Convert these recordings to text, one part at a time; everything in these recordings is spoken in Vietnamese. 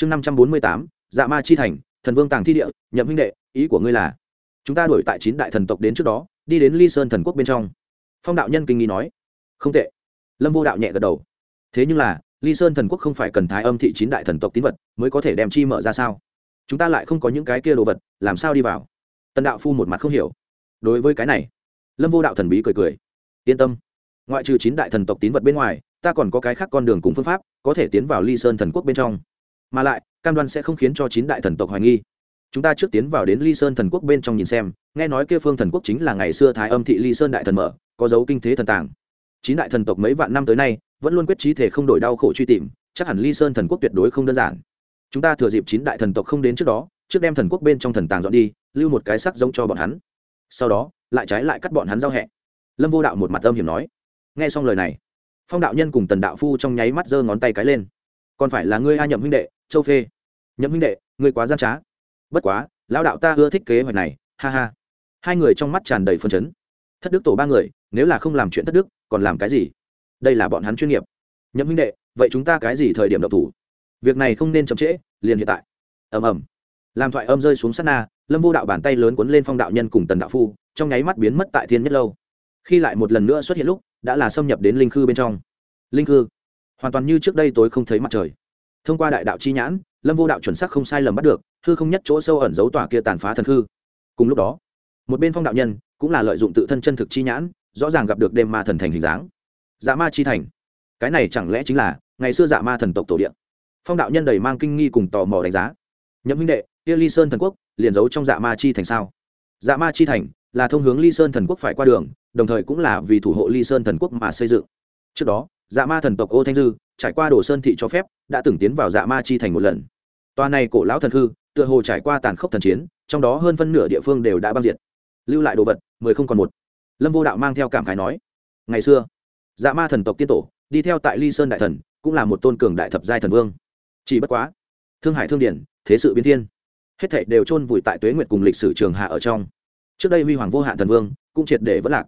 chương năm trăm bốn mươi tám dạ ma chi thành, thần vương tàng thi địa, nhậm huynh đệ, ý của ngươi là, chúng ta đổi tại chín đại thần tộc đến trước đó, đi đến ly sơn thần quốc bên trong. Phong đạo nhân kinh nghi nói, không tệ. Lâm vô đạo nhẹ gật đầu. Thế nhưng là, ly sơn thần quốc không phải cần thái âm thị chín đại thần tộc tín vật mới có thể đem chi mở ra sao? Chúng ta lại không có những cái kia đồ vật, làm sao đi vào? Tần đạo phu một mặt không hiểu. Đối với cái này, lâm vô đạo thần bí cười cười. Yên tâm. Ngoại trừ chín đại thần tộc tín vật bên ngoài, ta còn có cái khác con đường cùng phương pháp, có thể tiến vào ly sơn thần quốc bên trong mà lại, cam đoan sẽ không khiến cho chín đại thần tộc hoài nghi. Chúng ta trước tiến vào đến ly sơn thần quốc bên trong nhìn xem, nghe nói kia phương thần quốc chính là ngày xưa thái âm thị ly sơn đại thần mở, có dấu kinh thế thần tàng. Chín đại thần tộc mấy vạn năm tới nay, vẫn luôn quyết trí thể không đổi đau khổ truy tìm, chắc hẳn ly sơn thần quốc tuyệt đối không đơn giản. Chúng ta thừa dịp chín đại thần tộc không đến trước đó, trước đem thần quốc bên trong thần tàng dọn đi, lưu một cái sắc giống cho bọn hắn. Sau đó, lại trái lại cắt bọn hắn giao hẹ. Lâm vô đạo một mặt âm hiểm nói. Nghe xong lời này, phong đạo nhân cùng tần đạo phu trong nháy mắt giơ ngón tay cái lên còn phải là ngươi a nhậm huynh đệ, châu phê. Nhậm huynh đệ, ngươi quá gian trá. Bất quá, lão đạo ta ưa thích kế hoạch này, ha ha. Hai người trong mắt tràn đầy phân chấn. Thất đức tổ ba người, nếu là không làm chuyện thất đức, còn làm cái gì? Đây là bọn hắn chuyên nghiệp. Nhậm huynh đệ, vậy chúng ta cái gì thời điểm độc thủ? Việc này không nên chậm trễ, liền hiện tại. Ầm ầm. Làm thoại âm rơi xuống sát na, lâm vô đạo bàn tay lớn cuốn lên phong đạo nhân cùng tần đạo phu, trong nháy mắt biến mất tại thiên nhất lâu. Khi lại một lần nữa xuất hiện lúc, đã là xâm nhập đến linh khư bên trong. Linh khư? Hoàn toàn như trước đây tối không thấy mặt trời. Thông qua đại đạo chi nhãn, lâm vô đạo chuẩn xác không sai lầm bắt được, hư không nhất chỗ sâu ẩn giấu tòa kia tàn phá thần hư. Cùng lúc đó, một bên phong đạo nhân cũng là lợi dụng tự thân chân thực chi nhãn, rõ ràng gặp được đêm ma thần thành hình dáng. Dạ ma chi thành. Cái này chẳng lẽ chính là ngày xưa dạ ma thần tộc tổ điện phong đạo nhân đầy mang kinh nghi cùng tò mò đánh giá. Nhậm huynh đệ, kia ly sơn thần quốc liền giấu trong dạ ma chi thành sao? Dạ ma chi thành là thông hướng ly sơn thần quốc phải qua đường, đồng thời cũng là vì thủ hộ ly sơn thần quốc mà xây dựng. Trước đó dạ ma thần tộc ô thanh dư, trải qua đồ sơn thị cho phép, đã từng tiến vào dạ ma chi thành một lần. Tòa này cổ lão thần hư, tựa hồ trải qua tàn khốc thần chiến, trong đó hơn phân nửa địa phương đều đã băng diệt. Lưu lại đồ vật, mười không còn một. Lâm vô đạo mang theo cảm khái nói, ngày xưa dạ ma thần tộc tiên tổ, đi theo tại ly sơn đại thần, cũng là một tôn cường đại thập giai thần vương. Chỉ bất quá, thương hải thương điển, thế sự biến thiên. Hết thảy đều chôn vùi tại tuế nguyệt cùng lịch sử trường hạ ở trong. Trước đây huy hoàng vô hạn thần vương, cũng triệt để vẫn lạc.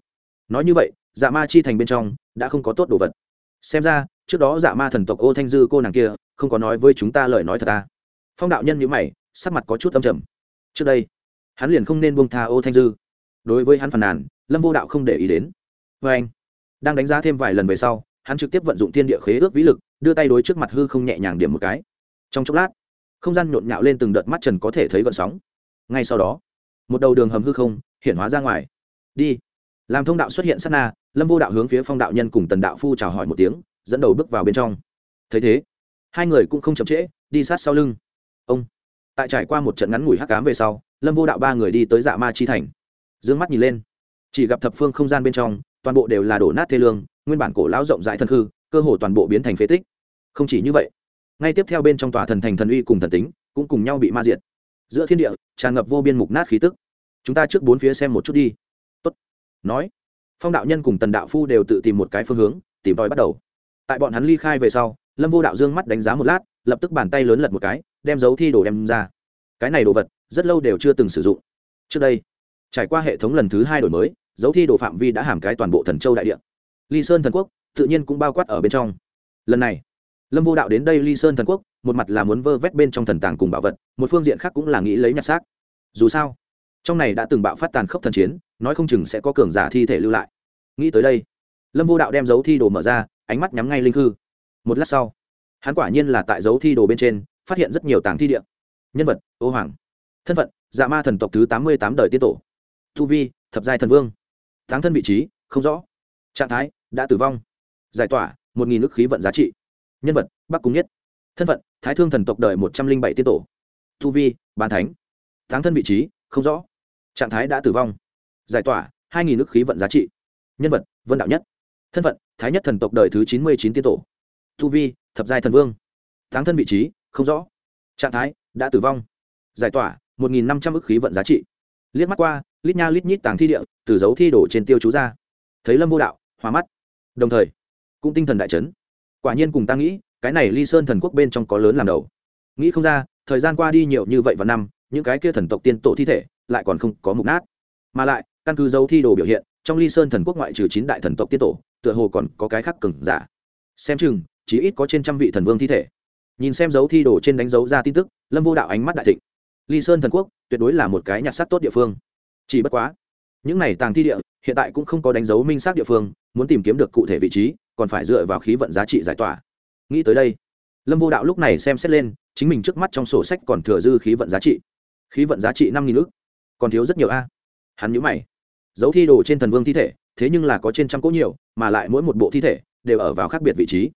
Nói như vậy dạ ma chi thành bên trong, đã không có tốt đồ vật xem ra, trước đó dạ ma thần tộc ô thanh dư cô nàng kia, không có nói với chúng ta lời nói thật ta. Phong đạo nhân nhữ mày, sắc mặt có chút âm trầm. Trước đây, hắn liền không nên buông tha ô thanh dư. Đối với hắn phàn nàn, lâm vô đạo không để ý đến. Vê anh, đang đánh giá thêm vài lần về sau, hắn trực tiếp vận dụng thiên địa khế ước vĩ lực, đưa tay đối trước mặt hư không nhẹ nhàng điểm một cái. Trong chốc lát, không gian nhộn nhạo lên từng đợt mắt trần có thể thấy gợn sóng. Ngay sau đó, một đầu đường hầm hư không hiện hóa ra ngoài. Đi. Làm thông đạo xuất hiện sát na lâm vô đạo hướng phía phong đạo nhân cùng tần đạo phu chào hỏi một tiếng, dẫn đầu bước vào bên trong. Thấy thế, hai người cũng không chậm trễ, đi sát sau lưng. Ông, tại trải qua một trận ngắn ngủi hắc cám về sau, lâm vô đạo ba người đi tới dạ ma chi thành. D ư ơ n g mắt nhìn lên, chỉ gặp thập phương không gian bên trong, toàn bộ đều là đổ nát thê lương, nguyên bản cổ lão rộng rãi thân hư cơ hồ toàn bộ biến thành phế tích. Không chỉ như vậy, ngay tiếp theo bên trong tòa thần thành thần uy cùng thần tính cũng cùng nhau bị ma diệt. Giữa thiên địa, tràn ngập vô biên mục nát khí tức. Chúng ta trước bốn phía xem một chút đi. Tốt. nói phong đạo nhân cùng tần đạo phu đều tự tìm một cái phương hướng, tìm tòi bắt đầu. Tại bọn hắn ly khai về sau, lâm vô đạo dương mắt đánh giá một lát, lập tức bàn tay lớn lật một cái, đem dấu thi đồ đem ra. Cái này đồ vật, rất lâu đều chưa từng sử dụng. Trước đây, trải qua hệ thống lần thứ hai đổi mới, dấu thi đồ phạm vi đã hàm cái toàn bộ thần châu đại địa. Ly sơn thần quốc, tự nhiên cũng bao quát ở bên trong. Lần này, lâm vô đạo đến đây ly sơn thần quốc, một mặt là muốn vơ vét bên trong thần tàng cùng bảo vật, một phương diện khác cũng là nghĩ lấy nhặt xác. Dù sao trong này đã từng bạo phát tàn khốc thần chiến, nói không chừng sẽ có cường giả thi thể lưu lại. Nghĩ tới đây, lâm vô đạo đem dấu thi đồ mở ra, ánh mắt nhắm ngay linh hư một lát sau, hắn quả nhiên là tại dấu thi đồ bên trên, phát hiện rất nhiều tàng thi địa. Nhân vật, ô hoàng. Thân phận dạ ma thần tộc thứ tám mươi tám đời tiên tổ. Tu vi, thập giai thần vương. Thắng thân vị trí, không rõ. Trạng thái, đã tử vong. Giải tỏa, một nghìn ức khí vận giá trị. Nhân vật, bắc cung nhất. Thân phận, thái thương thần tộc đời một trăm linh bảy tiên tổ. Tu vi bàn thánh. Thắng thân vị trí, không rõ trạng thái đã tử vong. Giải tỏa, hai nghìn ức khí vận giá trị. Nhân vật, vân đạo nhất. Thân phận, thái nhất thần tộc đời thứ chín mươi chín tiên tổ. Tu vi, thập giai thần vương. Táng thân vị trí, không rõ. Trạng thái, đã tử vong. Giải tỏa, một nghìn năm trăm ức khí vận giá trị. Liếc mắt qua, lít nha lít nhít tàng thi địa, từ dấu thi đổ trên tiêu chú ra. Thấy lâm vô đạo hòa mắt. Đồng thời, cũng tinh thần đại chấn. Quả nhiên cùng ta nghĩ, cái này ly sơn thần quốc bên trong có lớn làm đầu. Nghĩ không ra, thời gian qua đi nhiều như vậy và năm, những cái kia thần tộc tiên tổ thi thể lại còn không có mục nát. Mà lại, căn cứ dấu thi đồ biểu hiện, trong ly sơn thần quốc ngoại trừ chín đại thần tộc tiết tổ, tựa hồ còn có cái khác cừng giả. Xem chừng, chỉ ít có trên trăm vị thần vương thi thể. Nhìn xem dấu thi đồ trên đánh dấu ra tin tức, lâm vô đạo ánh mắt đại thịnh. Ly sơn thần quốc tuyệt đối là một cái nhặt sắc tốt địa phương. Chỉ bất quá, những này tàng thi địa, hiện tại cũng không có đánh dấu minh xác địa phương, muốn tìm kiếm được cụ thể vị trí, còn phải dựa vào khí vận giá trị giải tỏa. Nghĩ tới đây, lâm vô đạo lúc này xem xét lên, chính mình trước mắt trong sổ sách còn thừa dư khí vận giá trị. Khí vận giá trị năm nghìn ước còn thiếu rất nhiều a. Hắn nhũ mày. Dấu thi đồ trên thần vương thi thể, thế nhưng là có trên trăm cỗ nhiều, mà lại mỗi một bộ thi thể đều ở vào khác biệt vị trí.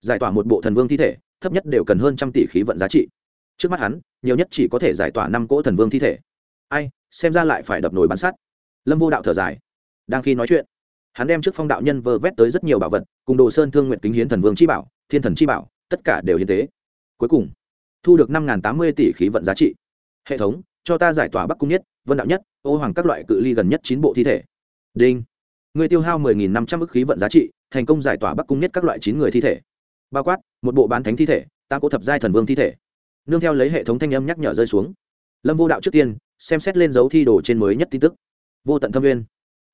Giải tỏa một bộ thần vương thi thể, thấp nhất đều cần hơn trăm tỷ khí vận giá trị. Trước mắt hắn, nhiều nhất chỉ có thể giải tỏa năm cỗ thần vương thi thể. Ai, xem ra lại phải đập nồi bắn sắt. Lâm vô đạo thở dài. Đang khi nói chuyện, hắn đem trước phong đạo nhân vơ vét tới rất nhiều bảo vật, cùng đồ sơn thương nguyện kính hiến thần vương chi bảo, thiên thần chi bảo, tất cả đều hiến tế. Cuối cùng, thu được năm tám mươi tỷ khí vận giá trị. Hệ thống cho ta giải tỏa bắc cung nhất, vân đạo nhất, ô hoàng các loại cự ly gần nhất chín bộ thi thể. Đinh. Người tiêu hao mười nghìn năm trăm ức khí vận giá trị, thành công giải tỏa bắc cung nhất các loại chín người thi thể. Bao quát, một bộ bán thánh thi thể tam cỗ thập giai thần vương thi thể. Nương theo lấy hệ thống thanh âm nhắc nhở rơi xuống. Lâm vô đạo trước tiên, xem xét lên dấu thi đồ trên mới nhất tin tức. Vô tận thâm viên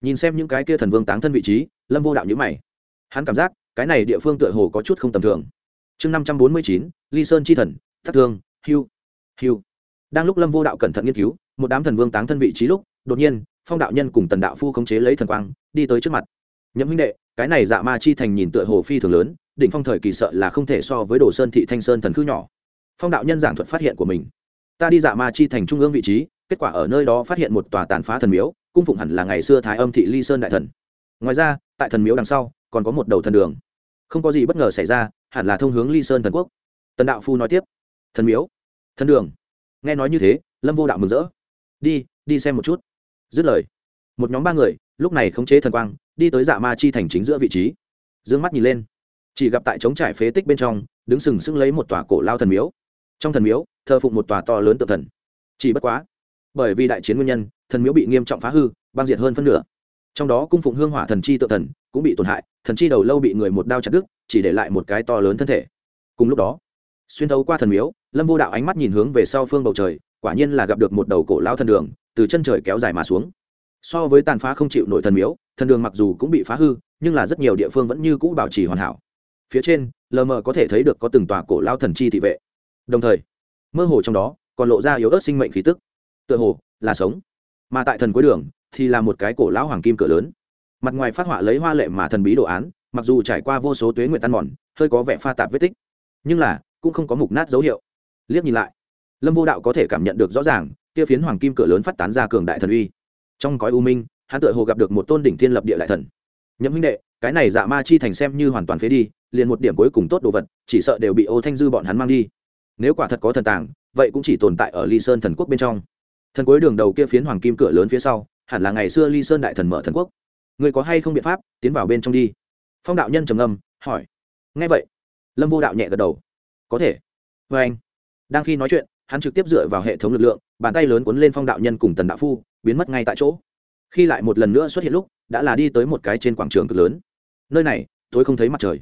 nhìn xem những cái kia thần vương táng thân vị trí, lâm vô đạo nhữ mày. Hắn cảm giác, cái này địa phương tựa hồ có chút không tầm thường. Chương năm trăm bốn mươi chín, ly sơn chi thần, thất thương hiu hiu đang lúc lâm vô đạo cẩn thận nghiên cứu, một đám thần vương táng thân vị trí lúc, đột nhiên, phong đạo nhân cùng tần đạo phu khống chế lấy thần quang, đi tới trước mặt. Nhậm huynh đệ, cái này dạ ma chi thành nhìn tựa hồ phi thường lớn, đỉnh phong thời kỳ sợ là không thể so với đồ sơn thị thanh sơn thần khư nhỏ. Phong đạo nhân giảng thuật phát hiện của mình. Ta đi dạ ma chi thành trung ương vị trí, kết quả ở nơi đó phát hiện một tòa tàn phá thần miếu, cung phụng hẳn là ngày xưa thái âm thị ly sơn đại thần. Ngoài ra, tại thần miếu đằng sau, còn có một đầu thần đường. Không có gì bất ngờ xảy ra, hẳn là thông hướng ly sơn thần quốc. Tần đạo phu nói tiếp. Thần miếu? Thần đường? Nghe nói như thế, lâm vô đạo mừng rỡ. Đi đi xem một chút. Dứt lời, một nhóm ba người, lúc này khống chế thần quang, đi tới dạ ma chi thành chính giữa vị trí. D ư ơ n g mắt nhìn lên, chỉ gặp tại trống trải phế tích bên trong, đứng sừng sững lấy một tòa cổ lao thần miếu. Trong thần miếu, thờ phụng một tòa to lớn tự thần. Chỉ bất quá, bởi vì đại chiến nguyên nhân, thần miếu bị nghiêm trọng phá hư, băng diệt hơn phân nửa. Trong đó cung phụng hương hỏa thần chi tự thần cũng bị tổn hại, thần chi đầu lâu bị người một đao chặt đứt, chỉ để lại một cái to lớn thân thể. Cùng lúc đó xuyên thấu qua thần miếu, lâm vô đạo ánh mắt nhìn hướng về sau phương bầu trời, quả nhiên là gặp được một đầu cổ lao thần đường, từ chân trời kéo dài mà xuống. So với tàn phá không chịu nổi thần miếu, thần đường mặc dù cũng bị phá hư, nhưng là rất nhiều địa phương vẫn như cũ bảo trì hoàn hảo. Phía trên, lờ mờ có thể thấy được có từng tòa cổ lao thần chi thị vệ. Đồng thời, mơ hồ trong đó còn lộ ra yếu ớt sinh mệnh khí tức. Tựa hồ là sống. Mà tại thần cuối đường thì là một cái cổ lão hoàng kim cửa lớn. Mặt ngoài phát họa lấy hoa lệ mà thần bí đồ án, mặc dù trải qua vô số tuế nguyện tan mòn, hơi có vẻ pha tạp vết tích. Nhưng là cũng không có mục nát dấu hiệu. Liếc nhìn lại, lâm vô đạo có thể cảm nhận được rõ ràng, kia phiến hoàng kim cửa lớn phát tán ra cường đại thần uy. Trong cõi u minh, hắn tự hồ gặp được một tôn đỉnh thiên lập địa đại thần. Nhậm huynh đệ, cái này dạ ma chi thành xem như hoàn toàn phế đi, liền một điểm cuối cùng tốt đồ vật, chỉ sợ đều bị ô thanh dư bọn hắn mang đi. Nếu quả thật có thần tàng, vậy cũng chỉ tồn tại ở ly sơn thần quốc bên trong. Thần cuối đường đầu kia phiến hoàng kim cửa lớn phía sau, hẳn là ngày xưa ly sơn đại thần mở thần quốc. Người có hay không biện pháp, tiến vào bên trong đi. Phong đạo nhân trầm âm hỏi. Ngay vậy, lâm vô đạo nhẹ gật đầu có thể. Vê anh, đang khi nói chuyện, hắn trực tiếp dựa vào hệ thống lực lượng, bàn tay lớn cuốn lên phong đạo nhân cùng tần đạo phu, biến mất ngay tại chỗ. Khi lại một lần nữa xuất hiện lúc, đã là đi tới một cái trên quảng trường cực lớn. Nơi này, tôi không thấy mặt trời.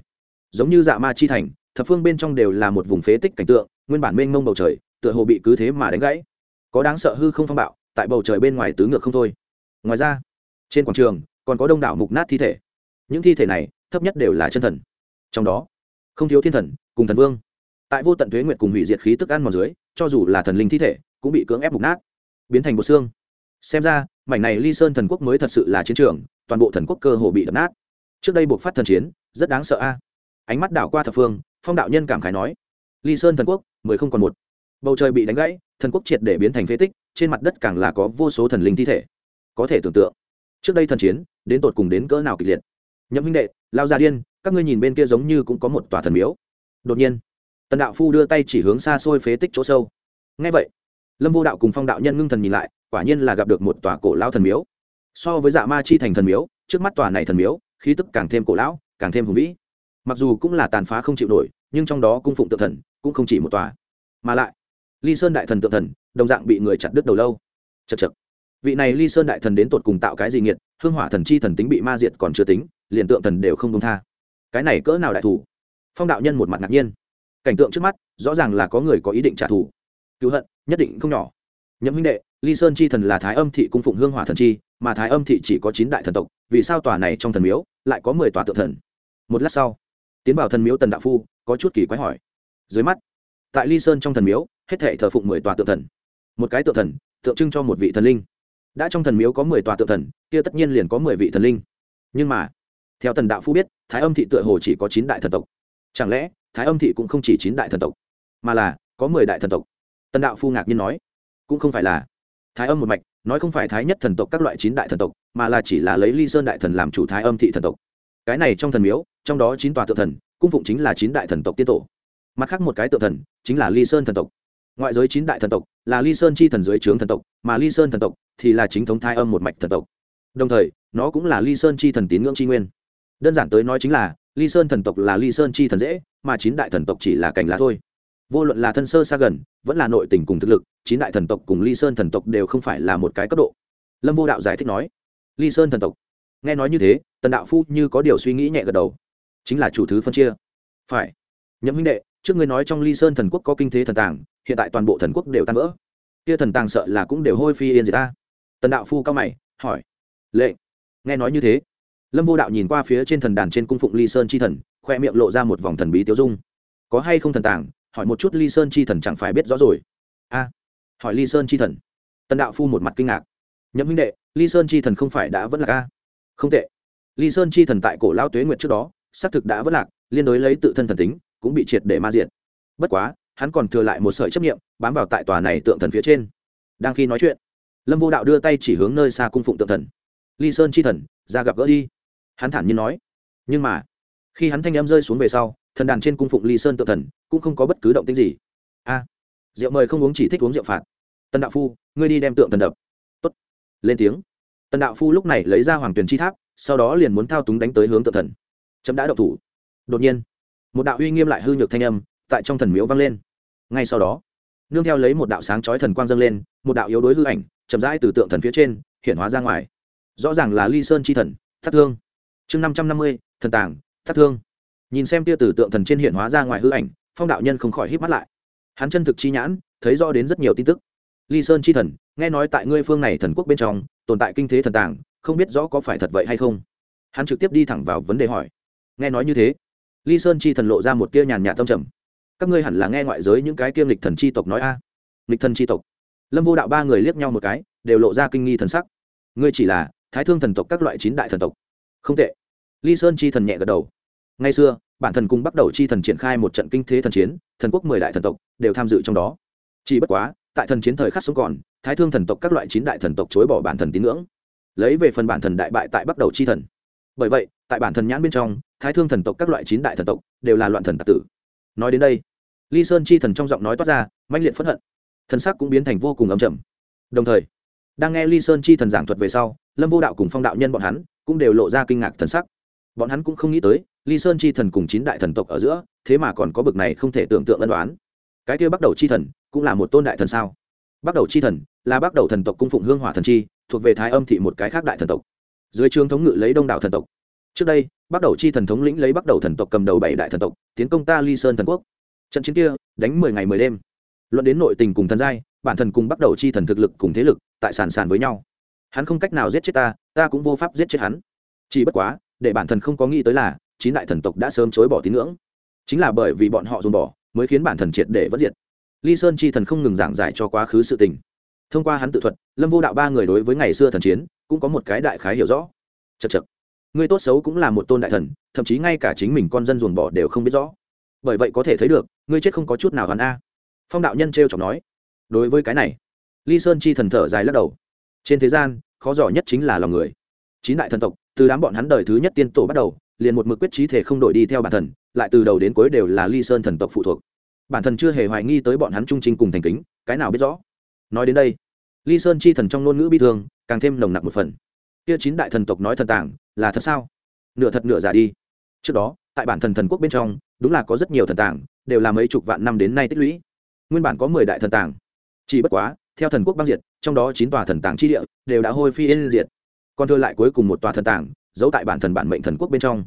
Giống như dạ ma chi thành, thập phương bên trong đều là một vùng phế tích cảnh tượng, nguyên bản mênh mông bầu trời, tựa hồ bị cứ thế mà đánh gãy. Có đáng sợ hư không phong bạo, tại bầu trời bên ngoài tứ ngược không thôi. Ngoài ra, trên quảng trường, còn có đông đảo mục nát thi thể. Những thi thể này, thấp nhất đều là chân thần. Trong đó, không thiếu thiên thần, cùng thần vương tại vô tận thuế nguyệt cùng hủy diệt khí tức ăn mòn dưới, cho dù là thần linh thi thể, cũng bị cưỡng ép mục nát, biến thành bộ xương. Xem ra, mảnh này ly sơn thần quốc mới thật sự là chiến trường, toàn bộ thần quốc cơ hồ bị đập nát. Trước đây buộc phát thần chiến, rất đáng sợ a. Ánh mắt đảo qua thập phương, phong đạo nhân cảm khái nói, ly sơn thần quốc, mười không còn một. Bầu trời bị đánh gãy, thần quốc triệt để biến thành phế tích, trên mặt đất càng là có vô số thần linh thi thể. Có thể tưởng tượng, trước đây thần chiến, đến tột cùng đến cỡ nào kịch liệt. Nhậm huynh đệ, lao ra điên, các ngươi nhìn bên kia giống như cũng có một tòa thần miếu. Đột nhiên tần đạo phu đưa tay chỉ hướng xa xôi phế tích chỗ sâu. Ngay vậy, lâm vô đạo cùng phong đạo nhân ngưng thần nhìn lại, quả nhiên là gặp được một tòa cổ lao thần miếu. So với dạ ma chi thành thần miếu, trước mắt tòa này thần miếu, khí tức càng thêm cổ lão, càng thêm hùng vĩ. Mặc dù cũng là tàn phá không chịu nổi, nhưng trong đó cung phụng tự thần cũng không chỉ một tòa. Mà lại, ly sơn đại thần tự thần, đồng dạng bị người chặt đứt đầu lâu. Chật chật vị này ly sơn đại thần đến tột cùng tạo cái gì nghiệt, hương hỏa thần chi thần tính bị ma diệt còn chưa tính, liền tượng thần đều không công tha. Cái này cỡ nào đại thủ? Phong đạo nhân một mặt ngạc nhiên cảnh tượng trước mắt, rõ ràng là có người có ý định trả thù. Cứu hận, nhất định không nhỏ. Nhậm huynh đệ, ly sơn chi thần là thái âm thị cung phụng hương hỏa thần chi, mà thái âm thị chỉ có chín đại thần tộc, vì sao tòa này trong thần miếu lại có mười tòa tượng thần? Một lát sau, tiến vào thần miếu tần đạo phu, có chút kỳ quái hỏi. Dưới mắt, tại ly sơn trong thần miếu, hết thể thờ phụng mười tòa tượng thần. Một cái tượng thần, tượng trưng cho một vị thần linh. Đã trong thần miếu có mười tòa tượng thần, kia tất nhiên liền có mười vị thần linh. Nhưng mà, theo tần đạo phu biết, thái âm thị tựa hồ chỉ có chín đại thần tộc. Chẳng lẽ thái âm thị cũng không chỉ chín đại thần tộc, mà là có mười đại thần tộc. Tần đạo phu ngạc nhiên nói, cũng không phải là. Thái âm một mạch, nói không phải thái nhất thần tộc các loại chín đại thần tộc, mà là chỉ là lấy ly sơn đại thần làm chủ thái âm thị thần tộc. Cái này trong thần miếu, trong đó chín tòa tự thần, cung phụng chính là chín đại thần tộc tiên tổ. Mặt khác một cái tự thần, chính là ly sơn thần tộc. Ngoại giới chín đại thần tộc, là ly sơn chi thần dưới trướng thần tộc, mà ly sơn thần tộc thì là chính thống thái âm một mạch thần tộc. Đồng thời, nó cũng là ly sơn chi thần tín ngưỡng chi nguyên. Đơn giản tới nói chính là, ly sơn thần tộc là ly sơn chi thần dễ mà chín đại thần tộc chỉ là cảnh lá thôi. Vô luận là thân sơ xa gần, vẫn là nội tình cùng thực lực, chín đại thần tộc cùng ly sơn thần tộc đều không phải là một cái cấp độ. Lâm vô đạo giải thích nói, ly sơn thần tộc. Nghe nói như thế, tần đạo phu như có điều suy nghĩ nhẹ gật đầu. Chính là chủ thứ phân chia. Phải. Nhậm huynh đệ, trước ngươi nói trong ly sơn thần quốc có kinh thế thần tàng, hiện tại toàn bộ thần quốc đều tan vỡ. Kia thần tàng sợ là cũng đều hôi phi yên gì ta. Tần đạo phu cao mày, hỏi, lệ. Nghe nói như thế, lâm vô đạo nhìn qua phía trên thần đàn trên cung phụng ly sơn chi thần khoe miệng lộ ra một vòng thần bí tiêu dung. Có hay không thần tàng? Hỏi một chút ly sơn chi thần chẳng phải biết rõ rồi. A, hỏi ly sơn chi thần. Tần đạo phu một mặt kinh ngạc. Nhậm huynh đệ, ly sơn chi thần không phải đã vẫn là a? Không tệ. Ly sơn chi thần tại cổ lao tuế nguyệt trước đó, xác thực đã vẫn lạc, liên đối lấy tự thân thần tính, cũng bị triệt để ma diệt. Bất quá, hắn còn thừa lại một sợi chấp nghiệm bám vào tại tòa này tượng thần phía trên. Đang khi nói chuyện, lâm vô đạo đưa tay chỉ hướng nơi xa cung phụng tượng thần. Ly sơn chi thần, ra gặp gỡ đi. Hắn thản nhiên nói. Nhưng mà khi hắn thanh em rơi xuống về sau, thần đàn trên cung phụng ly sơn tự thần cũng không có bất cứ động tính gì. A, rượu mời không uống chỉ thích uống rượu phạt. Tần đạo phu, ngươi đi đem tượng thần đập. Tốt. lên tiếng. Tần đạo phu lúc này lấy ra hoàng tuyền chi tháp, sau đó liền muốn thao túng đánh tới hướng tự thần. Chấm đã đậu thủ. Đột nhiên, một đạo uy nghiêm lại hư nhược thanh âm tại trong thần miếu vang lên. Ngay sau đó, nương theo lấy một đạo sáng chói thần quang dâng lên, một đạo yếu đuối hư ảnh chậm rãi từ tượng thần phía trên hiện hóa ra ngoài. Rõ ràng là ly sơn chi thần thắt thương. Chương năm trăm năm mươi, thần tàng thắt thương. Nhìn xem tia Tử tượng thần trên hiện hóa ra ngoài hư ảnh, phong đạo nhân không khỏi hít mắt lại. Hắn chân thực chi nhãn, thấy rõ đến rất nhiều tin tức. Ly sơn chi thần, nghe nói tại ngươi phương này thần quốc bên trong, tồn tại kinh thế thần tàng, không biết rõ có phải thật vậy hay không? Hắn trực tiếp đi thẳng vào vấn đề hỏi. Nghe nói như thế, ly sơn chi thần lộ ra một tia nhàn nhạt tâm trầm. Các ngươi hẳn là nghe ngoại giới những cái kiêm lịch thần chi tộc nói a. À. lịch thần chi tộc. Lâm vô đạo ba người liếc nhau một cái, đều lộ ra kinh nghi thần sắc. Ngươi chỉ là thái thương thần tộc các loại chín đại thần tộc. Không tệ ly sơn chi thần nhẹ gật đầu. Ngay xưa, bản thần cùng bắt đầu chi thần triển khai một trận kinh thế thần chiến, thần quốc mười đại thần tộc đều tham dự trong đó. Chỉ bất quá, tại thần chiến thời khắc sống còn, thái thương thần tộc các loại chín đại thần tộc chối bỏ bản thần tín ngưỡng, lấy về phần bản thần đại bại tại bắt đầu chi thần. Bởi vậy, tại bản thần nhãn bên trong, thái thương thần tộc các loại chín đại thần tộc đều là loạn thần tạc tử. Nói đến đây, ly sơn chi thần trong giọng nói toát ra mãnh liệt phất hận. Thần sắc cũng biến thành vô cùng ấm chầm đồng thời, đang nghe ly sơn chi thần giảng thuật về sau, lâm vô đạo cùng phong đạo nhân bọn hắn cũng đều lộ ra kinh ngạc thần sắc bọn hắn cũng không nghĩ tới, ly sơn chi thần cùng chín đại thần tộc ở giữa, thế mà còn có bực này không thể tưởng tượng ân đoán cái kia bắt đầu chi thần, cũng là một tôn đại thần sao? Bắt đầu chi thần, là bắt đầu thần tộc cung phụng hương hỏa thần chi, thuộc về thái âm thị một cái khác đại thần tộc. Dưới trường thống ngự lấy đông đảo thần tộc. Trước đây bắt đầu chi thần thống lĩnh lấy bắt đầu thần tộc cầm đầu bảy đại thần tộc, tiến công ta ly sơn thần quốc. Trận chiến kia, đánh mười ngày mười đêm. Luận đến nội tình cùng thần giai, bản thần cùng bắt đầu chi thần thực lực cùng thế lực, tại sàn sàn với nhau. Hắn không cách nào giết chết ta ta cũng vô pháp giết chết hắn. Chỉ bất quá để bản thần không có nghĩ tới là chín đại thần tộc đã sớm chối bỏ tín ngưỡng. Chính là bởi vì bọn họ dồn bỏ, mới khiến bản thần triệt để vất diệt. Ly sơn chi thần không ngừng giảng giải cho quá khứ sự tình. Thông qua hắn tự thuật, lâm vô đạo ba người đối với ngày xưa thần chiến, cũng có một cái đại khái hiểu rõ. Chật chật người tốt xấu cũng là một tôn đại thần, thậm chí ngay cả chính mình con dân dồn bỏ đều không biết rõ. Bởi vậy có thể thấy được, ngươi chết không có chút nào hắn a. Phong đạo nhân t r e o chọc nói. Đối với cái này, ly sơn chi thần thở dài lắc đầu. Trên thế gian, khó giỏi nhất chính là lòng người. Chín đại thần tộc từ đám bọn hắn đời thứ nhất tiên tổ bắt đầu, liền một mực quyết trí thể không đổi đi theo bản thần, lại từ đầu đến cuối đều là ly sơn thần tộc phụ thuộc. Bản thần chưa hề hoài nghi tới bọn hắn trung trinh cùng thành kính, cái nào biết rõ? Nói đến đây, ly sơn chi thần trong ngôn ngữ bi thương, càng thêm nồng nặc một phần. Kia chín đại thần tộc nói thần tàng, là thật sao? Nửa thật nửa giả đi. Trước đó, tại bản thần thần quốc bên trong, đúng là có rất nhiều thần tàng, đều là mấy chục vạn năm đến nay tích lũy. Nguyên bản có mười đại thần tàng. Chỉ bất quá, theo thần quốc băng diệt, trong đó chín tòa thần tàng chi địa đều đã hôi phi yên diệt còn thưa lại cuối cùng một tòa thần tàng giấu tại bản thần bản mệnh thần quốc bên trong.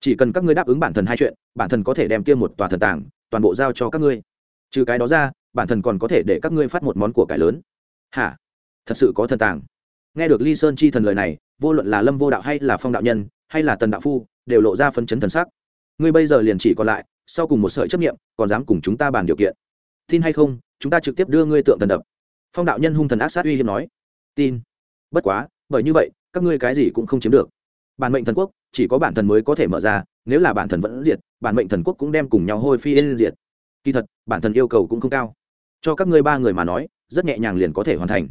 Chỉ cần các ngươi đáp ứng bản thần hai chuyện, bản thần có thể đem kia một tòa thần tàng toàn bộ giao cho các ngươi. Trừ cái đó ra, bản thần còn có thể để các ngươi phát một món của cải lớn. Hả? Thật sự có thần tàng nghe được ly sơn chi thần lời này, vô luận là lâm vô đạo hay là phong đạo nhân, hay là tần đạo phu, đều lộ ra phấn chấn thần sắc. Ngươi bây giờ liền chỉ còn lại, sau cùng một sợi chấp nghiệm còn dám cùng chúng ta bàn điều kiện. Tin hay không, chúng ta trực tiếp đưa ngươi tượng thần đập. Phong đạo nhân hung thần ác sát uy hiếm nói. Tin. Bất quá, bởi như vậy các ngươi cái gì cũng không chiếm được. Bản mệnh thần quốc, chỉ có bản thần mới có thể mở ra, nếu là bản thần vẫn diệt, bản mệnh thần quốc cũng đem cùng nhau hôi phi lên diệt. Kỳ thật, bản thần yêu cầu cũng không cao. Cho các ngươi ba người mà nói, rất nhẹ nhàng liền có thể hoàn thành.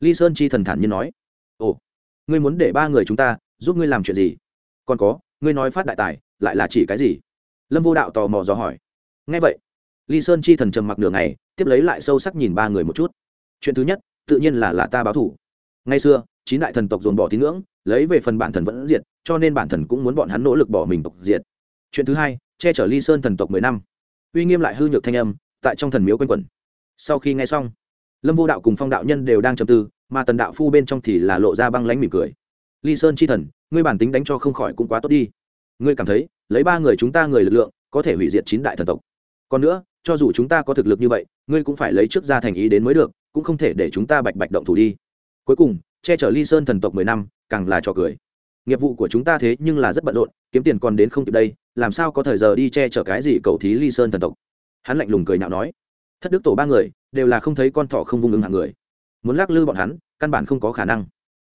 Ly sơn chi thần thản nhiên nói. Ồ, ngươi muốn để ba người chúng ta giúp ngươi làm chuyện gì? Còn có, ngươi nói phát đại tài, lại là chỉ cái gì? Lâm vô đạo tò mò dò hỏi. Ngay vậy, ly sơn chi thần trầm mặc nửa ngày, tiếp lấy lại sâu sắc nhìn ba người một chút. Chuyện thứ nhất, tự nhiên là là ta báo thủ. Ngay xưa chín đại thần tộc dồn bỏ tín ngưỡng, lấy về phần bản thần vẫn diệt, cho nên bản thần cũng muốn bọn hắn nỗ lực bỏ mình tộc diệt. Chuyện thứ hai, che chở ly sơn thần tộc mười năm. Uy nghiêm lại hư nhược thanh âm, tại trong thần miếu quanh quẩn. Sau khi nghe xong, lâm vô đạo cùng phong đạo nhân đều đang trầm tư, mà tần đạo phu bên trong thì là lộ ra băng lánh mỉm cười. Ly sơn chi thần, ngươi bản tính đánh cho không khỏi cũng quá tốt đi. Ngươi cảm thấy, lấy ba người chúng ta người lực lượng, có thể hủy diệt chín đại thần tộc. Còn nữa, cho dù chúng ta có thực lực như vậy, ngươi cũng phải lấy trước ra thành ý đến mới được, cũng không thể để chúng ta bạch bạch động thủ đi. Cuối cùng che chở ly sơn thần tộc mười năm, càng là trò cười. Nghiệp vụ của chúng ta thế nhưng là rất bận rộn, kiếm tiền còn đến không kịp đây, làm sao có thời giờ đi che chở cái gì cầu thí ly sơn thần tộc? Hắn lạnh lùng cười nhạo nói. Thất đức tổ ba người, đều là không thấy con thỏ không vung ứng hạng người. Muốn lắc lư bọn hắn, căn bản không có khả năng.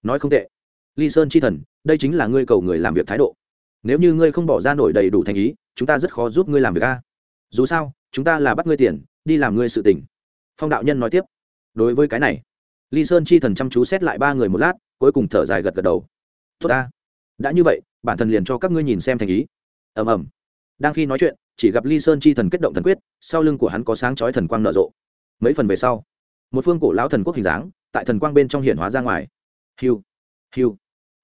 Nói không tệ. Ly sơn chi thần, đây chính là ngươi cầu người làm việc thái độ. Nếu như ngươi không bỏ ra nổi đầy đủ thành ý, chúng ta rất khó giúp ngươi làm việc a. Dù sao, chúng ta là bắt ngươi tiền, đi làm ngươi sự tình. Phong đạo nhân nói tiếp. Đối với cái này ly sơn chi thần chăm chú xét lại ba người một lát, cuối cùng thở dài gật gật đầu. Tốt ta, đã như vậy, bản thân liền cho các ngươi nhìn xem thành ý. Ầm ầm. Đang khi nói chuyện, chỉ gặp ly sơn chi thần kết động thần quyết, sau lưng của hắn có sáng chói thần quang nở rộ. Mấy phần về sau, một phương cổ lão thần quốc hình dáng, tại thần quang bên trong hiện hóa ra ngoài. Hiu hiu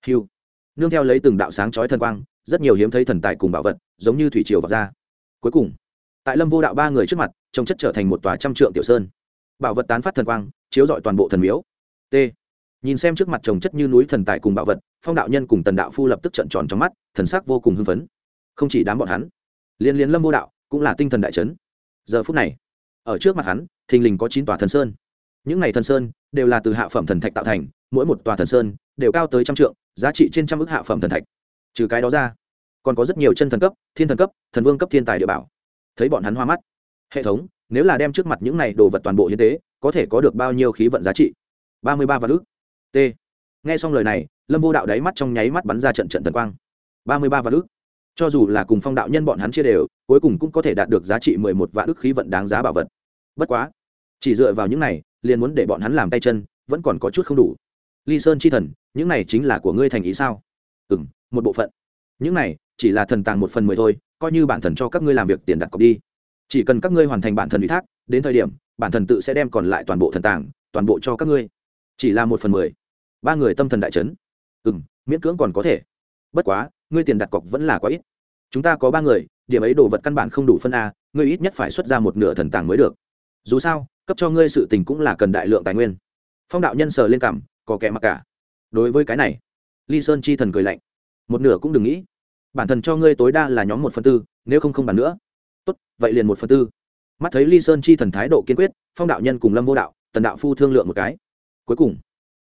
hiu. Nương theo lấy từng đạo sáng chói thần quang, rất nhiều hiếm thấy thần tài cùng bảo vật, giống như thủy triều vào ra. Cuối cùng, tại lâm vô đạo ba người trước mặt, trông chất trở thành một tòa trăm trượng tiểu sơn. Bảo vật tán phát thần quang chiếu rọi toàn bộ thần miếu. T. Nhìn xem trước mặt trồng chất như núi thần tài cùng bảo vật, phong đạo nhân cùng tần đạo phu lập tức trận tròn trong mắt, thần sắc vô cùng hưng phấn. Không chỉ đám bọn hắn, liên liên lâm vô đạo cũng là tinh thần đại trấn giờ phút này, ở trước mặt hắn, thình lình có chín tòa thần sơn. Những này thần sơn đều là từ hạ phẩm thần thạch tạo thành, mỗi một tòa thần sơn đều cao tới trăm trượng, giá trị trên trăm ước hạ phẩm thần thạch. Trừ cái đó ra, còn có rất nhiều chân thần cấp, thiên thần cấp, thần vương cấp thiên tài địa bảo. Thấy bọn hắn hoa mắt, hệ thống, nếu là đem trước mặt những này đồ vật toàn bộ hiến tế có thể có được bao nhiêu khí vận giá trị? Ba mươi ba vạn ước t. Nghe xong lời này, lâm vô đạo đáy mắt trong nháy mắt bắn ra trận trận thần quang. Ba mươi ba vạn ước cho dù là cùng phong đạo nhân bọn hắn chia đều, cuối cùng cũng có thể đạt được giá trị mười một vạn ước khí vận đáng giá bảo vật. Bất quá, chỉ dựa vào những này, liền muốn để bọn hắn làm tay chân, vẫn còn có chút không đủ. Ly sơn chi thần, những này chính là của ngươi thành ý sao? Ừ m một bộ phận. Những này, chỉ là thần tàng một phần mười thôi, coi như bản thần cho các ngươi làm việc tiền đặt cọc đi. Chỉ cần các ngươi hoàn thành bản thần ủy thác, đến thời điểm bản thần tự sẽ đem còn lại toàn bộ thần tàng, toàn bộ cho các ngươi. Chỉ là một phần mười. Ba người tâm thần đại trấn ừ m miễn cưỡng còn có thể. Bất quá, ngươi tiền đặt cọc vẫn là quá ít. Chúng ta có ba người, điểm ấy đồ vật căn bản không đủ phân a, ngươi ít nhất phải xuất ra một nửa thần tàng mới được. Dù sao, cấp cho ngươi sự tình cũng là cần đại lượng tài nguyên. Phong đạo nhân sờ lên cảm có kẻ mặc cả. Đối với cái này, ly sơn chi thần cười lạnh. Một nửa cũng đừng nghĩ. Bản thần cho ngươi tối đa là nhóm một phần tư, nếu không không bàn nữa. Tốt, vậy liền một phần tư mắt thấy ly sơn chi thần thái độ kiên quyết, phong đạo nhân cùng lâm vô đạo, tần đạo phu thương lượng một cái. Cuối cùng,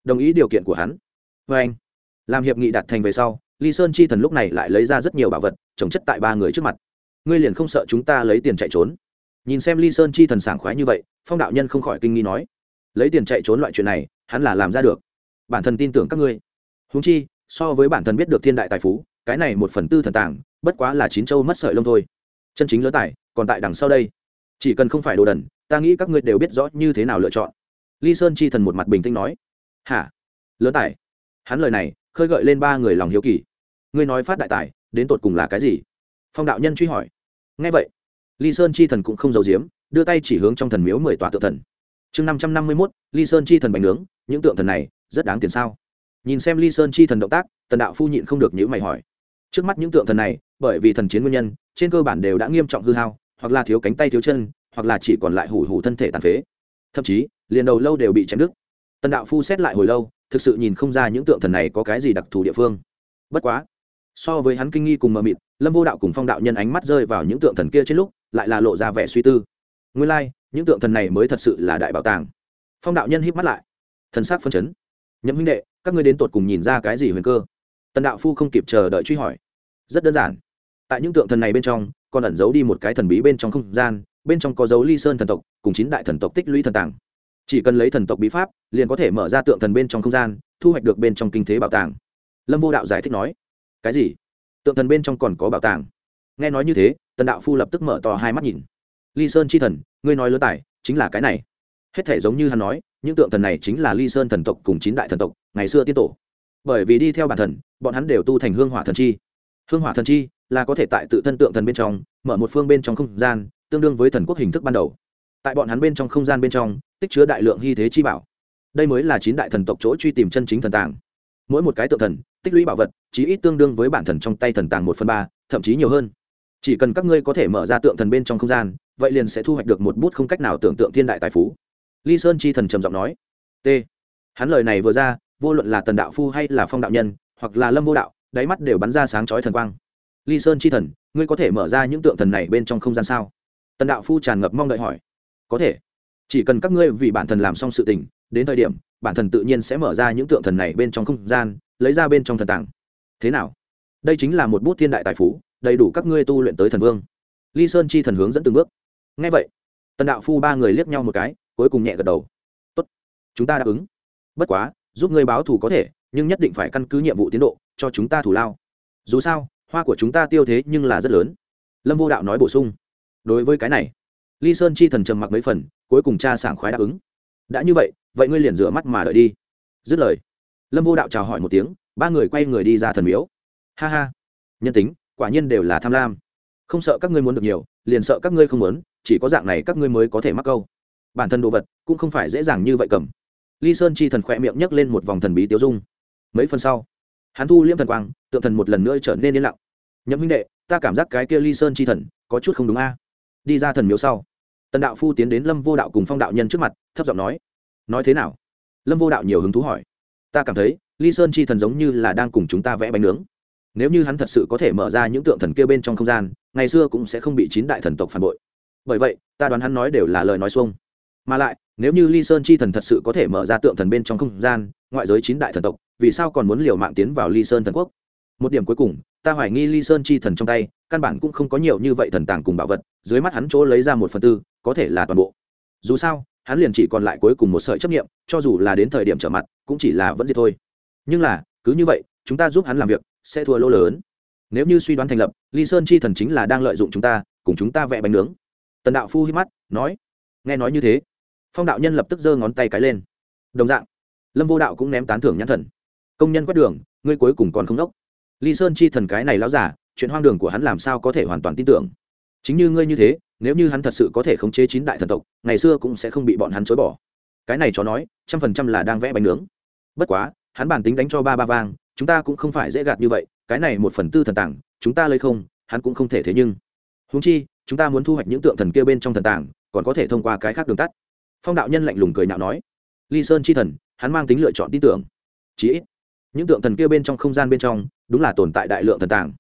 đồng ý điều kiện của hắn. Vê anh, làm hiệp nghị đặt thành về sau, ly sơn chi thần lúc này lại lấy ra rất nhiều bảo vật, chống chất tại ba người trước mặt. Ngươi liền không sợ chúng ta lấy tiền chạy trốn? Nhìn xem ly sơn chi thần sảng khoái như vậy, phong đạo nhân không khỏi kinh nghi nói. Lấy tiền chạy trốn loại chuyện này, hắn là làm ra được. Bản thân tin tưởng các ngươi. Húng chi, so với bản thân biết được thiên đại tài phú, cái này một phần tư thần tàng, bất quá là chín châu mất sợi lông thôi. Chân chính lớn tài, còn tại đằng sau đây chỉ cần không phải đồ đần, ta nghĩ các ngươi đều biết rõ như thế nào lựa chọn. Ly sơn chi thần một mặt bình tĩnh nói. Hả? Lớn tài. Hắn lời này, khơi gợi lên ba người lòng hiếu kỳ. Ngươi nói phát đại tài, đến tột cùng là cái gì? Phong đạo nhân truy hỏi. Ngay vậy, ly sơn chi thần cũng không giấu giếm, đưa tay chỉ hướng trong thần miếu mười tòa tượng thần. Chương năm trăm năm mươi mốt, ly sơn chi thần bánh nướng, những tượng thần này, rất đáng tiền sao? Nhìn xem ly sơn chi thần động tác, tần đạo phu nhịn không được nhữ mày hỏi. Trước mắt những tượng thần này, bởi vì thần chiến nguyên nhân, trên cơ bản đều đã nghiêm trọng hư hao hoặc là thiếu cánh tay thiếu chân hoặc là chỉ còn lại hủ hủ thân thể tàn phế. Thậm chí liền đầu lâu đều bị chém đứt. Tần đạo phu xét lại hồi lâu thực sự nhìn không ra những tượng thần này có cái gì đặc thù địa phương. Bất quá so với hắn kinh nghi cùng mờ mịt lâm vô đạo cùng phong đạo nhân ánh mắt rơi vào những tượng thần kia trên lúc lại là lộ ra vẻ suy tư. Nguyên lai、like, những tượng thần này mới thật sự là đại bảo tàng. Phong đạo nhân hít mắt lại thần sắc phân chấn. Nhậm huynh đệ các ngươi đến tột cùng nhìn ra cái gì huyền cơ? Tần đạo phu không kịp chờ đợi truy hỏi. Rất đơn giản. Tại những tượng thần này bên trong còn ẩn giấu đi một cái thần bí bên trong không gian, bên trong có dấu ly sơn thần tộc, cùng chín đại thần tộc tích lũy thần tàng. Chỉ cần lấy thần tộc bí pháp, liền có thể mở ra tượng thần bên trong không gian, thu hoạch được bên trong kinh thế bảo tàng. Lâm vô đạo giải thích nói, cái gì? Tượng thần bên trong còn có bảo tàng? Nghe nói như thế, tần đạo phu lập tức mở to hai mắt nhìn. Ly sơn chi thần, ngươi nói lớn tài, chính là cái này. Hết thể giống như hắn nói, những tượng thần này chính là ly sơn thần tộc cùng chín đại thần tộc, ngày xưa tiên tổ. Bởi vì đi theo bản thần, bọn hắn đều tu thành hương hỏa thần chi. Hương hỏa thần chi là có thể tại tự thân tượng thần bên trong, mở một phương bên trong không gian, tương đương với thần quốc hình thức ban đầu. Tại bọn hắn bên trong không gian bên trong, tích chứa đại lượng hy thế chi bảo. Đây mới là chín đại thần tộc chỗ truy tìm chân chính thần tàng. Mỗi một cái tượng thần, tích lũy bảo vật, chí ít tương đương với bản thần trong tay thần tàng một phần ba, thậm chí nhiều hơn. Chỉ cần các ngươi có thể mở ra tượng thần bên trong không gian, vậy liền sẽ thu hoạch được một bút không cách nào tưởng tượng thiên đại tài phú. Ly sơn chi thần trầm giọng nói. T. Hắn lời này vừa ra, vô luận là tần đạo phu hay là phong đạo nhân, hoặc là lâm vô đạo, đáy mắt đều bắn ra sáng chói thần quang ly sơn chi thần, ngươi có thể mở ra những tượng thần này bên trong không gian sao? Tần đạo phu tràn ngập mong đợi hỏi. Có thể. Chỉ cần các ngươi vì bản thần làm xong sự tình, đến thời điểm, bản thần tự nhiên sẽ mở ra những tượng thần này bên trong không gian, lấy ra bên trong thần tàng. Thế nào? Đây chính là một bút thiên đại tài phú, đầy đủ các ngươi tu luyện tới thần vương. Ly sơn chi thần hướng dẫn từng bước. Ngay vậy, tần đạo phu ba người liếc nhau một cái, cuối cùng nhẹ gật đầu. Tốt. Chúng ta đáp ứng. Bất quá, giúp ngươi báo thù có thể, nhưng nhất định phải căn cứ nhiệm vụ tiến độ, cho chúng ta thủ lao. Dù sao hoa của chúng ta tiêu thế nhưng là rất lớn. Lâm vô đạo nói bổ sung. Đối với cái này, ly sơn chi thần trầm mặc mấy phần, cuối cùng cha sảng khoái đáp ứng. Đã như vậy vậy ngươi liền rửa mắt mà đợi đi. Dứt lời, lâm vô đạo chào hỏi một tiếng, ba người quay người đi ra thần miếu. Ha ha. Nhân tính, quả nhiên đều là tham lam. Không sợ các ngươi muốn được nhiều, liền sợ các ngươi không muốn, chỉ có dạng này các ngươi mới có thể mắc câu. Bản thân đồ vật cũng không phải dễ dàng như vậy cầm. Ly sơn chi thần khỏe miệng nhấc lên một vòng thần bí tiêu dung. Mấy phần sau hắn thu liễm thần quang, tượng thần một lần nữa trở nên yên lặng. Nhậm huynh đệ, ta cảm giác cái kia ly sơn chi thần, có chút không đúng a. Đi ra thần miếu sau. Tần đạo phu tiến đến lâm vô đạo cùng phong đạo nhân trước mặt, thấp giọng nói. Nói thế nào? Lâm vô đạo nhiều hứng thú hỏi. Ta cảm thấy, ly sơn chi thần giống như là đang cùng chúng ta vẽ bánh nướng. Nếu như hắn thật sự có thể mở ra những tượng thần kia bên trong không gian, ngày xưa cũng sẽ không bị chín đại thần tộc phản bội. Bởi vậy, ta đoán hắn nói đều là lời nói xuông. Mà lại, nếu như ly sơn chi thần thật sự có thể mở ra tượng thần bên trong không gian, ngoại giới chín đại thần tộc vì sao còn muốn liều mạng tiến vào ly sơn thần quốc? Một điểm cuối cùng, ta hoài nghi ly sơn chi thần trong tay, căn bản cũng không có nhiều như vậy thần tàng cùng bảo vật, dưới mắt hắn chỗ lấy ra một phần tư, có thể là toàn bộ. Dù sao, hắn liền chỉ còn lại cuối cùng một sợi chấp nghiệm cho dù là đến thời điểm trở mặt, cũng chỉ là vẫn diệt thôi. Nhưng là, cứ như vậy, chúng ta giúp hắn làm việc, sẽ thua lỗ lớn. Nếu như suy đoán thành lập, ly sơn chi thần chính là đang lợi dụng chúng ta, cùng chúng ta vẽ bánh nướng. Tần đạo phu hít mắt, nói. Nghe nói như thế, phong đạo nhân lập tức giơ ngón tay cái lên. Đồng dạng, lâm vô đạo cũng ném tán thưởng nhãn thần công nhân quét đường, ngươi cuối cùng còn không đốc. Ly sơn chi thần cái này láo giả, chuyện hoang đường của hắn làm sao có thể hoàn toàn tin tưởng? Chính như ngươi như thế, nếu như hắn thật sự có thể khống chế chín đại thần tộc, ngày xưa cũng sẽ không bị bọn hắn chối bỏ. Cái này cho nói, trăm phần trăm là đang vẽ bánh nướng. Bất quá, hắn bản tính đánh cho ba ba vang, chúng ta cũng không phải dễ gạt như vậy, cái này một phần tư thần tàng, chúng ta lấy không, hắn cũng không thể thế nhưng. Húng chi, chúng ta muốn thu hoạch những tượng thần kia bên trong thần tàng, còn có thể thông qua cái khác đường tắt. Phong đạo nhân lạnh lùng cười nhạo nói. Ly sơn chi thần, hắn mang tính lựa chọn tin tưởng. Chí ít những tượng thần kia bên trong không gian bên trong, đúng là tồn tại đại lượng thần tàng.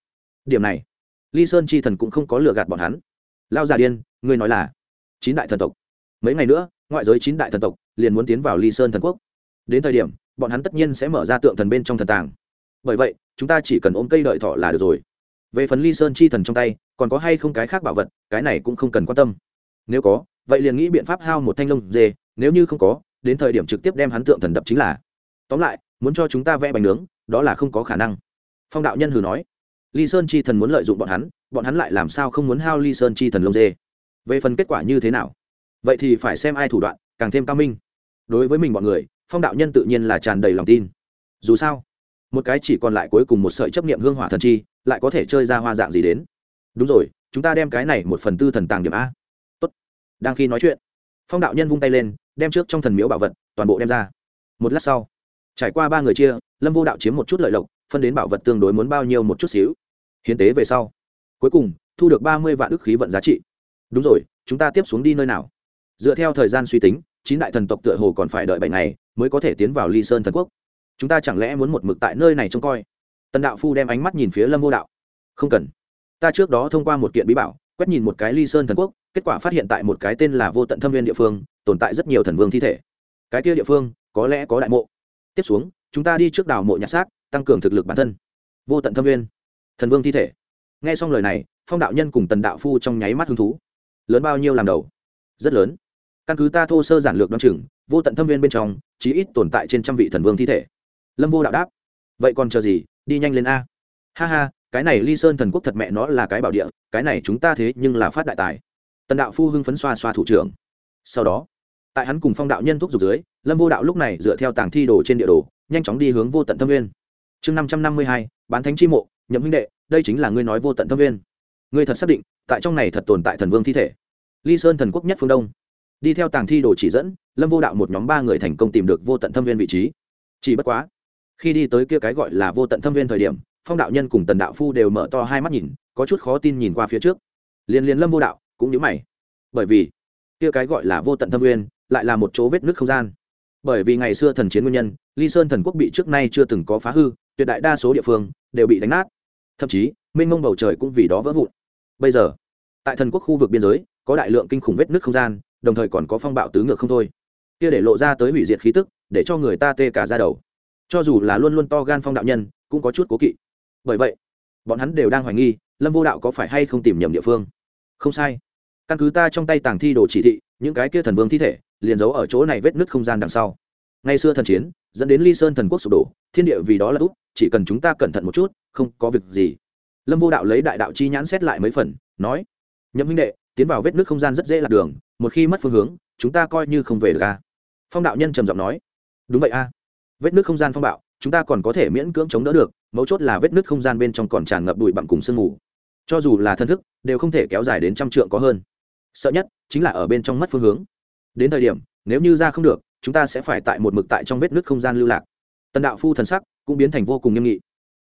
Điểm này, ly sơn chi thần cũng không có lừa gạt bọn hắn. Lao già điên, ngươi nói là chín đại thần tộc. Mấy ngày nữa, ngoại giới chín đại thần tộc liền muốn tiến vào ly sơn thần quốc. Đến thời điểm, bọn hắn tất nhiên sẽ mở ra tượng thần bên trong thần tàng. Bởi vậy, chúng ta chỉ cần ôm cây đợi thọ là được rồi. Về phần ly sơn chi thần trong tay, còn có hay không cái khác bảo vật, cái này cũng không cần quan tâm. Nếu có, vậy liền nghĩ biện pháp hao một thanh lông dê, nếu như không có, đến thời điểm trực tiếp đem hắn tượng thần đập chính là. Tóm lại muốn cho chúng ta vẽ bánh nướng, đó là không có khả năng. Phong đạo nhân hừ nói. Ly sơn chi thần muốn lợi dụng bọn hắn bọn hắn lại làm sao không muốn hao ly sơn chi thần lông dê? Về phần kết quả như thế nào? Vậy thì phải xem ai thủ đoạn, càng thêm cao minh. Đối với mình bọn người, phong đạo nhân tự nhiên là tràn đầy lòng tin. Dù sao, một cái chỉ còn lại cuối cùng một sợi chấp niệm hương hỏa thần chi, lại có thể chơi ra hoa dạng gì đến? Đúng rồi, chúng ta đem cái này một phần tư thần tàng điểm a. Tốt. đang khi nói chuyện, phong đạo nhân vung tay lên, đem trước trong thần miếu bảo vật toàn bộ đem ra. Một lát sau trải qua ba người chia, lâm vô đạo chiếm một chút lợi lộc, phân đến bảo vật tương đối muốn bao nhiêu một chút xíu. Hiến tế về sau, cuối cùng, thu được ba mươi vạn ức khí vận giá trị. Đúng rồi, chúng ta tiếp xuống đi nơi nào? Dựa theo thời gian suy tính, chín đại thần tộc tựa hồ còn phải đợi bảy ngày mới có thể tiến vào ly sơn thần quốc. Chúng ta chẳng lẽ muốn một mực tại nơi này trông coi? Tần đạo phu đem ánh mắt nhìn phía lâm vô đạo. Không cần. Ta trước đó thông qua một kiện bí bảo, quét nhìn một cái ly sơn thần quốc, kết quả phát hiện tại một cái tên là vô tận thâm viên địa phương, tồn tại rất nhiều thần vương thi thể. Cái kia địa phương, có lẽ có đại mộ tiếp xuống, chúng ta đi trước đào mộ nhặt xác, tăng cường thực lực bản thân. Vô tận thâm viên thần vương thi thể. Nghe xong lời này, phong đạo nhân cùng tần đạo phu trong nháy mắt hứng thú. Lớn bao nhiêu làm đầu? Rất lớn. Căn cứ ta thô sơ giản lược đoán chừng, vô tận thâm viên bên trong, chí ít tồn tại trên trăm vị thần vương thi thể. Lâm vô đạo đáp. Vậy còn chờ gì? Đi nhanh lên a. Ha ha, cái này ly sơn thần quốc thật mẹ nó là cái bảo địa, cái này chúng ta thế nhưng là phát đại tài. Tần đạo phu hưng phấn xoa xoa thủ trưởng. Sau đó tại hắn cùng phong đạo nhân thúc giục dưới, lâm vô đạo lúc này dựa theo tàng thi đồ trên địa đồ, nhanh chóng đi hướng vô tận thâm nguyên. chương năm trăm năm mươi hai, bán thánh chi mộ, nhậm huynh đệ, đây chính là ngươi nói vô tận thâm nguyên. ngươi thật xác định, tại trong này thật tồn tại thần vương thi thể. Ly sơn thần quốc nhất phương đông. Đi theo tàng thi đồ chỉ dẫn, lâm vô đạo một nhóm ba người thành công tìm được vô tận thâm viên vị trí. Chỉ bất quá, khi đi tới kia cái gọi là vô tận thâm viên thời điểm, phong đạo nhân cùng tần đạo phu đều mở to hai mắt nhìn, có chút khó tin nhìn qua phía trước. Liền liền lâm vô đạo cũng nhớ mày. Bởi vì, kia cái gọi là vô tận thâm viên lại là một chỗ vết nước không gian. Bởi vì ngày xưa thần chiến nguyên nhân, ly sơn thần quốc bị trước nay chưa từng có phá hư, tuyệt đại đa số địa phương đều bị đánh nát. Thậm chí, mênh mông bầu trời cũng vì đó vỡ vụn. Bây giờ, tại thần quốc khu vực biên giới, có đại lượng kinh khủng vết nước không gian, đồng thời còn có phong bạo tứ ngược không thôi. Kia để lộ ra tới hủy diệt khí tức, để cho người ta tê cả ra đầu. Cho dù là luôn luôn to gan phong đạo nhân, cũng có chút cố kỵ. Bởi vậy, bọn hắn đều đang hoài nghi, lâm vô đạo có phải hay không tìm nhầm địa phương? Không sai. Căn cứ ta trong tay tàng thi đồ chỉ thị những cái kia thần vương thi thể, liền giấu ở chỗ này vết nứt không gian đằng sau. Ngày xưa thần chiến, dẫn đến ly sơn thần quốc sụp đổ, thiên địa vì đó là út chỉ cần chúng ta cẩn thận một chút, không có việc gì. Lâm vô đạo lấy đại đạo chi nhãn xét lại mấy phần, nói, nhậm huynh đệ, tiến vào vết nước không gian rất dễ lạc đường, một khi mất phương hướng, chúng ta coi như không về được a. Phong đạo nhân trầm giọng nói, đúng vậy a. Vết nước không gian phong bạo, chúng ta còn có thể miễn cưỡng chống đỡ được, mấu chốt là vết nước không gian bên trong còn tràn ngập bụi bặm cùng sương mù. Cho dù là thân thức, đều không thể kéo dài đến trăm trượng có hơn sợ nhất chính là ở bên trong mất phương hướng. Đến thời điểm, nếu như ra không được, chúng ta sẽ phải tại một mực tại trong vết nước không gian lưu lạc. Tần đạo phu thần sắc cũng biến thành vô cùng nghiêm nghị.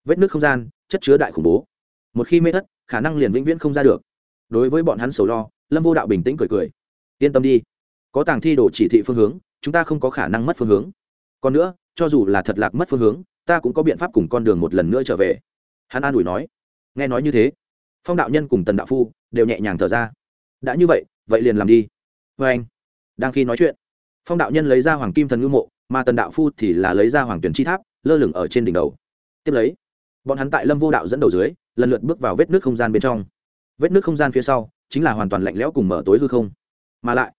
Vết nước không gian, chất chứa đại khủng bố. Một khi mê thất, khả năng liền vĩnh viễn không ra được. Đối với bọn hắn sầu lo, lâm vô đạo bình tĩnh cười cười. Yên tâm đi, có tàng thi đổ chỉ thị phương hướng, chúng ta không có khả năng mất phương hướng. Còn nữa, cho dù là thật lạc mất phương hướng, ta cũng có biện pháp cùng con đường một lần nữa trở về. Hắn an ủi nói. Nghe nói như thế, phong đạo nhân cùng tần đạo phu đều nhẹ nhàng thở ra đã như vậy vậy liền làm đi. Vê anh, đang khi nói chuyện, phong đạo nhân lấy ra hoàng kim thần ngư mộ, mà tần đạo phu thì là lấy ra hoàng tuyển chi tháp, lơ lửng ở trên đỉnh đầu. Tiếp lấy, bọn hắn tại lâm vô đạo dẫn đầu dưới, lần lượt bước vào vết nước không gian bên trong. Vết nước không gian phía sau, chính là hoàn toàn lạnh lẽo cùng mở tối hư không. Mà lại,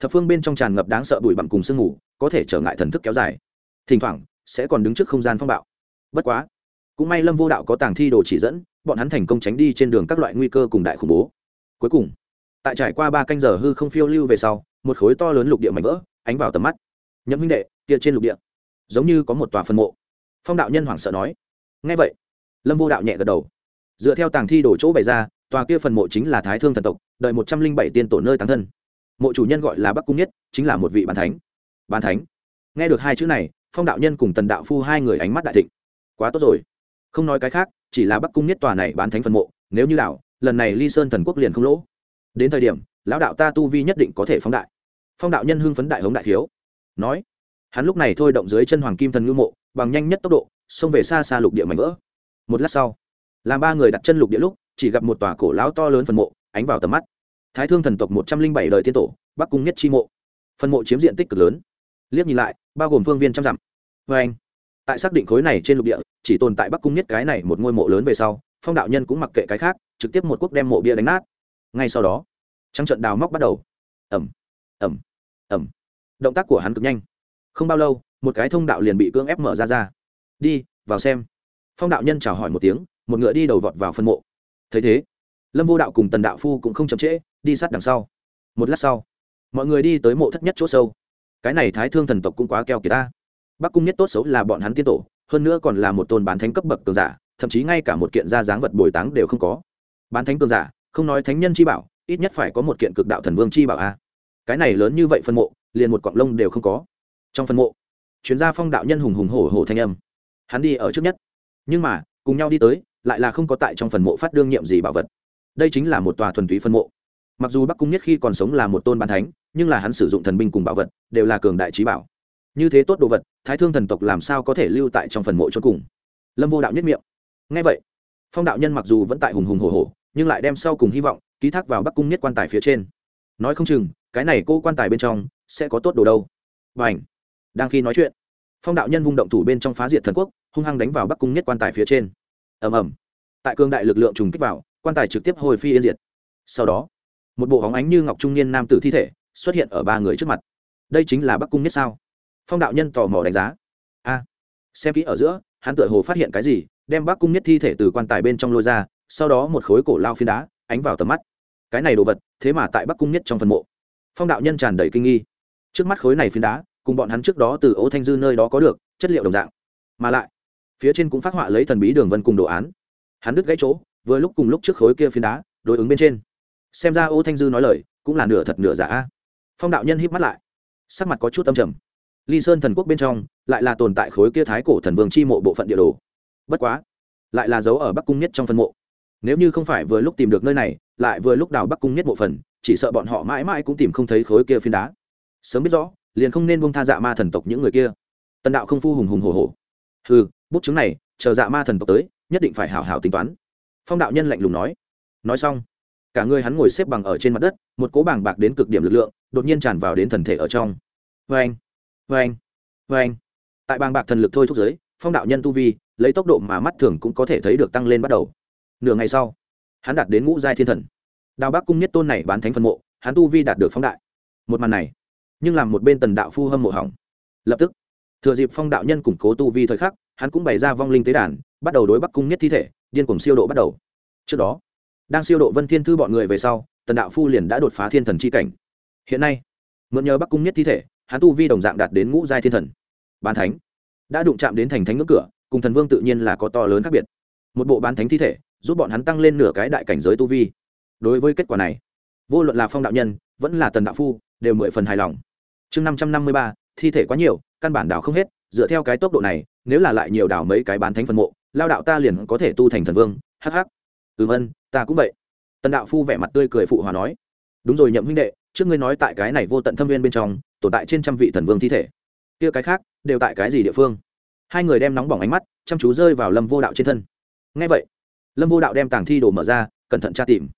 thập phương bên trong tràn ngập đáng sợ bụi bặm cùng sương mù, có thể trở ngại thần thức kéo dài. Thỉnh thoảng, sẽ còn đứng trước không gian phong bạo. Bất quá, cũng may lâm vô đạo có tàng thi đồ chỉ dẫn, bọn hắn thành công tránh đi trên đường các loại nguy cơ cùng đại khủng bố. Cuối cùng tại trải qua ba canh giờ hư không phiêu lưu về sau, một khối to lớn lục địa mảnh vỡ, ánh vào tầm mắt. Nhậm huynh đệ, kia trên lục địa, giống như có một tòa phân mộ. Phong đạo nhân hoảng sợ nói. Ngay vậy, lâm vô đạo nhẹ gật đầu. Dựa theo tàng thi đổ chỗ bày ra, tòa kia phần mộ chính là thái thương thần tộc, đợi một trăm linh bảy tiên tổ nơi táng thân. Mộ chủ nhân gọi là bắc cung nhất, chính là một vị bàn thánh. Bàn thánh? Nghe được hai chữ này, phong đạo nhân cùng tần đạo phu hai người ánh mắt đại thịnh. Quá tốt rồi. Không nói cái khác, chỉ là bắc cung nhất tòa này bán thánh phần mộ, nếu như đạo lần này ly sơn thần quốc liền không lỗ đến thời điểm, lão đạo ta tu vi nhất định có thể phóng đại. Phong đạo nhân hưng phấn đại hống đại thiếu nói, hắn lúc này thôi động dưới chân hoàng kim thần ngư mộ, bằng nhanh nhất tốc độ, xông về xa xa lục địa mảnh vỡ. Một lát sau, làm ba người đặt chân lục địa lúc, chỉ gặp một tòa cổ lão to lớn phần mộ, ánh vào tầm mắt. Thái thương thần tộc một trăm linh bảy đời tiên tổ, bắc cung nhất chi mộ. Phần mộ chiếm diện tích cực lớn. Liếc nhìn lại, bao gồm phương viên trăm dặm. Vê anh, tại xác định khối này trên lục địa, chỉ tồn tại bắc cung nhất cái này một ngôi mộ lớn về sau, phong đạo nhân cũng mặc kệ cái khác, trực tiếp một quốc đem mộ bia đánh nát ngay sau đó trăng trận đào móc bắt đầu. Ẩm ẩm ẩm động tác của hắn cực nhanh. Không bao lâu, một cái thông đạo liền bị cưỡng ép mở ra ra. Đi, vào xem. Phong đạo nhân chào hỏi một tiếng, một ngựa đi đầu vọt vào phân mộ. Thấy thế, lâm vô đạo cùng tần đạo phu cũng không chậm trễ, đi sát đằng sau. Một lát sau, mọi người đi tới mộ thất nhất chỗ sâu. Cái này thái thương thần tộc cũng quá keo kỳ ta. Bắc cung nhất tốt xấu là bọn hắn tiên tổ, hơn nữa còn là một tôn bán thánh cấp bậc cường giả, thậm chí ngay cả một kiện ra dáng vật bồi táng đều không có. Bán thánh cường giả không nói thánh nhân chi bảo, ít nhất phải có một kiện cực đạo thần vương chi bảo a. Cái này lớn như vậy phân mộ, liền một cọng lông đều không có. Trong phân mộ chuyên gia phong đạo nhân hùng hùng hổ hổ thanh âm. Hắn đi ở trước nhất. Nhưng mà, cùng nhau đi tới, lại là không có tại trong phần mộ phát đương nhiệm gì bảo vật. Đây chính là một tòa thuần túy phân mộ. Mặc dù bắc cung nhất khi còn sống là một tôn bàn thánh, nhưng là hắn sử dụng thần binh cùng bảo vật, đều là cường đại trí bảo. Như thế tốt đồ vật, thái thương thần tộc làm sao có thể lưu tại trong phần mộ cho cùng? Lâm vô đạo nhất miệng. Ngay vậy, phong đạo nhân mặc dù vẫn tại hùng hùng hồ hồ nhưng lại đem sau cùng hy vọng ký thác vào bắc cung niết quan tài phía trên. Nói không chừng, cái này cô quan tài bên trong sẽ có tốt đồ đâu. Và ảnh đang khi nói chuyện, phong đạo nhân vung động thủ bên trong phá diệt thần quốc, hung hăng đánh vào bắc cung niết quan tài phía trên. Ầm ầm! Tại cương đại lực lượng trùng kích vào, quan tài trực tiếp hồi phi yên diệt. Sau đó, một bộ hóng ánh như ngọc trung niên nam tử thi thể xuất hiện ở ba người trước mặt. Đây chính là bắc cung niết sao? Phong đạo nhân tò mò đánh giá. A! Xem kỹ ở giữa, hắn tựa hồ phát hiện cái gì, đem bắc cung nhất thi thể từ quan tài bên trong lôi ra sau đó một khối cổ lao phiến đá ánh vào tầm mắt. Cái này đồ vật, thế mà tại bắc cung nhất trong phần mộ. Phong đạo nhân tràn đầy kinh nghi. Trước mắt khối này phiến đá, cùng bọn hắn trước đó từ ô thanh dư nơi đó có được, chất liệu đồng dạng. Mà lại, phía trên cũng phát họa lấy thần bí đường vân cùng đồ án. Hắn đứt gãy chỗ, vừa lúc cùng lúc trước khối kia phiến đá, đối ứng bên trên. Xem ra ô thanh dư nói lời, cũng là nửa thật nửa giả. Phong đạo nhân híp mắt lại. Sắc mặt có chút âm trầm. Ly sơn thần quốc bên trong, lại là tồn tại khối kia thái cổ thần vương chi mộ bộ phận địa đồ. Bất quá, lại là dấu ở bắc cung nhất trong phân mộ nếu như không phải vừa lúc tìm được nơi này, lại vừa lúc đào bắc cung nhất bộ phần, chỉ sợ bọn họ mãi mãi cũng tìm không thấy khối kia phiến đá. Sớm biết rõ, liền không nên bông tha dạ ma thần tộc những người kia. Tần đạo không phu hùng hùng hồ hồ hừ, bút chứng này, chờ dạ ma thần tộc tới, nhất định phải hảo hảo tính toán. Phong đạo nhân lạnh lùng nói. Nói xong, cả người hắn ngồi xếp bằng ở trên mặt đất, một cố bảng bạc đến cực điểm lực lượng, đột nhiên tràn vào đến thần thể ở trong. Vê anh vê anh vê anh tại bàng bạc thần lực thôi thúc giới, phong đạo nhân tu vi, lấy tốc độ mà mắt thường cũng có thể thấy được tăng lên bắt đầu nửa ngày sau, hắn đạt đến ngũ giai thiên thần. Đào bắc cung nhất tôn này bán thánh phân mộ, hắn tu vi đạt được phóng đại. Một màn này, nhưng làm một bên tần đạo phu hâm mộ hỏng. Lập tức, thừa dịp phong đạo nhân củng cố tu vi thời khắc, hắn cũng bày ra vong linh tế đàn, bắt đầu đối bắc cung nhất thi thể, điên cuồng siêu độ bắt đầu. Trước đó, đang siêu độ vân thiên thư bọn người về sau, tần đạo phu liền đã đột phá thiên thần c h i cảnh. Hiện nay, mượn nhờ bắc cung nhất thi thể, hắn tu vi đồng dạng đạt đến ngũ giai thiên thần. Bán thánh, đã đụng chạm đến thành thánh ngưỡng cửa, cùng thần vương tự nhiên là có to lớn khác biệt. Một bộ bán thánh thi thể giúp bọn hắn tăng lên nửa cái đại cảnh giới tu vi. Đối với kết quả này, vô luận là phong đạo nhân, vẫn là tần đạo phu, đều mười phần hài lòng. Chương năm trăm năm mươi ba, thi thể quá nhiều, căn bản đào không hết, dựa theo cái tốc độ này, nếu là lại nhiều đào mấy cái bán thánh phân mộ, lao đạo ta liền có thể tu thành thần vương hh ừm ân, ta cũng vậy. Tần đạo phu vẻ mặt tươi cười phụ hòa nói. Đúng rồi nhậm huynh đệ, trước ngươi nói tại cái này vô tận thâm viên bên trong, tồn tại trên trăm vị thần vương thi thể. Kia cái khác, đều tại cái gì địa phương? Hai người đem nóng bỏng ánh mắt, chăm chú rơi vào lâm vô đạo trên thân. Ngay vậy lâm vô đạo đem tàng thi đồ mở ra, cẩn thận tra tìm.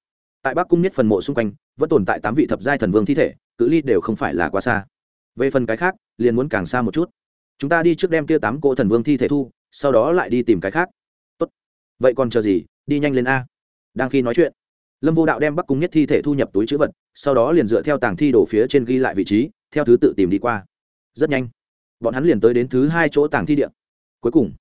Tại bắc cung nhất phần mộ xung quanh, vẫn tồn tại tám vị thập giai thần vương thi thể, cự ly đều không phải là quá xa. Về phần cái khác, liền muốn càng xa một chút. Chúng ta đi trước đem kia tám cỗ thần vương thi thể thu, sau đó lại đi tìm cái khác. Tốt. vậy còn chờ gì? Đi nhanh lên a. Đang khi nói chuyện, lâm vô đạo đem bắc cung nhất thi thể thu nhập túi chữ vật, sau đó liền dựa theo tàng thi đổ phía trên ghi lại vị trí, theo thứ tự tìm đi qua. Rất nhanh, bọn hắn liền tới đến thứ hai chỗ tàng thi địa. Cuối cùng,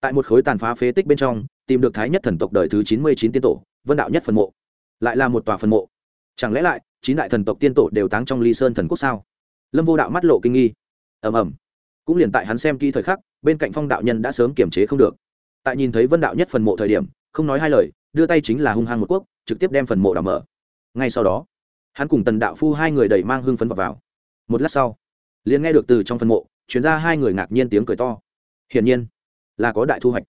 tại một khối tàn phá phế tích bên trong tìm được thái nhất thần tộc đời thứ chín mươi chín tiên tổ vân đạo nhất phần mộ. Lại là một tòa phần mộ. Chẳng lẽ lại chín đại thần tộc tiên tổ đều táng trong ly sơn thần quốc sao? Lâm vô đạo mắt lộ kinh nghi. Ầm ầm. Cũng liền tại hắn xem kỹ thời khắc bên cạnh phong đạo nhân đã sớm kiềm chế không được. Tại nhìn thấy vân đạo nhất phần mộ thời điểm không nói hai lời đưa tay chính là hung hăng một quốc trực tiếp đem phần mộ đào mở. Ngay sau đó hắn cùng tần đạo phu hai người đẩy mang hưng phấn vào, vào. một lát sau liền nghe được từ trong phần mộ chuyển ra hai người ngạc nhiên tiếng cười to. Hiển nhiên là có đại thu hoạch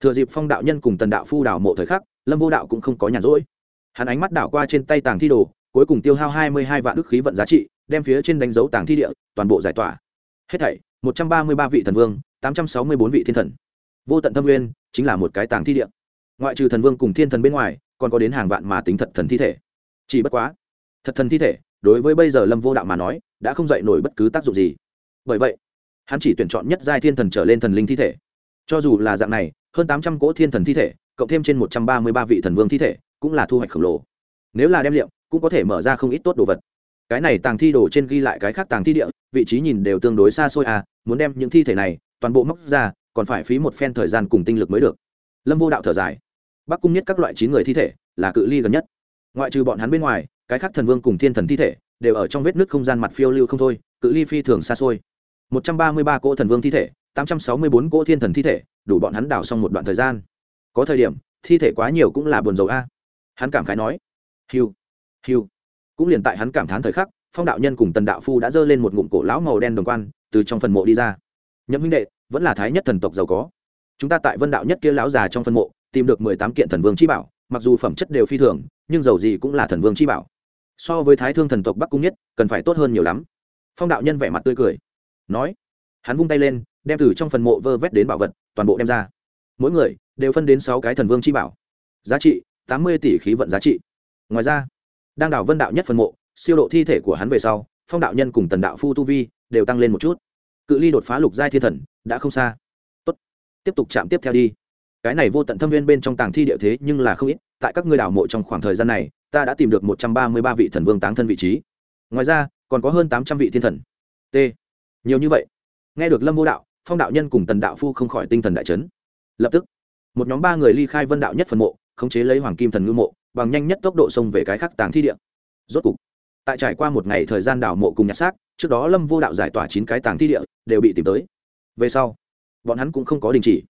thừa dịp phong đạo nhân cùng tần đạo phu đào mộ thời khắc, lâm vô đạo cũng không có nhàn rỗi. Hắn ánh mắt đảo qua trên tay tàng thi đồ, cuối cùng tiêu hao hai mươi hai vạn ức khí vận giá trị, đem phía trên đánh dấu tàng thi địa, toàn bộ giải tỏa. Hết thảy, một trăm ba mươi ba vị thần vương, tám trăm sáu mươi bốn vị thiên thần. Vô tận thâm nguyên, chính là một cái tàng thi địa. Ngoại trừ thần vương cùng thiên thần bên ngoài, còn có đến hàng vạn mà tính thật thần thi thể. Chỉ bất quá, thật thần thi thể, đối với bây giờ lâm vô đạo mà nói, đã không dạy nổi bất cứ tác dụng gì. Bởi vậy, hắn chỉ tuyển chọn nhất giai thiên thần trở lên thần linh thi thể cho dù là dạng này, hơn tám trăm cỗ thiên thần thi thể, cộng thêm trên một trăm ba mươi ba vị thần vương thi thể, cũng là thu hoạch khổng lồ. Nếu là đem liệm, cũng có thể mở ra không ít tốt đồ vật. Cái này tàng thi đồ trên ghi lại cái khác tàng thi địa, vị trí nhìn đều tương đối xa xôi à muốn đem những thi thể này, toàn bộ móc ra, còn phải phí một phen thời gian cùng tinh lực mới được. Lâm vô đạo thở dài. Bắc cung nhất các loại chín người thi thể, là cự ly gần nhất. Ngoại trừ bọn hắn bên ngoài, cái khác thần vương cùng thiên thần thi thể, đều ở trong vết nước không gian mặt phiêu lưu không thôi, cự ly phi thường xa xôi. Một trăm ba mươi ba cỗ thần vương thi thể tám trăm sáu mươi bốn cỗ thiên thần thi thể, đủ bọn hắn đào xong một đoạn thời gian. Có thời điểm, thi thể quá nhiều cũng là buồn rầu a. Hắn cảm khái nói hiu hiu cũng liền tại hắn cảm thán thời khắc, phong đạo nhân cùng tần đạo phu đã dơ lên một ngụm cổ lão màu đen đồng quan, từ trong phần mộ đi ra. Nhậm huynh đệ, vẫn là thái nhất thần tộc giàu có. Chúng ta tại vân đạo nhất kia lão già trong phần mộ, tìm được mười tám kiện thần vương chi bảo, mặc dù phẩm chất đều phi thường, nhưng dầu gì cũng là thần vương chi bảo. So với thái thương thần tộc bắc cung nhất, cần phải tốt hơn nhiều lắm. Phong đạo nhân vẻ mặt tươi cười, nói. Hắn vung tay lên đem từ trong phần mộ vơ vét đến bảo vật, toàn bộ đem ra. Mỗi người đều phân đến sáu cái thần vương chi bảo. Giá trị tám mươi tỷ khí vận giá trị. Ngoài ra, đang đảo vân đạo nhất phần mộ, siêu độ thi thể của hắn về sau, phong đạo nhân cùng tần đạo phu tu vi đều tăng lên một chút. Cự ly đột phá lục giai thiên thần, đã không xa. Tốt, tiếp tục chạm tiếp theo đi. Cái này vô tận thâm viên bên trong tàng thi địa thế nhưng là không ít, tại các ngươi đảo mộ trong khoảng thời gian này, ta đã tìm được một trăm ba mươi ba vị thần vương táng thân vị trí. Ngoài ra, còn có hơn tám trăm vị thiên thần. T. Nhiều như vậy. Nghe được lâm vô đạo phong đạo nhân cùng tần đạo phu không khỏi tinh thần đại chấn. Lập tức, một nhóm ba người ly khai vân đạo nhất phần mộ, khống chế lấy hoàng kim thần ngư mộ, bằng nhanh nhất tốc độ xông về cái khắc tàng thi địa. Rốt cục, tại trải qua một ngày thời gian đào mộ cùng nhặt xác, trước đó lâm vô đạo giải tỏa chín cái tàng thi địa, đều bị tìm tới. Về sau, bọn hắn cũng không có đình chỉ.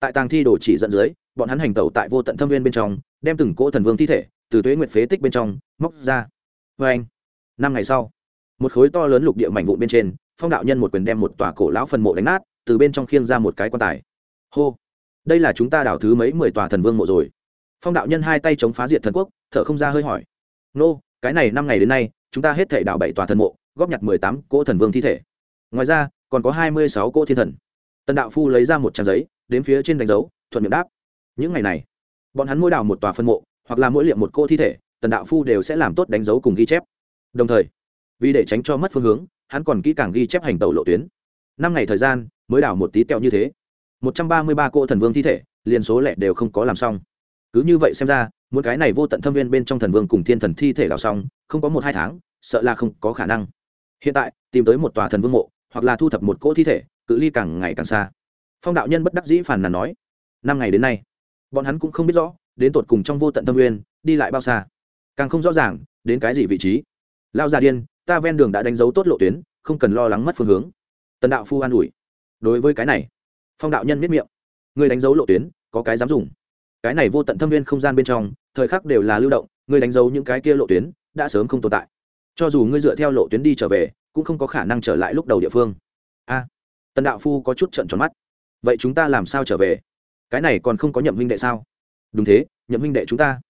Tại tàng thi đồ chỉ dẫn dưới, bọn hắn hành tẩu tại vô tận thâm viên bên trong, đem từng cỗ thần vương thi thể, từ tuế nguyệt phế tích bên trong, móc ra. Vê anh, năm ngày sau, một khối to lớn lục địa mảnh vụn bên trên, phong đạo nhân một quyền đem một tòa cổ lão phần mộ đánh nát từ bên trong khiêng ra một cái quan tài. Hô, đây là chúng ta đảo thứ mấy mười tòa thần vương mộ rồi? Phong đạo nhân hai tay chống phá diệt thần quốc, thở không ra hơi hỏi. Nô, cái này năm ngày đến nay, chúng ta hết thể đảo bảy tòa thần mộ, góp nhặt mười tám cỗ thần vương thi thể. Ngoài ra, còn có hai mươi sáu cỗ thiên thần. Tần đạo phu lấy ra một trang giấy, đến phía trên đánh dấu, thuận miệng đáp. Những ngày này, bọn hắn mỗi đào một tòa phân mộ, hoặc là mỗi liệm một cô thi thể, tần đạo phu đều sẽ làm tốt đánh dấu cùng ghi chép. Đồng thời, vì để tránh cho mất phương hướng, hắn còn kỹ càng ghi chép hành tàu lộ tuyến. Năm ngày thời gian mới đào một tí tẹo như thế. Một trăm ba mươi ba cô thần vương thi thể liền số lẻ đều không có làm xong. Cứ như vậy xem ra muốn cái này vô tận thâm viên bên trong thần vương cùng thiên thần thi thể đào xong không có một hai tháng sợ là không có khả năng. Hiện tại tìm tới một tòa thần vương mộ hoặc là thu thập một cỗ thi thể cự ly càng ngày càng xa. Phong đạo nhân bất đắc dĩ phản nàn nói năm ngày đến nay bọn hắn cũng không biết rõ đến tột cùng trong vô tận thâm nguyên, đi lại bao xa. Càng không rõ ràng đến cái gì vị trí. Lao già điên ta ven đường đã đánh dấu tốt lộ tuyến không cần lo lắng mất phương hướng. Tần đạo phu an ủi đối với cái này, phong đạo nhân biết miệng, người đánh dấu lộ tuyến, có cái dám dùng. Cái này vô tận thâm viên không gian bên trong, thời khắc đều là lưu động, người đánh dấu những cái kia lộ tuyến, đã sớm không tồn tại. Cho dù ngươi dựa theo lộ tuyến đi trở về, cũng không có khả năng trở lại lúc đầu địa phương. A, tần đạo phu có chút trận tròn mắt. Vậy chúng ta làm sao trở về? Cái này còn không có nhậm huynh đệ sao? Đúng thế, nhậm huynh đệ chúng ta.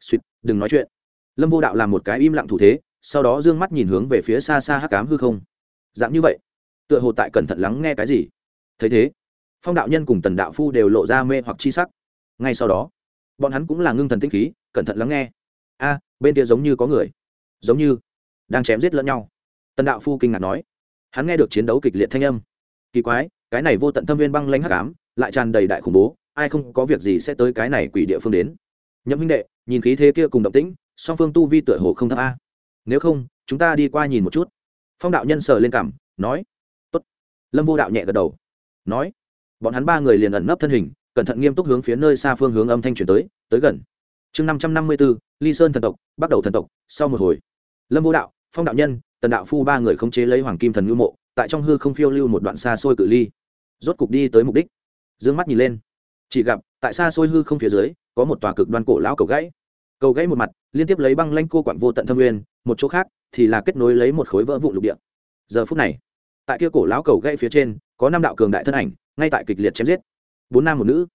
Suýt đừng nói chuyện. Lâm vô đạo làm một cái im lặng thủ thế, sau đó d ư ơ n g mắt nhìn hướng về phía xa xa hắc cám hư không. Dạng như vậy, tựa hồ tại cẩn thận lắng nghe cái gì? Thấy thế, phong đạo nhân cùng tần đạo phu đều lộ ra mê hoặc chi sắc. Ngay sau đó, bọn hắn cũng là ngưng thần tinh khí, cẩn thận lắng nghe. A, bên kia giống như có người, giống như đang chém giết lẫn nhau. Tần đạo phu kinh ngạc nói. Hắn nghe được chiến đấu kịch liệt thanh âm. Kỳ quái, cái này vô tận thâm viên băng lanh hắc ám, lại tràn đầy đại khủng bố, ai không có việc gì sẽ tới cái này quỷ địa phương đến. Nhậm huynh đệ, nhìn khí thế kia cùng động tĩnh, song phương tu vi tựa hồ không thấp a. Nếu không, chúng ta đi qua nhìn một chút. Phong đạo nhân sờ lên cảm, nói. Tốt. lâm vô đạo nhẹ gật đầu nói, bọn hắn ba người liền ẩn nấp thân hình, cẩn thận nghiêm túc hướng phía nơi xa phương hướng âm thanh chuyển tới tới gần. Chương năm trăm năm mươi b ố ly sơn thần tộc, bắt đầu thần tộc, sau một hồi. Lâm vô đạo, phong đạo nhân, tần đạo phu ba người khống chế lấy hoàng kim thần ngư mộ, tại trong hư không phiêu lưu một đoạn xa xôi cự ly. Rốt cục đi tới mục đích. D ư ơ n g mắt nhìn lên. Chỉ gặp, tại xa xôi hư không phía dưới, có một tòa cực đoan cổ lão cầu gãy. Cầu gãy một mặt, liên tiếp lấy băng lanh cô quặn vô tận thâm nguyên, một chỗ khác thì là kết nối lấy một khối vỡ vụ lục địa. Giờ phút này, tại kia cổ lão cầu gãy phía trên có năm đạo cường đại thân ảnh, ngay tại kịch liệt chém giết. Bốn nam một nữ,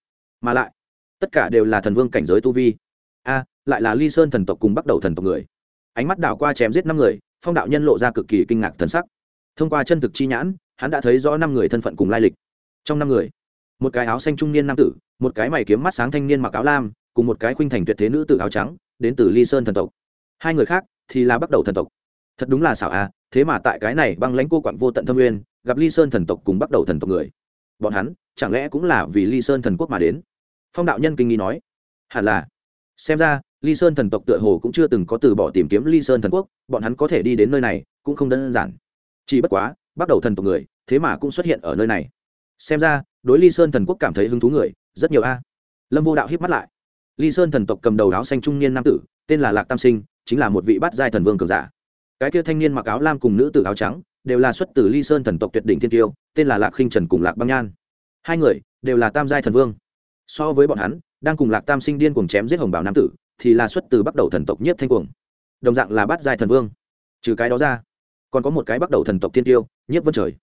mà lại, tất cả đều là thần vương cảnh giới tu vi. A, lại là ly sơn thần tộc cùng bắt đầu thần tộc người. Ánh mắt đảo qua chém giết năm người, phong đạo nhân lộ ra cực kỳ kinh ngạc thần sắc. Thông qua chân thực chi nhãn, hắn đã thấy rõ năm người thân phận cùng lai lịch. Trong năm người, một cái áo xanh trung niên nam tử, một cái mày kiếm mắt sáng thanh niên mặc áo lam, cùng một cái khuynh thành tuyệt thế nữ tử áo trắng, đến từ ly sơn thần tộc. Hai người khác thì là bắt đầu thần tộc. Thật đúng là xảo à thế mà tại cái này băng lãnh cô quặng vô tận thâm nguyên gặp ly sơn thần tộc cùng bắt đầu thần tộc người. Bọn hắn chẳng lẽ cũng là vì ly sơn thần quốc mà đến? Phong đạo nhân kinh nghi nói, hẳn là. Xem ra, ly sơn thần tộc tựa hồ cũng chưa từng có từ bỏ tìm kiếm ly sơn thần quốc, bọn hắn có thể đi đến nơi này cũng không đơn giản. Chỉ bất quá, bắt đầu thần tộc người, thế mà cũng xuất hiện ở nơi này. Xem ra, đối ly sơn thần quốc cảm thấy hứng thú người, rất nhiều a. Lâm vô đạo hiếp mắt lại. Ly sơn thần tộc cầm đầu áo xanh trung niên nam tử, tên là lạc tam sinh, chính là một vị bát giai thần vương cường giả. Cái kia thanh niên mặc áo lam cùng nữ tử áo trắng đều là xuất từ ly sơn thần tộc tuyệt đỉnh thiên tiêu, tên là lạc khinh trần cùng lạc băng nhan. Hai người đều là tam giai thần vương. So với bọn hắn, đang cùng lạc tam sinh điên cùng chém giết hồng bảo nam tử, thì là xuất từ bắt đầu thần tộc nhiếp thanh cuồng. Đồng dạng là bát giai thần vương. Trừ cái đó ra, còn có một cái bắt đầu thần tộc thiên tiêu, nhiếp vân trời.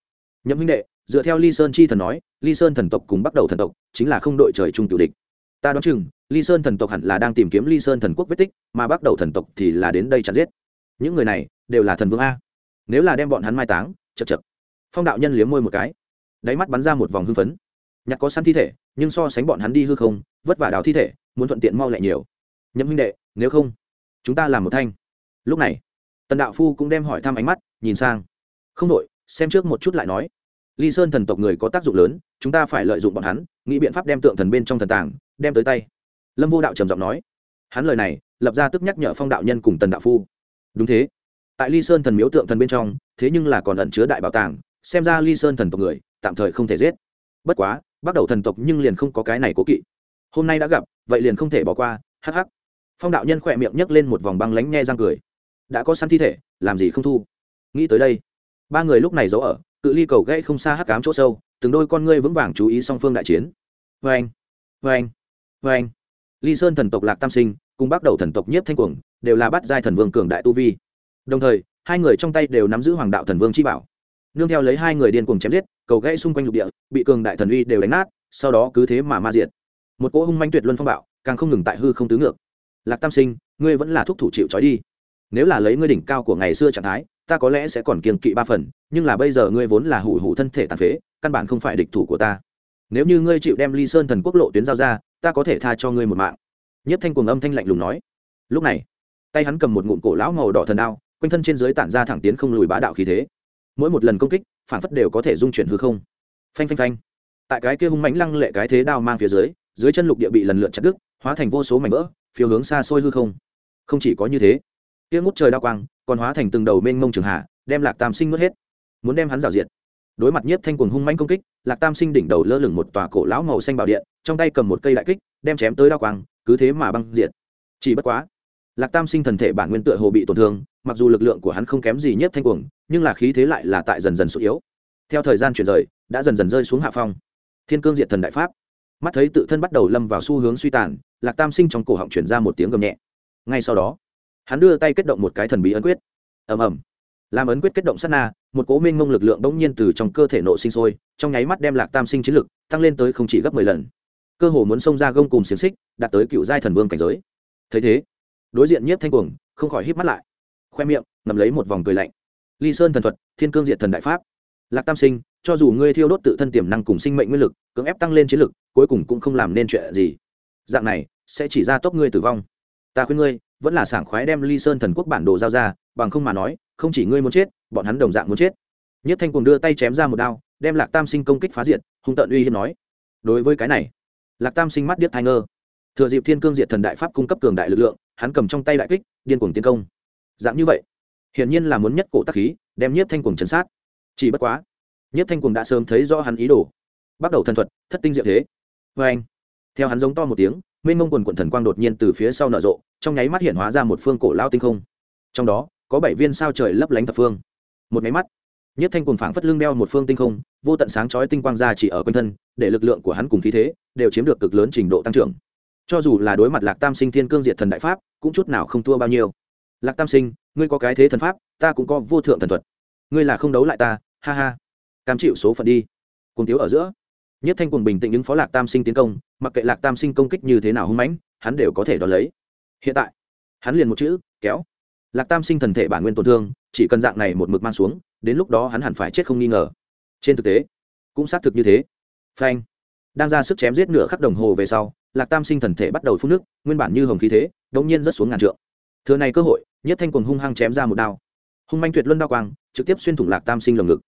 Nhậm huynh đệ, dựa theo ly sơn chi thần nói, ly sơn thần tộc cùng bắt đầu thần tộc chính là không đội trời chung cựu địch. Ta đoán chừng, ly sơn thần tộc hẳn là đang tìm kiếm ly sơn thần quốc vết tích, mà bắt đầu thần tộc thì là đến đây chặt giết. Những người này đều là thần vương a nếu là đem bọn hắn mai táng, chật chật. Phong đạo nhân liếm môi một cái, đáy mắt bắn ra một vòng hưng phấn. Nhặt có săn thi thể, nhưng so sánh bọn hắn đi hư không, vất vả đào thi thể, muốn thuận tiện mau lại nhiều. Nhậm huynh đệ, nếu không, chúng ta làm một thanh. Lúc này, tần đạo phu cũng đem hỏi thăm ánh mắt, nhìn sang. Không đội xem trước một chút lại nói. Ly sơn thần tộc người có tác dụng lớn, chúng ta phải lợi dụng bọn hắn, nghĩ biện pháp đem tượng thần bên trong thần tàng, đem tới tay. Lâm vô đạo trầm giọng nói. Hắn lời này, lập ra tức nhắc nhở phong đạo nhân cùng tần đạo phu. Đúng thế tại ly sơn thần miếu tượng thần bên trong, thế nhưng là còn ẩn chứa đại bảo tàng, xem ra ly sơn thần tộc người, tạm thời không thể giết. Bất quá, bắt đầu thần tộc nhưng liền không có cái này cố kỵ. Hôm nay đã gặp, vậy liền không thể bỏ qua hh phong đạo nhân khỏe miệng nhấc lên một vòng băng lánh nghe răng cười. Đã có săn thi thể, làm gì không thu? Nghĩ tới đây, ba người lúc này giấu ở, cự ly cầu gãy không xa hắc cám chỗ sâu, từng đôi con ngươi vững vàng chú ý song phương đại chiến. Vê anh vê anh vê anh ly sơn thần tộc lạc tam sinh, cùng bắt đầu thần tộc nhiếp thanh cuồng, đều là bắt giai thần vương cường đại tu vi đồng thời, hai người trong tay đều nắm giữ hoàng đạo thần vương chi bảo. Nương theo lấy hai người điên cuồng chém giết, cầu gãy xung quanh lục địa, bị cường đại thần uy đều đánh nát, sau đó cứ thế mà ma diệt. Một cỗ hung manh tuyệt luân phong bạo, càng không ngừng tại hư không tứ ngược. Lạc tam sinh, ngươi vẫn là thúc thủ chịu trói đi. Nếu là lấy ngươi đỉnh cao của ngày xưa trạng thái, ta có lẽ sẽ còn kiên kỵ ba phần, nhưng là bây giờ ngươi vốn là hủ hủ thân thể tàn phế, căn bản không phải địch thủ của ta. Nếu như ngươi chịu đem ly sơn thần quốc lộ tuyến giao ra, ta có thể tha cho ngươi một mạng. Nhất thanh cuồng âm thanh lạnh lùng nói. Lúc này, tay hắn cầm một ngụm cổ lão màu đỏ thần đao quanh thân trên dưới tản ra thẳng tiến không lùi bá đạo khí thế. Mỗi một lần công kích phản phất đều có thể dung chuyển hư không. Phanh phanh phanh. Tại cái kia hung mãnh lăng lệ cái thế đao mang phía dưới dưới chân lục địa bị lần lượt chặt đứt, hóa thành vô số mảnh vỡ, phiêu hướng xa xôi hư không. Không chỉ có như thế, kia ngút trời đao quang còn hóa thành từng đầu mênh mông trường hạ, đem lạc tam sinh nuốt hết. Muốn đem hắn rào diệt. Đối mặt nhiếp thanh quần hung mãnh công kích, lạc tam sinh đỉnh đầu lơ lửng một tòa cổ lão màu xanh bảo điện, trong tay cầm một cây đại kích, đem chém tới đao quang, cứ thế mà băng diệt. Chỉ bất quá, lạc tam sinh thần thể bản nguyên tựa hồ bị tổn thương mặc dù lực lượng của hắn không kém gì nhất thanh cuồng, nhưng là khí thế lại là tại dần dần sụt yếu. Theo thời gian chuyển rời, đã dần dần rơi xuống hạ phong. Thiên cương diệt thần đại pháp. Mắt thấy tự thân bắt đầu lâm vào xu hướng suy tàn, lạc tam sinh trong cổ họng chuyển ra một tiếng gầm nhẹ. Ngay sau đó, hắn đưa tay kết động một cái thần bí ấn quyết. Ầm ầm. Làm ấn quyết kết động sát na, một cố minh ngông lực lượng bỗng nhiên từ trong cơ thể nộ sinh sôi, trong nháy mắt đem lạc tam sinh chiến lực tăng lên tới không chỉ gấp mười lần. Cơ hồ muốn xông ra gông cùng xiềng xích, đạt tới cựu giai thần vương cảnh giới. Thấy thế, đối diện nhiếp thanh cuồng, không khỏi hít mắt lại khoe miệng ngầm lấy một vòng cười lạnh. Ly sơn thần thuật, thiên cương diệt thần đại pháp. Lạc tam sinh, cho dù ngươi thiêu đốt tự thân tiềm năng cùng sinh mệnh nguyên lực, cưỡng ép tăng lên chiến lực, cuối cùng cũng không làm nên chuyện gì. Dạng này, sẽ chỉ ra tốc ngươi tử vong. Ta khuyên ngươi, vẫn là sảng khoái đem ly sơn thần quốc bản đồ giao ra, bằng không mà nói, không chỉ ngươi muốn chết, bọn hắn đồng dạng muốn chết. Nhất thanh cùng đưa tay chém ra một đao, đem lạc tam sinh công kích phá diệt, hung tận uy hiếp nói. Đối với cái này, lạc tam sinh mắt điếc thai ngơ. Thừa dịp thiên cương diệt thần đại pháp cung cấp cường đại lực lượng, hắn cầm trong tay đại kích, điên cuồng tiến công dạng như vậy, hiển nhiên là muốn nhất cổ tắc khí, đem nhiếp thanh cuồng chấn sát. Chỉ bất quá, nhiếp thanh cuồng đã sớm thấy rõ hắn ý đồ, bắt đầu thần thuật, thất tinh diệu thế. Vê anh, theo hắn giống to một tiếng, mênh mông quần quận thần quang đột nhiên từ phía sau nở rộ, trong nháy mắt hiện hóa ra một phương cổ lao tinh không. Trong đó, có bảy viên sao trời lấp lánh thập phương. Một nháy mắt nhất thanh cuồng phảng phất lưng đeo một phương tinh không, vô tận sáng chói tinh quang ra chỉ ở quanh thân, để lực lượng của hắn cùng khí thế đều chiếm được cực lớn trình độ tăng trưởng. Cho dù là đối mặt lạc tam sinh thiên cương diệt thần đại pháp, cũng chút nào không thua bao nhiêu lạc tam sinh, ngươi có cái thế thần pháp, ta cũng có vô thượng thần thuật. Ngươi là không đấu lại ta, ha ha. Cam chịu số phận đi. Cùng tiếu ở giữa. Nhất thanh cùng bình tĩnh ứng phó lạc tam sinh tiến công, mặc kệ lạc tam sinh công kích như thế nào hung mãnh, hắn đều có thể đón lấy. Hiện tại, hắn liền một chữ, kéo. Lạc tam sinh thần thể bản nguyên tổn thương, chỉ cần dạng này một mực mang xuống, đến lúc đó hắn hẳn phải chết không nghi ngờ. Trên thực tế, cũng xác thực như thế. Phanh. Đang ra sức chém giết nửa khắc đồng hồ về sau, lạc tam sinh thần thể bắt đầu phun nước, nguyên bản như hồng khí thế đ ỗ n g nhiên rất xuống ngàn trượng. Thừa này cơ hội nhất thanh cùng hung hăng chém ra một đao. Hung manh tuyệt luân đao quang, trực tiếp xuyên thủng lạc tam sinh lồng ngực.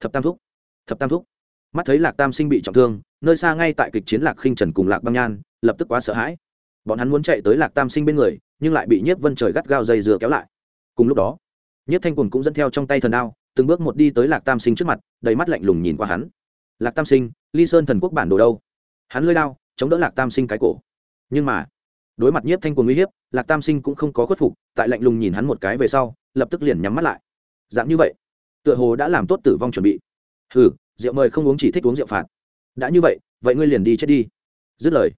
Thập tam thúc, thập tam thúc. Mắt thấy lạc tam sinh bị trọng thương, nơi xa ngay tại kịch chiến lạc khinh trần cùng lạc băng nhan, lập tức quá sợ hãi. Bọn hắn muốn chạy tới lạc tam sinh bên người, nhưng lại bị nhiếp vân trời gắt gao dây dừa kéo lại. Cùng lúc đó, nhiếp thanh quần cũng dẫn theo trong tay thần đao, từng bước một đi tới lạc tam sinh trước mặt, đầy mắt lạnh lùng nhìn qua hắn. Lạc tam sinh, ly sơn thần quốc bản đồ đâu? Hắn lơi đao, chống đỡ lạc tam sinh cái cổ. Nhưng mà đối mặt nhiếp thanh quần uy hiếp, lạc tam sinh cũng không có khuất phục, tại lạnh lùng nhìn hắn một cái về sau, lập tức liền nhắm mắt lại. Dạng như vậy, tựa hồ đã làm tốt tử vong chuẩn bị. Hừ, rượu mời không uống chỉ thích uống rượu phạt. Đã như vậy vậy ngươi liền đi chết đi. Dứt lời,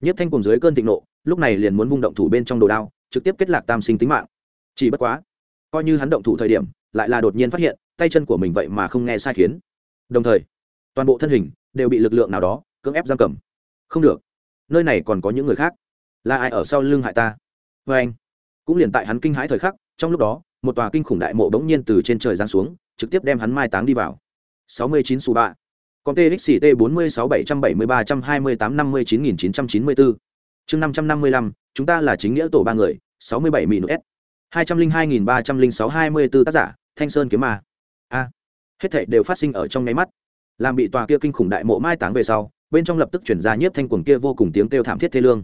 nhiếp thanh cùng dưới cơn thịnh nộ, lúc này liền muốn vung động thủ bên trong đồ đao, trực tiếp kết lạc tam sinh tính mạng. Chỉ bất quá, coi như hắn động thủ thời điểm, lại là đột nhiên phát hiện, tay chân của mình vậy mà không nghe sai khiến. Đồng thời, toàn bộ thân hình đều bị lực lượng nào đó cưỡng ép giam cầm. Không được, nơi này còn có những người khác là ai ở sau lưng hại ta? Vê anh, cũng liền tại hắn kinh hãi thời khắc, trong lúc đó, một tòa kinh khủng đại mộ bỗng nhiên từ trên trời giáng xuống, trực tiếp đem hắn mai táng đi vào. Sáu mươi chín xu ba con txt bốn mươi sáu bảy trăm bảy mươi ba trăm hai mươi tám năm mươi chín nghìn chín trăm chín mươi bốn. Chương năm trăm năm mươi lăm, chúng ta là chính nghĩa tổ ba người, sáu mươi bảy mỹ s. hai trăm linh hai nghìn ba trăm linh sáu hai mươi b ố tác giả, thanh sơn kiếm ma. A, hết thảy đều phát sinh ở trong nháy mắt. Làm bị tòa kia kinh khủng đại mộ mai táng về sau, bên trong lập tức chuyển ra nhiếp thanh quần kia vô cùng tiếng kêu thảm thiết thê lương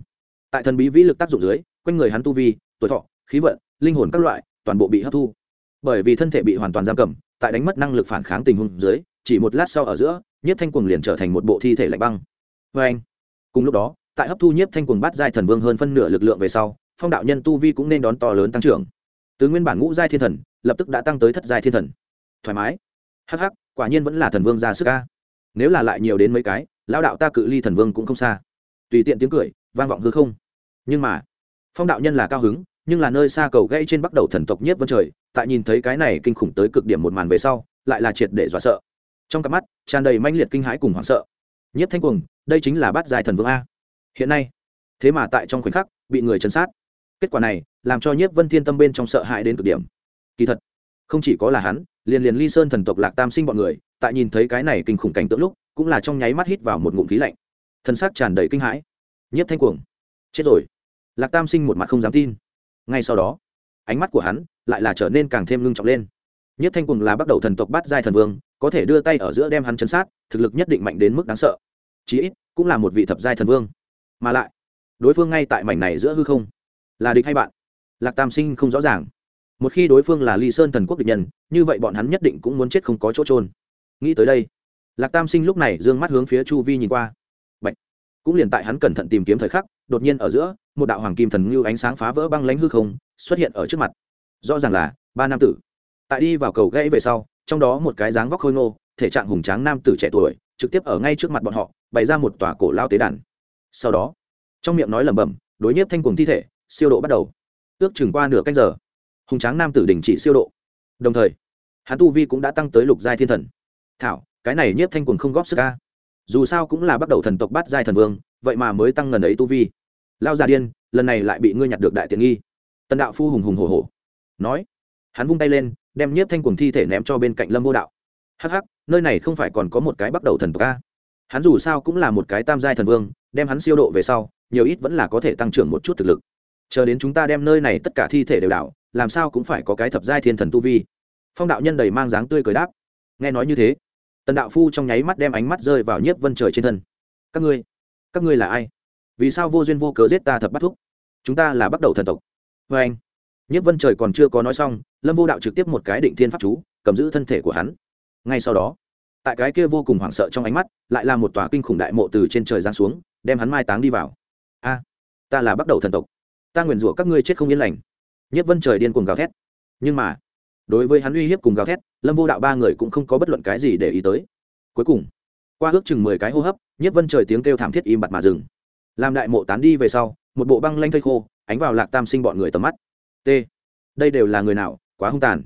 tại thần bí vĩ lực tác dụng dưới, quanh người hắn tu vi, tuổi thọ, khí vận, linh hồn các loại, toàn bộ bị hấp thu. Bởi vì thân thể bị hoàn toàn giam cầm, tại đánh mất năng lực phản kháng tình huống dưới, chỉ một lát sau ở giữa, nhiếp thanh cuồng liền trở thành một bộ thi thể lạnh băng. Vê anh, cùng lúc đó, tại hấp thu nhiếp thanh cuồng bắt giai thần vương hơn phân nửa lực lượng về sau, phong đạo nhân tu vi cũng nên đón to lớn tăng trưởng. Từ nguyên bản ngũ giai thiên thần, lập tức đã tăng tới thất giai thiên thần. Thoải mái. Hắc hắc, quả nhiên vẫn là thần vương ra sức ca nếu là lại nhiều đến mấy cái, lão đạo ta cự ly thần vương cũng không xa. Tùy tiện tiếng cười vang vọng hư không. Nhưng mà, phong đạo nhân là cao hứng, nhưng là nơi xa cầu gãy trên bắt đầu thần tộc nhất vân trời, tại nhìn thấy cái này kinh khủng tới cực điểm một màn về sau, lại là triệt để dọa sợ. Trong cặp mắt, tràn đầy manh liệt kinh hãi cùng hoảng sợ. Nhất thanh cuồng, đây chính là bát dài thần vương a. Hiện nay, thế mà tại trong khoảnh khắc, bị người chấn sát. Kết quả này, làm cho nhiếp vân thiên tâm bên trong sợ hãi đến cực điểm. Kỳ thật, không chỉ có là hắn, liền liền ly sơn thần tộc lạc tam sinh bọn người, tại nhìn thấy cái này kinh khủng cảnh tượng lúc, cũng là trong nháy mắt hít vào một ngụm khí lạnh. Thân xác tràn đầy kinh hãi nhiếp thanh cuồng. Chết rồi. Lạc tam sinh một mặt không dám tin. Ngay sau đó, ánh mắt của hắn lại là trở nên càng thêm ngưng trọng lên. Nhiếp thanh cuồng là bắt đầu thần tộc bắt giai thần vương, có thể đưa tay ở giữa đem hắn chấn sát, thực lực nhất định mạnh đến mức đáng sợ. Chí ít, cũng là một vị thập giai thần vương. Mà lại, đối phương ngay tại mảnh này giữa hư không, là địch hay bạn? Lạc tam sinh không rõ ràng. Một khi đối phương là ly sơn thần quốc địch nhân, như vậy bọn hắn nhất định cũng muốn chết không có chỗ trôn nghĩ tới đây, lạc tam sinh lúc này d ư ơ n g mắt hướng phía chu vi nhìn qua cũng liền tại hắn cẩn thận tìm kiếm thời khắc, đột nhiên ở giữa, một đạo hoàng kim thần ngưu ánh sáng phá vỡ băng lánh hư không, xuất hiện ở trước mặt. Rõ ràng là, ba nam tử. Tại đi vào cầu gãy về sau, trong đó một cái dáng vóc khôi ngô, thể trạng hùng tráng nam tử trẻ tuổi, trực tiếp ở ngay trước mặt bọn họ, bày ra một tòa cổ lao tế đàn. Sau đó, trong miệng nói lẩm bẩm, đối nhiếp thanh cùng thi thể, siêu độ bắt đầu. Ước chừng qua nửa canh giờ, hùng tráng nam tử đình chỉ siêu độ. Đồng thời, hắn tu vi cũng đã tăng tới lục giai thiên thần. Thảo, cái này nhiếp thanh cùng không góp sức ca dù sao cũng là bắt đầu thần tộc bát giai thần vương, vậy mà mới tăng ngần ấy tu vi. Lao già điên, lần này lại bị ngươi nhặt được đại tiện nghi. Tần đạo phu hùng hùng hổ hổ. Nói, hắn vung tay lên, đem nhiếp thanh cuồng thi thể ném cho bên cạnh lâm vô đạo. Hắc hắc, nơi này không phải còn có một cái bắt đầu thần tộc a? Hắn dù sao cũng là một cái tam giai thần vương, đem hắn siêu độ về sau, nhiều ít vẫn là có thể tăng trưởng một chút thực lực. Chờ đến chúng ta đem nơi này tất cả thi thể đều đảo, làm sao cũng phải có cái thập giai thiên thần tu vi. Phong đạo nhân đầy mang dáng tươi cười đáp. Nghe nói như thế tần đạo phu trong nháy mắt đem ánh mắt rơi vào nhiếp vân trời trên thân. Các ngươi các ngươi là ai? Vì sao vô duyên vô cớ giết ta thập bắt thúc? Chúng ta là bắt đầu thần tộc. Vê anh nhất vân trời còn chưa có nói xong, lâm vô đạo trực tiếp một cái định thiên pháp chú, cầm giữ thân thể của hắn. Ngay sau đó, tại cái kia vô cùng hoảng sợ trong ánh mắt, lại là một tòa kinh khủng đại mộ từ trên trời giáng xuống, đem hắn mai táng đi vào. A, ta là bắt đầu thần tộc. Ta nguyền rủa các ngươi chết không yên lành. Nhất vân trời điên cuồng gào thét. Nhưng mà đối với hắn uy hiếp cùng gào thét, lâm vô đạo ba người cũng không có bất luận cái gì để ý tới. Cuối cùng, qua ước chừng mười cái hô hấp nhất vân trời tiếng kêu thảm thiết im bặt mà dừng. Làm đại mộ tán đi về sau, một bộ băng lanh thây khô, ánh vào lạc tam sinh bọn người tầm mắt. T, đây đều là người nào, quá hung tàn.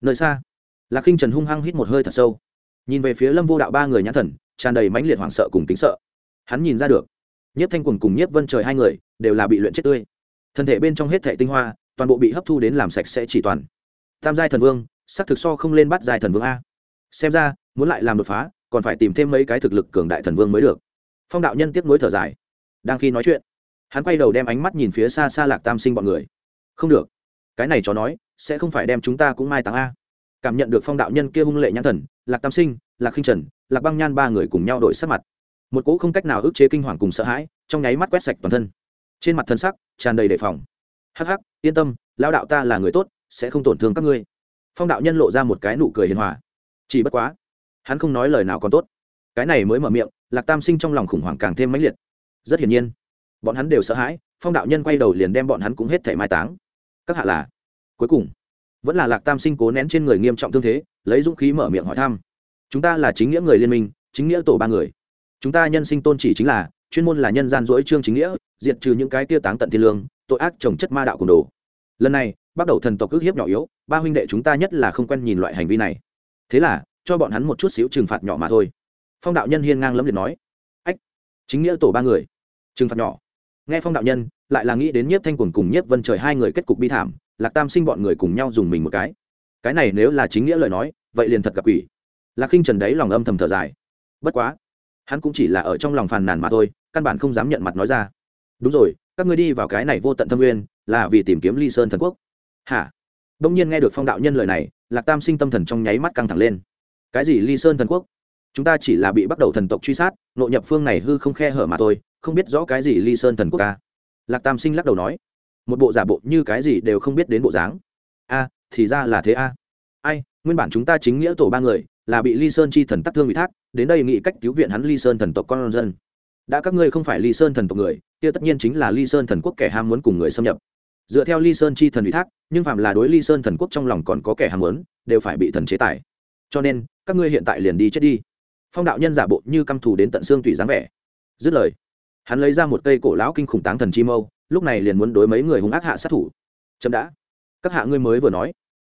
Nơi xa, lạc khinh trần hung hăng hít một hơi thật sâu. Nhìn về phía lâm vô đạo ba người nhãn thần, tràn đầy mãnh liệt hoảng sợ cùng tính sợ. Hắn nhìn ra được, nhiếp thanh quần cùng nhiếp vân trời hai người đều là bị luyện chết tươi. Thân thể bên trong hết thể tinh hoa, toàn bộ bị hấp thu đến làm sạch sẽ chỉ toàn tam giai thần vương, xác thực so không lên bắt giai thần vương a. Xem ra, muốn lại làm đột phá, còn phải tìm thêm mấy cái thực lực cường đại thần vương mới được. Phong đạo nhân tiếp nối thở dài. Đang khi nói chuyện, hắn quay đầu đem ánh mắt nhìn phía xa xa lạc tam sinh bọn người. Không được. Cái này chó nói, sẽ không phải đem chúng ta cũng mai táng a. Cảm nhận được phong đạo nhân kia hung lệ nhãn thần, lạc tam sinh, lạc khinh trần, lạc băng nhan ba người cùng nhau đổi sắc mặt. Một cỗ không cách nào ức chế kinh hoàng cùng sợ hãi, trong nháy mắt quét sạch toàn thân. Trên mặt thân sắc tràn đầy đề phòng. Hắc hắc, yên tâm lao đạo ta là người tốt sẽ không tổn thương các ngươi. Phong đạo nhân lộ ra một cái nụ cười hiền hòa. Chỉ bất quá, hắn không nói lời nào còn tốt. Cái này mới mở miệng, lạc tam sinh trong lòng khủng hoảng càng thêm mãnh liệt. Rất hiển nhiên, bọn hắn đều sợ hãi, phong đạo nhân quay đầu liền đem bọn hắn cũng hết thể mai táng. Các hạ là, cuối cùng, vẫn là lạc tam sinh cố nén trên người nghiêm trọng thương thế, lấy dũng khí mở miệng hỏi thăm. Chúng ta là chính nghĩa người liên minh, chính nghĩa tổ ba người. Chúng ta nhân sinh tôn chỉ chính là, chuyên môn là nhân gian dỗi trương chính nghĩa, diệt trừ những cái tia táng tận thiên lương, tội ác trồng chất ma đạo cùng đồ lần này bắt đầu thần tộc ước hiếp nhỏ yếu ba huynh đệ chúng ta nhất là không quen nhìn loại hành vi này thế là cho bọn hắn một chút xíu trừng phạt nhỏ mà thôi phong đạo nhân hiên ngang lấm liệt nói ách chính nghĩa tổ ba người trừng phạt nhỏ nghe phong đạo nhân lại là nghĩ đến nhiếp thanh quần cùng nhiếp vân trời hai người kết cục bi thảm lạc tam sinh bọn người cùng nhau dùng mình một cái cái này nếu là chính nghĩa lời nói vậy liền thật gặp quỷ lạc khinh trần đấy lòng âm thầm thở dài bất quá hắn cũng chỉ là ở trong lòng phàn nàn mà thôi căn bản không dám nhận mặt nói ra đúng rồi các ngươi đi vào cái này vô tận thâm nguyên là vì tìm kiếm ly sơn thần quốc. Hả? Đông nhiên nghe được phong đạo nhân lời này, lạc tam sinh tâm thần trong nháy mắt căng thẳng lên. Cái gì ly sơn thần quốc? Chúng ta chỉ là bị bắt đầu thần tộc truy sát, nội nhập phương này hư không khe hở mà thôi, không biết rõ cái gì ly sơn thần quốc ca lạc tam sinh lắc đầu nói. Một bộ giả bộ như cái gì đều không biết đến bộ dáng. A thì ra là thế a ai, nguyên bản chúng ta chính nghĩa tổ ba người, là bị ly sơn chi thần tắc thương ủy thác, đến đây nghĩ cách cứu viện hắn ly sơn thần tộc con dân. Đã các ngươi không phải ly sơn thần tộc người, kia tất nhiên chính là ly sơn thần quốc kẻ ham muốn cùng người xâm nhập dựa theo ly sơn chi thần ủy thác, nhưng phạm là đối ly sơn thần quốc trong lòng còn có kẻ ham muốn, đều phải bị thần chế tài cho nên, các ngươi hiện tại liền đi chết đi. Phong đạo nhân giả bộ như căm thù đến tận xương tùy dáng vẻ. Dứt lời, hắn lấy ra một cây cổ lão kinh khủng táng thần chi mâu, lúc này liền muốn đối mấy người hung ác hạ sát thủ. Chậm đã, các hạ ngươi mới vừa nói.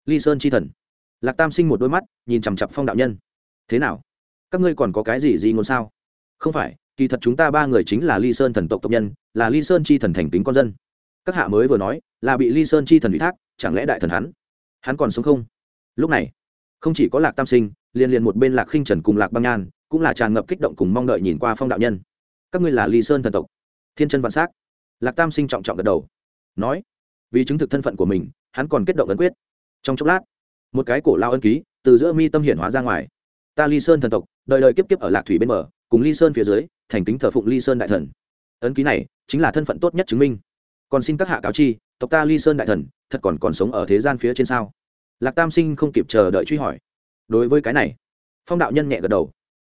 Ly sơn chi thần. Lạc tam sinh một đôi mắt, nhìn chằm chặp phong đạo nhân. Thế nào? Các ngươi còn có cái gì gì ngôn sao? Không phải, kỳ thật chúng ta ba người chính là ly sơn thần tộc tộc nhân, là ly sơn chi thần thành tính con dân các hạ mới vừa nói, là bị ly sơn chi thần ủy thác, chẳng lẽ đại thần hắn? Hắn còn sống không? Lúc này, không chỉ có lạc tam sinh, liền liền một bên lạc khinh trần cùng lạc băng nhan, cũng là tràn ngập kích động cùng mong đợi nhìn qua phong đạo nhân. Các ngươi là ly sơn thần tộc. Thiên chân vạn s á c lạc tam sinh trọng trọng gật đầu. Nói, vì chứng thực thân phận của mình, hắn còn kết động ấn quyết. Trong chốc lát, một cái cổ lao ân ký từ giữa mi tâm hiển hóa ra ngoài. Ta ly sơn thần tộc, đời đời kiếp kiếp ở lạc thủy bên bờ, cùng ly sơn phía dưới, thành kính thờ phụng ly sơn đại thần. Ấn ký này chính là thân phận tốt nhất chứng minh còn xin các hạ cáo chi, tộc ta ly sơn đại thần, thật còn còn sống ở thế gian phía trên sao? Lạc tam sinh không kịp chờ đợi truy hỏi. Đối với cái này, phong đạo nhân nhẹ gật đầu.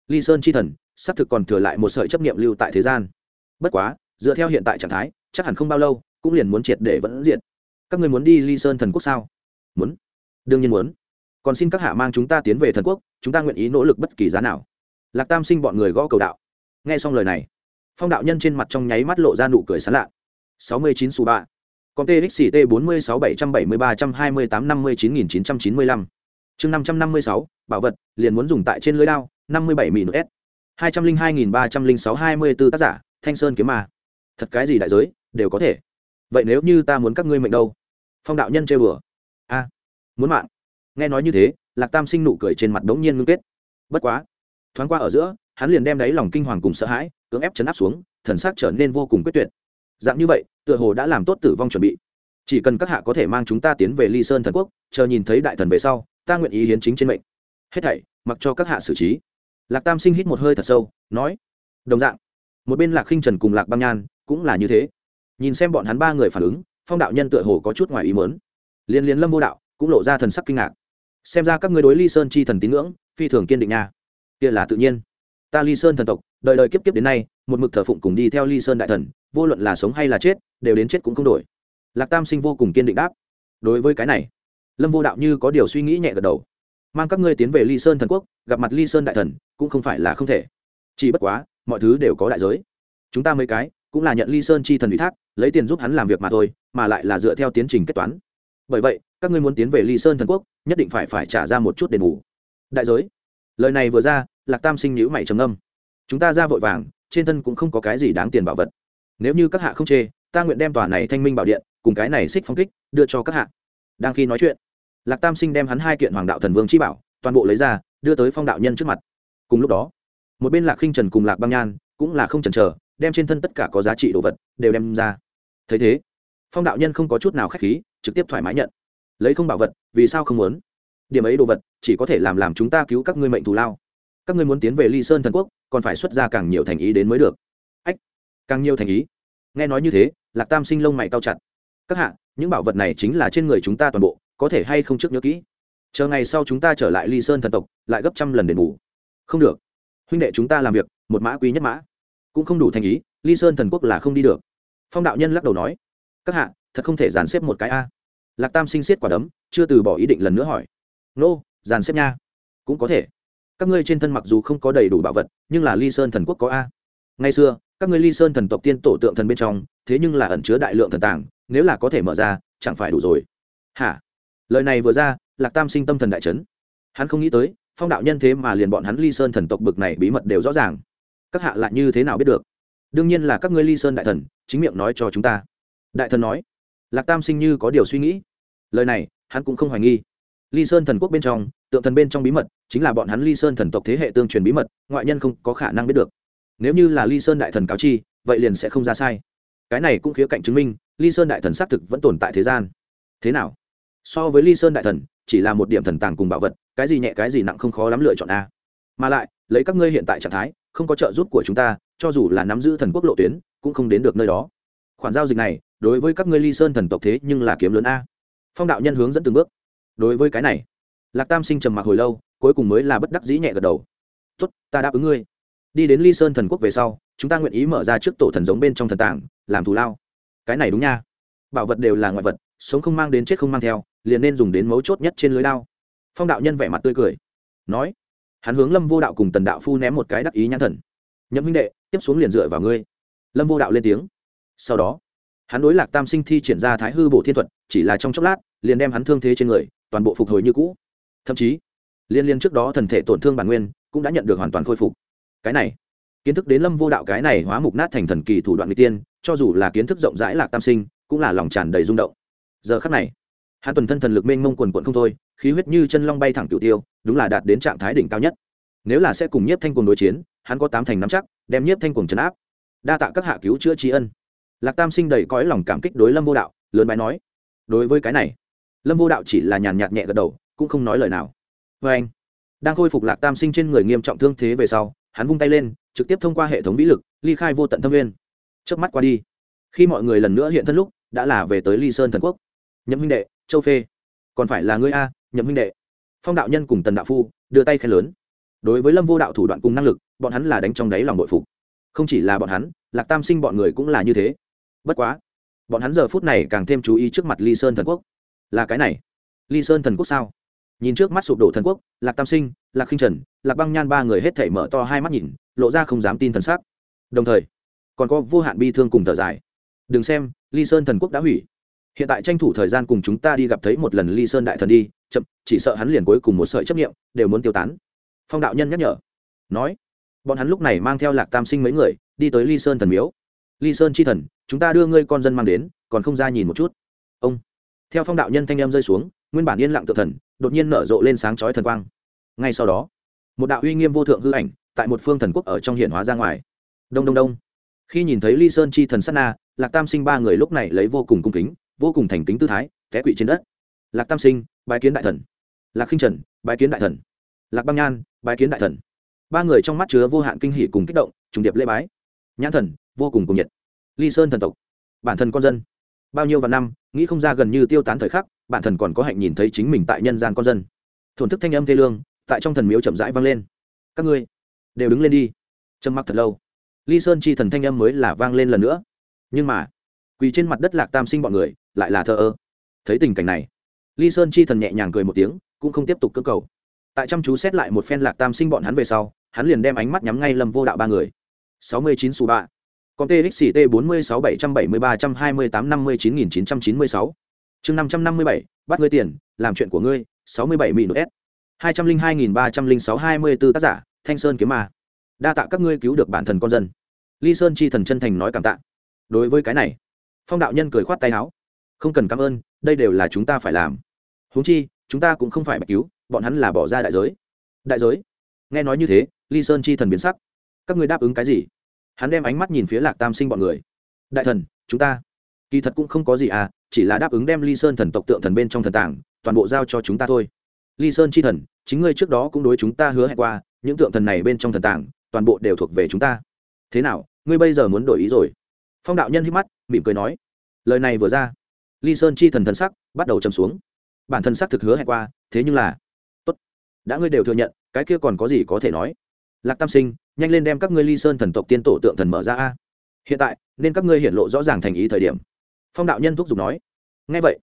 Ly sơn c h i thần, xác thực còn thừa lại một sợi chấp nghiệm lưu tại thế gian. Bất quá, dựa theo hiện tại trạng thái, chắc hẳn không bao lâu, cũng liền muốn triệt để vẫn diện các người muốn đi ly sơn thần quốc sao? Muốn. Đương nhiên muốn. Còn xin các hạ mang chúng ta tiến về thần quốc, chúng ta nguyện ý nỗ lực bất kỳ giá nào. Lạc tam sinh bọn người gõ cầu đạo. Nghe xong lời này, phong đạo nhân trên mặt trong nháy mắt lộ ra nụ cười sán lạ sáu mươi chín con txt bốn mươi sáu bảy trăm bảy mươi ba trăm hai mươi tám năm mươi chín nghìn chín trăm chín mươi lăm. Chương năm trăm năm mươi sáu, bảo vật, liền muốn dùng tại trên lưới đao, năm mươi bảy s. hai trăm linh hai nghìn ba trăm linh sáu hai mươi b ố tác giả, thanh sơn kiếm mà. thật cái gì đại giới, đều có thể. Vậy nếu như ta muốn các ngươi mệnh đâu? Phong đạo nhân chê bừa a, muốn mạng. Nghe nói như thế, lạc tam sinh nụ cười trên mặt đống nhiên ngưng kết. Bất quá, thoáng qua ở giữa, hắn liền đem đáy lòng kinh hoàng cùng sợ hãi, cưỡng ép chấn áp xuống, thần sắc trở nên vô cùng quyết tuyệt dạng như vậy, tựa hồ đã làm tốt tử vong chuẩn bị. Chỉ cần các hạ có thể mang chúng ta tiến về ly sơn thần quốc, chờ nhìn thấy đại thần về sau, ta nguyện ý hiến chính trên mệnh. Hết thảy, mặc cho các hạ xử trí. Lạc tam sinh hít một hơi thật sâu, nói, đồng dạng, một bên lạc khinh trần cùng lạc băng nhan cũng là như thế. Nhìn xem bọn hắn ba người phản ứng, phong đạo nhân tựa hồ có chút ngoài ý mớn liên liên lâm vô đạo cũng lộ ra thần sắc kinh ngạc. Xem ra các ngươi đối ly sơn chi thần tín ngưỡng, phi thường kiên định nha. Kia là tự nhiên. Ta ly sơn thần tộc đời đời kiếp kiếp đến nay, một mực thờ phụng cùng đi theo ly sơn đại thần vô luận là sống hay là chết, đều đến chết cũng không đổi. Lạc tam sinh vô cùng kiên định đáp. Đối với cái này, lâm vô đạo như có điều suy nghĩ nhẹ gật đầu. Mang các ngươi tiến về ly sơn thần quốc, gặp mặt ly sơn đại thần, cũng không phải là không thể. Chỉ bất quá, mọi thứ đều có đại giới. Chúng ta mấy cái, cũng là nhận ly sơn chi thần ủy thác, lấy tiền giúp hắn làm việc mà thôi, mà lại là dựa theo tiến trình kết toán. Bởi vậy, các ngươi muốn tiến về ly sơn thần quốc, nhất định phải phải trả ra một chút đền bù. Đại giới. Lời này vừa ra, lạc tam sinh nhữ mày trầm âm chúng ta ra vội vàng, trên thân cũng không có cái gì đáng tiền bảo vật nếu như các hạ không chê, ta nguyện đem tòa này thanh minh bảo điện, cùng cái này xích phong kích, đưa cho các hạ. Đang khi nói chuyện, lạc tam sinh đem hắn hai kiện hoàng đạo thần vương chi bảo, toàn bộ lấy ra, đưa tới phong đạo nhân trước mặt. Cùng lúc đó, một bên lạc khinh trần cùng lạc băng nhan cũng là không chần chờ, đem trên thân tất cả có giá trị đồ vật đều đem ra. Thấy thế, phong đạo nhân không có chút nào k h á c h khí, trực tiếp thoải mái nhận. Lấy không bảo vật, vì sao không muốn? Điểm ấy đồ vật, chỉ có thể làm làm chúng ta cứu các ngươi mệnh thù lao. Các ngươi muốn tiến về ly sơn thần quốc, còn phải xuất ra càng nhiều thành ý đến mới được càng nhiều thành ý. Nghe nói như thế, lạc tam sinh lông mày cao chặt. Các hạ, những bảo vật này chính là trên người chúng ta toàn bộ, có thể hay không trước nhớ kỹ? Chờ ngày sau chúng ta trở lại ly sơn thần tộc, lại gấp trăm lần đền bù. Không được. Huynh đệ chúng ta làm việc, một mã quý nhất mã. Cũng không đủ thành ý, ly sơn thần quốc là không đi được. Phong đạo nhân lắc đầu nói. Các hạ, thật không thể dàn xếp một cái a. Lạc tam sinh xiết quả đấm, chưa từ bỏ ý định lần nữa hỏi. Nô, dàn xếp nha. Cũng có thể. Các ngươi trên thân mặc dù không có đầy đủ bảo vật, nhưng là ly sơn thần quốc có a. Ngày xưa các ngươi ly sơn thần tộc tiên tổ tượng thần bên trong, thế nhưng là ẩn chứa đại lượng thần tàng, nếu là có thể mở ra, chẳng phải đủ rồi. Hả? Lời này vừa ra, lạc tam sinh tâm thần đại trấn hắn không nghĩ tới, phong đạo nhân thế mà liền bọn hắn ly sơn thần tộc bực này bí mật đều rõ ràng. Các hạ lại như thế nào biết được? Đương nhiên là các ngươi ly sơn đại thần, chính miệng nói cho chúng ta. Đại thần nói. Lạc tam sinh như có điều suy nghĩ. Lời này, hắn cũng không hoài nghi. Ly sơn thần quốc bên trong, tượng thần bên trong bí mật, chính là bọn hắn ly sơn thần tộc thế hệ tương truyền bí mật, ngoại nhân không có khả năng biết được nếu như là ly sơn đại thần cáo chi, vậy liền sẽ không ra sai. Cái này cũng khía cạnh chứng minh, ly sơn đại thần xác thực vẫn tồn tại thế gian. Thế nào? So với ly sơn đại thần, chỉ là một điểm thần tàng cùng bảo vật, cái gì nhẹ cái gì nặng không khó lắm lựa chọn a. Mà lại, lấy các ngươi hiện tại trạng thái, không có trợ giúp của chúng ta, cho dù là nắm giữ thần quốc lộ tuyến, cũng không đến được nơi đó. Khoản giao dịch này, đối với các ngươi ly sơn thần tộc thế nhưng là kiếm lớn a. Phong đạo nhân hướng dẫn từng bước. Đối với cái này, lạc tam sinh trầm mặc hồi lâu, cuối cùng mới là bất đắc dĩ nhẹ gật đầu. Tốt, ta đáp ứng ngươi đi đến ly sơn thần quốc về sau, chúng ta nguyện ý mở ra trước tổ thần giống bên trong thần tảng, làm thù lao. Cái này đúng nha. Bảo vật đều là ngoại vật, sống không mang đến chết không mang theo, liền nên dùng đến mấu chốt nhất trên lưới lao phong đạo nhân vẻ mặt tươi cười. Nói, hắn hướng lâm vô đạo cùng tần đạo phu ném một cái đắc ý nhãn thần. Nhậm huynh đệ, tiếp xuống liền dựa vào ngươi. Lâm vô đạo lên tiếng. Sau đó, hắn đối lạc tam sinh thi triển ra thái hư bộ thiên thuật, chỉ là trong chốc lát, liền đem hắn thương thế trên người, toàn bộ phục hồi như cũ. Thậm chí, liên liên trước đó thần thể tổn thương bản nguyên, cũng đã nhận được hoàn toàn khôi phục cái này. Kiến thức đến lâm vô đạo cái này hóa mục nát thành thần kỳ thủ đoạn n g tiên, cho dù là kiến thức rộng rãi lạc tam sinh, cũng là lòng tràn đầy rung động. Giờ khắc này, hắn tuần thân thần lực mênh mông quần quận không thôi, khí huyết như chân long bay thẳng cựu tiêu, đúng là đạt đến trạng thái đỉnh cao nhất. Nếu là sẽ cùng nhiếp thanh cuồng đối chiến, hắn có tám thành nắm chắc, đem nhiếp thanh cuồng trấn áp. Đa tạ các hạ cứu chữa tri ân. Lạc tam sinh đầy cõi lòng cảm kích đối lâm vô đạo, lớn bái nói, đối với cái này, lâm vô đạo chỉ là nhàn nhạt nhẹ gật đầu, cũng không nói lời nào. Vê anh, đang khôi phục lạc tam sinh trên người nghiêm trọng thương thế về sau hắn vung tay lên, trực tiếp thông qua hệ thống vĩ lực, ly khai vô tận thâm nguyên. Trước mắt qua đi, khi mọi người lần nữa hiện thân lúc, đã là về tới ly sơn thần quốc. Nhậm huynh đệ, châu phê, còn phải là ngươi a, nhậm huynh đệ. Phong đạo nhân cùng tần đạo phu, đưa tay khen lớn. Đối với lâm vô đạo thủ đoạn cùng năng lực, bọn hắn là đánh trong đáy lòng nội phục. Không chỉ là bọn hắn, lạc tam sinh bọn người cũng là như thế. Bất quá, bọn hắn giờ phút này càng thêm chú ý trước mặt ly sơn thần quốc. Là cái này, ly sơn thần quốc sao? Nhìn trước mắt sụp đổ thần quốc, lạc tam sinh, lạc khinh trần, lạc băng nhan ba người hết thể mở to hai mắt nhìn, lộ ra không dám tin thần sắc. Đồng thời, còn có vô hạn bi thương cùng thở dài. Đừng xem, ly sơn thần quốc đã hủy. Hiện tại tranh thủ thời gian cùng chúng ta đi gặp thấy một lần ly sơn đại thần đi, chậm, chỉ sợ hắn liền cuối cùng một sợi chấp nghiệm đều muốn tiêu tán. Phong đạo nhân nhắc nhở. Nói, bọn hắn lúc này mang theo lạc tam sinh mấy người, đi tới ly sơn thần miếu. Ly sơn chi thần, chúng ta đưa ngươi con dân mang đến, còn không ra nhìn một chút. Ông, theo phong đạo nhân thanh em rơi xuống nguyên bản yên lặng tự thần, đột nhiên nở rộ lên sáng chói thần quang. Ngay sau đó, một đạo uy nghiêm vô thượng hư ảnh tại một phương thần quốc ở trong hiện hóa ra ngoài. Đông đông đông. Khi nhìn thấy ly sơn chi thần sát na, lạc tam sinh ba người lúc này lấy vô cùng cung kính, vô cùng thành kính tư thái, té quỵ trên đất. Lạc tam sinh, bái kiến đại thần. Lạc khinh trần, bái kiến đại thần. Lạc băng nhan, bái kiến đại thần. Ba người trong mắt chứa vô hạn kinh hỷ cùng kích động, trùng điệp lễ bái. Nhãn thần, vô cùng cùng nhiệt. Ly sơn thần tộc, bản thân con dân, bao nhiêu vạn năm, nghĩ không ra gần như tiêu tán thời khắc bản thần còn có hạnh nhìn thấy chính mình tại nhân gian con dân. Thổn thức thanh âm thê lương, tại trong thần miếu chậm rãi vang lên. Các ngươi đều đứng lên đi. Trầm mặc thật lâu. Ly sơn chi thần thanh âm mới là vang lên lần nữa. Nhưng mà, quỳ trên mặt đất lạc tam sinh bọn người lại là thờ ơ. Thấy tình cảnh này, ly sơn chi thần nhẹ nhàng cười một tiếng, cũng không tiếp tục cơ cầu. Tại chăm chú xét lại một phen lạc tam sinh bọn hắn về sau, hắn liền đem ánh mắt nhắm ngay lâm vô đạo ba người. Sáu mươi chín xù ba con txt bốn mươi sáu bảy trăm bảy mươi ba trăm hai mươi tám năm mươi chín nghìn chín trăm chín mươi sáu chương năm trăm năm mươi bảy, bắt ngươi tiền, làm chuyện của ngươi, sáu mươi bảy mỹ nốt s. hai trăm linh hai nghìn ba trăm linh sáu hai mươi b ố tác giả, thanh sơn kiếm ma. Đa tạ các ngươi cứu được bản thần con dân. Ly sơn chi thần chân thành nói cảm tạ. Đối với cái này, phong đạo nhân cười khoát tay áo. Không cần cảm ơn, đây đều là chúng ta phải làm. Huống chi, chúng ta cũng không phải bạch cứu, bọn hắn là bỏ ra đại giới. Đại giới? Nghe nói như thế, ly sơn chi thần biến sắc. Các ngươi đáp ứng cái gì? Hắn đem ánh mắt nhìn phía lạc tam sinh bọn người. Đại thần, chúng ta. Kỳ thật cũng không có gì à chỉ là đáp ứng đem ly sơn thần tộc tượng thần bên trong thần tàng, toàn bộ giao cho chúng ta thôi. Ly sơn chi thần chính ngươi trước đó cũng đối chúng ta hứa hẹn qua những tượng thần này bên trong thần tàng, toàn bộ đều thuộc về chúng ta. Thế nào ngươi bây giờ muốn đổi ý rồi? Phong đạo nhân hít mắt mỉm cười nói. Lời này vừa ra ly sơn chi thần thần sắc bắt đầu chầm xuống. Bản thân sắc thực hứa hẹn qua thế nhưng là tốt. Đã ngươi đều thừa nhận cái kia còn có gì có thể nói? Lạc tam sinh nhanh lên đem các ngươi ly sơn thần tộc tiên tổ tượng thần mở ra a. Hiện tại nên các ngươi hiện lộ rõ ràng thành ý thời điểm phong đạo nhân thúc giục nói ngay vậy,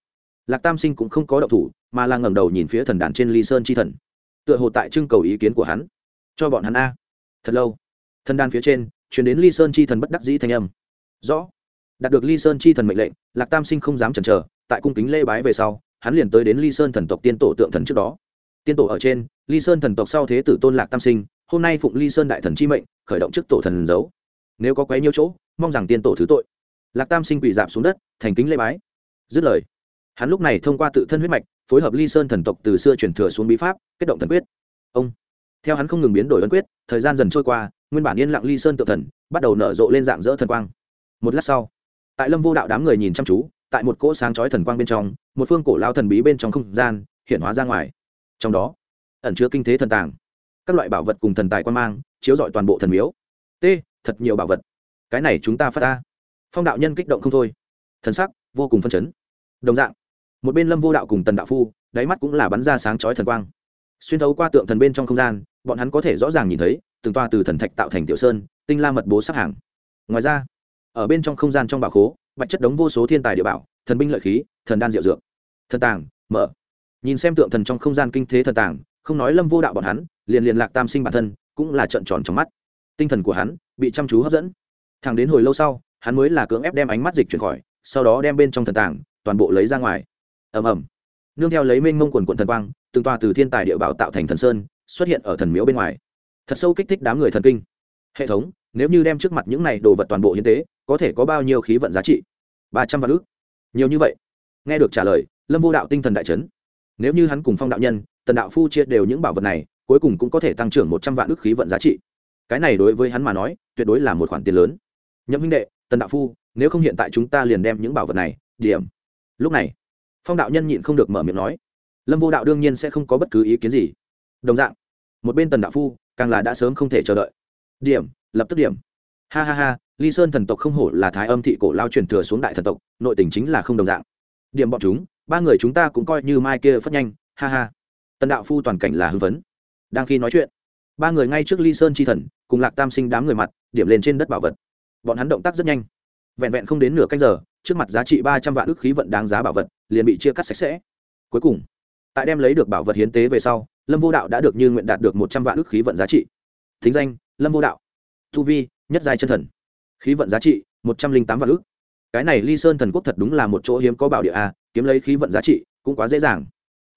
lạc tam sinh cũng không có động thủ, mà là ngẩng đầu nhìn phía thần đàn trên ly sơn chi thần, tựa hồ tại trưng cầu ý kiến của hắn. Cho bọn hắn a. Thật lâu, thần đàn phía trên chuyển đến ly sơn chi thần bất đắc dĩ thanh âm. Rõ. Đạt được ly sơn chi thần mệnh lệnh, lạc tam sinh không dám chần chờ, tại cung kính lê bái về sau, hắn liền tới đến ly sơn thần tộc tiên tổ tượng thần trước đó. Tiên tổ ở trên, ly sơn thần tộc sau thế tử tôn lạc tam sinh, hôm nay phụng ly sơn đại thần chi mệnh, khởi động trước tổ thần giấu. Nếu có quấy nhiêu chỗ, mong rằng tiên tổ thứ tội lạc tam sinh quỳ dạp xuống đất, thành kính lê bái. Dứt lời, hắn lúc này thông qua tự thân huyết mạch, phối hợp ly sơn thần tộc từ xưa truyền thừa xuống bí pháp, kết động thần quyết. Ông, theo hắn không ngừng biến đổi ấn quyết, thời gian dần trôi qua, nguyên bản yên lặng ly sơn tự thần, bắt đầu nở rộ lên dạng dỡ thần quang. Một lát sau, tại lâm vô đạo đám người nhìn chăm chú, tại một cỗ sáng chói thần quang bên trong, một phương cổ lao thần bí bên trong không gian, hiện hóa ra ngoài. Trong đó, ẩn chứa kinh thế thần tàng, các loại bảo vật cùng thần tài quan mang, chiếu rọi toàn bộ thần miếu. T thật nhiều bảo vật. Cái này chúng ta phát ta phong đạo nhân kích động không thôi. Thần sắc vô cùng phân chấn. Đồng dạng, một bên lâm vô đạo cùng tần đạo phu, đáy mắt cũng là bắn ra sáng chói thần quang. Xuyên thấu qua tượng thần bên trong không gian, bọn hắn có thể rõ ràng nhìn thấy, từng toa từ thần thạch tạo thành tiểu sơn, tinh la mật bố sắp hàng. Ngoài ra, ở bên trong không gian trong bảo khố, bạch chất đống vô số thiên tài địa bảo, thần binh lợi khí, thần đan diệu dược. Thần tàng, mở. Nhìn xem tượng thần trong không gian kinh thế thần tàng, không nói lâm vô đạo bọn hắn, liền liền lạc tam sinh bản thân, cũng là trợn tròn trong mắt. Tinh thần của hắn bị chăm chú hấp dẫn. Thẳng đến hồi lâu sau hắn mới là cưỡng ép đem ánh mắt dịch chuyển khỏi, sau đó đem bên trong thần tàng toàn bộ lấy ra ngoài. Ầm ầm. Nương theo lấy mênh mông quần quận thần quang, từng tòa từ thiên tài địa bảo tạo thành thần sơn, xuất hiện ở thần miếu bên ngoài. Thật sâu kích thích đám người thần kinh. Hệ thống, nếu như đem trước mặt những này đồ vật toàn bộ hiến tế, có thể có bao nhiêu khí vận giá trị? Ba trăm vạn ước nhiều như vậy. Nghe được trả lời, lâm vô đạo tinh thần đại trấn nếu như hắn cùng phong đạo nhân, tần đạo phu chia đều những bảo vật này, cuối cùng cũng có thể tăng trưởng một trăm vạn ước khí vận giá trị. Cái này đối với hắn mà nói, tuyệt đối là một khoản tiền lớn. Nhậm huynh đệ tần đạo phu, nếu không hiện tại chúng ta liền đem những bảo vật này, điểm. Lúc này, phong đạo nhân nhịn không được mở miệng nói, lâm vô đạo đương nhiên sẽ không có bất cứ ý kiến gì. Đồng dạng, một bên tần đạo phu, càng là đã sớm không thể chờ đợi. Điểm, lập tức điểm. Ha ha ha, ly sơn thần tộc không hổ là thái âm thị cổ lao truyền thừa xuống đại thần tộc, nội tình chính là không đồng dạng. Điểm bọn chúng, ba người chúng ta cũng coi như mai kia phất nhanh, ha ha. Tần đạo phu toàn cảnh là hư vấn đang khi nói chuyện, ba người ngay trước ly sơn chi thần, cùng lạc tam sinh đám người mặt, điểm lên trên đất bảo vật bọn hắn động tác rất nhanh. Vẹn vẹn không đến nửa canh giờ, trước mặt giá trị ba trăm vạn ước khí vận đáng giá bảo vật liền bị chia cắt sạch sẽ. Cuối cùng, tại đem lấy được bảo vật hiến tế về sau, lâm vô đạo đã được như nguyện đạt được một trăm vạn ước khí vận giá trị. Thính danh, lâm vô đạo. Thu vi, nhất giai chân thần. Khí vận giá trị, một trăm linh tám vạn ước. Cái này ly sơn thần quốc thật đúng là một chỗ hiếm có bảo địa a, kiếm lấy khí vận giá trị cũng quá dễ dàng.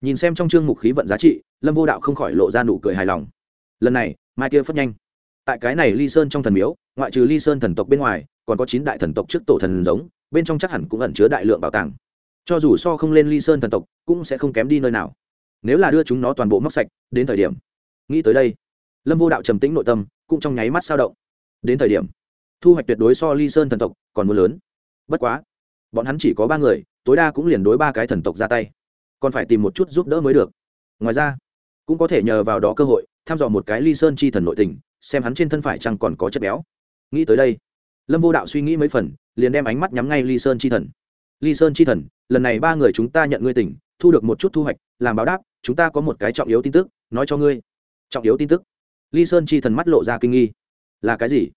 Nhìn xem trong chương mục khí vận giá trị, lâm vô đạo không khỏi lộ ra nụ cười hài lòng. Lần này, mai kia phất nhanh. Tại cái này ly sơn trong thần miếu ngoại trừ ly sơn thần tộc bên ngoài, còn có chín đại thần tộc trước tổ thần giống, bên trong chắc hẳn cũng ẩn chứa đại lượng bảo tàng. Cho dù so không lên ly sơn thần tộc, cũng sẽ không kém đi nơi nào. Nếu là đưa chúng nó toàn bộ móc sạch, đến thời điểm. Nghĩ tới đây, lâm vô đạo trầm tĩnh nội tâm, cũng trong nháy mắt sao động. Đến thời điểm, thu hoạch tuyệt đối so ly sơn thần tộc còn muốn lớn. Bất quá, bọn hắn chỉ có ba người, tối đa cũng liền đối ba cái thần tộc ra tay. Còn phải tìm một chút giúp đỡ mới được. Ngoài ra, cũng có thể nhờ vào đó cơ hội, thăm dò một cái ly sơn chi thần nội tình, xem hắn trên thân phải chăng còn có chất béo nghĩ tới đây lâm vô đạo suy nghĩ mấy phần liền đem ánh mắt nhắm ngay ly sơn chi thần. Ly sơn chi thần lần này ba người chúng ta nhận ngươi tỉnh thu được một chút thu hoạch làm báo đáp chúng ta có một cái trọng yếu tin tức nói cho ngươi. Trọng yếu tin tức? Ly sơn chi thần mắt lộ ra kinh nghi. Là cái gì?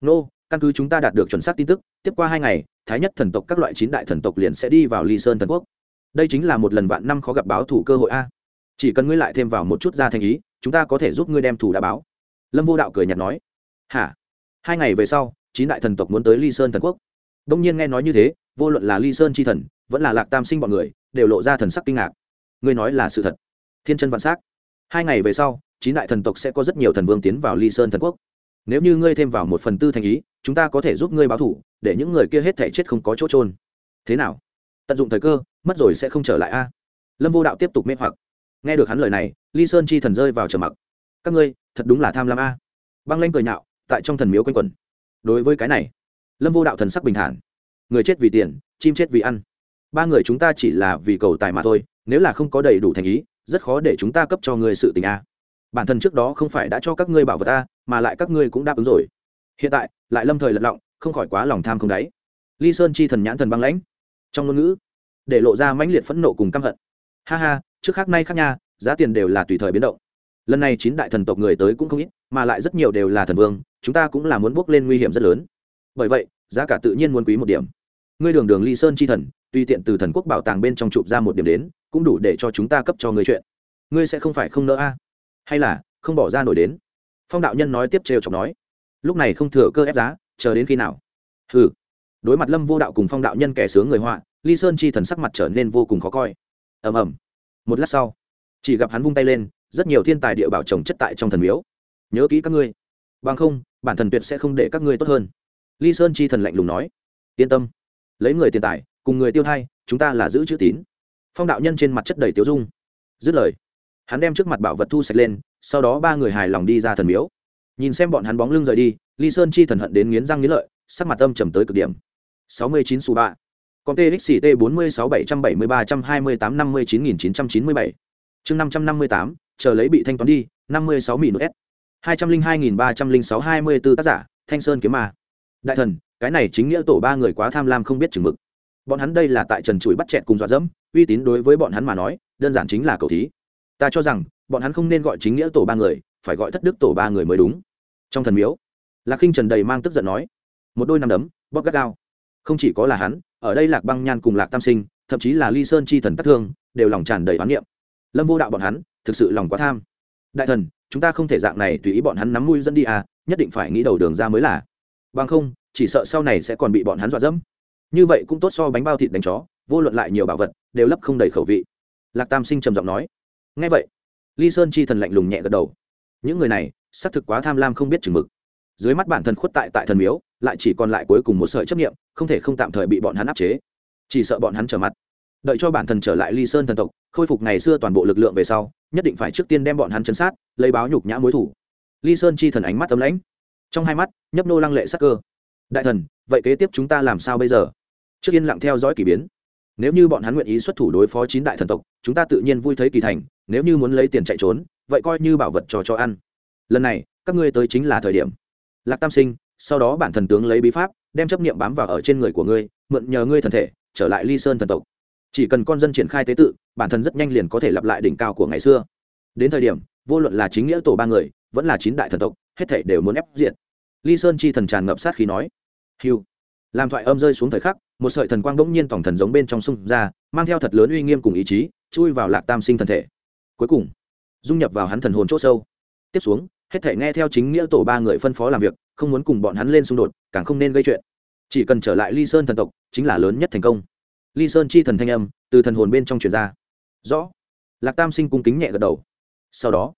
Nô、no, căn cứ chúng ta đạt được chuẩn xác tin tức tiếp qua hai ngày thái nhất thần tộc các loại chín đại thần tộc liền sẽ đi vào ly sơn thần quốc. Đây chính là một lần vạn năm khó gặp báo thủ cơ hội a. Chỉ cần ngươi lại thêm vào một chút ra thành ý chúng ta có thể giúp ngươi đem thủ đã báo. Lâm vô đạo cười nhạt nói. Hả? Hai ngày về sau, chín đại thần tộc muốn tới ly sơn thần quốc. Đông nhiên nghe nói như thế, vô luận là ly sơn c h i thần, vẫn là lạc tam sinh bọn người, đều lộ ra thần sắc kinh ngạc. Ngươi nói là sự thật. Thiên chân vạn s á c hai ngày về sau, chín đại thần tộc sẽ có rất nhiều thần vương tiến vào ly sơn thần quốc. Nếu như ngươi thêm vào một phần tư thành ý, chúng ta có thể giúp ngươi báo thủ, để những người kia hết thể chết không có chỗ trôn thế nào? Tận dụng thời cơ, mất rồi sẽ không trở lại a. Lâm vô đạo tiếp tục mê hoặc. Nghe được hắn lời này, ly sơn chi thần rơi vào trầm mặc. Các ngươi, thật đúng là tham lam a. Băng lanh cười nhạo tại trong thần miếu quanh quẩn. Đối với cái này, lâm vô đạo thần sắc bình thản. Người chết vì tiền, chim chết vì ăn. Ba người chúng ta chỉ là vì cầu tài mà thôi, nếu là không có đầy đủ thành ý, rất khó để chúng ta cấp cho ngươi sự tình a. Bản thân trước đó không phải đã cho các ngươi bảo vật ta, mà lại các ngươi cũng đáp ứng rồi. Hiện tại, lại lâm thời lật lọng, không khỏi quá lòng tham không đáy. Ly sơn chi thần nhãn thần băng lãnh. Trong ngôn ngữ, để lộ ra mãnh liệt phẫn nộ cùng căm hận. Ha ha, trước khác nay khác nha, giá tiền đều là tùy thời biến động. Lần này chín đại thần tộc người tới cũng không ít mà lại rất nhiều đều là thần vương, chúng ta cũng là muốn bước lên nguy hiểm rất lớn. Bởi vậy, giá cả tự nhiên muốn quý một điểm. Ngươi đường đường ly sơn chi thần, tùy tiện từ thần quốc bảo tàng bên trong chụp ra một điểm đến, cũng đủ để cho chúng ta cấp cho ngươi chuyện. Ngươi sẽ không phải không nỡ a? Hay là, không bỏ ra nổi đến? Phong đạo nhân nói tiếp trêu chọc nói. Lúc này không thừa cơ ép giá, chờ đến khi nào? Ừ đối mặt lâm vô đạo cùng phong đạo nhân kẻ sướng người họa, ly sơn chi thần sắc mặt trở nên vô cùng khó coi. Ầm ầm. Một lát sau, chỉ gặp hắn vung tay lên, rất nhiều thiên tài địa bảo trồng chất tại trong thần miếu nhớ kỹ các ngươi. Bằng không, bản thần tuyệt sẽ không để các ngươi tốt hơn. Ly sơn chi thần lạnh lùng nói. Yên tâm, lấy người tiền tài, cùng người tiêu thai, chúng ta là giữ chữ tín. Phong đạo nhân trên mặt chất đầy tiêu dung. Dứt lời, hắn đem trước mặt bảo vật thu sạch lên, sau đó ba người hài lòng đi ra thần miếu. Nhìn xem bọn hắn bóng lưng rời đi, ly sơn chi thần hận đến nghiến răng nghiến lợi, sắc mặt âm trầm tới cực điểm. Sáu mươi chín xù ba con txt bốn mươi sáu bảy trăm bảy mươi ba trăm hai mươi tám năm mươi chín nghìn chín trăm chín mươi bảy. Chương năm trăm năm mươi tám, chờ lấy bị thanh toán đi, năm mươi sáu nghìn s hai trăm linh hai nghìn ba trăm linh sáu hai mươi b ố tác giả, thanh sơn kiếm ma. Đại thần, cái này chính nghĩa tổ ba người quá tham lam không biết chừng mực. Bọn hắn đây là tại trần chuỗi bắt chẹt cùng dọa dẫm, uy tín đối với bọn hắn mà nói, đơn giản chính là cầu thí. Ta cho rằng, bọn hắn không nên gọi chính nghĩa tổ ba người, phải gọi thất đức tổ ba người mới đúng. Trong thần miếu, lạc khinh trần đầy mang tức giận nói, một đôi nằm đấm, bóp gắt gao. Không chỉ có là hắn, ở đây lạc băng nhan cùng lạc tam sinh, thậm chí là ly sơn chi thần tắc thương, đều lòng tràn đầy oán niệm. Lâm vô đạo bọn hắn, thực sự lòng quá tham. Đại thần chúng ta không thể dạng này tùy ý bọn hắn nắm mũi dẫn đi à nhất định phải nghĩ đầu đường ra mới là. Bằng không, chỉ sợ sau này sẽ còn bị bọn hắn dọa dẫm. Như vậy cũng tốt so bánh bao thịt đánh chó, vô luận lại nhiều bảo vật, đều lấp không đầy khẩu vị. Lạc tam sinh trầm giọng nói. Ngay vậy, ly sơn chi thần lạnh lùng nhẹ gật đầu. Những người này, xác thực quá tham lam không biết chừng mực. Dưới mắt bản thân khuất tại tại thần miếu, lại chỉ còn lại cuối cùng một sợi chấp nghiệm không thể không tạm thời bị bọn hắn áp chế. Chỉ sợ bọn hắn trở mặt. Đợi cho bản thân trở lại ly sơn thần tộc, khôi phục ngày xưa toàn bộ lực lượng về sau nhất định phải trước tiên đem bọn hắn chấn sát, lấy báo nhục nhã mối thủ. Ly sơn chi thần ánh mắt tấm lãnh. Trong hai mắt, nhấp nô lăng lệ sắc cơ. Đại thần, vậy kế tiếp chúng ta làm sao bây giờ? Trước yên lặng theo dõi k ỳ biến. Nếu như bọn hắn nguyện ý xuất thủ đối phó chín đại thần tộc, chúng ta tự nhiên vui thấy kỳ thành. Nếu như muốn lấy tiền chạy trốn, vậy coi như bảo vật trò cho ăn. Lần này, các ngươi tới chính là thời điểm. Lạc tam sinh, sau đó bản thần tướng lấy bí pháp, đem chấp nghiệm bám vào ở trên người của ngươi, mượn nhờ ngươi thần thể, trở lại ly sơn thần tộc chỉ cần con dân triển khai tế tự, bản thân rất nhanh liền có thể lặp lại đỉnh cao của ngày xưa. Đến thời điểm, vô luận là chính nghĩa tổ ba người, vẫn là chín đại thần tộc, hết thể đều muốn ép diện ly sơn chi thần tràn ngập sát khí nói hiu làm thoại âm rơi xuống thời khắc, một sợi thần quang bỗng nhiên tổng thần giống bên trong sông ra, mang theo thật lớn uy nghiêm cùng ý chí, chui vào lạc tam sinh thần thể. Cuối cùng, dung nhập vào hắn thần hồn c h ỗ sâu. Tiếp xuống, hết thể nghe theo chính nghĩa tổ ba người phân phó làm việc, không muốn cùng bọn hắn lên xung đột, càng không nên gây chuyện. Chỉ cần trở lại ly sơn thần tộc, chính là lớn nhất thành công ly sơn chi thần thanh âm từ thần hồn bên trong truyền ra. Rõ. Lạc tam sinh cung kính nhẹ gật đầu. Sau đó,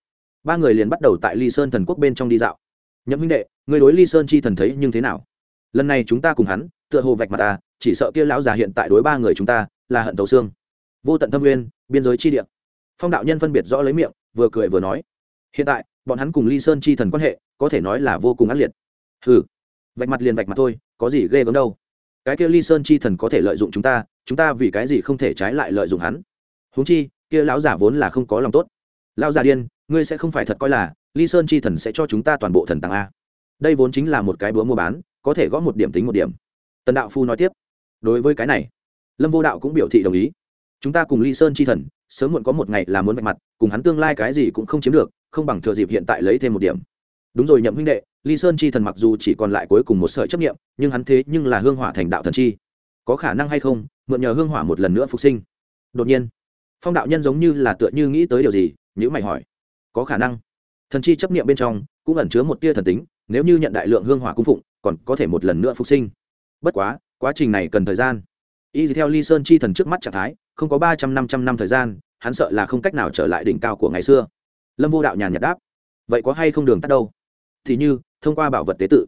ba người liền bắt đầu tại ly sơn thần quốc bên trong đi dạo. Nhậm huynh đệ, người đối ly sơn chi thần thấy nhưng thế nào? Lần này chúng ta cùng hắn, tựa hồ vạch mặt ta, chỉ sợ kia lão già hiện tại đối ba người chúng ta là hận tấu xương. Vô tận thâm nguyên, biên giới chi địa. Phong đạo nhân phân biệt rõ lấy miệng, vừa cười vừa nói. Hiện tại, bọn hắn cùng ly sơn chi thần quan hệ, có thể nói là vô cùng ác liệt. Hừ. Vạch mặt liền vạch mặt thôi, có gì ghê gớm đâu. Cái kia ly sơn chi thần có thể lợi dụng chúng ta chúng ta vì cái gì không thể trái lại lợi dụng hắn? Huống chi, kia lão giả vốn là không có lòng tốt. Lão giả điên, ngươi sẽ không phải thật coi là, ly sơn chi thần sẽ cho chúng ta toàn bộ thần tàng a. Đây vốn chính là một cái búa mua bán, có thể gõ một điểm tính một điểm. Tần đạo phu nói tiếp. Đối với cái này, lâm vô đạo cũng biểu thị đồng ý. Chúng ta cùng ly sơn chi thần, sớm muộn có một ngày là muốn vạch mặt, cùng hắn tương lai cái gì cũng không chiếm được, không bằng thừa dịp hiện tại lấy thêm một điểm. Đúng rồi nhậm huynh đệ, ly sơn chi thần mặc dù chỉ còn lại cuối cùng một sợi chấp nghiệm nhưng hắn thế nhưng là hương hỏa thành đạo thần chi. Có khả năng hay không mượn nhờ hương hỏa một lần nữa phục sinh. Đột nhiên, phong đạo nhân giống như là tựa như nghĩ tới điều gì nhữ mày hỏi, có khả năng. Thần chi chấp niệm bên trong cũng ẩn chứa một tia thần tính, nếu như nhận đại lượng hương hỏa cung phụng, còn có thể một lần nữa phục sinh. Bất quá quá trình này cần thời gian. Y theo ly sơn chi thần trước mắt trạng thái, không có ba trăm năm trăm năm thời gian, hắn sợ là không cách nào trở lại đỉnh cao của ngày xưa. Lâm vô đạo nhàn nhạt đáp, vậy có hay không đường tắt đâu? Thì như, thông qua bảo vật tế tự.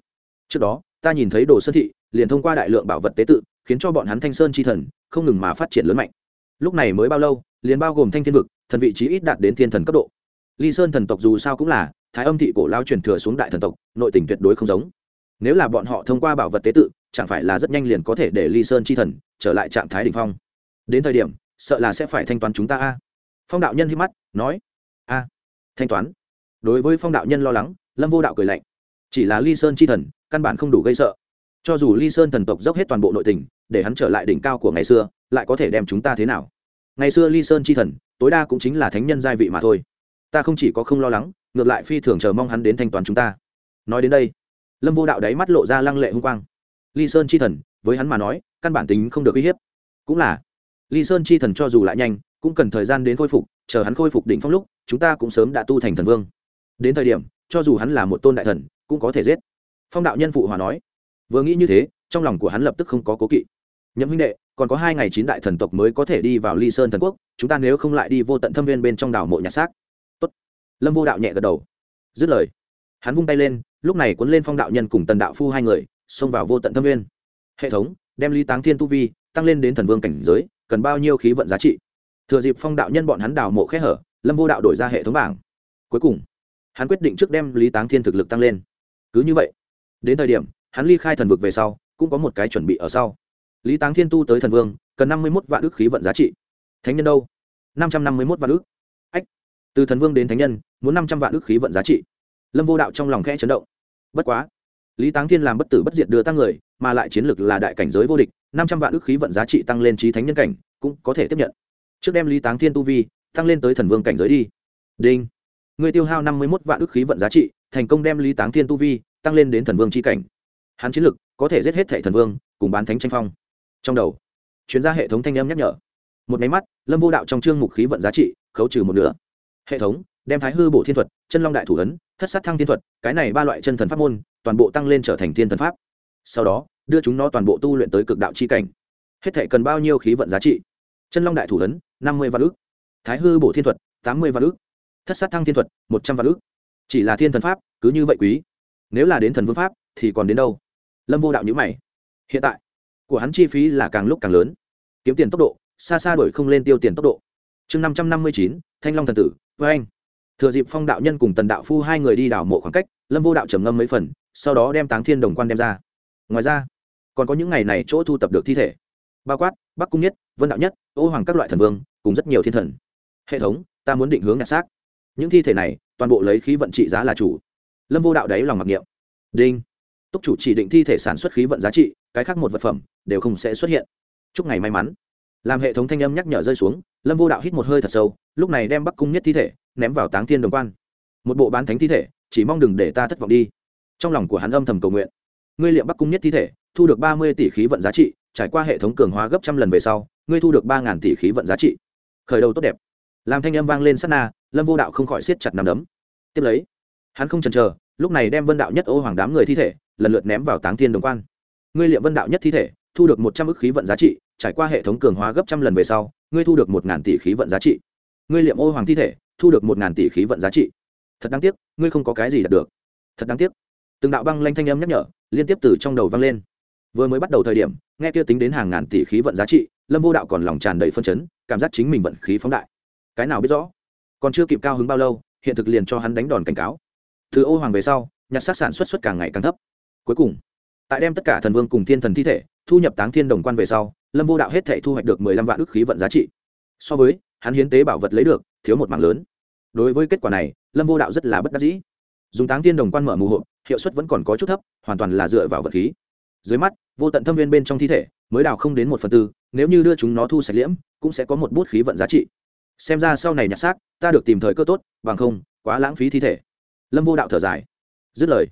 Trước đó, ta nhìn thấy đồ sơn thị, liền thông qua đại lượng bảo vật tế tự khiến cho bọn hắn thanh sơn chi thần không ngừng mà phát triển lớn mạnh. Lúc này mới bao lâu, liền bao gồm thanh thiên vực, thần vị trí ít đạt đến thiên thần cấp độ. Ly sơn thần tộc dù sao cũng là thái âm thị cổ lao truyền thừa xuống đại thần tộc, nội tình tuyệt đối không giống. Nếu là bọn họ thông qua bảo vật tế tự, chẳng phải là rất nhanh liền có thể để ly sơn chi thần trở lại trạng thái đ ỉ n h phong. Đến thời điểm, sợ là sẽ phải thanh toán chúng ta a. Phong đạo nhân hít mắt, nói, a, thanh toán? Đối với phong đạo nhân lo lắng, lâm vô đạo cười lạnh, chỉ là ly sơn chi thần, căn bản không đủ gây sợ cho dù ly sơn thần tộc dốc hết toàn bộ nội tình, để hắn trở lại đỉnh cao của ngày xưa, lại có thể đem chúng ta thế nào? Ngày xưa ly sơn chi thần, tối đa cũng chính là thánh nhân giai vị mà thôi. Ta không chỉ có không lo lắng, ngược lại phi thường chờ mong hắn đến thanh toán chúng ta. Nói đến đây, lâm vô đạo đáy mắt lộ ra lăng lệ hung quang. Ly sơn chi thần, với hắn mà nói, căn bản tính không được uy hiếp. Cũng là, ly sơn chi thần cho dù lại nhanh, cũng cần thời gian đến khôi phục, chờ hắn khôi phục đỉnh phong lúc, chúng ta cũng sớm đã tu thành thần vương. Đến thời điểm, cho dù hắn là một tôn đại thần, cũng có thể giết. Phong đạo nhân phụ hòa nói vừa nghĩ như thế, trong lòng của hắn lập tức không có cố kỵ. Nhậm huynh đệ, còn có hai ngày chín đại thần tộc mới có thể đi vào ly sơn thần quốc, chúng ta nếu không lại đi vô tận thâm viên bên trong đảo mộ nhạc xác. Tốt. lâm vô đạo nhẹ gật đầu. Dứt lời, hắn vung tay lên, lúc này cuốn lên phong đạo nhân cùng tần đạo phu hai người, xông vào vô tận thâm viên. Hệ thống, đem ly táng thiên tu vi, tăng lên đến thần vương cảnh giới, cần bao nhiêu khí vận giá trị? Thừa dịp phong đạo nhân bọn hắn đào mộ khẽ hở, lâm vô đạo đổi ra hệ thống bảng. Cuối cùng, hắn quyết định trước đem lý táng thiên thực lực tăng lên. Cứ như vậy, đến thời điểm hắn ly khai thần vực về sau, cũng có một cái chuẩn bị ở sau. Lý táng thiên tu tới thần vương, cần năm mươi một vạn ước khí vận giá trị. Thánh nhân đâu? năm trăm năm mươi một vạn ước ách, từ thần vương đến thánh nhân, muốn năm trăm vạn ước khí vận giá trị. Lâm vô đạo trong lòng khẽ chấn động. Bất quá, lý táng thiên làm bất tử bất diệt đưa tăng người, mà lại chiến lược là đại cảnh giới vô địch, năm trăm vạn ước khí vận giá trị tăng lên trí thánh nhân cảnh, cũng có thể tiếp nhận. Trước đem lý táng thiên tu vi, tăng lên tới thần vương cảnh giới đi. Đinh. Người tiêu hao năm mươi một vạn ước khí vận giá trị, thành công đem lý táng thiên tu vi, tăng lên đến thần vương c h i cảnh hắn chiến lực có thể giết hết thệ thần vương, cùng bán thánh tranh phong. Trong đầu, chuyên gia hệ thống thanh âm nhắc nhở. Một máy mắt, lâm vô đạo trong chương mục khí vận giá trị, khấu trừ một nửa. Hệ thống, đem thái hư bổ thiên thuật, chân long đại thủ ấn, thất sát thăng thiên thuật, cái này ba loại chân thần pháp môn, toàn bộ tăng lên trở thành thiên thần pháp. Sau đó, đưa chúng nó toàn bộ tu luyện tới cực đạo c h i cảnh. Hết thể cần bao nhiêu khí vận giá trị? Chân long đại thủ ấn, năm mươi vạn ước thái hư bổ thiên thuật, tám mươi vạn ước thất sát thăng thiên thuật, một trăm vạn ước chỉ là thiên thần pháp, cứ như vậy quý. Nếu là đến thần vương pháp, thì còn đến đâu? Lâm vô đạo nhữ mày. Hiện tại, của hắn chi phí là càng lúc càng lớn. Kiếm tiền tốc độ, xa xa đổi không lên tiêu tiền tốc độ. Chương năm trăm năm mươi chín, thanh long thần tử với anh. Thừa dịp phong đạo nhân cùng tần đạo phu hai người đi đảo mộ khoảng cách, lâm vô đạo trầm ngâm mấy phần, sau đó đem táng thiên đồng quan đem ra. Ngoài ra, còn có những ngày này chỗ thu tập được thi thể. Bao quát, bắc cung nhất, vân đạo nhất, ô hoàng các loại thần vương, cùng rất nhiều thiên thần. Hệ thống, ta muốn định hướng nhặt xác những thi thể này, toàn bộ lấy khí vận trị giá là chủ. Lâm vô đạo đáy lòng mặc niệm. Đinh túc chủ chỉ định thi thể sản xuất khí vận giá trị, cái khác một vật phẩm đều không sẽ xuất hiện. Chúc ngày may mắn. Làm hệ thống thanh âm nhắc nhở rơi xuống, lâm vô đạo hít một hơi thật sâu, lúc này đem bắc cung nhất thi thể ném vào táng thiên đồng quan. Một bộ bán thánh thi thể, chỉ mong đừng để ta thất vọng đi. Trong lòng của hắn âm thầm cầu nguyện. Ngươi liệm bắc cung nhất thi thể, thu được ba mươi tỷ khí vận giá trị, trải qua hệ thống cường hóa gấp trăm lần về sau, ngươi thu được ba ngàn tỷ khí vận giá trị. Khởi đầu tốt đẹp. Làm thanh âm vang lên sát na, lâm vô đạo không khỏi siết chặt nằm đấm. Tiếp lấy, hắn không chần chờ, lúc này đem vân đạo nhất ô hoàng đám người thi thể lần lượt ném vào táng thiên đồng quan. Ngươi liệm vân đạo nhất thi thể, thu được một trăm ước khí vận giá trị, trải qua hệ thống cường hóa gấp trăm lần về sau, ngươi thu được một ngàn tỷ khí vận giá trị. Ngươi liệm ô hoàng thi thể, thu được một ngàn tỷ khí vận giá trị. Thật đáng tiếc, ngươi không có cái gì đạt được. Thật đáng tiếc. Từng đạo băng lanh thanh âm nhắc nhở, liên tiếp từ trong đầu vang lên. Vừa mới bắt đầu thời điểm, nghe kia tính đến hàng ngàn tỷ khí vận giá trị, lâm vô đạo còn lòng tràn đầy phân chấn, cảm giác chính mình vận khí phóng đại. Cái nào biết rõ? Còn chưa kịp cao hứng bao lâu, hiện thực liền cho hắn đánh đòn cảnh cáo. Từ ô hoàng về sau, nhặt xác sản xuất xuất càng ngày càng thấp cuối cùng, tại đem tất cả thần vương cùng thiên thần thi thể thu nhập táng thiên đồng quan về sau, lâm vô đạo hết thể thu hoạch được mười lăm vạn ước khí vận giá trị. So với, hắn hiến tế bảo vật lấy được, thiếu một mảng lớn. Đối với kết quả này, lâm vô đạo rất là bất đắc dĩ. Dùng táng thiên đồng quan mở mù hộp, hiệu suất vẫn còn có chút thấp, hoàn toàn là dựa vào vật khí. Dưới mắt, vô tận thâm viên bên trong thi thể mới đào không đến một phần tư, nếu như đưa chúng nó thu sạch liễm, cũng sẽ có một bút khí vận giá trị. Xem ra sau này nhặt xác, ta được tìm thời cơ tốt, bằng không, quá lãng phí thi thể. Lâm vô đạo thở dài. Dứt lời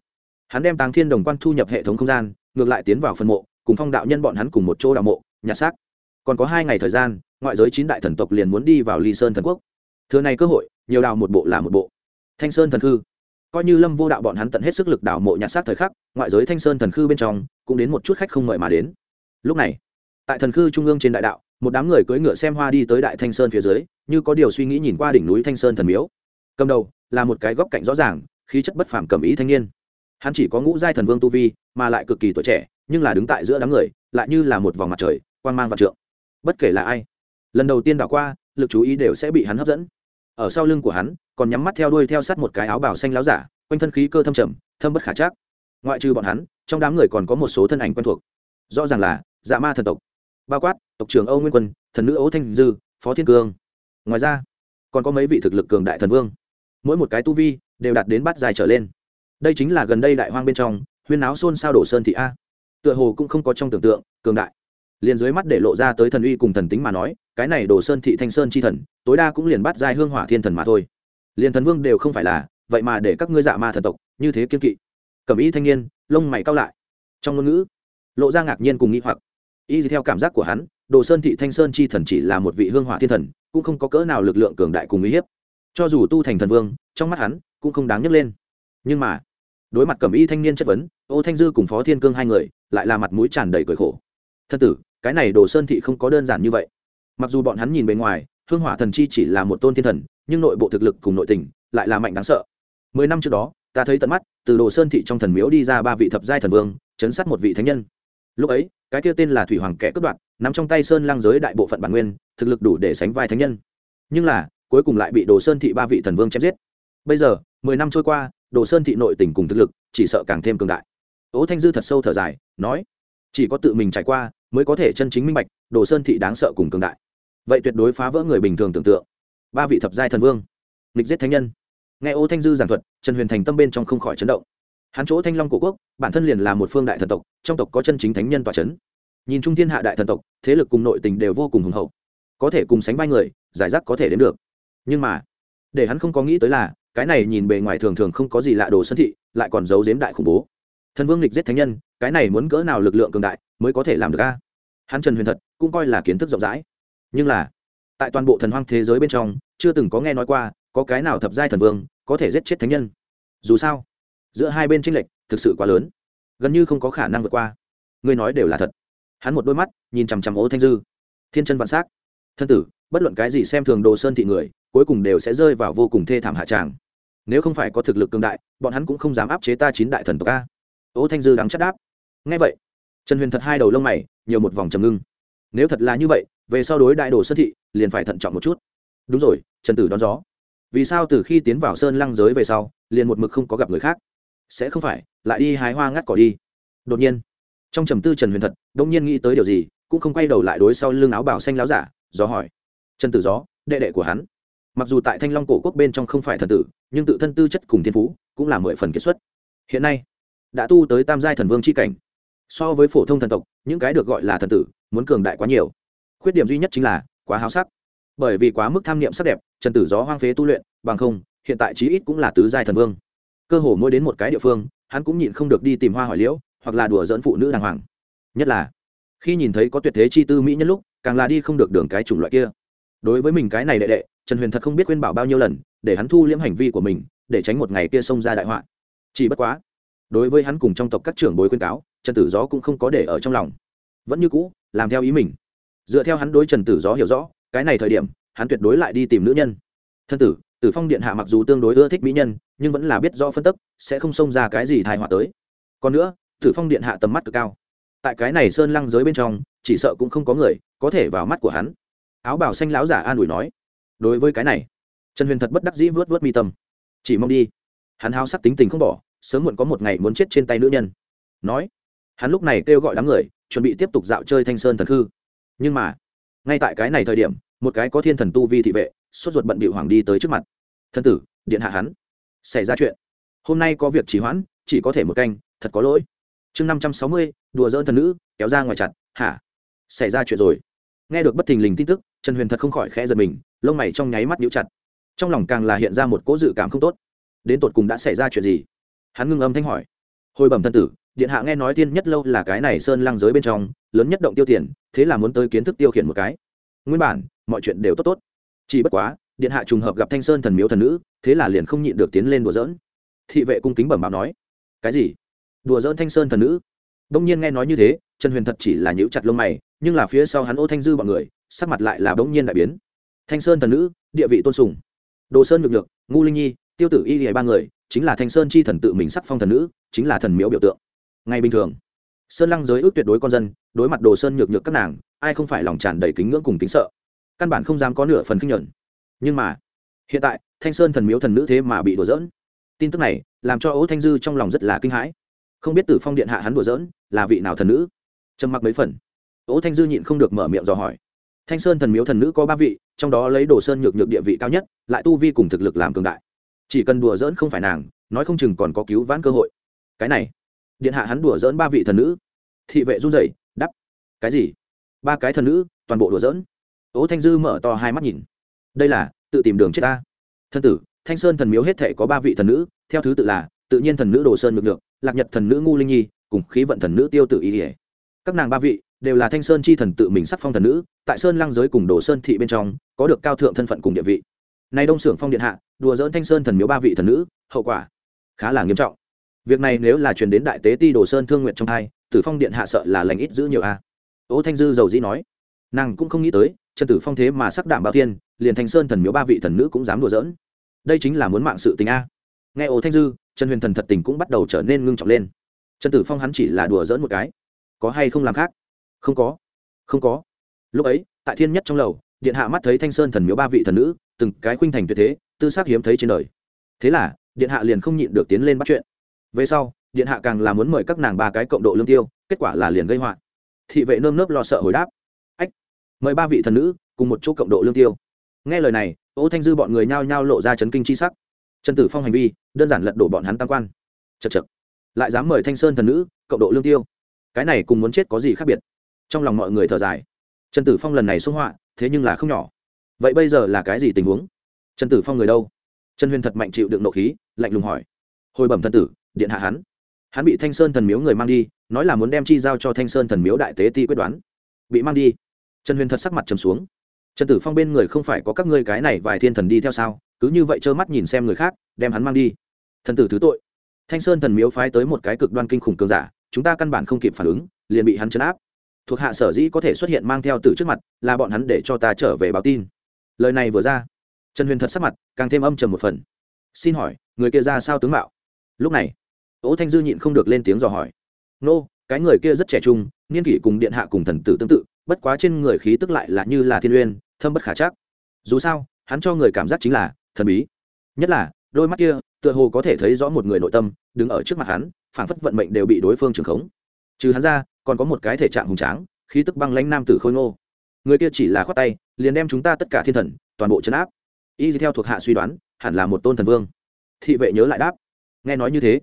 hắn đem tàng thiên đồng quan thu nhập hệ thống không gian, ngược lại tiến vào phân mộ, cùng phong đạo nhân bọn hắn cùng một chỗ đào mộ, nhặt xác. Còn có hai ngày thời gian, ngoại giới chín đại thần tộc liền muốn đi vào ly sơn thần quốc. Thừa này cơ hội, nhiều đào một bộ là một bộ. Thanh sơn thần khư. Coi như lâm vô đạo bọn hắn tận hết sức lực đào mộ nhặt xác thời khắc, ngoại giới thanh sơn thần khư bên trong, cũng đến một chút khách không mời mà đến. Lúc này, tại thần khư trung ương trên đại đạo, một đám người cưỡi ngựa xem hoa đi tới đại thanh sơn phía dưới, như có điều suy nghĩ nhìn qua đỉnh núi thanh sơn thần miếu. Cầm đầu là một cái góc cạnh rõ ràng, khí chất bất phàm cầm ý thanh niên hắn chỉ có ngũ giai thần vương tu vi, mà lại cực kỳ tuổi trẻ, nhưng là đứng tại giữa đám người, lại như là một vòng mặt trời quan mang vạn trượng. Bất kể là ai, lần đầu tiên đảo qua, lực chú ý đều sẽ bị hắn hấp dẫn. Ở sau lưng của hắn, còn nhắm mắt theo đuôi theo sát một cái áo bào xanh láo giả, quanh thân khí cơ thâm trầm, thâm bất khả trác. Ngoại trừ bọn hắn, trong đám người còn có một số thân ảnh quen thuộc. Rõ ràng là dạ ma thần tộc. Bao quát, tộc trưởng âu nguyên quân, thần nữ ấu thanh dư, phó thiên cương. Ngoài ra, còn có mấy vị thực lực cường đại thần vương. Mỗi một cái tu vi đều đạt đến bát dài trở lên đây chính là gần đây đại hoang bên trong, huyên áo xôn sao đổ sơn thị a. Tựa hồ cũng không có trong tưởng tượng, cường đại. Liền dưới mắt để lộ ra tới thần uy cùng thần tính mà nói, cái này đổ sơn thị thanh sơn chi thần, tối đa cũng liền bắt giai hương hỏa thiên thần mà thôi. Liền thần vương đều không phải là, vậy mà để các ngươi dạ ma thần tộc, như thế kiên kỵ. Cẩm y thanh niên, lông mày cao lại. Trong ngôn ngữ, lộ ra ngạc nhiên cùng nghĩ hoặc. Y theo cảm giác của hắn đồ sơn thị thanh sơn chi thần chỉ là một vị hương hỏa thiên thần, cũng không có cỡ nào lực lượng cường đại cùng uy hiếp. Cho dù tu thành thần vương, trong mắt hắn cũng không đáng nhấc lên nhưng mà, đối mặt cẩm y thanh niên chất vấn, ô thanh dư cùng phó thiên cương hai người lại là mặt mũi tràn đầy cười khổ. Thân tử, cái này đồ sơn thị không có đơn giản như vậy. Mặc dù bọn hắn nhìn bề ngoài, hương hỏa thần chi chỉ là một tôn thiên thần, nhưng nội bộ thực lực cùng nội tình lại là mạnh đáng sợ. Mười năm trước đó, ta thấy tận mắt, từ đồ sơn thị trong thần miếu đi ra ba vị thập giai thần vương, chấn sát một vị thánh nhân. Lúc ấy, cái kia tên là thủy hoàng kẻ cướp đoạt nằm trong tay sơn lang giới đại bộ phận bản nguyên, thực lực đủ để sánh vai thánh nhân. Nhưng là, cuối cùng lại bị đồ sơn thị ba vị thần vương chém giết. Bây giờ, mười năm trôi qua đồ sơn thị nội tình cùng thực lực, chỉ sợ càng thêm cường đại. Ố thanh dư thật sâu thở dài, nói, chỉ có tự mình trải qua mới có thể chân chính minh bạch, đồ sơn thị đáng sợ cùng cường đại. Vậy tuyệt đối phá vỡ người bình thường tưởng tượng. Ba vị thập giai thần vương, nghịch giết thánh nhân. Nghe ô thanh dư giảng thuật, trần huyền thành tâm bên trong không khỏi chấn động. Hắn chỗ thanh long cổ quốc, bản thân liền là một phương đại thần tộc, trong tộc có chân chính thánh nhân tòa c h ấ n nhìn trung thiên hạ đại thần tộc, thế lực cùng nội tình đều vô cùng hùng hậu. Có thể cùng sánh vai người, giải rác có thể đến được. Nhưng mà, để hắn không có nghĩ tới là cái này nhìn bề ngoài thường thường không có gì lạ đồ sân thị, lại còn giấu giếm đại khủng bố. Thần vương lịch giết thánh nhân, cái này muốn cỡ nào lực lượng cường đại mới có thể làm được a? Hắn trần huyền thật cũng coi là kiến thức rộng rãi. Nhưng là, tại toàn bộ thần hoang thế giới bên trong, chưa từng có nghe nói qua có cái nào thập giai thần vương có thể giết chết thánh nhân. Dù sao, giữa hai bên tranh lệch thực sự quá lớn, gần như không có khả năng vượt qua. Ngươi nói đều là thật. Hắn một đôi mắt nhìn chằm chằm ô thanh dư. Thiên chân vạn s á c thân tử, bất luận cái gì xem thường đồ sơn thị người, cuối cùng đều sẽ rơi vào vô cùng thê thảm hạ tràng nếu không phải có thực lực cường đại, bọn hắn cũng không dám áp chế ta chín đại thần tộc a. Ô thanh dư đắng chất đáp. Ngay vậy, trần huyền thật hai đầu lông mày, nhiều một vòng trầm ngưng. Nếu thật là như vậy, về sau đối đại đồ sơn thị, liền phải thận trọng một chút. Đúng rồi, trần tử đón gió. Vì sao từ khi tiến vào sơn lăng giới về sau, liền một mực không có gặp người khác? Sẽ không phải, lại đi hái hoa ngắt cỏ đi. Đột nhiên, trong trầm tư trần huyền thật, đông nhiên nghĩ tới điều gì, cũng không quay đầu lại đối sau lưng áo bảo xanh láo giả, gió hỏi. Trần tử gió, đệ đệ của hắn mặc dù tại thanh long cổ quốc bên trong không phải thần tử, nhưng tự thân tư chất cùng thiên phú cũng là mười phần kết xuất. Hiện nay, đã tu tới tam giai thần vương c h i cảnh. So với phổ thông thần tộc, những cái được gọi là thần tử, muốn cường đại quá nhiều. Khuyết điểm duy nhất chính là quá háo sắc. Bởi vì quá mức tham niệm sắc đẹp, trần tử gió hoang phế tu luyện, bằng không, hiện tại chí ít cũng là tứ giai thần vương. Cơ hồ mỗi đến một cái địa phương, hắn cũng nhịn không được đi tìm hoa hỏi liễu, hoặc là đùa dẫn phụ nữ đàng hoàng. Nhất là, khi nhìn thấy có tuyệt thế chi tư mỹ nhân lúc, càng là đi không được đường cái chủng loại kia đối với mình cái này đệ đệ, trần huyền thật không biết khuyên bảo bao nhiêu lần, để hắn thu liễm hành vi của mình, để tránh một ngày kia xông ra đại họa. Chỉ bất quá, đối với hắn cùng trong tộc các trưởng bối khuyên cáo, trần tử gió cũng không có để ở trong lòng. Vẫn như cũ, làm theo ý mình. Dựa theo hắn đối trần tử gió hiểu rõ, cái này thời điểm, hắn tuyệt đối lại đi tìm nữ nhân. Thân tử tử phong điện hạ mặc dù tương đối ưa thích mỹ nhân, nhưng vẫn là biết rõ phân tức, sẽ không xông ra cái gì thai họa tới. Còn nữa, tử phong điện hạ tầm mắt cực cao. Tại cái này sơn lăng giới bên trong, chỉ sợ cũng không có người có thể vào mắt của hắn áo bảo xanh láo giả an ủi nói, đối với cái này, trần huyền thật bất đắc dĩ vớt vớt mi tâm. Chỉ mong đi. Hắn háo sắc tính tình không bỏ, sớm muộn có một ngày muốn chết trên tay nữ nhân. Nói, hắn lúc này kêu gọi đám người, chuẩn bị tiếp tục dạo chơi thanh sơn thần khư. Nhưng mà, ngay tại cái này thời điểm, một cái có thiên thần tu vi thị vệ, sốt ruột bận bị hoàng đi tới trước mặt. Thân tử, điện hạ hắn. Xảy ra chuyện. Hôm nay có việc trì hoãn, chỉ có thể một canh, thật có lỗi. Chương năm trăm sáu mươi, đùa dỡn thần nữ, kéo ra ngoài chặt. Hả? Xảy ra chuyện rồi nghe được bất thình lình tin tức, trần huyền thật không khỏi khẽ giật mình, lông mày trong nháy mắt nhíu chặt. Trong lòng càng là hiện ra một cỗ dự cảm không tốt. Đến tột cùng đã xảy ra chuyện gì? Hắn ngưng âm thanh hỏi. Hồi bẩm thân tử, điện hạ nghe nói tiên nhất lâu là cái này sơn lăng giới bên trong, lớn nhất động tiêu tiền, thế là muốn tới kiến thức tiêu khiển một cái. Nguyên bản, mọi chuyện đều tốt tốt. Chỉ bất quá, điện hạ trùng hợp gặp thanh sơn thần miếu thần nữ, thế là liền không nhịn được tiến lên đùa dỡn thị vệ cung kính bẩm báo nói. Cái gì? Đùa dỡn thanh sơn thần nữ? Đông nhiên nghe nói như thế, trần huyền thật chỉ là nhíu chặt lông mày, nhưng là phía sau hắn ô thanh dư bọn người, sắc mặt lại là bỗng nhiên đại biến. Thanh sơn thần nữ, địa vị tôn sùng. Đồ sơn nhược nhược Ngô linh nhi, tiêu tử y Liễu ba người, chính là thanh sơn chi thần tự mình sắc phong thần nữ, chính là thần miếu biểu tượng. Ngày bình thường, sơn lăng giới ước tuyệt đối con dân, đối mặt đồ sơn nhược nhược các nàng, ai không phải lòng tràn đầy kính ngưỡng cùng kính sợ. Căn bản không dám có nửa phần kinh nhẫn. nhưng mà, hiện tại, thanh sơn thần miếu thần nữ thế mà bị đùa dỡn tin tức này, làm cho ố thanh dư trong lòng rất là kinh hãi không biết tử phong điện hạ hắn đùa dỡn là vị nào thần nữ trầm mặc mấy phần ỗ thanh dư nhịn không được mở miệng dò hỏi thanh sơn thần miếu thần nữ có ba vị trong đó lấy đồ sơn nhược nhược địa vị cao nhất lại tu vi cùng thực lực làm cường đại chỉ cần đùa dỡn không phải nàng nói không chừng còn có cứu vãn cơ hội cái này điện hạ hắn đùa dỡn ba vị thần nữ thị vệ run rẩy, đắp, cái gì ba cái thần nữ, toàn bộ đùa dỡn ố thanh dư mở to hai mắt nhìn, đây là, tự tìm đường chết ta thân tử, thanh sơn thần miếu hết thể có ba vị thần nữ, theo thứ tự là, tự nhiên thần nữ đồ sơn nhược nhược lạc nhật thần nữ ngu linh nhi, cùng khí vận thần nữ tiêu tự ý ỉa các nàng ba vị đều là thanh sơn chi thần tự mình sắc phong thần nữ, tại sơn lăng giới cùng đồ sơn thị bên trong, có được cao thượng thân phận cùng địa vị. Nay đông xưởng phong điện hạ, đùa dỡn thanh sơn thần miếu ba vị thần nữ, hậu quả khá là nghiêm trọng. Việc này nếu là truyền đến đại tế ti đồ sơn thương nguyện trong hai, tử phong điện hạ sợ là lành ít giữ nhiều a. À. thanh dư dầu dĩ nói, nàng cũng không nghĩ tới, trần tử phong thế mà sắc đảm bao tiên liền thanh sơn thần miếu ba vị thần nữ cũng dám đùa dỡn đây chính là muốn mạng sự tình a. Nghe ô thanh dư trần huyền thần thật tình cũng bắt đầu trở nên ngưng trọng lên. Trần tử phong hắn chỉ là đùa dỡn một cái. Có hay không làm khác? Không có. Không có. Lúc ấy, tại thiên nhất trong lầu, điện hạ mắt thấy thanh sơn thần miếu ba vị thần nữ, từng cái khuynh thành tuyệt thế, tư xác hiếm thấy trên đời. Thế là, điện hạ liền không nhịn được tiến lên bắt chuyện. Về sau, điện hạ càng là muốn mời các nàng ba cái cộng độ lương tiêu, kết quả là liền gây họa. Thị vệ nơm nớp lo sợ hồi đáp. Ách, mời ba vị thần nữ cùng một chỗ cộng độ lương tiêu. Nghe lời này, ô thanh dư bọn người nhao nhao lộ ra chấn kinh chi sắc trần tử phong hành vi, đơn giản lật đổ bọn hắn tam quan. Chật chật lại dám mời thanh sơn thần nữ, cộng độ lương tiêu. Cái này cùng muốn chết có gì khác biệt? Trong lòng mọi người thở dài. Trần tử phong lần này xung họa, thế nhưng là không nhỏ. Vậy bây giờ là cái gì tình huống? Trần tử phong người đâu? Trần huyền thật mạnh chịu đựng nộ khí, lạnh lùng hỏi. Hồi bẩm thần tử, điện hạ hắn. Hắn bị thanh sơn thần miếu người mang đi, nói là muốn đem chi giao cho thanh sơn thần miếu đại tế ti quyết đoán. Bị mang đi. Trần huyền thật sắc mặt trầm xuống. Trần tử phong bên người không phải có các ngươi cái này vài thiên thần đi theo sao? Cứ như vậy trơ mắt nhìn xem người khác, đem hắn mang đi. Thần tử thứ tội. Thanh sơn thần miếu phái tới một cái cực đoan kinh khủng cường giả, chúng ta căn bản không kịp phản ứng, liền bị hắn chấn áp. Thuộc hạ sở dĩ có thể xuất hiện mang theo từ trước mặt, là bọn hắn để cho ta trở về báo tin. Lời này vừa ra, trần huyền thật sắc mặt càng thêm âm trầm một phần. Xin hỏi, người kia ra sao tướng mạo? Lúc này ỗ thanh dư nhịn không được lên tiếng dò hỏi. Nô, cái người kia rất trẻ trung, niên kỷ cùng điện hạ cùng thần tử tương tự, bất quá trên người khí tức lại là như là thiên uyên, thâm bất khả chắc. Dù sao, hắn cho người cảm giác chính là thần bí. Nhất là, đôi mắt kia, tựa hồ có thể thấy rõ một người nội tâm, đứng ở trước mặt hắn, phảng phất vận mệnh đều bị đối phương trừng khống. Trừ hắn ra, còn có một cái thể trạng hùng tráng, khí tức băng lãnh nam tử khôi ngô. Người kia chỉ là khoát tay, liền đem chúng ta tất cả thiên thần, toàn bộ chấn áp. Y theo thuộc hạ suy đoán, hẳn là một tôn thần vương. Thị vệ nhớ lại đáp. Nghe nói như thế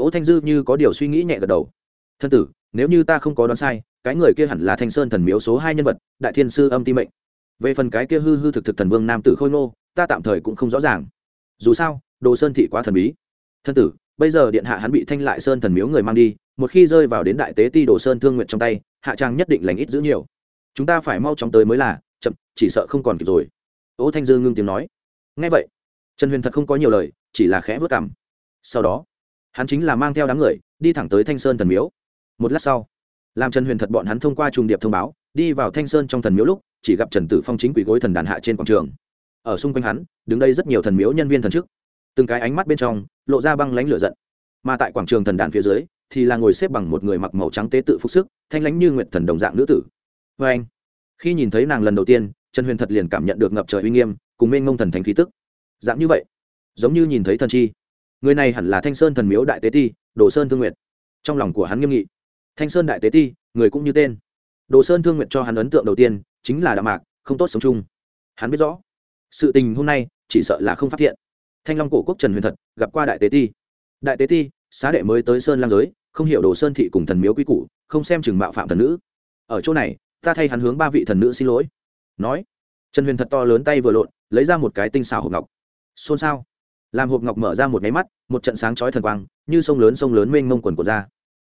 ỗ thanh dư như có điều suy nghĩ nhẹ gật đầu. Thân tử, nếu như ta không có đoán sai, cái người kia hẳn là thanh sơn thần miếu số hai nhân vật, đại thiên sư âm ti mệnh về phần cái kia hư hư thực thực thần vương nam tử khôi ngô, ta tạm thời cũng không rõ ràng. Dù sao, đồ sơn thị quá thần bí. Thân tử, bây giờ điện hạ hắn bị thanh lại sơn thần miếu người mang đi, một khi rơi vào đến đại tế ti đồ sơn thương nguyện trong tay, hạ trang nhất định lành ít giữ nhiều. Chúng ta phải mau chóng tới mới là, chậm, chỉ sợ không còn kịp rồi. Ô thanh dư ngưng tiếng nói. Ngay vậy, trần huyền thật không có nhiều lời, chỉ là khẽ vớt cảm sau đó, hắn chính là mang theo đám người, đi thẳng tới thanh sơn thần miếu. Một lát sau, làm trần huyền thật bọn hắn thông qua trùng điệp thông báo, đi vào thanh sơn trong thần miếu lúc chỉ gặp trần tử phong chính quỷ gối thần đàn hạ trên quảng trường. Ở xung quanh hắn, đứng đây rất nhiều thần miếu nhân viên thần chức từng cái ánh mắt bên trong, lộ ra băng lánh lửa giận. Mà tại quảng trường thần đàn phía dưới, thì là ngồi xếp bằng một người mặc màu trắng tế tự phúc sức, thanh lánh như nguyện thần đồng dạng nữ tử. Vê anh, khi nhìn thấy nàng lần đầu tiên, trần huyền thật liền cảm nhận được ngập trời uy nghiêm, cùng mênh mông thần thánh khí tức. Dạng như vậy, giống như nhìn thấy thần chi. Người này hẳn là thanh sơn thần miếu đại tế ti, đồ sơn thương nguyện trong lòng của hắn nghiêm nghị. Thanh sơn đại tế ti, người cũng như tên. Đồ sơn thương nguyện cho hắn ấn tượng đầu tiên chính là đạo mạc, không tốt sống chung. Hắn biết rõ, sự tình hôm nay chỉ sợ là không phát hiện. Thanh long cổ quốc trần huyền thật gặp qua đại tế ti. Đại tế ti, xá đệ mới tới sơn lang giới, không hiểu đồ sơn thị cùng thần miếu quy củ, không xem chừng mạo phạm thần nữ. Ở chỗ này, ta thay hắn hướng ba vị thần nữ xin lỗi. Nói, trần huyền thật to lớn tay vừa lộn, lấy ra một cái tinh xảo hộp ngọc. Xôn xao. Làm hộp ngọc mở ra một máy mắt, một trận sáng chói thần quang, như sông lớn sông lớn mênh mông quần của ra.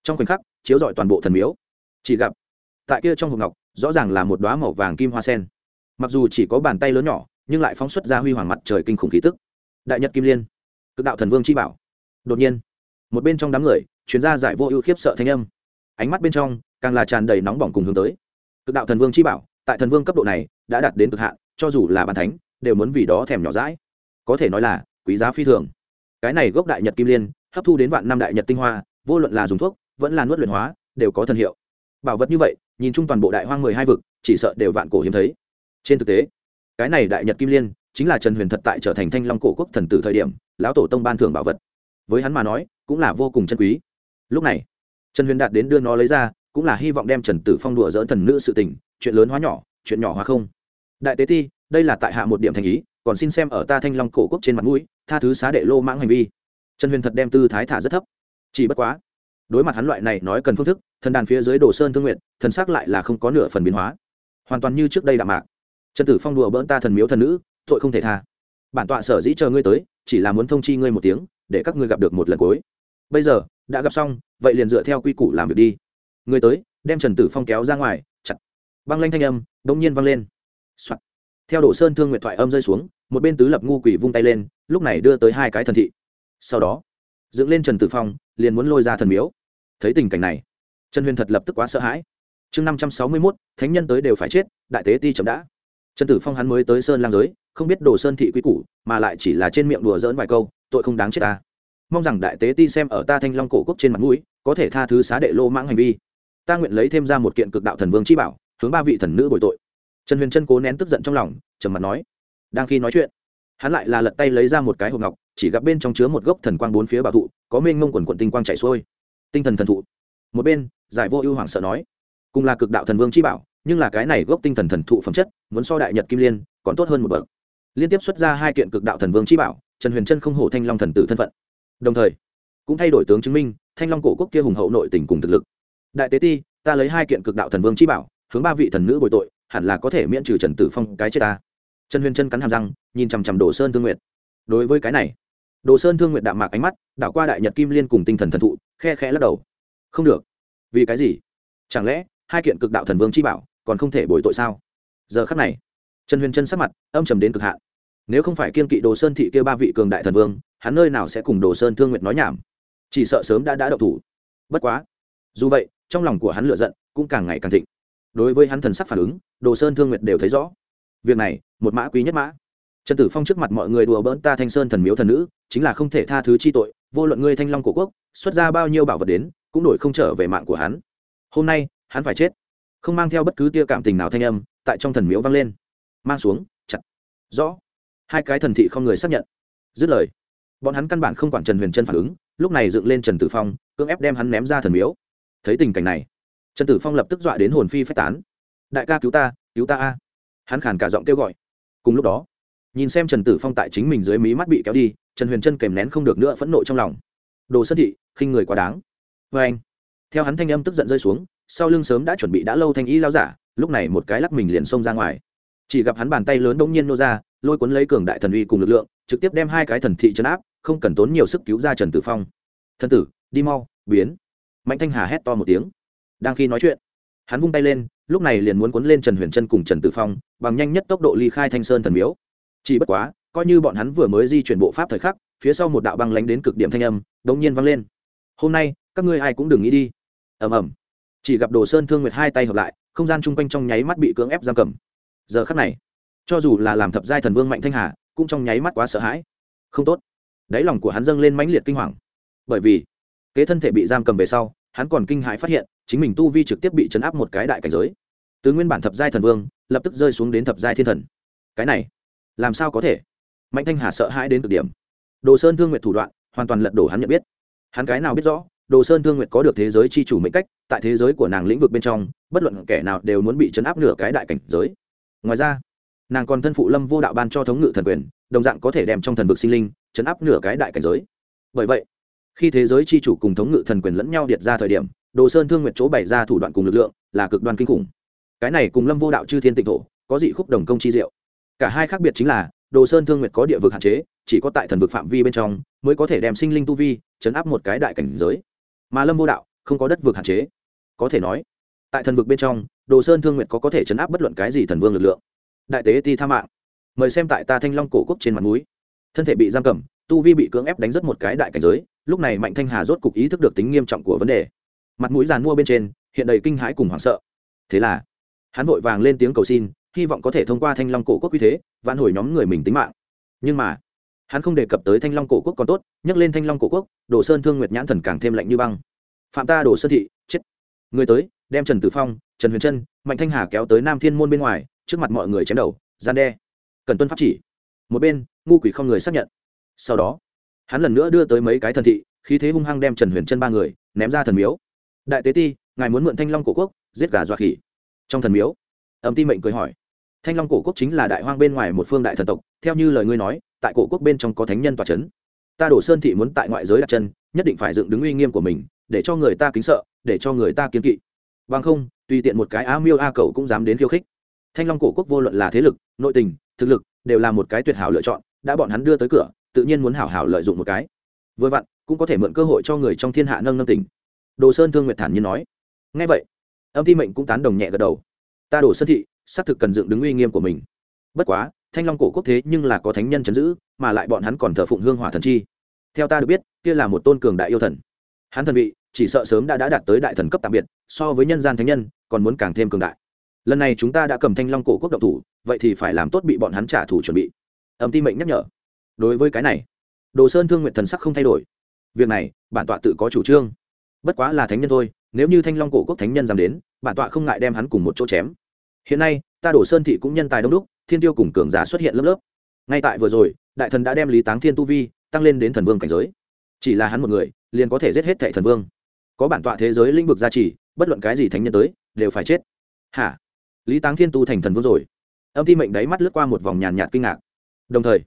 Trong khoảnh khắc, chiếu rọi toàn bộ thần miếu. Chỉ gặp, tại kia trong hộp ngọc rõ ràng là một đoá màu vàng kim hoa sen. Mặc dù chỉ có bàn tay lớn nhỏ, nhưng lại phóng xuất ra huy hoàng mặt trời kinh khủng khí tức. Đại nhật kim liên, cực đạo thần vương chi bảo. Đột nhiên, một bên trong đám người chuyên gia giải vô ưu khiếp sợ thanh âm. Ánh mắt bên trong, càng là tràn đầy nóng bỏng cùng hướng tới. Cực đạo thần vương chi bảo, tại thần vương cấp độ này, đã đạt đến cực hạn, cho dù là bàn thánh, đều muốn vì đó thèm nhỏ rãi có thể nói là, quý giá phi thường. Cái này gốc đại nhật kim liên, hấp thu đến vạn năm đại nhật tinh hoa, vô luận là dùng thuốc, vẫn là nuốt luyện hóa, đều có thần hiệu. Bảo vật như vậy nhìn chung toàn bộ đại hoang mười hai vực, chỉ sợ đều vạn cổ hiếm thấy. Trên thực tế, cái này đại nhật kim liên chính là trần huyền thật tại trở thành thanh long cổ quốc thần tử thời điểm, lão tổ tông ban thưởng bảo vật. Với hắn mà nói, cũng là vô cùng chân quý. Lúc này, trần huyền đạt đến đưa nó lấy ra, cũng là hy vọng đem trần tử phong đùa dỡ thần nữ sự tình, chuyện lớn hóa nhỏ, chuyện nhỏ hóa không. Đại tế ti, đây là tại hạ một điểm thành ý, còn xin xem ở ta thanh long cổ quốc trên mặt mũi, tha thứ xá đệ lô mãng hành vi. Trần huyền thật đem tư thái thả rất thấp. Chỉ bất quá đối mặt hắn loại này nói cần phương thức, thần đàn phía dưới đồ sơn thương nguyện thần sắc lại là không có nửa phần biến hóa. Hoàn toàn như trước đây đạm mạc. Trần tử phong đùa bỡn ta thần miếu thần nữ, tội không thể tha. Bản tọa sở dĩ chờ ngươi tới, chỉ là muốn thông chi ngươi một tiếng, để các ngươi gặp được một lần cuối. Bây giờ, đã gặp xong, vậy liền dựa theo quy củ làm việc đi. Ngươi tới, đem trần tử phong kéo ra ngoài, chặt. Băng lanh thanh âm đông nhiên vang lên、Soạn. theo đổ sơn thương nguyện thoại âm rơi xuống, một bên tứ lập ngu quỷ vung tay lên, lúc này đưa tới hai cái thần thị. Sau đó dựng lên trần tử phong, liền muốn lôi ra thần miếu. Thấy tình cảnh này, trần huyền thật lập tức quá sợ hãi. Chương năm trăm sáu mươi mốt, thánh nhân tới đều phải chết, đại tế ti chậm đã. Trần tử phong hắn mới tới sơn lang giới, không biết đồ sơn thị quy củ, mà lại chỉ là trên miệng đùa dỡn vài câu, tội không đáng chết ta. Mong rằng đại tế ti xem ở ta thanh long cổ quốc trên mặt mũi, có thể tha thứ xá đệ lô mãng hành vi. Ta nguyện lấy thêm ra một kiện cực đạo thần vương chi bảo, hướng ba vị thần nữ bồi tội. Trần huyền trân cố nén tức giận trong lòng, trầm mặt nói, đang khi nói chuyện, hắn lại là lật tay lấy ra một cái hộp ngọc chỉ gặp bên trong chứa một gốc thần quang bốn phía bảo thụ, có mênh mông quần quận tinh quang chảy xuôi. Tinh thần thần thụ. Một bên, giải vô ưu hoàng sợ nói, cùng là cực đạo thần vương chi bảo, nhưng là cái này gốc tinh thần thần thụ phẩm chất, muốn so đại nhật kim liên, còn tốt hơn một bậc. Liên tiếp xuất ra hai kiện cực đạo thần vương chi bảo, trần huyền trân không hổ thanh long thần tử thân phận. Đồng thời, cũng thay đổi tướng chứng minh, thanh long cổ quốc kia hùng hậu nội tình cùng thực lực. Đại tế ti, ta lấy hai kiện cực đạo thần vương chi bảo, hướng ba vị thần nữ bồi tội, hẳn là có thể miễn trừ trần tử phong cái chết ta. Trần huyền chân cắn hàm răng, nhìn chằm chằm đồ sơn thương nguyệt. Đối với cái này đồ sơn thương nguyệt đạm mạc ánh mắt, đảo qua đại nhật kim liên cùng tinh thần thần thụ, khe khẽ lắc đầu. Không được. Vì cái gì? Chẳng lẽ hai kiện cực đạo thần vương chi bảo còn không thể bồi tội sao? Giờ khắc này, trần huyền chân sắc mặt âm trầm đến cực hạn. Nếu không phải kiên kỵ đồ sơn thị kêu ba vị cường đại thần vương, hắn nơi nào sẽ cùng đồ sơn thương nguyệt nói nhảm? Chỉ sợ sớm đã đã đậu thủ. Bất quá, dù vậy, trong lòng của hắn lựa giận cũng càng ngày càng thịnh. Đối với hắn thần sắc phản ứng, đồ sơn thương nguyệt đều thấy rõ. Việc này, một mã quý nhất mã trần tử phong trước mặt mọi người đùa bỡn ta thanh sơn thần miếu thần nữ, chính là không thể tha thứ chi tội, vô luận ngươi thanh long của quốc, xuất ra bao nhiêu bảo vật đến, cũng đổi không trở về mạng của hắn. Hôm nay, hắn phải chết. Không mang theo bất cứ tia cảm tình nào thanh âm, tại trong thần miếu vang lên. Mang xuống, chặt. Rõ. Hai cái thần thị không người xác nhận. Dứt lời. Bọn hắn căn bản không quản trần huyền trân phản ứng, lúc này dựng lên trần tử phong, cưỡng ép đem hắn ném ra thần miếu. Thấy tình cảnh này, trần tử phong lập tức dọa đến hồn phi phách tán. Đại ca cứu ta cứu ta a. Hắn khàn cả giọng kêu gọi. Cùng lúc đó nhìn xem trần tử phong tại chính mình dưới mí mắt bị kéo đi, trần huyền trân kèm nén không được nữa phẫn nộ trong lòng. Đồ sân thị, khinh người quá đáng. Vê anh, theo hắn thanh âm tức giận rơi xuống, sau lưng sớm đã chuẩn bị đã lâu thanh y lao giả, lúc này một cái lắc mình liền xông ra ngoài. Chỉ gặp hắn bàn tay lớn đông nhiên nô ra, lôi cuốn lấy cường đại thần uy cùng lực lượng, trực tiếp đem hai cái thần thị chấn áp, không cần tốn nhiều sức cứu ra trần tử phong. Thân tử, đi mau, biến. Mạnh thanh hà hét to một tiếng. Đang khi nói chuyện, hắn vung tay lên, lúc này liền muốn cuốn lên trần huyền trân cùng trần tử phong, bằng nhanh nhất tốc độ ly khai thanh sơn thần miếu chỉ bất quá, coi như bọn hắn vừa mới di chuyển bộ pháp thời khắc, phía sau một đạo băng lánh đến cực điểm thanh âm, đống nhiên vang lên. Hôm nay, các ngươi ai cũng đừng nghĩ đi. Ầm ầm. Chỉ gặp đồ sơn thương nguyệt hai tay hợp lại, không gian chung quanh trong nháy mắt bị cưỡng ép giam cầm. Giờ khắc này, cho dù là làm thập giai thần vương mạnh thanh hà, cũng trong nháy mắt quá sợ hãi. Không tốt. Đáy lòng của hắn dâng lên mãnh liệt kinh hoàng. Bởi vì, kế thân thể bị giam cầm về sau, hắn còn kinh hãi phát hiện, chính mình tu vi trực tiếp bị chấn áp một cái đại cảnh giới. Từ nguyên bản thập giai thần vương, lập tức rơi xuống đến thập giai thiên thần. Cái này làm sao có thể? Mạnh thanh hà sợ hãi đến cực điểm. Đồ sơn thương nguyệt thủ đoạn, hoàn toàn lật đổ hắn nhận biết. Hắn cái nào biết rõ, đồ sơn thương nguyệt có được thế giới c h i chủ mệnh cách, tại thế giới của nàng lĩnh vực bên trong, bất luận kẻ nào đều muốn bị chấn áp nửa cái đại cảnh giới. Ngoài ra, nàng còn thân phụ lâm vô đạo ban cho thống ngự thần quyền, đồng dạng có thể đem trong thần vực sinh linh chấn áp nửa cái đại cảnh giới. Bởi vậy, khi thế giới c h i chủ cùng thống ngự thần quyền lẫn nhau điệt ra thời điểm, đồ sơn thương nguyệt chỗ bày ra thủ đoạn cùng lực lượng là cực đoan kinh khủng. Cái này cùng lâm vô đạo chư thiên tịnh thổ, có dị khúc đồng công chi diệu cả hai khác biệt chính là, đồ sơn thương nguyệt có địa vực hạn chế, chỉ có tại thần vực phạm vi bên trong mới có thể đem sinh linh tu vi chấn áp một cái đại cảnh giới. Mà lâm vô đạo không có đất vực hạn chế. Có thể nói, tại thần vực bên trong, đồ sơn thương nguyệt có có thể chấn áp bất luận cái gì thần vương lực lượng. Đại tế ti tha mạng, mời xem tại ta thanh long cổ quốc trên mặt núi thân thể bị giam cầm, tu vi bị cưỡng ép đánh rất một cái đại cảnh giới, lúc này mạnh thanh hà rốt cục ý thức được tính nghiêm trọng của vấn đề. Mặt mũi giàn mua bên trên, hiện đầy kinh hãi cùng hoảng sợ. Thế là, hắn vội vàng lên tiếng cầu xin hy vọng có thể thông qua thanh long cổ quốc uy thế vãn hồi nhóm người mình tính mạng. Nhưng mà, hắn không đề cập tới thanh long cổ quốc còn tốt, nhắc lên thanh long cổ quốc, đồ sơn thương nguyệt nhãn thần càng thêm lạnh như băng. Phạm ta đồ sơn thị, chết. Người tới, đem trần tử phong, trần huyền trân, mạnh thanh hà kéo tới nam thiên môn bên ngoài, trước mặt mọi người chém đầu, gian đe. Cần tuân pháp chỉ. Một bên, ngu quỷ không người xác nhận. Sau đó, hắn lần nữa đưa tới mấy cái thần thị, khí thế hung hăng đem trần huyền trân ba người ném ra thần miếu. Đại tế ti, ngài muốn mượn thanh long cổ quốc, giết gà dọa khỉ. Trong thần miếu ẩm ti mệnh cười hỏi thanh long cổ quốc chính là đại hoang bên ngoài một phương đại thần tộc, theo như lời ngươi nói, tại cổ quốc bên trong có thánh nhân tòa c h ấ n ta đổ sơn thị muốn tại ngoại giới đặt chân, nhất định phải dựng đứng uy nghiêm của mình, để cho người ta kính sợ, để cho người ta kiên kỵ. Bằng không, tùy tiện một cái a miêu a cầu cũng dám đến khiêu khích. Thanh long cổ quốc vô luận là thế lực, nội tình, thực lực, đều là một cái tuyệt hảo lựa chọn, đã bọn hắn đưa tới cửa, tự nhiên muốn hảo hảo lợi dụng một cái. Vừa vặn, cũng có thể mượn cơ hội cho người trong thiên hạ nâng nâng tình. Đồ sơn thương nguyệt thản nhiên nói. Ngay vậy, âm ti mệnh cũng tán đồng nhẹ gật đầu. Ta đổ sơn thị xác thực cần dựng đứng uy nghiêm của mình. Bất quá, thanh long cổ quốc thế nhưng là có thánh nhân chấn giữ, mà lại bọn hắn còn thờ phụng hương hỏa thần chi. Theo ta được biết, kia là một tôn cường đại yêu thần. Hắn thần vị, chỉ sợ sớm đã đã đạt tới đại thần cấp tạm biệt, so với nhân gian thánh nhân, còn muốn càng thêm cường đại. Lần này chúng ta đã cầm thanh long cổ quốc độc thủ, vậy thì phải làm tốt bị bọn hắn trả thù chuẩn bị. Âm ti mệnh nhắc nhở. Đối với cái này, đồ sơn thương nguyện thần sắc không thay đổi. Việc này, bản tọa tự có chủ trương. Bất quá là thánh nhân thôi, nếu như thanh long cổ quốc thánh nhân dám đến, bản tọa không ngại đem hắn cùng một chỗ chém hiện nay, ta đổ sơn thị cũng nhân tài đông đúc, thiên tiêu cùng cường giả xuất hiện lớp lớp. Ngay tại vừa rồi, đại thần đã đem lý táng thiên tu vi tăng lên đến thần vương cảnh giới. Chỉ là hắn một người, liền có thể giết hết thệ thần vương. Có bản tọa thế giới lĩnh vực gia trì, bất luận cái gì thánh nhân tới, đều phải chết. Hả? Lý táng thiên tu thành thần vương rồi. Âm ti mệnh đáy mắt lướt qua một vòng nhàn nhạt kinh ngạc. Đồng thời,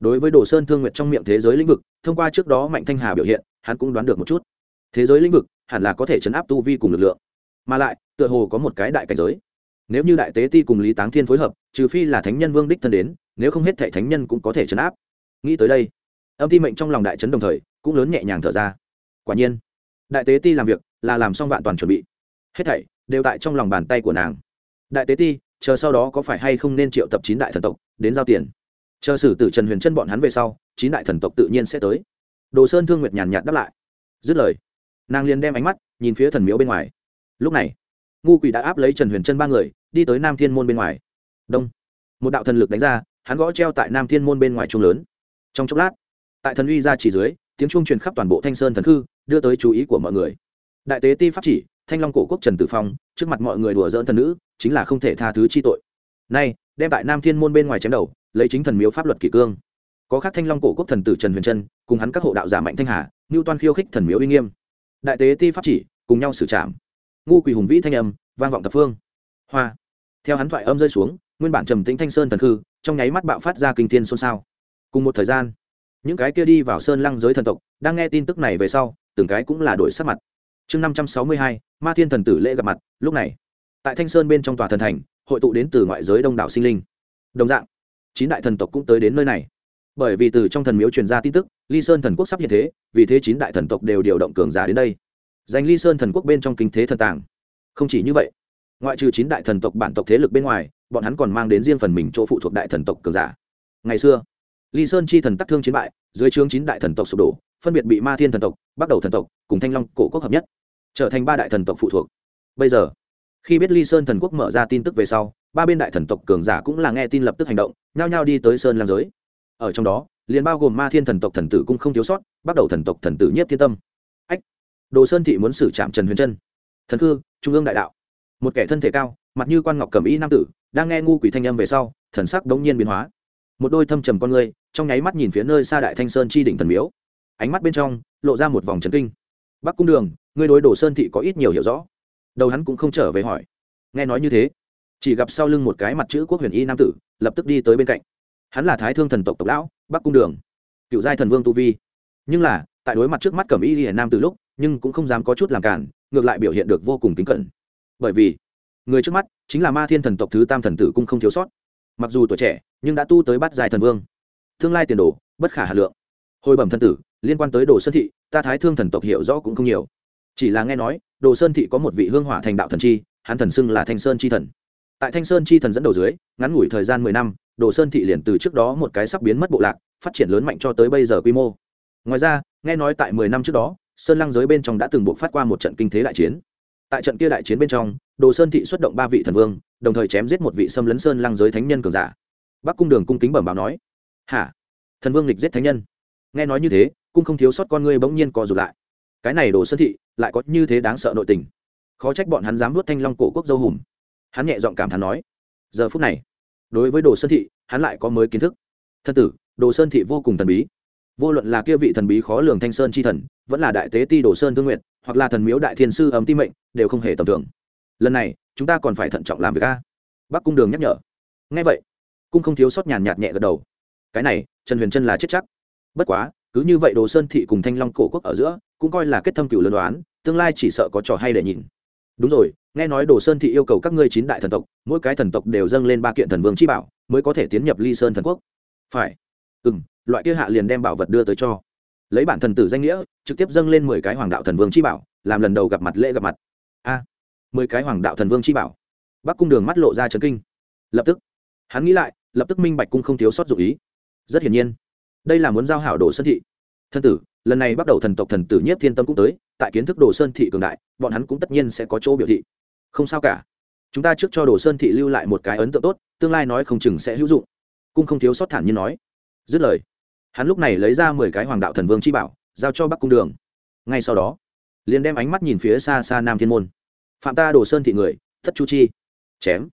đối với đồ sơn thương nguyện trong miệng thế giới lĩnh vực, thông qua trước đó mạnh thanh hà biểu hiện, hắn cũng đoán được một chút. Thế giới lĩnh vực hẳn là có thể chấn áp tu vi cùng lực lượng. Mà lại, tựa hồ có một cái đại cảnh giới nếu như đại tế ti cùng lý táng thiên phối hợp, trừ phi là thánh nhân vương đích thân đến, nếu không hết thệ thánh nhân cũng có thể chấn áp. Nghĩ tới đây, âm ti mệnh trong lòng đại trấn đồng thời, cũng lớn nhẹ nhàng thở ra. Quả nhiên, đại tế ti làm việc là làm xong vạn toàn chuẩn bị. Hết thảy đều tại trong lòng bàn tay của nàng. Đại tế ti, chờ sau đó có phải hay không nên triệu tập chín đại thần tộc đến giao tiền? Chờ xử tử trần huyền chân bọn hắn về sau, chín đại thần tộc tự nhiên sẽ tới. Đồ sơn thương nguyệt nhàn nhạt đáp lại. Dứt lời, nàng liền đem ánh mắt nhìn phía thần miếu bên ngoài. Lúc này, ngu quỷ đã áp lấy trần huyền chân ba người đi tới nam thiên môn bên ngoài. Đông. Một đạo thần lực đánh ra, hắn gõ treo tại nam thiên môn bên ngoài trung lớn. Trong chốc lát, tại thần uy ra chỉ dưới, tiếng chuông truyền khắp toàn bộ thanh sơn thần khư, đưa tới chú ý của mọi người. Đại tế ti pháp chỉ, thanh long cổ quốc trần tử phong, trước mặt mọi người đùa dỡn thần nữ, chính là không thể tha thứ chi tội. Nay, đem tại nam thiên môn bên ngoài chém đầu, lấy chính thần miếu pháp luật kỷ cương. Có khác thanh long cổ quốc thần tử trần huyền trân, cùng hắn các hộ đạo giả mạnh thanh hà ngưu toan khiêu khích thần miếu uy nghiêm. Đại tế ti pháp chỉ, cùng nhau xử trảm. Ngu quỳ hùng vĩ thanh âm, vang vọng tập phương. Hoa theo hắn thoại âm rơi xuống, nguyên bản trầm tĩnh thanh sơn thần khư, trong nháy mắt bạo phát ra kinh thiên xôn xao. Cùng một thời gian, những cái kia đi vào sơn lăng giới thần tộc, đang nghe tin tức này về sau, từng cái cũng là đổi sắc mặt. Chương năm trăm sáu mươi hai, ma thiên thần tử lễ gặp mặt, lúc này. Tại thanh sơn bên trong tòa thần thành, hội tụ đến từ ngoại giới đông đảo sinh linh. Đồng dạng, chín đại thần tộc cũng tới đến nơi này. Bởi vì từ trong thần miếu truyền ra tin tức, ly sơn thần quốc sắp hiện thế, vì thế chín đại thần tộc đều điều động cường giả đến đây. Giành ly sơn thần quốc bên trong kinh thế thần tàng. Không chỉ như vậy ngoại trừ chín đại thần tộc bản tộc thế lực bên ngoài, bọn hắn còn mang đến riêng phần mình chỗ phụ thuộc đại thần tộc cường giả. Ngày xưa, ly sơn chi thần tắc thương chiến bại, dưới trướng chín đại thần tộc sụp đổ, phân biệt bị ma thiên thần tộc bắt đầu thần tộc cùng thanh long cổ quốc hợp nhất, trở thành ba đại thần tộc phụ thuộc. Bây giờ, khi biết ly sơn thần quốc mở ra tin tức về sau, ba bên đại thần tộc cường giả cũng là nghe tin lập tức hành động, nhao nhao đi tới sơn lam giới. Ở trong đó, liền bao gồm ma thiên thần tộc thần tử cũng không thiếu sót bắt đầu thần tộc thần tử nhất thiên tâm. Ách, đồ sơn thị muốn xử trạm trần huyền trân. Thần cư trung ương đại đạo một kẻ thân thể cao, mặt như quan ngọc cầm y nam tử, đang nghe ngu quỷ thanh âm về sau, thần sắc đống nhiên biến hóa. Một đôi thâm trầm con người trong nháy mắt nhìn phía nơi xa đại thanh sơn chi đỉnh thần miếu. Ánh mắt bên trong, lộ ra một vòng trấn kinh. Bắc cung đường, ngươi đối đồ sơn thị có ít nhiều hiểu rõ. Đầu hắn cũng không trở về hỏi. Nghe nói như thế, chỉ gặp sau lưng một cái mặt chữ quốc huyền y nam tử, lập tức đi tới bên cạnh. Hắn là thái thương thần tộc tộc lão, bắc cung đường. Cựu giai thần vương tu vi. Nhưng là, tại đối mặt trước mắt cẩm y hiền nam từ lúc, nhưng cũng không dám có chút làm cản ngược lại biểu hiện được vô cùng kính cẩn bởi vì người trước mắt chính là ma thiên thần tộc thứ tam thần tử cung không thiếu sót. Mặc dù tuổi trẻ, nhưng đã tu tới bát dài thần vương. Tương lai tiền đồ, bất khả hà lượng. Hồi bẩm thần tử, liên quan tới đồ sơn thị, ta thái thương thần tộc hiểu rõ cũng không nhiều. Chỉ là nghe nói, đồ sơn thị có một vị hương hỏa thành đạo thần chi, hắn thần xưng là thanh sơn chi thần. Tại thanh sơn chi thần dẫn đầu dưới, ngắn ngủi thời gian mười năm, đồ sơn thị liền từ trước đó một cái sắp biến mất bộ lạc, phát triển lớn mạnh cho tới bây giờ quy mô. Ngoài ra, nghe nói tại mười năm trước đó, sơn lăng giới bên trong đã từng buộc phát qua một trận kinh thế đại chiến tại trận kia đại chiến bên trong, đồ sơn thị xuất động ba vị thần vương, đồng thời chém giết một vị xâm lấn sơn lăng giới thánh nhân cường giả. Bắc cung đường cung kính bẩm báo nói, hả? Thần vương lịch giết thánh nhân? Nghe nói như thế, cung không thiếu sót con ngươi bỗng nhiên co rụt lại. Cái này đồ sơn thị lại có như thế đáng sợ nội tình. Khó trách bọn hắn dám nuốt thanh long cổ quốc dâu hùm. Hắn nhẹ giọng cảm thán nói, giờ phút này, đối với đồ sơn thị, hắn lại có mới kiến thức. Thân tử, đồ sơn thị vô cùng thần bí vô luận là kia vị thần bí khó lường thanh sơn chi thần, vẫn là đại tế ti đồ sơn thương nguyện hoặc là thần miếu đại thiên sư ấm ti mệnh, đều không hề tầm thường. Lần này, chúng ta còn phải thận trọng làm việc a. Bắc cung đường nhắc nhở. Ngay vậy, cung không thiếu sót nhàn nhạt nhẹ gật đầu. Cái này, trần huyền trân là chết chắc. Bất quá, cứ như vậy đồ sơn thị cùng thanh long cổ quốc ở giữa, cũng coi là kết thâm cửu lân đoán, tương lai chỉ sợ có trò hay để nhìn. Đúng rồi, nghe nói đồ sơn thị yêu cầu các ngươi chín đại thần tộc, mỗi cái thần tộc đều dâng lên ba kiện thần vương chi bảo, mới có thể tiến nhập ly sơn thần quốc. Phải. Ừ m loại kia hạ liền đem bảo vật đưa tới cho. Lấy bản thần tử danh nghĩa, trực tiếp dâng lên mười cái hoàng đạo thần vương chi bảo, làm lần đầu gặp mặt lễ gặp mặt. A, mười cái hoàng đạo thần vương chi bảo. Bắc cung đường mắt lộ ra trấn kinh. Lập tức, hắn nghĩ lại, lập tức minh bạch cung không thiếu sót dụ ý. Rất hiển nhiên, đây là muốn giao hảo đồ sơn thị. Thân tử, lần này bắt đầu thần tộc thần tử nhiếp thiên tâm cũng tới, tại kiến thức đồ sơn thị cường đại, bọn hắn cũng tất nhiên sẽ có chỗ biểu thị. Không sao cả. Chúng ta trước cho đồ sơn thị lưu lại một cái ấn tượng tốt, tương lai nói không chừng sẽ hữu dụng. Cung không thiếu sót thản nhiên nói. Dứt lời hắn lúc này lấy ra mười cái hoàng đạo thần vương chi bảo, giao cho bắc cung đường. Ngay sau đó, liền đem ánh mắt nhìn phía xa xa nam thiên môn. Phạm ta đồ sơn thị người, thất chu chi. Chém.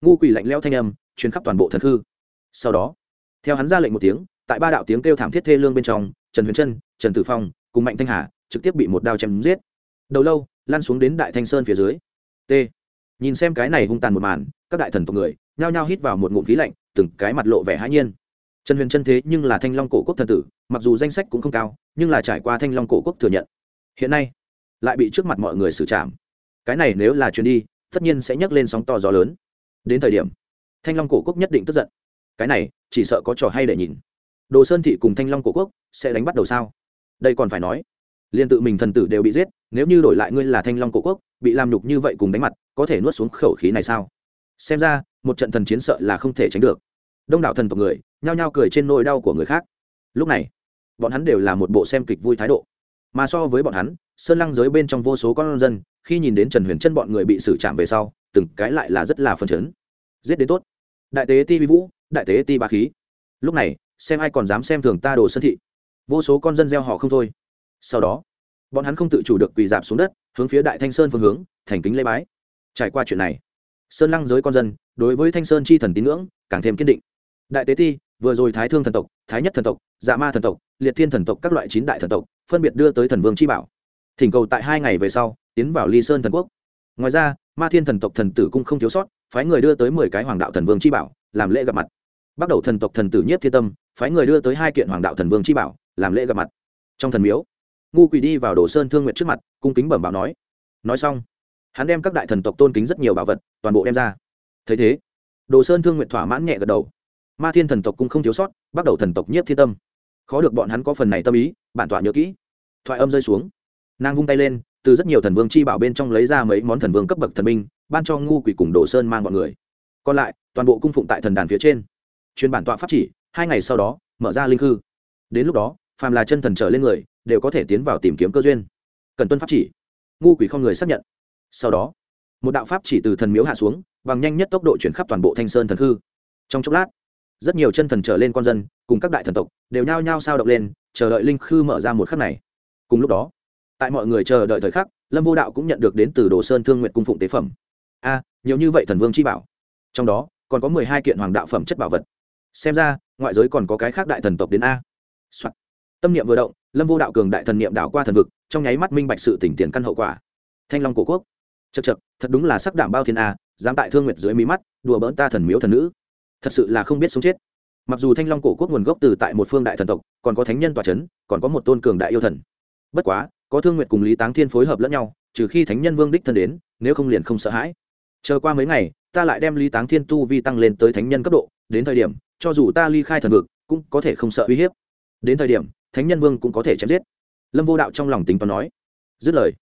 Ngu quỷ lạnh leo thanh âm chuyến khắp toàn bộ thần hư. Sau đó, theo hắn ra lệnh một tiếng, tại ba đạo tiếng kêu thảm thiết thê lương bên trong, trần huyền trân, trần tử phong cùng mạnh thanh hà trực tiếp bị một đao chém giết. Đầu lâu lan xuống đến đại thanh sơn phía dưới. T. Nhìn xem cái này hung tàn một màn, các đại thần tộc người, nhao nhao hít vào một ngụm khí lạnh, từng cái mặt lộ vẻ hãi nhiên trần huyền chân thế nhưng là thanh long cổ quốc thần tử, mặc dù danh sách cũng không cao, nhưng là trải qua thanh long cổ quốc thừa nhận. Hiện nay, lại bị trước mặt mọi người xử trảm. Cái này nếu là chuyến đi, tất nhiên sẽ nhấc lên sóng to gió lớn. Đến thời điểm, thanh long cổ quốc nhất định tức giận. Cái này, chỉ sợ có trò hay để nhìn. Đồ sơn thị cùng thanh long cổ quốc sẽ đánh bắt đầu sao? Đây còn phải nói liền tự mình thần tử đều bị giết, nếu như đổi lại ngươi là thanh long cổ quốc, bị làm nhục như vậy cùng đánh mặt, có thể nuốt xuống khẩu khí này sao? Xem ra, một trận thần chiến sợ là không thể tránh được đông đảo thần tộc người nhao nhao cười trên nỗi đau của người khác. Lúc này, bọn hắn đều là một bộ xem kịch vui thái độ. Mà so với bọn hắn, sơn lăng giới bên trong vô số con dân, khi nhìn đến trần huyền chân bọn người bị xử trảm về sau, từng cái lại là rất là phân chấn. Giết đến tốt. Đại tế ti vi vũ, đại tế ti ba khí. Lúc này, xem ai còn dám xem thường ta đồ sơn thị. Vô số con dân gieo họ không thôi. Sau đó, bọn hắn không tự chủ được quỳ dạp xuống đất, hướng phía đại thanh sơn phương hướng, thành kính lê bái. Trải qua chuyện này, sơn lăng giới con dân đối với thanh sơn chi thần tín ngưỡng càng thêm kiên định đại tế ti, vừa rồi thái thương thần tộc, thái nhất thần tộc dạ ma thần tộc, liệt thiên thần tộc các loại chín đại thần tộc, phân biệt đưa tới thần vương chi bảo. Thỉnh cầu tại hai ngày về sau, tiến vào ly sơn thần quốc. Ngoài ra, ma thiên thần tộc thần tử cung không thiếu sót, phái người đưa tới mười cái hoàng đạo thần vương chi bảo, làm lễ gặp mặt. Bắt đầu thần tộc thần tử nhất thiên tâm, phái người đưa tới hai kiện hoàng đạo thần vương chi bảo, làm lễ gặp mặt. Trong thần miếu, ngu quỳ đi vào đồ sơn thương nguyện trước mặt, cung kính bẩm bảo nói. Nói xong, hắn đem các đại thần tộc tôn kính rất nhiều bảo vật toàn bộ đem ra. Thấy thế, đồ sơn thương nguyện thỏa mãn nhẹ gật đầu ma thiên thần tộc cũng không thiếu sót bắt đầu thần tộc nhiếp thiên tâm. Khó được bọn hắn có phần này tâm ý bản tọa nhớ kỹ. Thoại âm rơi xuống. Nàng vung tay lên từ rất nhiều thần vương chi bảo bên trong lấy ra mấy món thần vương cấp bậc thần minh, ban cho ngu quỷ cùng đồ sơn mang bọn người. Còn lại toàn bộ cung phụng tại thần đàn phía trên. Chuyên bản tọa pháp chỉ hai ngày sau đó mở ra linh hư đến lúc đó phàm là chân thần trở lên người đều có thể tiến vào tìm kiếm cơ duyên. Cần tuân pháp chỉ. Ngu quỷ không người xác nhận. Sau đó một đạo pháp chỉ từ thần miếu hạ xuống bằng nhanh nhất tốc độ chuyển khắp toàn bộ thanh sơn thần hư trong chốc lát rất nhiều chân thần trở lên con dân, cùng các đại thần tộc, đều nhao nhao sao động lên, chờ đợi linh khư mở ra một khắc này. Cùng lúc đó, tại mọi người chờ đợi thời khắc, lâm vô đạo cũng nhận được đến từ đồ sơn thương nguyện cung phụng tế phẩm. A, nhiều như vậy thần vương chi bảo. Trong đó, còn có mười hai kiện hoàng đạo phẩm chất bảo vật. Xem ra, ngoại giới còn có cái khác đại thần tộc đến a、Soạn. tâm niệm vừa động, lâm vô đạo cường đại thần niệm đảo qua thần vực, trong nháy mắt minh bạch sự tỉnh tiền căn hậu quả. Thanh long cổ quốc. Chật chật thật đúng là sắc đảm bao thiên a, dám tại thương nguyệt dưới mí mắt, đùa bỡn ta thần miếu thần nữ thật sự là không biết sống chết. Mặc dù thanh long cổ quốc nguồn gốc từ tại một phương đại thần tộc, còn có thánh nhân tòa c h ấ n còn có một tôn cường đại yêu thần. Bất quá, có thương nguyện cùng lý táng thiên phối hợp lẫn nhau, trừ khi thánh nhân vương đích thân đến, nếu không liền không sợ hãi. Chờ qua mấy ngày, ta lại đem lý táng thiên tu vi tăng lên tới thánh nhân cấp độ, đến thời điểm, cho dù ta ly khai thần vực, cũng có thể không sợ uy hiếp. Đến thời điểm, thánh nhân vương cũng có thể chém giết. Lâm vô đạo trong lòng tính toán nói. Dứt lời,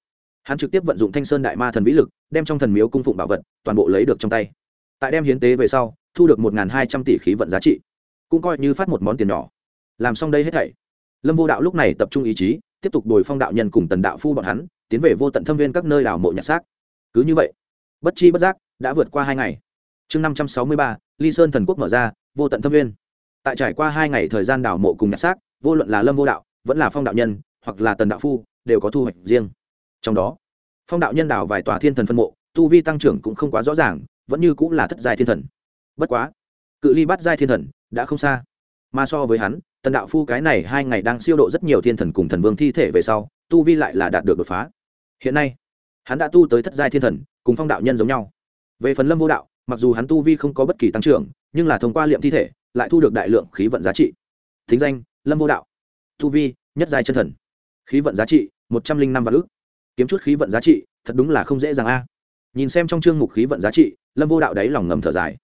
hắn trực tiếp vận dụng thanh sơn đại ma thần vĩ lực, đem trong thần miếu cung phụng bảo vật toàn bộ lấy được trong tay. Tại đem hiến tế về sau thu được một hai trăm tỷ khí vận giá trị, cũng coi như phát một món tiền nhỏ. Làm xong đây hết thảy, lâm vô đạo lúc này tập trung ý chí, tiếp tục đổi phong đạo nhân cùng tần đạo phu bọn hắn, tiến về vô tận thâm viên các nơi đảo mộ nhặt xác. Cứ như vậy, bất chi bất giác, đã vượt qua hai ngày. Chương năm trăm sáu mươi ba, ly sơn thần quốc mở ra, vô tận thâm viên. Tại trải qua hai ngày thời gian đảo mộ cùng nhặt xác, vô luận là lâm vô đạo, vẫn là phong đạo nhân, hoặc là tần đạo phu, đều có thu hoạch riêng. Trong đó, phong đạo nhân đảo vài tòa thiên thần phân mộ, tu vi tăng trưởng cũng không quá rõ ràng, vẫn như cũng là thất giai thiên thần bất quá, cự ly bắt giai thiên thần đã không xa. Mà so với hắn, tần đạo phu cái này hai ngày đang siêu độ rất nhiều thiên thần cùng thần vương thi thể về sau, tu vi lại là đạt được đột phá. Hiện nay, hắn đã tu tới thất giai thiên thần, cùng phong đạo nhân giống nhau. Về phần lâm vô đạo, mặc dù hắn tu vi không có bất kỳ tăng trưởng, nhưng là thông qua liệm thi thể, lại thu được đại lượng khí vận giá trị. Thính danh, lâm vô đạo. Tu vi, nhất giai chân thần. Khí vận giá trị, một trăm linh năm vạn ước kiếm chút khí vận giá trị, thật đúng là không dễ dàng a. Nhìn xem trong chương mục khí vận giá trị, lâm vô đạo đáy lòng ngầm thở dài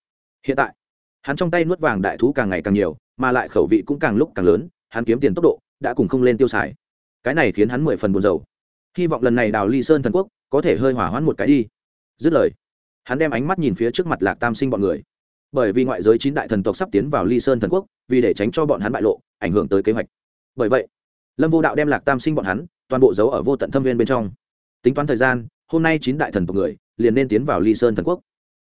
hiện tại, hắn trong tay nuốt vàng đại thú càng ngày càng nhiều, mà lại khẩu vị cũng càng lúc càng lớn, hắn kiếm tiền tốc độ đã cùng không lên tiêu xài. Cái này khiến hắn mười phần buồn rầu. Hy vọng lần này đào ly sơn thần quốc có thể hơi hỏa hoãn một cái đi. Dứt lời, hắn đem ánh mắt nhìn phía trước mặt lạc tam sinh bọn người. Bởi vì ngoại giới chín đại thần tộc sắp tiến vào ly sơn thần quốc, vì để tránh cho bọn hắn bại lộ, ảnh hưởng tới kế hoạch. Bởi vậy, lâm vô đạo đem lạc tam sinh bọn hắn toàn bộ giấu ở vô tận thâm viên bên trong. Tính toán thời gian, hôm nay chín đại thần tộc người liền nên tiến vào ly sơn thần quốc.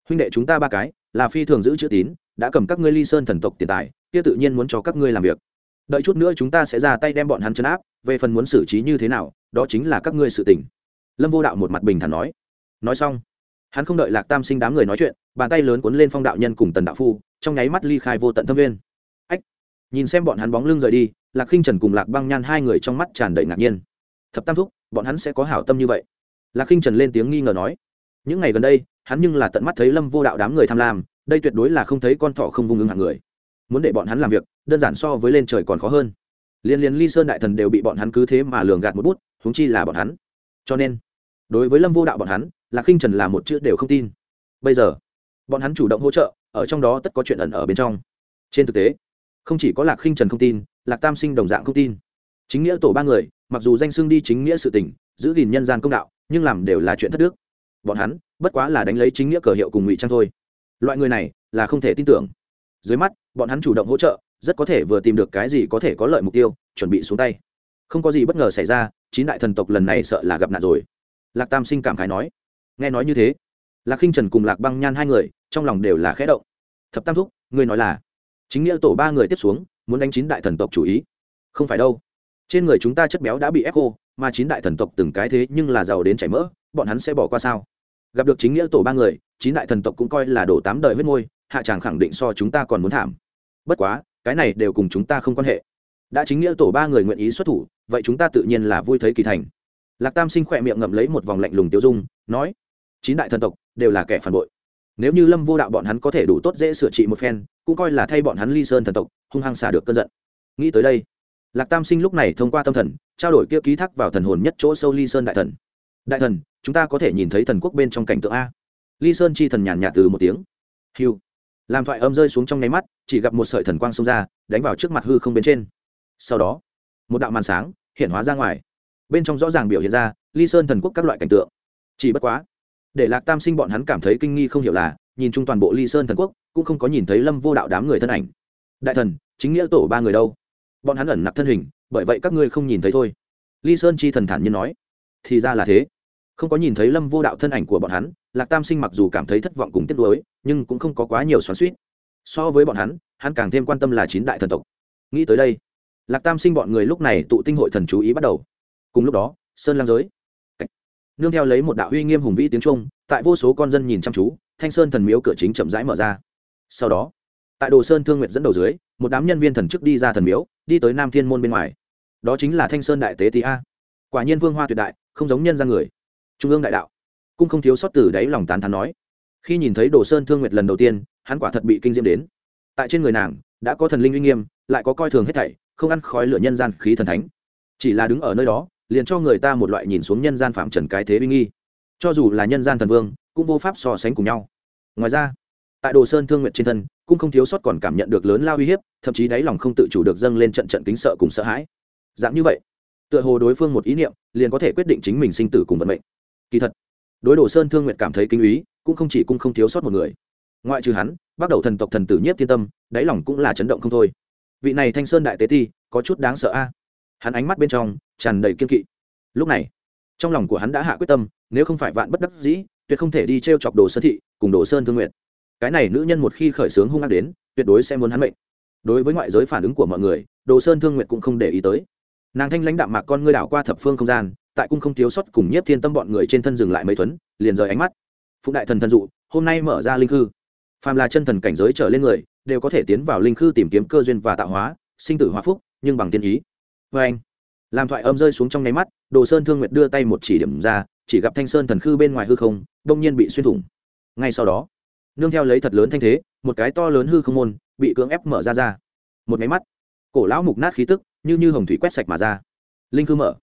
Huynh đệ chúng ta ba cái là phi thường giữ chữ tín, đã cầm các ngươi ly sơn thần tộc tiền tài, kia tự nhiên muốn cho các ngươi làm việc. Đợi chút nữa chúng ta sẽ ra tay đem bọn hắn chấn áp, về phần muốn xử trí như thế nào, đó chính là các ngươi sự tình. Lâm vô đạo một mặt bình thản nói. Nói xong, hắn không đợi lạc tam sinh đám người nói chuyện, bàn tay lớn cuốn lên phong đạo nhân cùng tần đạo phu, trong nháy mắt ly khai vô tận thâm viên ách, nhìn xem bọn hắn bóng lưng rời đi, lạc khinh trần cùng lạc băng nhan hai người trong mắt tràn đầy ngạc nhiên. Thập tam thúc, bọn hắn sẽ có hảo tâm như vậy? Lạc khinh trần lên tiếng nghi ngờ nói. Những ngày gần đây hắn nhưng là tận mắt thấy lâm vô đạo đám người tham lam, đây tuyệt đối là không thấy con thọ không vung ứng hạng người. Muốn để bọn hắn làm việc, đơn giản so với lên trời còn khó hơn. Liên liên ly sơn đại thần đều bị bọn hắn cứ thế mà lường gạt một bút húng chi là bọn hắn. Cho nên, đối với lâm vô đạo bọn hắn, lạc khinh trần là một chữ đều không tin. Bây giờ, bọn hắn chủ động hỗ trợ, ở trong đó tất có chuyện ẩn ở bên trong. Trên thực tế, không chỉ có lạc khinh trần không tin, lạc tam sinh đồng dạng không tin. Chính nghĩa tổ ba người, mặc dù danh xưng đi chính nghĩa sự tình, giữ gìn nhân gian công đạo, nhưng làm đều là chuyện thất đức bọn hắn bất quá là đánh lấy chính nghĩa cờ hiệu cùng ngụy trang thôi. Loại người này là không thể tin tưởng. Dưới mắt, bọn hắn chủ động hỗ trợ, rất có thể vừa tìm được cái gì có thể có lợi mục tiêu, chuẩn bị xuống tay. Không có gì bất ngờ xảy ra, chín đại thần tộc lần này sợ là gặp nạn rồi. Lạc tam sinh cảm khái nói. Nghe nói như thế, lạc khinh trần cùng lạc băng nhan hai người, trong lòng đều là khẽ động. Thập tam thúc, ngươi nói là, chính nghĩa tổ ba người tiếp xuống, muốn đánh chín đại thần tộc chủ ý. Không phải đâu. Trên người chúng ta chất béo đã bị ép khô, mà chín đại thần tộc từng cái thế nhưng là giàu đến chảy mỡ, bọn hắn sẽ bỏ qua sao? Gặp được chính nghĩa tổ ba người, chín đại thần tộc cũng coi là đổ tám đời huyết môi, hạ tràng khẳng định so chúng ta còn muốn thảm. Bất quá, cái này đều cùng chúng ta không quan hệ. Đã chính nghĩa tổ ba người nguyện ý xuất thủ, vậy chúng ta tự nhiên là vui thấy kỳ thành. Lạc tam sinh khỏe miệng ngậm lấy một vòng lạnh lùng tiêu dung, nói, chín đại thần tộc đều là kẻ phản bội. Nếu như lâm vô đạo bọn hắn có thể đủ tốt dễ sửa trị một phen, cũng coi là thay bọn hắn ly sơn thần tộc, hung hăng xả được cơn giận. Nghĩ tới đây, lạc tam sinh lúc này thông qua tâm thần, trao đổi kia ký thác vào thần hồn nhất chỗ sâu ly sơn đại thần đại thần, chúng ta có thể nhìn thấy thần quốc bên trong cảnh tượng a. Ly sơn chi thần nhàn nhạt từ một tiếng. Hiu làm thoại âm rơi xuống trong nháy mắt, chỉ gặp một sợi thần quang xông ra, đánh vào trước mặt hư không bên trên. Sau đó, một đạo màn sáng hiện hóa ra ngoài. Bên trong rõ ràng biểu hiện ra ly sơn thần quốc các loại cảnh tượng. Chỉ bất quá, để lạc tam sinh bọn hắn cảm thấy kinh nghi không hiểu là, nhìn chung toàn bộ ly sơn thần quốc, cũng không có nhìn thấy lâm vô đạo đám người thân ảnh. Đại thần, chính nghĩa tổ ba người đâu? Bọn hắn ẩn nặc thân hình, bởi vậy các ngươi không nhìn thấy thôi. Ly sơn chi thần thản nhiên nói thì ra là thế. Không có nhìn thấy lâm vô đạo thân ảnh của bọn hắn, lạc tam sinh mặc dù cảm thấy thất vọng cùng tiếc nuối, nhưng cũng không có quá nhiều xoắn suýt so với bọn hắn hắn càng thêm quan tâm là chín đại thần tộc. Nghĩ tới đây, lạc tam sinh bọn người lúc này tụ tinh hội thần chú ý bắt đầu. Cùng lúc đó, sơn lang giới. Nương theo lấy một đạo uy nghiêm hùng vĩ tiếng trung tại vô số con dân nhìn chăm chú, thanh sơn thần miếu cửa chính chậm rãi mở ra. Sau đó, tại đồ sơn thương nguyện dẫn đầu dưới, một đám nhân viên thần chức đi ra thần miếu, đi tới nam thiên môn bên ngoài. Đó chính là thanh sơn đại tế tý a. Quả nhiên vương hoa tuyệt đại không giống nhân gian người. Trung ương đại đạo. Cũng không thiếu sót từ đáy lòng tán thán nói. Khi nhìn thấy đồ sơn thương nguyệt lần đầu tiên, hắn quả thật bị kinh diễm đến. Tại trên người nàng, đã có thần linh uy nghiêm, lại có coi thường hết thảy, không ăn khói lửa nhân gian khí thần thánh. Chỉ là đứng ở nơi đó, liền cho người ta một loại nhìn xuống nhân gian phạm trần cái thế uy nghi. Cho dù là nhân gian thần vương, cũng vô pháp so sánh cùng nhau. Ngoài ra, tại đồ sơn thương nguyện trên thân, cũng không thiếu sót còn cảm nhận được lớn lao uy hiếp, thậm chí đáy lòng không tự chủ được dâng lên trận trận kính sợ cùng sợ hãi. Dạng như vậy tựa hồ đối phương một ý niệm, liền có thể quyết định chính mình sinh tử cùng vận mệnh. Kỳ thật, đối đồ sơn thương nguyện cảm thấy kinh úy cũng không chỉ cung không thiếu sót một người. Ngoại trừ hắn, bắt đầu thần tộc thần tử nhất thiên tâm, đáy lòng cũng là chấn động không thôi. Vị này thanh sơn đại tế ti, có chút đáng sợ a. Hắn ánh mắt bên trong, tràn đầy kiên kỵ. Lúc này, trong lòng của hắn đã hạ quyết tâm, nếu không phải vạn bất đắc dĩ, tuyệt không thể đi t r e o chọc đồ sơn thị cùng đồ sơn thương nguyện cái này nữ nhân một khi khởi xướng hung ác đến, tuyệt đối sẽ muốn hắn mệnh. Đối với ngoại giới phản ứng của mọi người, đồ sơn thương nguyện cũng không để ý tới nàng thanh lãnh đạm mạc con ngươi đảo qua thập phương không gian, tại cung không thiếu sót cùng nhiếp thiên tâm bọn người trên thân dừng lại mấy thuấn, liền rời ánh mắt. Phụng đại thần thần dụ, hôm nay mở ra linh khư. Phàm là chân thần cảnh giới trở lên người, đều có thể tiến vào linh khư tìm kiếm cơ duyên và tạo hóa, sinh tử hóa phúc, nhưng bằng tiên ý. Vê anh, làm thoại âm rơi xuống trong nháy mắt, đồ sơn thương nguyệt đưa tay một chỉ điểm ra, chỉ gặp thanh sơn thần khư bên ngoài hư không, đông nhiên bị xuyên thủng. Ngay sau đó, nương theo lấy thật lớn thanh thế, một cái to lớn hư không môn, bị cưỡng ép mở ra ra. Một máy mắt, cổ lão mục nát khí tức như như hồng thủy quét sạch mà ra. Linh cư mở.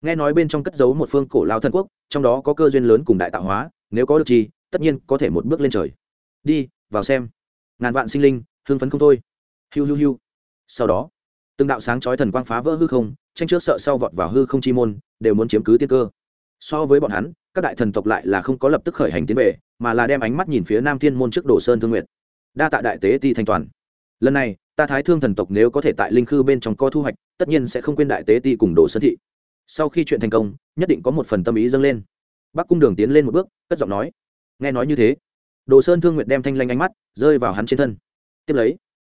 Nghe nói bên trong cất giấu một phương cổ lao thần quốc, trong đó có cơ duyên lớn cùng đại tạo hóa, nếu có được chi, tất nhiên có thể một bước lên trời. Đi, vào xem. Ngàn vạn sinh linh hương phấn không thôi. Hiu hiu hiu. Sau đó, từng đạo sáng chói thần quang phá vỡ hư không, tranh trước sợ sau vọt vào hư không chi môn, đều muốn chiếm cứ tiên cơ. So với bọn hắn, các đại thần tộc lại là không có lập tức khởi hành tiến về, mà là đem ánh mắt nhìn phía nam thiên môn trước đồ sơn thương nguyệt. Đa tạ đại tế ti thanh toàn. Lần này ta thái thương thần tộc nếu có thể tại linh khư bên trong co thu hoạch, tất nhiên sẽ không quên đại tế ti cùng đồ sơn thị. Sau khi chuyện thành công, nhất định có một phần tâm ý dâng lên. Bắc cung đường tiến lên một bước, cất giọng nói. Nghe nói như thế, đồ sơn thương nguyện đem thanh lanh ánh mắt rơi vào hắn trên thân. Tiếp lấy,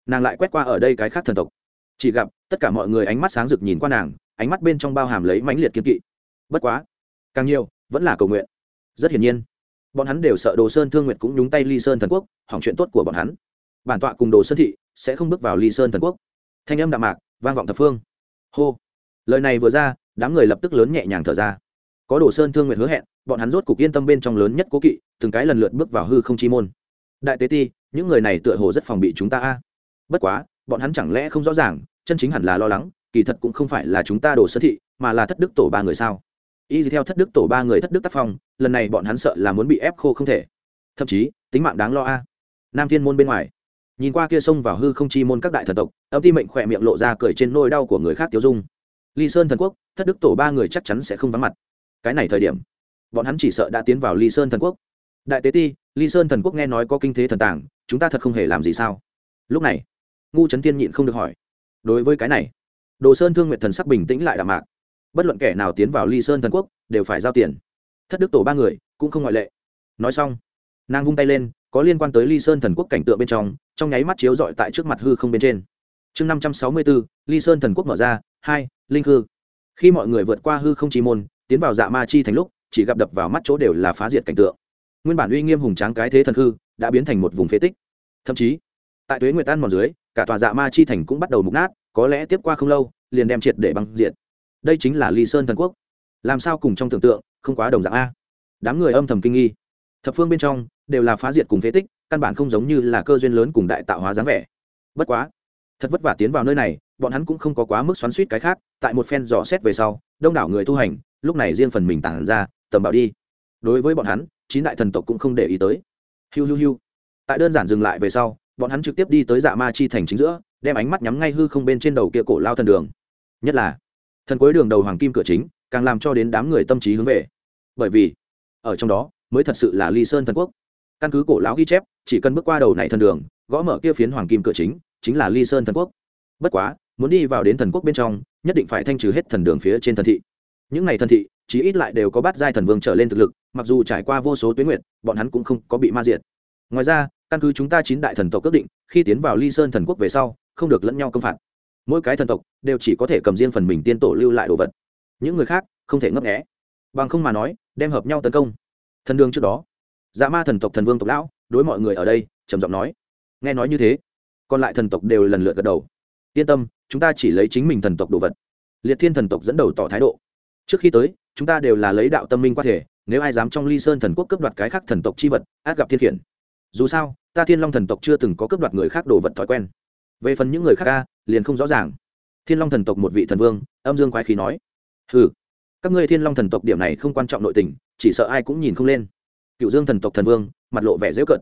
nàng lại quét qua ở đây cái khác thần tộc. Chỉ gặp, tất cả mọi người ánh mắt sáng rực nhìn qua nàng, ánh mắt bên trong bao hàm lấy mãnh liệt kiên kỵ. Bất quá, càng nhiều, vẫn là cầu nguyện. Rất hiển nhiên, bọn hắn đều sợ đồ sơn thương nguyện cũng nhúng tay ly sơn thần quốc, hỏng chuyện tốt của bọn hắn bản tọa cùng đồ sơn thị sẽ không bước vào ly sơn thần quốc. Thanh âm đạm mạc, vang vọng thập phương. Hô. Lời này vừa ra, đám người lập tức lớn nhẹ nhàng thở ra. Có đồ sơn thương nguyện hứa hẹn, bọn hắn rốt cục yên tâm bên trong lớn nhất cố kỵ, từng cái lần lượt bước vào hư không chi môn. Đại tế ti, những người này tựa hồ rất phòng bị chúng ta a. Bất quá, bọn hắn chẳng lẽ không rõ ràng, chân chính hẳn là lo lắng, kỳ thật cũng không phải là chúng ta đồ sơn thị, mà là thất đức tổ ba người sao? Y theo thất đức tổ ba người thất đức tác phong, lần này bọn hắn sợ là muốn bị ép khô không thể. Thậm chí, tính mạng đáng lo a. Nam thiên môn bên ngoài nhìn qua kia sông vào hư không chi môn các đại thần tộc, âm ti mệnh khỏe miệng lộ ra cười trên nôi đau của người khác tiêu dung. Ly sơn thần quốc, thất đức tổ ba người chắc chắn sẽ không vắng mặt. Cái này thời điểm, bọn hắn chỉ sợ đã tiến vào ly sơn thần quốc. Đại tế ti, ly sơn thần quốc nghe nói có kinh thế thần tàng, chúng ta thật không hề làm gì sao? Lúc này, ngu trấn tiên nhịn không được hỏi. Đối với cái này, đồ sơn thương nguyện thần sắc bình tĩnh lại đạm mạc. Bất luận kẻ nào tiến vào ly sơn thần quốc, đều phải giao tiền. Thất đức tổ ba người cũng không ngoại lệ. Nói xong, nàng vung tay lên có liên quan tới ly sơn thần quốc cảnh tượng bên trong trong nháy mắt chiếu dọi tại trước mặt hư không bên trên. Chương năm trăm sáu mươi bốn, ly sơn thần quốc mở ra, hai, linh hư khi mọi người vượt qua hư không chi môn, tiến vào dạ ma chi thành lúc, chỉ gặp đập vào mắt chỗ đều là phá diệt cảnh tượng. Nguyên bản uy nghiêm hùng tráng cái thế thần hư, đã biến thành một vùng phế tích. Thậm chí, tại tuế nguyệt tan mòn dưới, cả tòa dạ ma chi thành cũng bắt đầu mục nát, có lẽ tiếp qua không lâu, liền đem triệt để băng diện đây chính là ly sơn thần quốc. Làm sao cùng trong tưởng tượng, không quá đồng dạng a? Đám người âm thầm kinh nghi thập phương bên trong đều là phá diệt cùng phế tích, căn bản không giống như là cơ duyên lớn cùng đại tạo hóa dáng vẻ. Bất quá, thật vất vả tiến vào nơi này, bọn hắn cũng không có quá mức xoắn suýt cái khác, tại một phen dò xét về sau, đông đảo người tu hành, lúc này riêng phần mình tản ra, tầm bảo đi. Đối với bọn hắn, chín đại thần tộc cũng không để ý tới. Hiu hiu hiu. Tại đơn giản dừng lại về sau, bọn hắn trực tiếp đi tới dạ ma chi thành chính giữa, đem ánh mắt nhắm ngay hư không bên trên đầu kia cổ lao thần đường. Nhất là, thần cuối đường đầu hoàng kim cửa chính, càng làm cho đến đám người tâm trí hướng về. Bởi vì, ở trong đó mới thật sự là ly sơn thần quốc. Căn cứ cổ lão ghi chép, chỉ cần bước qua đầu này thần đường, gõ mở kia phiến hoàng kim cửa chính chính là ly sơn thần quốc. Bất quá, muốn đi vào đến thần quốc bên trong, nhất định phải thanh trừ hết thần đường phía trên thần thị. Những n à y thần thị, chí ít lại đều có bát giai thần vương trở lên thực lực, mặc dù trải qua vô số tuyến nguyện bọn hắn cũng không có bị ma diệt. Ngoài ra, căn cứ chúng ta chín đại thần tộc ước định, khi tiến vào ly sơn thần quốc về sau, không được lẫn nhau công phạt. Mỗi cái thần tộc đều chỉ có thể cầm riêng phần mình tiên tổ lưu lại đồ vật. Những người khác không thể ngấp nghẽ bằng không mà nói, đem hợp nhau tấn công thần đương trước đó. Dạ ma thần tộc thần vương tộc lão, đối mọi người ở đây, trầm giọng nói. Nghe nói như thế, còn lại thần tộc đều lần lượt gật đầu. Yên tâm, chúng ta chỉ lấy chính mình thần tộc đồ vật. Liệt thiên thần tộc dẫn đầu tỏ thái độ. Trước khi tới, chúng ta đều là lấy đạo tâm minh qua thể, nếu ai dám trong ly sơn thần quốc cướp đoạt cái khác thần tộc chi vật, át gặp thiên khiển. Dù sao, ta thiên long thần tộc chưa từng có cướp đoạt người khác đồ vật thói quen. Về phần những người khác ca liền không rõ ràng. Thiên long thần tộc một vị thần vương, âm dương quái khí nói. Hừ các ngươi thiên long thần tộc điểm này không quan trọng nội tình, chỉ sợ ai cũng nhìn không lên. Cựu dương thần tộc thần vương, mặt lộ vẻ dễ cận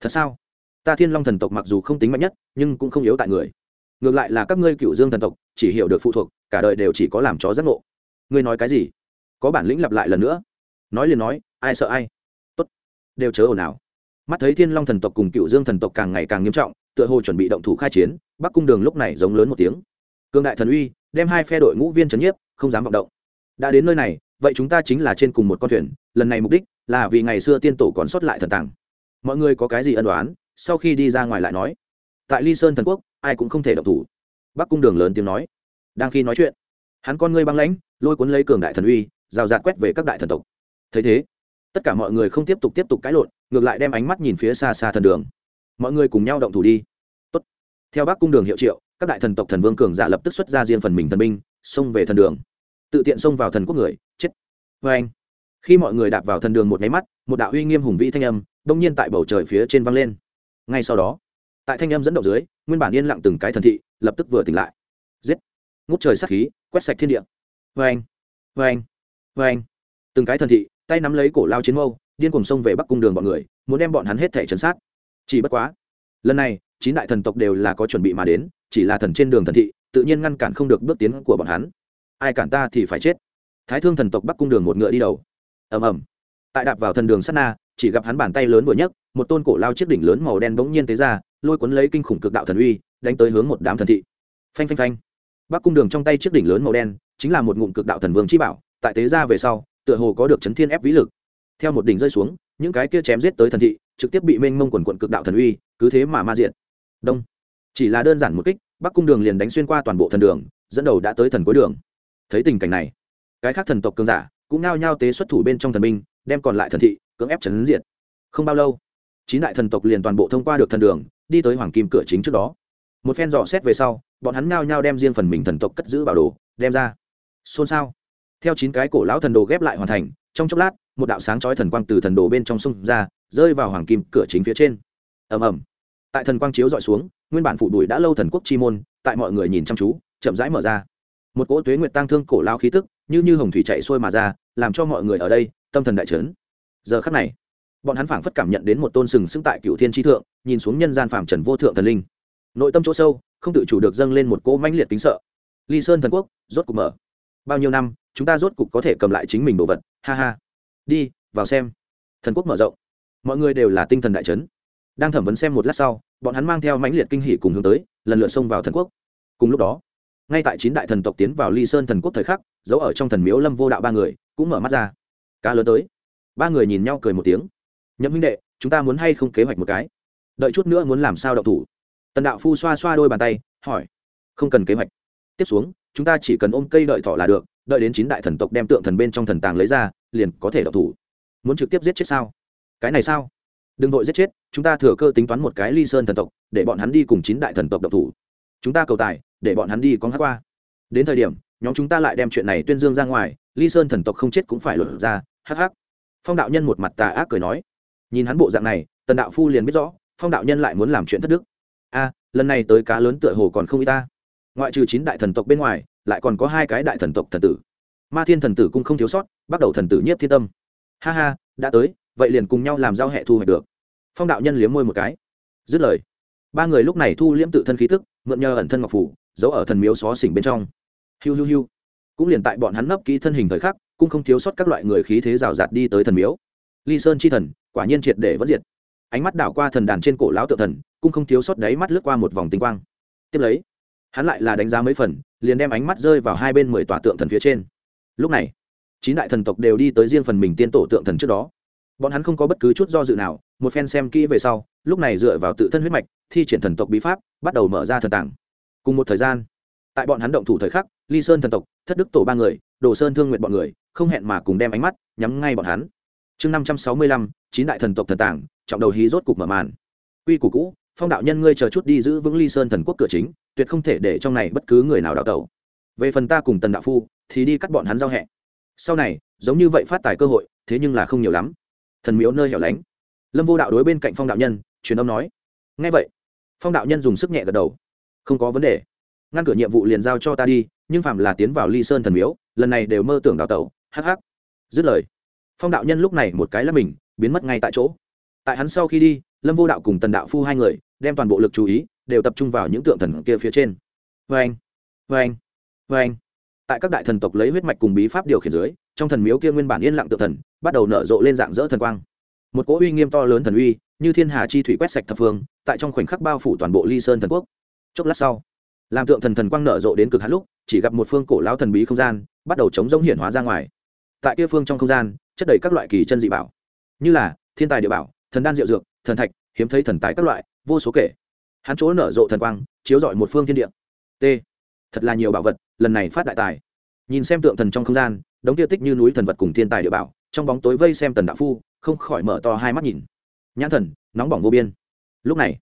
thật sao? Ta thiên long thần tộc mặc dù không tính mạnh nhất, nhưng cũng không yếu tại người. Ngược lại là các ngươi cựu dương thần tộc, chỉ hiểu được phụ thuộc, cả đời đều chỉ có làm chó giác ngộ. Ngươi nói cái gì? Có bản lĩnh lặp lại lần nữa. Nói liền nói, ai sợ ai? Tốt. Đều chớ ồn ào. Mắt thấy thiên long thần tộc cùng cựu dương thần tộc càng ngày càng nghiêm trọng, tựa hồ chuẩn bị động thủ khai chiến, bắc cung đường lúc này giống lớn một tiếng. Cương đại thần uy, đem hai phe đội ngũ viên trấn nhiếp, không dám vọng động đã đến nơi này, vậy chúng ta chính là trên cùng một con thuyền, lần này mục đích là vì ngày xưa tiên tổ còn sót lại thần tàng. Mọi người có cái gì ân đoán sau khi đi ra ngoài lại nói. Tại ly sơn thần quốc, ai cũng không thể động thủ. Bắc cung đường lớn tiếng nói. Đang khi nói chuyện, hắn con ngươi băng lãnh, lôi cuốn lấy cường đại thần uy, rào rạt quét về các đại thần tộc. Thấy thế, tất cả mọi người không tiếp tục tiếp tục cãi lộn, ngược lại đem ánh mắt nhìn phía xa xa thần đường. Mọi người cùng nhau động thủ đi. Tốt. theo bác cung đường hiệu triệu, các đại thần tộc thần vương cường giả lập tức xuất ra riêng phần mình thần binh, xông về thần đường tự tiện xông vào thần quốc người, chết. Vê anh, khi mọi người đạp vào thần đường một máy mắt, một đạo uy nghiêm hùng vĩ thanh âm đông nhiên tại bầu trời phía trên vang lên. Ngay sau đó, tại thanh âm dẫn động dưới, nguyên bản yên lặng từng cái thần thị lập tức vừa tỉnh lại. Giết! Ngút trời sắc khí, quét sạch thiên địa. Vê anh vê anh vê anh. Từng cái thần thị, tay nắm lấy cổ lao chiến mâu, điên cùng xông về bắc cung đường bọn người, muốn đem bọn hắn hết thể chấn sát. Chỉ bất quá, lần này, chín đại thần tộc đều là có chuẩn bị mà đến, chỉ là thần trên đường thần thị, tự nhiên ngăn cản không được bước tiến của bọn hắn ai cản ta thì phải chết. Thái thương thần tộc bắc cung đường một ngựa đi đầu. Ầm ầm. Tại đạp vào thần đường sát na, chỉ gặp hắn bàn tay lớn vừa nhấc, một tôn cổ lao chiếc đỉnh lớn màu đen bỗng nhiên tế ra, lôi cuốn lấy kinh khủng cực đạo thần uy, đánh tới hướng một đám thần thị. Phanh phanh phanh. Bắc cung đường trong tay chiếc đỉnh lớn màu đen, chính là một ngụm cực đạo thần vương chi bảo, tại tế ra về sau, tựa hồ có được chấn thiên ép vĩ lực. Theo một đỉnh rơi xuống, những cái kia chém giết tới thần thị, trực tiếp bị mênh mông quần quận cực đạo thần uy, cứ thế mà ma diện đông. Chỉ là đơn giản một kích, bắc cung đường liền đánh xuyên qua toàn bộ thần đường, dẫn đầu đã tới thần cuối đường thấy tình cảnh này, cái khác thần tộc cường giả cũng nao nhao tế xuất thủ bên trong thần binh, đem còn lại thần thị cưỡng ép chấn diện không bao lâu, chín đại thần tộc liền toàn bộ thông qua được thần đường, đi tới hoàng kim cửa chính trước đó. Một phen dò xét về sau, bọn hắn nao nhao đem riêng phần mình thần tộc cất giữ bảo đồ, đem ra. Xôn xao. Theo chín cái cổ lão thần đồ ghép lại hoàn thành, trong chốc lát, một đạo sáng chói thần quang từ thần đồ bên trong sông ra, rơi vào hoàng kim cửa chính phía trên. Ầm ầm. Tại thần quang chiếu dọi xuống, nguyên bản phụ đùi đã lâu thần quốc chi môn, tại mọi người nhìn chăm chú, chậm rãi mở ra một cỗ tuế nguyệt tăng thương cổ lao khí tức, như như hồng thủy chạy xuôi mà ra, làm cho mọi người ở đây, tâm thần đại trấn giờ khắc này, bọn hắn phảng phất cảm nhận đến một tôn sừng sững tại cựu thiên tri thượng, nhìn xuống nhân gian phàm trần vô thượng thần linh. Nội tâm chỗ sâu, không tự chủ được dâng lên một cỗ mãnh liệt kính sợ. Ly sơn thần quốc, rốt cục mở. Bao nhiêu năm, chúng ta rốt cục có thể cầm lại chính mình đồ vật, ha ha. Đi, vào xem. Thần quốc mở rộng. Mọi người đều là tinh thần đại trấn đang thẩm vấn xem một lát sau, bọn hắn mang theo mãnh liệt kinh hỉ cùng hướng tới, lần lượt xông vào thần quốc. Cùng lúc đó ngay tại chín đại thần tộc tiến vào ly sơn thần quốc thời khắc giấu ở trong thần miếu lâm vô đạo ba người cũng mở mắt ra. Cá lớn tới. Ba người nhìn nhau cười một tiếng. Nhậm huynh đệ, chúng ta muốn hay không kế hoạch một cái? Đợi chút nữa muốn làm sao đậu thủ? Tần đạo phu xoa xoa đôi bàn tay, hỏi. Không cần kế hoạch. Tiếp xuống, chúng ta chỉ cần ôm cây đợi thọ là được, đợi đến chín đại thần tộc đem tượng thần bên trong thần tàng lấy ra, liền có thể đậu thủ. Muốn trực tiếp giết chết sao? Cái này sao? Đừng vội giết chết, chúng ta thừa cơ tính toán một cái ly sơn thần tộc, để bọn hắn đi cùng chín đại thần tộc đậu thủ chúng ta cầu tài, để bọn hắn đi con hát qua. Đến thời điểm, nhóm chúng ta lại đem chuyện này tuyên dương ra ngoài, ly sơn thần tộc không chết cũng phải lột ra hh phong đạo nhân một mặt tà ác cười nói. Nhìn hắn bộ dạng này, tần đạo phu liền biết rõ, phong đạo nhân lại muốn làm chuyện thất đức. A, lần này tới cá lớn tựa hồ còn không y ta. Ngoại trừ chín đại thần tộc bên ngoài, lại còn có hai cái đại thần tộc thần tử. Ma thiên thần tử cũng không thiếu sót, bắt đầu thần tử nhiếp thiên tâm. Ha ha, đã tới, vậy liền cùng nhau làm giao hệ thu hoạch được. Phong đạo nhân liếm môi một cái. Dứt lời ba người lúc này thu liễm tự thân khí tức, mượn nhờ ẩn thân ngọc phủ, giấu ở thần miếu xó xỉnh bên trong. Hiu hiu hiu. Cũng liền tại bọn hắn nấp kỹ thân hình thời khắc, cũng không thiếu sót các loại người khí thế rào rạt đi tới thần miếu. Ly sơn chi thần, quả nhiên triệt để vẫn diệt. Ánh mắt đảo qua thần đàn trên cổ lão tự thần, cũng không thiếu sót đáy mắt lướt qua một vòng tinh quang. Tiếp lấy, hắn lại là đánh giá mấy phần, liền đem ánh mắt rơi vào hai bên mười tòa tượng thần phía trên. Lúc này, chín đại thần tộc đều đi tới riêng phần mình tiên tổ tượng thần trước đó. Bọn hắn không có bất cứ chút do dự nào, một phen xem kỹ về sau, lúc này dựa vào tự thân huyết mạch thi triển thần tộc bí pháp, bắt đầu mở ra thần tảng cùng một thời gian, tại bọn hắn động thủ thời khắc, ly sơn thần tộc, thất đức tổ ba người, đồ sơn thương nguyện bọn người, không hẹn mà cùng đem ánh mắt nhắm ngay bọn hắn. Chương năm trăm sáu mươi lăm, chín đại thần tộc thần tảng trọng đầu hí rốt cục mở màn. Quy củ cũ, phong đạo nhân ngươi chờ chút đi giữ vững ly sơn thần quốc cửa chính, tuyệt không thể để trong này bất cứ người nào đào tẩu. Về phần ta cùng tần đạo phu, thì đi cắt bọn hắn giao hẹ sau này, giống như vậy phát tài cơ hội, thế nhưng là không nhiều lắm. Thần miếu nơi hẻo lánh. Lâm vô đạo đối bên cạnh phong đạo nhân, truyền âm nói ngay vậy phong đạo nhân dùng sức nhẹ gật đầu. Không có vấn đề. Ngăn cửa nhiệm vụ liền giao cho ta đi, nhưng phạm là tiến vào ly sơn thần miếu, lần này đều mơ tưởng đào tẩu, hắc hắc. Dứt lời, phong đạo nhân lúc này một cái là mình, biến mất ngay tại chỗ. Tại hắn sau khi đi, lâm vô đạo cùng tần đạo phu hai người, đem toàn bộ lực chú ý, đều tập trung vào những tượng thần kia phía trên. Vê anh vê anh vê anh tại các đại thần tộc lấy huyết mạch cùng bí pháp điều khiển dưới, trong thần miếu kia nguyên bản yên lặng tượng thần, bắt đầu nở rộ lên dạng dỡ thần quang. Một cỗ uy nghiêm to lớn thần uy như thiên hà chi thủy quét sạch thập phương, tại trong khoảnh khắc bao phủ toàn bộ ly sơn thần quốc. Chốc lát sau, làm tượng thần thần quang nở rộ đến cực hạn lúc, chỉ gặp một phương cổ lao thần bí không gian bắt đầu chống rông hiển hóa ra ngoài. Tại kia phương trong không gian, chất đầy các loại kỳ chân dị bảo, như là thiên tài địa bảo, thần đan diệu dược, thần thạch, hiếm thấy thần tài các loại, vô số kể. Hắn chỗ nở rộ thần quang, chiếu rọi một phương thiên địa. T, thật là nhiều bảo vật, lần này phát đại tài. Nhìn xem tượng thần trong không gian, đống tiêu tích như núi thần vật cùng thiên tài địa bảo, trong bóng tối vây xem tần đạo phu, không khỏi mở to hai mắt nhìn nhãn thần, nóng bỏng vô biên. Lúc này,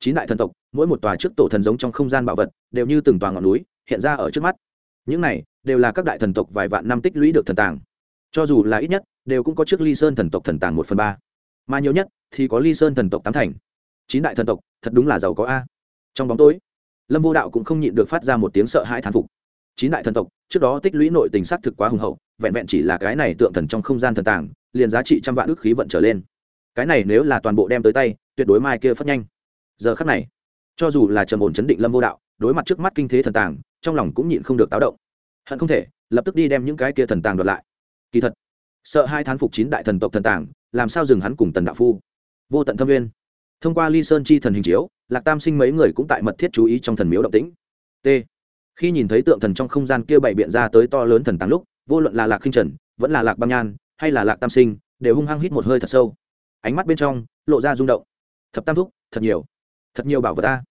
chín đại thần tộc, mỗi một tòa trước tổ thần giống trong không gian bảo vật, đều như từng tòa ngọn núi, hiện ra ở trước mắt. Những này, đều là các đại thần tộc vài vạn năm tích lũy được thần tàng. Cho dù là ít nhất, đều cũng có trước ly sơn thần tộc thần tàng một phần ba. Mà nhiều nhất, thì có ly sơn thần tộc tám thành. Chín đại thần tộc, thật đúng là giàu có a. Trong bóng tối, lâm vô đạo cũng không nhịn được phát ra một tiếng sợ hãi thán phục. Chín đại thần tộc, trước đó tích lũy nội tình s á c thực quá hùng hậu, vẹn vẹn chỉ là cái này tượng thần trong không gian thần tàng, liền giá trị trăm vạn ước khí vận trở lên cái này nếu là toàn bộ đem tới tay tuyệt đối mai kia phất nhanh. Giờ khắc này cho dù là trầm ổn chấn định lâm vô đạo đối mặt trước mắt kinh thế thần tàng trong lòng cũng nhịn không được táo động. Hận không thể lập tức đi đem những cái kia thần tàng đoạt lại. Kỳ thật sợ hai thán phục chín đại thần tộc thần tàng làm sao dừng hắn cùng tần đạo phu? Vô tận thâm viên, thông qua ly sơn chi thần hình chiếu lạc tam sinh mấy người cũng tại mật thiết chú ý trong thần miếu động tĩnh. T. Khi nhìn thấy tượng thần trong không gian kia bày biện ra tới to lớn thần tàng lúc vô luận là lạc khinh trần vẫn là lạc băng nhan hay là lạc tam sinh đều hung hăng hít một hơi thật sâu ánh mắt bên trong lộ ra rung động. Thập tam thúc, thật nhiều thật nhiều bảo vật ta.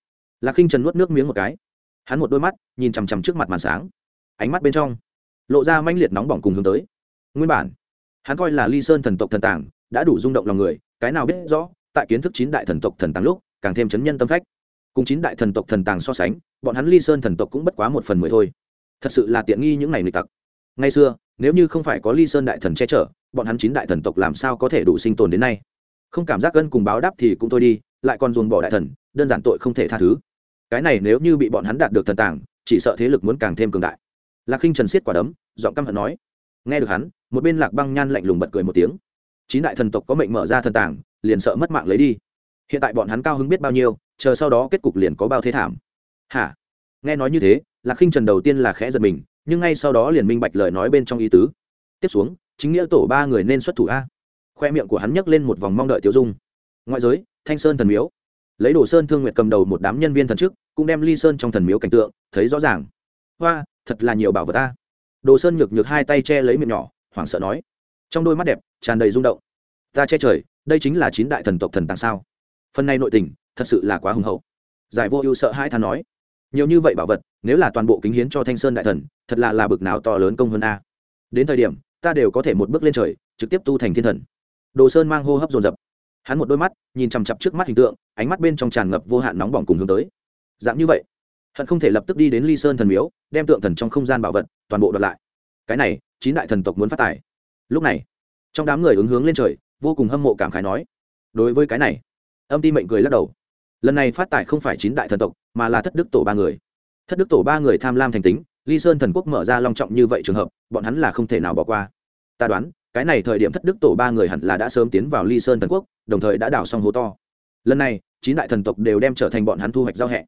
Lạc khinh trần nuốt nước miếng một cái. Hắn một đôi mắt nhìn chằm chằm trước mặt màn sáng. Ánh mắt bên trong lộ ra manh liệt nóng bỏng cùng hướng tới. Nguyên bản, hắn coi là ly sơn thần tộc thần tàng đã đủ rung động lòng người, cái nào biết rõ, tại kiến thức chín đại thần tộc thần tàng lúc, càng thêm chấn nhân tâm phách. Cùng chín đại thần tộc thần tàng so sánh, bọn hắn ly sơn thần tộc cũng bất quá một phần mười thôi. Thật sự là tiện nghi những này nghịch tặc. Ngay xưa, nếu như không phải có ly sơn đại thần che chở, bọn hắn chín đại thần tộc làm sao có thể đủ sinh tồn đến nay? Không cảm giác cân cùng báo đáp thì cũng thôi đi, lại còn dồn bỏ đại thần, đơn giản tội không thể tha thứ. Cái này nếu như bị bọn hắn đạt được thần tàng, chỉ sợ thế lực muốn càng thêm cường đại. Lạc khinh trần siết quả đấm, giọng căm hận nói. Nghe được hắn, một bên lạc băng nhan lạnh lùng bật cười một tiếng. Chín đại thần tộc có mệnh mở ra thần tàng, liền sợ mất mạng lấy đi. Hiện tại bọn hắn cao hứng biết bao nhiêu, chờ sau đó kết cục liền có bao thế thảm. Hả? Nghe nói như thế, lạc khinh trần đầu tiên là khẽ giật mình, nhưng ngay sau đó liền minh bạch lời nói bên trong ý tứ. Tiếp xuống, chính nghĩa tổ ba người nên xuất thủ a khoe miệng của hắn nhấc lên một vòng mong đợi tiêu dung. Ngoại giới, thanh sơn thần miếu. Lấy đồ sơn thương nguyệt cầm đầu một đám nhân viên thần chức, cũng đem ly sơn trong thần miếu cảnh tượng, thấy rõ ràng. Hoa, thật là nhiều bảo vật ta. Đồ sơn nhược nhược hai tay che lấy miệng nhỏ, hoảng sợ nói. Trong đôi mắt đẹp, tràn đầy rung động. Ta che trời, đây chính là chín đại thần tộc thần tàng sao? Phần này nội tình, thật sự là quá hùng hậu. Giải vô ưu sợ hai than nói. Nhiều như vậy bảo vật, nếu là toàn bộ kính hiến cho thanh sơn đại thần, thật là là bực nào to lớn công hơn a. Đến thời điểm, ta đều có thể một bước lên trời, trực tiếp tu thành thiên thần đồ sơn mang hô hấp dồn dập. Hắn một đôi mắt, nhìn chằm chặp trước mắt hình tượng, ánh mắt bên trong tràn ngập vô hạn nóng bỏng cùng hướng tới. Dạng như vậy hận không thể lập tức đi đến ly sơn thần miếu, đem tượng thần trong không gian bảo vật, toàn bộ đoạt lại. Cái này, chín đại thần tộc muốn phát tài. Lúc này, trong đám người ứng hướng lên trời, vô cùng hâm mộ cảm khái nói, đối với cái này. Âm ti mệnh cười lắc đầu, lần này phát tài không phải chín đại thần tộc, mà là thất đức tổ ba người. Thất đức tổ ba người tham lam thành tính, ly sơn thần quốc mở ra long trọng như vậy trường hợp, bọn hắn là không thể nào bỏ qua. Ta đoán cái này thời điểm thất đức tổ ba người hẳn là đã sớm tiến vào ly sơn tần quốc, đồng thời đã đào xong hố to. Lần này, chín đại thần tộc đều đem trở thành bọn hắn thu hoạch giao hẹ.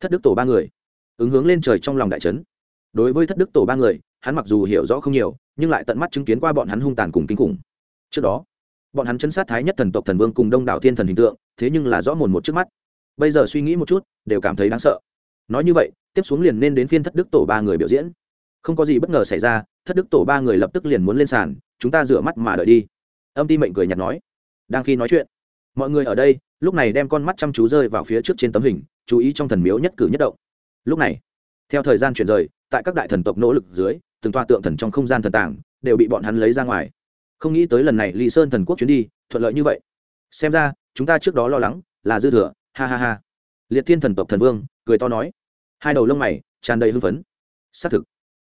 Thất đức tổ ba người, ứng hướng lên trời trong lòng đại trấn. Đối với thất đức tổ ba người, hắn mặc dù hiểu rõ không nhiều, nhưng lại tận mắt chứng kiến qua bọn hắn hung tàn cùng kinh khủng. Trước đó, bọn hắn chấn sát thái nhất thần tộc thần vương cùng đông đảo thiên thần hình tượng, thế nhưng là rõ mồn một trước mắt. Bây giờ suy nghĩ một chút, đều cảm thấy đáng sợ. Nói như vậy, tiếp xuống liền nên đến phiên thất đức tổ ba người biểu diễn. Không có gì bất ngờ xảy ra thất đức tổ ba người lập tức liền muốn lên sàn, chúng ta rửa mắt mà đợi đi. Âm ti mệnh cười nhạt nói. Đang khi nói chuyện, mọi người ở đây, lúc này đem con mắt chăm chú rơi vào phía trước trên tấm hình, chú ý trong thần miếu nhất cử nhất động. Lúc này, theo thời gian chuyển rời, tại các đại thần tộc nỗ lực dưới, từng toa tượng thần trong không gian thần tàng đều bị bọn hắn lấy ra ngoài. Không nghĩ tới lần này lý sơn thần quốc chuyến đi, thuận lợi như vậy. Xem ra, chúng ta trước đó lo lắng là dư thừa, ha ha ha. Liệt thiên thần tộc thần vương, cười to nói. Hai đầu lông mày tràn đầy hưng phấn. Xác thực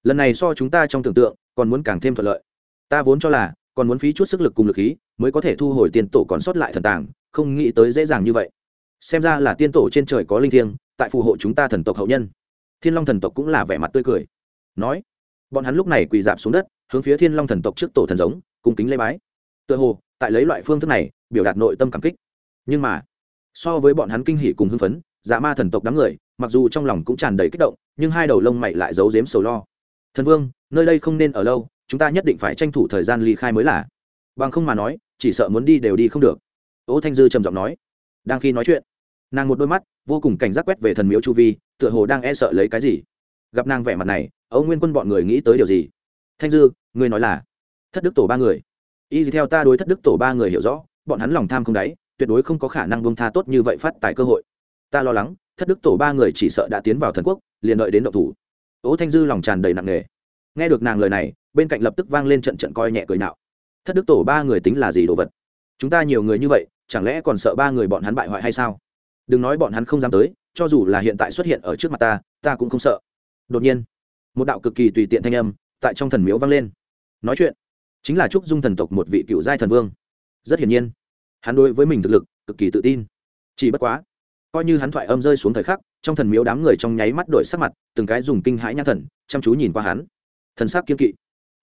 lần này so chúng ta trong tưởng tượng còn muốn càng thêm thuận lợi. Ta vốn cho là còn muốn phí chút sức lực cùng lực khí mới có thể thu hồi tiền tổ còn sót lại thần tàng, không nghĩ tới dễ dàng như vậy. Xem ra là tiên tổ trên trời có linh thiêng, tại phù hộ chúng ta thần tộc hậu nhân. Thiên long thần tộc cũng là vẻ mặt tươi cười. Nói, bọn hắn lúc này quỳ dạp xuống đất, hướng phía thiên long thần tộc trước tổ thần giống, cung kính lê bái. Tựa hồ, tại lấy loại phương thức này, biểu đạt nội tâm cảm kích. Nhưng mà, so với bọn hắn kinh hỉ cùng hưng phấn dạ ma thần tộc đám người, mặc dù trong lòng cũng tràn đầy kích động, nhưng hai đầu lông mày lại giấu giếm sầu lo thần vương, nơi đây không nên ở lâu, chúng ta nhất định phải tranh thủ thời gian ly khai mới là. Bằng không mà nói, chỉ sợ muốn đi đều đi không được. Ô thanh dư trầm giọng nói. Đang khi nói chuyện, nàng một đôi mắt vô cùng cảnh giác quét về thần miếu chu vi, tựa hồ đang e sợ lấy cái gì. Gặp nàng vẻ mặt này, âu nguyên quân bọn người nghĩ tới điều gì? Thanh dư, ngươi nói là thất đức tổ ba người. Y theo ta đối thất đức tổ ba người hiểu rõ, bọn hắn lòng tham không đáy, tuyệt đối không có khả năng bông tha tốt như vậy phát tài cơ hội. Ta lo lắng, thất đức tổ ba người chỉ sợ đã tiến vào thần quốc, liền đợi đến động thủ ố thanh dư lòng tràn đầy nặng nề. Nghe được nàng lời này, bên cạnh lập tức vang lên trận trận coi nhẹ cười nạo. Thất đức tổ ba người tính là gì đồ vật? Chúng ta nhiều người như vậy, chẳng lẽ còn sợ ba người bọn hắn bại hoại hay sao? Đừng nói bọn hắn không dám tới, cho dù là hiện tại xuất hiện ở trước mặt ta ta cũng không sợ. Đột nhiên, một đạo cực kỳ tùy tiện thanh âm tại trong thần miếu vang lên. Nói chuyện, chính là trúc dung thần tộc một vị cựu giai thần vương. Rất hiển nhiên, hắn đối với mình thực lực cực kỳ tự tin. Chỉ bất quá coi như hắn thoại âm rơi xuống thời khắc, trong thần miếu đám người trong nháy mắt đổi sắc mặt, từng cái dùng kinh hãi nhãn thần, chăm chú nhìn qua hắn. Thần sắc kiên kỵ.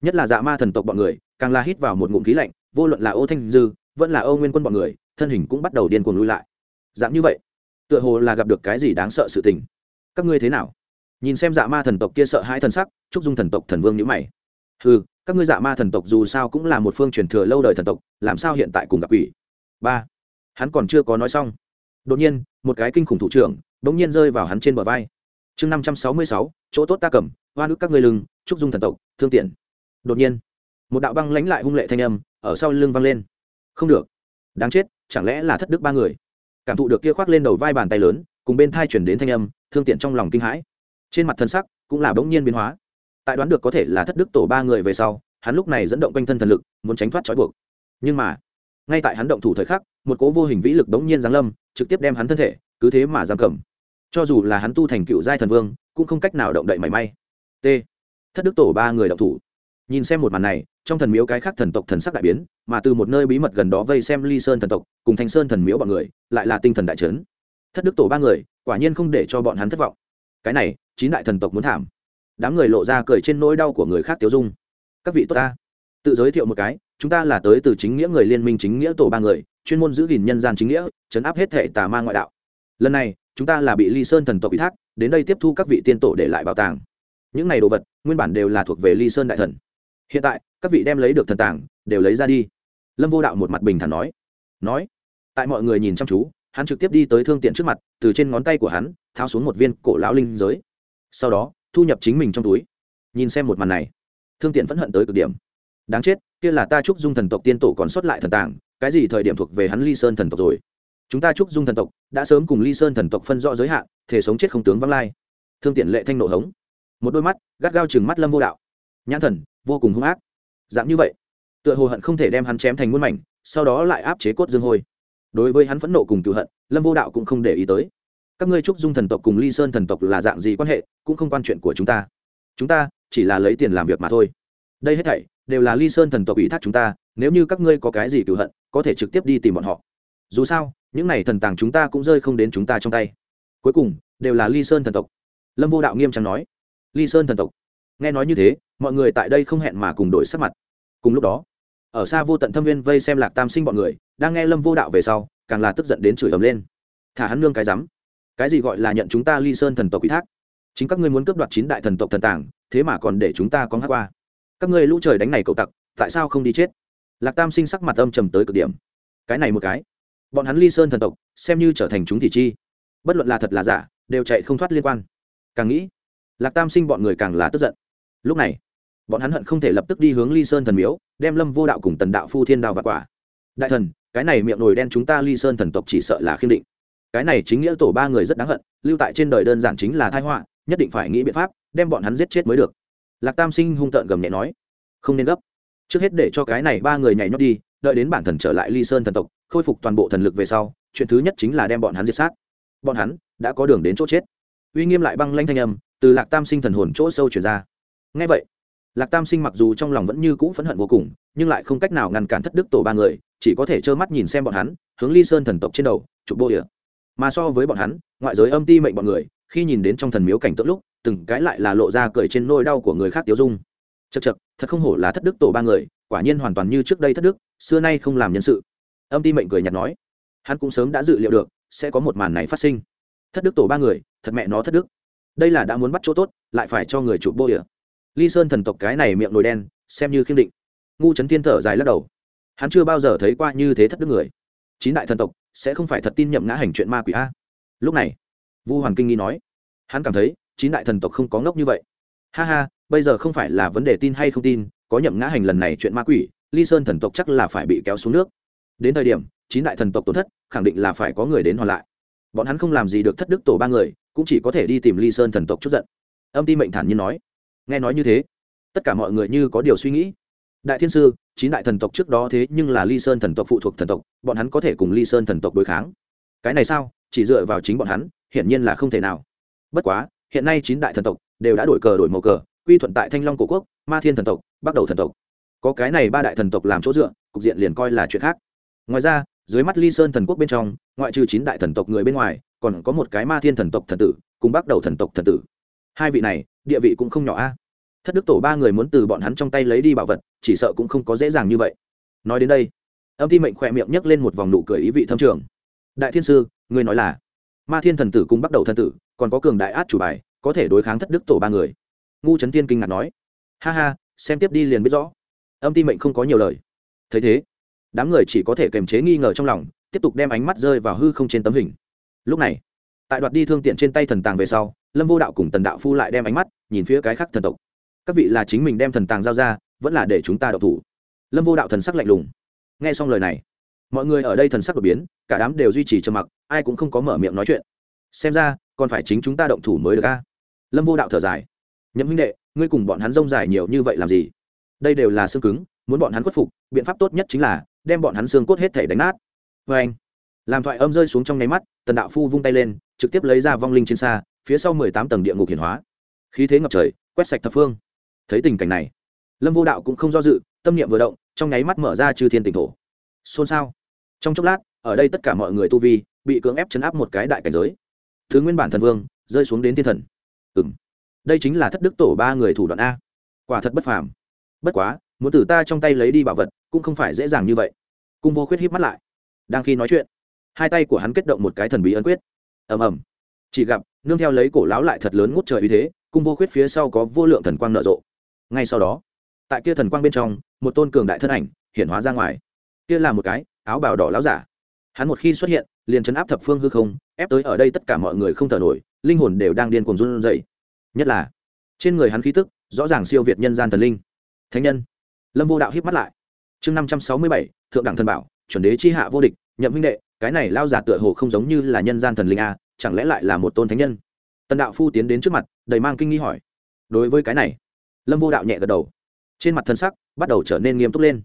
Nhất là dạ ma thần tộc bọn người, càng la hít vào một ngụm khí lạnh, vô luận là ô thanh dư, vẫn là ô nguyên quân bọn người, thân hình cũng bắt đầu điên cuồng lui lại. Dạng như vậy, tựa hồ là gặp được cái gì đáng sợ sự tình. Các ngươi thế nào? Nhìn xem dạ ma thần tộc kia sợ hai thần sắc chúc dung thần tộc thần vương nhữ mày. Ừ các ngươi dạ ma thần tộc dù sao cũng là một phương truyền thừa lâu đời thần tộc, làm sao hiện tại cùng gặp quỷ? Ba, hắn còn chưa có nói xong. Đột nhiên một cái kinh khủng thủ trưởng bỗng nhiên rơi vào hắn trên bờ vai. Chương năm trăm sáu mươi sáu, chỗ tốt ta cầm, hoa nước các ngươi lưng trúc dung thần tộc, thương tiện. Đột nhiên, một đạo băng lãnh lại hung lệ thanh âm ở sau lưng văng lên. Không được. Đáng chết, chẳng lẽ là thất đức ba người? Cảm thụ được kia khoác lên đầu vai bàn tay lớn, cùng bên thai chuyển đến thanh âm, thương tiện trong lòng kinh hãi. Trên mặt thân sắc cũng là bỗng nhiên biến hóa. Tại đoán được có thể là thất đức tổ ba người về sau, hắn lúc này dẫn động quanh thân thần lực, muốn tránh thoát trói buộc. Nhưng mà ngay tại hắn động thủ thời khắc, một cố vô hình vĩ lực bỗng nhiên giáng lâm, trực tiếp đem hắn thân thể, cứ thế mà giam cầm. Cho dù là hắn tu thành cựu giai thần vương, cũng không cách nào động đậy mảy may. T. Thất đức tổ ba người động thủ. Nhìn xem một màn này, trong thần miếu cái khác thần tộc thần sắc đại biến, mà từ một nơi bí mật gần đó vây xem ly sơn thần tộc, cùng thanh sơn thần miếu bọn người, lại là tinh thần đại trấn thất đức tổ ba người, quả nhiên không để cho bọn hắn thất vọng. Cái này, chín đại thần tộc muốn thảm. Đám người lộ ra cười trên nỗi đau của người khác tiêu dung. Các vị tốt ta tự giới thiệu một cái, chúng ta là tới từ chính nghĩa người liên minh chính nghĩa tổ ba người, chuyên môn giữ gìn nhân gian chính nghĩa, chấn áp hết thệ tà ma ngoại đạo. Lần này, chúng ta là bị ly sơn thần tộc ủy thác, đến đây tiếp thu các vị tiên tổ để lại bảo tàng. Những này đồ vật, nguyên bản đều là thuộc về ly sơn đại thần. Hiện tại, các vị đem lấy được thần tàng, đều lấy ra đi. Lâm vô đạo một mặt bình thản nói. Nói, tại mọi người nhìn chăm chú, hắn trực tiếp đi tới thương tiện trước mặt, từ trên ngón tay của hắn, tháo xuống một viên cổ lão linh giới. Sau đó, thu nhập chính mình trong túi. Nhìn xem một màn này, thương tiện phẫn hận tới cực điểm đáng chết, kia là ta chúc dung thần tộc tiên tổ còn xuất lại thần tàng, cái gì thời điểm thuộc về hắn ly sơn thần tộc rồi? Chúng ta chúc dung thần tộc đã sớm cùng ly sơn thần tộc phân rõ giới hạn, thể sống chết không tướng văng lai. Thương tiện lệ thanh nộ hống. Một đôi mắt, gắt gao chừng mắt lâm vô đạo. Nhãn thần, vô cùng hung ác. Dạng như vậy, tựa hồ hận không thể đem hắn chém thành muôn mảnh, sau đó lại áp chế cốt dương hôi. Đối với hắn phẫn nộ cùng cựu hận, lâm vô đạo cũng không để ý tới. Các ngươi trúc dung thần tộc cùng ly sơn thần tộc là dạng gì quan hệ, cũng không quan chuyện của chúng ta. Chúng ta chỉ là lấy tiền làm việc mà thôi. Đây hết thảy đều là ly sơn thần tộc ủy thác chúng ta, nếu như các ngươi có cái gì cựu hận, có thể trực tiếp đi tìm bọn họ. Dù sao, những này thần tàng chúng ta cũng rơi không đến chúng ta trong tay. Cuối cùng, đều là ly sơn thần tộc. Lâm vô đạo nghiêm trọng nói. Ly sơn thần tộc. Nghe nói như thế, mọi người tại đây không hẹn mà cùng đổi sắc mặt. Cùng lúc đó, ở xa vô tận thâm viên vây xem lạc tam sinh bọn người, đang nghe lâm vô đạo về sau, càng là tức giận đến chửi ầm lên. Thả hắn nương cái rắm. Cái gì gọi là nhận chúng ta ly sơn thần tộc ủy thác? Chính các ngươi muốn cướp đoạt chín đại thần tộc thần tàng, thế mà còn để chúng ta có hát qua các ngươi lũ trời đánh này cậu tặc, tại sao không đi chết? Lạc tam sinh sắc mặt âm trầm tới cực điểm. Cái này một cái. Bọn hắn ly sơn thần tộc, xem như trở thành chúng thị chi. Bất luận là thật là giả, đều chạy không thoát liên quan. Càng nghĩ, lạc tam sinh bọn người càng là tức giận. Lúc này, bọn hắn hận không thể lập tức đi hướng ly sơn thần miếu, đem lâm vô đạo cùng tần đạo phu thiên đao và quả. Đại thần, cái này miệng nồi đen chúng ta ly sơn thần tộc chỉ sợ là khiêm định. Cái này chính nghĩa tổ ba người rất đáng hận, lưu tại trên đời đơn giản chính là thái họa, nhất định phải nghĩ biện pháp, đem bọn hắn giết chết mới được lạc tam sinh hung tợn gầm nhẹ nói, không nên gấp. Trước hết để cho cái này ba người nhảy nhót đi, đợi đến bản thần trở lại ly sơn thần tộc, khôi phục toàn bộ thần lực về sau, chuyện thứ nhất chính là đem bọn hắn diệt sát. Bọn hắn đã có đường đến chỗ chết. Uy nghiêm lại băng lanh thanh âm từ lạc tam sinh thần hồn chỗ sâu chuyển ra. Ngay vậy, lạc tam sinh mặc dù trong lòng vẫn như cũ phẫn hận vô cùng, nhưng lại không cách nào ngăn cản thất đức tổ ba người, chỉ có thể trơ mắt nhìn xem bọn hắn, hướng ly sơn thần tộc trên đầu, chụp bô địa mà so với bọn hắn, ngoại giới âm ti mệnh bọn người, khi nhìn đến trong thần miếu cảnh tượng lúc từng cái lại là lộ ra cười trên nôi đau của người khác tiêu dung. Chật chật thật không hổ là thất đức tổ ba người, quả nhiên hoàn toàn như trước đây thất đức, xưa nay không làm nhân sự. Âm ti mệnh cười nhạt nói, hắn cũng sớm đã dự liệu được sẽ có một màn này phát sinh. Thất đức tổ ba người, thật mẹ nó thất đức. Đây là đã muốn bắt chỗ tốt, lại phải cho người chụp bô địa. Ly sơn thần tộc cái này miệng nồi đen, xem như khiêm định. Ngu trấn thiên thở dài lắc đầu. Hắn chưa bao giờ thấy qua như thế thất đức người. Chín đại thần tộc, sẽ không phải thật tin nhậm ngã hành chuyện ma quỷ a. Lúc này, vu hoàn kinh nghi nói, hắn cảm thấy chín đại thần tộc không có ngốc như vậy. Ha ha, bây giờ không phải là vấn đề tin hay không tin, có nhậm ngã hành lần này chuyện ma quỷ, ly sơn thần tộc chắc là phải bị kéo xuống nước. Đến thời điểm, chín đại thần tộc tổn thất, khẳng định là phải có người đến hoàn lại. Bọn hắn không làm gì được thất đức tổ ba người, cũng chỉ có thể đi tìm ly sơn thần tộc chút giận. Âm ti mệnh thản nhiên nói. Nghe nói như thế, tất cả mọi người như có điều suy nghĩ. Đại thiên sư, chín đại thần tộc trước đó thế nhưng là ly sơn thần tộc phụ thuộc thần tộc, bọn hắn có thể cùng ly sơn thần tộc đối kháng. Cái này sao? Chỉ dựa vào chính bọn hắn, hiển nhiên là không thể nào. Bất quá hiện nay chín đại thần tộc đều đã đổi cờ đổi màu cờ, quy thuận tại thanh long cổ quốc, ma thiên thần tộc bắt đầu thần tộc. Có cái này ba đại thần tộc làm chỗ dựa, cục diện liền coi là chuyện khác. Ngoài ra, dưới mắt ly sơn thần quốc bên trong, ngoại trừ chín đại thần tộc người bên ngoài, còn có một cái ma thiên thần tộc thần tử cùng bắt đầu thần tộc thần tử. Hai vị này, địa vị cũng không nhỏ a. Thất đức tổ ba người muốn từ bọn hắn trong tay lấy đi bảo vật, chỉ sợ cũng không có dễ dàng như vậy. Nói đến đây, âm ti mệnh khỏe miệng nhấc lên một vòng nụ cười ý vị thâm trường. Đại thiên sư người nói là ma thiên thần tử cùng bắt đầu thần tử, còn có cường đại át chủ bài, có thể đối kháng thất đức tổ ba người. Ngu trấn tiên kinh ngạc nói, ha ha, xem tiếp đi liền biết rõ. Âm ti mệnh không có nhiều lời. Thấy thế, đám người chỉ có thể kềm chế nghi ngờ trong lòng, tiếp tục đem ánh mắt rơi vào hư không trên tấm hình. Lúc này, tại đoạt đi thương tiện trên tay thần tàng về sau, lâm vô đạo cùng tần đạo phu lại đem ánh mắt nhìn phía cái khác thần tộc. Các vị là chính mình đem thần tàng giao ra, vẫn là để chúng ta đậu thủ. Lâm vô đạo thần sắc lạnh lùng. Nghe xong lời này mọi người ở đây thần sắc đột biến, cả đám đều duy trì trầm mặc, ai cũng không có mở miệng nói chuyện. Xem ra, còn phải chính chúng ta động thủ mới được a. Lâm vô đạo thở dài. Nhậm huynh đệ, ngươi cùng bọn hắn rông dài nhiều như vậy làm gì? Đây đều là xương cứng, muốn bọn hắn khuất phục, biện pháp tốt nhất chính là đem bọn hắn xương cốt hết thể đánh nát. Vê anh, làm thoại âm rơi xuống trong nháy mắt, tần đạo phu vung tay lên, trực tiếp lấy ra vong linh trên xa, phía sau mười tám tầng địa ngục hiển hóa. Khí thế ngập trời, quét sạch thập phương. Thấy tình cảnh này, lâm vô đạo cũng không do dự, tâm niệm vừa động, trong nháy mắt mở ra chư thiên tỉnh thổ. Xôn xao trong chốc lát, ở đây tất cả mọi người tu vi bị cưỡng ép chấn áp một cái đại cảnh giới. Thứ nguyên bản thần vương rơi xuống đến thiên thần. Ừ m đây chính là thất đức tổ ba người thủ đoạn a. Quả thật bất phàm. Bất quá, muốn từ ta trong tay lấy đi bảo vật cũng không phải dễ dàng như vậy. Cung vô khuyết híp mắt lại. Đang khi nói chuyện, hai tay của hắn kết động một cái thần bí ấn quyết. Ầm ầm. Chỉ gặp, nương theo lấy cổ láo lại thật lớn ngút trời uy thế, cung vô khuyết phía sau có vô lượng thần quang nở rộ. Ngay sau đó, tại kia thần quang bên trong, một tôn cường đại thân ảnh hiện hóa ra ngoài. Kia là một cái áo bào đỏ láo giả. Hắn một khi xuất hiện, liền chấn áp thập phương hư không, ép tới ở đây tất cả mọi người không thở nổi, linh hồn đều đang điên cuồng run rẩy. Nhất là, trên người hắn khí tức, rõ ràng siêu việt nhân gian thần linh. Thánh nhân, lâm vô đạo hiếp mắt lại. Chương năm trăm sáu mươi bảy, thượng đẳng thần bảo, chuẩn đế chi hạ vô địch, nhậm huynh đệ, cái này lao giả tựa hồ không giống như là nhân gian thần linh a, chẳng lẽ lại là một tôn thánh nhân? Tần đạo phu tiến đến trước mặt, đầy mang kinh nghi hỏi. Đối với cái này, lâm vô đạo nhẹ gật đầu. Trên mặt thân sắc bắt đầu trở nên nghiêm túc lên.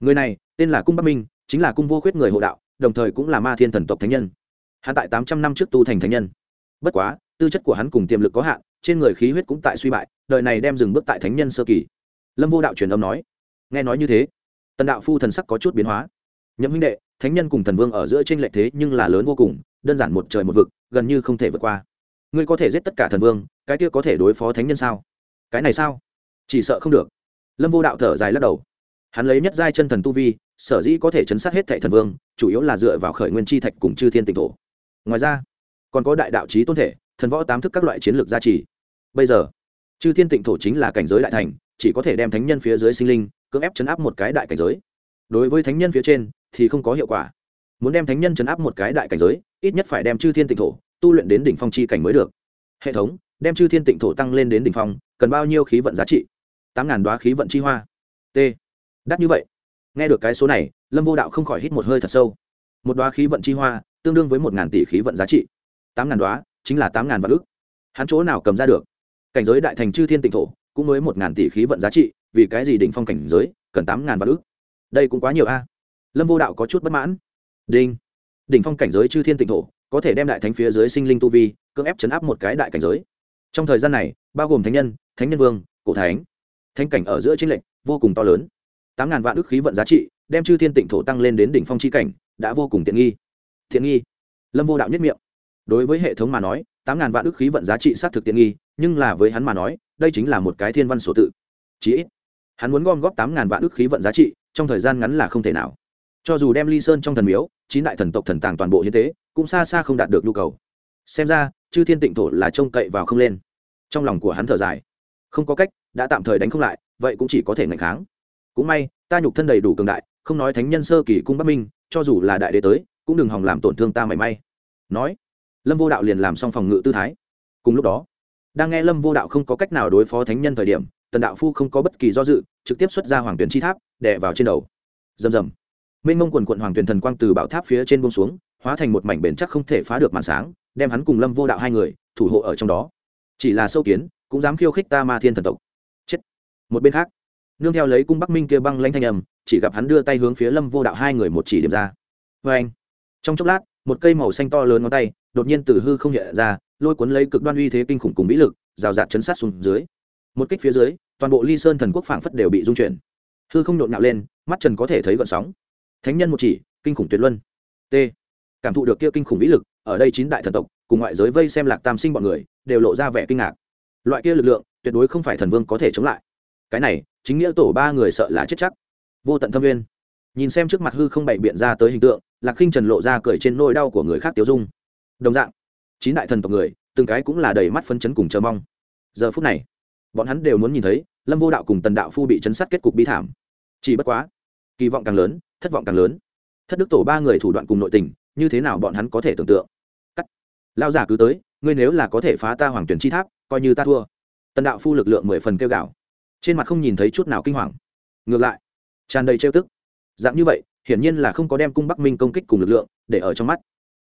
Người này, tên là cung bắc minh chính là cung vô khuyết người hộ đạo, đồng thời cũng là ma thiên thần tộc thánh nhân. Hắn tại tám trăm năm trước tu thành thánh nhân. Bất quá, tư chất của hắn cùng tiềm lực có hạn, trên người khí huyết cũng tại suy bại, đời này đem dừng bước tại thánh nhân sơ kỳ. Lâm vô đạo truyền âm nói, nghe nói như thế, tần đạo phu thần sắc có chút biến hóa. Nhậm huynh đệ, thánh nhân cùng thần vương ở giữa trên lệch thế nhưng là lớn vô cùng, đơn giản một trời một vực, gần như không thể vượt qua. Ngươi có thể giết tất cả thần vương, cái kia có thể đối phó thánh nhân sao? Cái này sao? Chỉ sợ không được. Lâm vô đạo thở dài lắc đầu hắn lấy nhất giai chân thần tu vi, sở dĩ có thể chấn sát hết thệ thần vương, chủ yếu là dựa vào khởi nguyên chi thạch cùng chư thiên tịnh thổ. Ngoài ra, còn có đại đạo trí tôn thể, thần võ tám thức các loại chiến lược gia trì. Bây giờ, chư thiên tịnh thổ chính là cảnh giới đại thành, chỉ có thể đem thánh nhân phía dưới sinh linh cưỡng ép chấn áp một cái đại cảnh giới. Đối với thánh nhân phía trên thì không có hiệu quả. Muốn đem thánh nhân chấn áp một cái đại cảnh giới, ít nhất phải đem chư thiên tịnh thổ tu luyện đến đỉnh phong chi cảnh mới được. Hệ thống, đem chư thiên tịnh thổ tăng lên đến đỉnh phong, cần bao nhiêu khí vận giá trị? Tám ngàn đoá khí vận chi hoa. T đắt như vậy? Nghe được cái số này, lâm vô đạo không khỏi hít một hơi thật sâu. Một đoá khí vận chi hoa, tương đương với một ngàn tỷ khí vận giá trị. Tám ngàn đoá chính là tám ngàn vạn ước hắn chỗ nào cầm ra được? Cảnh giới đại thành chư thiên tịnh thổ, cũng mới một ngàn tỷ khí vận giá trị, vì cái gì đỉnh phong cảnh giới, cần tám ngàn vạn ước đây cũng quá nhiều a. Lâm vô đạo có chút bất mãn. Đinh. Đỉnh phong cảnh giới chư thiên tịnh thổ, có thể đem đại thánh phía dưới sinh linh tu vi, cưỡng ép chấn áp một cái đại cảnh giới. Trong thời gian này, bao gồm thánh nhân thánh nhân vương, cổ thánh. Thánh cảnh ở giữa chính lệnh vô cùng to lớn tám ngàn vạn ước khí vận giá trị đem chư thiên tịnh thổ tăng lên đến đỉnh phong chi cảnh đã vô cùng tiện nghi. Thiện nghi? Lâm vô đạo nhất miệng. Đối với hệ thống mà nói tám ngàn vạn ước khí vận giá trị xác thực tiện nghi nhưng là với hắn mà nói đây chính là một cái thiên văn sổ tự. Chí ít hắn muốn gom góp tám ngàn vạn ước khí vận giá trị trong thời gian ngắn là không thể nào. Cho dù đem ly sơn trong thần miếu chín đại thần tộc thần tàng toàn bộ như thế, cũng xa xa không đạt được nhu cầu. Xem ra chư thiên tịnh thổ là trông cậy vào không lên. Trong lòng của hắn thở dài. Không có cách đã tạm thời đánh không lại vậy cũng chỉ có thể ngạch kháng cũng may, ta nhục thân đầy đủ cường đại, không nói thánh nhân sơ kỳ cung bắc minh, cho dù là đại đế tới, cũng đừng hòng làm tổn thương ta mảy may. Nói, lâm vô đạo liền làm xong phòng ngự tư thái. Cùng lúc đó, đang nghe lâm vô đạo không có cách nào đối phó thánh nhân thời điểm, tần đạo phu không có bất kỳ do dự, trực tiếp xuất ra hoàng tuyển chi tháp, đè vào trên đầu. Rầm rầm. Mênh mông quần quận hoàng tuyển thần quang từ bảo tháp phía trên bông xuống, hóa thành một mảnh bền chắc không thể phá được màn sáng, đem hắn cùng lâm vô đạo hai người, thủ hộ ở trong đó. Chỉ là sâu kiến, cũng dám khiêu khích ta ma thiên thần tộc. Chết. Một bên khác nương theo lấy cung bắc minh kia băng lanh thanh âm, chỉ gặp hắn đưa tay hướng phía lâm vô đạo hai người một chỉ điểm ra. Vê anh, trong chốc lát, một cây màu xanh to lớn ngón tay, đột nhiên từ hư không hiện ra, lôi cuốn lấy cực đoan uy thế kinh khủng cùng mỹ lực, rào rạt chấn sát xuống dưới. Một kích phía dưới, toàn bộ ly sơn thần quốc phảng phất đều bị dung chuyển. Hư không nhộn nhạo lên, mắt trần có thể thấy gợn sóng. Thánh nhân một chỉ, kinh khủng tuyệt luân. T. Cảm thụ được kia kinh khủng vĩ lực, ở đây chín đại thần tộc, cùng ngoại giới vây xem lạc tam sinh bọn người, đều lộ ra vẻ kinh ngạc. Loại kia lực lượng, tuyệt đối không phải thần vương có thể chống lại cái này, chính nghĩa tổ ba người sợ là chết chắc. Vô tận thâm viên. Nhìn xem trước mặt hư không bày biện ra tới hình tượng, lạc khinh trần lộ ra cười trên nỗi đau của người khác tiêu dung. Đồng dạng, chín đại thần tộc người, từng cái cũng là đầy mắt phấn chấn cùng chờ mong. Giờ phút này, bọn hắn đều muốn nhìn thấy, lâm vô đạo cùng tần đạo phu bị chấn sát kết cục bi thảm. Chỉ bất quá, kỳ vọng càng lớn, thất vọng càng lớn. Thất đức tổ ba người thủ đoạn cùng nội tình, như thế nào bọn hắn có thể tưởng tượng? Cắt. Lao giả cứ tới, ngươi nếu là có thể phá ta hoàng tuyển chi tháp, coi như ta thua. Tần đạo phu lực lượng mười phần kêu gạo trên mặt không nhìn thấy chút nào kinh hoàng. Ngược lại, tràn đầy trêu tức. Dạng như vậy, hiển nhiên là không có đem cung bắc minh công kích cùng lực lượng để ở trong mắt.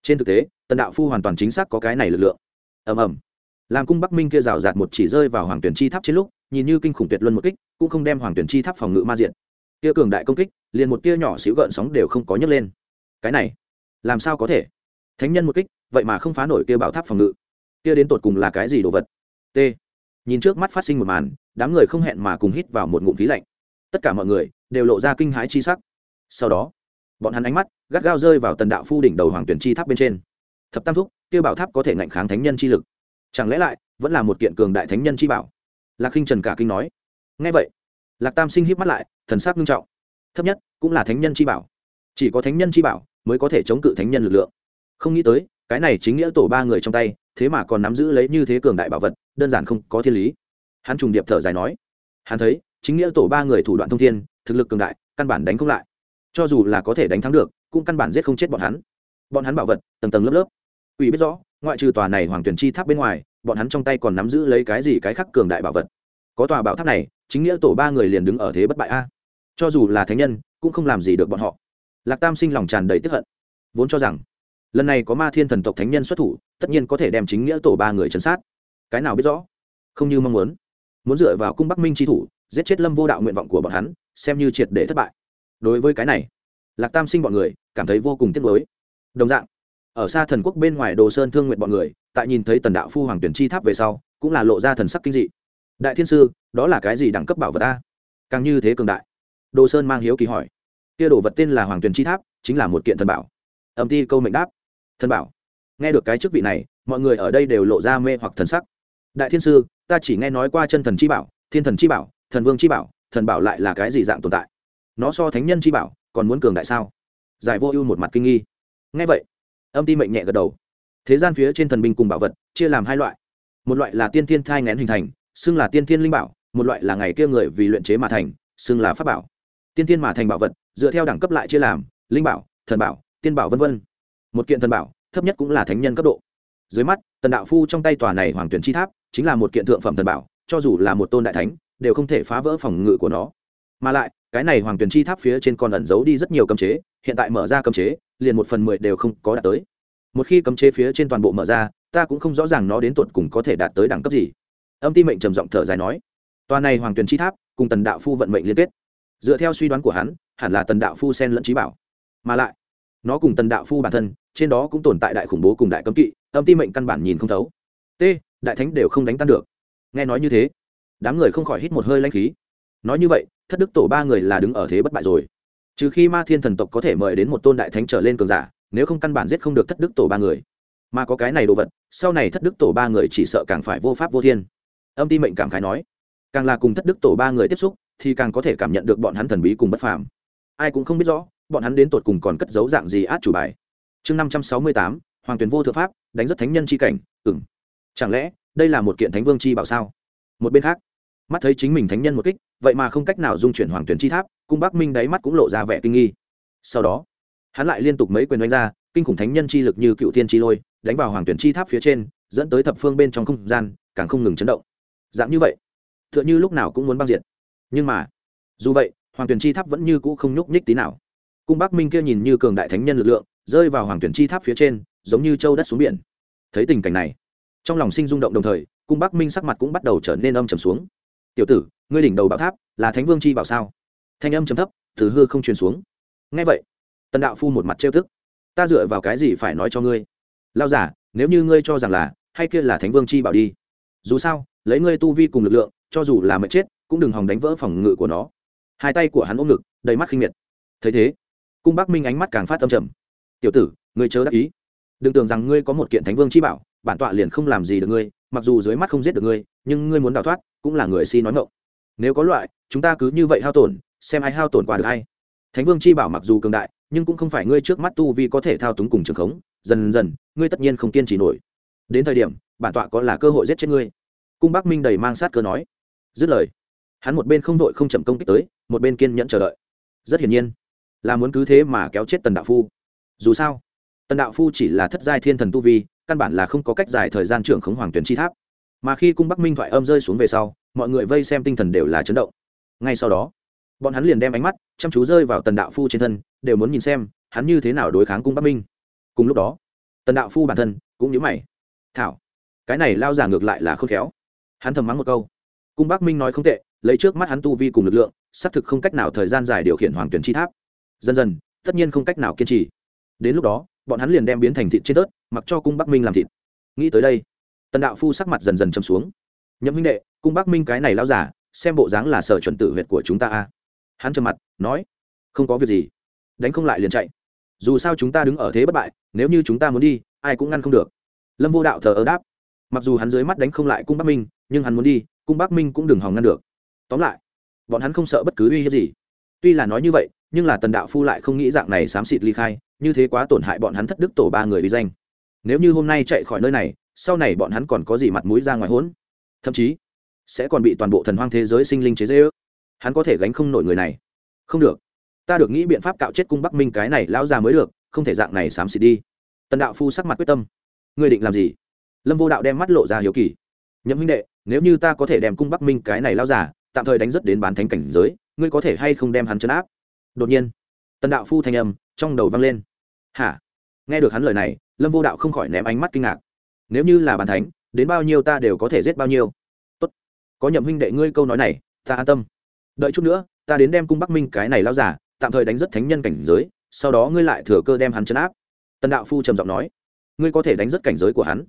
Trên thực tế, tần đạo phu hoàn toàn chính xác có cái này lực lượng. Ầm ầm. Làm cung bắc minh kia rào rạt một chỉ rơi vào hoàng tuyển chi tháp trên lúc, nhìn như kinh khủng tuyệt luân một kích, cũng không đem hoàng tuyển chi tháp phòng ngự ma diện. Kia cường đại công kích, liền một tia nhỏ xíu gợn sóng đều không có nhấc lên. Cái này, làm sao có thể? Thánh nhân một kích, vậy mà không phá nổi kia bảo tháp phòng ngự. Kia đến tột cùng là cái gì đồ vật? T. Nhìn trước mắt phát sinh một màn đám người không hẹn mà cùng hít vào một ngụm khí lạnh. Tất cả mọi người đều lộ ra kinh hãi chi sắc. Sau đó, bọn hắn ánh mắt gắt gao rơi vào tần đạo phu đỉnh đầu hoàng tuyển chi tháp bên trên. Thập tam thúc, kia bảo tháp có thể ngạnh kháng thánh nhân chi lực. Chẳng lẽ lại vẫn là một kiện cường đại thánh nhân chi bảo? Lạc khinh trần cả kinh nói. Ngay vậy, lạc tam sinh híp mắt lại, thần sắc nghiêm trọng. Thấp nhất cũng là thánh nhân chi bảo. Chỉ có thánh nhân chi bảo mới có thể chống cự thánh nhân lực lượng. Không nghĩ tới, cái này chính nghĩa tổ ba người trong tay, thế mà còn nắm giữ lấy như thế cường đại bảo vật, đơn giản không có thiên lý hắn trùng điệp thở dài nói, hắn thấy, chính nghĩa tổ ba người thủ đoạn thông thiên, thực lực cường đại, căn bản đánh không lại. Cho dù là có thể đánh thắng được, cũng căn bản giết không chết bọn hắn. Bọn hắn bảo vật, tầng tầng lớp lớp. Ủy biết rõ, ngoại trừ tòa này hoàng tuyển chi tháp bên ngoài, bọn hắn trong tay còn nắm giữ lấy cái gì cái khắc cường đại bảo vật. Có tòa bảo tháp này, chính nghĩa tổ ba người liền đứng ở thế bất bại a. Cho dù là thánh nhân, cũng không làm gì được bọn họ. Lạc tam sinh lòng tràn đầy tức hận, vốn cho rằng, lần này có ma thiên thần tộc thánh nhân xuất thủ, tất nhiên có thể đem chính nghĩa tổ ba người chấn sát. Cái nào biết rõ? Không như mong muốn muốn dựa vào cung bắc minh tri thủ, giết chết lâm vô đạo nguyện vọng của bọn hắn, xem như triệt để thất bại. Đối với cái này, lạc tam sinh bọn người cảm thấy vô cùng tiếc nuối. Đồng dạng, ở xa thần quốc bên ngoài đồ sơn thương nguyện bọn người, tại nhìn thấy tần đạo phu hoàng tuyển chi tháp về sau, cũng là lộ ra thần sắc kinh dị. Đại thiên sư, đó là cái gì đẳng cấp bảo vật ta càng như thế cường đại. Đồ sơn mang hiếu kỳ hỏi. Kia đồ vật tên là hoàng tuyển chi tháp, chính là một kiện thần bảo. Âm ti câu mệnh đáp. Thần bảo. Nghe được cái chức vị này, mọi người ở đây đều lộ ra mê hoặc thần sắc. Đại thiên sư ta chỉ nghe nói qua chân thần chi bảo, thiên thần chi bảo, thần vương chi bảo, thần bảo lại là cái gì dạng tồn tại? Nó so thánh nhân chi bảo, còn muốn cường đại sao? Giải vô ưu một mặt kinh nghi. Nghe vậy, âm ti mệnh nhẹ gật đầu. Thế gian phía trên thần binh cùng bảo vật, chia làm hai loại. Một loại là tiên thiên thai ngén hình thành, xưng là tiên thiên linh bảo, một loại là ngày kia người vì luyện chế mà thành, xưng là pháp bảo. Tiên thiên mà thành bảo vật, dựa theo đẳng cấp lại chia làm, linh bảo, thần bảo, tiên bảo v v một kiện thần bảo, thấp nhất cũng là thánh nhân cấp độ. Dưới mắt, tần đạo phu trong tay tòa này hoàng tuyển chi tháp chính là một kiện thượng phẩm thần bảo, cho dù là một tôn đại thánh, đều không thể phá vỡ phòng ngự của nó. Mà lại, cái này hoàng Tuyền chi tháp phía trên còn ẩn giấu đi rất nhiều cấm chế, hiện tại mở ra cấm chế, liền một phần mười đều không có đạt tới. Một khi cấm chế phía trên toàn bộ mở ra, ta cũng không rõ ràng nó đến tột cùng có thể đạt tới đẳng cấp gì. Âm ti mệnh trầm giọng thở dài nói, tòa này hoàng Tuyền chi tháp, cùng tần đạo phu vận mệnh liên kết. Dựa theo suy đoán của hắn, hẳn là tần đạo phu sen lẫn trí bảo. Mà lại, nó cùng tần đạo phu bản thân, trên đó cũng tồn tại đại khủng bố cùng đại cấm kỵ, âm ti mệnh căn bản nhìn không thấu. T đại thánh đều không đánh tan được. Nghe nói như thế, đám người không khỏi hít một hơi lanh khí. Nói như vậy, thất đức tổ ba người là đứng ở thế bất bại rồi. Trừ khi ma thiên thần tộc có thể mời đến một tôn đại thánh trở lên cường giả, nếu không căn bản giết không được thất đức tổ ba người. Mà có cái này đồ vật, sau này thất đức tổ ba người chỉ sợ càng phải vô pháp vô thiên. Âm ti mệnh cảm khái nói, càng là cùng thất đức tổ ba người tiếp xúc, thì càng có thể cảm nhận được bọn hắn thần bí cùng bất phàm. Ai cũng không biết rõ, bọn hắn đến tột cùng còn cất giấu dạng gì át chủ bài. Chương năm trăm sáu mươi tám, hoàng tuyển vô thượng pháp, đánh rất thánh nhân c h i cảnh ừng chẳng lẽ, đây là một kiện thánh vương chi bảo sao? Một bên khác, mắt thấy chính mình thánh nhân một kích, vậy mà không cách nào dung chuyển hoàng tuyển chi tháp, cung bắc minh đáy mắt cũng lộ ra vẻ kinh nghi. Sau đó, hắn lại liên tục mấy quyền đánh ra, kinh khủng thánh nhân chi lực như cựu thiên chi lôi, đánh vào hoàng tuyển chi tháp phía trên, dẫn tới thập phương bên trong không gian, càng không ngừng chấn động. Dạng như vậy t h ư ợ n h ư lúc nào cũng muốn băng diện nhưng mà, dù vậy, hoàng tuyển chi tháp vẫn như cũ không nhúc nhích tí nào. Cung bắc minh kia nhìn như cường đại thánh nhân lực lượng, rơi vào hoàng tuyển chi tháp phía trên, giống như châu đất xuống biển. Thấy tình cảnh này trong lòng sinh rung động đồng thời, cung bắc minh sắc mặt cũng bắt đầu trở nên âm trầm xuống. Tiểu tử, ngươi đỉnh đầu bảo tháp, là thánh vương chi bảo sao? Thanh âm trầm thấp, từ hư không truyền xuống. Ngay vậy. Tần đạo phu một mặt trêu thức ta dựa vào cái gì phải nói cho ngươi? Lao giả, nếu như ngươi cho rằng là, hay kia là thánh vương chi bảo đi. Dù sao, lấy ngươi tu vi cùng lực lượng, cho dù là mệt chết, cũng đừng hòng đánh vỡ phòng ngự của nó. Hai tay của hắn ôm ngực, đầy mắt khinh miệt. Thấy thế, cung bắc minh ánh mắt càng phát âm trầm. Tiểu tử, ngươi chớ đắc ý đừng tưởng rằng ngươi có một kiện thánh vương chi bảo, bản tọa liền không làm gì được ngươi, mặc dù dưới mắt không giết được ngươi, nhưng ngươi muốn đào thoát, cũng là người si nói ngộng nếu có loại, chúng ta cứ như vậy hao tổn, xem ai hao tổn qua được hay. Thánh vương chi bảo mặc dù cường đại, nhưng cũng không phải ngươi trước mắt tu vi có thể thao túng cùng trường khống, dần dần, ngươi tất nhiên không kiên trì nổi. Đến thời điểm, bản tọa có là cơ hội giết chết ngươi? Cung bắc minh đầy mang sát cơ nói. Dứt lời, hắn một bên không vội không chậm công kích tới, một bên kiên nhẫn chờ đợi. Rất hiển nhiên, là muốn cứ thế mà kéo chết tần đạo phu. Dù sao tần đạo phu chỉ là thất giai thiên thần tu vi, căn bản là không có cách dài thời gian trưởng khống hoàng tuyển chi tháp. Mà khi cung bắc minh thoại âm rơi xuống về sau, mọi người vây xem tinh thần đều là chấn động. Ngay sau đó, bọn hắn liền đem ánh mắt chăm chú rơi vào tần đạo phu trên thân, đều muốn nhìn xem hắn như thế nào đối kháng cung bắc minh. Cùng lúc đó, tần đạo phu bản thân cũng nhớ mày. Thảo, cái này lao giả ngược lại là khôn khéo. Hắn thầm mắng một câu. Cung bắc minh nói không tệ, lấy trước mắt hắn tu vi cùng lực lượng, xác thực không cách nào thời gian dài điều khiển hoàng tuyển chi tháp. Dần dần, tất nhiên không cách nào kiên trì đến lúc đó, bọn hắn liền đem biến thành thịt trên tớt, mặc cho cung bắc minh làm thịt. Nghĩ tới đây, tần đạo phu sắc mặt dần dần châm xuống. Nhậm huynh đệ, cung bắc minh cái này lao giả xem bộ dáng là sở chuẩn tử huyệt của chúng ta a. Hắn trầm mặt, nói, không có việc gì, đánh không lại liền chạy. Dù sao chúng ta đứng ở thế bất bại, nếu như chúng ta muốn đi, ai cũng ngăn không được. Lâm vô đạo thờ ơ đáp, mặc dù hắn dưới mắt đánh không lại cung bắc minh, nhưng hắn muốn đi, cung bắc minh cũng đừng hòng ngăn được. Tóm lại, bọn hắn không sợ bất cứ uy hiếp gì. Tuy là nói như vậy, nhưng là tần đạo phu lại không nghĩ dạng này xám xịt ly khai như thế quá tổn hại bọn hắn thất đức tổ ba người uy danh. Nếu như hôm nay chạy khỏi nơi này, sau này bọn hắn còn có gì mặt mũi ra ngoài hỗn thậm chí, sẽ còn bị toàn bộ thần hoang thế giới sinh linh chế dễ ước hắn có thể gánh không nổi người này. Không được. Ta được nghĩ biện pháp cạo chết cung bắc minh cái này lão già mới được, không thể dạng này xám xịt đi. Tần đạo phu sắc mặt quyết tâm. Ngươi định làm gì? Lâm vô đạo đem mắt lộ ra hiếu kỳ. Nhậm huynh đệ, nếu như ta có thể đem cung bắc minh cái này lão già, tạm thời đánh rất đến bán thánh cảnh giới, ngươi có thể hay không đem hắn chấn áp? Đột nhiên, tần đạo phu thanh âm trong đầu vang lên hả? Nghe được hắn lời này, lâm vô đạo không khỏi ném ánh mắt kinh ngạc. Nếu như là bàn thánh, đến bao nhiêu ta đều có thể giết bao nhiêu. Tốt. Có nhậm huynh đệ ngươi câu nói này, ta an tâm. Đợi chút nữa, ta đến đem cung bắc minh cái này lao giả, tạm thời đánh rất thánh nhân cảnh giới, sau đó ngươi lại thừa cơ đem hắn chấn áp. Tần đạo phu trầm giọng nói, ngươi có thể đánh rất cảnh giới của hắn.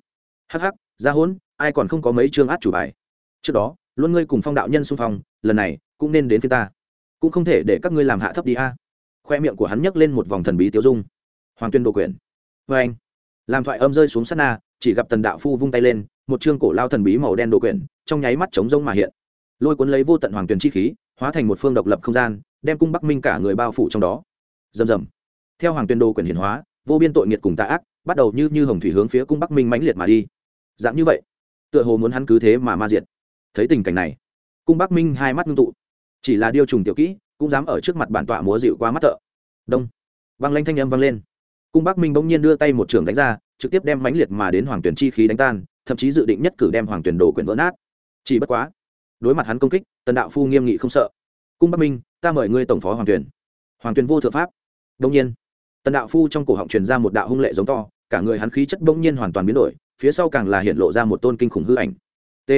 Hắc hắc ra hôn, ai còn không có mấy chương át chủ bài. Trước đó, luôn ngươi cùng phong đạo nhân xung phong, lần này, cũng nên đến phía ta. Cũng không thể để các ngươi làm hạ thấp đi a. Khoe miệng của hắn nhấc lên một vòng thần bí tiêu dung hoàng tuyên đồ quyển vê vâng anh. Làm thoại âm rơi xuống sát na, chỉ gặp tần đạo phu vung tay lên, một chương cổ lao thần bí màu đen đồ quyển trong nháy mắt trống rông mà hiện. Lôi cuốn lấy vô tận hoàng tuyển chi khí, hóa thành một phương độc lập không gian, đem cung bắc minh cả người bao phủ trong đó. Rầm rầm. Theo hoàng tuyên đồ quyển hiển hóa, vô biên tội nghiệt cùng tạ ác, bắt đầu như như hồng thủy hướng phía cung bắc minh mãnh liệt mà đi. Dạng như vậy, tựa hồ muốn hắn cứ thế mà ma diệt. Thấy tình cảnh này, cung bắc minh hai mắt ngưng tụ. Chỉ là điêu trùng tiểu kỹ, cũng dám ở trước mặt bản tọa múa dịu qua mắt thợ. Đông. Văng lanh thanh âm vang lên cung bắc minh bỗng nhiên đưa tay một trường đánh ra, trực tiếp đem mãnh liệt mà đến hoàng tuyển chi khí đánh tan, thậm chí dự định nhất cử đem hoàng tuyển đồ quyển vỡ nát. Chỉ bất quá, đối mặt hắn công kích, tần đạo phu nghiêm nghị không sợ. Cung bắc minh, ta mời ngươi tổng phó hoàng tuyển. Hoàng tuyển vô thượng pháp. Đông nhiên, tần đạo phu trong cổ họng truyền ra một đạo hung lệ giống to, cả người hắn khí chất bỗng nhiên hoàn toàn biến đổi, phía sau càng là hiện lộ ra một tôn kinh khủng hư ảnh. T.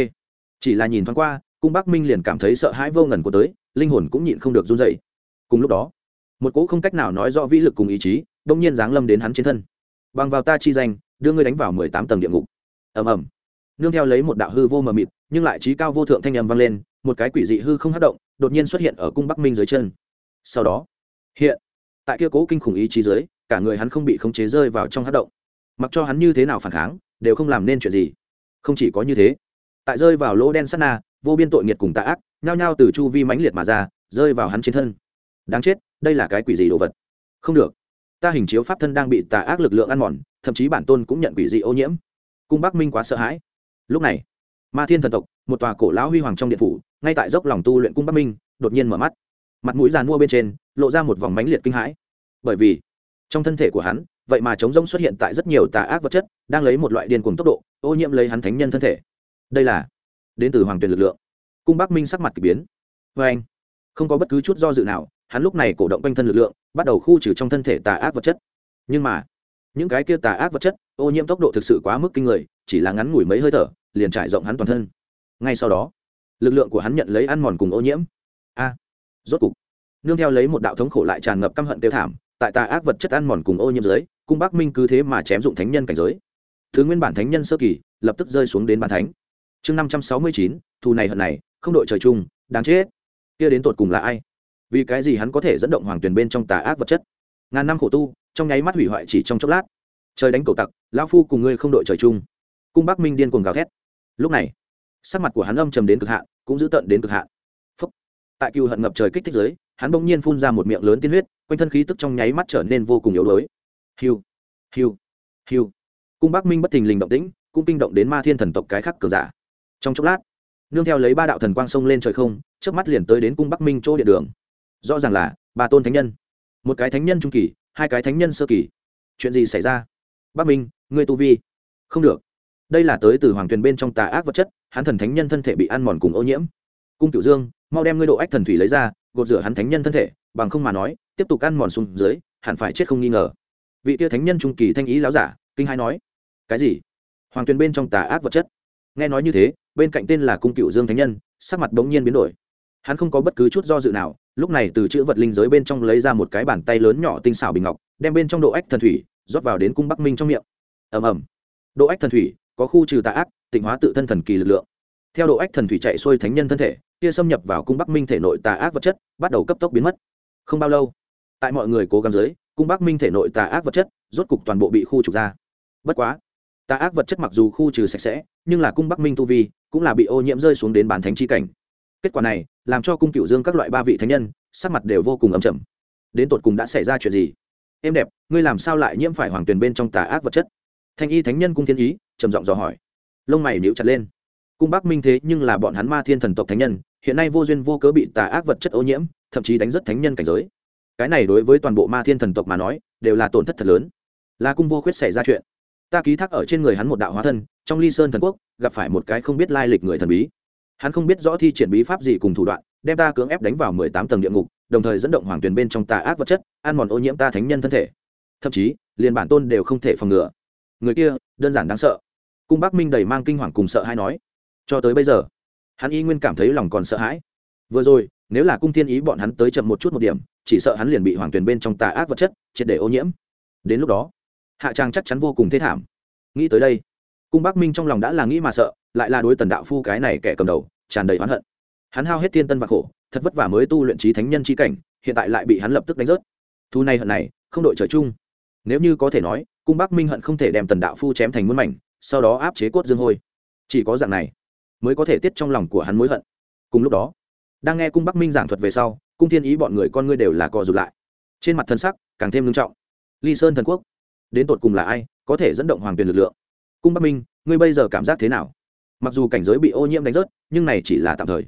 Chỉ là nhìn thoáng qua, cung bắc minh liền cảm thấy sợ hãi vô ngần của tới, linh hồn cũng nhịn không được run dậy cùng lúc đó, một cỗ không cách nào nói rõ vĩ lực cùng ý chí đông nhiên giáng lâm đến hắn trên thân. Bằng vào ta chi danh, đưa ngươi đánh vào mười tám tầng địa ngục. Ầm ầm. Nương theo lấy một đạo hư vô mờ mịt, nhưng lại trí cao vô thượng thanh âm vang lên, một cái quỷ dị hư không hát động, đột nhiên xuất hiện ở cung bắc minh dưới chân. Sau đó, hiện, tại kia cố kinh khủng ý chí dưới, cả người hắn không bị khống chế rơi vào trong hát động. Mặc cho hắn như thế nào phản kháng, đều không làm nên chuyện gì. Không chỉ có như thế, tại rơi vào lỗ đen sắt na, vô biên tội nghiệt cùng tạ ác, nhao nhao từ chu vi mãnh liệt mà ra, rơi vào hắn trên thân. Đáng chết, đây là cái quỷ gì đồ vật. Không được ta hình chiếu pháp thân đang bị tà ác lực lượng ăn mòn, thậm chí bản tôn cũng nhận quỷ dị ô nhiễm. Cung bắc minh quá sợ hãi. Lúc này, ma thiên thần tộc, một tòa cổ lão huy hoàng trong điện phủ, ngay tại dốc lòng tu luyện cung bắc minh, đột nhiên mở mắt. Mặt mũi giàn mua bên trên, lộ ra một vòng mánh liệt kinh hãi. Bởi vì, trong thân thể của hắn, vậy mà chống rông xuất hiện tại rất nhiều tà ác vật chất, đang lấy một loại điên cuồng tốc độ, ô nhiễm lấy hắn thánh nhân thân thể. Đây là đến từ hoàng tuyển lực lượng. Cung bắc minh sắc mặt k ỳ biến. Vê anh không có bất cứ chút do dự nào hắn lúc này cổ động quanh thân lực lượng, bắt đầu khu trừ trong thân thể tà ác vật chất. Nhưng mà, những cái kia tà ác vật chất, ô nhiễm tốc độ thực sự quá mức kinh người, chỉ là ngắn ngủi mấy hơi thở, liền trải rộng hắn toàn thân. Ngay sau đó, lực lượng của hắn nhận lấy ăn mòn cùng ô nhiễm. A, rốt cục, nương theo lấy một đạo thống khổ lại tràn ngập căm hận tiêu thảm, tại tà ác vật chất ăn mòn cùng ô nhiễm dưới, cung bắc minh cứ thế mà chém dụng thánh nhân cảnh giới. Thứ nguyên bản thánh nhân sơ kỳ, lập tức rơi xuống đến bàn thánh. Chương năm trăm sáu mươi chín, thù này hận này, không đội trời chung, đáng chết. Kia đến tột cùng là ai? Vì cái gì hắn có thể dẫn động hoàng tuyển bên trong tà ác vật chất? Ngàn năm khổ tu, trong nháy mắt hủy hoại chỉ trong chốc lát. Trời đánh cầu tặc, lão phu cùng ngươi không đội trời chung. Cung bắc minh điên cuồng gào thét. Lúc này, sắc mặt của hắn âm trầm đến cực hạn, cũng giữ tận đến cực hạn. Phúc. tại cựu hận ngập trời kích thích giới hắn bỗng nhiên phun ra một miệng lớn tiên huyết, quanh thân khí tức trong nháy mắt trở nên vô cùng yếu đuối. Hiu hiu hiu. Cung bắc minh bất thình lình động tĩnh, cũng kinh động đến ma thiên thần tộc cái khác cờ giả. Trong chốc lát, nương theo lấy ba đạo thần quang sông lên trời không trước mắt liền tới đến cung bắc minh chỗ địa đường rõ ràng là ba tôn thánh nhân. Một cái thánh nhân trung kỳ, hai cái thánh nhân sơ kỳ. Chuyện gì xảy ra? Bắc minh, ngươi tu vi? Không được. Đây là tới từ hoàng tuyền bên trong tà ác vật chất, hắn thần thánh nhân thân thể bị ăn mòn cùng ô nhiễm. Cung cửu dương, mau đem ngươi độ ách thần thủy lấy ra, gột rửa hắn thánh nhân thân thể, bằng không mà nói, tiếp tục ăn mòn xuống dưới, hẳn phải chết không nghi ngờ. Vị tia thánh nhân trung kỳ thanh ý láo giả, kinh hai nói, cái gì? Hoàng tuyền bên trong tà ác vật chất? Nghe nói như thế, bên cạnh tên là cung cựu dương thánh nhân, sắc mặt bỗng nhiên biến đổi hắn không có bất cứ chút do dự nào, lúc này từ chữ vật linh giới bên trong lấy ra một cái bàn tay lớn nhỏ tinh xảo bình ngọc, đem bên trong độ ách thần thủy rót vào đến cung bắc minh trong miệng. Ầm ầm. Độ ách thần thủy có khu trừ tà ác, tịnh hóa tự thân thần kỳ lực lượng. Theo độ ách thần thủy chạy xuôi thánh nhân thân thể, kia xâm nhập vào cung bắc minh thể nội tà ác vật chất bắt đầu cấp tốc biến mất. Không bao lâu, tại mọi người cố gắng dưới, cung bắc minh thể nội tà ác vật chất rốt cục toàn bộ bị khu trục ra. Bất quá, tà ác vật chất mặc dù khu trừ sạch sẽ, nhưng là cung bắc minh tu vi cũng là bị ô nhiễm rơi xuống đến bản thánh chi cảnh kết quả này, làm cho cung cựu dương các loại ba vị thánh nhân, sắc mặt đều vô cùng ấm chầm đến tột cùng đã xảy ra chuyện gì? Em đẹp, ngươi làm sao lại nhiễm phải hoàng tuyền bên trong tà ác vật chất? Thanh y thánh nhân cung thiên ý, trầm giọng dò hỏi. Lông mày níu chặt lên. Cung bắc minh thế nhưng là bọn hắn ma thiên thần tộc thánh nhân, hiện nay vô duyên vô cớ bị tà ác vật chất ô nhiễm, thậm chí đánh rất thánh nhân cảnh giới. Cái này đối với toàn bộ ma thiên thần tộc mà nói, đều là tổn thất thật lớn. Là cung vô khuyết xảy ra chuyện. Ta ký thác ở trên người hắn một đạo hóa thân, trong ly sơn thần quốc, gặp phải một cái không biết lai lịch người thần bí hắn không biết rõ thi triển bí pháp gì cùng thủ đoạn, đem ta cưỡng ép đánh vào mười tám tầng địa ngục, đồng thời dẫn động hoàng tuyền bên trong tà ác vật chất, ăn mòn ô nhiễm ta thánh nhân thân thể. Thậm chí, liền bản tôn đều không thể phòng ngừa. Người kia, đơn giản đáng sợ. Cung bắc minh đầy mang kinh hoàng cùng sợ hãi nói. Cho tới bây giờ, hắn y nguyên cảm thấy lòng còn sợ hãi. Vừa rồi, nếu là cung thiên ý bọn hắn tới chậm một chút một điểm, chỉ sợ hắn liền bị hoàng tuyền bên trong tà ác vật chất triệt để ô nhiễm. Đến lúc đó, hạ trang chắc chắn vô cùng thế thảm. Nghĩ tới đây cung bắc minh trong lòng đã là nghĩ mà sợ, lại là đối tần đạo phu cái này kẻ cầm đầu, tràn đầy oán hận. Hắn hao hết thiên tân và khổ, thật vất vả mới tu luyện trí thánh nhân chi cảnh, hiện tại lại bị hắn lập tức đánh rớt. Thu này hận này, không đội trời chung. Nếu như có thể nói, cung bắc minh hận không thể đem tần đạo phu chém thành muôn mảnh, sau đó áp chế cốt dương hôi. Chỉ có dạng này, mới có thể tiết trong lòng của hắn mối hận. Cùng lúc đó, đang nghe cung bắc minh giảng thuật về sau, cung thiên ý bọn người con ngươi đều là co rụt lại. Trên mặt thân sắc càng thêm nghiêm trọng. Ly sơn thần quốc, đến tột cùng là ai, có thể dẫn động hoàng tuyền lực lượng? Cung bắc minh, ngươi bây giờ cảm giác thế nào? Mặc dù cảnh giới bị ô nhiễm đánh rớt, nhưng này chỉ là tạm thời.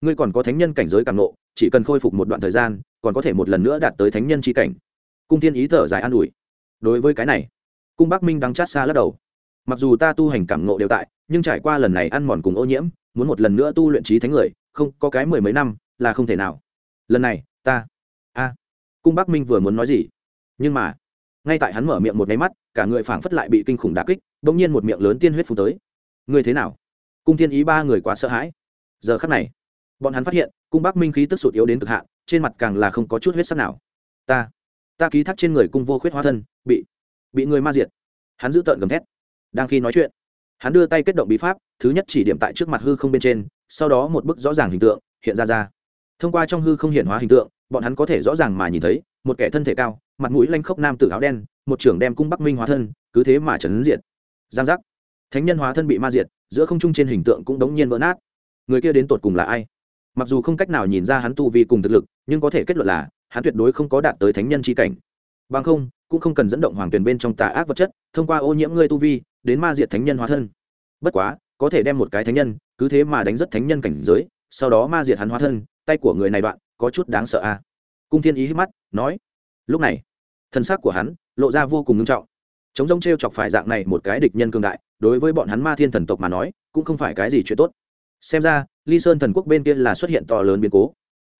Ngươi còn có thánh nhân cảnh giới càng nộ, chỉ cần khôi phục một đoạn thời gian, còn có thể một lần nữa đạt tới thánh nhân c cảnh. Cung thiên ý thở dài an ủi. Đối với cái này, cung bắc minh đắng chát xa lắc đầu. Mặc dù ta tu hành cảm nộ đều tại, nhưng trải qua lần này ăn mòn cùng ô nhiễm, muốn một lần nữa tu luyện trí thánh người, không, có cái mười mấy năm, là không thể nào. Lần này, ta, a. Cung bắc minh vừa muốn nói gì? Nhưng mà ngay tại hắn mở miệng một máy mắt, cả người phảng phất lại bị kinh khủng đà kích bỗng nhiên một miệng lớn tiên huyết phù tới. Người thế nào? Cung thiên ý ba người quá sợ hãi. Giờ khắc này, bọn hắn phát hiện, cung bắc minh khí tức sụt yếu đến cực hạn, trên mặt càng là không có chút huyết sắc nào. Ta ta ký thác trên người cung vô khuyết hóa thân, bị bị người ma diệt. Hắn giữ tợn gầm thét. Đang khi nói chuyện, hắn đưa tay kết động bí pháp, thứ nhất chỉ điểm tại trước mặt hư không bên trên, sau đó một bức rõ ràng hình tượng, hiện ra ra. Thông qua trong hư không hiện hóa hình tượng, bọn hắn có thể rõ ràng mà nhìn thấy, một kẻ thân thể cao mặt mũi lanh khốc nam tử áo đen, một trưởng đem cung bắc minh hóa thân, cứ thế mà trấn diệt. Giang giác. Thánh nhân hóa thân bị ma diệt, giữa không trung trên hình tượng cũng đống nhiên vỡ nát. Người kia đến tột cùng là ai? Mặc dù không cách nào nhìn ra hắn tu vi cùng thực lực, nhưng có thể kết luận là, hắn tuyệt đối không có đạt tới thánh nhân chi cảnh. Bằng không, cũng không cần dẫn động hoàng tuyển bên trong tà ác vật chất, thông qua ô nhiễm ngươi tu vi, đến ma diệt thánh nhân hóa thân. Bất quá, có thể đem một cái thánh nhân, cứ thế mà đánh rất thánh nhân cảnh giới, sau đó ma diệt hắn hóa thân, tay của người này đoạn, có chút đáng sợ a à? cung thiên ý hít mắt, nói, lúc này thân xác của hắn lộ ra vô cùng nghiêm trọng. Chống rông t r e o chọc phải dạng này một cái địch nhân cương đại, đối với bọn hắn ma thiên thần tộc mà nói, cũng không phải cái gì chuyện tốt. Xem ra, ly sơn thần quốc bên kia là xuất hiện to lớn biến cố.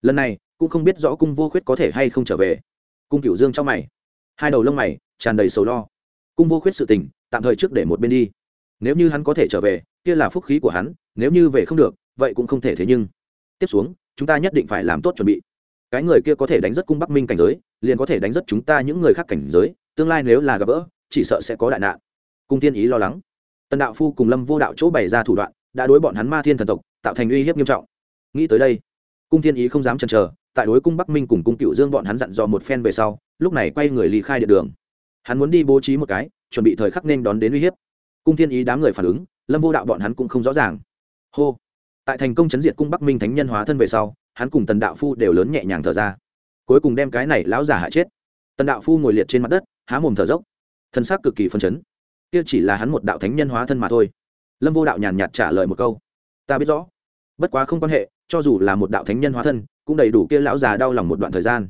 Lần này, cũng không biết rõ cung vô khuyết có thể hay không trở về. Cung cửu dương trong mày, hai đầu lông mày tràn đầy sầu lo. Cung vô khuyết sự tình, tạm thời trước để một bên đi. Nếu như hắn có thể trở về, kia là phúc khí của hắn, nếu như về không được, vậy cũng không thể thế nhưng. Tiếp xuống, chúng ta nhất định phải làm tốt chuẩn bị cái người kia có thể đánh rất cung bắc minh cảnh giới, liền có thể đánh rất chúng ta những người khác cảnh giới, tương lai nếu là gặp gỡ, chỉ sợ sẽ có đại nạn. Cung tiên ý lo lắng. Tần đạo phu cùng lâm vô đạo chỗ bày ra thủ đoạn, đã đối bọn hắn ma thiên thần tộc tạo thành uy hiếp nghiêm trọng. Nghĩ tới đây, cung tiên ý không dám chần chờ, tại đối cung bắc minh cùng cung cựu dương bọn hắn dặn dò một phen về sau, lúc này quay người ly khai địa đường. Hắn muốn đi bố trí một cái, chuẩn bị thời khắc nên đón đến uy hiếp. Cung thiên ý đám người phản ứng, lâm vô đạo bọn hắn cũng không rõ ràng. Hô. Tại thành công chấn diệt cung bắc minh thánh nhân hóa thân về sau hắn cùng tần đạo phu đều lớn nhẹ nhàng thở ra. Cuối cùng đem cái này lão giả hại chết. Tần đạo phu ngồi liệt trên mặt đất, há mồm thở dốc. Thân xác cực kỳ phân chấn. Kia chỉ là hắn một đạo thánh nhân hóa thân mà thôi. Lâm vô đạo nhàn nhạt trả lời một câu. Ta biết rõ. Bất quá không quan hệ, cho dù là một đạo thánh nhân hóa thân, cũng đầy đủ kia lão già đau lòng một đoạn thời gian.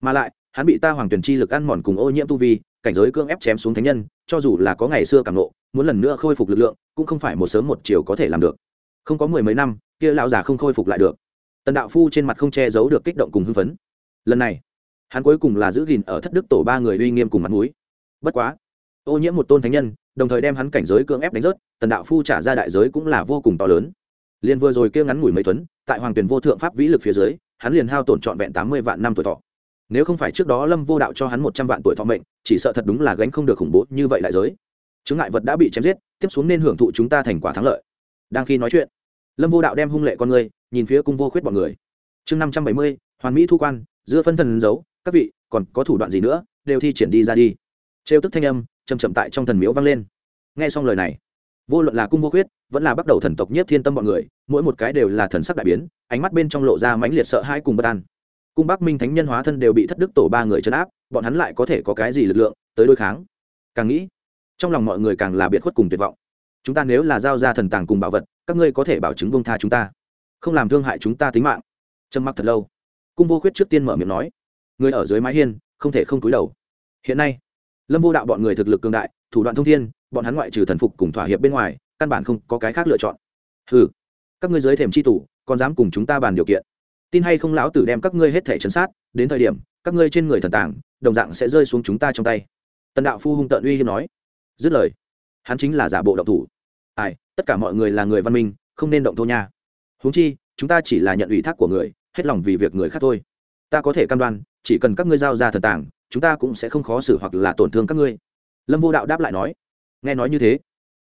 Mà lại, hắn bị ta hoàng tuyển chi lực ăn mòn cùng ô nhiễm tu vi, cảnh giới cương ép chém xuống thánh nhân, cho dù là có ngày xưa càng nộ muốn lần nữa khôi phục lực lượng, cũng không phải một sớm một chiều có thể làm được. Không có mười mấy năm, kia lão già không khôi phục lại được tần đạo phu trên mặt không che giấu được kích động cùng hưng phấn. Lần này, hắn cuối cùng là giữ gìn ở thất đức tổ ba người uy nghiêm cùng mặt mũi. Bất quá, ô nhiễm một tôn thánh nhân, đồng thời đem hắn cảnh giới cưỡng ép đánh rớt, tần đạo phu trả ra đại giới cũng là vô cùng to lớn. Liền vừa rồi kia ngắn ngủi mấy tuấn, tại hoàng tuyển vô thượng pháp vĩ lực phía dưới, hắn liền hao tổn trọn vẹn tám mươi vạn năm tuổi thọ. Nếu không phải trước đó lâm vô đạo cho hắn một trăm vạn tuổi thọ mệnh, chỉ sợ thật đúng là gánh không được khủng bố như vậy đại giới. Chứng ngại vật đã bị chém giết, tiếp xuống nên hưởng thụ chúng ta thành quả thắng lợi. Đang khi nói chuyện, lâm vô đạo đem hung lệ con người nhìn phía cung vô khuyết bọn người. Chương năm trăm bảy mươi, hoàn mỹ thu quan, giữa phân thần giấu, các vị, còn có thủ đoạn gì nữa, đều thi triển đi ra đi. Trêu tức thanh âm chầm chậm tại trong thần miếu vang lên. Nghe xong lời này, vô luận là cung vô khuyết, vẫn là bắt đầu thần tộc nhiếp thiên tâm bọn người, mỗi một cái đều là thần sắc đại biến, ánh mắt bên trong lộ ra mãnh liệt sợ hãi cùng bất an. Cung bắc minh thánh nhân hóa thân đều bị thất đức tổ ba người chấn áp, bọn hắn lại có thể có cái gì lực lượng tới đối kháng? Càng nghĩ, trong lòng mọi người càng là biệt khuất cùng tuyệt vọng. Chúng ta nếu là giao ra thần tàng cùng bảo vật, các ngươi có thể bảo chứng bông tha chúng ta không làm thương hại chúng ta tính mạng. Trầm mặc thật lâu. Cung vô khuyết trước tiên mở miệng nói, người ở dưới mái hiên, không thể không cúi đầu. Hiện nay, lâm vô đạo bọn người thực lực cường đại, thủ đoạn thông thiên, bọn hắn ngoại trừ thần phục cùng thỏa hiệp bên ngoài, căn bản không có cái khác lựa chọn. Ừ các ngươi dưới thềm c h i tủ còn dám cùng chúng ta bàn điều kiện? Tin hay không lão tử đem các ngươi hết thể chấn sát, đến thời điểm, các ngươi trên người thần tảng đồng dạng sẽ rơi xuống chúng ta trong tay. Tần đạo phu hung tợn uy hiếm nói, dứt lời, hắn chính là giả bộ động thủ. Ai, tất cả mọi người là người văn minh, không nên động thô nha huống chi, chúng ta chỉ là nhận ủy thác của người, hết lòng vì việc người khác thôi. Ta có thể cam đoan, chỉ cần các ngươi giao ra thần tàng, chúng ta cũng sẽ không khó xử hoặc là tổn thương các ngươi. Lâm vô đạo đáp lại nói. Nghe nói như thế,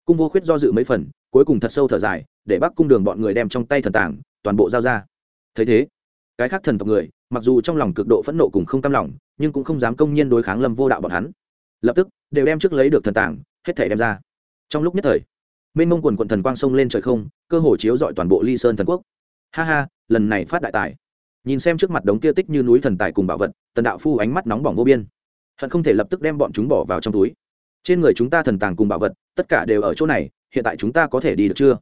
cung vô khuyết do dự mấy phần, cuối cùng thật sâu thở dài, để bắc cung đường bọn người đem trong tay thần tàng, toàn bộ giao ra. Thấy thế, cái khác thần tộc người, mặc dù trong lòng cực độ phẫn nộ cùng không cam lòng, nhưng cũng không dám công nhiên đối kháng lâm vô đạo bọn hắn. Lập tức, đều đem trước lấy được thần tàng, hết thể đem ra. Trong lúc nhất thời mênh mông quần quận thần quang sông lên trời không, cơ hồ chiếu dọi toàn bộ ly sơn thần quốc. Ha ha, lần này phát đại tài. Nhìn xem trước mặt đống kia tích như núi thần tài cùng bảo vật, tần đạo phu ánh mắt nóng bỏng vô biên. Hận không thể lập tức đem bọn chúng bỏ vào trong túi. Trên người chúng ta thần tàng cùng bảo vật, tất cả đều ở chỗ này, hiện tại chúng ta có thể đi được chưa?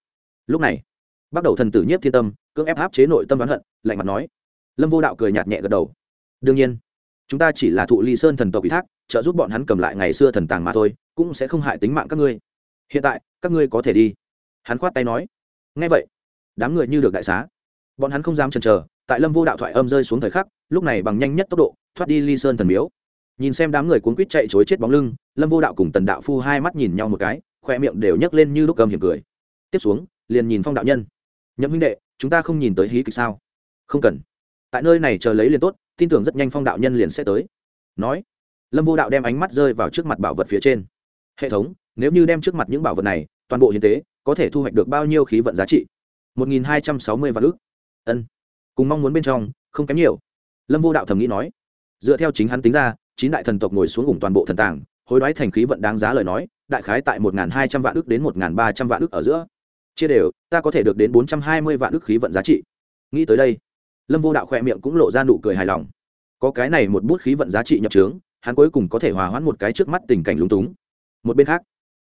Lúc này, bắt đầu thần tử nhiếp thiên tâm, cưỡng ép áp chế nội tâm đoán hận, lạnh mặt nói. Lâm vô đạo cười nhạt nhẹ gật đầu. Đương nhiên, chúng ta chỉ là thụ ly sơn thần tộc ủy thác, trợ giúp bọn hắn cầm lại ngày xưa thần tàng mà thôi, cũng sẽ không hại tính mạng các ngươi hiện tại, các ngươi có thể đi. Hắn khoát tay nói. Ngay vậy, đám người như được đại xá. Bọn hắn không dám chần chờ, tại lâm vô đạo thoại âm rơi xuống thời khắc, lúc này bằng nhanh nhất tốc độ, thoát đi ly sơn thần miếu. Nhìn xem đám người cuốn quýt chạy chối chết bóng lưng, lâm vô đạo cùng tần đạo phu hai mắt nhìn nhau một cái, khoe miệng đều nhấc lên như lúc cầm hiểm cười. Tiếp xuống, liền nhìn phong đạo nhân. Nhậm huynh đệ, chúng ta không nhìn tới hí kịch sao? Không cần. Tại nơi này chờ lấy liền tốt, tin tưởng rất nhanh phong đạo nhân liền sẽ tới. Nói, lâm vô đạo đem ánh mắt rơi vào trước mặt bảo vật phía trên. Hệ thống nếu như đem trước mặt những bảo vật này, toàn bộ hiến tế, có thể thu hoạch được bao nhiêu khí vận giá trị? Một nghìn hai trăm sáu mươi vạn ước ân. Cùng mong muốn bên trong, không kém nhiều. Lâm vô đạo thầm nghĩ nói. Dựa theo chính hắn tính ra, chín đại thần tộc ngồi xuống cùng toàn bộ thần tàng, hối đoái thành khí vận đáng giá lời nói, đại khái tại một hai trăm vạn ước đến một ba trăm vạn ước ở giữa. Chia đều, ta có thể được đến bốn trăm hai mươi vạn ước khí vận giá trị. Nghĩ tới đây, lâm vô đạo khỏe miệng cũng lộ ra nụ cười hài lòng. Có cái này một bút khí vận giá trị nhập trướng, hắn cuối cùng có thể hòa hoãn một cái trước mắt tình cảnh lúng túng. Một bên khác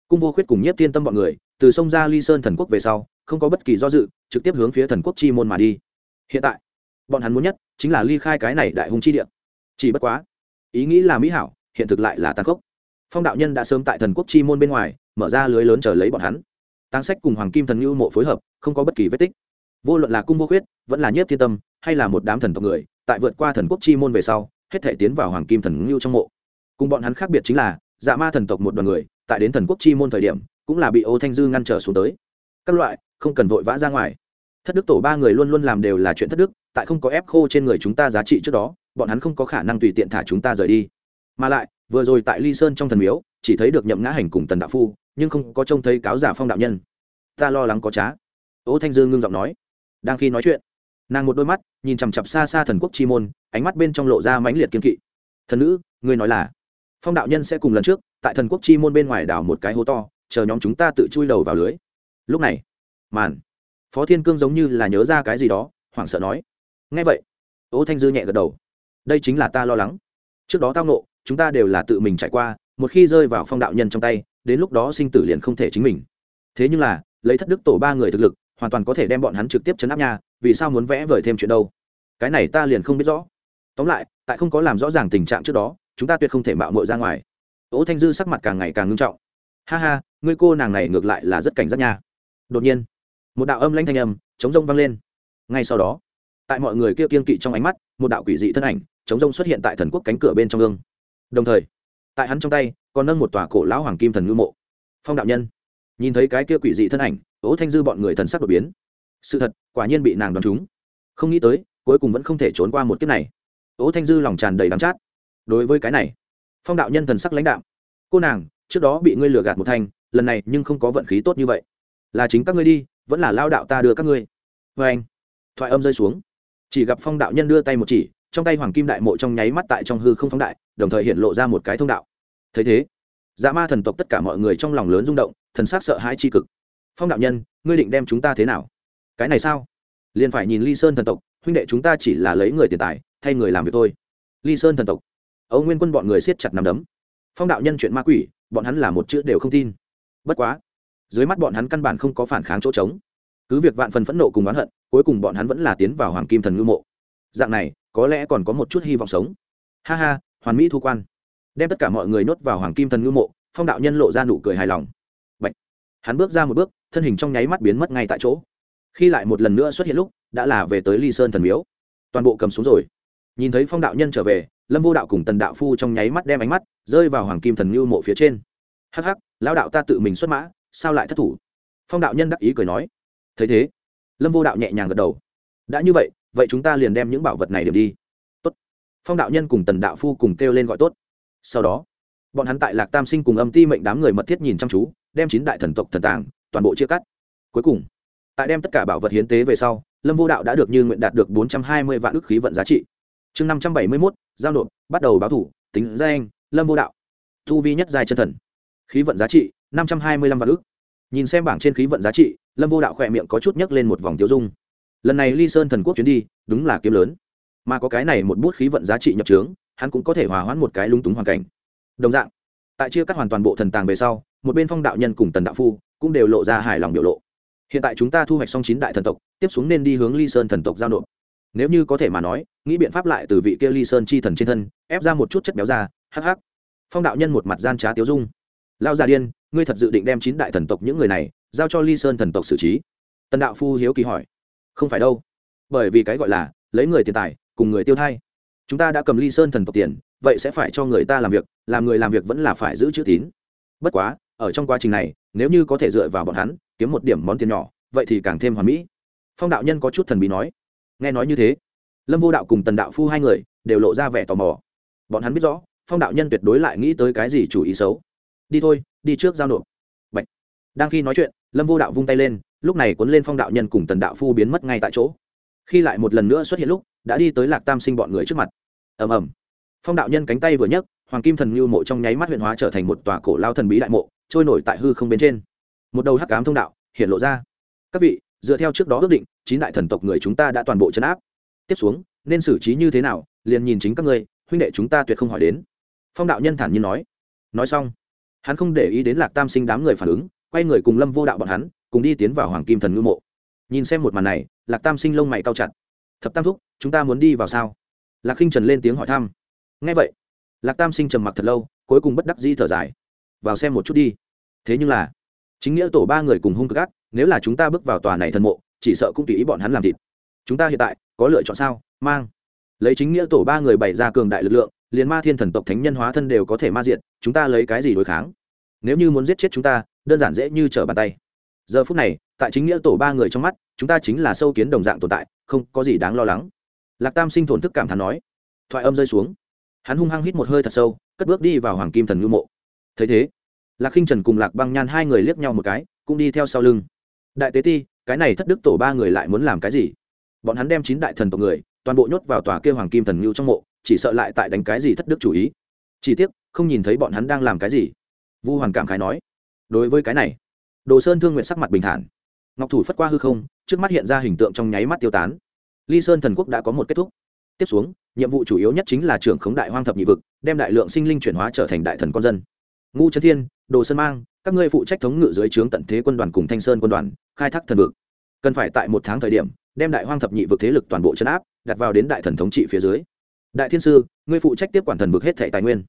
cung vô khuyết cùng nhiếp thiên tâm bọn người, từ sông ra ly sơn thần quốc về sau, không có bất kỳ do dự, trực tiếp hướng phía thần quốc chi môn mà đi. Hiện tại, bọn hắn muốn nhất chính là ly khai cái này đại hùng chi địa. Chỉ bất quá, ý nghĩ là mỹ hảo, hiện thực lại là tàn khốc. Phong đạo nhân đã sớm tại thần quốc chi môn bên ngoài, mở ra lưới lớn chờ lấy bọn hắn. Tăng sách cùng hoàng kim thần ngưu mộ phối hợp, không có bất kỳ vết tích. Vô luận là cung vô khuyết, vẫn là nhiếp thiên tâm, hay là một đám thần tộc người, tại vượt qua thần quốc chi môn về sau, hết thể tiến vào hoàng kim thần ngưu trong mộ. Cùng bọn hắn khác biệt chính là dạ ma thần tộc một đoàn người tại đến thần quốc chi môn thời điểm, cũng là bị ô thanh dư ngăn trở xuống tới. Các loại, không cần vội vã ra ngoài. Thất đức tổ ba người luôn luôn làm đều là chuyện thất đức, tại không có ép khô trên người chúng ta giá trị trước đó, bọn hắn không có khả năng tùy tiện thả chúng ta rời đi. Mà lại, vừa rồi tại ly sơn trong thần miếu, chỉ thấy được nhậm ngã hành cùng tần đạo phu, nhưng không có trông thấy cáo giả phong đạo nhân. Ta lo lắng có trá. Ô thanh dư ngưng giọng nói. Đang khi nói chuyện, nàng một đôi mắt nhìn chằm chặp xa xa thần quốc chi môn, ánh mắt bên trong lộ ra mãnh liệt kiên kỵ. Thần nữ, ngươi nói là, phong đạo nhân sẽ cùng lần trước tại thần quốc chi môn bên ngoài đào một cái hố to, chờ nhóm chúng ta tự chui đầu vào lưới. Lúc này, màn, phó thiên cương giống như là nhớ ra cái gì đó, hoảng sợ nói. Ngay vậy, ô thanh dư nhẹ gật đầu. Đây chính là ta lo lắng. Trước đó tao nộ, chúng ta đều là tự mình trải qua, một khi rơi vào phong đạo nhân trong tay, đến lúc đó sinh tử liền không thể chính mình. Thế nhưng là, lấy thất đức tổ ba người thực lực, hoàn toàn có thể đem bọn hắn trực tiếp chấn áp nhà vì sao muốn vẽ vời thêm chuyện đâu? Cái này ta liền không biết rõ. Tóm lại, tại không có làm rõ ràng tình trạng trước đó, chúng ta tuyệt không thể mạo mội ra ngoài ố thanh dư sắc mặt càng ngày càng ngưng trọng. Ha ha, ngươi cô nàng này ngược lại là rất cảnh giác nha. Đột nhiên, một đạo âm lanh thanh âm, chống rông vang lên. Ngay sau đó, tại mọi người kia kiên kỵ trong ánh mắt, một đạo quỷ dị thân ảnh, chống rông xuất hiện tại thần quốc cánh cửa bên trong gương. Đồng thời, tại hắn trong tay, còn nâng một tòa cổ lão hoàng kim thần ngư mộ. Phong đạo nhân, nhìn thấy cái kia quỷ dị thân ảnh, ố thanh dư bọn người thần sắc đột biến. Sự thật, quả nhiên bị nàng đoán trúng. Không nghĩ tới, cuối cùng vẫn không thể trốn qua một kiếp này. Ố thanh dư lòng tràn đầy đắng chát. Đối với cái này phong đạo nhân thần sắc lãnh đạo cô nàng trước đó bị ngươi lừa gạt một thành, lần này nhưng không có vận khí tốt như vậy. Là chính các ngươi đi vẫn là lao đạo ta đưa các ngươi. Vê anh thoại âm rơi xuống. Chỉ gặp phong đạo nhân đưa tay một chỉ trong tay hoàng kim đại mộ trong nháy mắt tại trong hư không phóng đại đồng thời hiện lộ ra một cái thông đạo. Thấy thế dạ ma thần tộc tất cả mọi người trong lòng lớn rung động thần sắc sợ hãi tri cực. Phong đạo nhân ngươi định đem chúng ta thế nào? Cái này sao? Liền phải nhìn ly sơn thần tộc huynh đệ chúng ta chỉ là lấy người tiền tài thay người làm việc thôi. Ly sơn thần tộc âu nguyên quân bọn người siết chặt nằm đấm. Phong đạo nhân chuyện ma quỷ, bọn hắn là một chữ đều không tin. Bất quá, dưới mắt bọn hắn căn bản không có phản kháng chỗ trống. Cứ việc vạn phần phẫn nộ cùng oán hận, cuối cùng bọn hắn vẫn là tiến vào hoàng kim thần ngư mộ. Dạng này, có lẽ còn có một chút hy vọng sống. Ha ha, hoàn mỹ thu quan. Đem tất cả mọi người nhốt vào hoàng kim thần ngư mộ, phong đạo nhân lộ ra nụ cười hài lòng. Bạch. hắn bước ra một bước, thân hình trong nháy mắt biến mất ngay tại chỗ. Khi lại một lần nữa xuất hiện lúc, đã là về tới ly sơn thần miếu. Toàn bộ cầm xuống rồi. Nhìn thấy phong đạo nhân trở về lâm vô đạo cùng tần đạo phu trong nháy mắt đem ánh mắt rơi vào hoàng kim thần ngưu mộ phía trên. Hắc hắc, lão đạo ta tự mình xuất mã, sao lại thất thủ? Phong đạo nhân đắc ý cười nói. Thấy thế, lâm vô đạo nhẹ nhàng gật đầu. Đã như vậy vậy chúng ta liền đem những bảo vật này điểm đi. Tốt. Phong đạo nhân cùng tần đạo phu cùng kêu lên gọi tốt. Sau đó, bọn hắn tại lạc tam sinh cùng âm ti mệnh đám người mật thiết nhìn chăm chú, đem chín đại thần tộc thần tàng, toàn bộ chia cắt. Cuối cùng, tại đem tất cả bảo vật hiến tế về sau, lâm vô đạo đã được như nguyện đạt được bốn trăm hai mươi vạn ức khí vận giá trị chương năm trăm bảy mươi mốt, giao nộp, bắt đầu báo thủ, tính danh lâm vô đạo. Thu vi nhất giai chân thần. Khí vận giá trị, năm trăm hai mươi lăm vạn ức. Nhìn xem bảng trên khí vận giá trị, lâm vô đạo khỏe miệng có chút nhấc lên một vòng tiêu dung. Lần này ly sơn thần quốc chuyến đi, đúng là kiếm lớn. Mà có cái này một bút khí vận giá trị nhập trướng, hắn cũng có thể hòa hoãn một cái lúng túng hoàn cảnh. Đồng dạng, tại chia cắt hoàn toàn bộ thần tàng về sau, một bên phong đạo nhân cùng tần đạo phu cũng đều lộ ra hài lòng biểu lộ. Hiện tại chúng ta thu hoạch xong chín đại thần tộc, tiếp xuống nên đi hướng ly sơn thần tộc giao nộp nếu như có thể mà nói, nghĩ biện pháp lại từ vị kia ly sơn chi thần trên thân, ép ra một chút chất béo ra, hắc hắc. Phong đạo nhân một mặt gian trá tiếu dung. Lao già điên, ngươi thật dự định đem chín đại thần tộc những người này giao cho ly sơn thần tộc xử trí? Tần đạo phu hiếu kỳ hỏi. Không phải đâu. Bởi vì cái gọi là, lấy người tiền tài, cùng người tiêu thay chúng ta đã cầm ly sơn thần tộc tiền, vậy sẽ phải cho người ta làm việc, làm người làm việc vẫn là phải giữ chữ tín. Bất quá, ở trong quá trình này, nếu như có thể dựa vào bọn hắn, kiếm một điểm món tiền nhỏ, vậy thì càng thêm hoàn mỹ. Phong đạo nhân có chút thần bí nói nghe nói như thế, lâm vô đạo cùng tần đạo phu hai người đều lộ ra vẻ tò mò. Bọn hắn biết rõ, phong đạo nhân tuyệt đối lại nghĩ tới cái gì chủ ý xấu. Đi thôi, đi trước giao nộp. Bạch. đang khi nói chuyện, lâm vô đạo vung tay lên, lúc này cuốn lên phong đạo nhân cùng tần đạo phu biến mất ngay tại chỗ. Khi lại một lần nữa xuất hiện lúc, đã đi tới lạc tam sinh bọn người trước mặt. Ầm ầm. Phong đạo nhân cánh tay vừa nhấc, hoàng kim thần lưu mộ trong nháy mắt huyện hóa trở thành một tòa cổ lao thần bí đại mộ, trôi nổi tại hư không bên trên. Một đầu hắc cám thông đạo hiện lộ ra. Các vị, dựa theo trước đó ước định chín đại thần tộc người chúng ta đã toàn bộ chấn áp. Tiếp xuống, nên xử trí như thế nào, liền nhìn chính các ngươi, huynh đệ chúng ta tuyệt không hỏi đến. Phong đạo nhân thản nhiên nói. Nói xong, hắn không để ý đến lạc tam sinh đám người phản ứng, quay người cùng lâm vô đạo bọn hắn, cùng đi tiến vào hoàng kim thần ngư mộ. Nhìn xem một màn này, lạc tam sinh lông mày cao chặt. Thập tam thúc, chúng ta muốn đi vào sao? Lạc khinh trần lên tiếng hỏi thăm. Ngay vậy. Lạc tam sinh trầm mặc thật lâu, cuối cùng bất đắc dĩ thở dài. Vào xem một chút đi. Thế nhưng là, chính nghĩa tổ ba người cùng hung cực ác, nếu là chúng ta bước vào tòa này thần mộ chỉ sợ cũng tùy ý bọn hắn làm thịt. Chúng ta hiện tại, có lựa chọn sao? Mang. Lấy chính nghĩa tổ ba người bày ra cường đại lực lượng, liền ma thiên thần tộc thánh nhân hóa thân đều có thể ma diện chúng ta lấy cái gì đối kháng? Nếu như muốn giết chết chúng ta, đơn giản dễ như trở bàn tay. Giờ phút này, tại chính nghĩa tổ ba người trong mắt, chúng ta chính là sâu kiến đồng dạng tồn tại, không có gì đáng lo lắng. Lạc tam sinh thổn thức cảm thán nói. Thoại âm rơi xuống. Hắn hung hăng hít một hơi thật sâu, cất bước đi vào hoàng kim thần ngư mộ. Thấy thế, lạc khinh trần cùng lạc băng nhan hai người liếc nhau một cái, cũng đi theo sau lưng. Đại tế ti cái này thất đức tổ ba người lại muốn làm cái gì? Bọn hắn đem chín đại thần tộc người, toàn bộ nhốt vào tòa kêu hoàng kim thần ngưu trong mộ, chỉ sợ lại tại đánh cái gì thất đức chủ ý. Chỉ tiếc, không nhìn thấy bọn hắn đang làm cái gì. Vu hoàn cảm khái nói, đối với cái này, đồ sơn thương nguyện sắc mặt bình thản. Ngọc thủ phất qua hư không, trước mắt hiện ra hình tượng trong nháy mắt tiêu tán. Ly sơn thần quốc đã có một kết thúc. Tiếp xuống, nhiệm vụ chủ yếu nhất chính là trưởng khống đại hoang thập nhị vực, đem đại lượng sinh linh chuyển hóa trở thành đại thần con dân. Ngu trấn thiên, đồ sơn mang, các ngươi phụ trách thống ngự dưới trướng tận thế quân đoàn cùng thanh sơn quân đoàn khai thác thần vực. Cần phải tại một tháng thời điểm, đem đại hoang thập nhị vực thế lực toàn bộ chấn áp, đặt vào đến đại thần thống trị phía dưới. Đại thiên sư, ngươi phụ trách tiếp quản thần vực hết thẻ tài nguyên.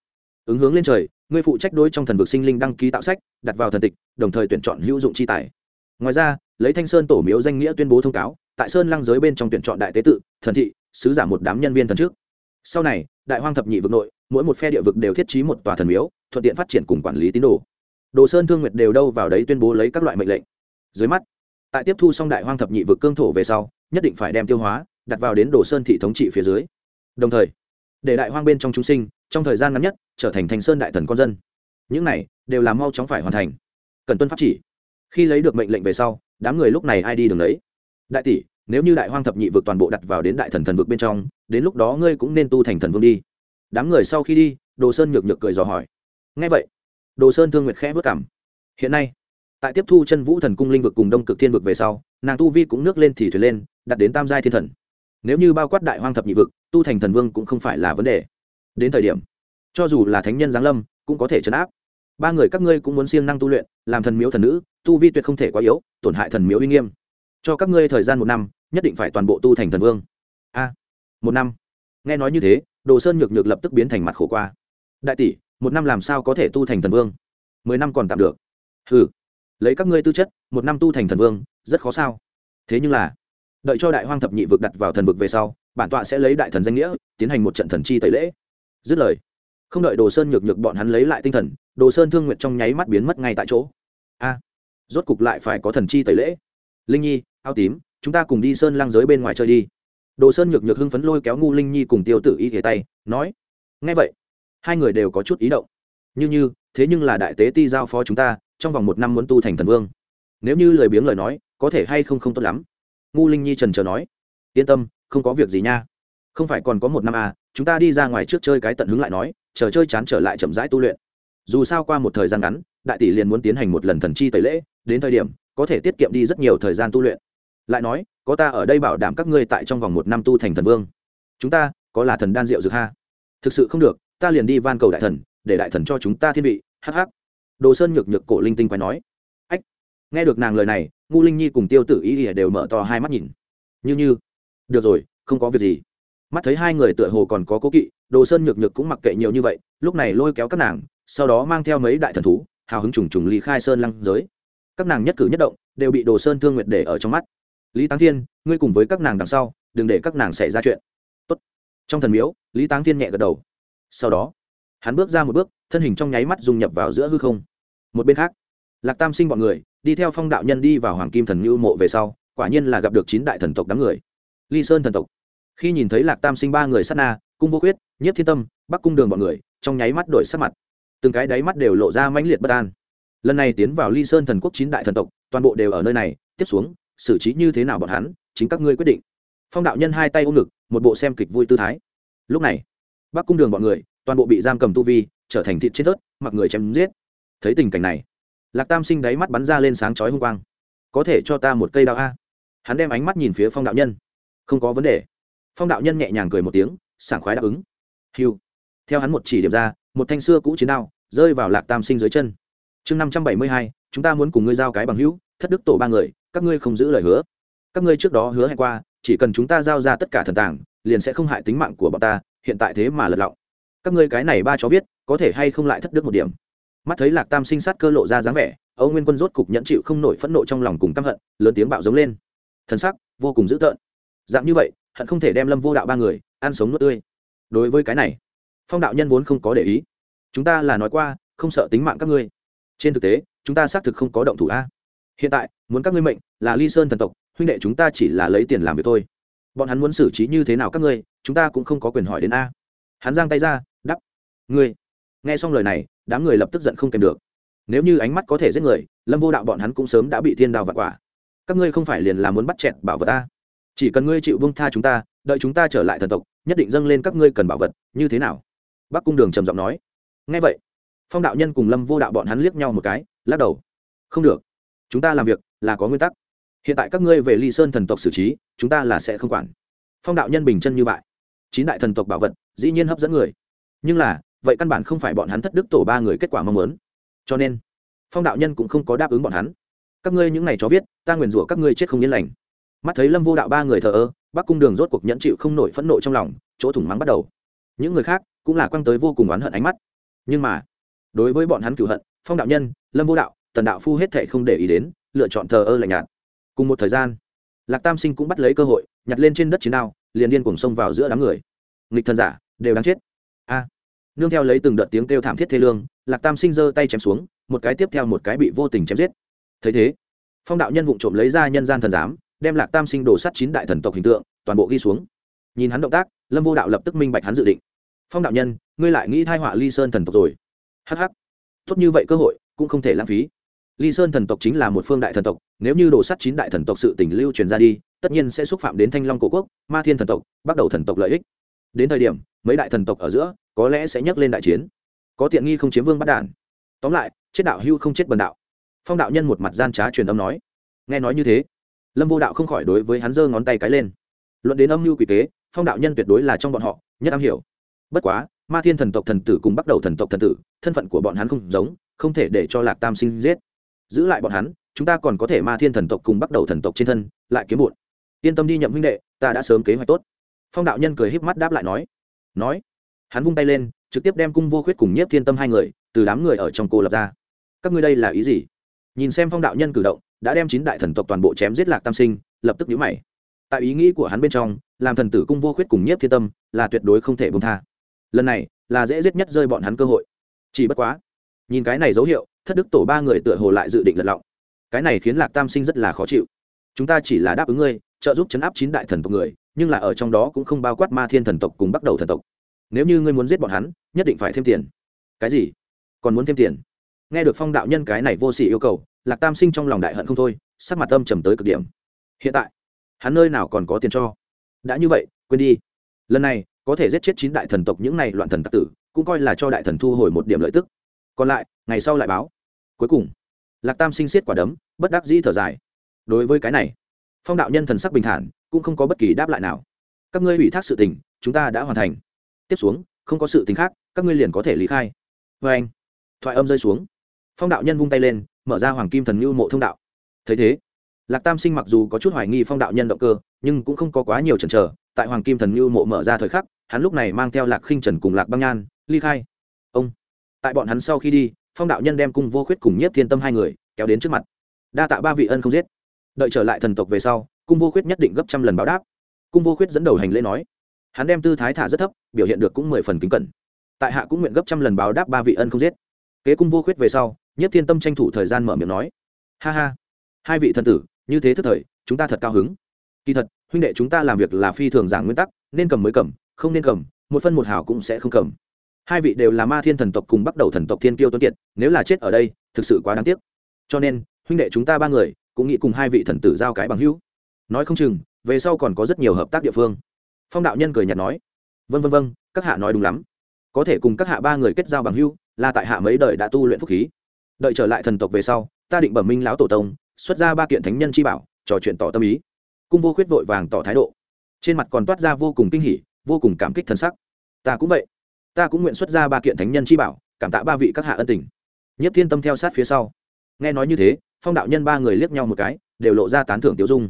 Ứng hướng lên trời, ngươi phụ trách đối trong thần vực sinh linh đăng ký tạo sách, đặt vào thần tịch, đồng thời tuyển chọn hữu dụng chi tài. Ngoài ra, lấy thanh sơn tổ miếu danh nghĩa tuyên bố thông cáo, tại sơn lăng giới bên trong tuyển chọn đại tế tự, thần thị, sứ giả một đám nhân viên thần trước. Sau này, đại hoang thập nhị vực nội, mỗi một phe địa vực đều thiết trí một tòa thần miếu, thuận tiện phát triển cùng quản lý tín đồ. Đồ sơn thương nguyệt đều đâu vào đấy tuyên bố lấy các loại mệnh lệnh. Dưới mắt tại tiếp thu xong đại hoang thập nhị vực cương thổ về sau, nhất định phải đem tiêu hóa, đặt vào đến đồ sơn thị thống trị phía dưới. Đồng thời, để đại hoang bên trong chúng sinh, trong thời gian ngắn nhất, trở thành thành sơn đại thần con dân. Những này, đều là mau chóng phải hoàn thành. Cần tuân pháp chỉ. Khi lấy được mệnh lệnh về sau, đám người lúc này ai đi đường đấy đại tỷ, nếu như đại hoang thập nhị vực toàn bộ đặt vào đến đại thần thần vực bên trong, đến lúc đó ngươi cũng nên tu thành thần vương đi. Đám người sau khi đi, đồ sơn nhược nhược cười dò hỏi. Ngay vậy, đồ sơn thương nguyệt khẽ vất cảm. Hiện nay tại tiếp thu chân vũ thần cung linh vực cùng đông cực thiên vực về sau, nàng tu vi cũng nước lên thì thuyền lên, đặt đến tam giai thiên thần. Nếu như bao quát đại hoang thập nhị vực, tu thành thần vương cũng không phải là vấn đề. Đến thời điểm, cho dù là thánh nhân giáng lâm, cũng có thể chấn áp. Ba người các ngươi cũng muốn siêng năng tu luyện, làm thần miếu thần nữ, tu vi tuyệt không thể quá yếu, tổn hại thần miếu uy nghiêm. Cho các ngươi thời gian một năm, nhất định phải toàn bộ tu thành thần vương. A, một năm. Nghe nói như thế, đồ sơn nhược nhược lập tức biến thành mặt khổ qua. Đại tỷ, một năm làm sao có thể tu thành thần vương? Mười năm còn tạm được. Ừ lấy các ngươi tư chất, một năm tu thành thần vương, rất khó sao? Thế nhưng là, đợi cho đại hoang thập nhị vực đặt vào thần vực về sau, bản tọa sẽ lấy đại thần danh nghĩa, tiến hành một trận thần chi tẩy lễ. Dứt lời, không đợi đồ sơn nhược nhược bọn hắn lấy lại tinh thần, đồ sơn thương nguyện trong nháy mắt biến mất ngay tại chỗ. A, rốt cục lại phải có thần chi tẩy lễ. Linh nhi ao tím, chúng ta cùng đi sơn lang giới bên ngoài chơi đi. Đồ sơn nhược nhược hưng phấn lôi kéo ngu linh nhi cùng tiêu tử y ghề tay, nói ngay vậy, hai người đều có chút ý động. Như như, thế nhưng là đại tế ti giao phó chúng ta trong vòng một năm muốn tu thành thần vương. Nếu như lời biếng lời nói, có thể hay không không tốt lắm. Ngu linh nhi trần trờ nói, yên tâm, không có việc gì nha. Không phải còn có một năm à chúng ta đi ra ngoài trước chơi cái tận hứng lại nói, chờ chơi chán trở lại chậm rãi tu luyện. Dù sao qua một thời gian ngắn, đại tỷ liền muốn tiến hành một lần thần chi tẩy lễ, đến thời điểm, có thể tiết kiệm đi rất nhiều thời gian tu luyện. Lại nói, có ta ở đây bảo đảm các ngươi tại trong vòng một năm tu thành thần vương. Chúng ta, có là thần đan diệu dược ha? Thực sự không được, ta liền đi van cầu đại thần, để đại thần cho chúng ta thiên vị hh đồ sơn nhược nhược cổ linh tinh quái nói, ách, nghe được nàng lời này, ngu linh nhi cùng tiêu tử ý ỉa đều mở to hai mắt nhìn. Như như, được rồi, không có việc gì. Mắt thấy hai người tựa hồ còn có cố kỵ, đồ sơn nhược nhược cũng mặc kệ nhiều như vậy, lúc này lôi kéo các nàng, sau đó mang theo mấy đại thần thú, hào hứng trùng trùng ly khai sơn lăng giới. Các nàng nhất cử nhất động, đều bị đồ sơn thương nguyệt để ở trong mắt. Lý táng thiên, ngươi cùng với các nàng đằng sau, đừng để các nàng xảy ra chuyện. Tốt. trong thần miếu, lý táng thiên nhẹ gật đầu. Sau đó, hắn bước ra một bước, thân hình trong nháy mắt dung nhập vào giữa hư không một bên khác, lạc tam sinh bọn người đi theo phong đạo nhân đi vào hoàng kim thần ngưu mộ về sau, quả nhiên là gặp được chín đại thần tộc đám người. Ly sơn thần tộc. Khi nhìn thấy lạc tam sinh ba người sát na, cung vô quyết nhất thiên tâm, bắc cung đường bọn người, trong nháy mắt đổi sắc mặt. Từng cái đáy mắt đều lộ ra mãnh liệt bất an. Lần này tiến vào ly sơn thần quốc chín đại thần tộc, toàn bộ đều ở nơi này, tiếp xuống, xử trí như thế nào bọn hắn, chính các ngươi quyết định. Phong đạo nhân hai tay ôm ngực, một bộ xem kịch vui tư thái. Lúc này, bắc cung đường bọn người, toàn bộ bị giam cầm tu vi, trở thành thịt chết thớt, mặc người chém giết thấy tình cảnh này, lạc tam sinh đáy mắt bắn ra lên sáng chói hung quang. Có thể cho ta một cây đao a? Hắn đem ánh mắt nhìn phía phong đạo nhân. Không có vấn đề. Phong đạo nhân nhẹ nhàng cười một tiếng, sảng khoái đáp ứng. Hiu theo hắn một chỉ điểm ra, một thanh xưa cũ chiến đao rơi vào lạc tam sinh dưới chân. Chương năm trăm bảy mươi hai, chúng ta muốn cùng ngươi giao cái bằng hữu, thất đức tổ ba người, các ngươi không giữ lời hứa. Các ngươi trước đó hứa hẹn qua, chỉ cần chúng ta giao ra tất cả thần tàng, liền sẽ không hại tính mạng của bọn ta, hiện tại thế mà lật lọng. Các ngươi cái này ba chó viết, có thể hay không lại thất đức một điểm? Mắt thấy lạc tam sinh sát cơ lộ ra dáng vẻ, âu nguyên quân rốt cục nhẫn chịu không nổi phẫn nộ trong lòng cùng căm hận, lớn tiếng bạo giống lên. Thân sắc, vô cùng dữ tợn. Dạng như vậy, hận không thể đem lâm vô đạo ba người, ăn sống nuốt tươi. Đối với cái này, phong đạo nhân vốn không có để ý. Chúng ta là nói qua, không sợ tính mạng các ngươi. Trên thực tế, chúng ta xác thực không có động thủ a. Hiện tại, muốn các ngươi mệnh là ly sơn thần tộc, huynh đệ chúng ta chỉ là lấy tiền làm việc thôi. Bọn hắn muốn xử trí như thế nào các ngươi, chúng ta cũng không có quyền hỏi đến a. Hắn giang tay ra đắp ngươi nghe xong lời này, đám người lập tức giận không kèm được. Nếu như ánh mắt có thể giết người, lâm vô đạo bọn hắn cũng sớm đã bị thiên đào vặt quả. Các ngươi không phải liền là muốn bắt chẹt bảo vật ta? Chỉ cần ngươi chịu bông tha chúng ta, đợi chúng ta trở lại thần tộc, nhất định dâng lên các ngươi cần bảo vật, như thế nào? Bắc cung đường trầm giọng nói. Ngay vậy, phong đạo nhân cùng lâm vô đạo bọn hắn liếc nhau một cái, lắc đầu. Không được. Chúng ta làm việc là có nguyên tắc. Hiện tại các ngươi về ly sơn thần tộc xử trí, chúng ta là sẽ không quản. Phong đạo nhân bình chân như vậy. Chín đại thần tộc bảo vật, dĩ nhiên hấp dẫn người. Nhưng là vậy căn bản không phải bọn hắn thất đức tổ ba người kết quả mong muốn. Cho nên, phong đạo nhân cũng không có đáp ứng bọn hắn. Các ngươi những n à y chó viết, ta nguyền rủa các ngươi chết không yên lành. Mắt thấy lâm vô đạo ba người thờ ơ, bắc cung đường rốt cuộc nhẫn chịu không nổi phẫn nộ trong lòng, chỗ thủng mắng bắt đầu. Những người khác cũng là quăng tới vô cùng oán hận ánh mắt. Nhưng mà, đối với bọn hắn cựu hận, phong đạo nhân, lâm vô đạo, tần đạo phu hết thệ không để ý đến, lựa chọn thờ ơ lạnh nhạt. Cùng một thời gian, lạc tam sinh cũng bắt lấy cơ hội, nhặt lên trên đất chiến đao, liền điên cùng xông vào giữa đám người. Nghịch thần giả, đều đáng chết nương theo lấy từng đợt tiếng kêu thảm thiết thê lương, lạc tam sinh giơ tay chém xuống, một cái tiếp theo một cái bị vô tình chém giết. Thấy thế, phong đạo nhân vụ trộm lấy ra nhân gian thần giám, đem lạc tam sinh đổ sắt chín đại thần tộc hình tượng, toàn bộ ghi xuống. Nhìn hắn động tác, lâm vô đạo lập tức minh bạch hắn dự định. Phong đạo nhân, ngươi lại nghĩ thai họa ly sơn thần tộc rồi. Hh tốt như vậy cơ hội, cũng không thể lãng phí. Ly sơn thần tộc chính là một phương đại thần tộc, nếu như đổ sắt chín đại thần tộc sự tình lưu truyền ra đi, tất nhiên sẽ xúc phạm đến thanh long cổ quốc, ma thiên thần tộc bắt đầu thần tộc lợi ích. Đến thời điểm, mấy đại thần tộc ở giữa có lẽ sẽ nhắc lên đại chiến. Có tiện nghi không chiếm vương bắt đản tóm lại, chết đạo hưu không chết bần đạo. Phong đạo nhân một mặt gian trá truyền âm nói. Nghe nói như thế, lâm vô đạo không khỏi đối với hắn giơ ngón tay cái lên. Luận đến âm mưu quỷ kế, phong đạo nhân tuyệt đối là trong bọn họ, nhất am hiểu. Bất quá, ma thiên thần tộc thần tử cùng bắt đầu thần tộc thần tử, thân phận của bọn hắn không giống, không thể để cho lạc tam sinh giết. Giữ lại bọn hắn, chúng ta còn có thể ma thiên thần tộc cùng bắt đầu thần tộc trên thân, lại kiếm bụn yên tâm đi nhậm huynh đệ, ta đã sớm kế hoạch tốt. Phong đạo nhân cười híp mắt đáp lại nói. Nói hắn vung tay lên, trực tiếp đem cung vô khuyết cùng nhiếp thiên tâm hai người, từ đám người ở trong cô lập ra. Các ngươi đây là ý gì? Nhìn xem phong đạo nhân cử động, đã đem chín đại thần tộc toàn bộ chém giết lạc tam sinh, lập tức nhíu mày. Tại ý nghĩ của hắn bên trong, làm thần tử cung vô khuyết cùng nhiếp thiên tâm là tuyệt đối không thể bông tha. Lần này, là dễ giết nhất rơi bọn hắn cơ hội. Chỉ bất quá, nhìn cái này dấu hiệu, thất đức tổ ba người tựa hồ lại dự định lật lọng. Cái này khiến lạc tam sinh rất là khó chịu. Chúng ta chỉ là đáp ứng ngươi, trợ giúp chấn áp chín đại thần tộc người, nhưng là ở trong đó cũng không bao quát ma thiên thần tộc cùng bắt đầu thần tộc nếu như ngươi muốn giết bọn hắn, nhất định phải thêm tiền. Cái gì? Còn muốn thêm tiền? Nghe được phong đạo nhân cái này vô s ỉ yêu cầu, lạc tam sinh trong lòng đại hận không thôi, sắc mặt âm trầm tới cực điểm. Hiện tại, hắn nơi nào còn có tiền cho? Đã như vậy, quên đi. Lần này, có thể giết chết chín đại thần tộc những này loạn thần tặc tử, cũng coi là cho đại thần thu hồi một điểm lợi tức. Còn lại, ngày sau lại báo. Cuối cùng, lạc tam sinh xiết quả đấm, bất đắc dĩ thở dài. Đối với cái này, phong đạo nhân thần sắc bình thản, cũng không có bất kỳ đáp lại nào. Các ngươi ủy thác sự tình, chúng ta đã hoàn thành tiếp xuống, không có sự tình khác, các ngươi liền có thể lý khai. Vê anh, thoại âm rơi xuống. Phong đạo nhân vung tay lên, mở ra hoàng kim thần như mộ thông đạo. Thấy thế, lạc tam sinh mặc dù có chút hoài nghi phong đạo nhân động cơ, nhưng cũng không có quá nhiều chần chờ. Tại hoàng kim thần như mộ mở ra thời khắc, hắn lúc này mang theo lạc khinh trần cùng lạc băng nhan, ly khai. Ông, tại bọn hắn sau khi đi, phong đạo nhân đem cung vô khuyết cùng nhiếp thiên tâm hai người, kéo đến trước mặt. Đa tạ ba vị ân không giết. Đợi trở lại thần tộc về sau, cung vô khuyết nhất định gấp trăm lần báo đáp. Cung vô khuyết dẫn đầu hành lễ nói hắn đem tư thái thả rất thấp, biểu hiện được cũng mười phần kính cẩn. Tại hạ cũng nguyện gấp trăm lần báo đáp ba vị ân không giết. Kế cung vô khuyết về sau, nhất thiên tâm tranh thủ thời gian mở miệng nói, ha ha, hai vị thần tử, như thế thức thời, chúng ta thật cao hứng. Kỳ thật, huynh đệ chúng ta làm việc là phi thường giảng nguyên tắc, nên cầm mới cầm, không nên cầm, một phân một hào cũng sẽ không cầm. Hai vị đều là ma thiên thần tộc cùng bắt đầu thần tộc thiên tiêu tuấn kiệt, nếu là chết ở đây, thực sự quá đáng tiếc. Cho nên, huynh đệ chúng ta ba người, cũng nghĩ cùng hai vị thần tử giao cái bằng hữu. Nói không chừng, về sau còn có rất nhiều hợp tác địa phương phong đạo nhân cười nhạt nói vân vân vân các hạ nói đúng lắm. Có thể cùng các hạ ba người kết giao bằng hưu, là tại hạ mấy đời đã tu luyện phúc khí. Đợi trở lại thần tộc về sau ta định bẩm minh lão tổ tông xuất ra ba kiện thánh nhân chi bảo trò chuyện tỏ tâm ý. Cung vô khuyết vội vàng tỏ thái độ. Trên mặt còn toát ra vô cùng kinh hỉ vô cùng cảm kích thân sắc. Ta cũng vậy. Ta cũng nguyện xuất ra ba kiện thánh nhân chi bảo cảm tạ ba vị các hạ ân tình. Nhất thiên tâm theo sát phía sau. Nghe nói như thế phong đạo nhân ba người liếc nhau một cái đều lộ ra tán thưởng tiêu dung.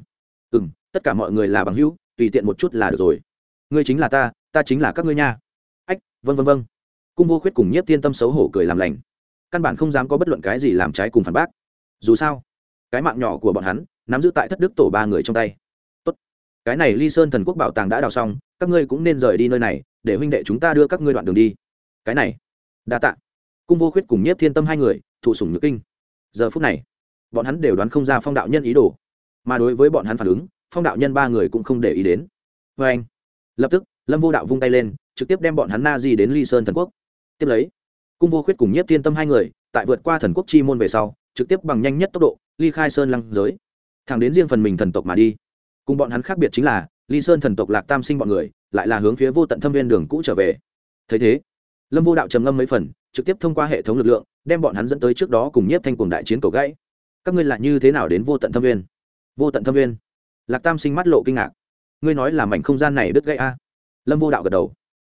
Ừ m tất cả mọi người là bằng hữu tùy tiện một chút là được rồi ngươi chính là ta ta chính là các ngươi nha. Ách vân vân vân cung vô khuyết cùng nhiếp thiên tâm xấu hổ cười làm lành. Căn bản không dám có bất luận cái gì làm trái cùng phản bác. Dù sao, cái mạng nhỏ của bọn hắn, nắm giữ tại thất đức tổ ba người trong tay. Tốt. Cái này ly sơn thần quốc bảo tàng đã đào xong, các ngươi cũng nên rời đi nơi này, để huynh đệ chúng ta đưa các ngươi đoạn đường đi. Cái này. Đa tạ. Cung vô khuyết cùng nhiếp thiên tâm hai người, thụ sủng nhược kinh. Giờ phút này, bọn hắn đều đoán không ra phong đạo nhân ý đồ. Mà đối với bọn hắn phản ứng, phong đạo nhân ba người cũng không để ý đến. Vê anh lập tức, lâm vô đạo vung tay lên, trực tiếp đem bọn hắn na di đến ly sơn thần quốc. Tiếp lấy, cung vô khuyết cùng nhiếp thiên tâm hai người, tại vượt qua thần quốc chi môn về sau, trực tiếp bằng nhanh nhất tốc độ, ly khai sơn lăng giới. Thẳng đến riêng phần mình thần tộc mà đi. Cùng bọn hắn khác biệt chính là, ly sơn thần tộc lạc tam sinh bọn người, lại là hướng phía vô tận thâm viên đường cũ trở về. Thấy thế, lâm vô đạo trầm ngâm mấy phần, trực tiếp thông qua hệ thống lực lượng, đem bọn hắn dẫn tới trước đó cùng nhiếp thanh cùng đại chiến cầu gãy. Các ngươi lại như thế nào đến vô tận thâm viên? Vô tận thâm viên. Lạc tam sinh mắt lộ kinh ngạc ngươi nói là mảnh không gian này đứt gãy a? Lâm vô đạo gật đầu.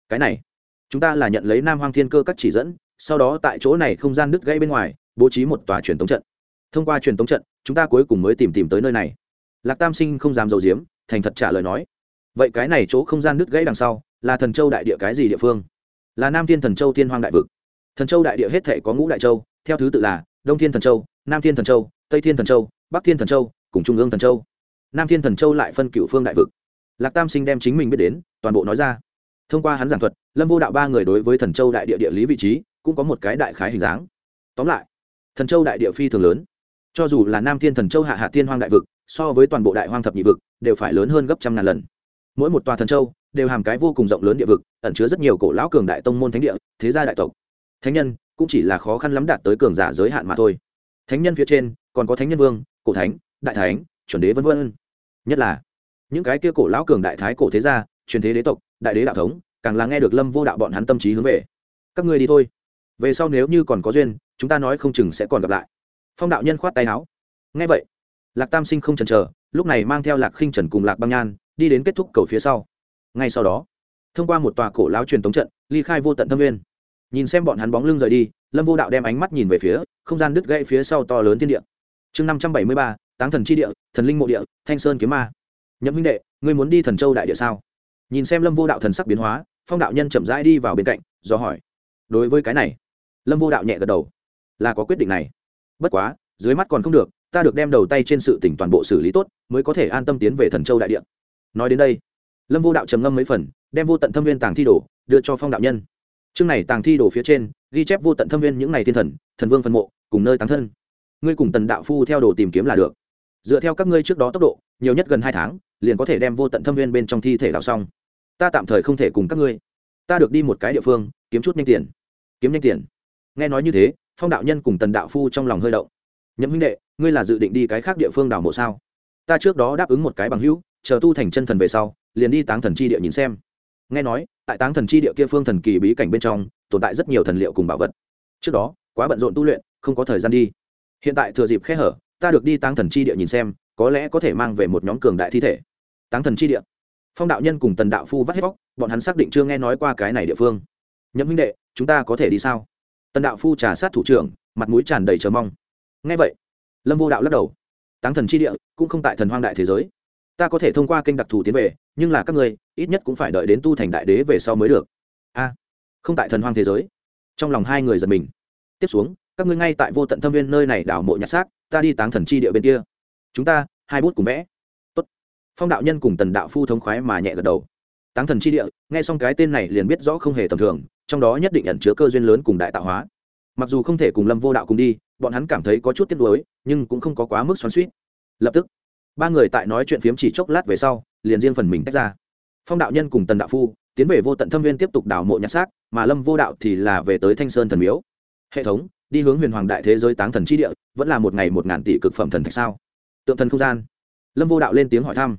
Cái này, chúng ta là nhận lấy nam hoang thiên cơ các chỉ dẫn, sau đó tại chỗ này không gian đứt gãy bên ngoài, bố trí một tòa truyền tống trận. Thông qua truyền tống trận, chúng ta cuối cùng mới tìm tìm tới nơi này. Lạc tam sinh không dám dầu diếm thành thật trả lời nói. Vậy cái này chỗ không gian đứt gãy đằng sau, là thần châu đại địa cái gì địa phương? Là nam thiên thần châu thiên hoang đại vực. Thần châu đại địa hết thể có ngũ đại châu, theo thứ tự là đông thiên thần châu, nam thiên thần châu, tây thiên thần châu, bắc thiên thần châu, cùng trung ương thần châu. Nam thiên thần châu lại phân cựu phương đại vực lạc tam sinh đem chính mình biết đến, toàn bộ nói ra. Thông qua hắn giảng thuật, lâm vô đạo ba người đối với thần châu đại địa địa lý vị trí, cũng có một cái đại khái hình dáng. Tóm lại, thần châu đại địa phi thường lớn. Cho dù là nam thiên thần châu hạ hạ thiên hoang đại vực, so với toàn bộ đại hoang thập nhị vực, đều phải lớn hơn gấp trăm ngàn lần. Mỗi một tòa thần châu đều hàm cái vô cùng rộng lớn địa vực, ẩn chứa rất nhiều cổ lão cường đại tông môn thánh địa, thế gia đại tộc. Thánh nhân cũng chỉ là khó khăn lắm đạt tới cường giả giới hạn mà thôi. Thánh nhân phía trên còn có thánh nhân vương, cổ thánh, đại thánh, chuẩn đế v v nhất là những cái kia cổ lão cường đại thái cổ thế gia, truyền thế đế tộc, đại đế đạo thống, càng là nghe được lâm vô đạo bọn hắn tâm trí hướng về. Các ngươi đi thôi. Về sau nếu như còn có duyên, chúng ta nói không chừng sẽ còn gặp lại. Phong đạo nhân khoát tay áo. Ngay vậy, lạc tam sinh không chần chờ, lúc này mang theo lạc khinh trần cùng lạc băng nhan, đi đến kết thúc cầu phía sau. Ngay sau đó, thông qua một tòa cổ láo truyền tống trận, ly khai vô tận thâm nguyên. Nhìn xem bọn hắn bóng lưng rời đi, lâm vô đạo đem ánh mắt nhìn về phía, không gian đứt gãy phía sau to lớn thiên địa. Chương năm trăm bảy mươi ba, táng thần tri địa, thần linh mộ địa, thanh sơn kiếm ma nhậm huynh đệ, ngươi muốn đi thần châu đại địa sao? Nhìn xem lâm vô đạo thần sắc biến hóa, phong đạo nhân chậm rãi đi vào bên cạnh, do hỏi. Đối với cái này, lâm vô đạo nhẹ gật đầu. Là có quyết định này. Bất quá, dưới mắt còn không được, ta được đem đầu tay trên sự tỉnh toàn bộ xử lý tốt, mới có thể an tâm tiến về thần châu đại địa. Nói đến đây, lâm vô đạo trầm ngâm mấy phần, đem vô tận thâm viên tàng thi đồ đưa cho phong đạo nhân. Chương này tàng thi đồ phía trên, ghi chép vô tận thâm viên những ngày thiên thần thần vương phân mộ, cùng nơi tán thân. Ngươi cùng tần đạo phu theo đồ tìm kiếm là được. Dựa theo các ngươi trước đó tốc độ, nhiều nhất gần hai tháng liền có thể đem vô tận thâm viên bên trong thi thể đào xong. Ta tạm thời không thể cùng các ngươi. Ta được đi một cái địa phương, kiếm chút nhanh tiền. Kiếm nhanh tiền. Nghe nói như thế, phong đạo nhân cùng tần đạo phu trong lòng hơi động. Nhậm huynh đệ, ngươi là dự định đi cái khác địa phương đào mộ sao? Ta trước đó đáp ứng một cái bằng hữu, chờ tu thành chân thần về sau, liền đi táng thần chi địa nhìn xem. Nghe nói, tại táng thần chi địa kia phương thần kỳ bí cảnh bên trong, tồn tại rất nhiều thần liệu cùng bảo vật. Trước đó, quá bận rộn tu luyện, không có thời gian đi. Hiện tại thừa dịp khe hở, ta được đi táng thần chi địa nhìn xem có lẽ có thể mang về một nhóm cường đại thi thể. Táng thần chi địa. Phong đạo nhân cùng tần đạo phu vắt hết vóc bọn hắn xác định chưa nghe nói qua cái này địa phương. Nhậm huynh đệ, chúng ta có thể đi sao? Tần đạo phu trà sát thủ trưởng, mặt mũi tràn đầy chờ mong. Ngay vậy, lâm vô đạo lắc đầu. Táng thần chi địa cũng không tại thần hoang đại thế giới. Ta có thể thông qua kênh đặc thù tiến về, nhưng là các ngươi, ít nhất cũng phải đợi đến tu thành đại đế về sau mới được. A, không tại thần hoang thế giới. Trong lòng hai người giật mình. Tiếp xuống, các ngươi ngay tại vô tận thâm viên nơi này đảo mộ nhặt xác, ta đi táng thần chi địa bên kia chúng ta, hai bút cùng vẽ. Tốt. phong đạo nhân cùng tần đạo phu thống khoái mà nhẹ gật đầu. Táng thần chi địa, nghe xong cái tên này liền biết rõ không hề tầm thường, trong đó nhất định ẩn chứa cơ duyên lớn cùng đại tạo hóa. Mặc dù không thể cùng lâm vô đạo cùng đi, bọn hắn cảm thấy có chút tiếc nuối, nhưng cũng không có quá mức xoắn suýt lập tức, ba người tại nói chuyện phiếm chỉ chốc lát về sau, liền riêng phần mình tách ra. Phong đạo nhân cùng tần đạo phu tiến về vô tận thâm viên tiếp tục đào mộ nhặt xác, mà lâm vô đạo thì là về tới thanh sơn thần miếu. Hệ thống, đi hướng huyền hoàng đại thế giới táng thần chi địa, vẫn là một ngày một ngàn tỷ cực phẩm thần thạch sao? Tượng thần không gian. Lâm vô đạo lên tiếng hỏi thăm.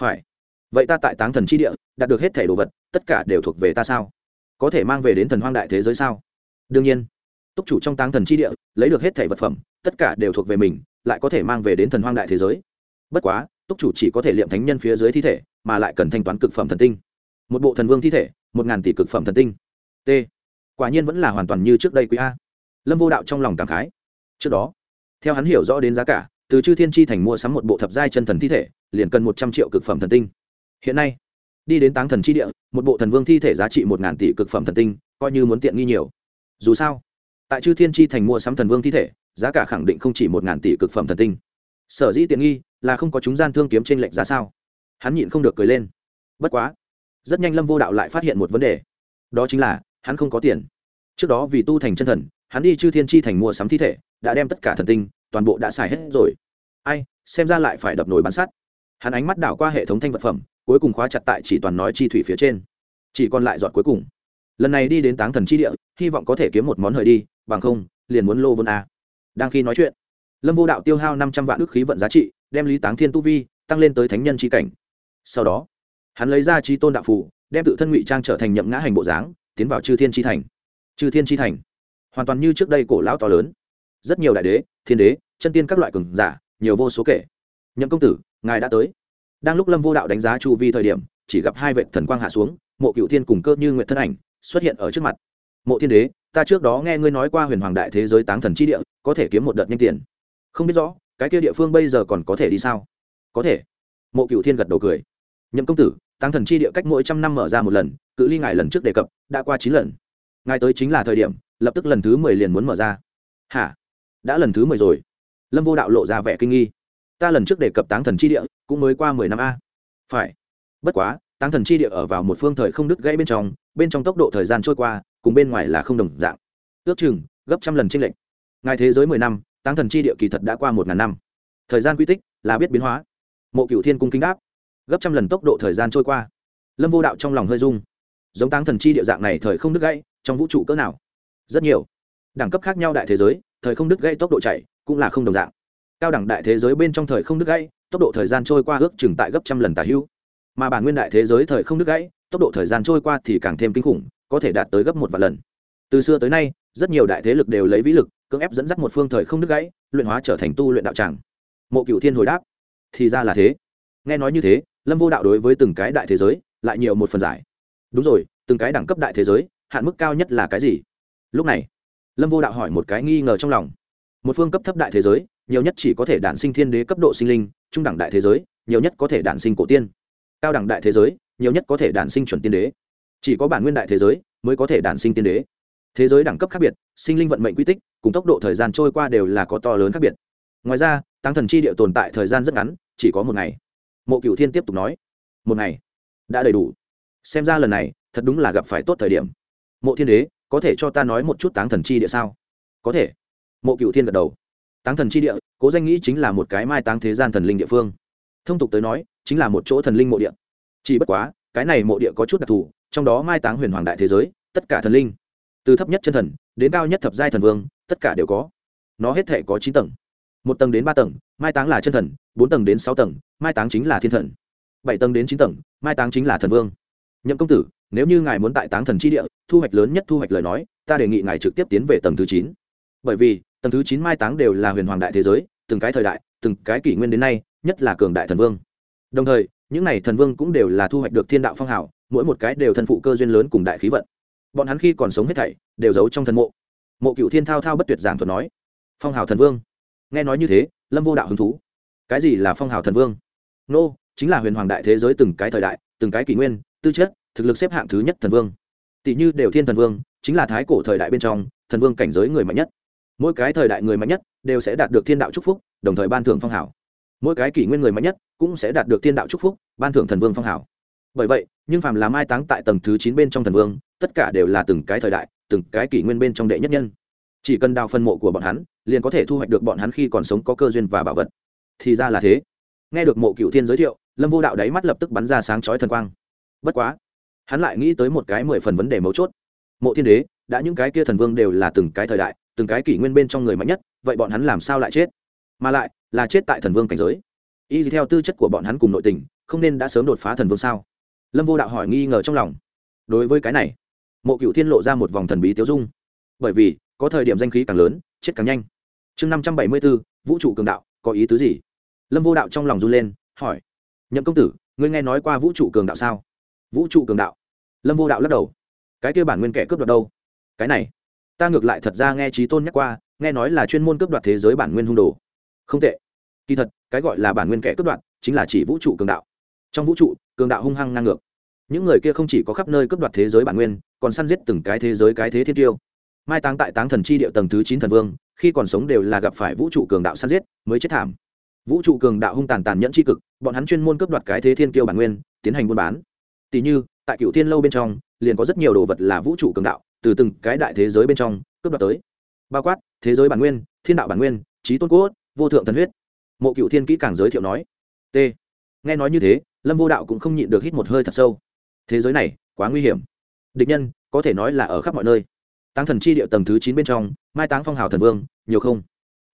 Phải. Vậy ta tại táng thần chi địa, đạt được hết thẻ đồ vật, tất cả đều thuộc về ta sao? Có thể mang về đến thần hoang đại thế giới sao? Đương nhiên. Túc chủ trong táng thần chi địa, lấy được hết thẻ vật phẩm, tất cả đều thuộc về mình, lại có thể mang về đến thần hoang đại thế giới. Bất quá, túc chủ chỉ có thể liệm thánh nhân phía dưới thi thể, mà lại cần thanh toán cực phẩm thần tinh. Một bộ thần vương thi thể, một ngàn tỷ cực phẩm thần tinh. T. Quả nhiên vẫn là hoàn toàn như trước đây quý a. Lâm vô đạo trong lòng cảm khái. Trước đó, theo hắn hiểu rõ đến giá cả từ chư thiên chi thành mua sắm một bộ thập giai chân thần thi thể, liền cần một trăm triệu cực phẩm thần tinh. Hiện nay, đi đến táng thần chi địa, một bộ thần vương thi thể giá trị một ngàn tỷ cực phẩm thần tinh, coi như muốn tiện nghi nhiều. Dù sao, tại chư thiên chi thành mua sắm thần vương thi thể, giá cả khẳng định không chỉ một ngàn tỷ cực phẩm thần tinh. Sở dĩ tiện nghi là không có chúng gian thương kiếm trên lệnh giá sao? Hắn nhịn không được cười lên. Bất quá, rất nhanh lâm vô đạo lại phát hiện một vấn đề. Đó chính là, hắn không có tiền. Trước đó vì tu thành chân thần, hắn đi chư thiên chi thành mua sắm thi thể, đã đem tất cả thần tinh, toàn bộ đã xài hết rồi ai, xem ra lại phải đập nồi bán sắt. Hắn ánh mắt đảo qua hệ thống thanh vật phẩm, cuối cùng khóa chặt tại chỉ toàn nói chi thủy phía trên. Chỉ còn lại giọt cuối cùng. Lần này đi đến táng thần chi địa, hy vọng có thể kiếm một món hời đi, bằng không, liền muốn lô vân a. Đang khi nói chuyện, lâm vô đạo tiêu hao năm trăm vạn ước khí vận giá trị, đem lý táng thiên tu vi tăng lên tới thánh nhân chi cảnh. Sau đó, hắn lấy ra trí tôn đạo phủ, đem tự thân ngụy trang trở thành nhậm ngã hành bộ dáng, tiến vào chư thiên chi thành. Chư thiên chi thành, hoàn toàn như trước đây cổ lão to lớn. Rất nhiều đại đế, thiên đế, chân tiên các loại cường giả nhiều vô số kể. Nhậm công tử, ngài đã tới. Đang lúc lâm vô đạo đánh giá chu vi thời điểm, chỉ gặp hai vệ thần quang hạ xuống, mộ cựu thiên cùng cơ như nguyện thân ảnh xuất hiện ở trước mặt. Mộ thiên đế, ta trước đó nghe ngươi nói qua huyền hoàng đại thế giới táng thần chi địa, có thể kiếm một đợt nhanh tiền. Không biết rõ, cái kia địa phương bây giờ còn có thể đi sao? Có thể. Mộ cựu thiên gật đầu cười. Nhậm công tử, táng thần chi địa cách mỗi trăm năm mở ra một lần, cự ly ngài lần trước đề cập, đã qua chín lần. Ngài tới chính là thời điểm, lập tức lần thứ mười liền muốn mở ra. Hả? Đã lần thứ mười rồi? Lâm vô đạo lộ ra vẻ kinh nghi. Ta lần trước đề cập táng thần chi địa, cũng mới qua mười năm a. Phải. Bất quá, táng thần chi địa ở vào một phương thời không đứt gãy bên trong bên trong tốc độ thời gian trôi qua, cùng bên ngoài là không đồng dạng. Ước chừng, gấp trăm lần tranh lệch. Ngài thế giới mười năm, táng thần chi địa kỳ thật đã qua một ngàn năm. Thời gian quy tích là biết biến hóa. Mộ cựu thiên cung kính đáp. Gấp trăm lần tốc độ thời gian trôi qua. Lâm vô đạo trong lòng hơi rung. Giống táng thần chi địa dạng này thời không đứt gãy, trong vũ trụ cỡ nào? Rất nhiều đẳng cấp khác nhau đại thế giới, thời không đứt gãy tốc độ chạy cũng là không đồng dạng. Cao đẳng đại thế giới bên trong thời không đứt gãy, tốc độ thời gian trôi qua ước chừng tại gấp trăm lần tả hữu. Mà bản nguyên đại thế giới thời không đứt gãy, tốc độ thời gian trôi qua thì càng thêm kinh khủng, có thể đạt tới gấp một vạn lần. Từ xưa tới nay, rất nhiều đại thế lực đều lấy vĩ lực, cưỡng ép dẫn dắt một phương thời không đứt gãy, luyện hóa trở thành tu luyện đạo tràng. Mộ cựu thiên hồi đáp, thì ra là thế. Nghe nói như thế, lâm vô đạo đối với từng cái đại thế giới lại nhiều một phần giải. Đúng rồi, từng cái đẳng cấp đại thế giới, hạn mức cao nhất là cái gì? Lúc này lâm vô đạo hỏi một cái nghi ngờ trong lòng. Một phương cấp thấp đại thế giới, nhiều nhất chỉ có thể đản sinh thiên đế cấp độ sinh linh, trung đẳng đại thế giới, nhiều nhất có thể đản sinh cổ tiên. Cao đẳng đại thế giới, nhiều nhất có thể đản sinh chuẩn tiên đế. Chỉ có bản nguyên đại thế giới mới có thể đản sinh tiên đế. Thế giới đẳng cấp khác biệt, sinh linh vận mệnh quy tích, cùng tốc độ thời gian trôi qua đều là có to lớn khác biệt. Ngoài ra tăng thần chi địa tồn tại thời gian rất ngắn, chỉ có một ngày. Mộ cựu thiên tiếp tục nói, một ngày đã đầy đủ. Xem ra lần này thật đúng là gặp phải tốt thời điểm. Mộ thiên đế có thể cho ta nói một chút táng thần chi địa sao? Có thể. Mộ cựu thiên gật đầu. Táng thần chi địa, cố danh nghĩ chính là một cái mai táng thế gian thần linh địa phương. Thông tục tới nói, chính là một chỗ thần linh mộ địa. Chỉ bất quá, cái này mộ địa có chút đặc thù, trong đó mai táng huyền hoàng đại thế giới, tất cả thần linh, từ thấp nhất chân thần đến cao nhất thập giai thần vương, tất cả đều có. Nó hết thể có chín tầng. Một tầng đến ba tầng, mai táng là chân thần, bốn tầng đến sáu tầng, mai táng chính là thiên thần. Bảy tầng đến chín tầng, mai táng chính là thần vương. Nhậm công tử, nếu như ngài muốn tại táng thần chi địa thu hoạch lớn nhất thu hoạch lời nói, ta đề nghị ngài trực tiếp tiến về tầng thứ chín. Bởi vì, tầng thứ chín mai táng đều là huyền hoàng đại thế giới, từng cái thời đại, từng cái kỷ nguyên đến nay, nhất là cường đại thần vương. Đồng thời, những n à y thần vương cũng đều là thu hoạch được thiên đạo phong hào, mỗi một cái đều thân phụ cơ duyên lớn cùng đại khí vận. Bọn hắn khi còn sống hết thảy, đều giấu trong thần mộ. Mộ cựu thiên thao thao bất tuyệt giảng thuật nói, phong hào thần vương. Nghe nói như thế, lâm vô đạo hứng thú. Cái gì là phong hào thần vương? Nô, chính là huyền hoàng đại thế giới từng cái thời đại, từng cái kỷ nguyên, tư chất, thực lực xếp hạng thứ nhất thần vương tỷ như đều thiên thần vương, chính là thái cổ thời đại bên trong, thần vương cảnh giới người mạnh nhất. Mỗi cái thời đại người mạnh nhất đều sẽ đạt được thiên đạo chúc phúc, đồng thời ban thưởng phong hảo mỗi cái kỷ nguyên người mạnh nhất cũng sẽ đạt được thiên đạo chúc phúc, ban thưởng thần vương phong hảo bởi vậy, nhưng phàm là mai táng tại tầng thứ chín bên trong thần vương, tất cả đều là từng cái thời đại, từng cái kỷ nguyên bên trong đệ nhất nhân. Chỉ cần đào phân mộ của bọn hắn, liền có thể thu hoạch được bọn hắn khi còn sống có cơ duyên và bảo vật. Thì ra là thế. Nghe được mộ cựu thiên giới thiệu, lâm vô đạo đáy mắt lập tức bắn ra sáng chói thần quang. Bất quá hắn lại nghĩ tới một cái mười phần vấn đề mấu chốt. Mộ thiên đế, đã những cái kia thần vương đều là từng cái thời đại, từng cái kỷ nguyên bên trong người mạnh nhất, vậy bọn hắn làm sao lại chết? Mà lại, là chết tại thần vương cảnh giới. Y theo tư chất của bọn hắn cùng nội tình, không nên đã sớm đột phá thần vương sao? Lâm vô đạo hỏi nghi ngờ trong lòng. Đối với cái này, mộ cựu thiên lộ ra một vòng thần bí tiêu dung. Bởi vì, có thời điểm danh khí càng lớn, chết càng nhanh. Chương năm trăm bảy mươi b ố vũ trụ cường đạo, có ý tứ gì? Lâm vô đạo trong lòng run lên, hỏi, nhậm công tử, ngươi nghe nói qua vũ trụ cường đạo sao? Vũ trụ cường đạo. Lâm vô đạo lắc đầu. Cái kia bản nguyên kẻ cướp đoạt đâu? Cái này, ta ngược lại thật ra nghe trí tôn nhắc qua, nghe nói là chuyên môn cướp đoạt thế giới bản nguyên hung đồ. Không tệ. Kỳ thật, cái gọi là bản nguyên kẻ cướp đoạt chính là chỉ vũ trụ cường đạo. Trong vũ trụ, cường đạo hung hăng ngang ngược. Những người kia không chỉ có khắp nơi cướp đoạt thế giới bản nguyên, còn săn giết từng cái thế giới cái thế thiên tiêu. Mai táng tại táng thần chi địa tầng thứ chín thần vương, khi còn sống đều là gặp phải vũ trụ cường đạo săn giết, mới chết thảm. Vũ trụ cường đạo hung tàn tàn nhẫn c cực, bọn hắn chuyên môn cướp đoạt cái thế thiên kiêu bản nguyên, tiến hành buôn bán tỉ như, tại cựu thiên lâu bên trong, liền có rất nhiều đồ vật là vũ trụ cường đạo, từ từng cái đại thế giới bên trong, cướp đoạt tới. Bao quát, thế giới bản nguyên, thiên đạo bản nguyên, trí tôn cốt, vô thượng thần huyết. Mộ cựu thiên kỹ càng giới thiệu nói, t. Nghe nói như thế, lâm vô đạo cũng không nhịn được hít một hơi thật sâu. Thế giới này, quá nguy hiểm. Địch nhân, có thể nói là ở khắp mọi nơi. Tăng thần chi địa tầng thứ chín bên trong, mai táng phong hào thần vương, nhiều không?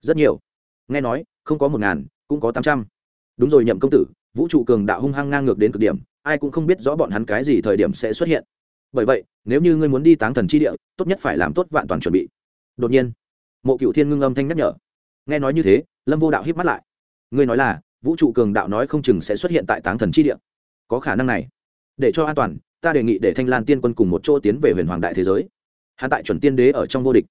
Rất nhiều. Nghe nói, không có một ngàn, cũng có tám trăm. Đúng rồi nhậm công tử vũ trụ cường đạo hung hăng ngang ngược đến cực điểm, ai cũng không biết rõ bọn hắn cái gì thời điểm sẽ xuất hiện. Bởi vậy, nếu như ngươi muốn đi táng thần chi địa, tốt nhất phải làm tốt vạn toàn chuẩn bị. Đột nhiên, mộ cựu thiên ngưng âm thanh nhắc nhở. Nghe nói như thế, lâm vô đạo hít mắt lại. Ngươi nói là, vũ trụ cường đạo nói không chừng sẽ xuất hiện tại táng thần chi địa. Có khả năng này. Để cho an toàn, ta đề nghị để thanh lan tiên quân cùng một chỗ tiến về huyền hoàng đại thế giới. Hắn tại chuẩn tiên đế ở trong vô địch.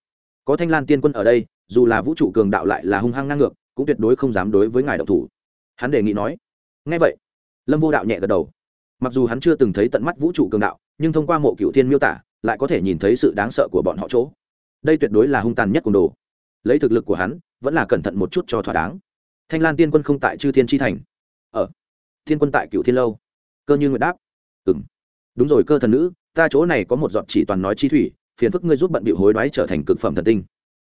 Có thanh lan tiên quân ở đây, dù là vũ trụ cường đạo lại là hung hăng ngang ngược, cũng tuyệt đối không dám đối với ngài độc thủ. Hắn đề nghị nói ngay vậy, lâm vô đạo nhẹ gật đầu. Mặc dù hắn chưa từng thấy tận mắt vũ trụ cường đạo, nhưng thông qua mộ cựu thiên miêu tả, lại có thể nhìn thấy sự đáng sợ của bọn họ chỗ. Đây tuyệt đối là hung tàn nhất cùng đồ. Lấy thực lực của hắn, vẫn là cẩn thận một chút cho thỏa đáng. Thanh lan tiên quân không tại chư thiên tri thành. Ở thiên quân tại cựu thiên lâu. Cơ như nguyện đáp. Ừ m đúng rồi cơ thần nữ, ta chỗ này có một giọt chỉ toàn nói chi thủy, phiền phức ngươi giúp bận bị hối đoái trở thành cực phẩm thần tinh.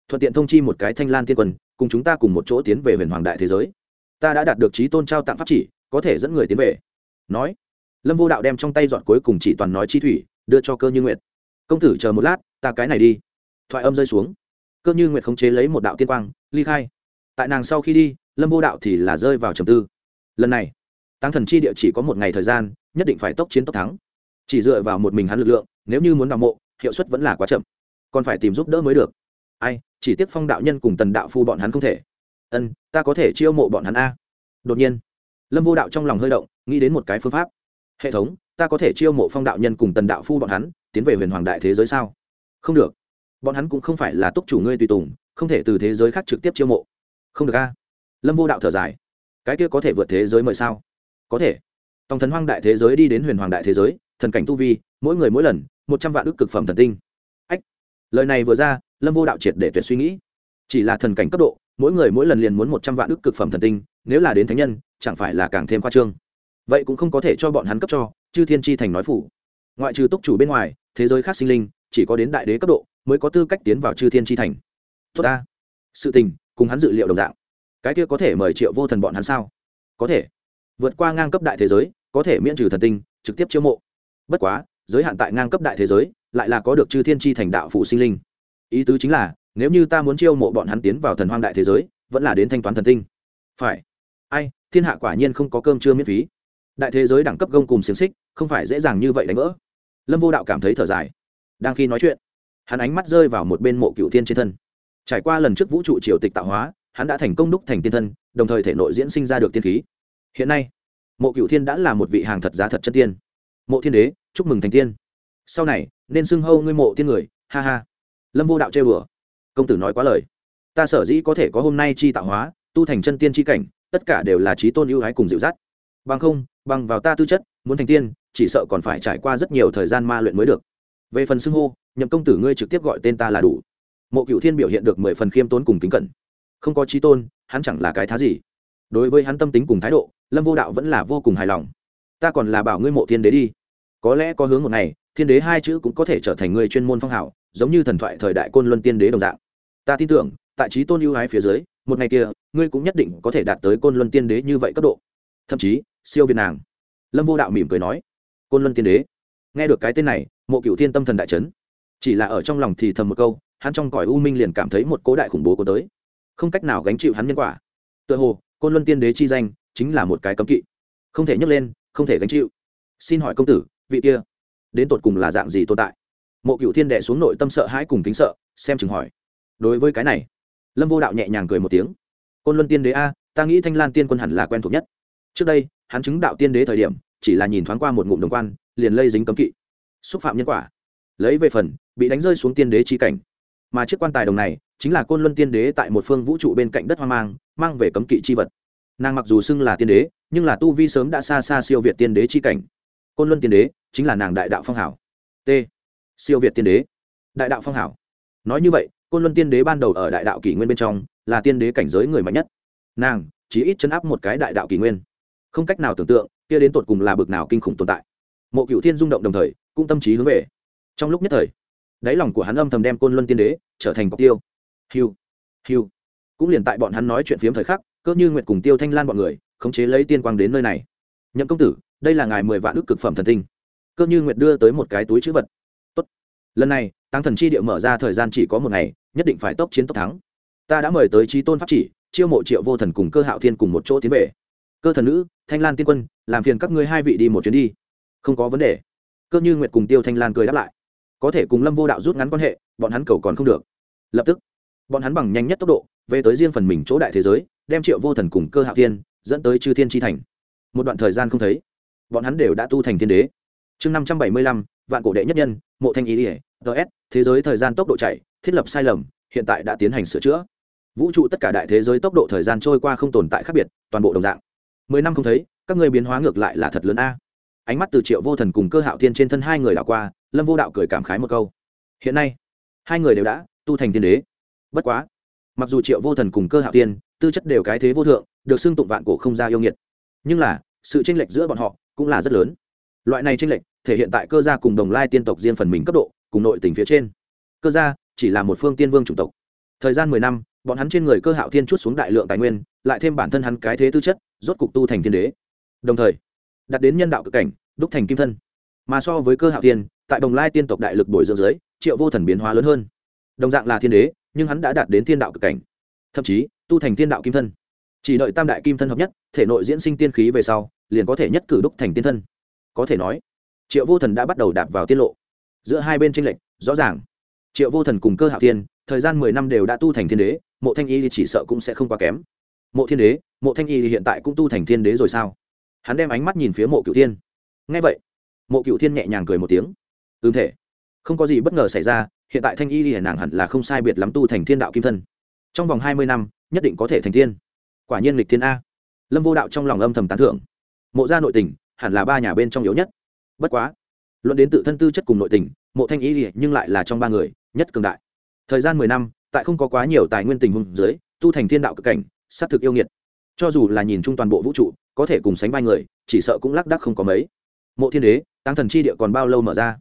Thuận tiện thông chi một cái thanh lan tiên quân, cùng chúng ta cùng một chỗ tiến về huyền hoàng đại thế giới. Ta đã đạt được trí tôn trao tặng pháp chỉ có thể dẫn người tiến về. Nói, lâm vô đạo đem trong tay dọn cuối cùng chỉ toàn nói chi thủy, đưa cho cơ như nguyệt. Công tử chờ một lát, ta cái này đi. Thoại âm rơi xuống. Cơ như nguyệt khống chế lấy một đạo tiên quang, ly khai. Tại nàng sau khi đi, lâm vô đạo thì là rơi vào trầm tư. Lần này tăng thần chi địa chỉ có một ngày thời gian, nhất định phải tốc chiến tốc thắng. Chỉ dựa vào một mình hắn lực lượng, nếu như muốn đào mộ, hiệu suất vẫn là quá chậm. Còn phải tìm giúp đỡ mới được. Ai, chỉ tiếc phong đạo nhân cùng tần đạo phu bọn hắn không thể. Ân, ta có thể chiêu mộ bọn hắn a. Đột nhiên lâm vô đạo trong lòng hơi động, nghĩ đến một cái phương pháp. Hệ thống, ta có thể chiêu mộ phong đạo nhân cùng tần đạo phu bọn hắn, tiến về huyền hoàng đại thế giới sao? Không được. Bọn hắn cũng không phải là túc chủ ngươi tùy tùng, không thể từ thế giới khác trực tiếp chiêu mộ. Không được a. Lâm vô đạo thở dài. Cái kia có thể vượt thế giới mời sao? Có thể. Tòng thần hoang đại thế giới đi đến huyền hoàng đại thế giới, thần cảnh tu vi, mỗi người mỗi lần, một trăm vạn ước cực phẩm thần tinh. Ách. Lời này vừa ra, lâm vô đạo triệt để tuyệt suy nghĩ. Chỉ là thần cảnh cấp độ, mỗi người mỗi lần liền muốn một trăm vạn ước cực phẩm thần tinh, nếu là đến thánh nhân chẳng phải là càng thêm khoa trương. Vậy cũng không có thể cho bọn hắn cấp cho, chư thiên tri thành nói phủ. Ngoại trừ túc chủ bên ngoài, thế giới khác sinh linh, chỉ có đến đại đế cấp độ mới có tư cách tiến vào chư thiên tri thành. Tốt ta. Sự tình, cùng hắn dự liệu đồng dạng. Cái kia có thể mời triệu vô thần bọn hắn sao? Có thể. Vượt qua ngang cấp đại thế giới, có thể miễn trừ thần tinh, trực tiếp chiêu mộ. Bất quá, giới hạn tại ngang cấp đại thế giới, lại là có được chư thiên tri thành đạo phụ sinh linh. Ý tứ chính là, nếu như ta muốn chiêu mộ bọn hắn tiến vào thần hoang đại thế giới, vẫn là đến thanh toán thần tinh. Phải. Ai? Thiên hạ quả nhiên không có cơm chưa miễn phí. Đại thế giới đẳng cấp gông cùng xiềng xích, không phải dễ dàng như vậy đánh vỡ. Lâm vô đạo cảm thấy thở dài. Đang khi nói chuyện, hắn ánh mắt rơi vào một bên mộ cựu thiên trên thân. Trải qua lần trước vũ trụ triều tịch tạo hóa, hắn đã thành công đúc thành tiên thân, đồng thời thể nội diễn sinh ra được tiên khí. Hiện nay, mộ cựu thiên đã là một vị hàng thật giá thật chân tiên. Mộ thiên đế, chúc mừng thành tiên. Sau này, nên xưng hâu ngươi mộ tiên người, ha ha. Lâm vô đạo chê bừa công tử nói quá lời. Ta sở dĩ có thể có hôm nay chi tạo hóa, tu thành chân tiên chi cảnh tất cả đều là trí tôn ưu ái cùng dịu dắt. Bằng không, bằng vào ta tư chất, muốn thành tiên, chỉ sợ còn phải trải qua rất nhiều thời gian ma luyện mới được. Về phần xưng hô, nhậm công tử ngươi trực tiếp gọi tên ta là đủ. Mộ cựu thiên biểu hiện được mười phần khiêm tốn cùng kính cẩn. Không có trí tôn, hắn chẳng là cái thá gì. Đối với hắn tâm tính cùng thái độ, lâm vô đạo vẫn là vô cùng hài lòng. Ta còn là bảo ngươi mộ thiên đế đi. Có lẽ có hướng một ngày, thiên đế hai chữ cũng có thể trở thành người chuyên môn phong hảo, giống như thần thoại thời đại côn luân tiên đế đồng dạng. Ta tin tưởng, tại trí tôn ưu ái phía dưới một ngày kia, ngươi cũng nhất định có thể đạt tới côn luân tiên đế như vậy cấp độ. Thậm chí, siêu việt nàng. Lâm vô đạo mỉm cười nói. Côn luân tiên đế? Nghe được cái tên này, mộ cựu thiên tâm thần đại trấn chỉ là ở trong lòng thì thầm một câu, hắn trong cõi u minh liền cảm thấy một cố đại khủng bố có tới. Không cách nào gánh chịu hắn nhân quả. Tựa hồ, côn luân tiên đế chi danh chính là một cái cấm kỵ. Không thể nhấc lên, không thể gánh chịu. Xin hỏi công tử, vị kia đến tột cùng là dạng gì tồn tại? Mộ cựu thiên đệ xuống nội tâm sợ hãi cùng kính sợ, xem chừng hỏi. Đối với cái này lâm vô đạo nhẹ nhàng cười một tiếng. Côn luân tiên đế a, ta nghĩ thanh lan tiên quân hẳn là quen thuộc nhất. Trước đây, hắn chứng đạo tiên đế thời điểm, chỉ là nhìn thoáng qua một ngụm đồng quan, liền lây dính cấm kỵ. Xúc phạm nhân quả. Lấy về phần, bị đánh rơi xuống tiên đế chi cảnh. Mà chiếc quan tài đồng này, chính là côn luân tiên đế tại một phương vũ trụ bên cạnh đất hoang mang mang về cấm kỵ chi vật. Nàng mặc dù xưng là tiên đế, nhưng là tu vi sớm đã xa xa siêu việt tiên đế chi cảnh. Côn luân tiên đế, chính là nàng đại đạo phong hảo. T. Siêu việt tiên đế. Đại đạo phong hảo. Nói như vậy côn luân tiên đế ban đầu ở đại đạo kỷ nguyên bên trong, là tiên đế cảnh giới người mạnh nhất. Nàng chỉ ít chấn áp một cái đại đạo kỷ nguyên. Không cách nào tưởng tượng, kia đến tột cùng là bực nào kinh khủng tồn tại. Mộ cựu thiên rung động đồng thời, cũng tâm trí hướng về. Trong lúc nhất thời, đáy lòng của hắn âm thầm đem côn luân tiên đế trở thành cọc tiêu. Hiu hiu. Cũng liền tại bọn hắn nói chuyện phiếm thời khắc cỡ như nguyện cùng tiêu thanh lan bọn người, khống chế lấy tiên quang đến nơi này. Nhậm công tử, đây là ngài mười vạn ước cực phẩm thần tinh. Cơ như nguyệt đưa tới một cái túi chữ vật. Tốt. lần này tăng thần chi địa mở ra thời gian chỉ có một ngày nhất định phải tốc chiến tốc thắng. Ta đã mời tới trí tôn pháp chỉ, chiêu mộ triệu vô thần cùng cơ hạo thiên cùng một chỗ tiến về. Cơ thần nữ, thanh lan tiên quân, làm phiền các ngươi hai vị đi một chuyến đi. Không có vấn đề. Cơ như nguyệt cùng tiêu thanh lan cười đáp lại. Có thể cùng lâm vô đạo rút ngắn quan hệ, bọn hắn cầu còn không được. Lập tức, bọn hắn bằng nhanh nhất tốc độ, về tới riêng phần mình chỗ đại thế giới, đem triệu vô thần cùng cơ hạo thiên dẫn tới chư thiên tri thành. Một đoạn thời gian không thấy, bọn hắn đều đã tu thành thiên đế. Chương năm trăm bảy mươi lăm, vạn cổ đệ nhất nhân, mộ thanh ý ỉa ts thế giới thời gian tốc độ chạy thiết lập sai lầm, hiện tại đã tiến hành sửa chữa. Vũ trụ tất cả đại thế giới tốc độ thời gian trôi qua không tồn tại khác biệt, toàn bộ đồng dạng. Mười năm không thấy, các người biến hóa ngược lại là thật lớn a. Ánh mắt từ triệu vô thần cùng cơ hạo thiên trên thân hai người đảo qua, lâm vô đạo cười cảm khái một câu. Hiện nay, hai người đều đã tu thành tiên đế. Bất quá, mặc dù triệu vô thần cùng cơ hạo tiên tư chất đều cái thế vô thượng, được xưng tụng vạn cổ không ra yêu nghiệt, nhưng là, sự tranh lệch giữa bọn họ cũng là rất lớn. Loại này tranh lệch thể hiện tại cơ gia cùng đồng lai tiên tộc riêng phần mình cấp độ, cùng nội tỉnh phía trên. Cơ gia chỉ là một phương tiên vương chủng tộc. Thời gian mười năm, bọn hắn trên người cơ hạo thiên chút xuống đại lượng tài nguyên, lại thêm bản thân hắn cái thế tư chất, rốt cục tu thành thiên đế. Đồng thời đặt đến nhân đạo cực cảnh, đúc thành kim thân. Mà so với cơ hạo thiên, tại đồng lai tiên tộc đại lực bồi dưỡng dưới, triệu vô thần biến hóa lớn hơn. Đồng dạng là thiên đế, nhưng hắn đã đạt đến thiên đạo cực cảnh. Thậm chí, tu thành thiên đạo kim thân. Chỉ đợi tam đại kim thân hợp nhất, thể nội diễn sinh tiên khí về sau, liền có thể nhất cử đúc thành tiên thân. Có thể nói, triệu vô thần đã bắt đầu đạp vào tiết lộ. Giữa hai bên tranh lệch, rõ ràng triệu vô thần cùng cơ hạo thiên, thời gian mười năm đều đã tu thành thiên đế, mộ thanh y chỉ sợ cũng sẽ không quá kém. Mộ thiên đế, mộ thanh y hiện tại cũng tu thành thiên đế rồi sao? Hắn đem ánh mắt nhìn phía mộ cựu thiên. Ngay vậy, mộ cựu thiên nhẹ nhàng cười một tiếng. Ưng thể không có gì bất ngờ xảy ra, hiện tại thanh y thì nàng hẳn là không sai biệt lắm tu thành thiên đạo kim thân. Trong vòng hai mươi năm, nhất định có thể thành thiên quả nhiên lịch thiên a. Lâm vô đạo trong lòng âm thầm tán thưởng. Mộ gia nội tình, hẳn là ba nhà bên trong yếu nhất. Bất quá, luận đến tự thân tư chất cùng nội tình, mộ thanh y thì nhưng lại là trong ba người nhất cường đại. Thời gian mười năm, tại không có quá nhiều tài nguyên tình huống dưới, tu thành thiên đạo cực cảnh s á t thực yêu nghiệt. Cho dù là nhìn chung toàn bộ vũ trụ, có thể cùng sánh vai người, chỉ sợ cũng lác đắc không có mấy. Mộ thiên đế tăng thần chi địa còn bao lâu mở ra?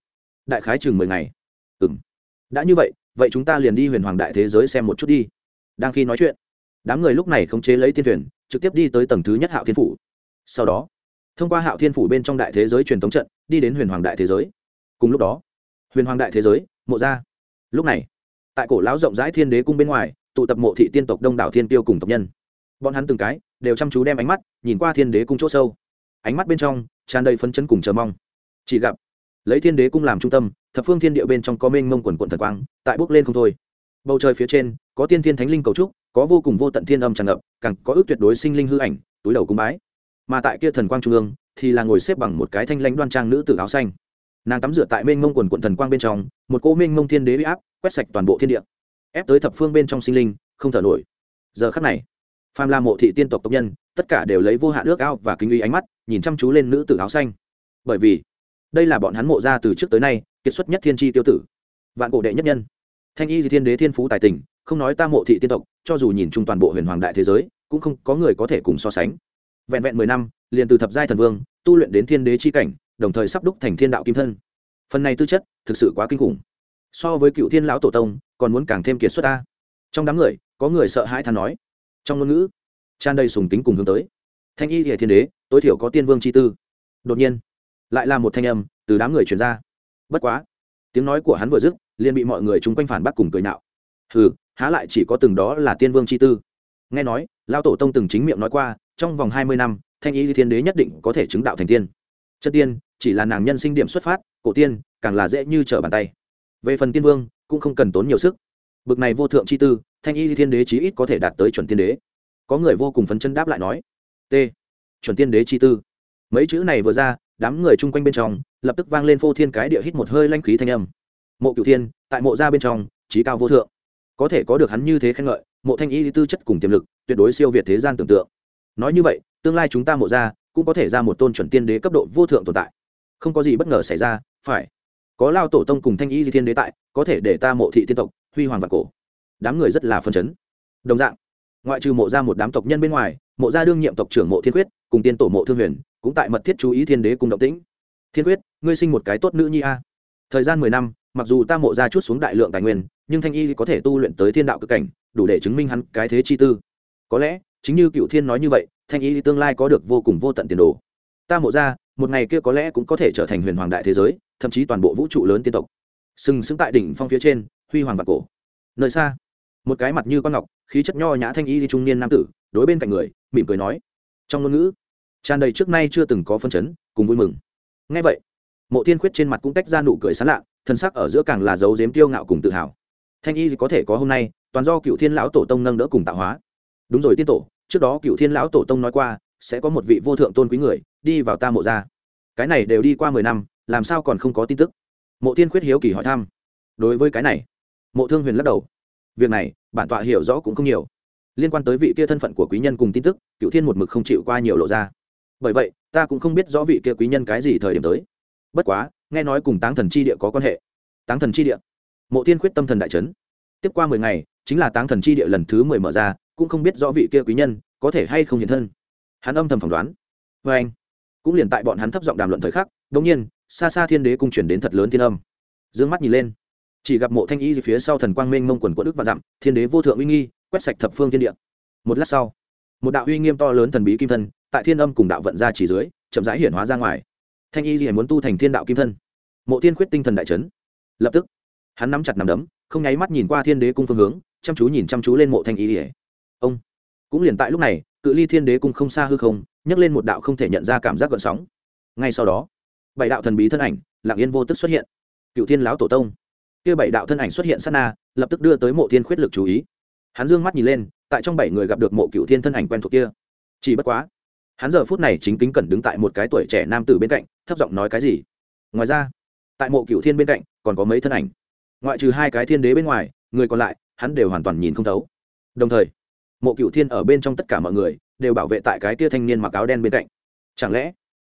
Đại khái chừng mười ngày. Ừ m đã như vậy vậy chúng ta liền đi huyền hoàng đại thế giới xem một chút đi. Đang khi nói chuyện, đám người lúc này khống chế lấy tiên thuyền, trực tiếp đi tới tầng thứ nhất hạo thiên phủ. Sau đó, thông qua hạo thiên phủ bên trong đại thế giới truyền thống trận, đi đến huyền hoàng đại thế giới. Cùng lúc đó, huyền hoàng đại thế giới, mộ gia lúc này, tại cổ lão rộng rãi thiên đế cung bên ngoài, tụ tập mộ thị tiên tộc đông đảo thiên tiêu cùng tộc nhân. Bọn hắn từng cái đều chăm chú đem ánh mắt nhìn qua thiên đế cung c h ỗ sâu. Ánh mắt bên trong tràn đầy phấn chấn cùng chờ mong. Chỉ gặp, lấy thiên đế cung làm trung tâm, thập phương thiên địa bên trong có mênh mông quần quận thần quang, tại bước lên không thôi. Bầu trời phía trên, có tiên thiên thánh linh cầu trúc, có vô cùng vô tận thiên âm tràn ngập, càng có ước tuyệt đối sinh linh hư ảnh, túi đầu cung bái. Mà tại kia thần quang trung ương, thì là ngồi xếp bằng một cái thanh lãnh đoan trang nữ tử áo xanh nàng tắm rửa tại mênh mông quần quận thần quang bên trong, một cỗ mênh mông thiên đế uy áp quét sạch toàn bộ thiên địa, ép tới thập phương bên trong sinh linh, không thở nổi. Giờ khắc này, phàm la mộ thị tiên tộc tộc nhân, tất cả đều lấy vô hạn ước ao và kính uy ánh mắt, nhìn chăm chú lên nữ tử áo xanh. Bởi vì, đây là bọn hắn mộ ra từ trước tới nay, kiệt xuất nhất thiên tri tiêu tử. Vạn cổ đệ nhất nhân. Thanh y di thiên đế thiên phú tài tình, không nói ta mộ thị tiên tộc, cho dù nhìn chung toàn bộ huyền hoàng đại thế giới, cũng không có người có thể cùng so sánh. Vẹn vẹn mười năm, liền từ thập giai thần vương, tu luyện đến thiên đế chi cảnh đồng thời sắp đúc thành thiên đạo kim thân. Phần này tư chất thực sự quá kinh khủng. So với cựu thiên lão tổ tông, còn muốn càng thêm kiệt xuất ta. Trong đám người, có người sợ hãi than nói. Trong ngôn ngữ, tràn đầy sùng kính cùng hướng tới. Thanh y hệ thiên đế, tối thiểu có tiên vương chi tư. Đột nhiên, lại là một thanh âm từ đám người truyền ra. Bất quá, tiếng nói của hắn vừa dứt, liền bị mọi người chung quanh phản bác cùng cười nạo hừ, há lại chỉ có từng đó là tiên vương chi tư. Nghe nói lao tổ tông từng chính miệng nói qua, trong vòng hai mươi năm, thanh y thiên đế nhất định có thể chứng đạo thành tiên. Chất tiên chỉ là nàng nhân sinh điểm xuất phát, cổ tiên, càng là dễ như trở bàn tay. Về phần tiên vương, cũng không cần tốn nhiều sức. Bực này vô thượng chi tư, thanh y thiên đế chí ít có thể đạt tới chuẩn tiên đế. Có người vô cùng phấn chân đáp lại nói, t, chuẩn tiên đế chi tư. Mấy chữ này vừa ra, đám người chung quanh bên trong, lập tức vang lên phô thiên cái địa hít một hơi lanh khí thanh âm. Mộ cửu thiên, tại mộ ra bên trong trí cao vô thượng. Có thể có được hắn như thế khen ngợi, mộ thanh y tư chất cùng tiềm lực, tuyệt đối siêu việt thế gian tưởng tượng. Nói như vậy, tương lai chúng ta mộ ra cũng có thể ra một tôn chuẩn tiên đế cấp độ vô thượng tồn tại không có gì bất ngờ xảy ra, phải. Có lao tổ tông cùng thanh y di thiên đế tại, có thể để ta mộ thị tiên tộc, huy hoàng và cổ. Đám người rất là phân chấn. Đồng dạng, ngoại trừ mộ ra một đám tộc nhân bên ngoài, mộ gia đương nhiệm tộc trưởng mộ thiên quyết, cùng tiên tổ mộ thương huyền, cũng tại mật thiết chú ý thiên đế cùng động tĩnh. Thiên quyết, ngươi sinh một cái tốt nữ nhi a. Thời gian mười năm, mặc dù ta mộ ra chút xuống đại lượng tài nguyên, nhưng thanh y có thể tu luyện tới thiên đạo cực cảnh, đủ để chứng minh hắn cái thế chi tư. Có lẽ, chính như cựu thiên nói như vậy, thanh y tương lai có được vô cùng vô tận tiền đồ. Ta mộ ra một ngày kia có lẽ cũng có thể trở thành huyền hoàng đại thế giới, thậm chí toàn bộ vũ trụ lớn tiên tộc. Sừng sững tại đỉnh phong phía trên, huy hoàng và cổ. Nơi xa, một cái mặt như con ngọc, khí chất nho nhã thanh y trung niên nam tử, đối bên cạnh người, mỉm cười nói, trong ngôn ngữ, tràn đầy trước nay chưa từng có phân chấn, cùng vui mừng. Ngay vậy, mộ tiên khuyết trên mặt cũng tách ra nụ cười sán lạ thân sắc ở giữa càng là dấu dếm tiêu ngạo cùng tự hào. Thanh y có thể có hôm nay, toàn do cựu thiên lão tổ tông nâng đỡ cùng tạo hóa. Đúng rồi tiên tổ, trước đó cựu thiên lão tổ tông nói qua, sẽ có một vị vô thượng tôn quý người đi vào ta mộ ra. Cái này đều đi qua mười năm, làm sao còn không có tin tức? Mộ tiên khuyết hiếu kỳ hỏi thăm. Đối với cái này, mộ thương huyền lắc đầu. Việc này, bản tọa hiểu rõ cũng không nhiều. Liên quan tới vị kia thân phận của quý nhân cùng tin tức cựu thiên một mực không chịu qua nhiều lộ ra. Bởi vậy, ta cũng không biết rõ vị kia quý nhân cái gì thời điểm tới. Bất quá, nghe nói cùng táng thần chi địa có quan hệ. Táng thần chi địa. Mộ tiên khuyết tâm thần đại trấn tiếp qua mười ngày, chính là táng thần chi địa lần thứ mười mở ra, cũng không biết rõ vị kia quý nhân có thể hay không hiện thân. Hắn âm thầm phỏng đoán. Vê anh cũng liền tại bọn hắn thấp giọng đàm luận thời khắc đống nhiên, xa xa thiên đế cung chuyển đến thật lớn thiên âm. D ư ơ n g mắt nhìn lên, chỉ gặp mộ thanh y phía sau thần quang minh mông quần quận đức và dặm, thiên đế vô thượng uy nghi, quét sạch thập phương thiên địa. Một lát sau, một đạo uy nghiêm to lớn thần bí kim thân, tại thiên âm cùng đạo vận ra chỉ dưới, chậm rãi hiển hóa ra ngoài. Thanh y liền muốn tu thành thiên đạo kim thân. Mộ tiên khuyết tinh thần đại trấn lập tức, hắn nắm chặt nằm đấm, không nháy mắt nhìn qua thiên đế cung phương hướng, chăm chú nhìn chăm chú lên mộ thanh y ỉa ông, cũng liền tại lúc này, cự ly thiên đế cung không xa hư không nhấc lên một đạo không thể nhận ra cảm giác gợn sóng. Ngay sau đó, bảy đạo thần bí thân ảnh, lặng yên vô tức xuất hiện. Cựu thiên lão tổ tông. Kia bảy đạo thân ảnh xuất hiện sát na, lập tức đưa tới mộ thiên khuyết lực chú ý. Hắn dương mắt nhìn lên, tại trong bảy người gặp được mộ cựu thiên thân ảnh quen thuộc kia. Chỉ bất quá, hắn giờ phút này chính kính cẩn đứng tại một cái tuổi trẻ nam tử bên cạnh, thấp giọng nói cái gì. Ngoài ra, tại mộ cựu thiên bên cạnh, còn có mấy thân ảnh. Ngoại trừ hai cái thiên đế bên ngoài, người còn lại, hắn đều hoàn toàn nhìn không thấu. Đồng thời, mộ cựu thiên ở bên trong tất cả mọi người đều bảo vệ tại cái tia thanh niên mặc áo đen bên cạnh. Chẳng lẽ,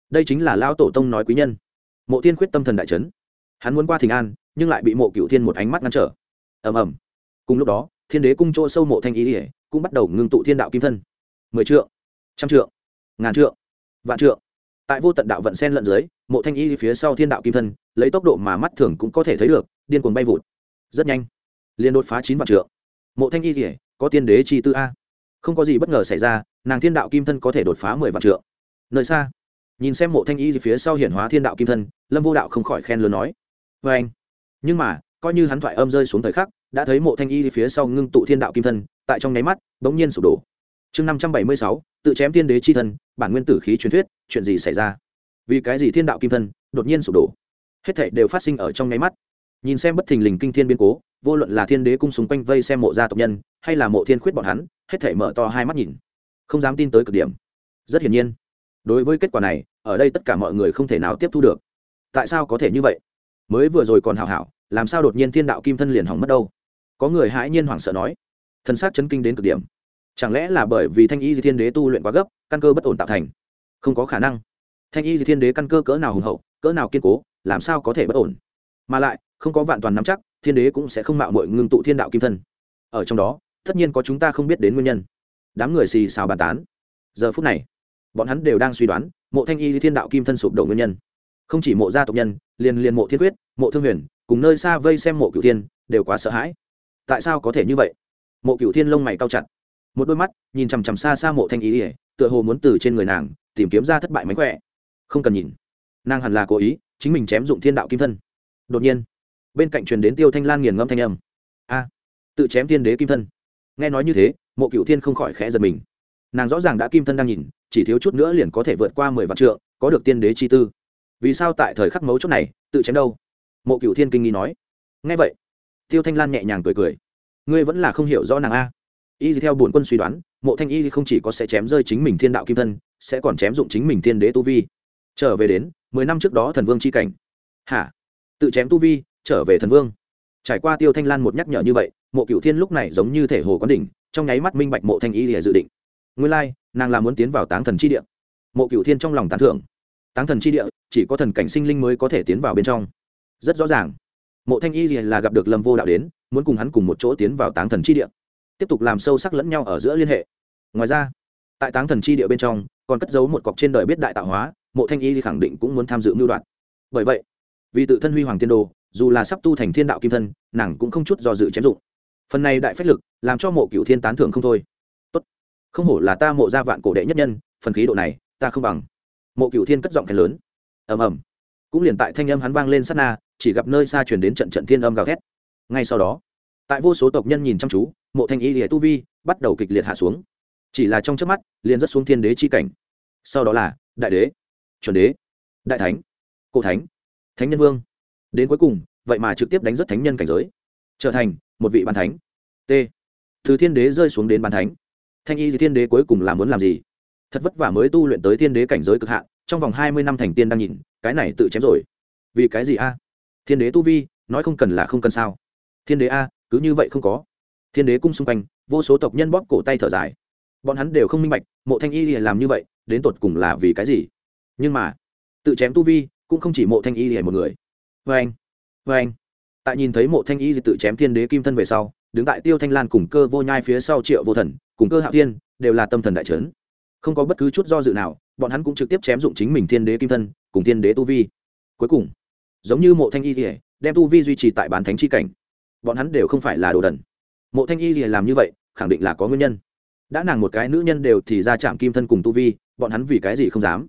đây chính là Lão tổ tông nói quý nhân? Mộ tiên khuyết tâm thần đại trấn hắn muốn qua thỉnh an, nhưng lại bị mộ cựu thiên một ánh mắt ngăn trở. Ầm ầm. Cùng lúc đó, thiên đế cung chỗ sâu mộ thanh ý ỉa cũng bắt đầu ngưng tụ thiên đạo kim thân. Mười trượng, trăm trượng, ngàn trượng, vạn trượng. Tại vô tận đạo vận sen lẫn dưới, mộ thanh y phía sau thiên đạo kim thân, lấy tốc độ mà mắt thường cũng có thể thấy được, điên cuồng bay vụt. Rất nhanh, liền đột phá chín vạn trượng. Mộ thanh y thì có tiên đế chi tư a không có gì bất ngờ xảy ra, nàng thiên đạo kim thân có thể đột phá mười vạn trượng. Nơi xa, nhìn xem mộ thanh y phía sau hiển hóa thiên đạo kim thân, lâm vô đạo không khỏi khen lớn nói vê anh. Nhưng mà, coi như hắn thoại âm rơi xuống thời khắc, đã thấy mộ thanh y phía sau ngưng tụ thiên đạo kim thân, tại trong nháy mắt, bỗng nhiên sụp đổ. Chương năm trăm bảy mươi sáu, tự chém thiên đế chi thân, bản nguyên tử khí truyền thuyết, chuyện gì xảy ra? Vì cái gì thiên đạo kim thân đột nhiên sụp đổ? Hết thảy đều phát sinh ở trong nháy mắt. Nhìn xem bất thình lình kinh thiên biến cố, vô luận là thiên đế cung súng quanh vây xem mộ gia tộc nhân, hay là mộ thiên khuyết bọn hắn hết thảy mở to hai mắt nhìn. Không dám tin tới cực điểm. Rất hiển nhiên. Đối với kết quả này, ở đây tất cả mọi người không thể nào tiếp thu được. Tại sao có thể như vậy? Mới vừa rồi còn hảo hảo, làm sao đột nhiên thiên đạo kim thân liền hỏng mất đâu? Có người hãi nhiên hoảng sợ nói. Thân xác chấn kinh đến cực điểm. Chẳng lẽ là bởi vì thanh y di thiên đế tu luyện quá gấp, căn cơ bất ổn tạo thành? Không có khả năng. Thanh y di thiên đế căn cơ cỡ nào hùng hậu, cỡ nào kiên cố, làm sao có thể bất ổn? Mà lại, không có vạn toàn nắm chắc, thiên đế cũng sẽ không mạo mội ngưng tụ thiên đạo kim thân. Ở trong đó tất nhiên có chúng ta không biết đến nguyên nhân. Đám người xì xào bàn tán. Giờ phút này, bọn hắn đều đang suy đoán, mộ thanh y thiên đạo kim thân sụp đổ nguyên nhân. Không chỉ mộ gia tộc nhân, liền liền mộ thiên quyết, mộ thương huyền, cùng nơi xa vây xem mộ cựu thiên, đều quá sợ hãi. Tại sao có thể như vậy? Mộ cựu thiên lông mày cao chặt. Một đôi mắt, nhìn chằm chằm xa xa mộ thanh y ỉa tựa hồ muốn từ trên người nàng, tìm kiếm ra thất bại mánh khỏe. Không cần nhìn. Nàng hẳn là cố ý, chính mình chém dụng thiên đạo kim thân. Đột nhiên, bên cạnh truyền đến tiêu thanh lan nghiền ngâm thanh âm. A, tự chém thiên đế kim thân nghe nói như thế, mộ cựu thiên không khỏi khẽ giật mình. Nàng rõ ràng đã kim thân đang nhìn, chỉ thiếu chút nữa liền có thể vượt qua mười vạn trượng, có được tiên đế chi tư. Vì sao tại thời khắc mấu chốt này, tự chém đâu? Mộ cựu thiên kinh nghi nói. Nghe vậy, tiêu thanh lan nhẹ nhàng cười cười. Ngươi vẫn là không hiểu rõ nàng a. Y theo bổn quân suy đoán, mộ thanh y không chỉ có sẽ chém rơi chính mình thiên đạo kim thân, sẽ còn chém dụng chính mình thiên đế tu vi. Trở về đến, mười năm trước đó thần vương c h i cảnh. Hả? Tự chém tu vi, trở về thần vương. Trải qua tiêu thanh lan một nhắc nhở như vậy mộ cựu thiên lúc này giống như thể hồ quán đỉnh, trong nháy mắt minh bạch mộ thanh y lìa dự định. Nguyên lai, nàng là muốn tiến vào táng thần Chi địa. Mộ cựu thiên trong lòng tán thưởng. Táng thần Chi địa, chỉ có thần cảnh sinh linh mới có thể tiến vào bên trong. Rất rõ ràng, mộ thanh y là gặp được lâm vô đạo đến, muốn cùng hắn cùng một chỗ tiến vào táng thần Chi địa. Tiếp tục làm sâu sắc lẫn nhau ở giữa liên hệ. Ngoài ra, tại táng thần chi địa bên trong, còn cất giấu một cọc trên đời biết đại tạo hóa, mộ thanh y khẳng định cũng muốn tham dự mưu đoạn. Bởi vậy, vì tự thân huy hoàng tiên đồ, dù là sắp tu thành thiên đạo kim thân, nàng cũng không chút do dự chém dụng phần này đại phách lực làm cho mộ cựu thiên tán thưởng không thôi. Tốt. Không hổ là ta mộ gia vạn cổ đệ nhất nhân, phần khí độ này, ta không bằng. Mộ cựu thiên cất giọng khen lớn. Ầm ầm. Cũng liền tại thanh âm hắn vang lên sát na, chỉ gặp nơi xa chuyển đến trận trận thiên âm gào thét. Ngay sau đó, tại vô số tộc nhân nhìn chăm chú, mộ thanh y lìa tu vi bắt đầu kịch liệt hạ xuống. Chỉ là trong trước mắt, liền rất xuống thiên đế chi cảnh. Sau đó là đại đế, chuẩn đế, đại thánh, cổ thánh thánh nhân vương. Đến cuối cùng, vậy mà trực tiếp đánh rất thánh nhân cảnh giới. Trở thành một vị bàn thánh. T. Từ thiên đế rơi xuống đến bàn thánh. Thanh y thì thiên đế cuối cùng là muốn làm gì? Thật vất vả mới tu luyện tới thiên đế cảnh giới cực hạn, trong vòng hai mươi năm thành tiên đang nhìn, cái này tự chém rồi. Vì cái gì a? Thiên đế tu vi, nói không cần là không cần sao? Thiên đế a, cứ như vậy không có. Thiên đế cung xung quanh, vô số tộc nhân bóp cổ tay thở dài. Bọn hắn đều không minh bạch, mộ thanh y làm như vậy, đến tột cùng là vì cái gì? Nhưng mà, tự chém tu vi, cũng không chỉ mộ thanh y một người. Vê anh vê anh tại nhìn thấy mộ thanh y tự chém thiên đế kim thân về sau, đứng tại tiêu thanh lan cùng cơ vô nhai phía sau triệu vô thần, cùng cơ hạo thiên, đều là tâm thần đại trấn không có bất cứ chút do dự nào, bọn hắn cũng trực tiếp chém dụng chính mình thiên đế kim thân, cùng thiên đế tu vi. Cuối cùng, giống như mộ thanh y đem tu vi duy trì tại bán thánh chi cảnh. Bọn hắn đều không phải là đồ đần. Mộ thanh y thì làm như vậy, khẳng định là có nguyên nhân. Đã nàng một cái nữ nhân đều thì ra chạm kim thân cùng tu vi, bọn hắn vì cái gì không dám?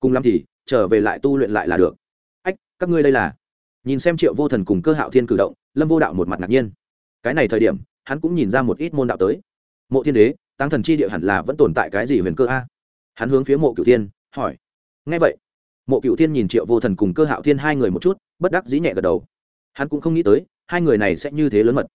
Cùng lắm thì, trở về lại tu luyện lại là được. Ách, các ngươi đây là nhìn xem triệu vô thần cùng cơ hạo thiên cử động, lâm vô đạo một mặt ngạc nhiên. Cái này thời điểm, hắn cũng nhìn ra một ít môn đạo tới. Mộ thiên đế tăng thần chi địa hẳn là vẫn tồn tại cái gì huyền cơ a? Hắn hướng phía mộ cửu thiên, hỏi. Ngay vậy, mộ cửu thiên nhìn triệu vô thần cùng cơ hạo thiên hai người một chút, bất đắc dĩ nhẹ gật đầu. Hắn cũng không nghĩ tới, hai người này sẽ như thế lớn mật.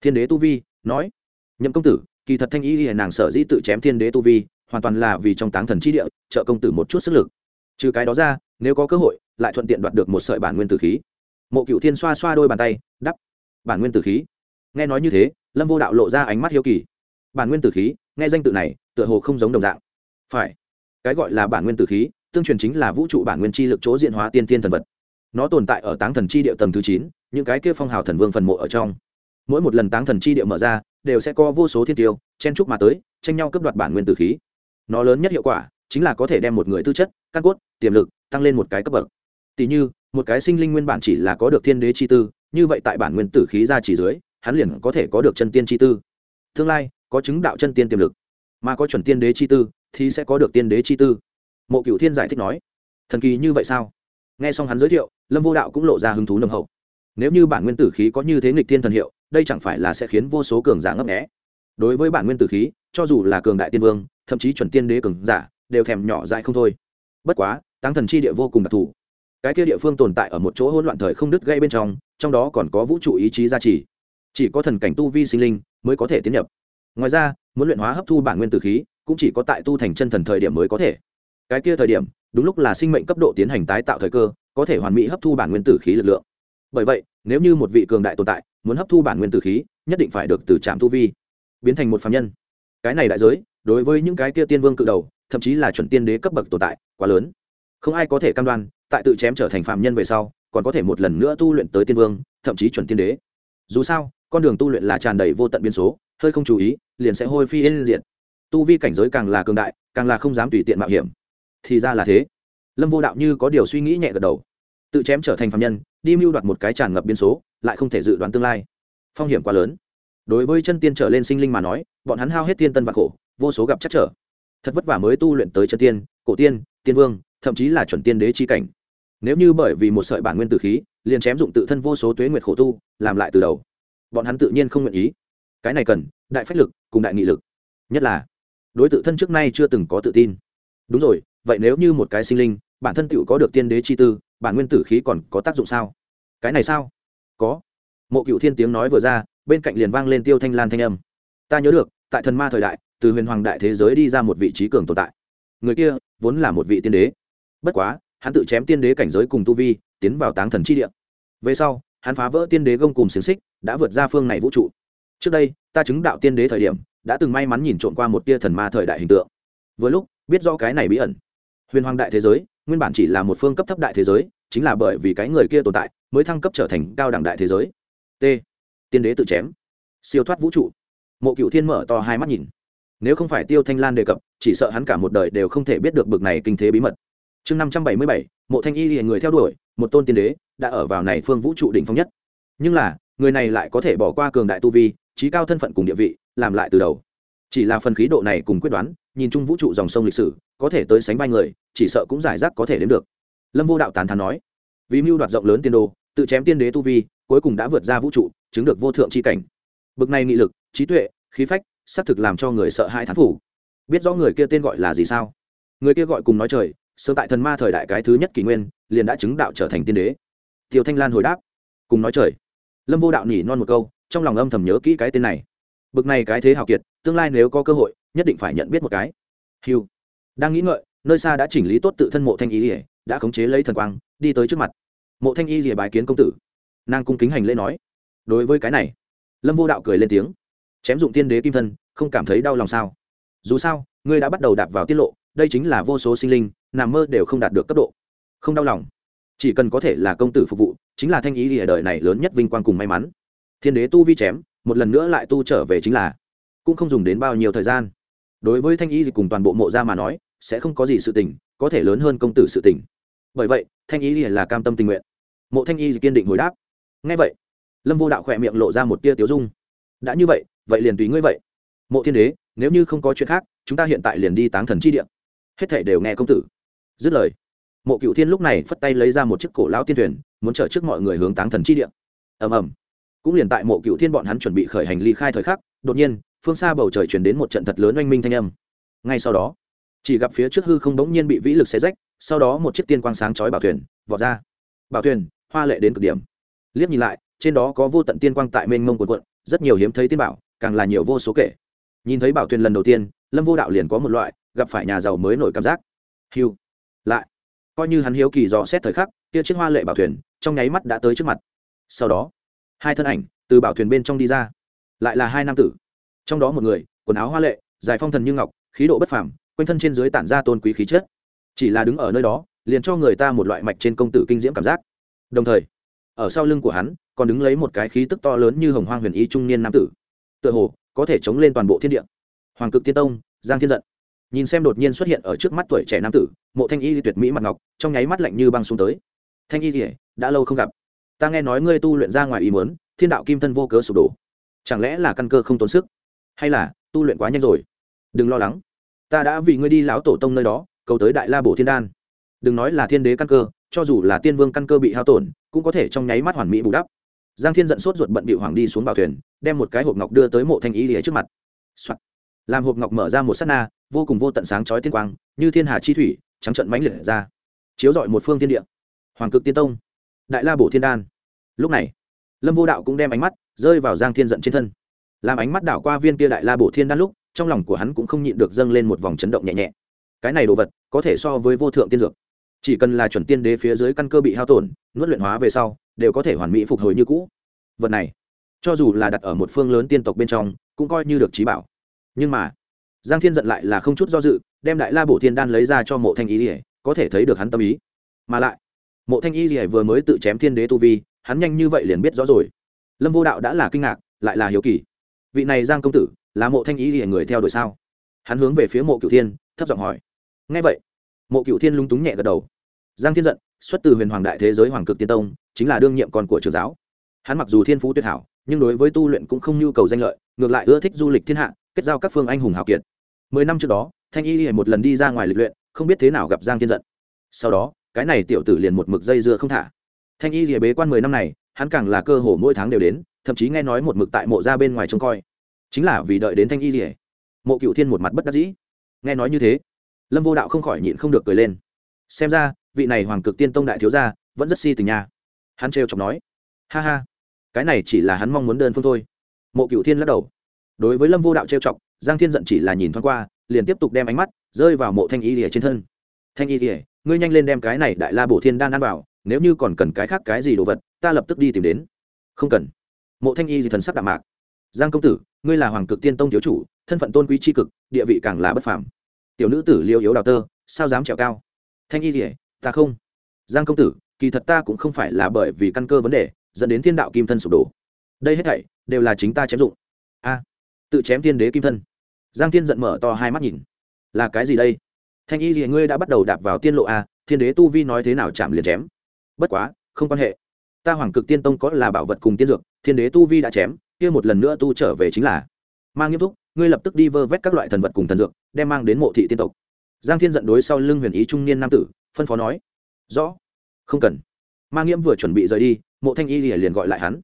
Thiên đế tu vi, nói. Nhậm công tử, kỳ thật thanh y hiền nàng sở dĩ tự chém thiên đế tu vi, hoàn toàn là vì trong táng thần chi địa, trợ công tử một chút sức lực. Trừ cái đó ra, nếu có cơ hội, lại thuận tiện đoạt được một sợi bản nguyên tử khí mộ cựu thiên xoa xoa đôi bàn tay, đắp. Bản nguyên tử khí. Nghe nói như thế, lâm vô đạo lộ ra ánh mắt hiếu kỳ. Bản nguyên tử khí, nghe danh tự này, tựa hồ không giống đồng dạng. Phải. Cái gọi là bản nguyên tử khí, tương truyền chính là vũ trụ bản nguyên chi lực chỗ diện hóa tiên tiên thần vật. Nó tồn tại ở táng thần chi địa tầng thứ chín, những cái kia phong hào thần vương phần mộ ở trong. Mỗi một lần táng thần chi địa mở ra, đều sẽ có vô số thiên tiêu, chen trúc mà tới, tranh nhau cướp đoạt bản nguyên tử khí. Nó lớn nhất hiệu quả, chính là có thể đem một người tư chất, căn cốt, tiềm lực, tăng lên một cái cấp bậc tỷ như, một cái sinh linh nguyên bản chỉ là có được thiên đế chi tư, như vậy tại bản nguyên tử khí ra chỉ dưới, hắn liền có thể có được chân tiên chi tư. Tương lai, có chứng đạo chân tiên tiềm lực, mà có chuẩn tiên đế chi tư, thì sẽ có được tiên đế chi tư. Mộ cửu thiên giải thích nói, thần kỳ như vậy sao? Nghe xong hắn giới thiệu, lâm vô đạo cũng lộ ra hứng thú nồng hậu. Nếu như bản nguyên tử khí có như thế nghịch thiên thần hiệu, đây chẳng phải là sẽ khiến vô số cường giả ngấp nghé. Đối với bản nguyên tử khí, cho dù là cường đại tiên vương, thậm chí chuẩn tiên đế cường giả, đều thèm nhỏ dại không thôi. Bất quá tăng thần chi địa vô cùng đặc thù cái kia địa phương tồn tại ở một chỗ hỗn loạn thời không đứt gây bên trong trong đó còn có vũ trụ ý chí gia trì. Chỉ có thần cảnh tu vi sinh linh mới có thể tiến nhập. Ngoài ra, muốn luyện hóa hấp thu bản nguyên tử khí, cũng chỉ có tại tu thành chân thần thời điểm mới có thể. Cái kia thời điểm, đúng lúc là sinh mệnh cấp độ tiến hành tái tạo thời cơ, có thể hoàn mỹ hấp thu bản nguyên tử khí lực lượng. Bởi vậy, nếu như một vị cường đại tồn tại muốn hấp thu bản nguyên tử khí, nhất định phải được từ trạm tu vi biến thành một phạm nhân. Cái này đại giới, đối với những cái kia tiên vương cự đầu, thậm chí là chuẩn tiên đế cấp bậc tồn tại, quá lớn. Không ai có thể cam đoan tại tự chém trở thành phạm nhân về sau, còn có thể một lần nữa tu luyện tới tiên vương, thậm chí chuẩn tiên đế. Dù sao, con đường tu luyện là tràn đầy vô tận biên số, hơi không chú ý, liền sẽ hôi phi yên diện tu vi cảnh giới càng là cường đại, càng là không dám tùy tiện mạo hiểm. Thì ra là thế. Lâm vô đạo như có điều suy nghĩ nhẹ gật đầu. Tự chém trở thành phạm nhân, đi mưu đoạt một cái tràn ngập biên số, lại không thể dự đoán tương lai. Phong hiểm quá lớn. Đối với chân tiên trở lên sinh linh mà nói, bọn hắn hao hết tiên tân và khổ, vô số gặp chắc trở. Thật vất vả mới tu luyện tới chân tiên, cổ tiên tiên vương, thậm chí là chuẩn tiên đế chi cảnh nếu như bởi vì một sợi bản nguyên tử khí, liền chém dụng tự thân vô số tuế nguyệt khổ tu, làm lại từ đầu. Bọn hắn tự nhiên không nguyện ý. Cái này cần đại phách lực cùng đại nghị lực. Nhất là, đối tự thân trước nay chưa từng có tự tin. Đúng rồi, vậy nếu như một cái sinh linh, bản thân tựu có được tiên đế chi tư, bản nguyên tử khí còn có tác dụng sao? Cái này sao? Có. Mộ cựu thiên tiếng nói vừa ra, bên cạnh liền vang lên tiêu thanh lan thanh âm. Ta nhớ được, tại thần ma thời đại, từ huyền hoàng đại thế giới đi ra một vị trí cường tồn tại. Người kia vốn là một vị tiên đế. Bất quá hắn tự chém tiên đế cảnh giới cùng tu vi, tiến vào táng thần chi địa. Về sau, hắn phá vỡ tiên đế gông cùng xiềng xích, đã vượt ra phương này vũ trụ. Trước đây, ta chứng đạo tiên đế thời điểm, đã từng may mắn nhìn trộm qua một tia thần ma thời đại hình tượng. Vừa lúc, biết do cái này bí ẩn. Huyền hoàng đại thế giới, nguyên bản chỉ là một phương cấp thấp đại thế giới, chính là bởi vì cái người kia tồn tại, mới thăng cấp trở thành cao đẳng đại thế giới. T. Tiên đế tự chém. Siêu thoát vũ trụ. Mộ cựu thiên mở to hai mắt nhìn. Nếu không phải tiêu thanh lan đề cập, chỉ sợ hắn cả một đời đều không thể biết được bực này kinh thế bí mật chương năm trăm bảy mươi bảy, mộ thanh y là người theo đuổi, một tôn tiên đế đã ở vào này phương vũ trụ đỉnh phong nhất. Nhưng là, người này lại có thể bỏ qua cường đại tu vi, trí cao thân phận cùng địa vị, làm lại từ đầu. Chỉ là phần khí độ này cùng quyết đoán, nhìn chung vũ trụ dòng sông lịch sử, có thể tới sánh vai người, chỉ sợ cũng giải rác có thể đến được. Lâm vô đạo tán thán nói, vì mưu đoạt rộng lớn tiên đô, tự chém tiên đế tu vi, cuối cùng đã vượt ra vũ trụ, chứng được vô thượng c h i cảnh. Bực này nghị lực, trí tuệ, khí phách, xác thực làm cho người sợ hãi thán phủ biết rõ người kia tên gọi là gì sao? Người kia gọi cùng nói trời sớm tại thần ma thời đại cái thứ nhất kỷ nguyên, liền đã chứng đạo trở thành tiên đế. Tiêu thanh lan hồi đáp, cùng nói trời. Lâm vô đạo nhỉ non một câu, trong lòng âm thầm nhớ kỹ cái tên này. Bực này cái thế hào kiệt, tương lai nếu có cơ hội, nhất định phải nhận biết một cái. Hiu đang nghĩ ngợi, nơi xa đã chỉnh lý tốt tự thân mộ thanh y rỉa đã khống chế lấy thần quang, đi tới trước mặt. Mộ thanh y rỉa bài kiến công tử. Nàng cung kính hành lễ nói. Đối với cái này, lâm vô đạo cười lên tiếng. Chém dụng tiên đế kim thân, không cảm thấy đau lòng sao? Dù sao, ngươi đã bắt đầu đạp vào tiết lộ, đây chính là vô số sinh linh nằm mơ đều không đạt được cấp độ. Không đau lòng. Chỉ cần có thể là công tử phục vụ, chính là thanh ý lìa đời này lớn nhất vinh quang cùng may mắn. Thiên đế tu vi chém, một lần nữa lại tu trở về chính là, cũng không dùng đến bao nhiêu thời gian. Đối với thanh ý gì cùng toàn bộ mộ gia mà nói, sẽ không có gì sự tình, có thể lớn hơn công tử sự tình. Bởi vậy, thanh ý lìa là cam tâm tình nguyện. Mộ thanh y kiên định hồi đáp. Ngay vậy, lâm vô đạo khỏe miệng lộ ra một tia tiếu dung. Đã như vậy vậy liền tùy ngươi vậy. Mộ thiên đế, nếu như không có chuyện khác, chúng ta hiện tại liền đi táng thần chi điện hết thể đều nghe công tử dứt lời, mộ cựu thiên lúc này phất tay lấy ra một chiếc cổ lão tiên thuyền, muốn chở trước mọi người hướng táng thần chi điện ầm ầm. Cũng liền tại mộ cựu thiên bọn hắn chuẩn bị khởi hành ly khai thời khắc, đột nhiên, phương xa bầu trời chuyển đến một trận thật lớn oanh minh thanh âm. Ngay sau đó, chỉ gặp phía trước hư không bỗng nhiên bị vĩ lực xé rách, sau đó một chiếc tiên quang sáng chói bảo thuyền vọt ra. Bảo thuyền, hoa lệ đến cực điểm. Liếc nhìn lại, trên đó có vô tận tiên quang tại mênh mông quần quận rất nhiều hiếm thấy tiên bảo, càng là nhiều vô số kể. Nhìn thấy bảo thuyền lần đầu tiên, lâm vô đạo liền có một loại, gặp phải nhà giàu mới nổi cảm giác. Hiu lại. Coi như hắn hiếu kỳ dò xét thời khắc, kia chiếc hoa lệ bảo thuyền trong nháy mắt đã tới trước mặt. Sau đó, hai thân ảnh từ bảo thuyền bên trong đi ra. Lại là hai nam tử. Trong đó một người, quần áo hoa lệ, dài phong thần như ngọc, khí độ bất phàm, quanh thân trên dưới tản ra tôn quý khí chất. Chỉ là đứng ở nơi đó, liền cho người ta một loại mạch trên công tử kinh diễm cảm giác. Đồng thời, ở sau lưng của hắn, còn đứng lấy một cái khí tức to lớn như hồng hoang huyền y trung niên nam tử. Tựa hồ, có thể chống lên toàn bộ thiên địa. Hoàng cực tiên tông, giang thiên giận nhìn xem đột nhiên xuất hiện ở trước mắt tuổi trẻ nam tử, mộ thanh y tuyệt mỹ mặt ngọc, trong nháy mắt lạnh như băng xuống tới. Thanh y thì, đã lâu không gặp. Ta nghe nói ngươi tu luyện ra ngoài ý muốn, thiên đạo kim thân vô cớ sụp đổ. Chẳng lẽ là căn cơ không tốn sức? Hay là, tu luyện quá nhanh rồi? Đừng lo lắng. Ta đã vì ngươi đi lão tổ tông nơi đó, cầu tới đại la bổ thiên đan. Đừng nói là thiên đế căn cơ, cho dù là tiên vương căn cơ bị hao tổn, cũng có thể trong nháy mắt hoàn mỹ bù đắp. Giang thiên giận sốt ruột bận bị hoàng đi xuống bảo thuyền, đem một cái hộp ngọc đưa tới mộ thanh y lìa trước mặt、Soạn. làm hộp ngọc mở ra một s á t na vô cùng vô tận sáng chói tiên quang, như thiên hà chi thủy, trắng trận mãnh liệt ra, chiếu rọi một phương thiên địa. Hoàng cực tiên tông, đại la bổ thiên đan. Lúc này, lâm vô đạo cũng đem ánh mắt rơi vào giang thiên giận trên thân. Làm ánh mắt đảo qua viên kia đại la bổ thiên đan lúc, trong lòng của hắn cũng không nhịn được dâng lên một vòng chấn động nhẹ nhẹ. Cái này đồ vật, có thể so với vô thượng tiên dược. Chỉ cần là chuẩn tiên đế phía dưới căn cơ bị hao tổn, nuốt luyện hóa về sau, đều có thể hoàn mỹ phục hồi như cũ. Vật này, cho dù là đặt ở một phương lớn tiên tộc bên trong, cũng coi như được trí bảo. Nhưng mà giang thiên giận lại là không chút do dự, đem đại la bổ thiên đan lấy ra cho mộ thanh y rỉa có thể thấy được hắn tâm ý. Mà lại, mộ thanh y rỉa vừa mới tự chém thiên đế tu vi, hắn nhanh như vậy liền biết rõ rồi. Lâm vô đạo đã là kinh ngạc, lại là hiếu kỳ. Vị này giang công tử, là mộ thanh y rỉa người theo đuổi sao? Hắn hướng về phía mộ cửu thiên, thấp giọng hỏi. Ngay vậy, mộ cửu thiên lúng túng nhẹ gật đầu. Giang thiên giận, xuất từ huyền hoàng đại thế giới hoàng cực tiên tông, chính là đương nhiệm con của trường giáo. Hắn mặc dù thiên phú tuyệt hảo, nhưng đối với tu luyện cũng không nhu cầu danh lợi, ngược lại ưa thích du lịch thiên hạ kết giao các phương anh hùng hào kiệt. Mười năm trước đó, thanh y một lần đi ra ngoài lịch luyện, không biết thế nào gặp giang thiên giận. Sau đó, cái này tiểu tử liền một mực dây dưa không thả. Thanh y rìa bế quan mười năm này, hắn càng là cơ hồ mỗi tháng đều đến, thậm chí nghe nói một mực tại mộ ra bên ngoài trông coi. Chính là vì đợi đến thanh y rìa mộ cựu thiên một mặt bất đắc dĩ. Nghe nói như thế, lâm vô đạo không khỏi nhịn không được cười lên. Xem ra, vị này hoàng cực tiên tông đại thiếu gia, vẫn rất si tình nha. Hắn trêu chọc nói, ha ha, cái này chỉ là hắn mong muốn đơn phương thôi. Mộ cựu thiên lắc đầu đối với lâm vô đạo trêu chọc, giang thiên giận chỉ là nhìn thoáng qua, liền tiếp tục đem ánh mắt rơi vào mộ thanh y rìa trên thân. Thanh y rìa ngươi nhanh lên đem cái này đại la bổ thiên đan ăn vào, nếu như còn cần cái khác cái gì đồ vật, ta lập tức đi tìm đến. Không cần. Mộ thanh y gì thần sắc đạm mạc. Giang công tử, ngươi là hoàng cực tiên tông thiếu chủ, thân phận tôn quý tri cực, địa vị càng là bất phàm. Tiểu nữ tử liêu yếu đào tơ, sao dám trèo cao? Thanh y gì ta không. Giang công tử, kỳ thật ta cũng không phải là bởi vì căn cơ vấn đề, dẫn đến thiên đạo kim thân sụp đổ. Đây hết thảy đều là chính ta chém dụng. A tự chém thiên đế kim thân. Giang thiên giận mở to hai mắt nhìn. Là cái gì đây? Thanh y gì ngươi đã bắt đầu đạp vào tiên lộ a thiên đế tu vi nói thế nào chạm liền chém. Bất quá, không quan hệ. Ta hoàng cực tiên tông có là bảo vật cùng tiên dược, thiên đế tu vi đã chém, kia một lần nữa tu trở về chính là. Mang nghiêm túc, ngươi lập tức đi vơ vét các loại thần vật cùng thần dược, đem mang đến mộ thị tiên tộc. Giang thiên giận đối sau lưng huyền ý trung niên nam tử, phân phó nói. Rõ. Không cần. Mang nghiễm vừa chuẩn bị rời đi, mộ thanh y lìa liền gọi lại hắn.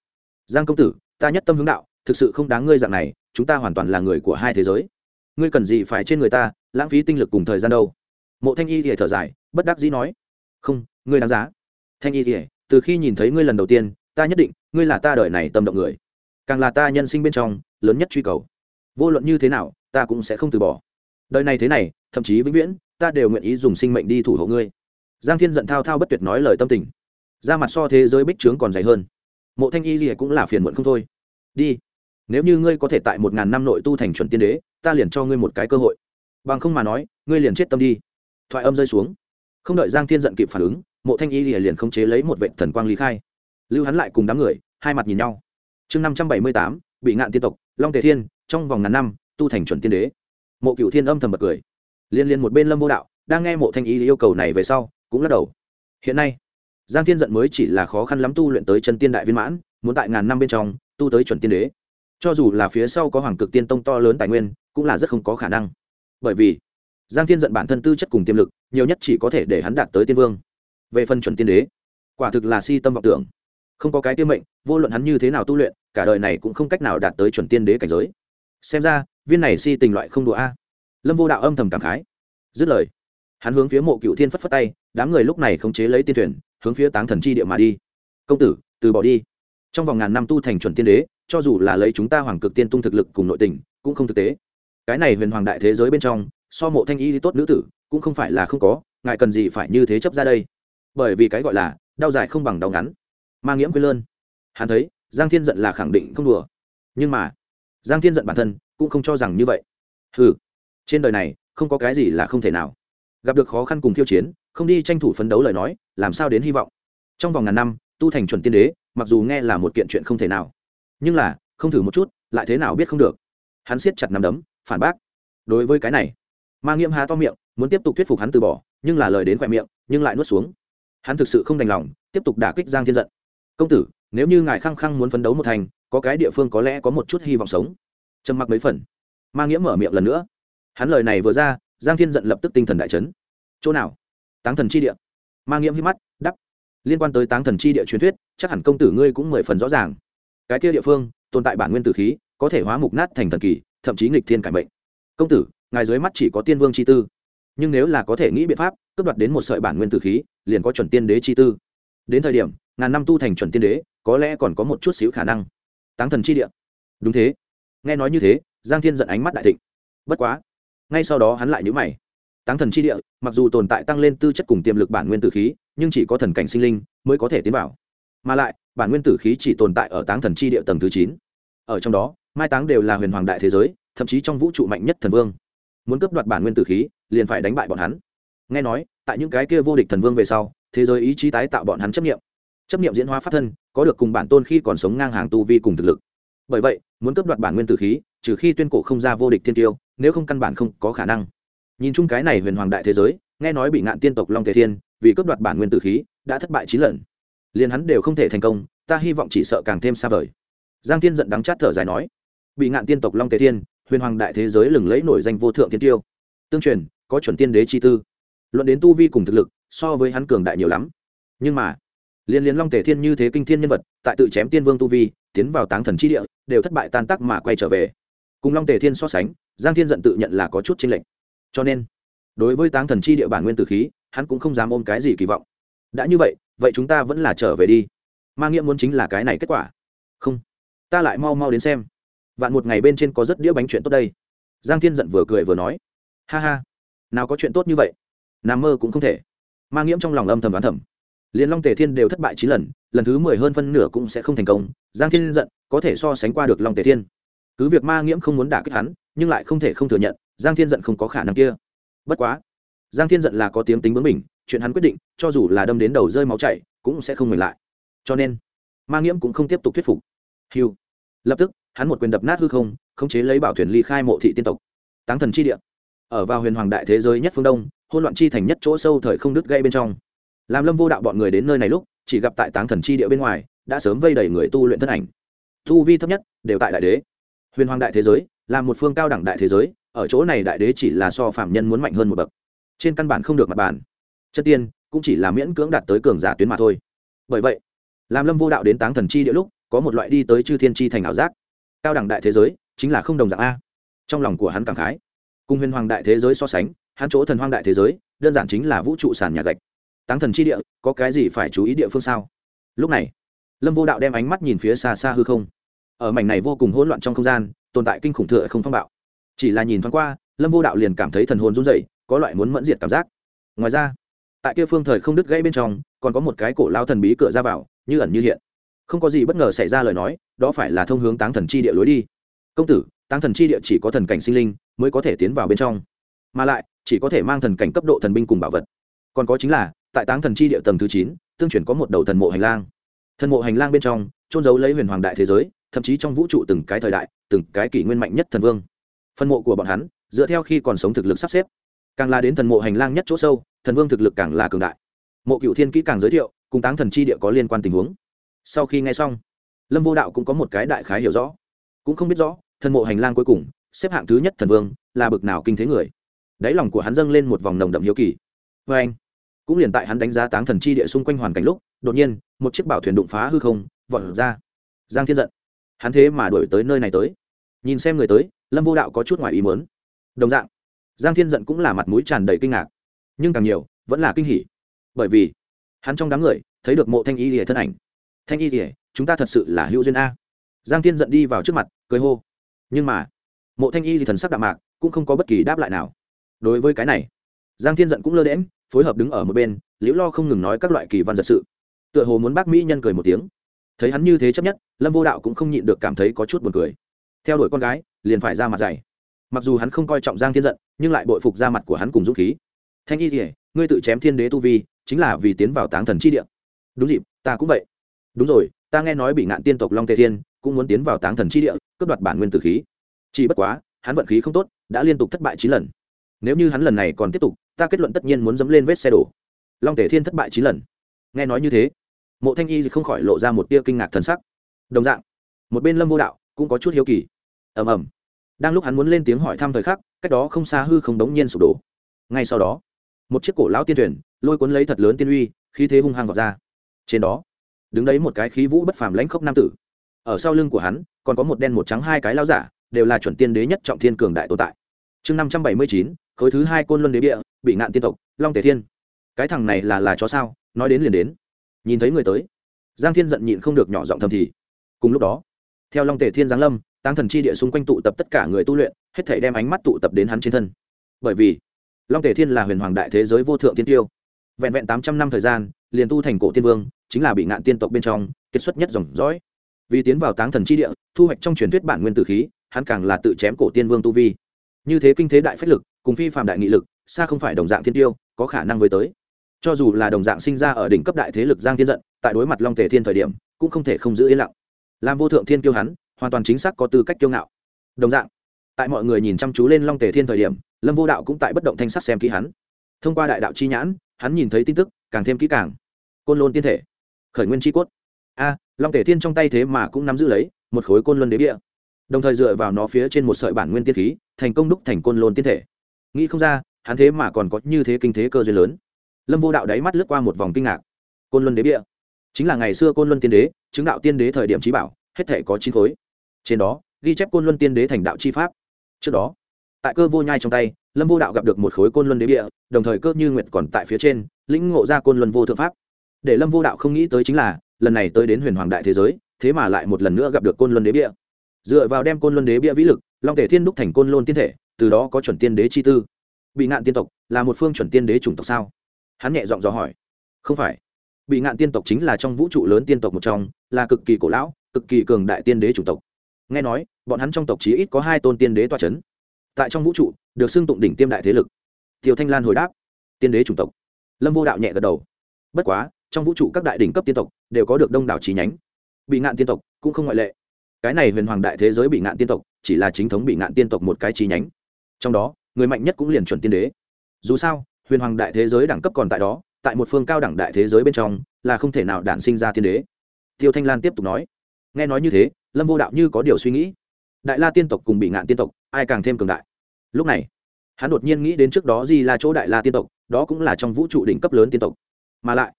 Giang công tử, ta nhất tâm hướng đạo thực sự không đáng ngươi dạng này, chúng ta hoàn toàn là người của hai thế giới. Ngươi cần gì phải trên người ta, lãng phí tinh lực cùng thời gian đâu? Mộ thanh y lìa thở dài, bất đắc dĩ nói, không, ngươi đáng giá. Thanh y lìa từ khi nhìn thấy ngươi lần đầu tiên, ta nhất định, ngươi là ta đời này tâm động người. Càng là ta nhân sinh bên trong, lớn nhất truy cầu. Vô luận như thế nào, ta cũng sẽ không từ bỏ. Đời này thế này, thậm chí vĩnh viễn, ta đều nguyện ý dùng sinh mệnh đi thủ hộ ngươi. Giang thiên giận thao thao bất tuyệt nói lời tâm tình. Ra mặt so thế giới bích trướng còn dày hơn. Mộ thanh y gì cũng là phiền muộn không thôi. Đi nếu như ngươi có thể tại một ngàn năm nội tu thành chuẩn tiên đế, ta liền cho ngươi một cái cơ hội. Bằng không mà nói, ngươi liền chết tâm đi. Thoại âm rơi xuống. Không đợi giang thiên giận kịp phản ứng, mộ thanh y liền khống chế lấy một vệ thần quang lý khai. Lưu hắn lại cùng đám người, hai mặt nhìn nhau. Chương năm trăm bảy mươi tám, bị ngạn tiên tộc, long tề thiên, trong vòng ngàn năm, tu thành chuẩn tiên đế. Mộ cựu thiên âm thầm bật cười. Liên liên một bên lâm vô đạo, đang nghe mộ thanh y yêu cầu này về sau, cũng lắc đầu. Hiện nay, giang thiên giận mới chỉ là khó khăn lắm tu luyện tới chân tiên đại viên mãn, muốn tại ngàn năm bên trong, tu tới chuẩn tiên đế cho dù là phía sau có hoàng cực tiên tông to lớn tài nguyên, cũng là rất không có khả năng. Bởi vì, giang thiên giận bản thân tư chất cùng tiềm lực, nhiều nhất chỉ có thể để hắn đạt tới tiên vương. Về phần chuẩn tiên đế, quả thực là si tâm vọng tưởng. Không có cái tiêm mệnh, vô luận hắn như thế nào tu luyện, cả đời này cũng không cách nào đạt tới chuẩn tiên đế cảnh giới. Xem ra, viên này si tình loại không đùa a. Lâm vô đạo âm thầm cảm khái. Dứt lời, hắn hướng phía mộ cựu thiên phất phất tay, đám người lúc này khống chế lấy tiên thuyền, hướng phía táng thần chi địa mà đi. Công tử, từ bỏ đi trong vòng ngàn năm tu thành chuẩn tiên đế, cho dù là lấy chúng ta hoàng cực tiên tung thực lực cùng nội tình, cũng không thực tế. Cái này huyền hoàng đại thế giới bên trong, so mộ thanh y tốt nữ tử, cũng không phải là không có, ngài cần gì phải như thế chấp ra đây? Bởi vì cái gọi là, đau dài không bằng đau ngắn. Ma nghiễm quên lơn. Hắn thấy, giang thiên giận là khẳng định không đùa. Nhưng mà, giang thiên giận bản thân, cũng không cho rằng như vậy. Ừ trên đời này, không có cái gì là không thể nào. Gặp được khó khăn cùng khiêu chiến, không đi tranh thủ phấn đấu lời nói, làm sao đến hy vọng? Trong vòng ngàn năm, tu thành chuẩn tiên đế mặc dù nghe là một kiện chuyện không thể nào, nhưng là, không thử một chút, lại thế nào biết không được. Hắn siết chặt nắm đấm, phản bác. Đối với cái này, ma nghiêm há to miệng, muốn tiếp tục thuyết phục hắn từ bỏ, nhưng là lời đến khoe miệng, nhưng lại nuốt xuống. Hắn thực sự không đành lòng, tiếp tục đả kích giang thiên giận. Công tử, nếu như ngài khăng khăng muốn phấn đấu một thành, có cái địa phương có lẽ có một chút hy vọng sống. Trầm mặc mấy phần. Ma nghĩa mở miệng lần nữa. Hắn lời này vừa ra, giang thiên giận lập tức tinh thần đại chấn. Chỗ nào? Táng thần chi địa. Ma nghiễm hít mắt đắp liên quan tới táng thần chi địa truyền thuyết, chắc hẳn công tử ngươi cũng mười phần rõ ràng. Cái kia địa phương, tồn tại bản nguyên tử khí, có thể hóa mục nát thành thần kỳ, thậm chí nghịch thiên cải mệnh. Công tử, ngài dưới mắt chỉ có tiên vương chi tư. Nhưng nếu là có thể nghĩ biện pháp, cướp đoạt đến một sợi bản nguyên tử khí, liền có chuẩn tiên đế chi tư. Đến thời điểm, ngàn năm tu thành chuẩn tiên đế, có lẽ còn có một chút xíu khả năng. Táng thần chi địa. Đúng thế. Nghe nói như thế, giang thiên giận ánh mắt đại thịnh. Bất quá. Ngay sau đó hắn lại nhữ mày táng thần chi địa, mặc dù tồn tại tăng lên tư chất cùng tiềm lực bản nguyên tử khí, nhưng chỉ có thần cảnh sinh linh mới có thể tiến vào. Mà lại, bản nguyên tử khí chỉ tồn tại ở táng thần chi địa tầng thứ chín. Ở trong đó, mai táng đều là huyền hoàng đại thế giới, thậm chí trong vũ trụ mạnh nhất thần vương. Muốn cướp đoạt bản nguyên tử khí, liền phải đánh bại bọn hắn. Nghe nói, tại những cái kia vô địch thần vương về sau, thế giới ý chí tái tạo bọn hắn chấp nghiệm chấp nghiệm diễn hóa pháp thân, có được cùng bản tôn khi còn sống ngang hàng tu vi cùng thực lực. Bởi vậy, muốn cướp đoạt bản nguyên tử khí, trừ khi tuyên cổ không ra vô địch thiên tiêu, nếu không căn bản không có khả năng nhìn chung cái này huyền hoàng đại thế giới, nghe nói bị ngạn tiên tộc long thể thiên, vì cướp đoạt bản nguyên tử khí, đã thất bại chín lần. Liền hắn đều không thể thành công, ta hy vọng chỉ sợ càng thêm xa vời. Giang thiên giận đắng chát thở dài nói, bị ngạn tiên tộc long thể thiên, huyền hoàng đại thế giới lừng lẫy nổi danh vô thượng thiên tiêu. Tương truyền, có chuẩn tiên đế chi tư. Luận đến tu vi cùng thực lực, so với hắn cường đại nhiều lắm. Nhưng mà, liên liên long tề thiên như thế kinh thiên nhân vật, tại tự chém tiên vương tu vi, tiến vào táng thần chi địa, đều thất bại tan tác mà quay trở về. Cùng long tề thiên so sánh, giang thiên giận tự nhận là có chút chênh lệch cho nên, đối với táng thần chi địa bản nguyên tử khí, hắn cũng không dám ôm cái gì kỳ vọng. Đã như vậy vậy chúng ta vẫn là trở về đi. Ma nghĩa muốn chính là cái này kết quả. Không, ta lại mau mau đến xem. Vạn một ngày bên trên có rất đĩa bánh chuyện tốt đây. Giang thiên giận vừa cười vừa nói. Ha ha, nào có chuyện tốt như vậy. Nằm mơ cũng không thể. Ma nghiễm trong lòng âm thầm đoán thầm. Liền long tề thiên đều thất bại chín lần lần thứ mười hơn phân nửa cũng sẽ không thành công. Giang thiên giận, có thể so sánh qua được long tề thiên. Cứ việc ma nghiễm không muốn đả kích hắn, nhưng lại không thể không thừa nhận giang thiên giận không có khả năng kia. Bất quá, giang thiên giận là có tiếng tính bướng mình chuyện hắn quyết định, cho dù là đâm đến đầu rơi máu chảy, cũng sẽ không ngừng lại. Cho nên, ma nghiễm cũng không tiếp tục thuyết phục. Hiu lập tức, hắn một quyền đập nát hư không, khống chế lấy bảo thuyền ly khai mộ thị tiên tộc. Táng thần chi địa. Ở vào huyền hoàng đại thế giới nhất phương đông hôn loạn chi thành nhất chỗ sâu thời không đứt gây bên trong. Làm lâm vô đạo bọn người đến nơi này lúc, chỉ gặp tại táng thần chi địa bên ngoài, đã sớm vây đầy người tu luyện thân ảnh. Tu vi thấp nhất, đều tại đại đế. Huyền hoàng đại thế giới là một phương cao đẳng đại thế giới, ở chỗ này đại đế chỉ là so phạm nhân muốn mạnh hơn một bậc. Trên căn bản không được mặt bàn. Chất tiên cũng chỉ là miễn cưỡng đạt tới cường giả tuyến mà thôi. Bởi vậy, làm lâm vô đạo đến táng thần chi địa lúc, có một loại đi tới chư thiên chi thành ảo giác. Cao đẳng đại thế giới chính là không đồng dạng a. Trong lòng của hắn cảm khái. Cùng huyền hoàng đại thế giới so sánh, hắn chỗ thần hoang đại thế giới, đơn giản chính là vũ trụ sàn nhà gạch. Táng thần chi địa, có cái gì phải chú ý địa phương sao? Lúc này, lâm vô đạo đem ánh mắt nhìn phía xa xa hư không. Ở mảnh này vô cùng hỗn loạn trong không gian tồn tại kinh khủng thừa không phong bạo. Chỉ là nhìn thoáng qua, lâm vô đạo liền cảm thấy thần hồn run dậy có loại muốn mẫn diệt cảm giác. Ngoài ra, tại kia phương thời không đứt gãy bên trong, còn có một cái cổ lao thần bí cửa ra vào, như ẩn như hiện. Không có gì bất ngờ xảy ra lời nói, đó phải là thông hướng táng thần chi địa lối đi. Công tử, táng thần chi địa chỉ có thần cảnh sinh linh, mới có thể tiến vào bên trong. Mà lại, chỉ có thể mang thần cảnh cấp độ thần binh cùng bảo vật. Còn có chính là, tại táng thần chi địa tầng thứ chín, tương chuyển có một đầu thần mộ hành lang. Thần mộ hành lang bên trong trôn giấu lấy huyền hoàng đại thế giới, thậm chí trong vũ trụ từng cái thời đại từng cái kỷ nguyên mạnh nhất thần vương. Phân mộ của bọn hắn, dựa theo khi còn sống thực lực sắp xếp. Càng là đến thần mộ hành lang nhất chỗ sâu, thần vương thực lực càng là cường đại. Mộ cựu thiên kỹ càng giới thiệu, cùng táng thần chi địa có liên quan tình huống. Sau khi nghe xong, lâm vô đạo cũng có một cái đại khái hiểu rõ. Cũng không biết rõ, thần mộ hành lang cuối cùng, xếp hạng thứ nhất thần vương, là bực nào kinh thế người. Đáy lòng của hắn dâng lên một vòng nồng đậm hiếu kỳ. Vê anh, cũng liền tại hắn đánh giá táng thần chi địa xung quanh hoàn cảnh lúc, đột nhiên, một chiếc bảo thuyền đụng phá hư không, vọt ra. Giang thiên giận hắn thế mà đổi tới nơi này tới. Nhìn xem người tới, lâm vô đạo có chút ngoài ý muốn. Đồng dạng, giang thiên giận cũng là mặt mũi tràn đầy kinh ngạc. Nhưng càng nhiều, vẫn là kinh hỉ. Bởi vì, hắn trong đám người, thấy được mộ thanh y lìa thân ảnh. Thanh y lìa, chúng ta thật sự là hữu duyên a. Giang thiên giận đi vào trước mặt, cười hô. Nhưng mà, mộ thanh y thì thần sắc đạm mạc, cũng không có bất kỳ đáp lại nào. Đối với cái này, giang thiên giận cũng lơ đễm phối hợp đứng ở một bên, liễu lo không ngừng nói các loại kỳ văn giật sự. Tựa hồ muốn bác mỹ nhân cười một tiếng thấy hắn như thế chấp nhất, lâm vô đạo cũng không nhịn được cảm thấy có chút buồn cười. Theo đuổi con gái, liền phải ra mặt dày mặc dù hắn không coi trọng giang thiên giận, nhưng lại bội phục ra mặt của hắn cùng dũng khí. Thanh y thì ngươi tự chém thiên đế tu vi, chính là vì tiến vào táng thần chi địa. Đúng dịp, ta cũng vậy. Đúng rồi, ta nghe nói bị ngạn tiên tộc long tề thiên cũng muốn tiến vào táng thần chi địa, cướp đoạt bản nguyên tử khí. Chỉ bất quá, hắn vận khí không tốt, đã liên tục thất bại chín lần. Nếu như hắn lần này còn tiếp tục, ta kết luận tất nhiên muốn dẫm lên vết xe đổ. Long tề thiên thất bại chín lần. Nghe nói như thế mộ thanh y không khỏi lộ ra một tia kinh ngạc thần sắc. Đồng dạng, một bên lâm vô đạo cũng có chút hiếu kỳ. Ầm ầm. Đang lúc hắn muốn lên tiếng hỏi thăm thời khắc, cách đó không xa hư không đống nhiên sụp đổ. Ngay sau đó, một chiếc cổ lão tiên thuyền lôi cuốn lấy thật lớn tiên uy, khí thế hung hăng vọt ra. Trên đó, đứng đấy một cái khí vũ bất phàm lãnh khốc nam tử. Ở sau lưng của hắn, còn có một đen một trắng hai cái lao giả, đều là chuẩn tiên đế nhất trọng thiên cường đại tồn tại. Chương năm trăm bảy mươi chín, khối thứ hai côn luân đế địa, bị ngạn tiên tộc, long tề thiên. Cái thằng này là là chó sao? Nói đến liền đến nhìn thấy người tới. Giang thiên giận nhịn không được nhỏ giọng thầm thì. Cùng lúc đó, theo long tề thiên giáng lâm tăng thần chi địa xung quanh tụ tập tất cả người tu luyện, hết thể đem ánh mắt tụ tập đến hắn trên thân. Bởi vì, long tề thiên là huyền hoàng đại thế giới vô thượng tiên tiêu. Vẹn vẹn tám trăm năm thời gian, liền tu thành cổ tiên vương, chính là bị ngạn tiên tộc bên trong kết xuất nhất dòng dõi. Vì tiến vào táng thần chi địa, thu hoạch trong truyền thuyết bản nguyên tử khí, hắn càng là tự chém cổ tiên vương tu vi. Như thế kinh thế đại phách lực, cùng phi phạm đại nghị lực, xa không phải đồng dạng thiên tiêu, có khả năng với tới cho dù là đồng dạng sinh ra ở đỉnh cấp đại thế lực giang thiên giận, tại đối mặt long tề thiên thời điểm, cũng không thể không giữ yên lặng. Làm vô thượng thiên kiêu hắn, hoàn toàn chính xác có tư cách kiêu ngạo. Đồng dạng, tại mọi người nhìn chăm chú lên long tề thiên thời điểm, lâm vô đạo cũng tại bất động thanh sắc xem kỹ hắn. Thông qua đại đạo chi nhãn, hắn nhìn thấy tin tức, càng thêm kỹ càng. Côn lôn tiên thể, khởi nguyên chi cốt. A, long tề thiên trong tay thế mà cũng nắm giữ lấy một khối côn luân đế bia. Đồng thời dựa vào nó phía trên một sợi bản nguyên tiên khí, thành công đúc thành côn lôn tiên thể. Nghĩ không ra, hắn thế mà còn có như thế kinh thế cơ duyên lớn lâm vô đạo đáy mắt lướt qua một vòng kinh ngạc côn luân đế bia chính là ngày xưa côn luân tiên đế chứng đạo tiên đế thời điểm trí bảo hết thể có chín khối trên đó ghi chép côn luân tiên đế thành đạo chi pháp trước đó tại cơ vô nhai trong tay lâm vô đạo gặp được một khối côn luân đế bia đồng thời cơ như nguyệt còn tại phía trên lĩnh ngộ ra côn luân vô thượng pháp để lâm vô đạo không nghĩ tới chính là lần này tới đến huyền hoàng đại thế giới thế mà lại một lần nữa gặp được côn luân đế bia dựa vào đem côn luân đế bia vĩ lực long thể thiên đúc thành côn luân tiên thể từ đó có chuẩn tiên đế chi tư bị ngạn tiên tộc là một phương chuẩn tiên đế chủng tộc sao hắn nhẹ giọng dò hỏi. Không phải. Bị ngạn tiên tộc chính là trong vũ trụ lớn tiên tộc một trong, là cực kỳ cổ lão, cực kỳ cường đại tiên đế chủng tộc. Nghe nói, bọn hắn trong tộc chí ít có hai tôn tiên đế toa c h ấ n tại trong vũ trụ, được xưng tụng đỉnh tiêm đại thế lực. Tiêu thanh lan hồi đáp. Tiên đế chủng tộc. Lâm vô đạo nhẹ gật đầu. Bất quá, trong vũ trụ các đại đỉnh cấp tiên tộc đều có được đông đảo trí nhánh. Bị ngạn tiên tộc cũng không ngoại lệ. Cái này huyền hoàng đại thế giới bị ngạn tiên tộc chỉ là chính thống bị ngạn tiên tộc một cái trí nhánh. Trong đó, người mạnh nhất cũng liền chuẩn tiên đế. Dù sao huyền hoàng đại thế giới đẳng cấp còn tại đó, tại một phương cao đẳng đại thế giới bên trong, là không thể nào đản sinh ra tiên đế. Tiêu thanh lan tiếp tục nói, nghe nói như thế, lâm vô đạo như có điều suy nghĩ. Đại la tiên tộc cùng bị ngạn tiên tộc, ai càng thêm cường đại? Lúc này, hắn đột nhiên nghĩ đến trước đó gì là chỗ đại la tiên tộc, đó cũng là trong vũ trụ đỉnh cấp lớn tiên tộc. Mà lại,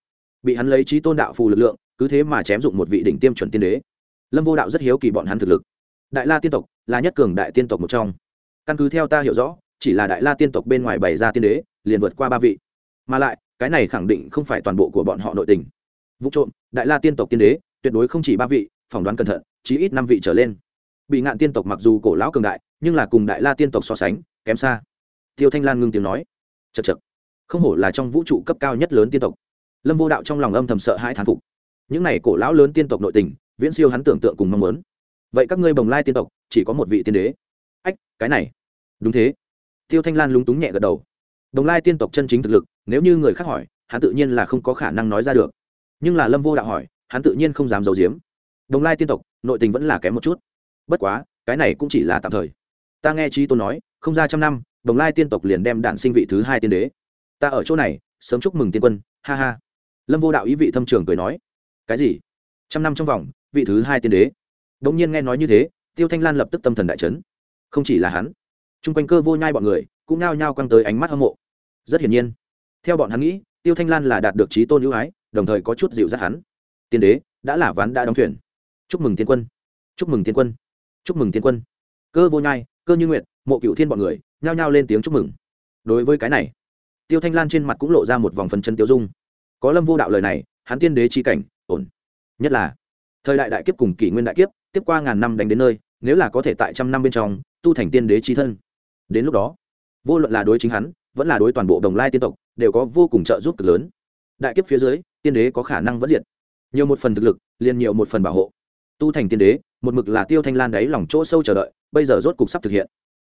bị hắn lấy trí tôn đạo phù lực lượng, cứ thế mà chém dụng một vị đỉnh tiêm chuẩn tiên đế. Lâm vô đạo rất hiếu kỳ bọn hắn thực lực. Đại la tiên tộc là nhất cường đại tiên tộc một trong. Căn cứ theo ta hiểu rõ, chỉ là đại la tiên tộc bên ngoài bày ra tiên đế liền vượt qua ba vị. Mà lại, cái này khẳng định không phải toàn bộ của bọn họ nội tình. Vụ trộm, đại la tiên tộc tiên đế, tuyệt đối không chỉ ba vị, phỏng đoán cẩn thận, chí ít năm vị trở lên. Bị ngạn tiên tộc mặc dù cổ lão cường đại, nhưng là cùng đại la tiên tộc so sánh, kém xa. Tiêu thanh lan ngưng tiếng nói chật chật không hổ là trong vũ trụ cấp cao nhất lớn tiên tộc. Lâm vô đạo trong lòng âm thầm sợ hai thán phục. Những này cổ lão lớn tiên tộc nội tình, viễn siêu hắn tưởng tượng cùng mong muốn. Vậy các ngươi bồng lai tiên tộc, chỉ có một vị tiên đế. Ách, cái này. Đúng thế. Tiêu thanh lan lúng túng nhẹ gật đầu đồng lai tiên tộc chân chính thực lực, nếu như người khác hỏi, hắn tự nhiên là không có khả năng nói ra được. Nhưng là lâm vô đạo hỏi, hắn tự nhiên không dám giấu giếm. Đồng lai tiên tộc, nội tình vẫn là kém một chút. Bất quá, cái này cũng chỉ là tạm thời. Ta nghe trí tôn nói, không ra trăm năm, đồng lai tiên tộc liền đem đạn sinh vị thứ hai tiên đế. Ta ở chỗ này, sớm chúc mừng tiên quân, ha ha. Lâm vô đạo ý vị thâm trường cười nói, cái gì? Trăm năm trong vòng, vị thứ hai tiên đế. Đ ỗ n g nhiên nghe nói như thế, tiêu thanh lan lập tức tâm thần đại trấn không chỉ là hắn t r u n g quanh cơ vô nhai bọn người cũng nao nhao quăng tới ánh mắt hâm mộ. Rất hiển nhiên, theo bọn hắn nghĩ, tiêu thanh lan là đạt được trí tôn ưu ái, đồng thời có chút dịu dắt hắn. Tiên đế, đã là ván đã đóng thuyền. Chúc mừng tiên quân. Chúc mừng tiên quân. Chúc mừng tiên quân. Cơ vô nhai, cơ như nguyện mộ cựu thiên bọn người, nhao nhao lên tiếng chúc mừng. Đối với cái này, tiêu thanh lan trên mặt cũng lộ ra một vòng phần chân tiêu dung. Có lâm vô đạo lời này, hắn tiên đế chi cảnh, ổn. Nhất là, thời đại đại kiếp cùng kỷ nguyên đại kiếp, tiếp qua ngàn năm đánh đến nơi, nếu là có thể tại trăm năm bên trong, tu thành tiên đế chi thân. Đến lúc đó vô luận là đối chính hắn, vẫn là đối toàn bộ đồng lai tiên tộc, đều có vô cùng trợ giúp cực lớn. Đại kiếp phía dưới, tiên đế có khả năng vẫn diệt. Nhiều một phần thực lực, liền nhiều một phần bảo hộ. Tu thành tiên đế, một mực là tiêu thanh lan đáy lòng chỗ sâu chờ đợi, bây giờ rốt cục sắp thực hiện.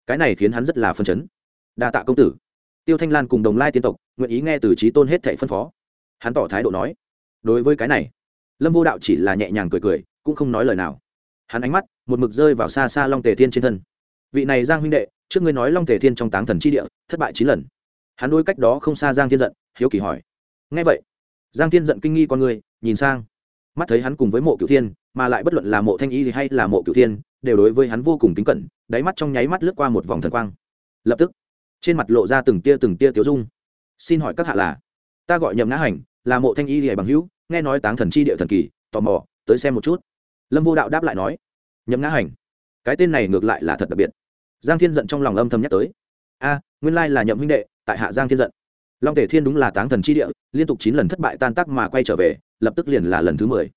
Cái này khiến hắn rất là phân chấn. Đa tạ công tử. Tiêu thanh lan cùng đồng lai tiên tộc, nguyện ý nghe từ trí tôn hết thệ phân phó. Hắn tỏ thái độ nói, đối với cái này, lâm vô đạo chỉ là nhẹ nhàng cười cười, cũng không nói lời nào. Hắn ánh mắt, một mực rơi vào xa xa long tề thiên trên thân vị này giang huynh đệ, trước ngươi nói long tề thiên trong táng thần chi địa, thất bại chín lần. Hắn đôi cách đó không xa giang thiên giận, hiếu kỳ hỏi. Ngay vậy, giang thiên giận kinh nghi con người, nhìn sang. Mắt thấy hắn cùng với mộ cựu thiên, mà lại bất luận là mộ thanh y hay là mộ cựu thiên, đều đối với hắn vô cùng kính cẩn, đáy mắt trong nháy mắt lướt qua một vòng thần quang. Lập tức, trên mặt lộ ra từng tia từng tia tiếu dung. Xin hỏi các hạ là? Ta gọi nhậm ngã hành, là mộ thanh y hề bằng hữu, nghe nói táng thần chi địa thần kỳ, tò mò, tới xem một chút. Lâm vô đạo đáp lại nói. Nhậm ngã hành, cái tên này ngược lại là thật đặc biệt giang thiên giận trong lòng âm thầm nhắc tới. A, nguyên lai là nhậm huynh đệ, tại hạ giang thiên giận long tể thiên đúng là táng thần chi địa, liên tục chín lần thất bại tan tác mà quay trở về, lập tức liền là lần thứ mười.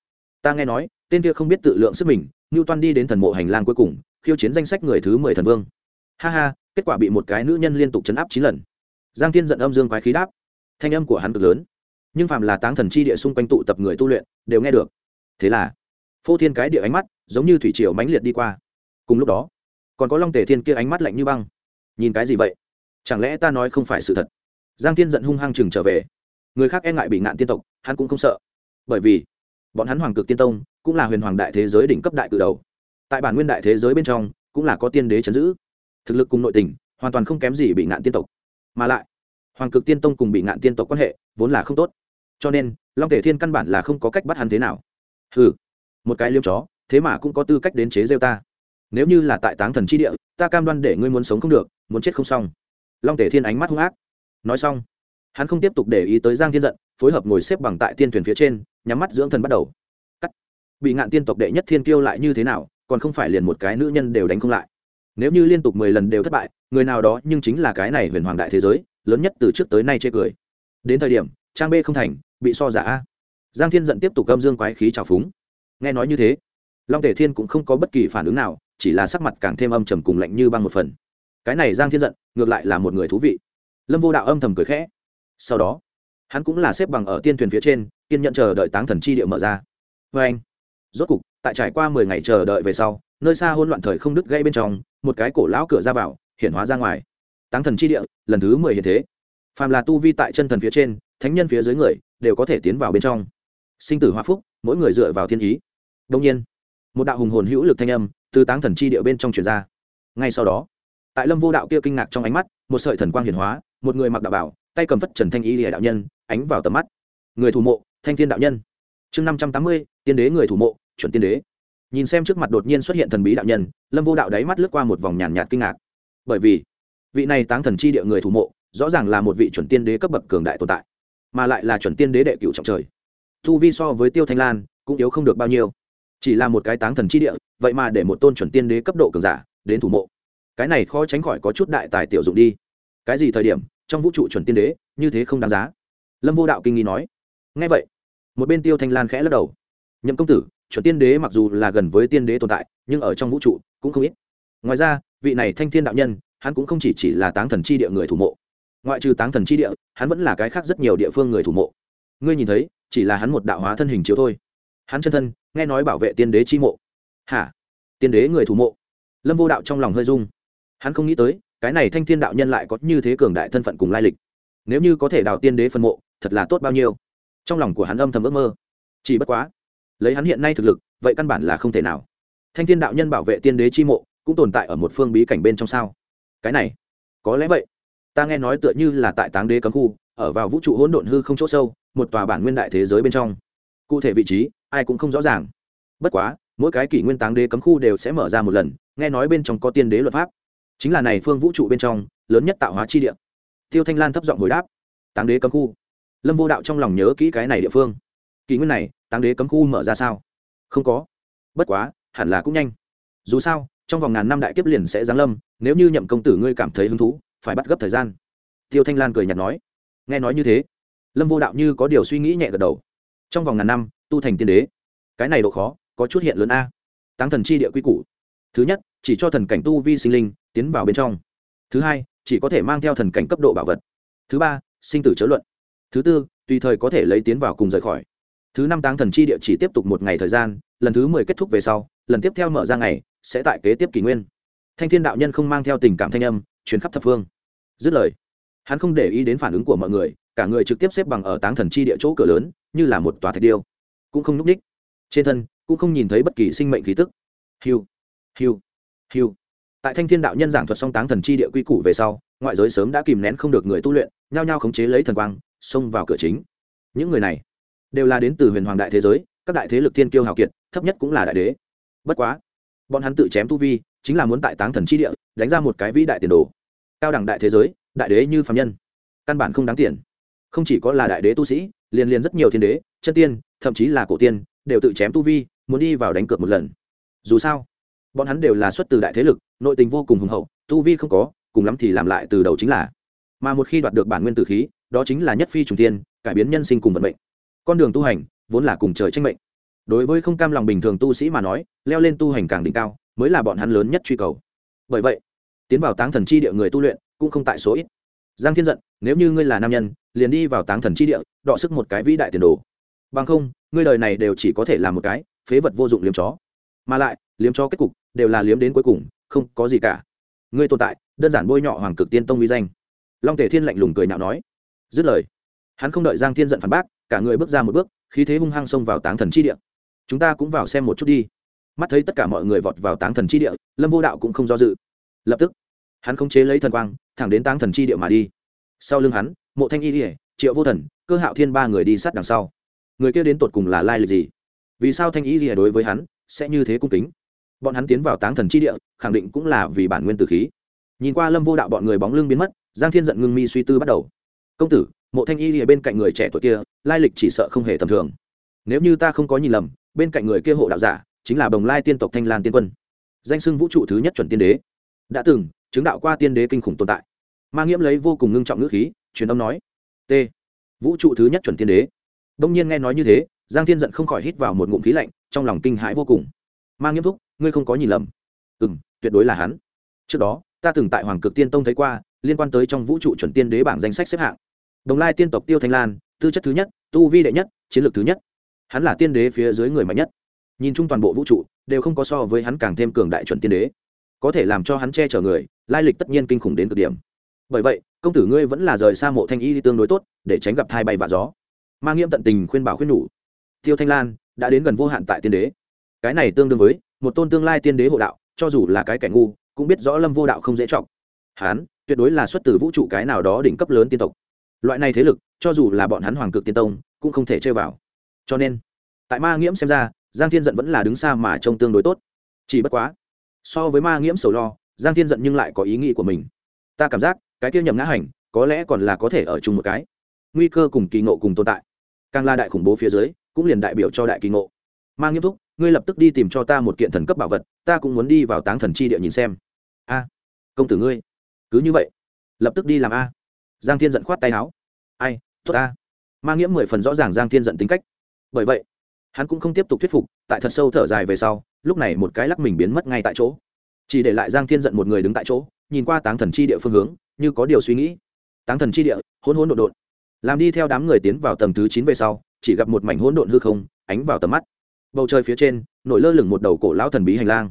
Ta nghe nói, tên kia không biết tự lượng sức mình, ngưu toan đi đến thần mộ hành lang cuối cùng, khiêu chiến danh sách người thứ mười thần vương. Ha ha, kết quả bị một cái nữ nhân liên tục chấn áp chín lần. Giang thiên giận âm dương quái khí đáp. Thanh âm của hắn cực lớn. Nhưng phàm là táng thần chi địa xung quanh tụ tập người tu luyện, đều nghe được. Thế là, phô thiên cái địa ánh mắt, giống như thủy triều mãnh liệt đi qua. Cùng lúc đó còn có long tề thiên kia ánh mắt lạnh như băng. Nhìn cái gì vậy? Chẳng lẽ ta nói không phải sự thật? Giang thiên giận hung hăng chừng trở về. Người khác e ngại bị ngạn tiên tộc, hắn cũng không sợ. Bởi vì, bọn hắn hoàng cực tiên tông cũng là huyền hoàng đại thế giới đỉnh cấp đại cử đầu. Tại bản nguyên đại thế giới bên trong, cũng là có tiên đế chấn giữ. Thực lực cùng nội tình, hoàn toàn không kém gì bị ngạn tiên tộc. Mà lại, hoàng cực tiên tông cùng bị ngạn tiên tộc quan hệ vốn là không tốt. Cho nên, long thể thiên căn bản là không có cách bắt hắn thế nào. Ừ một cái liêm chó, thế mà cũng có tư cách đến chế rêu ta nếu như là tại táng thần chi địa, ta cam đoan để ngươi muốn sống không được, muốn chết không xong. Long tể thiên ánh mắt hung ác. Nói xong, hắn không tiếp tục để ý tới giang thiên giận, phối hợp ngồi xếp bằng tại tiên thuyền phía trên, nhắm mắt dưỡng thần bắt đầu. Cắt. Bị ngạn tiên tộc đệ nhất thiên kiêu lại như thế nào, còn không phải liền một cái nữ nhân đều đánh không lại. Nếu như liên tục mười lần đều thất bại, người nào đó nhưng chính là cái này huyền hoàng đại thế giới, lớn nhất từ trước tới nay chê cười. Đến thời điểm, trang b không thành, bị so giả. A giang thiên giận tiếp tục gâm dương quái khí trào phúng. Nghe nói như thế, long tể thiên cũng không có bất kỳ phản ứng nào chỉ là sắc mặt càng thêm âm trầm cùng lạnh như băng một phần. Cái này giang thiên giận, ngược lại là một người thú vị. Lâm vô đạo âm thầm cười khẽ. Sau đó, hắn cũng là xếp bằng ở tiên thuyền phía trên, kiên nhận chờ đợi táng thần chi địa mở ra. Vê anh, rốt cục, tại trải qua mười ngày chờ đợi về sau, nơi xa hôn loạn thời không đứt gây bên trong, một cái cổ lão cửa ra vào hiện hóa ra ngoài. Táng thần chi địa, lần thứ mười hiện thế. Phàm là tu vi tại chân thần phía trên, thánh nhân phía dưới người, đều có thể tiến vào bên trong. Sinh tử hoa phúc, mỗi người dựa vào thiên ý. Đông nhiên, một đạo hùng hồn hữu lực thanh âm từ táng thần chi địa bên trong truyền ra. Ngay sau đó, tại lâm vô đạo kia kinh ngạc trong ánh mắt, một sợi thần quang hiển hóa, một người mặc đạo bảo, tay cầm phất trần thanh y lìa đạo nhân, ánh vào tầm mắt. Người thủ mộ, thanh thiên đạo nhân. Chương năm trăm tám mươi, tiên đế người thủ mộ, chuẩn tiên đế. Nhìn xem trước mặt đột nhiên xuất hiện thần bí đạo nhân, lâm vô đạo đáy mắt lướt qua một vòng nhàn nhạt kinh ngạc. Bởi vì, vị này táng thần chi địa người thủ mộ, rõ ràng là một vị chuẩn tiên đế cấp bậc cường đại tồn tại, mà lại là chuẩn tiên đế đệ cựu trọng trời. Thu vi so với tiêu thanh lan, cũng yếu không được bao nhiêu chỉ là một cái táng thần chi địa, vậy mà để một tôn chuẩn tiên đế cấp độ cường giả đến thủ mộ. Cái này khó tránh khỏi có chút đại tài tiểu dụng đi. Cái gì thời điểm, trong vũ trụ chuẩn tiên đế, như thế không đáng giá? Lâm vô đạo kinh nghi nói. Ngay vậy, một bên tiêu thanh lan khẽ lắc đầu. Nhậm công tử, chuẩn tiên đế mặc dù là gần với tiên đế tồn tại, nhưng ở trong vũ trụ cũng không ít. Ngoài ra, vị này thanh thiên đạo nhân, hắn cũng không chỉ chỉ là táng thần chi địa người thủ mộ. Ngoại trừ táng thần chi địa, hắn vẫn là cái khác rất nhiều địa phương người thủ mộ. Ngươi nhìn thấy, chỉ là hắn một đạo hóa thân hình chiếu thôi. Hắn chân thân nghe nói bảo vệ tiên đế chi mộ. Hả? Tiên đế người thủ mộ? Lâm vô đạo trong lòng hơi rung. Hắn không nghĩ tới, cái này thanh thiên đạo nhân lại có như thế cường đại thân phận cùng lai lịch. Nếu như có thể đào tiên đế phân mộ, thật là tốt bao nhiêu. Trong lòng của hắn âm thầm ước mơ. Chỉ bất quá, lấy hắn hiện nay thực lực, vậy căn bản là không thể nào. Thanh thiên đạo nhân bảo vệ tiên đế chi mộ, cũng tồn tại ở một phương bí cảnh bên trong sao? Cái này, có lẽ vậy. Ta nghe nói tựa như là tại táng đế cấm khu, ở vào vũ trụ hỗn độn hư không chỗ sâu, một tòa bản nguyên đại thế giới bên trong. Cụ thể vị trí ai cũng không rõ ràng. Bất quá, mỗi cái kỷ nguyên táng đế cấm khu đều sẽ mở ra một lần, nghe nói bên trong có tiên đế luật pháp. Chính là này phương vũ trụ bên trong, lớn nhất tạo hóa chi địa. Tiêu thanh lan thấp giọng hồi đáp, táng đế cấm khu. Lâm vô đạo trong lòng nhớ kỹ cái này địa phương. Kỷ nguyên này, táng đế cấm khu mở ra sao? Không có. Bất quá, hẳn là cũng nhanh. Dù sao, trong vòng ngàn năm đại kiếp liền sẽ giáng lâm, nếu như nhậm công tử ngươi cảm thấy hứng thú, phải bắt gấp thời gian. Tiêu thanh lan cười nhạt nói. Nghe nói như thế, lâm vô đạo như có điều suy nghĩ nhẹ gật đầu. Trong vòng ngàn năm tu thành tiên đế. Cái này độ khó, có chút hiện lớn a. Táng thần chi địa quy củ. Thứ nhất, chỉ cho thần cảnh tu vi sinh linh tiến vào bên trong. Thứ hai, chỉ có thể mang theo thần cảnh cấp độ bảo vật. Thứ ba, sinh tử chớ luận. Thứ tư, tùy thời có thể lấy tiến vào cùng rời khỏi. Thứ năm, táng thần chi địa chỉ tiếp tục một ngày thời gian, lần thứ mười kết thúc về sau, lần tiếp theo mở ra ngày, sẽ tại kế tiếp kỷ nguyên. Thanh thiên đạo nhân không mang theo tình cảm thanh âm chuyến khắp thập phương. Dứt lời, hắn không để ý đến phản ứng của mọi người, cả người trực tiếp xếp bằng ở táng thần chi địa chỗ cửa lớn, như là một tòa thạch điêu cũng không n ú c ních trên thân cũng không nhìn thấy bất kỳ sinh mệnh khí tức. Hiu hiu hiu. Tại thanh thiên đạo nhân giảng thuật song táng thần chi địa quy củ về sau, ngoại giới sớm đã kìm nén không được người tu luyện, nhao nhao khống chế lấy thần quang, xông vào cửa chính. Những người này đều là đến từ huyền hoàng đại thế giới, các đại thế lực thiên kiêu hào kiệt, thấp nhất cũng là đại đế. Bất quá, bọn hắn tự chém tu vi, chính là muốn tại táng thần chi địa đánh ra một cái vĩ đại tiền đồ. Cao đẳng đại thế giới, đại đế như phạm nhân, căn bản không đáng tiền không chỉ có là đại đế tu sĩ, liền liền rất nhiều thiên đế, chân tiên, thậm chí là cổ tiên, đều tự chém tu vi, muốn đi vào đánh cược một lần. Dù sao, bọn hắn đều là xuất từ đại thế lực, nội tình vô cùng hùng hậu, tu vi không có, cùng lắm thì làm lại từ đầu chính là. Mà một khi đoạt được bản nguyên tử khí, đó chính là nhất phi trùng tiên cải biến nhân sinh cùng vận mệnh. Con đường tu hành, vốn là cùng trời tranh mệnh. Đối với không cam lòng bình thường tu sĩ mà nói, leo lên tu hành càng đỉnh cao, mới là bọn hắn lớn nhất truy cầu. Bởi vậy, tiến vào táng thần chi địa người tu luyện cũng không tại số ít. Giang thiên giận, nếu như ngươi là nam nhân liền đi vào táng thần chi địa, đọ sức một cái vĩ đại tiền đồ. Bằng không, ngươi đời này đều chỉ có thể làm một cái phế vật vô dụng liếm chó. Mà lại, liếm chó kết cục đều là liếm đến cuối cùng, không có gì cả. Ngươi tồn tại, đơn giản bôi nhọ hoàng cực tiên tông uy danh. Long tể thiên lạnh lùng cười nhạo nói. Dứt lời, hắn không đợi giang thiên giận phản bác, cả người bước ra một bước, khí thế hung hăng xông vào táng thần chi địa. Chúng ta cũng vào xem một chút đi. Mắt thấy tất cả mọi người vọt vào táng thần chi địa, lâm vô đạo cũng không do dự. Lập tức, hắn không chế lấy thần quang, thẳng đến táng thần chi địa mà đi. Sau lưng hắn mộ thanh y ỉa, triệu vô thần, cơ hạo thiên ba người đi sát đằng sau. Người kia đến tột cùng là lai lịch gì? Vì sao thanh y ỉa đối với hắn sẽ như thế cung kính? Bọn hắn tiến vào táng thần chi địa, khẳng định cũng là vì bản nguyên tử khí. Nhìn qua lâm vô đạo bọn người bóng lưng biến mất, giang thiên giận ngưng mi suy tư bắt đầu. Công tử, mộ thanh y ỉa bên cạnh người trẻ tuổi kia, lai lịch chỉ sợ không hề tầm thường. Nếu như ta không có nhìn lầm, bên cạnh người kia hộ đạo giả chính là bồng lai tiên tộc thanh lan tiên quân. Danh xưng vũ trụ thứ nhất chuẩn tiên đế. Đã từng, chứng đạo qua tiên đế kinh khủng tồn tại. Ma nghiễm lấy vô cùng ngưng trọng ngữ khí truyền âm nói, t, vũ trụ thứ nhất chuẩn tiên đế. Đông nhiên nghe nói như thế, giang thiên giận không khỏi hít vào một ngụm khí lạnh, trong lòng kinh hãi vô cùng. Ma nghiễm túc ngươi không có nhìn lầm. Ừ m tuyệt đối là hắn. Trước đó, ta từng tại hoàng cực tiên tông thấy qua, liên quan tới trong vũ trụ chuẩn tiên đế bảng danh sách xếp hạng. Đồng lai tiên tộc tiêu thanh lan, tư chất thứ nhất, tu vi đệ nhất, chiến lược thứ nhất. Hắn là tiên đế phía dưới người mạnh nhất. Nhìn chung toàn bộ vũ trụ, đều không có so với hắn càng thêm cường đại chuẩn tiên đế. Có thể làm cho hắn che chở người, lai lịch tất nhiên kinh khủng đến cực điểm. Bởi vậy công tử ngươi vẫn là rời xa mộ thanh y tương đối tốt, để tránh gặp thai bay và gió. Ma nghiêm tận tình khuyên bảo khuyên nhủ. Tiêu thanh lan đã đến gần vô hạn tại tiên đế. Cái này tương đương với một tôn tương lai tiên đế hộ đạo, cho dù là cái kẻ ngu, cũng biết rõ lâm vô đạo không dễ trọng Hán, tuyệt đối là xuất từ vũ trụ cái nào đó đỉnh cấp lớn tiên tộc. Loại này thế lực, cho dù là bọn hắn hoàng cực tiên tông, cũng không thể chơi vào. Cho nên, tại ma nghiễm xem ra, giang thiên giận vẫn là đứng xa mà trông tương đối tốt. Chỉ bất quá, so với ma nghiễm sầu lo, giang thiên giận nhưng lại có ý nghĩ của mình. Ta cảm giác cái kia nhầm ngã hành, có lẽ còn là có thể ở chung một cái. Nguy cơ cùng kỳ ngộ cùng tồn tại. Càng là đại khủng bố phía dưới, cũng liền đại biểu cho đại kỳ ngộ. Mang nghiêm túc ngươi lập tức đi tìm cho ta một kiện thần cấp bảo vật, ta cũng muốn đi vào táng thần chi địa nhìn xem. A, công tử ngươi, cứ như vậy, lập tức đi làm a. Giang thiên giận khoát tay áo. Ai, tốt a. Mang nghiễm mười phần rõ ràng giang thiên giận tính cách. Bởi vậy, hắn cũng không tiếp tục thuyết phục, tại thật sâu thở dài về sau, lúc này một cái lắc mình biến mất ngay tại chỗ. Chỉ để lại giang thiên giận một người đứng tại chỗ nhìn qua táng thần chi địa phương hướng, như có điều suy nghĩ. Táng thần chi địa, hỗn hỗn độn độn. Làm đi theo đám người tiến vào tầng thứ chín về sau, chỉ gặp một mảnh hỗn độn hư không, ánh vào tầm mắt. Bầu trời phía trên, nổi lơ lửng một đầu cổ lão thần bí hành lang.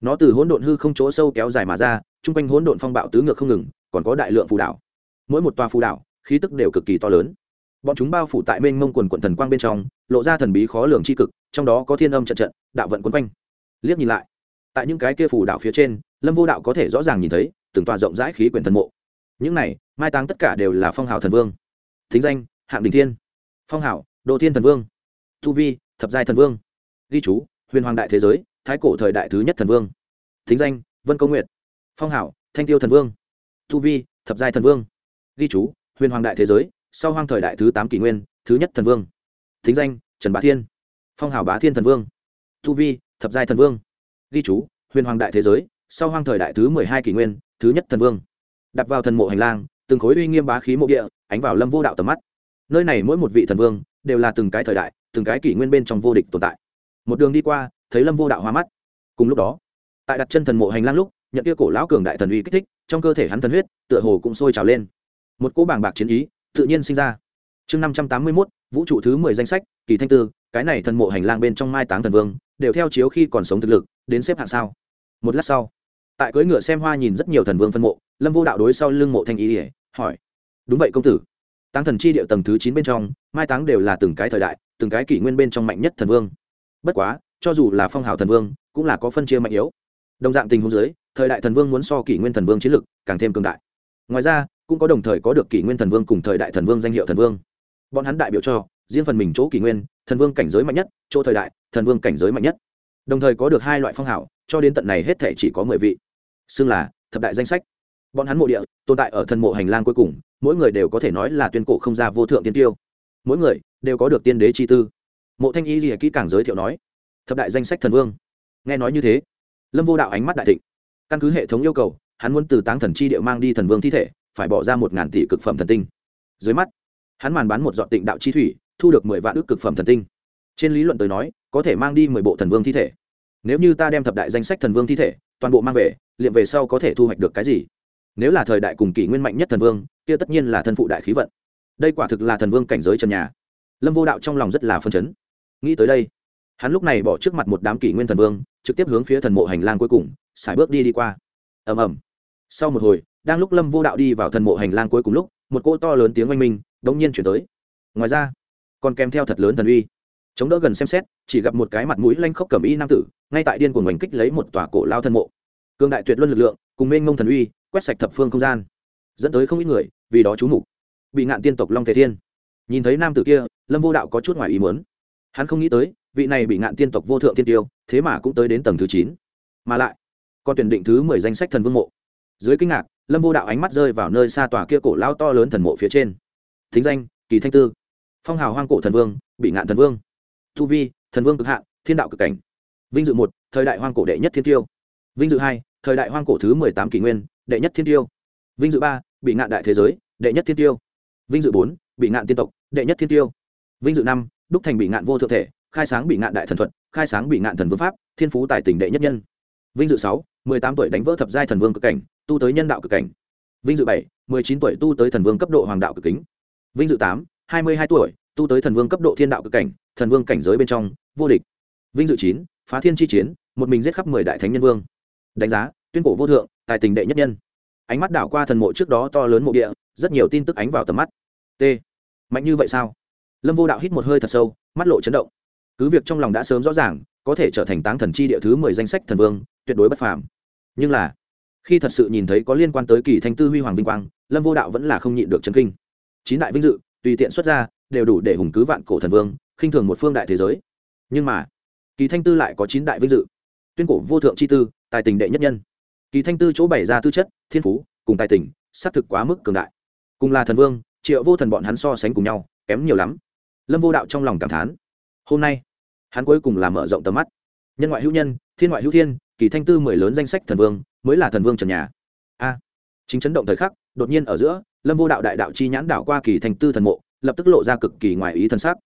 Nó từ hỗn độn hư không chỗ sâu kéo dài mà ra, chung quanh hỗn độn phong bạo tứ ngược không ngừng, còn có đại lượng phù đảo. Mỗi một tòa phù đảo, khí tức đều cực kỳ to lớn. Bọn chúng bao phủ tại mênh mông quần quận thần quang bên trong, lộ ra thần bí khó lường c h i cực, trong đó có thiên âm trận trận, đạo vận quấn quanh. Liếc nhìn lại, tại những cái kia phủ đảo phía trên lâm vô đạo có thể rõ ràng nhìn thấy từng tòa rộng rãi khí quyển thần mộ. Những này mai táng tất cả đều là phong hào thần vương. Thính danh hạng đình thiên. Phong hào, đồ thiên thần vương. Thu vi thập giai thần vương. Ghi chú huyền hoàng đại thế giới thái cổ thời đại thứ nhất thần vương. Thính danh vân công nguyệt. Phong hảo thanh tiêu thần vương. Thu vi thập giai thần vương. Ghi chú huyền hoàng đại thế giới sau hoang thời đại thứ tám kỷ nguyên thứ nhất thần vương. Thính danh trần bá thiên. Phong hào bá thiên thần vương. Thu vi thập giai thần vương. Ghi chú huyền hoàng đại thế giới sau hoang thời đại thứ mười hai kỷ nguyên, thứ nhất thần vương đặt vào thần mộ hành lang, từng khối uy nghiêm bá khí mộ địa, ánh vào lâm vô đạo tầm mắt. Nơi này mỗi một vị thần vương, đều là từng cái thời đại, từng cái kỷ nguyên bên trong vô địch tồn tại. Một đường đi qua, thấy lâm vô đạo hoa mắt. Cùng lúc đó, tại đặt chân thần mộ hành lang lúc, nhận kia cổ lão cường đại thần uy kích thích, trong cơ thể hắn thần huyết, tựa hồ cũng sôi trào lên. Một cỗ bảng bạc chiến ý, tự nhiên sinh ra. Chương năm trăm tám mươi mốt, vũ trụ thứ mười danh sách, kỳ thanh tư, cái này thần mộ hành lang bên trong mai táng thần vương, đều theo chiếu khi còn sống thực lực, đến xếp hạng sao. Một lát sau tại cưỡi ngựa xem hoa nhìn rất nhiều thần vương phân mộ, lâm vô đạo đối sau lưng mộ thanh ý ỉa hỏi, đúng vậy công tử. Táng thần chi địa tầng thứ chín bên trong, mai táng đều là từng cái thời đại, từng cái kỷ nguyên bên trong mạnh nhất thần vương. Bất quá, cho dù là phong hào thần vương, cũng là có phân chia mạnh yếu. Đồng dạng tình huống dưới, thời đại thần vương muốn so kỷ nguyên thần vương chiến lực càng thêm cường đại. Ngoài ra, cũng có đồng thời có được kỷ nguyên thần vương cùng thời đại thần vương danh hiệu thần vương. Bọn hắn đại biểu cho, riêng phần mình chỗ kỷ nguyên, thần vương cảnh giới mạnh nhất, chỗ thời đại, thần vương cảnh giới mạnh nhất. Đồng thời có được hai loại phong hảo cho đến tận này hết thể chỉ có mười vị xưng là thập đại danh sách. Bọn hắn mộ địa, tồn tại ở thần mộ hành lang cuối cùng, mỗi người đều có thể nói là tuyên cổ không ra vô thượng tiên tiêu. Mỗi người đều có được tiên đế chi tư. Mộ thanh y lìa kỹ càng giới thiệu nói, thập đại danh sách thần vương. Nghe nói như thế, lâm vô đạo ánh mắt đại thịnh. Căn cứ hệ thống yêu cầu, hắn muốn từ táng thần chi địa mang đi thần vương thi thể, phải bỏ ra một ngàn tỷ cực phẩm thần tinh. Dưới mắt, hắn màn bán một dọn tịnh đạo chi thủy, thu được mười vạn ước cực phẩm thần tinh. Trên lý luận tới nói, có thể mang đi mười bộ thần vương thi thể. Nếu như ta đem thập đại danh sách thần vương thi thể toàn bộ mang về liệm về sau có thể thu hoạch được cái gì? Nếu là thời đại cùng kỷ nguyên mạnh nhất thần vương, kia tất nhiên là thân phụ đại khí vận. Đây quả thực là thần vương cảnh giới trần nhà. Lâm vô đạo trong lòng rất là phân chấn. Nghĩ tới đây, hắn lúc này bỏ trước mặt một đám kỷ nguyên thần vương, trực tiếp hướng phía thần mộ hành lang cuối cùng, xài bước đi đi qua. Ầm ầm. Sau một hồi, đang lúc lâm vô đạo đi vào thần mộ hành lang cuối cùng lúc, một cỗ to lớn tiếng oanh minh đống nhiên chuyển tới. Ngoài ra, còn kèm theo thật lớn thần uy. Chống đỡ gần xem xét, chỉ gặp một cái mặt mũi lanh khốc cầm y nam tử, ngay tại điên của mình kích lấy một tòa cổ lao thần mộ cương đại tuyệt luân lực lượng, cùng mênh mông thần uy, quét sạch thập phương không gian, dẫn tới không ít người vì đó chú mục. Bị ngạn tiên tộc long thể thiên. Nhìn thấy nam tử kia, lâm vô đạo có chút ngoài ý muốn. Hắn không nghĩ tới, vị này bị ngạn tiên tộc vô thượng tiên tiêu, thế mà cũng tới đến tầng thứ chín. Mà lại, còn tuyển định thứ mười danh sách thần vương mộ. Dưới kinh ngạc, lâm vô đạo ánh mắt rơi vào nơi xa tòa kia cổ lao to lớn thần mộ phía trên. Thính danh, kỳ thanh tư. Phong hào hoang cổ thần vương, bị ngạn thần vương. Thu vi, thần vương cực hạn, thiên đạo cực cảnh. Vinh dự một, thời đại hoang cổ đệ nhất thiên tiêu. Vinh dự hai thời đại hoang cổ thứ mười tám kỷ nguyên, đệ nhất thiên tiêu. Vinh dự ba, bị ngạn đại thế giới, đệ nhất thiên tiêu. Vinh dự bốn, bị ngạn tiên tộc, đệ nhất thiên tiêu. Vinh dự năm, đúc thành bị ngạn vô thượng thể, khai sáng bị ngạn đại thần thuật, khai sáng bị ngạn thần vương pháp, thiên phú tài tỉnh đệ nhất nhân. Vinh dự sáu, mười tám tuổi đánh vỡ thập giai thần vương cực cảnh, tu tới nhân đạo cực cảnh. Vinh dự bảy, mười chín tuổi tu tới thần vương cấp độ hoàng đạo cực kính. Vinh dự tám, hai mươi hai tuổi tu tới thần vương cấp độ thiên đạo cực cảnh, thần vương cảnh giới bên trong, vô địch. Vinh dự chín, phá thiên chi chiến, một mình giết khắp mười đại thánh nhân vương đánh giá, tuyên cổ vô thượng, tài tình đệ nhất nhân. Ánh mắt đảo qua thần mộ trước đó to lớn mộ địa, rất nhiều tin tức ánh vào tầm mắt. T. Mạnh như vậy sao? Lâm vô đạo hít một hơi thật sâu, mắt lộ chấn động. Cứ việc trong lòng đã sớm rõ ràng, có thể trở thành táng thần chi địa thứ mười danh sách thần vương, tuyệt đối bất phàm. Nhưng là, khi thật sự nhìn thấy có liên quan tới kỳ thanh tư huy hoàng vinh quang, lâm vô đạo vẫn là không nhịn được chân kinh. Chín đại vinh dự, tùy tiện xuất ra, đều đủ để hùng cứ vạn cổ thần vương, khinh thường một phương đại thế giới. Nhưng mà, kỳ thanh tư lại có chín đại vinh dự tuyên cổ vô thượng c h i tư, tài tình đệ nhất nhân. Kỳ thanh tư chỗ bày ra tư chất, thiên phú, cùng tài tình, xác thực quá mức cường đại. Cùng là thần vương, triệu vô thần bọn hắn so sánh cùng nhau, kém nhiều lắm. Lâm vô đạo trong lòng cảm thán. Hôm nay, hắn cuối cùng là mở rộng tầm mắt. Nhân ngoại hữu nhân, thiên ngoại hữu thiên, kỳ thanh tư mười lớn danh sách thần vương, mới là thần vương trần nhà. A, chính chấn động thời khắc, đột nhiên ở giữa, lâm vô đạo đại đạo chi nhãn đảo qua kỳ thanh tư thần mộ, lập tức lộ ra cực kỳ ngoài ý thân sắc.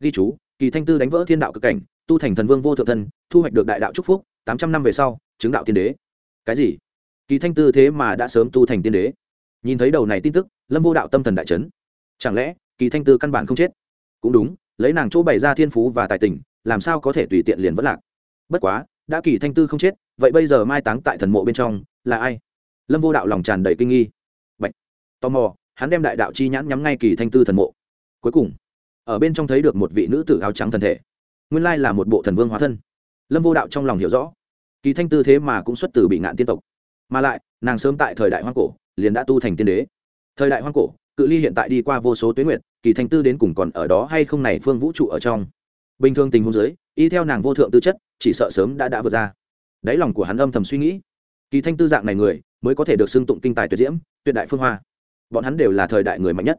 Ghi chú, kỳ thanh tư đánh vỡ thiên đạo cực cảnh, tu thành thần vương vô thượng thân, thu hoạch được đại đạo c phúc tám trăm năm về sau, chứng đạo tiên đế. Cái gì? Kỳ thanh tư thế mà đã sớm tu thành tiên đế. Nhìn thấy đầu này tin tức, lâm vô đạo tâm thần đại trấn chẳng lẽ, kỳ thanh tư căn bản không chết? Cũng đúng, lấy nàng chỗ bày ra thiên phú và tài tình, làm sao có thể tùy tiện liền vất lạc? Bất quá, đã kỳ thanh tư không chết, vậy bây giờ mai táng tại thần mộ bên trong, là ai? Lâm vô đạo lòng tràn đầy kinh nghi. Bạch. tò mò, hắn đem đại đạo chi nhãn nhắm ngay kỳ thanh tư thần mộ. Cuối cùng, ở bên trong thấy được một vị nữ tử áo trắng thần thể. Nguyên lai là một bộ thần vương hóa thân lâm vô đạo trong lòng hiểu rõ, kỳ thanh tư thế mà cũng xuất từ bị ngạn tiên tộc. Mà lại, nàng sớm tại thời đại hoang cổ, liền đã tu thành tiên đế. Thời đại hoang cổ, cự ly hiện tại đi qua vô số tuyến nguyện kỳ thanh tư đến cùng còn ở đó hay không này phương vũ trụ ở trong. Bình thường tình huống giới y theo nàng vô thượng tư chất, chỉ sợ sớm đã đã vượt ra. Đáy lòng của hắn âm thầm suy nghĩ, kỳ thanh tư dạng này người, mới có thể được xưng tụng kinh tài tuyệt diễm, tuyệt đại phương hoa. Bọn hắn đều là thời đại người mạnh nhất.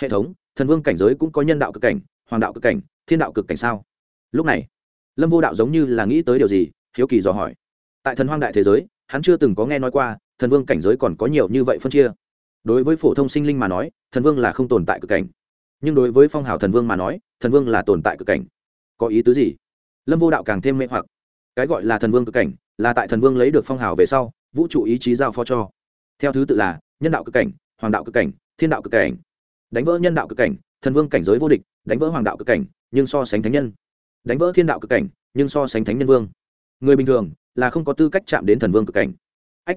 Hệ thống, thần vương cảnh giới cũng có nhân đạo cực cảnh, hoàng đạo cực cảnh, thiên đạo cực cảnh sao? Lúc này lâm vô đạo giống như là nghĩ tới điều gì, hiếu kỳ dò hỏi. Tại thần hoang đại thế giới, hắn chưa từng có nghe nói qua, thần vương cảnh giới còn có nhiều như vậy phân chia. Đối với phổ thông sinh linh mà nói, thần vương là không tồn tại cực cảnh. Nhưng đối với phong hào thần vương mà nói, thần vương là tồn tại cực cảnh. Có ý tứ gì? Lâm vô đạo càng thêm mê hoặc. Cái gọi là thần vương cực cảnh, là tại thần vương lấy được phong hào về sau, vũ trụ ý chí giao phó cho. Theo thứ tự là, nhân đạo cực cảnh, hoàng đạo cực cảnh, thiên đạo cực cảnh. Đánh vỡ nhân đạo cực cảnh, thần vương cảnh giới vô địch, đánh vỡ hoàng đạo cực cảnh, nhưng so sánh thánh nhân đánh vỡ thiên đạo cực cảnh, nhưng so sánh thánh nhân vương. Người bình thường là không có tư cách chạm đến thần vương cực cảnh. Ách,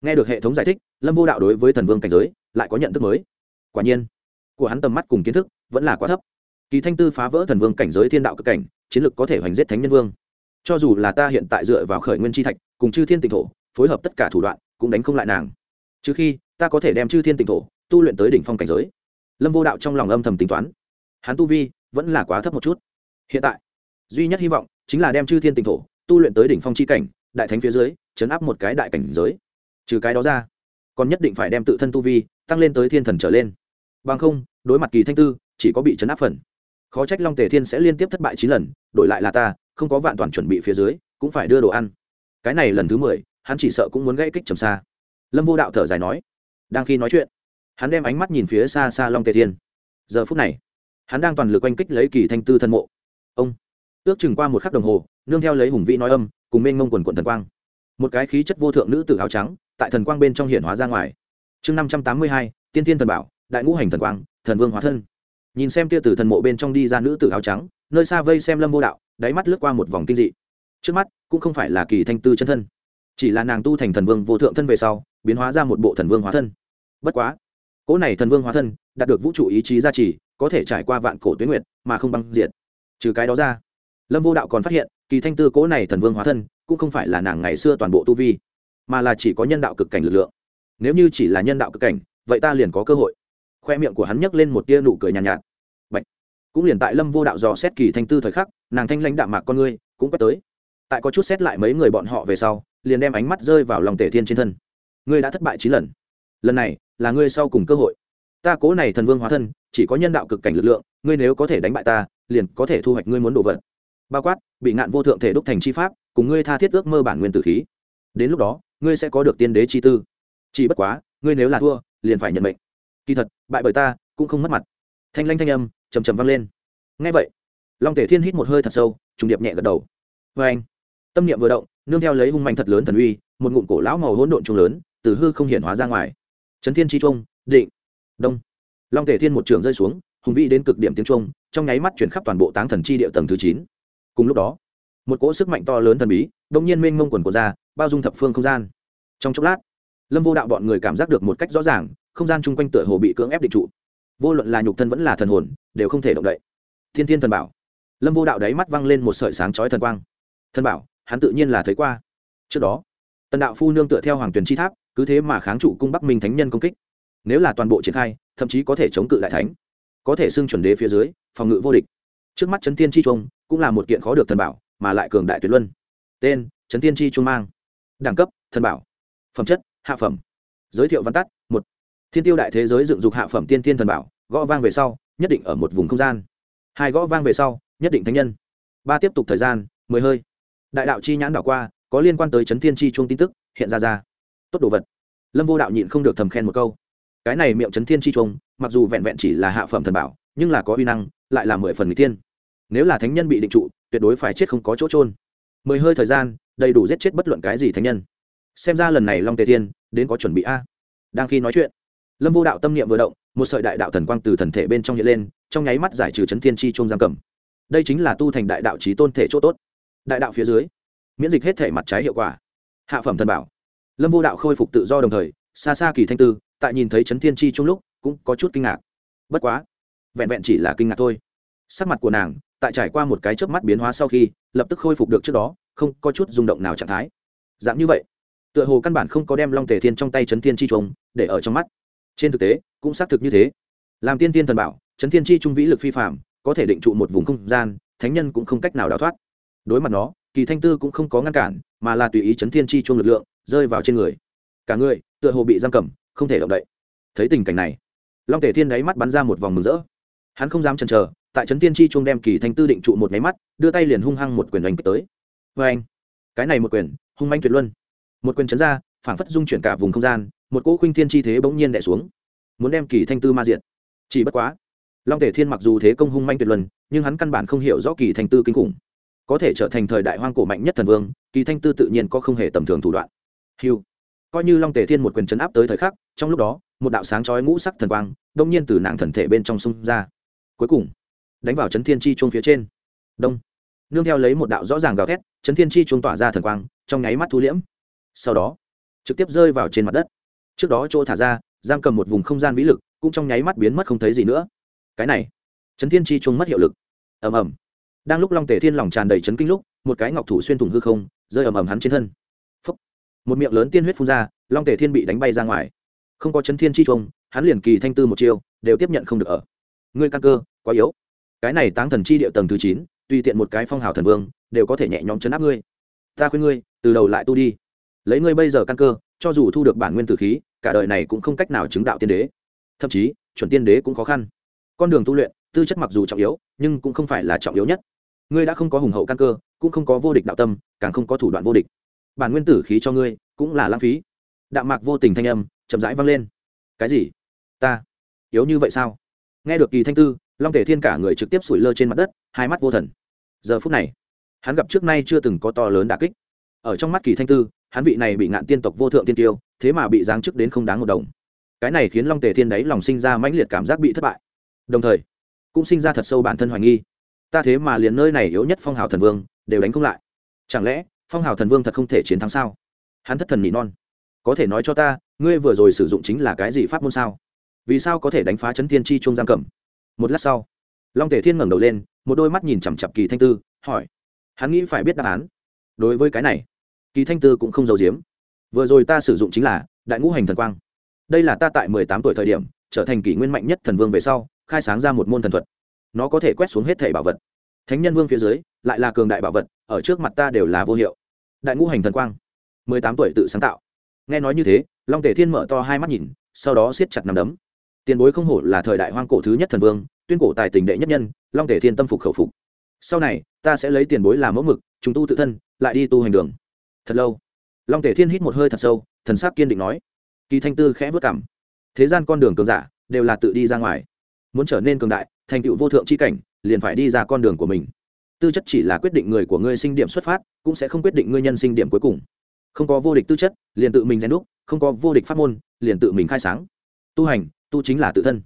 nghe được hệ thống giải thích, lâm vô đạo đối với thần vương cảnh giới lại có nhận thức mới. Quả nhiên, của hắn tầm mắt cùng kiến thức vẫn là quá thấp. Kỳ thanh tư phá vỡ thần vương cảnh giới thiên đạo cực cảnh, chiến lược có thể hoành giết thánh nhân vương. Cho dù là ta hiện tại dựa vào khởi nguyên tri thạch cùng chư thiên tịnh thổ, phối hợp tất cả thủ đoạn, cũng đánh không lại nàng. Trừ khi, ta có thể đem chư thiên tịnh thổ tu luyện tới đỉnh phong cảnh giới. Lâm vô đạo trong lòng âm thầm tính toán. Hắn tu vi vẫn là quá thấp một chút. Hiện tại duy nhất hy vọng chính là đem chư thiên tỉnh thổ tu luyện tới đỉnh phong c h i cảnh, đại thánh phía dưới, chấn áp một cái đại cảnh giới. Trừ cái đó ra, còn nhất định phải đem tự thân tu vi tăng lên tới thiên thần trở lên. Bằng không, đối mặt kỳ thanh tư, chỉ có bị chấn áp phần. Khó trách long tề thiên sẽ liên tiếp thất bại chín lần, đổi lại là ta, không có vạn toàn chuẩn bị phía dưới, cũng phải đưa đồ ăn. Cái này lần thứ mười, hắn chỉ sợ cũng muốn gãy kích trầm xa. Lâm vô đạo thở dài nói, đang khi nói chuyện, hắn đem ánh mắt nhìn phía xa xa long tề thiên. Giờ phút này, hắn đang toàn lực oanh kích lấy kỳ thanh tư thân mộ. Ông! Ước chừng qua một khắc đồng hồ, nương theo lấy hùng vĩ nói âm, cùng mênh mông quần quận thần quang. Một cái khí chất vô thượng nữ tử áo trắng, tại thần quang bên trong hiện hóa ra ngoài. Chương năm trăm tám mươi hai, tiên tiên thần bảo, đại ngũ hành thần quang, thần vương hóa thân. Nhìn xem tia tử thần mộ bên trong đi ra nữ tử áo trắng, nơi xa vây xem lâm vô đạo, đáy mắt lướt qua một vòng kinh dị. Trước mắt, cũng không phải là kỳ thanh tư chân thân, chỉ là nàng tu thành thần vương vô thượng thân về sau, biến hóa ra một bộ thần vương hóa thân. Bất quá, cỗ này thần vương hóa thân, đạt được vũ trụ ý chí gia trì, có thể trải qua vạn cổ tuyến nguyệt, mà không băng diệt. Trừ cái đó ra lâm vô đạo còn phát hiện kỳ thanh tư cố này thần vương hóa thân cũng không phải là nàng ngày xưa toàn bộ tu vi mà là chỉ có nhân đạo cực cảnh lực lượng. Nếu như chỉ là nhân đạo cực cảnh vậy ta liền có cơ hội. Khoe miệng của hắn nhấc lên một tia nụ cười nhàn nhạt, nhạt. Bạch. cũng liền tại lâm vô đạo dò xét kỳ thanh tư thời khắc nàng thanh lãnh đạm mạc con ngươi cũng quét tới. Tại có chút xét lại mấy người bọn họ về sau liền đem ánh mắt rơi vào lòng tể thiên trên thân. Ngươi đã thất bại chín lần. Lần này là ngươi sau cùng cơ hội. Ta cố này thần vương hóa thân chỉ có nhân đạo cực cảnh lực lượng ngươi nếu có thể đánh bại ta liền có thể thu hoạch ngươi muốn đồ vật bao quát, bị ngạn vô thượng thể đúc thành chi pháp, cùng ngươi tha thiết ước mơ bản nguyên tử khí. Đến lúc đó, ngươi sẽ có được tiên đế chi tư. Chỉ bất quá, ngươi nếu là thua, liền phải nhận mệnh. Kỳ thật, bại bởi ta, cũng không mất mặt. Thanh lanh thanh âm trầm trầm vang lên. Ngay vậy, long tể thiên hít một hơi thật sâu, trùng điệp nhẹ gật đầu. Vê anh, tâm niệm vừa động, nương theo lấy hung mạnh thật lớn thần uy, một ngụm cổ lão màu hỗn độn trung lớn, từ hư không hiển hóa ra ngoài. Trấn thiên chi trung, định, đông. Long tể thiên một trường rơi xuống, hùng vĩ đến cực điểm tiếng trung, trong nháy mắt chuyển khắp toàn bộ táng thần chi địa tầng thứ chín cùng lúc đó, một cỗ sức mạnh to lớn thần bí đông nhiên mênh mông quần của ra, bao dung thập phương không gian. Trong chốc lát, lâm vô đạo bọn người cảm giác được một cách rõ ràng, không gian chung quanh tựa hồ bị cưỡng ép định trụ. Vô luận là nhục thân vẫn là thần hồn, đều không thể động đậy. Thiên thiên thần bảo. Lâm vô đạo đáy mắt văng lên một sợi sáng chói thần quang. Thần bảo, hắn tự nhiên là thấy qua. Trước đó, tần đạo phu nương tựa theo hoàng tuyền chi tháp, cứ thế mà kháng trụ cung bắc minh thánh nhân công kích. Nếu là toàn bộ triển khai, thậm chí có thể chống cự đại thánh, có thể xưng chuẩn đế phía dưới, phòng ngự vô địch. Trước mắt chấn tiên chi trung cũng là một kiện khó được thần bảo, mà lại cường đại tuyệt luân. Tên trấn tiên chi trung mang. Đẳng cấp, thần bảo. Phẩm chất, hạ phẩm. Giới thiệu văn tắt, một. Thiên tiêu đại thế giới dựng dục hạ phẩm tiên tiên thần bảo, gõ vang về sau, nhất định ở một vùng không gian. Hai gõ vang về sau, nhất định thánh nhân. Ba tiếp tục thời gian, mười hơi. Đại đạo chi nhãn đảo qua, có liên quan tới trấn thiên chi chuông tin tức, hiện ra ra. Tốt đồ vật. Lâm vô đạo nhịn không được thầm khen một câu. Cái này miệng trấn thiên chi chuông mặc dù vẹn vẹn chỉ là hạ phẩm thần bảo, nhưng là có uy năng, lại là mười phần người tiên nếu là thánh nhân bị định trụ, tuyệt đối phải chết không có chỗ trôn mười hơi thời gian, đầy đủ giết chết bất luận cái gì thánh nhân. Xem ra lần này long tề thiên đến có chuẩn bị a. Đang khi nói chuyện, lâm vô đạo tâm niệm vừa động, một sợi đại đạo thần quang từ thần thể bên trong hiện lên, trong nháy mắt giải trừ chấn thiên chi trung giam cầm. Đây chính là tu thành đại đạo trí tôn thể chỗ tốt. Đại đạo phía dưới, miễn dịch hết thể mặt trái hiệu quả. Hạ phẩm thần bảo. Lâm vô đạo khôi phục tự do đồng thời, xa xa kỳ thanh tư, tại nhìn thấy chấn thiên chi trung lúc, cũng có chút kinh ngạc. Bất quá, vẹn vẹn chỉ là kinh ngạc thôi. Sắc mặt của nàng tại trải qua một cái chớp mắt biến hóa sau khi, lập tức khôi phục được trước đó, không có chút rung động nào trạng thái. Dạng như vậy, tựa hồ căn bản không có đem long tề thiên trong tay chấn thiên chi trung để ở trong mắt. Trên thực tế, cũng xác thực như thế. Làm tiên tiên thần bảo, chấn thiên chi trung vĩ lực phi phạm có thể định trụ một vùng không gian, thánh nhân cũng không cách nào đào thoát. Đối mặt nó, kỳ thanh tư cũng không có ngăn cản, mà là tùy ý chấn thiên chi chuông lực lượng, rơi vào trên người. Cả người, tựa hồ bị giam cầm, không thể động đậy. Thấy tình cảnh này, long tể thiên đáy mắt bắn ra một vòng mừng rỡ. Hắn không dám chần chờ tại trấn tiên chi trung đem kỳ thanh tư định trụ một máy mắt, đưa tay liền hung hăng một quyền đánh tới. Vê anh. Cái này một quyền, hung manh tuyệt luân. Một quyền chấn ra, phảng phất dung chuyển cả vùng không gian, một cỗ khuynh thiên chi thế bỗng nhiên đẻ xuống. Muốn đem kỳ thanh tư ma diện chỉ bất quá, long tể thiên mặc dù thế công hung manh tuyệt luân, nhưng hắn căn bản không hiểu rõ kỳ thanh tư kinh khủng. Có thể trở thành thời đại hoang cổ mạnh nhất thần vương, kỳ thanh tư tự nhiên có không hề tầm thường thủ đoạn. Hiu coi như long tề thiên một quyền chấn áp tới thời khắc, trong lúc đó, một đạo sáng chói ngũ sắc thần quang, đông nhiên từ nàng thần thể bên trong sông ra. Cuối cùng đánh vào chấn thiên chi chuông phía trên. Đông. Nương theo lấy một đạo rõ ràng gào thét, chấn thiên chi chuông tỏa ra thần quang, trong nháy mắt thu liễm. Sau đó, trực tiếp rơi vào trên mặt đất. Trước đó chỗ thả ra, giam cầm một vùng không gian vĩ lực, cũng trong nháy mắt biến mất không thấy gì nữa. Cái này, chấn thiên chi chuông mất hiệu lực. Ầm ầm. Đang lúc long tề thiên lòng tràn đầy chấn kinh lúc, một cái ngọc thủ xuyên thủng hư không, rơi ầm ầm hắn trên thân. Phúc. một miệng lớn tiên huyết phun ra, long tề thiên bị đánh bay ra ngoài. Không có chấn thiên chi chuông, hắn liền kỳ thanh tư một chiêu, đều tiếp nhận không được ở. Ngươi căn cơ, quá yếu cái này táng thần chi địa tầng thứ chín, tùy tiện một cái phong hào thần vương, đều có thể nhẹ nhõm chấn áp ngươi. Ta khuyên ngươi, từ đầu lại tu đi. Lấy ngươi bây giờ căn cơ, cho dù thu được bản nguyên tử khí, cả đời này cũng không cách nào chứng đạo tiên đế. Thậm chí, chuẩn tiên đế cũng khó khăn. Con đường tu luyện, tư chất mặc dù trọng yếu, nhưng cũng không phải là trọng yếu nhất. Ngươi đã không có hùng hậu căn cơ, cũng không có vô địch đạo tâm, càng không có thủ đoạn vô địch. Bản nguyên tử khí cho ngươi, cũng là lãng phí. Đạm mạc vô tình thanh âm chậm rãi vang lên. Cái gì? Ta? Yếu như vậy sao? Nghe được kỳ thanh tư long thể thiên cả người trực tiếp sủi lơ trên mặt đất, hai mắt vô thần. Giờ phút này, hắn gặp trước nay chưa từng có to lớn đà kích. Ở trong mắt kỳ thanh tư, hắn vị này bị ngạn tiên tộc vô thượng tiên tiêu, thế mà bị giáng chức đến không đáng một đồng. Cái này khiến long tề thiên đấy lòng sinh ra mãnh liệt cảm giác bị thất bại. Đồng thời, cũng sinh ra thật sâu bản thân hoài nghi. Ta thế mà liền nơi này yếu nhất phong hào thần vương, đều đánh không lại. Chẳng lẽ, phong hào thần vương thật không thể chiến thắng sao? Hắn thất thần nỉ non. Có thể nói cho ta, ngươi vừa rồi sử dụng chính là cái gì pháp môn sao? Vì sao có thể đánh phá chấn thiên chi Trung giam cầm? Một lát sau, long tề thiên ngẩng đầu lên, một đôi mắt nhìn chằm chặp kỳ thanh tư, hỏi, hắn nghĩ phải biết đáp án. Đối với cái này, kỳ thanh tư cũng không giấu giếm. Vừa rồi ta sử dụng chính là đại ngũ hành thần quang. Đây là ta tại mười tám tuổi thời điểm, trở thành kỷ nguyên mạnh nhất thần vương về sau, khai sáng ra một môn thần thuật. Nó có thể quét xuống hết thể bảo vật. Thánh nhân vương phía dưới, lại là cường đại bảo vật, ở trước mặt ta đều là vô hiệu. Đại ngũ hành thần quang, mười tám tuổi tự sáng tạo. Nghe nói như thế, long tề thiên mở to hai mắt nhìn, sau đó siết chặt nằm đấm tiền bối không hổ là thời đại hoang cổ thứ nhất thần vương, tuyên cổ tài tình đệ nhất nhân, long Thể thiên tâm phục khẩu phục. Sau này, ta sẽ lấy tiền bối làm mẫu mực chúng tu tự thân, lại đi tu hành đường. Thật lâu, long Thể thiên hít một hơi thật sâu, thần sắc kiên định nói. Kỳ thanh tư khẽ vất cảm thế gian con đường cường giả, đều là tự đi ra ngoài. Muốn trở nên cường đại, thành tựu vô thượng c h i cảnh, liền phải đi ra con đường của mình. Tư chất chỉ là quyết định người của ngươi sinh điểm xuất phát, cũng sẽ không quyết định ngươi nhân sinh điểm cuối cùng. Không có vô địch tư chất, liền tự mình rèn đúc, không có vô địch pháp môn, liền tự mình khai sáng. Tu hành tu chính là tự thân.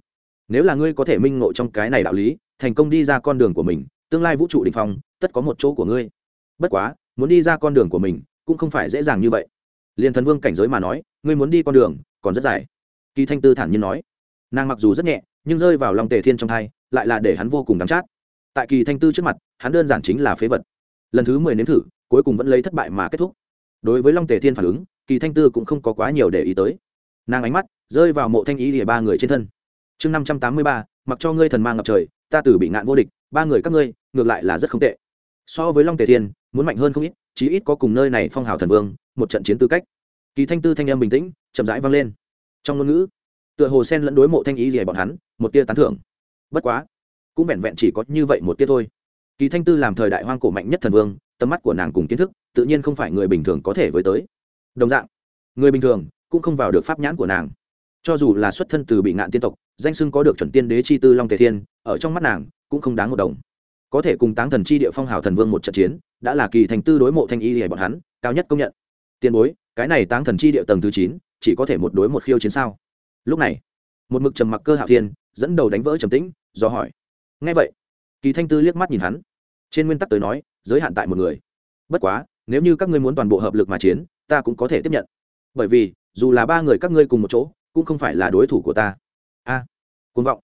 Nếu là ngươi có thể minh ngộ trong cái này đạo lý, thành công đi ra con đường của mình, tương lai vũ trụ đình phong, tất có một chỗ của ngươi. Bất quá, muốn đi ra con đường của mình, cũng không phải dễ dàng như vậy. Liền thần vương cảnh giới mà nói, ngươi muốn đi con đường, còn rất dài. Kỳ thanh tư thản nhiên nói. Nàng mặc dù rất nhẹ, nhưng rơi vào lòng tề thiên trong thai, lại là để hắn vô cùng đắm chát. Tại kỳ thanh tư trước mặt, hắn đơn giản chính là phế vật. Lần thứ mười nếm thử, cuối cùng vẫn lấy thất bại mà kết thúc. Đối với long tề thiên phản ứng, kỳ thanh tư cũng không có quá nhiều để ý tới nàng ánh mắt rơi vào mộ thanh ý lìa ba người trên thân. Chương năm trăm tám mươi ba, mặc cho ngươi thần mang ngập trời, ta tử bị ngạn vô địch, ba người các ngươi, ngược lại là rất không tệ. So với long tề thiên, muốn mạnh hơn không ít, chí ít có cùng nơi này phong hào thần vương, một trận chiến tư cách. Kỳ thanh tư thanh em bình tĩnh, chậm rãi vang lên. Trong ngôn ngữ, tựa hồ sen lẫn đối mộ thanh ý gì bọn hắn, một tia tán thưởng. Bất quá, cũng vẹn vẹn chỉ có như vậy một tia thôi. Kỳ thanh tư làm thời đại hoang cổ mạnh nhất thần vương, tầm mắt của nàng cùng kiến thức, tự nhiên không phải người bình thường có thể với tới. Đồng dạng, người bình thường cũng không vào được pháp nhãn của nàng. Cho dù là xuất thân từ bị ngạn tiên tộc, danh sưng có được chuẩn tiên đế chi tư long tề thiên, ở trong mắt nàng, cũng không đáng một đồng. Có thể cùng táng thần chi địa phong hào thần vương một trận chiến, đã là kỳ thành tư đối mộ thanh y hề bọn hắn, cao nhất công nhận. Tiền bối, cái này táng thần chi địa tầng thứ chín, chỉ có thể một đối một khiêu chiến sao? Lúc này, một mực trầm mặc cơ hạo thiên, dẫn đầu đánh vỡ trầm tĩnh, do hỏi. Ngay vậy, kỳ thanh tư liếc mắt nhìn hắn. Trên nguyên tắc tới nói, giới hạn tại một người. Bất quá, nếu như các ngươi muốn toàn bộ hợp lực mà chiến, ta cũng có thể tiếp nhận. Bởi vì dù là ba người các ngươi cùng một chỗ cũng không phải là đối thủ của ta. A à, côn vọng.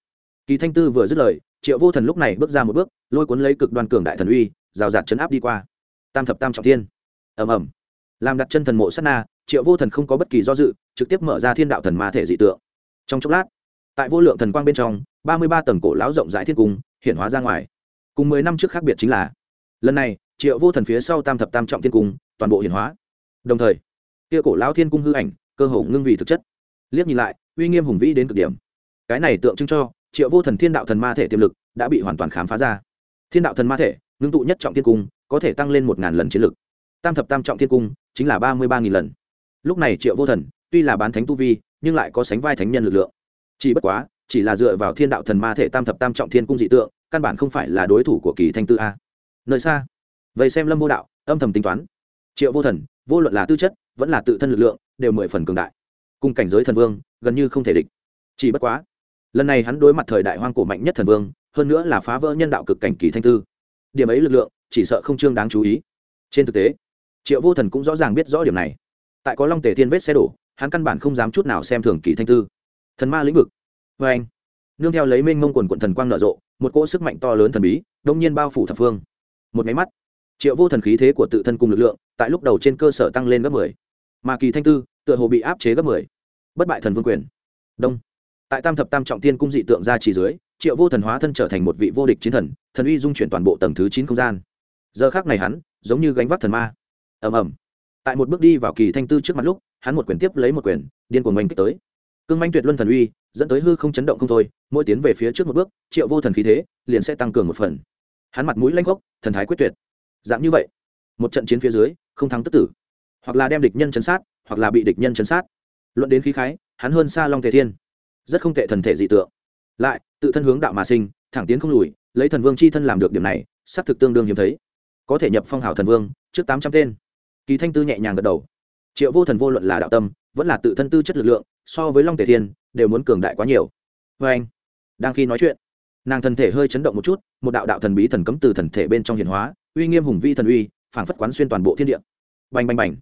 Kỳ thanh tư vừa dứt lời triệu vô thần lúc này bước ra một bước lôi cuốn lấy cực đoan cường đại thần uy rào rạt chấn áp đi qua. Tam thập tam trọng thiên. Ầm ầm. Làm đặt chân thần mộ sát na triệu vô thần không có bất kỳ do dự trực tiếp mở ra thiên đạo thần ma thể dị tượng. Trong chốc lát tại vô lượng thần quang bên trong ba mươi ba tầng cổ lão rộng rãi thiên cung hiện hóa ra ngoài. Cùng mười năm trước khác biệt chính là lần này triệu vô thần phía sau tam thập tam trọng thiên cung toàn bộ hiện hóa. Đồng thời kia cổ lão thiên cung hư ảnh cơ hồ ngưng vì thực chất. Liếc nhìn lại, uy nghiêm hùng vĩ đến cực điểm. Cái này tượng trưng cho triệu vô thần thiên đạo thần ma thể tiềm lực đã bị hoàn toàn khám phá ra. Thiên đạo thần ma thể, ngưng tụ nhất trọng thiên cung, có thể tăng lên một ngàn lần chiến lực. Tam thập tam trọng thiên cung chính là ba mươi ba nghìn lần. Lúc này triệu vô thần, tuy là bán thánh tu vi, nhưng lại có sánh vai thánh nhân lực lượng. Chỉ bất quá, chỉ là dựa vào thiên đạo thần ma thể tam thập tam trọng thiên cung dị tượng, căn bản không phải là đối thủ của kỳ thanh tư a. Nơi xa vậy xem lâm vô đạo, âm thầm tính toán. Triệu vô thần, vô luận là tư chất vẫn là tự thân lực lượng, đều mười phần cường đại. Cùng cảnh giới thần vương, gần như không thể địch. Chỉ bất quá, lần này hắn đối mặt thời đại hoang cổ mạnh nhất thần vương, hơn nữa là phá vỡ nhân đạo cực cảnh kỳ thanh tư. Điểm ấy lực lượng, chỉ sợ không trương đáng chú ý. Trên thực tế, triệu vô thần cũng rõ ràng biết rõ điểm này. Tại có long tề thiên vết xe đổ, hắn căn bản không dám chút nào xem thường kỳ thanh tư. Thần ma lĩnh vực. Vê anh, nương theo lấy mênh mông quần quận thần quang nở rộ, một cỗ sức mạnh to lớn thần bí, đông nhiên bao phủ thập phương. Một máy mắt, triệu vô thần khí thế của tự thân cùng lực lượng, tại lúc đầu trên cơ sở tăng lên gấp mười mà kỳ thanh tư tựa hồ bị áp chế gấp mười. Bất bại thần vương quyền. Đông. Tại tam thập tam trọng tiên cung dị tượng ra chỉ dưới, triệu vô thần hóa thân trở thành một vị vô địch chiến thần thần uy dung chuyển toàn bộ tầng thứ chín không gian. Giờ khác này hắn, giống như gánh vác thần ma. Ầm ầm. Tại một bước đi vào kỳ thanh tư trước mặt lúc, hắn một quyền tiếp lấy một quyền, điên cuồng mình kích tới. Cương manh tuyệt luân thần uy, dẫn tới hư không chấn động không thôi, mỗi tiến về phía trước một bước, triệu vô thần khí thế liền sẽ tăng cường một phần. Hắn mặt mũi lanh gốc thần thái quyết tuyệt. Dạng như vậy, một trận chiến phía dưới, không thắng tức tử hoặc là đem địch nhân chấn sát, hoặc là bị địch nhân chấn sát. Luận đến khí khái, hắn hơn xa long thể thiên. Rất không tệ thần thể dị tượng. Lại, tự thân hướng đạo mà sinh, thẳng tiến không lùi, lấy thần vương c h i thân làm được điểm này, xác thực tương đương hiếm thấy. Có thể nhập phong hào thần vương, trước tám trăm tên. Kỳ thanh tư nhẹ nhàng gật đầu. Triệu vô thần vô luận là đạo tâm, vẫn là tự thân tư chất lực lượng, so với long tề thiên, đều muốn cường đại quá nhiều. Vê anh, đang khi nói chuyện, nàng thần thể hơi chấn động một chút, một đạo đạo thần bí thần cấm từ thần thể bên trong hiền hóa, uy nghiêm hùng vi thần uy, phảng phất quán xuyên toàn bộ thiên địa. Bành bành bành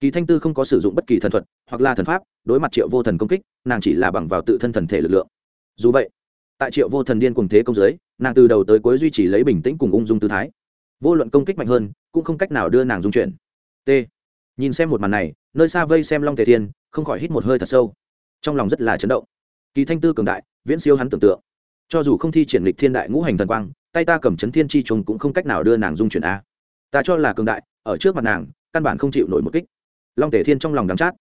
kỳ thanh tư không có sử dụng bất kỳ thần thuật hoặc là thần pháp, đối mặt triệu vô thần công kích, nàng chỉ là bằng vào tự thân thần thể lực lượng. Dù vậy, tại triệu vô thần điên cùng thế công giới nàng từ đầu tới cuối duy trì lấy bình tĩnh cùng ung dung tư thái. Vô luận công kích mạnh hơn, cũng không cách nào đưa nàng dung chuyển. T. Nhìn xem một màn này, nơi xa vây xem long tề thiên, không khỏi hít một hơi thật sâu. Trong lòng rất là chấn động. Kỳ thanh tư cường đại, viễn siêu hắn tưởng tượng. Cho dù không thi triển lịch thiên đại ngũ hành thần quang, tay ta cầm chấn thiên chi trùng cũng không cách nào đưa nàng dung chuyển a. Ta cho là cường đại, ở trước mặt nàng, căn bản không chịu nổi một kích long tể thiên trong lòng đắm chát.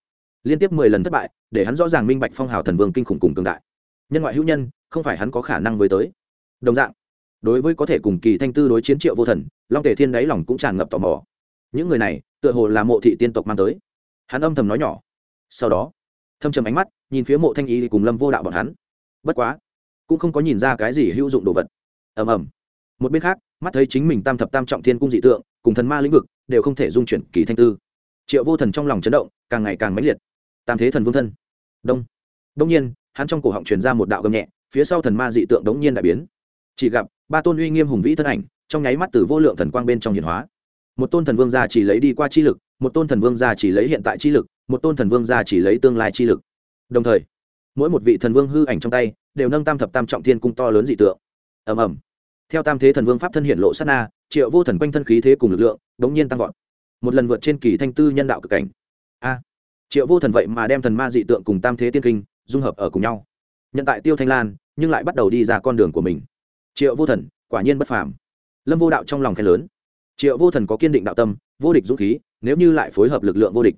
Liên tiếp mười lần thất bại, để hắn rõ ràng minh bạch phong hào thần vương kinh khủng cùng cường đại. Nhân ngoại hữu nhân, không phải hắn có khả năng với tới. Đồng dạng, đối với có thể cùng kỳ thanh tư đối chiến triệu vô thần, long tể thiên đáy lòng cũng tràn ngập tò mò. Những người này, tựa hồ là mộ thị tiên tộc mang tới. Hắn âm thầm nói nhỏ. Sau đó, thâm trầm ánh mắt, nhìn phía mộ thanh y cùng lâm vô đạo bọn hắn. Bất quá, cũng không có nhìn ra cái gì hữu dụng đồ vật. Ầm ầm. Một bên khác, mắt thấy chính mình tam thập tam trọng thiên cung dị tượng, cùng thần ma lĩnh vực, đều không thể dung chuyển kỳ thanh tư triệu vô thần trong lòng chấn động, càng ngày càng mãnh liệt. Tam thế thần vương thân. Đông. Đông nhiên, hắn trong cổ họng truyền ra một đạo gầm nhẹ, phía sau thần ma dị tượng đống nhiên đại biến. Chỉ gặp, ba tôn uy nghiêm hùng vĩ thân ảnh, trong nháy mắt từ vô lượng thần quang bên trong hiển hóa. Một tôn thần vương gia chỉ lấy đi qua chi lực, một tôn thần vương gia chỉ lấy hiện tại chi lực, một tôn thần vương gia chỉ lấy tương lai chi lực. Đồng thời, mỗi một vị thần vương hư ảnh trong tay, đều nâng tam thập tam trọng thiên cung to lớn dị tượng. Ầm ầm. Theo tam thế thần vương pháp thân hiện lộ sát na, triệu vô thần quanh thân khí thế cùng lực lượng, đống nhiên tăng vọt một lần vượt trên kỳ thanh tư nhân đạo cực cảnh. A, triệu vô thần vậy mà đem thần ma dị tượng cùng tam thế tiên kinh dung hợp ở cùng nhau. Nhận tại tiêu thanh lan, nhưng lại bắt đầu đi ra con đường của mình. Triệu vô thần, quả nhiên bất phàm. Lâm vô đạo trong lòng khen lớn. Triệu vô thần có kiên định đạo tâm, vô địch dũng khí, nếu như lại phối hợp lực lượng vô địch,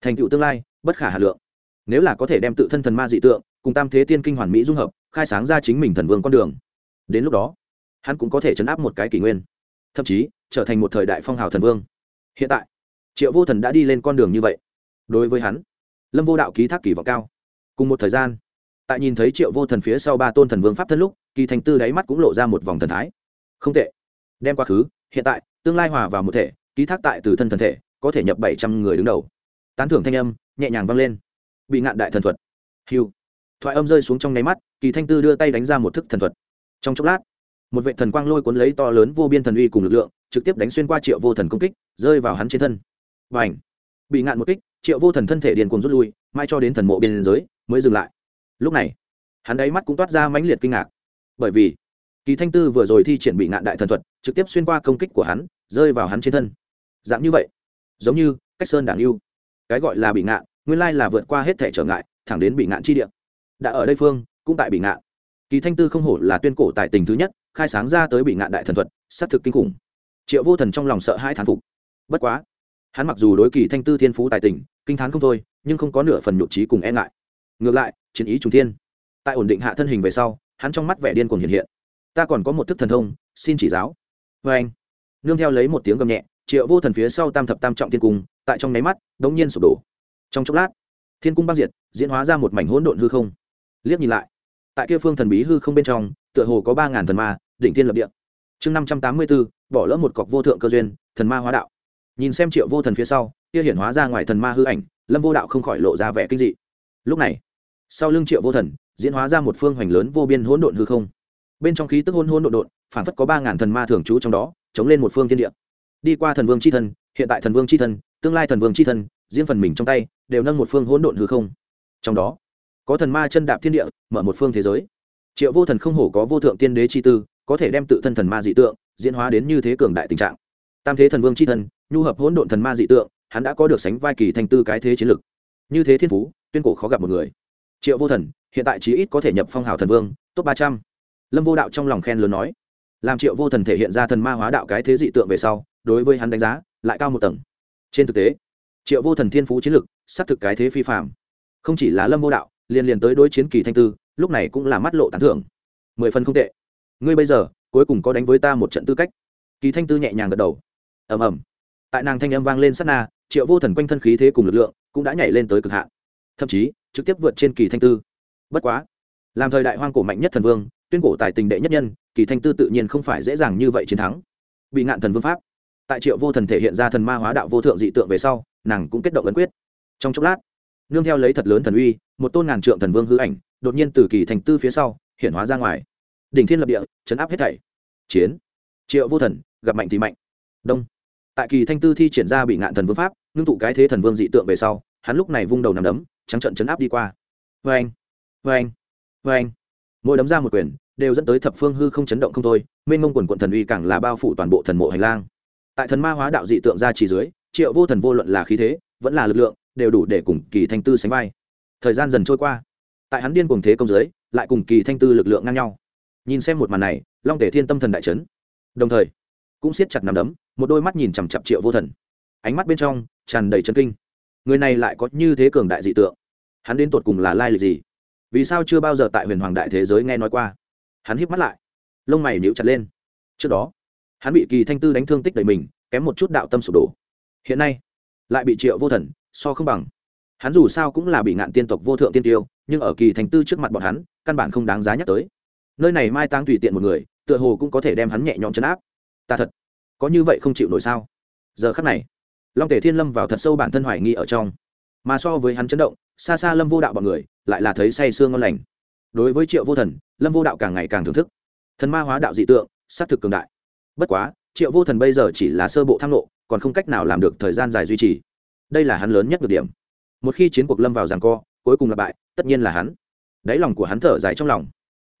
thành tựu tương lai, bất khả hà lượng. Nếu là có thể đem tự thân thần ma dị tượng cùng tam thế tiên kinh hoàn mỹ dung hợp, khai sáng ra chính mình thần vương con đường, đến lúc đó, hắn cũng có thể chấn áp một cái kỷ nguyên, thậm chí trở thành một thời đại phong hào thần vương. Hiện tại triệu vô thần đã đi lên con đường như vậy. Đối với hắn, lâm vô đạo ký thác kỳ vọng cao. Cùng một thời gian, tại nhìn thấy triệu vô thần phía sau ba tôn thần vương pháp thân lúc, kỳ thành tư đáy mắt cũng lộ ra một vòng thần thái. Không tệ. Đem quá khứ, hiện tại, tương lai hòa vào một thể, ký thác tại từ thân thần thể, có thể nhập bảy trăm người đứng đầu. Tán thưởng thanh âm, nhẹ nhàng vang lên. Bị ngạn đại thần thuật. Hiu thoại âm rơi xuống trong nháy mắt, kỳ thanh tư đưa tay đánh ra một thức thần thuật. Trong chốc lát, một vệ thần quang lôi cuốn lấy to lớn vô biên thần uy cùng lực lượng, trực tiếp đánh xuyên qua triệu vô thần công kích, rơi vào hắn trên thân và ảnh. Bị ngạn một kích, triệu vô thần thân thể điền cuồng rút lui mai cho đến thần mộ biên giới mới dừng lại. Lúc này, hắn đáy mắt cũng toát ra mãnh liệt kinh ngạc. Bởi vì, kỳ thanh tư vừa rồi thi triển bị ngạn đại thần thuật, trực tiếp xuyên qua công kích của hắn, rơi vào hắn trên thân. Dạng như vậy, giống như cách sơn đảng yêu. Cái gọi là bị ngạn, nguyên lai là vượt qua hết thể trở ngại, thẳng đến bị ngạn chi địa. Đã ở đây phương, cũng tại bị ngạn. Kỳ thanh tư không hổ là tuyên cổ tại tình thứ nhất, khai sáng ra tới bị ngạn đại thần thuật, xác thực kinh khủng. Triệu vô thần trong lòng sợ hai thán phục. Bất quá hắn mặc dù đối kỳ thanh tư thiên phú tài tình, kinh t h á n không thôi, nhưng không có nửa phần nhộn trí cùng e ngại. Ngược lại, chiến ý trung thiên. Tại ổn định hạ thân hình về sau, hắn trong mắt vẻ điên cuồng hiện hiện. Ta còn có một thức thần thông, xin chỉ giáo. Vê anh, nương theo lấy một tiếng gầm nhẹ, triệu vô thần phía sau tam thập tam trọng thiên cung, tại trong nháy mắt đ ố n g nhiên sụp đổ. Trong chốc lát, thiên cung băng diệt, diễn hóa ra một mảnh hỗn độn hư không. Liếc nhìn lại, tại kia phương thần bí hư không bên trong, tựa hồ có ba ngàn thần ma, đỉnh thiên lập địa. Chương năm trăm tám mươi b ố bỏ lỡ một cọc vô thượng cơ duyên, thần ma hóa đạo nhìn xem triệu vô thần phía sau, kia hiển hóa ra ngoài thần ma hư ảnh, lâm vô đạo không khỏi lộ ra vẻ kinh dị. Lúc này, sau lưng triệu vô thần, diễn hóa ra một phương hoành lớn vô biên hỗn độn hư không. Bên trong khí tức hôn hôn độn độn, phản phất có ba ngàn thần ma thường trú trong đó, chống lên một phương thiên địa. Đi qua thần vương c h i thân, hiện tại thần vương c h i thân, tương lai thần vương c h i thân, riêng phần mình trong tay, đều nâng một phương hỗn độn hư không. Trong đó, có thần ma chân đạp thiên địa, mở một phương thế giới. Triệu vô thần không hổ có vô thượng tiên đế chi tư, có thể đem tự thân thần ma dị tượng, diễn hóa đến như thế cường đại tình trạng. Tam thế thần vương c h i thân nhu hợp hỗn độn thần ma dị tượng, hắn đã có được sánh vai kỳ thành tư cái thế chiến lực. Như thế thiên phú, tuyên cổ khó gặp một người. Triệu vô thần, hiện tại chí ít có thể nhập phong hào thần vương, top ba trăm. Lâm vô đạo trong lòng khen lớn nói. Làm triệu vô thần thể hiện ra thần ma hóa đạo cái thế dị tượng về sau, đối với hắn đánh giá lại cao một tầng. Trên thực tế, triệu vô thần thiên phú chiến lực, xác thực cái thế phi phạm không chỉ là lâm vô đạo, liền liền tới đối chiến kỳ thanh tư, lúc này cũng là mắt lộ tán thưởng. Mười phần không tệ. Ngươi bây giờ, cuối cùng có đánh với ta một trận tư cách. Kỳ thanh tư nhẹ nhàng gật đầu. Ầm ầm tại nàng thanh âm vang lên sát na, triệu vô thần quanh thân khí thế cùng lực lượng cũng đã nhảy lên tới cực hạn. Thậm chí, trực tiếp vượt trên kỳ thanh tư. Bất quá, làm thời đại hoang cổ mạnh nhất thần vương, tuyên cổ tài tình đệ nhất nhân, kỳ thanh tư tự nhiên không phải dễ dàng như vậy chiến thắng. Bị ngạn thần vương pháp. Tại triệu vô thần thể hiện ra thần ma hóa đạo vô thượng dị tượng về sau, nàng cũng kết động ấn quyết. Trong chốc lát, nương theo lấy thật lớn thần uy, một tôn ngàn trượng thần vương hư ảnh, đột nhiên từ kỳ thành tư phía sau, hiện hóa ra ngoài. Đỉnh thiên lập địa, chấn áp hết thảy. Chiến. Triệu vô thần, gặp mạnh thì mạnh. Đông tại kỳ thanh tư thi triển ra bị ngạn thần vương pháp, ngưng tụ cái thế thần vương dị tượng về sau, hắn lúc này vung đầu nằm đấm, trắng trận chấn áp đi qua. Vê anh vê anh vê anh mỗi đấm ra một quyền, đều dẫn tới thập phương hư không chấn động không thôi, mênh mông quần quận thần uy càng là bao phủ toàn bộ thần mộ hành lang. Tại thần ma hóa đạo dị tượng ra chỉ dưới, triệu vô thần vô luận là khí thế, vẫn là lực lượng, đều đủ để cùng kỳ thanh tư sánh vai. Thời gian dần trôi qua. Tại hắn điên cùng thế công dưới, lại cùng kỳ thanh tư lực lượng ngang nhau. Nhìn xem một màn này, long tể thiên tâm thần đại trấn đồng thời, cũng siết chặt nằm đấm một đôi mắt nhìn chằm chặp triệu vô thần. Ánh mắt bên trong tràn đầy chân kinh. Người này lại có như thế cường đại dị tượng. Hắn đến tột cùng là lai lịch gì? Vì sao chưa bao giờ tại huyền hoàng đại thế giới nghe nói qua? Hắn híp mắt lại, lông mày níu chặt lên. Trước đó, hắn bị kỳ thanh tư đánh thương tích đầy mình, kém một chút đạo tâm sụp đổ. Hiện nay, lại bị triệu vô thần so không bằng. Hắn dù sao cũng là bị ngạn tiên tộc vô thượng tiên tiêu, nhưng ở kỳ thanh tư trước mặt bọn hắn, căn bản không đáng giá nhắc tới. Nơi này mai tang tùy tiện một người, tựa hồ cũng có thể đem hắn nhẹ nhõm chấn áp. Ta thật có như vậy không chịu nổi sao? Giờ khắc này, long tể thiên lâm vào thật sâu bản thân hoài nghi ở trong. Mà so với hắn chấn động, xa xa lâm vô đạo bọn người lại là thấy say sương ngon lành. Đối với triệu vô thần, lâm vô đạo càng ngày càng thưởng thức. Thần ma hóa đạo dị tượng s á c thực cường đại. Bất quá, triệu vô thần bây giờ chỉ là sơ bộ tham lộ còn không cách nào làm được thời gian dài duy trì. Đây là hắn lớn nhất được điểm. Một khi chiến cuộc lâm vào ràng co, cuối cùng là bại, tất nhiên là hắn. Đáy lòng của hắn thở dài trong lòng.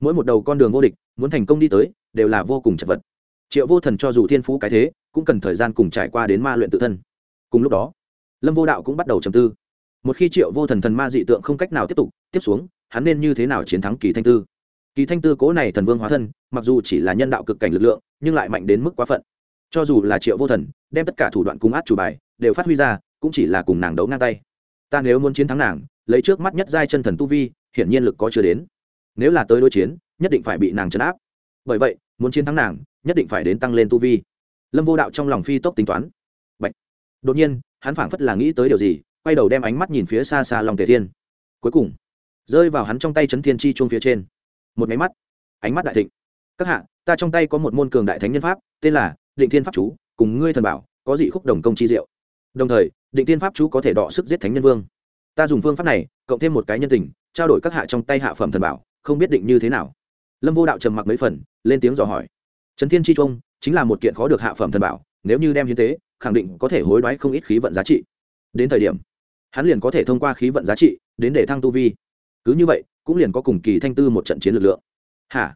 Mỗi một đầu con đường vô địch, muốn thành công đi tới, đều là vô cùng chật vật triệu vô thần cho dù thiên phú cái thế, cũng cần thời gian cùng trải qua đến ma luyện tự thân. Cùng lúc đó, lâm vô đạo cũng bắt đầu trầm tư. Một khi triệu vô thần thần ma dị tượng không cách nào tiếp tục, tiếp xuống, hắn nên như thế nào chiến thắng kỳ thanh tư? Kỳ thanh tư cố này thần vương hóa thân, mặc dù chỉ là nhân đạo cực cảnh lực lượng, nhưng lại mạnh đến mức quá phận. Cho dù là triệu vô thần, đem tất cả thủ đoạn cung át chủ bài, đều phát huy ra, cũng chỉ là cùng nàng đấu ngang tay. Ta nếu muốn chiến thắng nàng, lấy trước mắt nhất giai chân thần tu vi, hiển nhiên lực có chưa đến. Nếu là tới đối chiến, nhất định phải bị nàng chấn áp. Bởi vậy, muốn chiến thắng nàng nhất định phải đến tăng lên tu vi. Lâm vô đạo trong lòng phi tốc tính toán. Bạch. đột nhiên, hắn phảng phất là nghĩ tới điều gì, quay đầu đem ánh mắt nhìn phía xa xa lòng tề thiên. Cuối cùng, rơi vào hắn trong tay chấn thiên chi chuông phía trên. Một máy mắt. Ánh mắt đại thịnh. Các hạ, ta trong tay có một môn cường đại thánh nhân pháp, tên là định thiên pháp chú, cùng ngươi thần bảo, có dị khúc đồng công chi diệu. Đồng thời, định thiên pháp chú có thể đọ sức giết thánh nhân vương. Ta dùng phương pháp này, cộng thêm một cái nhân tình, trao đổi các hạ trong tay hạ phẩm thần bảo, không biết định như thế nào. Lâm vô đạo trầm mặc mấy phần, lên tiếng dò hỏi trấn thiên chi trung chính là một kiện khó được hạ phẩm thần bảo, nếu như đem hiến tế, khẳng định có thể hối đoái không ít khí vận giá trị. Đến thời điểm, hắn liền có thể thông qua khí vận giá trị đến để thăng tu vi. Cứ như vậy, cũng liền có cùng kỳ thanh tư một trận chiến lực lượng. Hả?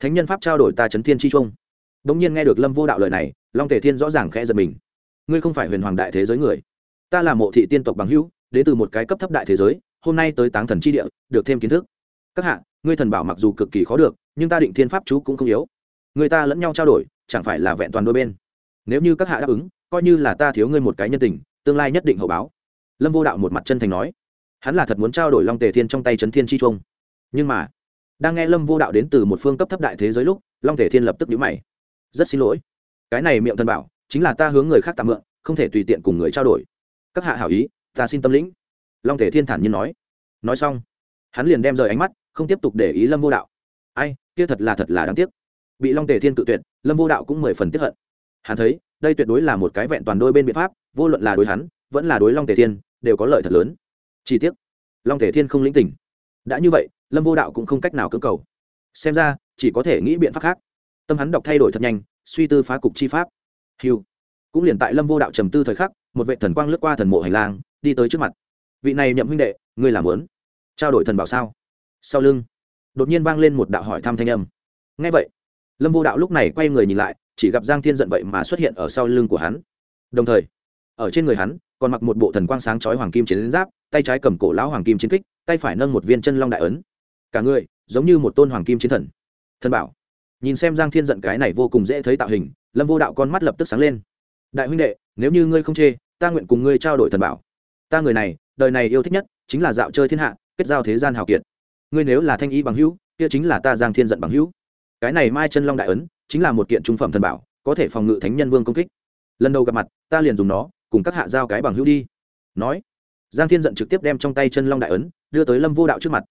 Thánh nhân pháp trao đổi ta chấn thiên chi trung. Đống nhiên nghe được lâm vô đạo lời này, long tề thiên rõ ràng khẽ giật mình. Ngươi không phải huyền hoàng đại thế giới người. Ta là mộ thị tiên tộc bằng hữu, đến từ một cái cấp thấp đại thế giới, hôm nay tới táng thần chi địa, được thêm kiến thức. Các hạ, ngươi thần bảo mặc dù cực kỳ khó được, nhưng ta định thiên pháp chú cũng không yếu người ta lẫn nhau trao đổi, chẳng phải là vẹn toàn đôi bên. Nếu như các hạ đáp ứng, coi như là ta thiếu ngươi một cái nhân tình, tương lai nhất định hậu báo. Lâm vô đạo một mặt chân thành nói. Hắn là thật muốn trao đổi long tề thiên trong tay trấn thiên chi trung. Nhưng mà, đang nghe lâm vô đạo đến từ một phương cấp thấp đại thế giới lúc, long tề thiên lập tức nhũ mày. Rất xin lỗi. Cái này miệng thần bảo, chính là ta hướng người khác tạm mượn, không thể tùy tiện cùng người trao đổi. Các hạ hảo ý, ta xin tâm lĩnh. Long tề thiên thản nhiên nói. Nói xong, hắn liền đem rời ánh mắt, không tiếp tục để ý lâm vô đạo. Ai, kia thật là thật là đáng tiếc bị long tề thiên tự tuyệt, lâm vô đạo cũng mười phần tiếp hận. Hắn thấy, đây tuyệt đối là một cái vẹn toàn đôi bên biện pháp, vô luận là đối hắn, vẫn là đối long tề thiên, đều có lợi thật lớn. Chi tiết long tề thiên không lĩnh tỉnh. Đã như vậy, lâm vô đạo cũng không cách nào cưỡng cầu. Xem ra, chỉ có thể nghĩ biện pháp khác. Tâm hắn đọc thay đổi thật nhanh, suy tư phá cục chi pháp. Hiu cũng liền tại lâm vô đạo trầm tư thời khắc, một vệ thần quang lướt qua thần mộ hành lang, đi tới trước mặt. Vị này nhậm huynh đệ, ngươi làm lớn trao đổi thần bảo sao? Sau lưng, đột nhiên vang lên một đạo hỏi thăm thanh âm. Ngay vậy lâm vô đạo lúc này quay người nhìn lại, chỉ gặp giang thiên giận vậy mà xuất hiện ở sau lưng của hắn. Đồng thời, ở trên người hắn, còn mặc một bộ thần quang sáng chói hoàng kim chiến giáp, tay trái cầm cổ lão hoàng kim chiến kích, tay phải nâng một viên chân long đại ấn. Cả người, giống như một tôn hoàng kim chiến thần. Thần bảo. Nhìn xem giang thiên giận cái này vô cùng dễ thấy tạo hình, lâm vô đạo con mắt lập tức sáng lên. Đại huynh đệ, nếu như ngươi không chê, ta nguyện cùng ngươi trao đổi thần bảo. Ta người này, đời này yêu thích nhất, chính là dạo chơi thiên hạ, kết giao thế gian hào kiệt. Ngươi nếu là thanh ý bằng hữu, kia chính là ta giang thiên giận bằng hữu cái này mai chân long đại ấn, chính là một kiện trung phẩm thần bảo, có thể phòng ngự thánh nhân vương công kích. Lần đầu gặp mặt, ta liền dùng nó, cùng các hạ giao cái bằng hữu đi. Nói, giang thiên giận trực tiếp đem trong tay chân long đại ấn, đưa tới lâm vô đạo trước mặt.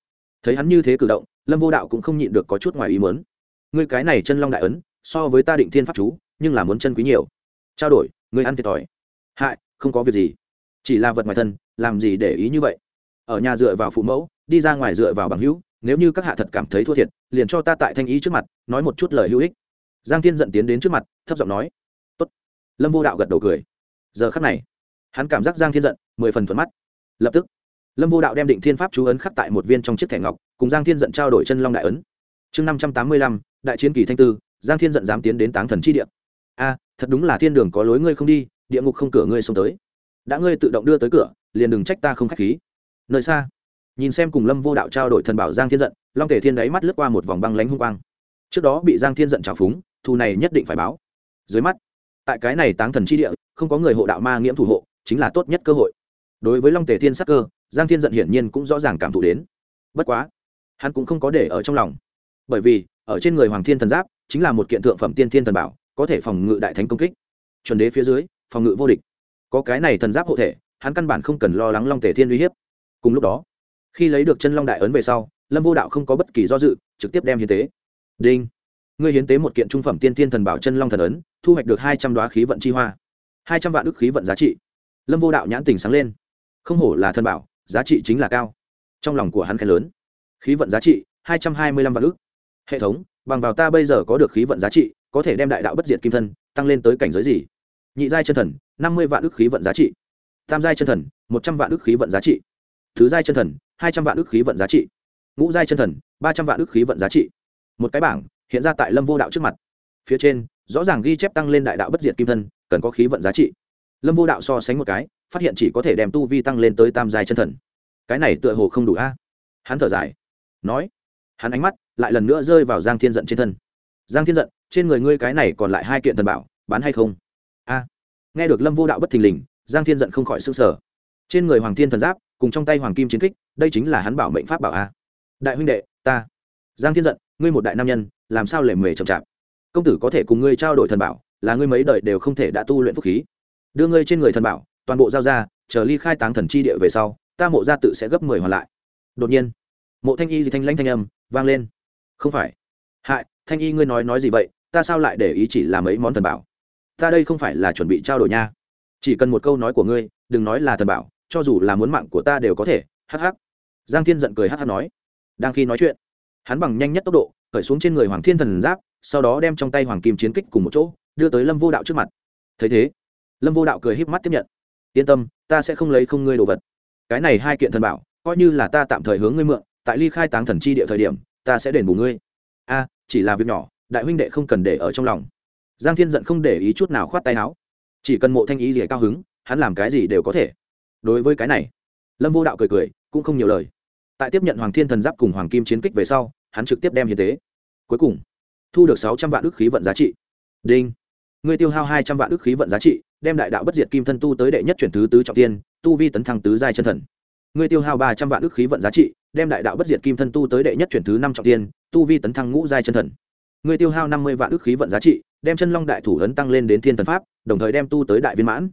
Thấy hắn như thế cử động, lâm vô đạo cũng không nhịn được có chút ngoài ý mớn ngươi cái này chân long đại ấn, so với ta định thiên pháp chú, nhưng là muốn chân quý nhiều. Trao đổi, ngươi ăn thiệt thòi. Hại, không có việc gì. Chỉ là vật ngoài thân, làm gì để ý như vậy? Ở nhà dựa vào phụ mẫu, đi ra ngoài dựa vào bằng hữu nếu như các hạ thật cảm thấy thua thiệt, liền cho ta tại thanh ý trước mặt, nói một chút lời hữu ích. Giang thiên giận tiến đến trước mặt, thấp giọng nói, Tốt. lâm vô đạo gật đầu cười. Giờ khắc này, hắn cảm giác giang thiên giận, mười phần thuận mắt. Lập tức, lâm vô đạo đem định thiên pháp chú ấn khắc tại một viên trong chiếc thẻ ngọc, cùng giang thiên giận trao đổi chân long đại ấn. Chương năm trăm tám mươi lăm, đại chiến kỳ thanh tư, giang thiên giận dám tiến đến táng thần chi địa. A, thật đúng là thiên đường có lối ngươi không đi, địa ngục không cửa ngươi xông tới. Đã ngươi tự động đưa tới cửa, liền đừng trách ta không k h á c h khí. Nơi xa nhìn xem cùng lâm vô đạo trao đổi thần bảo giang thiên giận, long thể thiên đáy mắt lướt qua một vòng băng lánh hung quang. trước đó bị giang thiên giận trào phúng, thù này nhất định phải báo. dưới mắt, tại cái này táng thần chi địa, không có người hộ đạo ma nghiễm thủ hộ, chính là tốt nhất cơ hội. đối với long tề thiên sắc cơ, giang thiên giận hiển nhiên cũng rõ ràng cảm thụ đến. bất quá, hắn cũng không có để ở trong lòng. bởi vì, ở trên người hoàng thiên thần giáp, chính là một kiện thượng phẩm tiên thiên thần bảo, có thể phòng ngự đại thánh công kích. chuẩn đế phía dưới, phòng ngự vô địch. có cái này thần giáp hộ thể, hắn căn bản không cần lo lắng long tề thiên uy hiếp. cùng lúc đó khi lấy được chân long đại ấn về sau, lâm vô đạo không có bất kỳ do dự, trực tiếp đem hiến tế. Đinh. Ngươi hiến tế một kiện trung phẩm tiên thiên thần bảo chân long thần ấn, thu hoạch được hai trăm đoá khí vận chi hoa. Hai trăm vạn ức khí vận giá trị. Lâm vô đạo nhãn tình sáng lên. Không hổ là thần bảo, giá trị chính là cao. Trong lòng của hắn khen lớn. Khí vận giá trị, hai trăm hai mươi lăm vạn ức. Hệ thống, bằng vào ta bây giờ có được khí vận giá trị, có thể đem đại đạo bất diệt kim thân, tăng lên tới cảnh giới gì? Nhị giai chân thần, năm mươi vạn ức khí vận giá trị. Tam giai chân thần, một trăm vạn ức khí vận giá trị. Thứ giai chân thần hai trăm vạn ức khí vận giá trị. Ngũ giai chân thần, ba trăm vạn ức khí vận giá trị. Một cái bảng, hiện ra tại lâm vô đạo trước mặt. Phía trên, rõ ràng ghi chép tăng lên đại đạo bất diệt kim thân, cần có khí vận giá trị. Lâm vô đạo so sánh một cái, phát hiện chỉ có thể đem tu vi tăng lên tới tam giai chân thần. Cái này tựa hồ không đủ a. À? Hắn thở dài. Nói, hắn ánh mắt lại lần nữa rơi vào giang thiên giận trên thân. Giang thiên giận, trên người ngươi cái này còn lại hai kiện thần bảo, bán hay không? A. Nghe được lâm vô đạo bất thình lình, giang thiên giận không khỏi s ư n g sở trên người hoàng thiên thần giáp cùng trong tay hoàng kim chiến kích, đây chính là hắn bảo mệnh pháp bảo a. Đại huynh đệ, ta. Giang thiên giận, ngươi một đại nam nhân, làm sao lề mề chậm chạp? Công tử có thể cùng ngươi trao đổi thần bảo, là ngươi mấy đời đều không thể đã tu luyện phúc khí. Đưa ngươi trên người thần bảo, toàn bộ giao ra, chờ ly khai táng thần chi địa về sau, ta mộ gia tự sẽ gấp mười hoàn lại. Đột nhiên, mộ thanh y gì thanh lãnh thanh âm vang lên. Không phải. Hại, thanh y ngươi nói nói gì vậy, ta sao lại để ý chỉ là mấy món thần bảo? Ta đây không phải là chuẩn bị trao đổi nha. Chỉ cần một câu nói của ngươi, đừng nói là thần bảo cho dù là muốn mạng của ta đều có thể, hắc hắc. Giang thiên giận cười hắc hắc nói. Đang khi nói chuyện, hắn bằng nhanh nhất tốc độ, khởi xuống trên người hoàng thiên thần giáp, sau đó đem trong tay hoàng kim chiến kích cùng một chỗ, đưa tới lâm vô đạo trước mặt. Thấy thế, lâm vô đạo cười híp mắt tiếp nhận. Yên tâm, ta sẽ không lấy không ngươi đồ vật. Cái này hai kiện thần bảo, coi như là ta tạm thời hướng ngươi mượn, tại ly khai táng thần chi địa thời điểm, ta sẽ đền bù ngươi. A, chỉ là việc nhỏ, đại huynh đệ không cần để ở trong lòng. Giang thiên giận không để ý chút nào khoát tay áo. Chỉ cần mộ thanh ý gì cao hứng, hắn làm cái gì đều có thể đối với cái này, lâm vô đạo cười cười, cũng không nhiều lời. Tại tiếp nhận hoàng thiên thần giáp cùng hoàng kim chiến kích về sau, hắn trực tiếp đem hiến tế. Cuối cùng, thu được sáu trăm vạn ức khí vận giá trị. Đinh. Ngươi tiêu hao hai trăm vạn ức khí vận giá trị, đem đại đạo bất diệt kim thân tu tới đệ nhất chuyển thứ tứ trọng tiên, tu vi tấn thăng tứ giai chân thần. Ngươi tiêu hao ba trăm vạn ức khí vận giá trị, đem đại đạo bất diệt kim thân tu tới đệ nhất chuyển thứ năm trọng tiên, tu vi tấn thăng ngũ giai chân thần. Ngươi tiêu hao năm mươi vạn ức khí vận giá trị, đem chân long đại thủ ấn tăng lên đến thiên thần pháp, đồng thời đem tu tới đại viên mãn.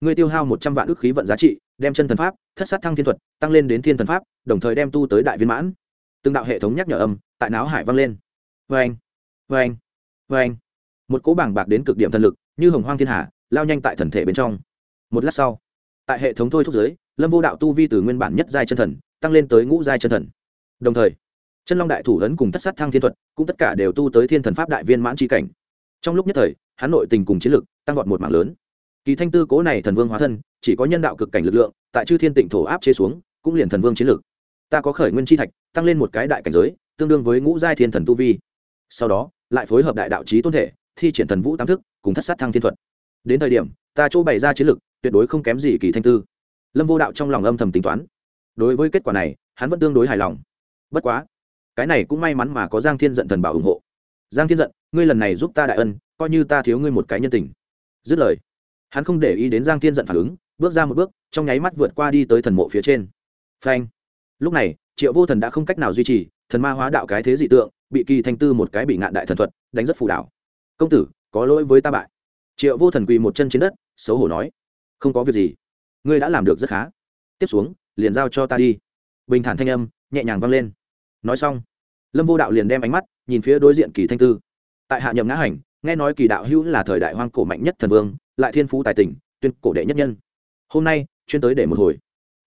Ngươi tiêu hao một trăm vạn ức khí vận giá trị đem chân thần pháp, thất sát thăng thiên thuật, tăng lên đến thiên thần pháp, đồng thời đem tu tới đại viên mãn. Từng đạo hệ thống nhắc nhở âm, tại não hải vang lên. Vê anh vê anh vê anh một cỗ bảng bạc đến cực điểm thần lực, như hồng hoang thiên hà, lao nhanh tại thần thể bên trong. Một lát sau, tại hệ thống thôi thúc giới lâm vô đạo tu vi từ nguyên bản nhất giai chân thần, tăng lên tới ngũ giai chân thần. Đồng thời, chân long đại thủ ấn cùng thất sát thăng thiên thuật, cũng tất cả đều tu tới thiên thần pháp đại viên mãn tri cảnh. Trong lúc nhất thời, hắn nội tình cùng chiến lực, tăng vọt một mạng lớn kỳ thanh tư cố này thần vương hóa thân, chỉ có nhân đạo cực cảnh lực lượng, tại chư thiên tịnh thổ áp chế xuống, cũng liền thần vương chiến lược. Ta có khởi nguyên chi thạch, tăng lên một cái đại cảnh giới, tương đương với ngũ giai thiên thần tu vi. Sau đó, lại phối hợp đại đạo trí tôn thể, thi triển thần vũ tam thức, cùng thất sát thăng thiên thuật. Đến thời điểm, ta chỗ bày ra chiến lược, tuyệt đối không kém gì kỳ thanh tư. Lâm vô đạo trong lòng âm thầm tính toán. Đối với kết quả này, hắn vẫn tương đối hài lòng. Bất quá, cái này cũng may mắn mà có giang thiên giận thần bảo ủng hộ. Giang thiên giận, ngươi lần này giúp ta đại ân, coi như ta thiếu ngươi một cái nhân tình. Dứt lời hắn không để ý đến giang thiên giận phản ứng, bước ra một bước, trong nháy mắt vượt qua đi tới thần mộ phía trên. Phanh. Lúc này, triệu vô thần đã không cách nào duy trì, thần ma hóa đạo cái thế dị tượng, bị kỳ thanh tư một cái bị ngạn đại thần thuật, đánh rất phù đảo. Công tử, có lỗi với ta bại. Triệu vô thần quỳ một chân trên đất, xấu hổ nói, không có việc gì, ngươi đã làm được rất khá. Tiếp xuống, liền giao cho ta đi. Bình thản thanh âm nhẹ nhàng vang lên. Nói xong, lâm vô đạo liền đem ánh mắt nhìn phía đối diện kỳ thanh tư. Tại hạ nhậm ngã hành nghe nói kỳ đạo hữu là thời đại hoang cổ mạnh nhất thần vương, lại thiên phú tài tình, tuyên cổ đệ nhất nhân. Hôm nay, chuyên tới để một hồi.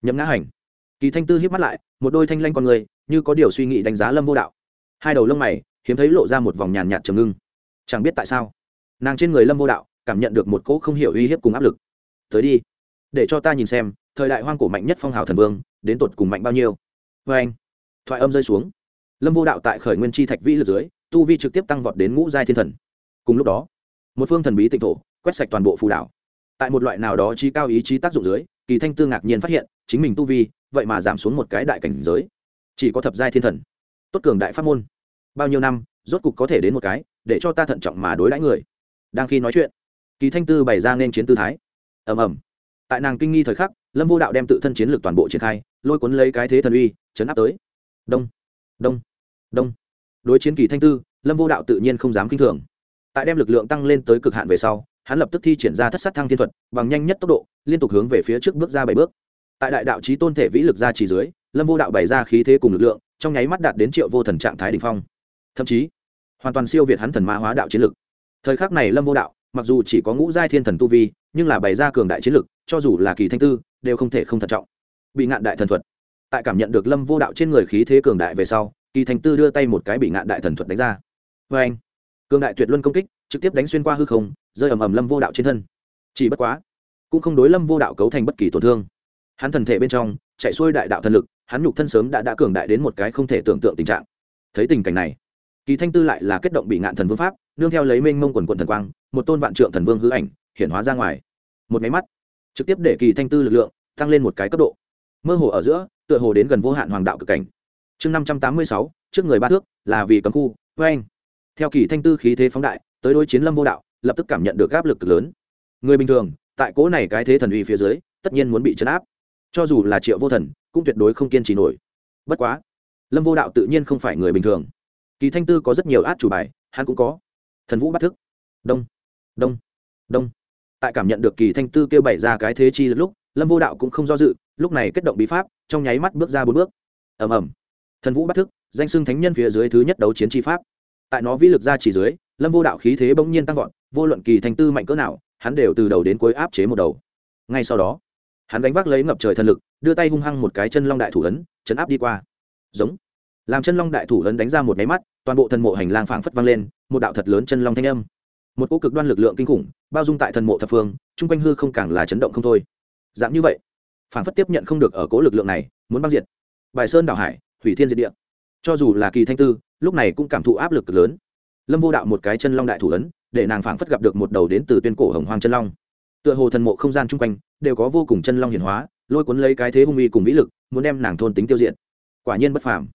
Nhậm ngã hành. Kỳ thanh tư hiếp mắt lại, một đôi thanh lanh con người, như có điều suy nghĩ đánh giá lâm vô đạo. Hai đầu lông mày, hiếm thấy lộ ra một vòng nhàn nhạt trầm ngưng. Chẳng biết tại sao, nàng trên người lâm vô đạo cảm nhận được một cỗ không hiểu uy hiếp cùng áp lực. Tới đi, để cho ta nhìn xem, thời đại hoang cổ mạnh nhất phong hào thần vương, đến tột cùng mạnh bao nhiêu. Vê anh. Thoại âm rơi xuống. Lâm vô đạo tại khởi nguyên chi thạch vĩ lực dưới, tu vi trực tiếp tăng vọt đến ngũ giai thiên thần cùng lúc đó, một phương thần bí tịnh thổ quét sạch toàn bộ phù đảo. Tại một loại nào đó chi cao ý chí tác dụng dưới, kỳ thanh tư ngạc nhiên phát hiện, chính mình tu vi vậy mà giảm xuống một cái đại cảnh giới. Chỉ có thập giai thiên thần, tốt cường đại pháp môn. Bao nhiêu năm, rốt cục có thể đến một cái, để cho ta thận trọng mà đối đãi người. Đang khi nói chuyện, kỳ thanh tư bày ra nên chiến tư thái. Ầm ầm. Tại nàng kinh nghi thời khắc, lâm vô đạo đem tự thân chiến lược toàn bộ triển khai, lôi cuốn lấy cái thế thần uy, chấn áp tới. Đông đông đông. Đối chiến kỳ thanh tư, lâm vô đạo tự nhiên không dám k i n h thường tại đem lực lượng tăng lên tới cực hạn về sau, hắn lập tức thi triển ra thất sát thăng thiên thuật, bằng nhanh nhất tốc độ, liên tục hướng về phía trước bước ra bảy bước. Tại đại đạo trí tôn thể vĩ lực ra chỉ dưới, lâm vô đạo bày ra khí thế cùng lực lượng, trong nháy mắt đạt đến triệu vô thần trạng thái đình phong. Thậm chí, hoàn toàn siêu việt hắn thần mã hóa đạo chiến lực. Thời khắc này lâm vô đạo, mặc dù chỉ có ngũ giai thiên thần tu vi, nhưng là bày ra cường đại chiến lực, cho dù là kỳ thanh tư, đều không thể không thận trọng. Bị ngạn đại thần thuật. Tại cảm nhận được lâm vô đạo trên người khí thế cường đại về sau, kỳ thanh tư đưa tay một cái bị ngạn đại thần thuật đánh ra. Vê anh cường đại tuyệt luân công kích, trực tiếp đánh xuyên qua hư không, rơi ầm ầm lâm vô đạo trên thân. Chỉ bất quá, cũng không đối lâm vô đạo cấu thành bất kỳ tổn thương. Hắn thần thể bên trong, chạy xuôi đại đạo thần lực, hắn nhục thân sớm đã đã cường đại đến một cái không thể tưởng tượng tình trạng. Thấy tình cảnh này, kỳ thanh tư lại là kết động bị ngạn thần vương pháp, nương theo lấy mênh mông quần quận thần quang, một tôn vạn trượng thần vương hư ảnh, hiển hóa ra ngoài. Một máy mắt, trực tiếp để kỳ thanh tư lực lượng tăng lên một cái cấp độ. Mơ hồ ở giữa, tựa hồ đến gần vô hạn hoàng đạo cực cảnh. Chương năm trăm tám mươi sáu, trước người ba thước, là vì cấm khu vê anh theo kỳ thanh tư khí thế phóng đại, tới đối chiến lâm vô đạo, lập tức cảm nhận được áp lực cực lớn. Người bình thường, tại cỗ này cái thế thần uy phía dưới, tất nhiên muốn bị chấn áp. Cho dù là triệu vô thần, cũng tuyệt đối không kiên trì nổi. Bất quá, lâm vô đạo tự nhiên không phải người bình thường. Kỳ thanh tư có rất nhiều át chủ bài, hắn cũng có. Thần vũ bắt thức. Đông. Đông. Đông. Tại cảm nhận được kỳ thanh tư kêu bày ra cái thế chi lúc, lâm vô đạo cũng không do dự, lúc này kết động bí pháp, trong nháy mắt bước ra bốn bước. Ầm ầm. Thần vũ bắt thức, danh xưng thánh nhân phía dưới thứ nhất đấu chiến tri pháp tại nó vĩ lực ra chỉ dưới, lâm vô đạo khí thế bỗng nhiên tăng vọt, vô luận kỳ thành tư mạnh cỡ nào, hắn đều từ đầu đến cuối áp chế một đầu. Ngay sau đó, hắn đánh vác lấy ngập trời thần lực, đưa tay hung hăng một cái chân long đại thủ ấn, chấn áp đi qua. Giống. Làm chân long đại thủ ấn đánh ra một nháy mắt, toàn bộ thần mộ hành lang phảng phất vang lên, một đạo thật lớn chân long thanh âm. Một cỗ cực đoan lực lượng kinh khủng, bao dung tại thần mộ thập phương, chung quanh hư không càng là chấn động không thôi. Dạng như vậy, phảng phất tiếp nhận không được ở cỗ lực lượng này, muốn băng diệt. Bài sơn đảo hải, hủy thiên diệt địa cho dù là kỳ thanh tư, lúc này cũng cảm thụ áp lực cực lớn. Lâm vô đạo một cái chân long đại thủ ấn, để nàng phảng phất gặp được một đầu đến từ tuyên cổ hồng hoang chân long. Tựa hồ thần mộ không gian chung quanh, đều có vô cùng chân long hiển hóa, lôi cuốn lấy cái thế hung uy cùng vĩ lực, muốn đem nàng thôn tính tiêu diệt. Quả nhiên bất phàm.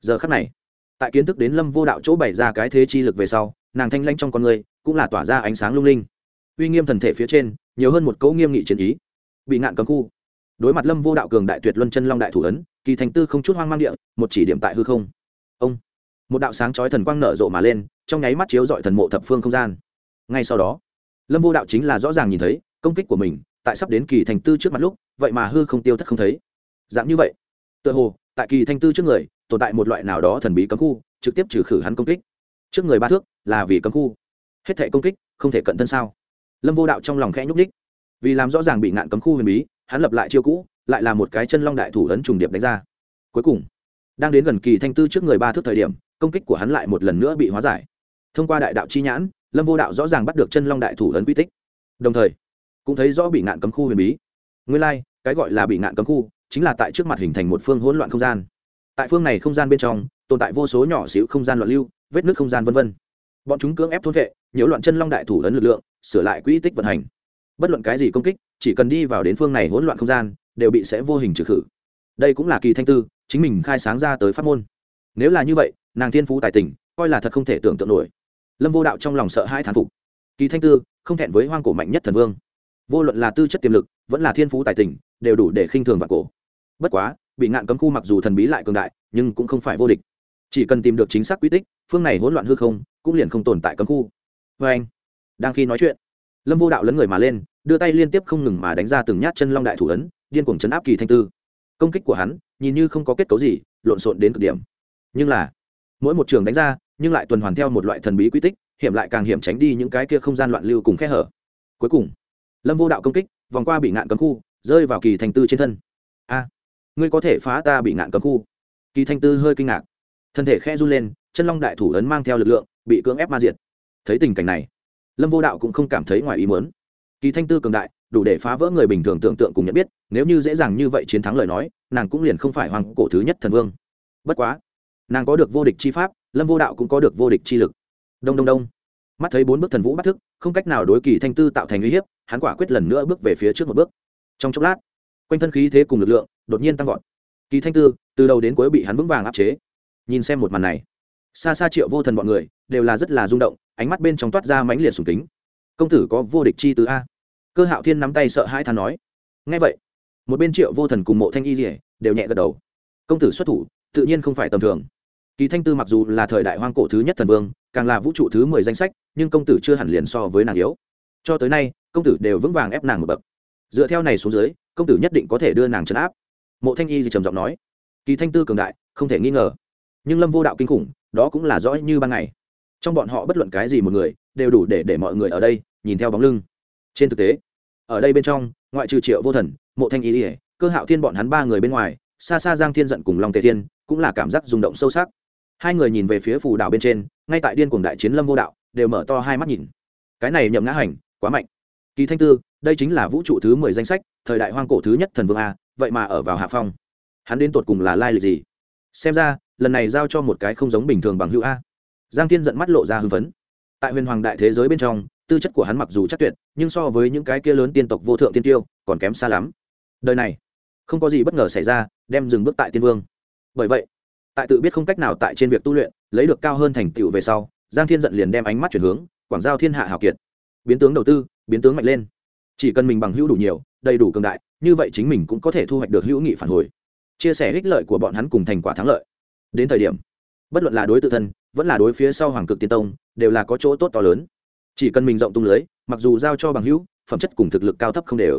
Giờ khắc này, tại kiến thức đến lâm vô đạo chỗ bày ra cái thế chi lực về sau, nàng thanh lanh trong con người, cũng là tỏa ra ánh sáng lung linh. Uy nghiêm thần thể phía trên, nhiều hơn một cấu nghiêm nghị chiến ý. Bị ngạn cấm khu đối mặt lâm vô đạo cường đại tuyệt luân chân long đại thủ ấn, kỳ thành tư không chút hoang mang địa, một chỉ điểm tại hư không. Ông, một đạo sáng chói thần quang nở rộ mà lên, trong nháy mắt chiếu dọi thần mộ thập phương không gian. Ngay sau đó, lâm vô đạo chính là rõ ràng nhìn thấy, công kích của mình, tại sắp đến kỳ thành tư trước mặt lúc, vậy mà hư không tiêu thất không thấy. Dạng như vậy, tựa hồ, tại kỳ thanh tư trước người, tồn tại một loại nào đó thần bí cấm khu, trực tiếp trừ khử hắn công kích. Trước người ba thước là vì cấm khu. Hết thể công kích không thể cận thân sao? Lâm vô đạo trong lòng khẽ nhúc ních vì làm rõ ràng bị ngạn cấm khu huyền bí hắn lập lại chiêu cũ lại là một cái chân long đại thủ ấn trùng điệp đánh ra. Cuối cùng đang đến gần kỳ thanh tư trước người ba thước thời điểm công kích của hắn lại một lần nữa bị hóa giải. Thông qua đại đạo chi nhãn lâm vô đạo rõ ràng bắt được chân long đại thủ ấn quy tích. Đồng thời cũng thấy rõ bị ngạn cấm khu huyền bí. Nguyên lai、like, cái gọi là bị ngạn cấm khu chính là tại trước mặt hình thành một phương hỗn loạn không gian. Tại phương này không gian bên trong tồn tại vô số nhỏ xíu không gian loạn lưu vết nước không gian v v bọn chúng cưỡng ép thôn vệ nhiễu loạn chân long đại thủ ấn lực lượng sửa lại quỹ tích vận hành bất luận cái gì công kích, chỉ cần đi vào đến phương này hỗn loạn không gian, đều bị sẽ vô hình trừ khử. Đây cũng là kỳ thanh tư, chính mình khai sáng ra tới pháp môn. Nếu là như vậy, nàng thiên phú tài tình, coi là thật không thể tưởng tượng nổi. Lâm vô đạo trong lòng sợ hai thán phục. Kỳ thanh tư, không thẹn với hoang cổ mạnh nhất thần vương. Vô luận là tư chất tiềm lực, vẫn là thiên phú tài tình, đều đủ để khinh thường vạn cổ. Bất quá, bị ngạn cấm khu mặc dù thần bí lại cường đại, nhưng cũng không phải vô địch. Chỉ cần tìm được chính xác quy tích, phương này hỗn loạn hư không, cũng liền không tồn tại cấm khu. Vê anh. Đang khi nói chuyện, lâm vô đạo lấn người mà lên đưa tay liên tiếp không ngừng mà đánh ra từng nhát chân long đại thủ ấn, điên cuồng chấn áp kỳ thanh tư. Công kích của hắn, nhìn như không có kết cấu gì, lộn xộn đến cực điểm. Nhưng là, mỗi một trường đánh ra, nhưng lại tuần hoàn theo một loại thần bí quy tích, hiểm lại càng hiểm tránh đi những cái kia không gian loạn lưu cùng khe hở. Cuối cùng, lâm vô đạo công kích, vòng qua bị ngạn cấm khu, rơi vào kỳ thanh tư trên thân. A, ngươi có thể phá ta bị ngạn cấm khu. Kỳ thanh tư hơi kinh ngạc. Thân thể khe run lên, chân long đại thủ ấn mang theo lực lượng, bị cưỡng ép ma diệt. Thấy tình cảnh này, lâm vô đạo cũng không cảm thấy ngoài ý muốn kỳ thanh tư cường đại, đủ để phá vỡ người bình thường tưởng tượng cùng nhận biết, nếu như dễ dàng như vậy chiến thắng lời nói, nàng cũng liền không phải hoàng cổ thứ nhất thần vương. Bất quá, nàng có được vô địch chi pháp, lâm vô đạo cũng có được vô địch chi lực. Đông đông đông. Mắt thấy bốn bước thần vũ bắt thức, không cách nào đối kỳ thanh tư tạo thành uy hiếp, hắn quả quyết lần nữa bước về phía trước một bước. Trong chốc lát, quanh thân khí thế cùng lực lượng đột nhiên tăng vọt. Kỳ thanh tư, từ đầu đến cuối bị hắn vững vàng áp chế. Nhìn xem một màn này, xa xa triệu vô thần bọn người đều là rất là rung động, ánh mắt bên trong toát ra mãnh liệt sùng kính. Công tử có vô địch chi tứ a? Cơ hạo thiên nắm tay sợ hai thà nói ngay vậy. Một bên triệu vô thần cùng mộ thanh y dỉa đều nhẹ gật đầu. Công tử xuất thủ, tự nhiên không phải tầm thường. Kỳ thanh tư mặc dù là thời đại hoang cổ thứ nhất thần vương, càng là vũ trụ thứ mười danh sách, nhưng công tử chưa hẳn liền so với nàng yếu. Cho tới nay, công tử đều vững vàng ép nàng một bậc. Dựa theo này xuống dưới, công tử nhất định có thể đưa nàng trấn áp. Mộ thanh y thì trầm giọng nói, kỳ thanh tư cường đại, không thể nghi ngờ. Nhưng lâm vô đạo kinh khủng, đó cũng là rõ như ban ngày. Trong bọn họ bất luận cái gì một người, đều đủ để để mọi người ở đây nhìn theo bóng lưng trên thực tế, ở đây bên trong, ngoại trừ triệu vô thần, mộ thanh ý ỉa cơ hạo thiên bọn hắn ba người bên ngoài xa xa giang thiên giận cùng long tề thiên cũng là cảm giác rung động sâu sắc. Hai người nhìn về phía phù đảo bên trên, ngay tại điên cuồng đại chiến lâm vô đạo, đều mở to hai mắt nhìn. Cái này nhậm ngã hành, quá mạnh. Kỳ thanh tư, đây chính là vũ trụ thứ mười danh sách, thời đại hoang cổ thứ nhất thần vương a, vậy mà ở vào hạ phong. Hắn đến tột cùng là lai lịch gì? Xem ra, lần này giao cho một cái không giống bình thường bằng hữu a. Giang thiên giận mắt lộ ra hưng phấn. Tại huyền hoàng đại thế giới bên trong tư chất của hắn mặc dù chắc tuyệt, nhưng so với những cái kia lớn tiên tộc vô thượng tiên tiêu, còn kém xa lắm. Đời này, không có gì bất ngờ xảy ra, đem dừng bước tại tiên vương. Bởi vậy, tại tự biết không cách nào tại trên việc tu luyện, lấy được cao hơn thành tựu về sau, giang thiên giận liền đem ánh mắt chuyển hướng, quảng giao thiên hạ hào kiệt. Biến tướng đầu tư, biến tướng mạnh lên. Chỉ cần mình bằng hữu đủ nhiều, đầy đủ cường đại, như vậy chính mình cũng có thể thu hoạch được hữu nghị phản hồi. Chia sẻ ích lợi của bọn hắn cùng thành quả thắng lợi. Đến thời điểm, bất luận là đối tự thân, vẫn là đối phía sau hoàng cực tiên tông, đều là có chỗ tốt to lớn chỉ cần mình rộng tung lưới, mặc dù giao cho bằng hữu, phẩm chất cùng thực lực cao thấp không đều.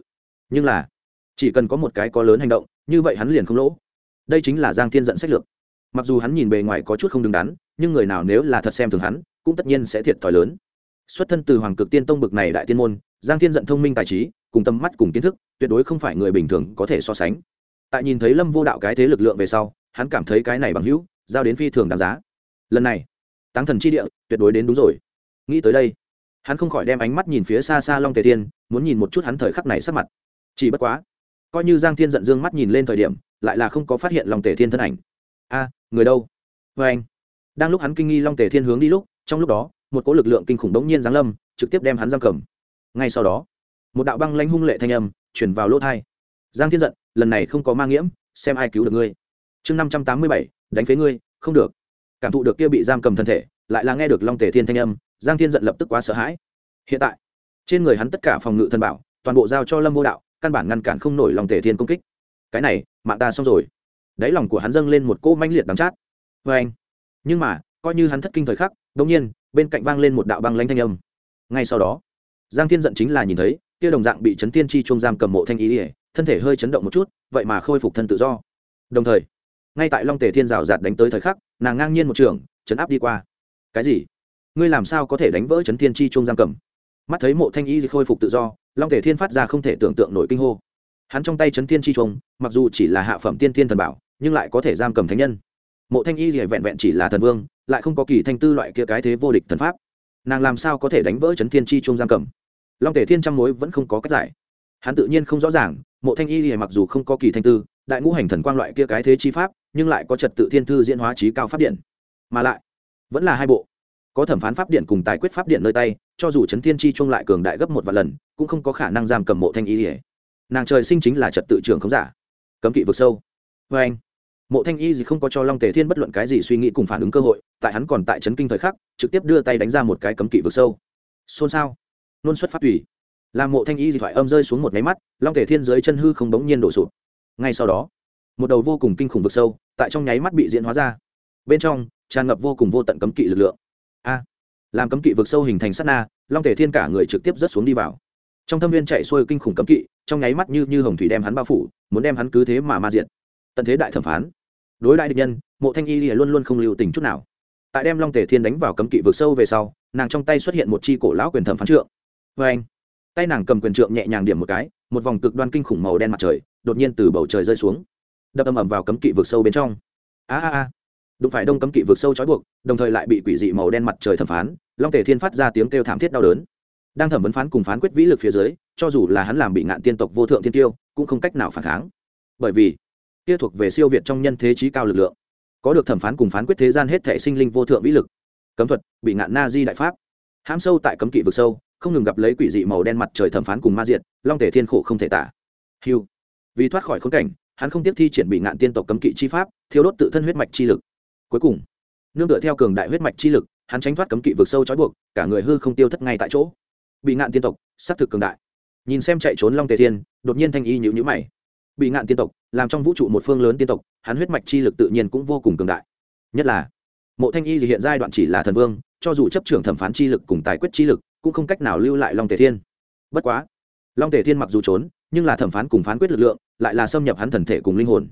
Nhưng là, chỉ cần có một cái có lớn hành động, như vậy hắn liền không lỗ. Đây chính là giang thiên dẫn sách lược. Mặc dù hắn nhìn bề ngoài có chút không đứng đắn, nhưng người nào nếu là thật xem thường hắn, cũng tất nhiên sẽ thiệt thòi lớn. Xuất thân từ hoàng cực tiên tông bực này đại tiên môn, giang thiên Dẫn thông minh tài trí, cùng tâm mắt cùng kiến thức, tuyệt đối không phải người bình thường có thể so sánh. Tại nhìn thấy lâm vô đạo cái thế lực lượng về sau, hắn cảm thấy cái này bằng hữu, giao đến phi thường đáng giá. Lần này, táng thần chi địa, tuyệt đối đến đúng rồi. Nghĩ tới đây hắn không khỏi đem ánh mắt nhìn phía xa xa long tề thiên, muốn nhìn một chút hắn thời khắc này sắc mặt. Chỉ bất quá, coi như giang thiên giận dương mắt nhìn lên thời điểm, lại là không có phát hiện long tề thiên thân ảnh. A, người đâu? Vê anh. Đang lúc hắn kinh nghi long tề thiên hướng đi lúc, trong lúc đó, một cỗ lực lượng kinh khủng đống nhiên giáng lâm, trực tiếp đem hắn giam cầm. Ngay sau đó, một đạo băng lanh hung lệ thanh âm chuyển vào lỗ thai giang thiên giận, lần này không có ma nghiễm, xem ai cứu được ngươi. Chương năm trăm tám mươi bảy, đánh phế ngươi, không được. Cảm thụ được kia bị giam cầm thân thể, lại là nghe được long tề thiên thanh âm giang thiên giận lập tức quá sợ hãi. Hiện tại, trên người hắn tất cả phòng ngự thần bảo, toàn bộ giao cho lâm vô đạo, căn bản ngăn cản không nổi lòng tề thiên công kích. Cái này, mạng ta xong rồi. Đáy lòng của hắn dâng lên một cỗ manh liệt đắm chát. Vê anh, nhưng mà, coi như hắn thất kinh thời khắc đ ỗ n g nhiên, bên cạnh vang lên một đạo băng lanh thanh âm. Ngay sau đó, giang thiên giận chính là nhìn thấy, kia đồng dạng bị trấn tiên chi chuông giam cầm mộ thanh ý ỉa thân thể hơi chấn động một chút, vậy mà khôi phục thân tự do. Đồng thời, ngay tại long tề thiên rào rạt đánh tới thời khắc, nàng ngang nhiên một trường, chấn áp đi qua. Cái gì? Ngươi làm sao có thể đánh vỡ chấn thiên chi chuông giam cầm? Mắt thấy mộ thanh y khôi phục tự do long thể thiên phát ra không thể tưởng tượng nổi kinh hô. Hắn trong tay chấn thiên chi chuông, mặc dù chỉ là hạ phẩm tiên thiên thần bảo nhưng lại có thể giam cầm thánh nhân. Mộ thanh y thì vẹn vẹn chỉ là thần vương lại không có kỳ thanh tư loại kia cái thế vô địch thần pháp. Nàng làm sao có thể đánh vỡ chấn thiên chi chuông giam cầm? Long thể thiên trăm mối vẫn không có cách giải. Hắn tự nhiên không rõ ràng mộ thanh y thì mặc dù không có kỳ thanh tư đại ngũ hành thần quang loại kia cái thế chi pháp nhưng lại có trật tự thiên thư diễn hóa trí cao phát điện. Mà lại vẫn là hai bộ có thẩm phán pháp điện cùng tài quyết pháp điện nơi tay, cho dù chấn thiên chi chung lại cường đại gấp một vài lần, cũng không có khả năng giam cầm mộ thanh y ỉa nàng trời sinh chính là trật tự trưởng không giả. Cấm kỵ vực sâu. Vê anh. Mộ thanh y gì không có cho long tề thiên bất luận cái gì suy nghĩ cùng phản ứng cơ hội, tại hắn còn tại trấn kinh thời khắc, trực tiếp đưa tay đánh ra một cái cấm kỵ vực sâu. Xôn xao. Nôn xuất phát tùy. Làm mộ thanh y gì thoại âm rơi xuống một máy mắt, long tề thiên dưới chân hư không bỗng nhiên đổ sụp. Ngay sau đó, một đầu vô cùng kinh khủng vực sâu, tại trong nháy mắt bị diễn hóa ra. Bên trong, tràn ngập vô cùng vô tận cấm kỵ lực lượng a. Làm cấm kỵ vực sâu hình thành sát na, long thể thiên cả người trực tiếp rớt xuống đi vào. Trong thâm viên chạy xuôi kinh khủng cấm kỵ, trong nháy mắt như như hồng thủy đem hắn bao phủ, muốn đem hắn cứ thế mà ma diện tận thế đại thẩm phán. Đối đại địch nhân, mộ thanh y lìa luôn luôn không lưu tình chút nào. Tại đem long tề thiên đánh vào cấm kỵ vực sâu về sau, nàng trong tay xuất hiện một chi cổ lão quyền thẩm phán trượng. Vê anh, tay nàng cầm quyền trượng nhẹ nhàng điểm một cái, một vòng cực đoan kinh khủng màu đen mặt trời, đột nhiên từ bầu trời rơi xuống. Đập ầm ầm vào cấm kỵ vực sâu bên trong. A a a đụng phải đông cấm kỵ vực sâu trói buộc, đồng thời lại bị quỷ dị màu đen mặt trời thẩm phán, long tề thiên phát ra tiếng kêu thảm thiết đau đớn. Đang thẩm vấn phán cùng phán quyết vĩ lực phía dưới, cho dù là hắn làm bị ngạn tiên tộc vô thượng thiên tiêu, cũng không cách nào phản kháng. Bởi vì, kia thuộc về siêu việt trong nhân thế trí cao lực lượng, có được thẩm phán cùng phán quyết thế gian hết thể sinh linh vô thượng vĩ lực. Cấm thuật, bị ngạn na di đại pháp. Hãm sâu tại cấm kỵ vực sâu, không ngừng gặp lấy quỷ dị màu đen mặt trời thẩm phán cùng ma diệt, long tề thiên khổ không thể tả. Hiu vì thoát khỏi khốn cảnh, hắn không tiếp thi triển bị ngạn tiên tộc cấm kỵ chi pháp thiếu đốt tự thân huyết mạch chi lực cuối cùng, nương tựa theo cường đại huyết mạch chi lực, hắn tránh thoát cấm kỵ vực sâu trói buộc, cả người hư không tiêu thất ngay tại chỗ. Bị ngạn tiên tộc s á c thực cường đại. Nhìn xem chạy trốn long tề thiên, đột nhiên thanh y nhữ nhữ mày. Bị ngạn tiên tộc, làm trong vũ trụ một phương lớn tiên tộc, hắn huyết mạch chi lực tự nhiên cũng vô cùng cường đại. Nhất là, mộ thanh y thì hiện giai đoạn chỉ là thần vương, cho dù chấp trưởng thẩm phán chi lực cùng tài quyết chi lực, cũng không cách nào lưu lại long tề thiên. Bất quá, long tề thiên mặc dù trốn, nhưng là thẩm phán cùng phán quyết lực lượng, lại là xâm nhập hắn thần thể cùng linh hồn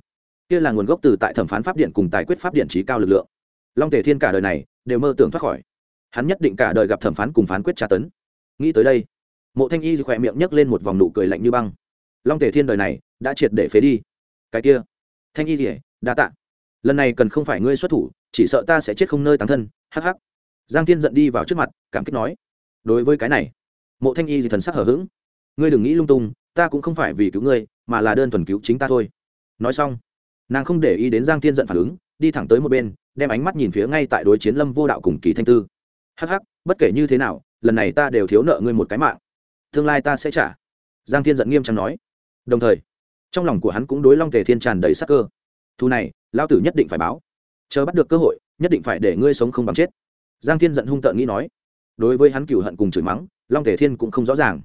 kia là nguồn gốc từ tại thẩm phán pháp điện cùng tài quyết pháp điện trí cao lực lượng. Long tề thiên cả đời này đều mơ tưởng thoát khỏi. Hắn nhất định cả đời gặp thẩm phán cùng phán quyết tra tấn. Nghĩ tới đây, mộ thanh y khỏe miệng nhấc lên một vòng nụ cười lạnh như băng. Long tề thiên đời này đã triệt để phế đi. Cái kia, thanh y rỉa đa tạ. Lần này cần không phải ngươi xuất thủ, chỉ sợ ta sẽ chết không nơi tán thân, hắc hắc. Giang thiên giận đi vào trước mặt, cảm kích nói. Đối với cái này, mộ thanh y thì thần sắc hở h ữ g ngươi đừng nghĩ lung tung, ta cũng không phải vì cứu ngươi, mà là đơn thuần cứu chính ta thôi. Nói xong nàng không để ý đến giang thiên giận phản ứng, đi thẳng tới một bên, đem ánh mắt nhìn phía ngay tại đối chiến lâm vô đạo cùng kỳ thanh tư. Hắc hắc, bất kể như thế nào, lần này ta đều thiếu nợ ngươi một cái mạng. Tương lai ta sẽ trả. Giang thiên giận nghiêm trọng nói. Đồng thời, trong lòng của hắn cũng đối long tề thiên tràn đầy sắc cơ. Thu này lao tử nhất định phải báo. Chờ bắt được cơ hội, nhất định phải để ngươi sống không bằng chết. Giang thiên giận hung tợn nghĩ nói. Đối với hắn cựu hận cùng chửi mắng, long tề thiên cũng không rõ ràng.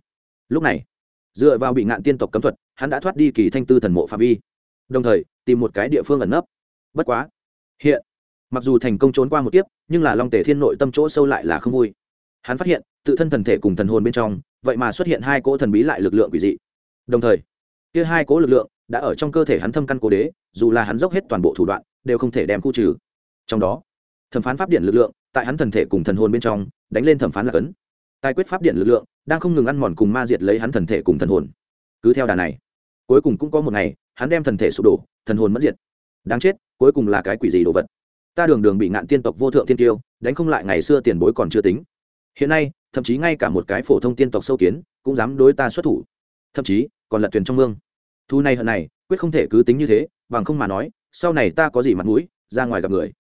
Lúc này, dựa vào bị ngạn tiên tộc cấm thuật, hắn đã thoát đi kỳ thanh tư thần mộ phạm vi đồng thời, tìm một cái địa phương ẩn nấp. Bất quá, hiện, mặc dù thành công trốn qua một kiếp, nhưng là long tề thiên nội tâm chỗ sâu lại là không vui. Hắn phát hiện, tự thân thần thể cùng thần hồn bên trong, vậy mà xuất hiện hai cỗ thần bí lại lực lượng quỷ dị. Đồng thời, kia hai cỗ lực lượng đã ở trong cơ thể hắn thâm căn cố đế, dù là hắn dốc hết toàn bộ thủ đoạn, đều không thể đem khu trừ. Trong đó, thẩm phán pháp điện lực lượng tại hắn thần thể cùng thần hồn bên trong, đánh lên thẩm phán là cấn. Tài quyết pháp điện lực lượng đang không ngừng ăn mòn cùng ma diệt lấy hắn thần thể cùng thần hồn. Cứ theo đà này, cuối cùng cũng có một ngày hắn đem thần thể sụp đổ, thần hồn mất diệt. Đáng chết, cuối cùng là cái quỷ gì đồ vật? Ta đường đường bị ngạn tiên tộc vô thượng tiên tiêu đánh không lại ngày xưa tiền bối còn chưa tính. Hiện nay, thậm chí ngay cả một cái phổ thông tiên tộc sâu kiến, cũng dám đối ta xuất thủ. Thậm chí, còn lật thuyền trong mương. Thu này hận này, quyết không thể cứ tính như thế, bằng không mà nói, sau này ta có gì mặt mũi, ra ngoài gặp người.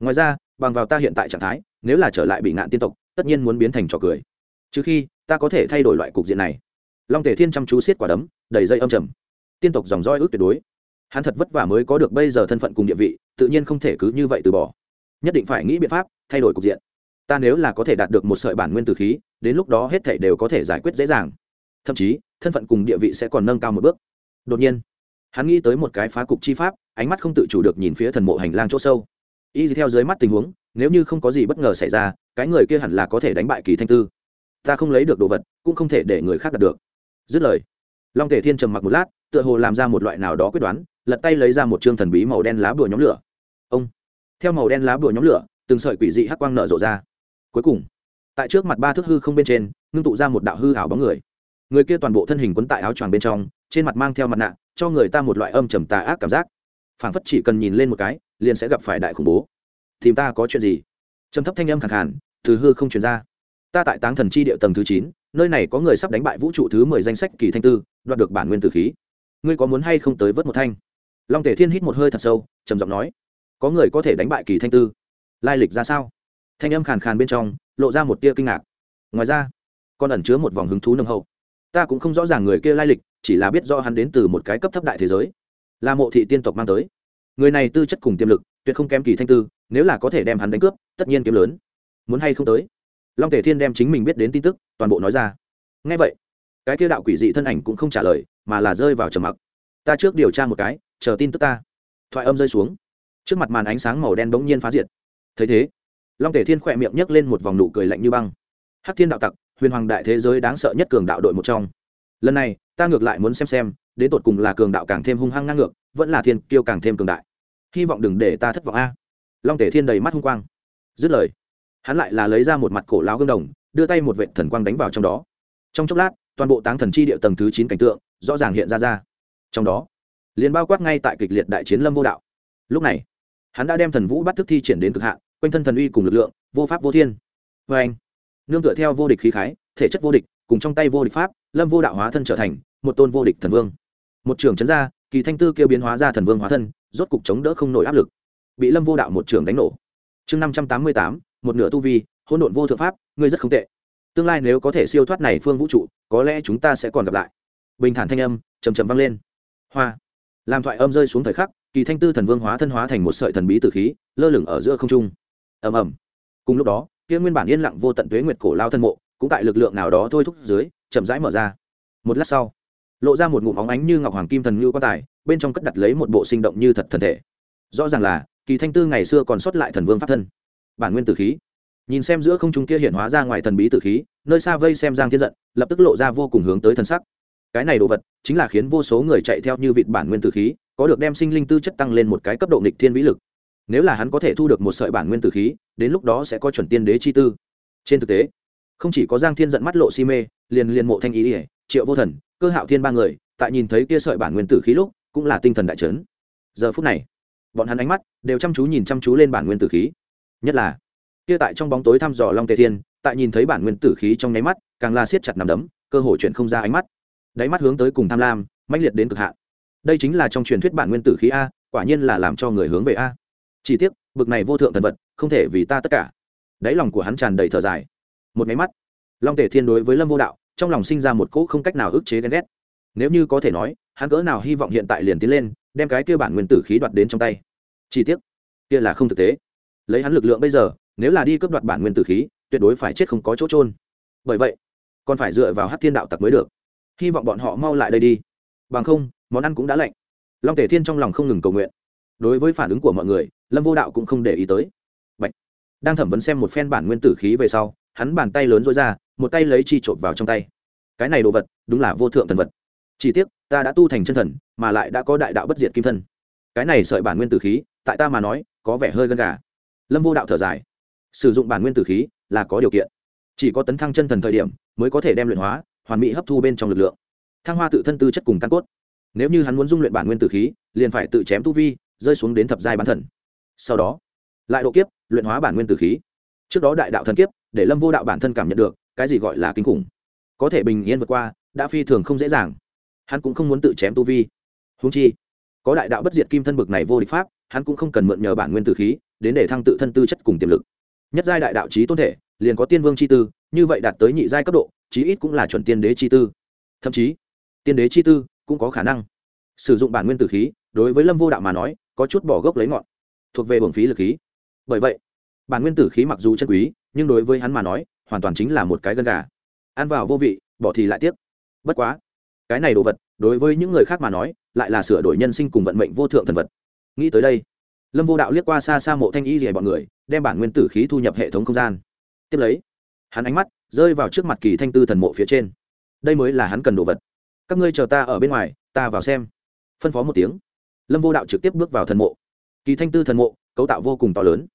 Ngoài ra, bằng vào ta hiện tại trạng thái, nếu là trở lại bị ngạn tiên tộc, tất nhiên muốn biến thành trò cười. Trừ khi, ta có thể thay đổi loại cục diện này. Long tể thiên chăm chú xiết quả đấm, đầy dây âm trầm tiên tộc dòng roi ước tuyệt đối. Hắn thật vất vả mới có được bây giờ thân phận cùng địa vị, tự nhiên không thể cứ như vậy từ bỏ. Nhất định phải nghĩ biện pháp, thay đổi cục diện. Ta nếu là có thể đạt được một sợi bản nguyên tử khí, đến lúc đó hết thảy đều có thể giải quyết dễ dàng. Thậm chí, thân phận cùng địa vị sẽ còn nâng cao một bước. Đột nhiên, hắn nghĩ tới một cái phá cục chi pháp, ánh mắt không tự chủ được nhìn phía thần mộ hành lang chỗ sâu. Y theo dưới mắt tình huống, nếu như không có gì bất ngờ xảy ra, cái người kia hẳn là có thể đánh bại kỳ thanh tư. Ta không lấy được đồ vật, cũng không thể để người khác đạt được. Dứt lời long tể thiên trầm mặc một lát, tựa hồ làm ra một loại nào đó quyết đoán, lật tay lấy ra một chương thần bí màu đen lá bùa nhóm lửa. Ông! Theo màu đen lá bùa nhóm lửa, từng sợi quỷ dị hắc quang nở rộ ra. Cuối cùng, tại trước mặt ba thước hư không bên trên, ngưng tụ ra một đạo hư hảo bóng người. Người kia toàn bộ thân hình quấn tại áo choàng bên trong, trên mặt mang theo mặt nạ, cho người ta một loại âm trầm tà ác cảm giác. Phảng phất chỉ cần nhìn lên một cái, liền sẽ gặp phải đại khủng bố. Tìm ta có chuyện gì? Trầm thấp thanh âm khẳng hẳn từ hư không truyền ra ta tại táng thần chi địa tầng thứ chín, nơi này có người sắp đánh bại vũ trụ thứ mười danh sách kỳ thanh tư, đoạt được bản nguyên tử khí. Ngươi có muốn hay không tới vớt một thanh? Long tể thiên hít một hơi thật sâu, trầm giọng nói, có người có thể đánh bại kỳ thanh tư. Lai lịch ra sao? Thanh âm khàn khàn bên trong, lộ ra một tia kinh ngạc. Ngoài ra, còn ẩn chứa một vòng hứng thú nâng hậu. Ta cũng không rõ ràng người kia lai lịch, chỉ là biết do hắn đến từ một cái cấp thấp đại thế giới. Là mộ thị tiên tộc mang tới. Người này tư chất cùng tiềm lực, tuyệt không kém kỳ thanh tư, nếu là có thể đem hắn đánh cướp, tất nhiên kiếm lớn. Muốn hay không tới? Long tể thiên đem chính mình biết đến tin tức, toàn bộ nói ra. Ngay vậy, cái kia đạo quỷ dị thân ảnh cũng không trả lời, mà là rơi vào trầm mặc. Ta trước điều tra một cái, chờ tin tức ta. Thoại âm rơi xuống. Trước mặt màn ánh sáng màu đen bỗng nhiên phá diệt. Thấy thế, long tể thiên khỏe miệng nhấc lên một vòng nụ cười lạnh như băng. Hắc thiên đạo tặc, huyền hoàng đại thế giới đáng sợ nhất cường đạo đội một trong. Lần này, ta ngược lại muốn xem xem, đến tột cùng là cường đạo càng thêm hung hăng ngang ngược, vẫn là thiên kiêu càng thêm cường đại. Hy vọng đừng để ta thất vọng a. Long tể thiên đầy mắt hung quang. Dứt lời hắn lại là lấy ra một mặt cổ láo gương đồng, đưa tay một vệ thần quang đánh vào trong đó. Trong chốc lát, toàn bộ táng thần chi địa tầng thứ chín cảnh tượng, rõ ràng hiện ra ra. Trong đó, liền bao quát ngay tại kịch liệt đại chiến lâm vô đạo. Lúc này, hắn đã đem thần vũ bắt thức thi triển đến cực hạn, quanh thân thần uy cùng lực lượng, vô pháp vô thiên. Vê anh, nương tựa theo vô địch khí khái, thể chất vô địch, cùng trong tay vô địch pháp, lâm vô đạo hóa thân trở thành một tôn vô địch thần vương. Một trưởng chấn ra, kỳ thanh tư kêu biến hóa ra thần vương hóa thân, rốt cục chống đỡ không nổi áp lực. Bị lâm vô đạo một trưởng đánh nổ. Chương năm trăm tám mươi tám một nửa tu vi, hỗn độn vô thượng pháp, ngươi rất không tệ. Tương lai nếu có thể siêu thoát này phương vũ trụ, có lẽ chúng ta sẽ còn gặp lại. Bình thản thanh âm chầm chầm vang lên. Hoa. Làm thoại âm rơi xuống thời khắc, kỳ thanh tư thần vương hóa thân hóa thành một sợi thần bí tử khí, lơ lửng ở giữa không trung. Ầm ầm. Cùng lúc đó, kia nguyên bản yên lặng vô tận tuế nguyệt cổ lao thân mộ, cũng tại lực lượng nào đó thôi thúc dưới, chậm rãi mở ra. Một lát sau, lộ ra một ngụm óng ánh như ngọc hoàng kim thần ngưu quan tài, bên trong cất đặt lấy một bộ sinh động như thật thần thể. Rõ ràng là, kỳ thanh tư ngày xưa còn sót lại thần vương pháp thân bản nguyên tử khí. Nhìn xem giữa không trung kia hiện hóa ra ngoài thần bí tử khí, nơi xa vây xem giang thiên giận, lập tức lộ ra vô cùng hướng tới thần sắc. Cái này đồ vật chính là khiến vô số người chạy theo như vịt bản nguyên tử khí, có được đem sinh linh tư chất tăng lên một cái cấp độ nghịch thiên vĩ lực. Nếu là hắn có thể thu được một sợi bản nguyên tử khí, đến lúc đó sẽ có chuẩn tiên đế chi tư. Trên thực tế, không chỉ có giang thiên giận mắt lộ si mê, liền liền mộ thanh ý ỉa, triệu vô thần, cơ hạo thiên ba người, tại nhìn thấy kia sợi bản nguyên tử khí lúc, cũng là tinh thần đại trấn giờ phút này, bọn hắn ánh mắt đều chăm chú nhìn chăm chú lên bản nguyên tử khí nhất là kia tại trong bóng tối thăm dò long tề thiên, tại nhìn thấy bản nguyên tử khí trong nháy mắt, càng la siết chặt nằm đấm, cơ hội chuyển không ra ánh mắt. Đáy mắt hướng tới cùng tham lam, mãnh liệt đến cực hạn. Đây chính là trong truyền thuyết bản nguyên tử khí a, quả nhiên là làm cho người hướng về a. Chỉ tiếc, bực này vô thượng thần vật, không thể vì ta tất cả. Đáy lòng của hắn tràn đầy thở dài. Một máy mắt, long Tề thiên đối với lâm vô đạo, trong lòng sinh ra một cỗ không cách nào ức chế ghen ghét. Nếu như có thể nói, hắn cỡ nào hy vọng hiện tại liền tiến lên, đem cái kia bản nguyên tử khí đoạt đến trong tay. Chi tiết kia là không thực tế lấy hắn lực lượng bây giờ, nếu là đi cướp đoạt bản nguyên tử khí, tuyệt đối phải chết không có chỗ trôn bởi vậy, còn phải dựa vào hát thiên đạo tặc mới được. Hy vọng bọn họ mau lại đây đi. Bằng không, món ăn cũng đã lạnh. Long tể thiên trong lòng không ngừng cầu nguyện. Đối với phản ứng của mọi người, lâm vô đạo cũng không để ý tới. Bạch. đang thẩm vấn xem một phen bản nguyên tử khí về sau, hắn bàn tay lớn dối ra, một tay lấy chi trộm vào trong tay. Cái này đồ vật, đúng là vô thượng thần vật. Chỉ tiếc, ta đã tu thành chân thần, mà lại đã có đại đạo bất diệt kim thân. Cái này sợi bản nguyên tử khí, tại ta mà nói, có vẻ hơi gân gà lâm vô đạo thở dài. Sử dụng bản nguyên tử khí là có điều kiện. Chỉ có tấn thăng chân thần thời điểm mới có thể đem luyện hóa, hoàn mỹ hấp thu bên trong lực lượng. Thăng hoa tự thân tư chất cùng căn cốt. Nếu như hắn muốn dung luyện bản nguyên tử khí, liền phải tự chém tu vi, rơi xuống đến thập giai bán thần. Sau đó, lại độ kiếp, luyện hóa bản nguyên tử khí. Trước đó đại đạo thần kiếp, để lâm vô đạo bản thân cảm nhận được, cái gì gọi là kinh khủng. Có thể bình yên vượt qua, đã phi thường không dễ dàng. Hắn cũng không muốn tự chém tu vi. Húng chi, có đại đạo bất diệt kim thân bực này vô địch pháp, hắn cũng không cần mượn nhờ bản nguyên tử khí đến để thăng tự thân tư chất cùng tiềm lực. Nhất giai đại đạo trí tôn thể, liền có tiên vương chi tư, như vậy đạt tới nhị giai cấp độ, chí ít cũng là chuẩn tiên đế chi tư. Thậm chí, tiên đế chi tư cũng có khả năng. Sử dụng bản nguyên tử khí, đối với lâm vô đạo mà nói, có chút bỏ gốc lấy ngọn, thuộc về bổng phí lực khí. Bởi vậy, bản nguyên tử khí mặc dù chân quý, nhưng đối với hắn mà nói, hoàn toàn chính là một cái gân gà. Ăn vào vô vị, bỏ thì lại tiếc. Bất quá, cái này đồ vật, đối với những người khác mà nói, lại là sửa đổi nhân sinh cùng vận mệnh vô thượng thần vật. Nghĩ tới đây lâm vô đạo liếc qua xa xa mộ thanh y rìa bọn người, đem bản nguyên tử khí thu nhập hệ thống không gian. Tiếp lấy, hắn ánh mắt rơi vào trước mặt kỳ thanh tư thần mộ phía trên. Đây mới là hắn cần đồ vật. Các ngươi chờ ta ở bên ngoài, ta vào xem. Phân phó một tiếng. Lâm vô đạo trực tiếp bước vào thần mộ. Kỳ thanh tư thần mộ, cấu tạo vô cùng to lớn.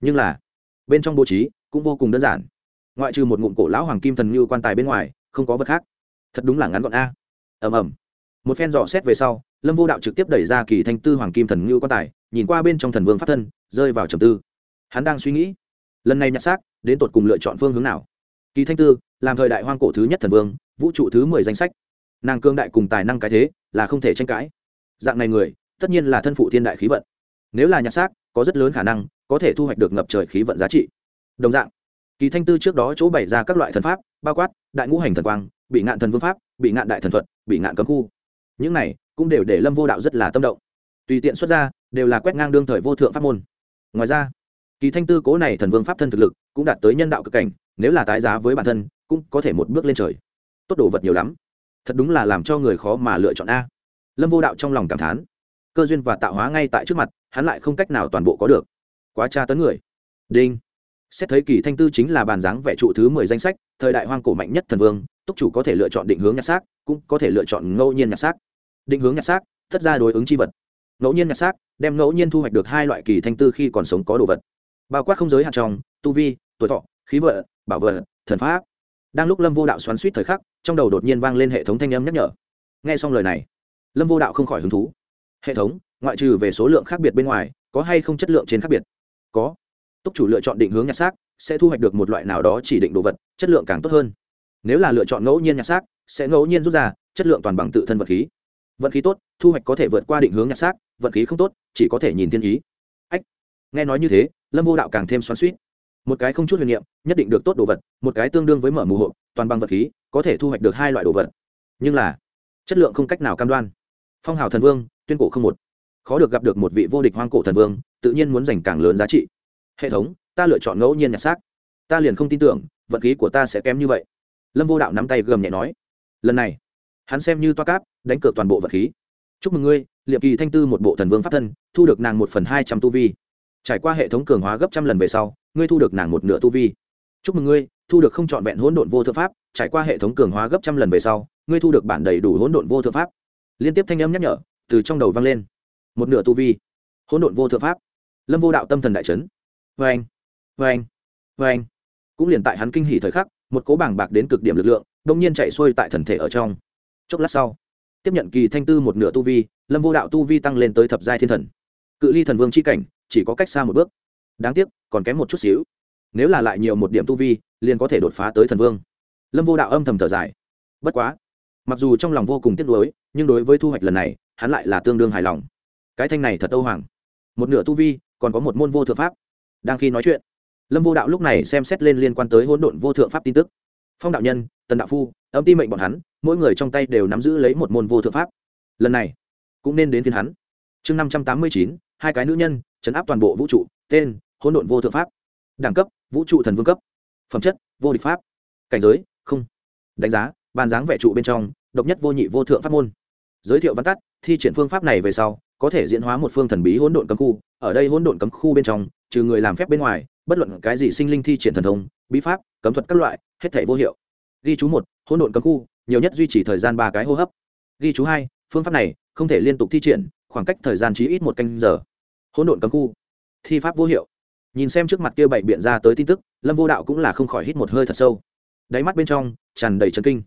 Nhưng là, bên trong bố trí cũng vô cùng đơn giản. Ngoại trừ một ngụm cổ lão hoàng kim thần như quan tài bên ngoài, không có vật khác. Thật đúng là ngắn gọn a. Ầm ầm. Một phen dò xét về sau, lâm vô đạo trực tiếp đẩy ra kỳ thanh tư hoàng kim thần như quan tài nhìn qua bên trong thần vương pháp thân, rơi vào trầm tư. Hắn đang suy nghĩ, lần này nhặt xác, đến tột cùng lựa chọn phương hướng nào? Kỳ thanh tư, làm thời đại hoang cổ thứ nhất thần vương, vũ trụ thứ mười danh sách. Nàng cương đại cùng tài năng cái thế, là không thể tranh cãi. Dạng này người, tất nhiên là thân phụ thiên đại khí vận. Nếu là nhặt xác, có rất lớn khả năng, có thể thu hoạch được ngập trời khí vận giá trị. Đồng dạng, kỳ thanh tư trước đó chỗ bày ra các loại thần pháp, bao quát đại ngũ hành thần quang, bị ngạn thần vương pháp, bị ngạn đại thần thuật, bị ngạn cấm khu. Những này cũng đều để lâm vô đạo rất là tâm động. Tùy tiện xuất ra đều là quét ngang đương thời vô thượng pháp môn. Ngoài ra, kỳ thanh tư cố này thần vương pháp thân thực lực cũng đạt tới nhân đạo cực cảnh, nếu là tái giá với bản thân, cũng có thể một bước lên trời. Tốt đồ vật nhiều lắm. Thật đúng là làm cho người khó mà lựa chọn a. Lâm vô đạo trong lòng cảm thán. Cơ duyên và tạo hóa ngay tại trước mặt, hắn lại không cách nào toàn bộ có được. Quá tra tấn người. Đinh. Xét thấy kỳ thanh tư chính là bàn dáng vẻ trụ thứ mười danh sách, thời đại hoang cổ mạnh nhất thần vương, túc chủ có thể lựa chọn định hướng nhặt xác, cũng có thể lựa chọn ngẫu nhiên nhặt xác. Định hướng nhặt xác thất ra đối ứng c h i vật. Ngẫu nhiên nhặt xác đem ngẫu nhiên thu hoạch được hai loại kỳ thanh tư khi còn sống có đồ vật. Bao quát không giới hạn trong, tu vi, tuổi thọ, khí vợ bảo vợ thần pháp. Đang lúc lâm vô đạo xoắn suýt thời khắc, trong đầu đột nhiên vang lên hệ thống thanh âm nhắc nhở. N g h e xong lời này, lâm vô đạo không khỏi hứng thú. Hệ thống, ngoại trừ về số lượng khác biệt bên ngoài, có hay không chất lượng trên khác biệt? Có. Túc chủ lựa chọn định hướng nhặt xác, sẽ thu hoạch được một loại nào đó chỉ định đồ vật, chất lượng càng tốt hơn. Nếu là lựa chọn ngẫu nhiên nhặt xác, sẽ ngẫu nhiên rút ra, chất lượng toàn bằng tự thân vật khí vận khí tốt, thu hoạch có thể vượt qua định hướng nhặt xác, vận khí không tốt, chỉ có thể nhìn thiên ý. Ách, nghe nói như thế, lâm vô đạo càng thêm xoắn suýt một cái không chút huyền niệm, nhất định được tốt đồ vật, một cái tương đương với mở mù hộ toàn bằng vật khí, có thể thu hoạch được hai loại đồ vật. Nhưng là, chất lượng không cách nào cam đoan. Phong hào thần vương, tuyên cổ không một. Khó được gặp được một vị vô địch hoang cổ thần vương, tự nhiên muốn giành càng lớn giá trị. Hệ thống, ta lựa chọn ngẫu nhiên nhặt xác. Ta liền không tin tưởng vật khí của ta sẽ kém như vậy. Lâm vô đạo nắm tay gầm nhẹ nói. Lần này hắn xem như toa cáp, đánh cược toàn bộ vật khí. Chúc mừng ngươi liệm kỳ thanh tư một bộ thần vương pháp thân, thu được nàng một phần hai trăm tu vi. Trải qua hệ thống cường hóa gấp trăm lần về sau, ngươi thu được nàng một nửa tu vi. Chúc mừng ngươi, thu được không trọn vẹn hỗn độn vô thượng pháp. Trải qua hệ thống cường hóa gấp trăm lần về sau, ngươi thu được bản đầy đủ hỗn độn vô thượng pháp. Liên tiếp thanh âm nhắc nhở, từ trong đầu vang lên. Một nửa tu vi. Hỗn độn vô thượng pháp. Lâm vô đạo tâm thần đại trấn vê anh vê anh vê anh cũng liền tại hắn kinh hỉ thời khắc, một cố bảng bạc đến cực điểm lực lượng đông nhiên chạy xuôi tại thần thể ở trong chốc lát sau, tiếp nhận kỳ thanh tư một nửa tu vi, lâm vô đạo tu vi tăng lên tới thập giai thiên thần. Cự ly thần vương c h i cảnh, chỉ có cách xa một bước. Đáng tiếc, còn kém một chút xíu. Nếu là lại nhiều một điểm tu vi, liền có thể đột phá tới thần vương. Lâm vô đạo âm thầm thở dài. Bất quá, mặc dù trong lòng vô cùng tiếc nuối, nhưng đối với thu hoạch lần này, hắn lại là tương đương hài lòng. Cái thanh này thật âu hoàng. Một nửa tu vi, còn có một môn vô thượng pháp. Đang khi nói chuyện, lâm vô đạo lúc này xem xét lên liên quan tới hỗn độn vô thượng pháp tin tức phong đạo nhân, tần đạo phu, âm ti mệnh bọn hắn, mỗi người trong tay đều nắm giữ lấy một môn vô thượng pháp. Lần này, cũng nên đến phiên hắn. Chương năm trăm tám mươi chín, hai cái nữ nhân, chấn áp toàn bộ vũ trụ, tên, hỗn độn vô thượng pháp. Đẳng cấp, vũ trụ thần vương cấp. Phẩm chất, vô địch pháp. Cảnh giới, không. Đánh giá, bàn dáng vẻ trụ bên trong, độc nhất vô nhị vô thượng pháp môn. Giới thiệu văn tắt, thi triển phương pháp này về sau, có thể diễn hóa một phương thần bí hỗn độn cấm khu. Ở đây hỗn độn cấm khu bên trong, trừ người làm phép bên ngoài, bất luận cái gì sinh linh thi triển thần thông, bí pháp, cấm thuật các loại hết thể vô hiệu. Ghi chú một, hỗn độn cấm khu, nhiều nhất duy trì thời gian ba cái hô hấp. Ghi chú hai, phương pháp này không thể liên tục thi triển, khoảng cách thời gian chí ít một canh giờ. Hỗn độn cấm khu, thi pháp vô hiệu. Nhìn xem trước mặt kia bảy biện ra tới tin tức, lâm vô đạo cũng là không khỏi hít một hơi thật sâu. Đáy mắt bên trong tràn đầy trấn kinh.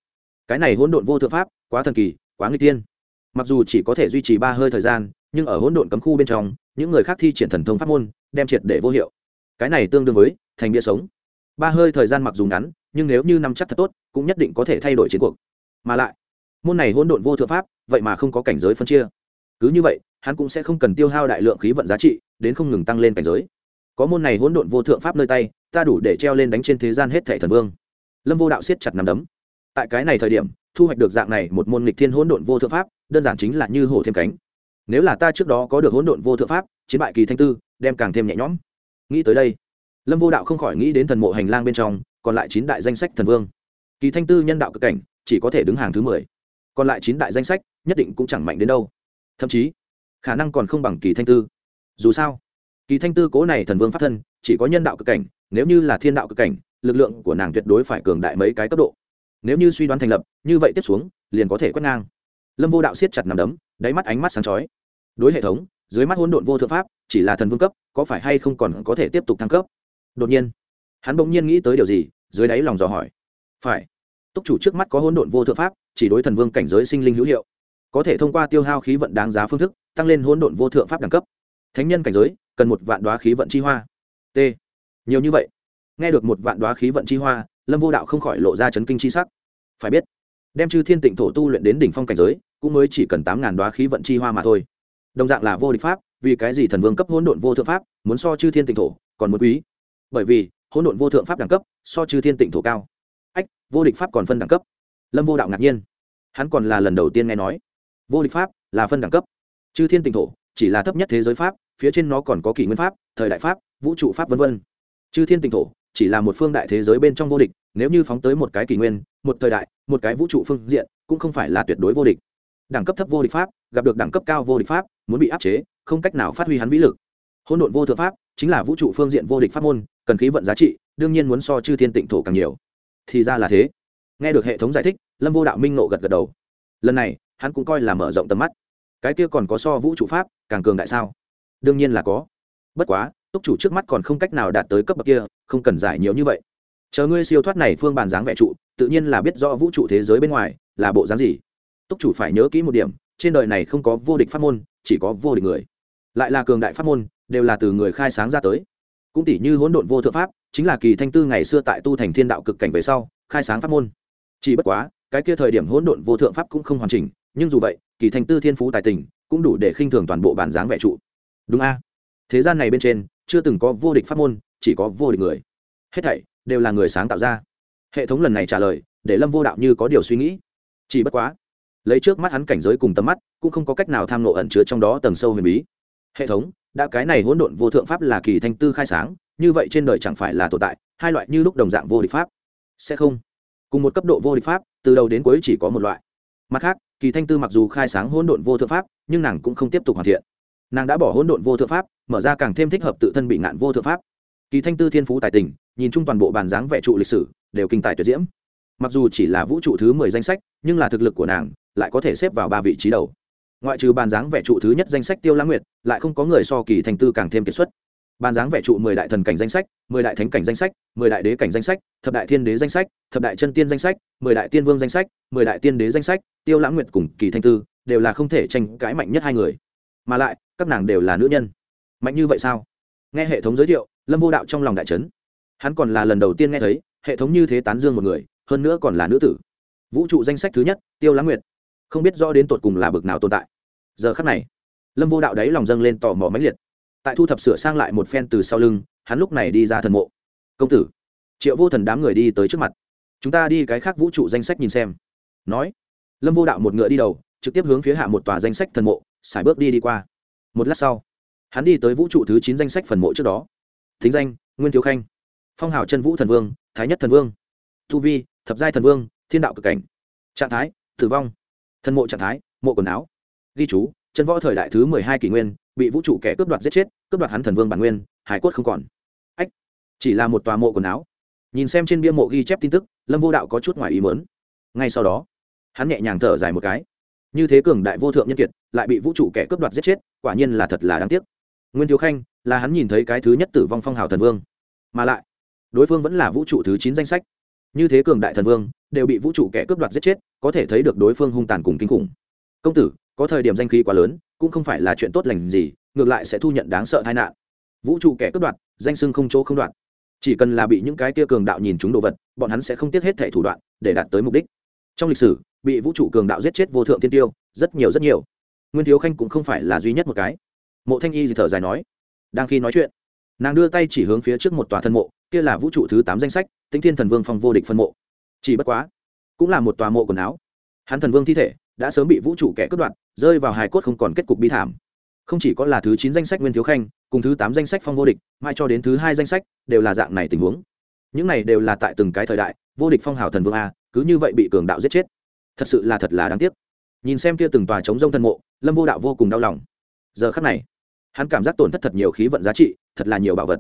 Cái này hỗn độn vô thượng pháp, quá thần kỳ, quá nguy tiên. Mặc dù chỉ có thể duy trì ba hơi thời gian, nhưng ở hỗn độn cấm khu bên trong, những người khác thi triển thần thông pháp môn, đem triệt để vô hiệu. Cái này tương đương với thành bia sống. Ba hơi thời gian mặc dù ngắn nhưng nếu như nắm chắc thật tốt, cũng nhất định có thể thay đổi chiến cuộc. Mà lại, môn này hỗn độn vô thượng pháp, vậy mà không có cảnh giới phân chia. Cứ như vậy, hắn cũng sẽ không cần tiêu hao đại lượng khí vận giá trị, đến không ngừng tăng lên cảnh giới. Có môn này hỗn độn vô thượng pháp nơi tay, ta đủ để treo lên đánh trên thế gian hết thảy thần vương. Lâm vô đạo siết chặt nằm đấm. Tại cái này thời điểm, thu hoạch được dạng này một môn nghịch thiên hỗn độn vô thượng pháp, đơn giản chính là như hổ thêm cánh. Nếu là ta trước đó có được hỗn độn vô thượng pháp, chiến bại kỳ thanh tư, đem càng thêm nhẹ nhõm. Nghĩ tới đây, lâm vô đạo không khỏi nghĩ đến thần mộ hành lang bên trong còn lại chín đại danh sách thần vương. Kỳ thanh tư nhân đạo cực cảnh, chỉ có thể đứng hàng thứ mười. Còn lại chín đại danh sách, nhất định cũng chẳng mạnh đến đâu. Thậm chí, khả năng còn không bằng kỳ thanh tư. Dù sao, kỳ thanh tư cố này thần vương pháp thân, chỉ có nhân đạo cực cảnh, nếu như là thiên đạo cực cảnh, lực lượng của nàng tuyệt đối phải cường đại mấy cái cấp độ. Nếu như suy đoán thành lập, như vậy tiếp xuống, liền có thể quét ngang. Lâm vô đạo siết chặt nằm đấm, đáy mắt ánh mắt sáng chói. Đối hệ thống, dưới mắt hỗn độn vô thượng pháp, chỉ là thần vương cấp, có phải hay không còn có thể tiếp tục thăng cấp? Đột nhiên hắn bỗng nhiên nghĩ tới điều gì, dưới đáy lòng dò hỏi. Phải, túc chủ trước mắt có hỗn độn vô thượng pháp, chỉ đối thần vương cảnh giới sinh linh hữu hiệu. Có thể thông qua tiêu hao khí vận đáng giá phương thức, tăng lên hỗn độn vô thượng pháp đẳng cấp. Thánh nhân cảnh giới, cần một vạn đoá khí vận chi hoa. T. Nhiều như vậy. Nghe được một vạn đoá khí vận chi hoa, lâm vô đạo không khỏi lộ ra chấn kinh chi sắc. Phải biết, đem chư thiên tịnh thổ tu luyện đến đỉnh phong cảnh giới, cũng mới chỉ cần tám ngàn đoá khí vận chi hoa mà thôi. Đồng dạng là vô địch pháp, vì cái gì thần vương cấp hỗn độn vô thượng pháp, muốn so chư thiên tịnh thổ còn muốn quý? Bởi vì hỗn độn vô thượng pháp đẳng cấp, so chư thiên tịnh thổ cao. Ách, vô địch pháp còn phân đẳng cấp. Lâm vô đạo ngạc nhiên. Hắn còn là lần đầu tiên nghe nói. Vô địch pháp là phân đẳng cấp. Chư thiên tịnh thổ chỉ là thấp nhất thế giới pháp, phía trên nó còn có kỷ nguyên pháp, thời đại pháp, vũ trụ pháp v v chư thiên tịnh thổ chỉ là một phương đại thế giới bên trong vô địch, nếu như phóng tới một cái kỷ nguyên, một thời đại, một cái vũ trụ phương diện, cũng không phải là tuyệt đối vô địch. Đẳng cấp thấp vô địch pháp, gặp được đẳng cấp cao vô địch pháp, muốn bị áp chế, không cách nào phát huy hắn vĩ lực. Hỗn độn vô thượng pháp chính là vũ trụ phương diện vô địch pháp môn, cần khí vận giá trị, đương nhiên muốn so chư thiên tịnh thổ càng nhiều. Thì ra là thế. Nghe được hệ thống giải thích, lâm vô đạo minh nộ gật gật đầu. Lần này, hắn cũng coi là mở rộng tầm mắt. Cái kia còn có so vũ trụ pháp, càng cường đại sao? Đương nhiên là có. Bất quá, túc chủ trước mắt còn không cách nào đạt tới cấp bậc kia, không cần giải nhiều như vậy. Chờ ngươi siêu thoát này phương bàn dáng vẽ trụ, tự nhiên là biết rõ vũ trụ thế giới bên ngoài là bộ dáng gì. Túc chủ phải nhớ kỹ một điểm, trên đời này không có vô địch pháp môn, chỉ có vô địch người. Lại là cường đại pháp môn đều là từ người khai sáng ra tới. Cũng tỷ như hỗn độn vô thượng pháp, chính là kỳ thanh tư ngày xưa tại tu thành thiên đạo cực cảnh về sau, khai sáng pháp môn. Chỉ bất quá, cái kia thời điểm hỗn độn vô thượng pháp cũng không hoàn chỉnh, nhưng dù vậy, kỳ thanh tư thiên phú tài tình cũng đủ để khinh thường toàn bộ bản dáng vẽ trụ. Đúng a? Thế gian này bên trên, chưa từng có vô địch pháp môn, chỉ có vô địch người. Hết thảy đều là người sáng tạo ra. Hệ thống lần này trả lời, để lâm vô đạo như có điều suy nghĩ. Chỉ bất quá, lấy trước mắt hắn cảnh giới cùng tầm mắt, cũng không có cách nào tham nộ ẩn chứa trong đó tầng sâu huyền bí hệ thống, đã cái này hỗn độn vô thượng pháp là kỳ thanh tư khai sáng, như vậy trên đời chẳng phải là tồn tại, hai loại như lúc đồng dạng vô địch pháp. Sẽ không. Cùng một cấp độ vô địch pháp, từ đầu đến cuối chỉ có một loại. Mặt khác, kỳ thanh tư mặc dù khai sáng hỗn độn vô thượng pháp, nhưng nàng cũng không tiếp tục hoàn thiện. Nàng đã bỏ hỗn độn vô thượng pháp, mở ra càng thêm thích hợp tự thân bị ngạn vô thượng pháp. Kỳ thanh tư thiên phú tài tình, nhìn chung toàn bộ bàn dáng vẽ trụ lịch sử, đều kinh tài tuyệt diễm. Mặc dù chỉ là vũ trụ thứ mười danh sách, nhưng là thực lực của nàng lại có thể xếp vào ba vị trí đầu ngoại trừ bàn dáng vẻ trụ thứ nhất danh sách tiêu lãng nguyệt, lại không có người so kỳ thanh tư càng thêm kiệt xuất. Bàn dáng vẻ trụ mười đại thần cảnh danh sách, mười đại thánh cảnh danh sách, mười đại đế cảnh danh sách, thập đại thiên đế danh sách, thập đại chân tiên danh sách, mười đại tiên vương danh sách, mười đại tiên đế danh sách, tiêu lãng nguyệt cùng kỳ thanh tư đều là không thể tranh cãi mạnh nhất hai người. Mà lại, các nàng đều là nữ nhân. Mạnh như vậy sao? Nghe hệ thống giới thiệu, lâm vô đạo trong lòng đại trấn hắn còn là lần đầu tiên nghe thấy, hệ thống như thế tán dương một người, hơn nữa còn là nữ tử. Vũ trụ danh sách thứ nhất, tiêu lãng nguyệt không biết rõ đến tột cùng là bực nào tồn tại. Giờ khắc này, lâm vô đạo đáy lòng dâng lên tò mò mãnh liệt. Tại thu thập sửa sang lại một phen từ sau lưng, hắn lúc này đi ra thần mộ. Công tử. Triệu vô thần đám người đi tới trước mặt. Chúng ta đi cái khác vũ trụ danh sách nhìn xem. Nói, lâm vô đạo một ngựa đi đầu, trực tiếp hướng phía hạ một tòa danh sách thần mộ, xài bước đi đi qua. Một lát sau, hắn đi tới vũ trụ thứ chín danh sách phần mộ trước đó. Thính danh, nguyên thiếu khanh. Phong hào chân vũ thần vương, thái nhất thần vương. Tu vi, thập giai thần vương, thiên đạo cực cảnh. Trạng thái, tử vong thân mộ trạng thái, mộ quần áo. Ghi chú, chân võ thời đại thứ mười hai kỷ nguyên, bị vũ trụ kẻ cướp đoạt giết chết, cướp đoạt hắn thần vương bản nguyên, hải cốt không còn. Ách, chỉ là một tòa mộ quần áo. Nhìn xem trên bia mộ ghi chép tin tức, lâm vô đạo có chút ngoài ý mớn ngay sau đó, hắn nhẹ nhàng thở dài một cái. Như thế cường đại vô thượng nhân kiệt, lại bị vũ trụ kẻ cướp đoạt giết chết, quả nhiên là thật là đáng tiếc. Nguyên thiếu khanh, là hắn nhìn thấy cái thứ nhất tử vong phong hào thần vương. Mà lại, đối phương vẫn là vũ trụ thứ chín danh sách. Như thế cường đại thần vương đều bị vũ trụ kẻ cướp đoạt giết chết, có thể thấy được đối phương hung tàn cùng kinh khủng. Công tử, có thời điểm danh khí quá lớn, cũng không phải là chuyện tốt lành gì, ngược lại sẽ thu nhận đáng sợ tai nạn. Vũ trụ kẻ cướp đoạt, danh sưng không chỗ không đoạt chỉ cần là bị những cái kia cường đạo nhìn chúng đồ vật, bọn hắn sẽ không tiếc hết thể thủ đoạn để đạt tới mục đích. Trong lịch sử, bị vũ trụ cường đạo giết chết vô thượng tiên tiêu, rất nhiều rất nhiều. Nguyên thiếu khanh cũng không phải là duy nhất một cái. Mộ thanh y thì thở dài nói, đang khi nói chuyện, nàng đưa tay chỉ hướng phía trước một tòa thân mộ, kia là vũ trụ thứ tám danh sách tinh thiên thần vương phong vô địch phân mộ chỉ bất quá, cũng là một tòa mộ quần áo. Hắn thần vương thi thể đã sớm bị vũ trụ kẻ cướp đoạt, rơi vào hài cốt không còn kết cục bi thảm. Không chỉ có là thứ chín danh sách nguyên thiếu khanh, cùng thứ tám danh sách phong vô địch mai cho đến thứ hai danh sách đều là dạng này tình huống. Những này đều là tại từng cái thời đại, vô địch phong hào thần vương a, cứ như vậy bị cường đạo giết chết. Thật sự là thật là đáng tiếc. Nhìn xem kia từng tòa chống rông thần mộ, lâm vô đạo vô cùng đau lòng. Giờ khắc này, hắn cảm giác tổn thất thật nhiều khí vận giá trị, thật là nhiều bảo vật.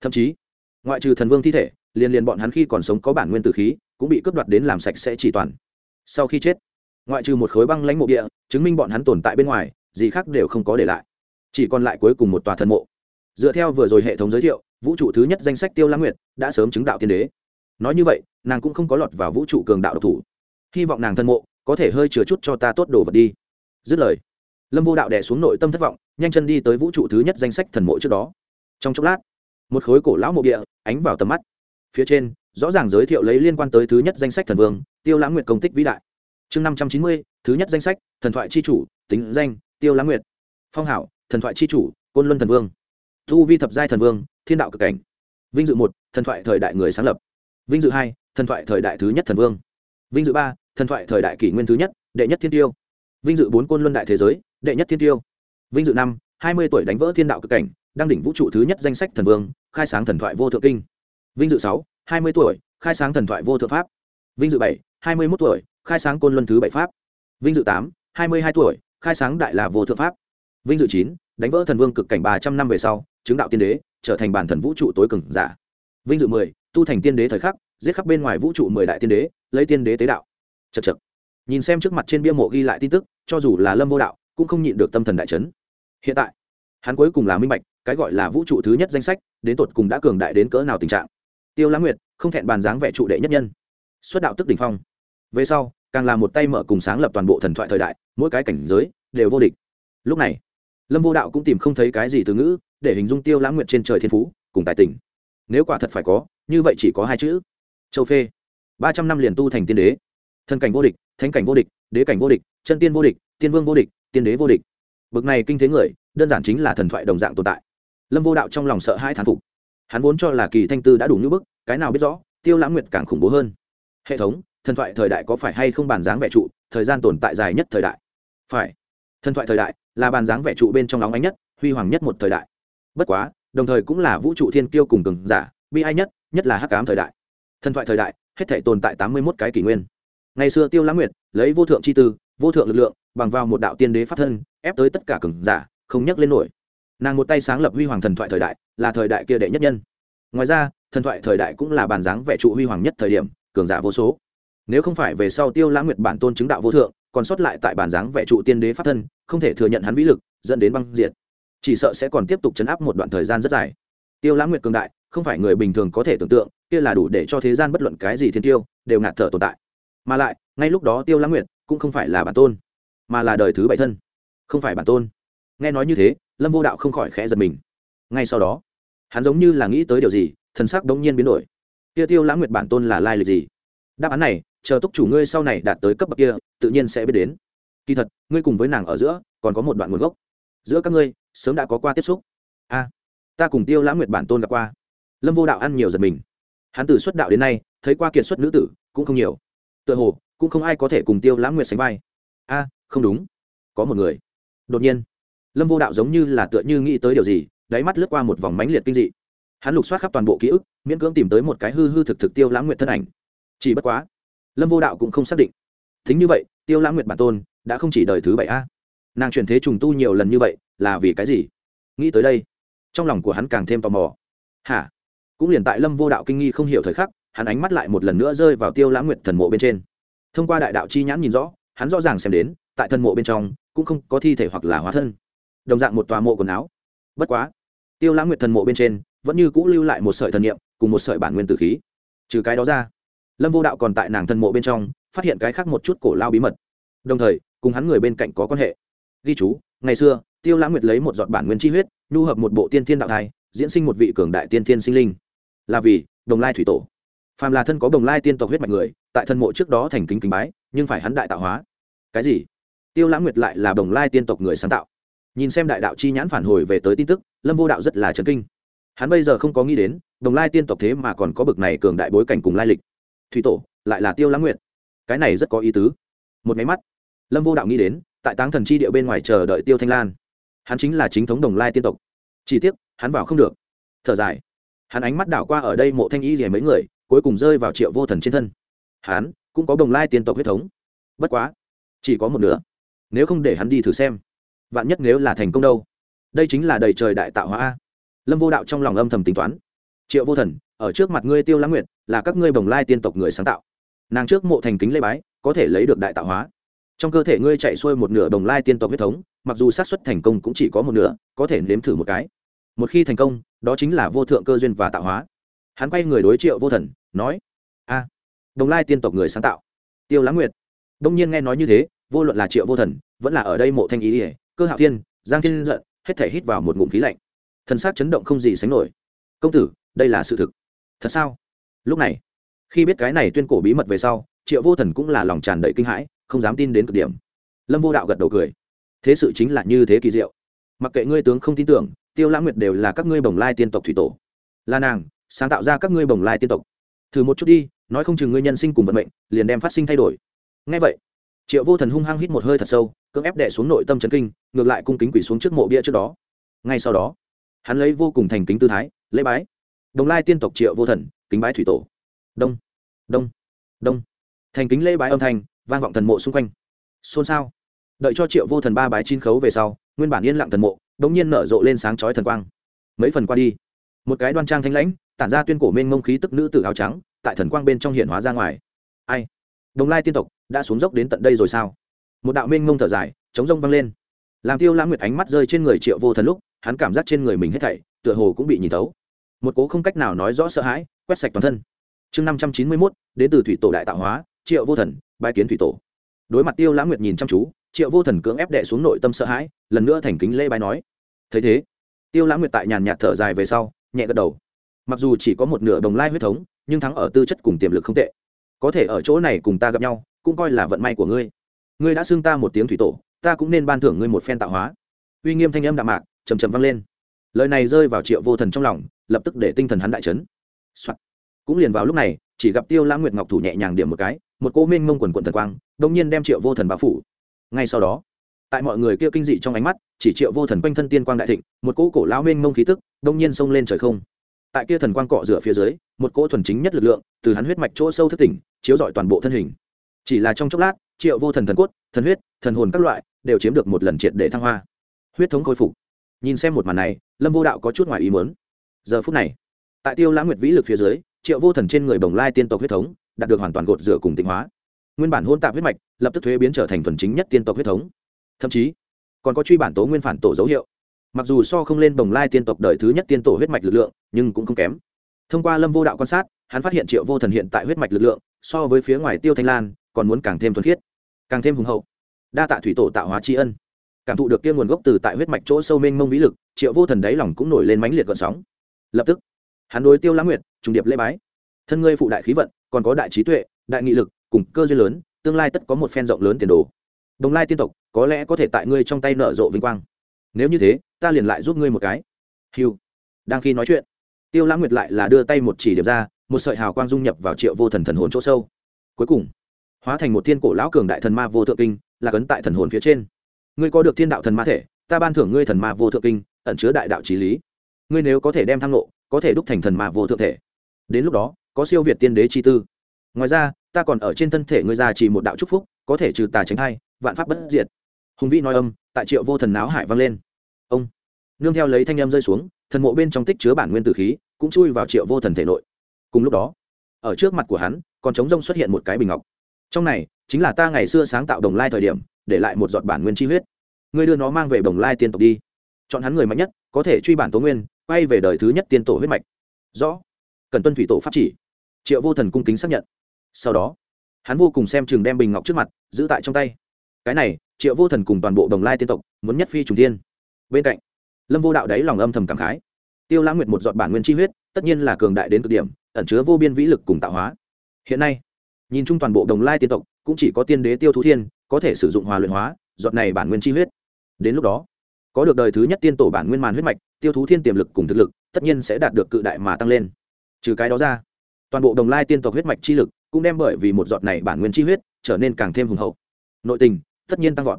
Thậm chí, ngoại trừ thần vương thi thể, liền liền bọn hắn khi còn sống có bản nguyên tử khí cũng bị cướp đoạt đến làm sạch sẽ chỉ toàn. Sau khi chết, ngoại trừ một khối băng lãnh mộ địa, chứng minh bọn hắn tồn tại bên ngoài, gì khác đều không có để lại. Chỉ còn lại cuối cùng một tòa thần mộ. Dựa theo vừa rồi hệ thống giới thiệu, vũ trụ thứ nhất danh sách tiêu lãng nguyệt đã sớm chứng đạo tiên đế. Nói như vậy, nàng cũng không có lọt vào vũ trụ cường đạo độc thủ. Hy vọng nàng thân mộ có thể hơi chừa chút cho ta tốt đồ vật đi. Dứt lời, lâm vô đạo đẻ xuống nội tâm thất vọng, nhanh chân đi tới vũ trụ thứ nhất danh sách thần mộ trước đó. Trong chốc lát, một khối cổ lão mộ địa ánh vào tầm mắt. Phía trên rõ ràng giới thiệu lấy liên quan tới thứ nhất danh sách thần vương, tiêu lãng nguyệt công tích vĩ đại. Chương năm trăm chín mươi, thứ nhất danh sách, thần thoại c h i chủ, tính danh, tiêu lãng nguyệt. Phong hảo, thần thoại c h i chủ, côn luân thần vương. Thu vi thập giai thần vương, thiên đạo cực cảnh. Vinh dự một, thần thoại thời đại người sáng lập. Vinh dự hai, thần thoại thời đại thứ nhất thần vương. Vinh dự ba, thần thoại thời đại kỷ nguyên thứ nhất, đệ nhất thiên tiêu. Vinh dự bốn, côn luân đại thế giới, đệ nhất thiên tiêu. Vinh dự năm, hai mươi tuổi đánh vỡ thiên đạo cực cảnh, đang đỉnh vũ trụ thứ nhất danh sách thần vương, khai sáng thần thoại vô thượng kinh. Vinh dự sáu hai mươi tuổi, khai sáng thần thoại vô thượng pháp. Vinh dự bảy, hai mươi một tuổi, khai sáng côn luân thứ bảy pháp. Vinh dự tám, hai mươi hai tuổi, khai sáng đại là vô thượng pháp. Vinh dự chín, đánh vỡ thần vương cực cảnh ba trăm năm về sau, chứng đạo tiên đế, trở thành bản thần vũ trụ tối cường giả. Vinh dự mười, tu thành tiên đế thời khắc, giết khắp bên ngoài vũ trụ mười đại tiên đế, lấy tiên đế tế đạo. Chật chật. Nhìn xem trước mặt trên bia mộ ghi lại tin tức, cho dù là lâm vô đạo, cũng không nhịn được tâm thần đại chấn. Hiện tại, hắn cuối cùng là minh bạch, cái gọi là vũ trụ thứ nhất danh sách, đến tột cùng đã cường đại đến cỡ nào tình trạng tiêu lãng nguyệt, không thẹn bàn dáng vẻ trụ đệ nhất nhân. Xuất đạo tức đỉnh phong. Về sau, càng là một tay mở cùng sáng lập toàn bộ thần thoại thời đại, mỗi cái cảnh giới đều vô địch. Lúc này, lâm vô đạo cũng tìm không thấy cái gì từ ngữ để hình dung tiêu lãng nguyệt trên trời thiên phú cùng tài tình. Nếu quả thật phải có, như vậy chỉ có hai chữ. Châu phê. Ba trăm năm liền tu thành tiên đế. Thân cảnh vô địch, thánh cảnh vô địch, đế cảnh vô địch, chân tiên vô địch, tiên vương vô địch, tiên đế vô địch. Bực này kinh thế người, đơn giản chính là thần thoại đồng dạng tồn tại. Lâm vô đạo trong lòng sợ hai thán phục hắn vốn cho là kỳ thanh tư đã đủ như bức, cái nào biết rõ, tiêu lãng nguyệt càng khủng bố hơn. Hệ thống, thần thoại thời đại có phải hay không bàn dáng vẻ trụ, thời gian tồn tại dài nhất thời đại? Phải. Thần thoại thời đại là bàn dáng vẻ trụ bên trong nóng ánh nhất, huy hoàng nhất một thời đại. Bất quá, đồng thời cũng là vũ trụ thiên kiêu cùng cường giả, bi ai nhất nhất là hắc ám thời đại. Thần thoại thời đại, hết thể tồn tại tám mươi một cái kỷ nguyên. Ngày xưa tiêu lãng nguyệt, lấy vô thượng c h i tư, vô thượng lực lượng, bằng vào một đạo tiên đế pháp thân, ép tới tất cả cường giả, không nhắc lên nổi nàng một tay sáng lập huy hoàng thần thoại thời đại, là thời đại kia đệ nhất nhân. Ngoài ra, thần thoại thời đại cũng là bàn dáng vẻ trụ huy hoàng nhất thời điểm, cường giả vô số. Nếu không phải về sau tiêu lãng nguyệt bản tôn chứng đạo vô thượng, còn sót lại tại bàn dáng vẻ trụ tiên đế pháp thân, không thể thừa nhận hắn vĩ lực, dẫn đến băng diệt. Chỉ sợ sẽ còn tiếp tục chấn áp một đoạn thời gian rất dài. Tiêu lãng nguyệt cường đại, không phải người bình thường có thể tưởng tượng, kia là đủ để cho thế gian bất luận cái gì thiên tiêu, đều ngạt thở tồn tại. Mà lại, ngay lúc đó tiêu lãng nguyệt cũng không phải là bản tôn, mà là đời thứ bảy thân. Không phải bản tôn. Nghe nói như thế lâm vô đạo không khỏi khẽ giật mình. Ngay sau đó, hắn giống như là nghĩ tới điều gì, thần sắc đống nhiên biến đổi. Kia tiêu lãng nguyệt bản tôn là lai lịch gì? Đáp án này, chờ túc chủ ngươi sau này đạt tới cấp bậc kia, tự nhiên sẽ biết đến. Kỳ thật, ngươi cùng với nàng ở giữa, còn có một đoạn nguồn gốc. Giữa các ngươi, sớm đã có qua tiếp xúc. A, ta cùng tiêu lãng nguyệt bản tôn gặp qua. Lâm vô đạo ăn nhiều giật mình. Hắn từ xuất đạo đến nay, thấy qua kiệt xuất nữ tử, cũng không nhiều. Tựa hồ, cũng không ai có thể cùng tiêu lãng nguyệt sánh vai. A, không đúng. Có một người. Đột nhiên lâm vô đạo giống như là tựa như nghĩ tới điều gì, đáy mắt lướt qua một vòng mánh liệt kinh dị. Hắn lục soát khắp toàn bộ ký ức, miễn cưỡng tìm tới một cái hư hư thực thực tiêu lãng nguyệt thân ảnh. Chỉ bất quá, lâm vô đạo cũng không xác định. Thính như vậy, tiêu lãng nguyệt bản tôn đã không chỉ đời thứ bảy a. Nàng chuyển thế trùng tu nhiều lần như vậy, là vì cái gì? Nghĩ tới đây, trong lòng của hắn càng thêm tò mò. Hả? Cũng liền tại lâm vô đạo kinh nghi không hiểu thời khắc, hắn ánh mắt lại một lần nữa rơi vào tiêu lãng nguyệt thần mộ bên trên. Thông qua đại đạo chi nhãn nhìn rõ, hắn rõ ràng xem đến, tại thần mộ bên trong cũng không có thi thể hoặc là hóa thân đồng dạng một tòa mộ quần áo. Bất quá, tiêu lãng nguyệt thần mộ bên trên vẫn như cũ lưu lại một sợi thần niệm cùng một sợi bản nguyên tử khí. Trừ cái đó ra, lâm vô đạo còn tại nàng thần mộ bên trong phát hiện cái khác một chút cổ lao bí mật. Đồng thời, cùng hắn người bên cạnh có quan hệ. Ghi chú, ngày xưa, tiêu lãng nguyệt lấy một giọt bản nguyên chi huyết, nhu hợp một bộ tiên thiên đạo thai, diễn sinh một vị cường đại tiên thiên sinh linh. Là vì đồng lai thủy tổ. Phàm là thân có đồng lai tiên tộc huyết mạch người, tại thân mộ trước đó thành kính kính bái, nhưng phải hắn đại tạo hóa. Cái gì? Tiêu lãng nguyệt lại là đồng lai tiên tộc người sáng tạo nhìn xem đại đạo chi nhãn phản hồi về tới tin tức, lâm vô đạo rất là chấn kinh. Hắn bây giờ không có nghĩ đến, đồng lai tiên tộc thế mà còn có bực này cường đại bối cảnh cùng lai lịch. Thủy tổ, lại là tiêu lãng nguyện cái này rất có ý tứ. Một máy mắt, lâm vô đạo nghĩ đến, tại táng thần chi địa bên ngoài chờ đợi tiêu thanh lan. Hắn chính là chính thống đồng lai tiên tộc. Chỉ tiếc, hắn vào không được. Thở dài. Hắn ánh mắt đảo qua ở đây mộ thanh y rẻ mấy người, cuối cùng rơi vào triệu vô thần trên thân. Hắn cũng có đồng lai tiên tộc huyết thống. Bất quá, chỉ có một nửa. Nếu không để hắn đi thử xem vạn nhất nếu là thành công đâu? Đây chính là đầy trời đại tạo hóa lâm vô đạo trong lòng âm thầm tính toán. Triệu vô thần, ở trước mặt ngươi tiêu lãng nguyện là các ngươi bồng lai tiên tộc người sáng tạo. Nàng trước mộ thành kính lê bái, có thể lấy được đại tạo hóa. Trong cơ thể ngươi chạy xuôi một nửa đồng lai tiên tộc huyết thống, mặc dù xác suất thành công cũng chỉ có một nửa, có thể nếm thử một cái. Một khi thành công, đó chính là vô thượng cơ duyên và tạo hóa. Hắn quay người đối triệu vô thần, nói, a đồng lai tiên tộc người sáng tạo. Tiêu lãng nguyệt, đông nhiên nghe nói như thế, vô luận là triệu vô thần, vẫn là ở đây mộ thanh ý ỉa cơ hạo thiên, giang thiên giận, hết thể hít vào một ngụm khí lạnh. Thân xác chấn động không gì sánh nổi. Công tử, đây là sự thực. Thật sao? Lúc này, khi biết cái này tuyên cổ bí mật về sau, triệu vô thần cũng là lòng tràn đầy kinh hãi, không dám tin đến cực điểm. Lâm vô đạo gật đầu cười. Thế sự chính là như thế kỳ diệu. Mặc kệ ngươi tướng không tin tưởng, tiêu lãng nguyệt đều là các ngươi bồng lai tiên tộc thủy tổ. Là nàng, sáng tạo ra các ngươi bồng lai tiên tộc. Thử một chút đi, nói không chừng ngươi nhân sinh cùng vận mệnh, liền đem phát sinh thay đổi. Ngay vậy triệu vô thần hung hăng hít một hơi thật sâu, cưỡng ép đệ xuống nội tâm chấn kinh, ngược lại cung kính quỷ xuống trước mộ bia trước đó. Ngay sau đó, hắn lấy vô cùng thành kính tư thái, lễ bái. Đồng lai tiên tộc triệu vô thần, kính bái thủy tổ. Đông đông đông. Thành kính lễ bái âm thanh, vang vọng thần mộ xung quanh. Xôn xao. Đợi cho triệu vô thần ba bái chín khấu về sau, nguyên bản yên lặng thần mộ đ ỗ n g nhiên nở rộ lên sáng chói thần quang. Mấy phần qua đi, một cái đoan trang thanh lãnh, tản ra tuyên cổ mênh mông khí tức nữ tử áo trắng, tại thần quang bên trong hiện hóa ra ngoài. Ai? Đồng lai tiên tộc đã xuống dốc đến tận đây rồi sao? Một đạo minh mông thở dài, chống rông vang lên. Làm tiêu lãng nguyệt ánh mắt rơi trên người triệu vô thần lúc, hắn cảm giác trên người mình hết thảy, tựa hồ cũng bị nhìn thấu. Một cố không cách nào nói rõ sợ hãi, quét sạch toàn thân. Chương năm trăm chín mươi mốt, đến từ thủy tổ đại tạo hóa, triệu vô thần bãi kiến thủy tổ. Đối mặt tiêu lãng nguyệt nhìn chăm chú, triệu vô thần cưỡng ép đệ xuống nội tâm sợ hãi, lần nữa thành kính lễ bái nói. Thấy thế, tiêu lãng nguyệt tại nhàn nhạt thở dài về sau, nhẹ gật đầu. Mặc dù chỉ có một nửa đồng lai huyết thống, nhưng thắng ở tư chất cùng tiềm lực không tệ có thể ở chỗ này cùng ta gặp nhau, cũng coi là vận may của ngươi. Ngươi đã xưng ta một tiếng thủy tổ, ta cũng nên ban thưởng ngươi một phen tạo hóa. Uy nghiêm thanh âm đạm mạc trầm trầm vang lên. Lời này rơi vào triệu vô thần trong lòng, lập tức để tinh thần hắn đại chấn、Soạn. cũng liền vào lúc này, chỉ gặp tiêu lãng nguyệt ngọc thủ nhẹ nhàng điểm một cái, một cô minh mông quần quần thần quang đông nhiên đem triệu vô thần bao phủ. Ngay sau đó, tại mọi người kia kinh dị trong ánh mắt, chỉ triệu vô thần quanh thân tiên quang đại thịnh, một cỗ cổ lão minh mông khí tức đông nhiên xông lên trời không tại kia thần quang cọ rửa phía dưới, một cỗ thuần chính nhất lực lượng từ hắn huyết mạch chỗ sâu thức tỉnh, chiếu rọi toàn bộ thân hình. Chỉ là trong chốc lát, triệu vô thần thần cốt, thần huyết, thần hồn các loại đều chiếm được một lần triệt để thăng hoa. Huyết thống khôi phục. Nhìn xem một màn này, lâm vô đạo có chút ngoài ý mớn giờ phút này, tại tiêu lãng nguyệt vĩ lực phía dưới, triệu vô thần trên người bồng lai tiên tộc huyết thống đạt được hoàn toàn gột rửa cùng tịnh hóa. Nguyên bản hôn tạp huyết mạch lập tức thuế biến trở thành thuần chính nhất tiên tộc huyết thống. Thậm chí, còn có truy bản tố nguyên phản tổ dấu hiệu. Mặc dù so không lên bồng lai tiên tộc đời thứ nhất tiên tổ huyết mạch lực lượng nhưng cũng không kém. Thông qua lâm vô đạo quan sát, hắn phát hiện triệu vô thần hiện tại huyết mạch lực lượng, so với phía ngoài tiêu thanh lan, còn muốn càng thêm thuần khiết, càng thêm hùng hậu. Đa tạ thủy tổ tạo hóa tri ân. Cảm thụ được kia nguồn gốc từ tại huyết mạch chỗ sâu mênh mông vĩ lực, triệu vô thần đáy lòng cũng nổi lên mãnh liệt gợn sóng. Lập tức, hắn đối tiêu lãng nguyệt, trùng điệp lễ bái. Thân ngươi phụ đại khí vận, còn có đại trí tuệ, đại nghị lực, cùng cơ duyên lớn, tương lai tất có một phen rộng lớn tiền đồ. Đồng lai tiên tộc, có lẽ có thể tại ngươi trong tay nở rộ vinh quang. Nếu như thế, ta liền lại giúp ngươi một cái. Hiu đang khi nói chuyện tiêu lãng nguyệt lại là đưa tay một chỉ điểm ra, một sợi hào quang dung nhập vào triệu vô thần thần hồn chỗ sâu. Cuối cùng, hóa thành một thiên cổ lão cường đại thần ma vô thượng kinh, là cấn tại thần hồn phía trên. Ngươi có được thiên đạo thần ma thể, ta ban thưởng ngươi thần ma vô thượng kinh, ẩn chứa đại đạo trí lý. Ngươi nếu có thể đem thăng lộ có thể đúc thành thần ma vô thượng thể. Đến lúc đó, có siêu việt tiên đế chi tư. Ngoài ra, ta còn ở trên thân thể ngươi ra chỉ một đạo chúc phúc, có thể trừ tà tránh hay vạn pháp bất diệt. Hùng vĩ nói âm, tại triệu vô thần náo hải vang lên. Ông! Nương theo lấy thanh em rơi xuống, thần mộ bên trong tích chứa bản nguyên tử khí, cũng chui vào triệu vô thần thể nội. Cùng lúc đó, ở trước mặt của hắn, còn trống rông xuất hiện một cái bình ngọc. Trong này, chính là ta ngày xưa sáng tạo đồng lai thời điểm, để lại một giọt bản nguyên chi huyết. Ngươi đưa nó mang về đồng lai tiên tộc đi. Chọn hắn người mạnh nhất, có thể truy bản tố nguyên, quay về đời thứ nhất tiên tổ huyết mạch. Rõ. Cần tuân thủy tổ pháp chỉ. Triệu vô thần cung kính xác nhận. Sau đó, hắn vô cùng xem chừng đem bình ngọc trước mặt, giữ tại trong tay. Cái này, triệu vô thần cùng toàn bộ đồng lai tiên tộc, muốn nhất phi trùng tiên bên cạnh lâm vô đạo đáy lòng âm thầm cảm khái. Tiêu lãng nguyệt một giọt bản nguyên chi huyết, tất nhiên là cường đại đến cực điểm, ẩn chứa vô biên vĩ lực cùng tạo hóa. Hiện nay, nhìn chung toàn bộ đồng lai tiên tộc, cũng chỉ có tiên đế tiêu thú thiên có thể sử dụng hòa luyện hóa, giọt này bản nguyên chi huyết. Đến lúc đó, có được đời thứ nhất tiên tổ bản nguyên màn huyết mạch, tiêu thú thiên tiềm lực cùng thực lực, tất nhiên sẽ đạt được cự đại mà tăng lên. Trừ cái đó ra, toàn bộ đồng lai tiên tộc huyết mạch chi lực cũng đem bởi vì một giọt này bản nguyên chi huyết trở nên càng thêm hùng hậu. Nội tình, tất nhiên tăng vọt.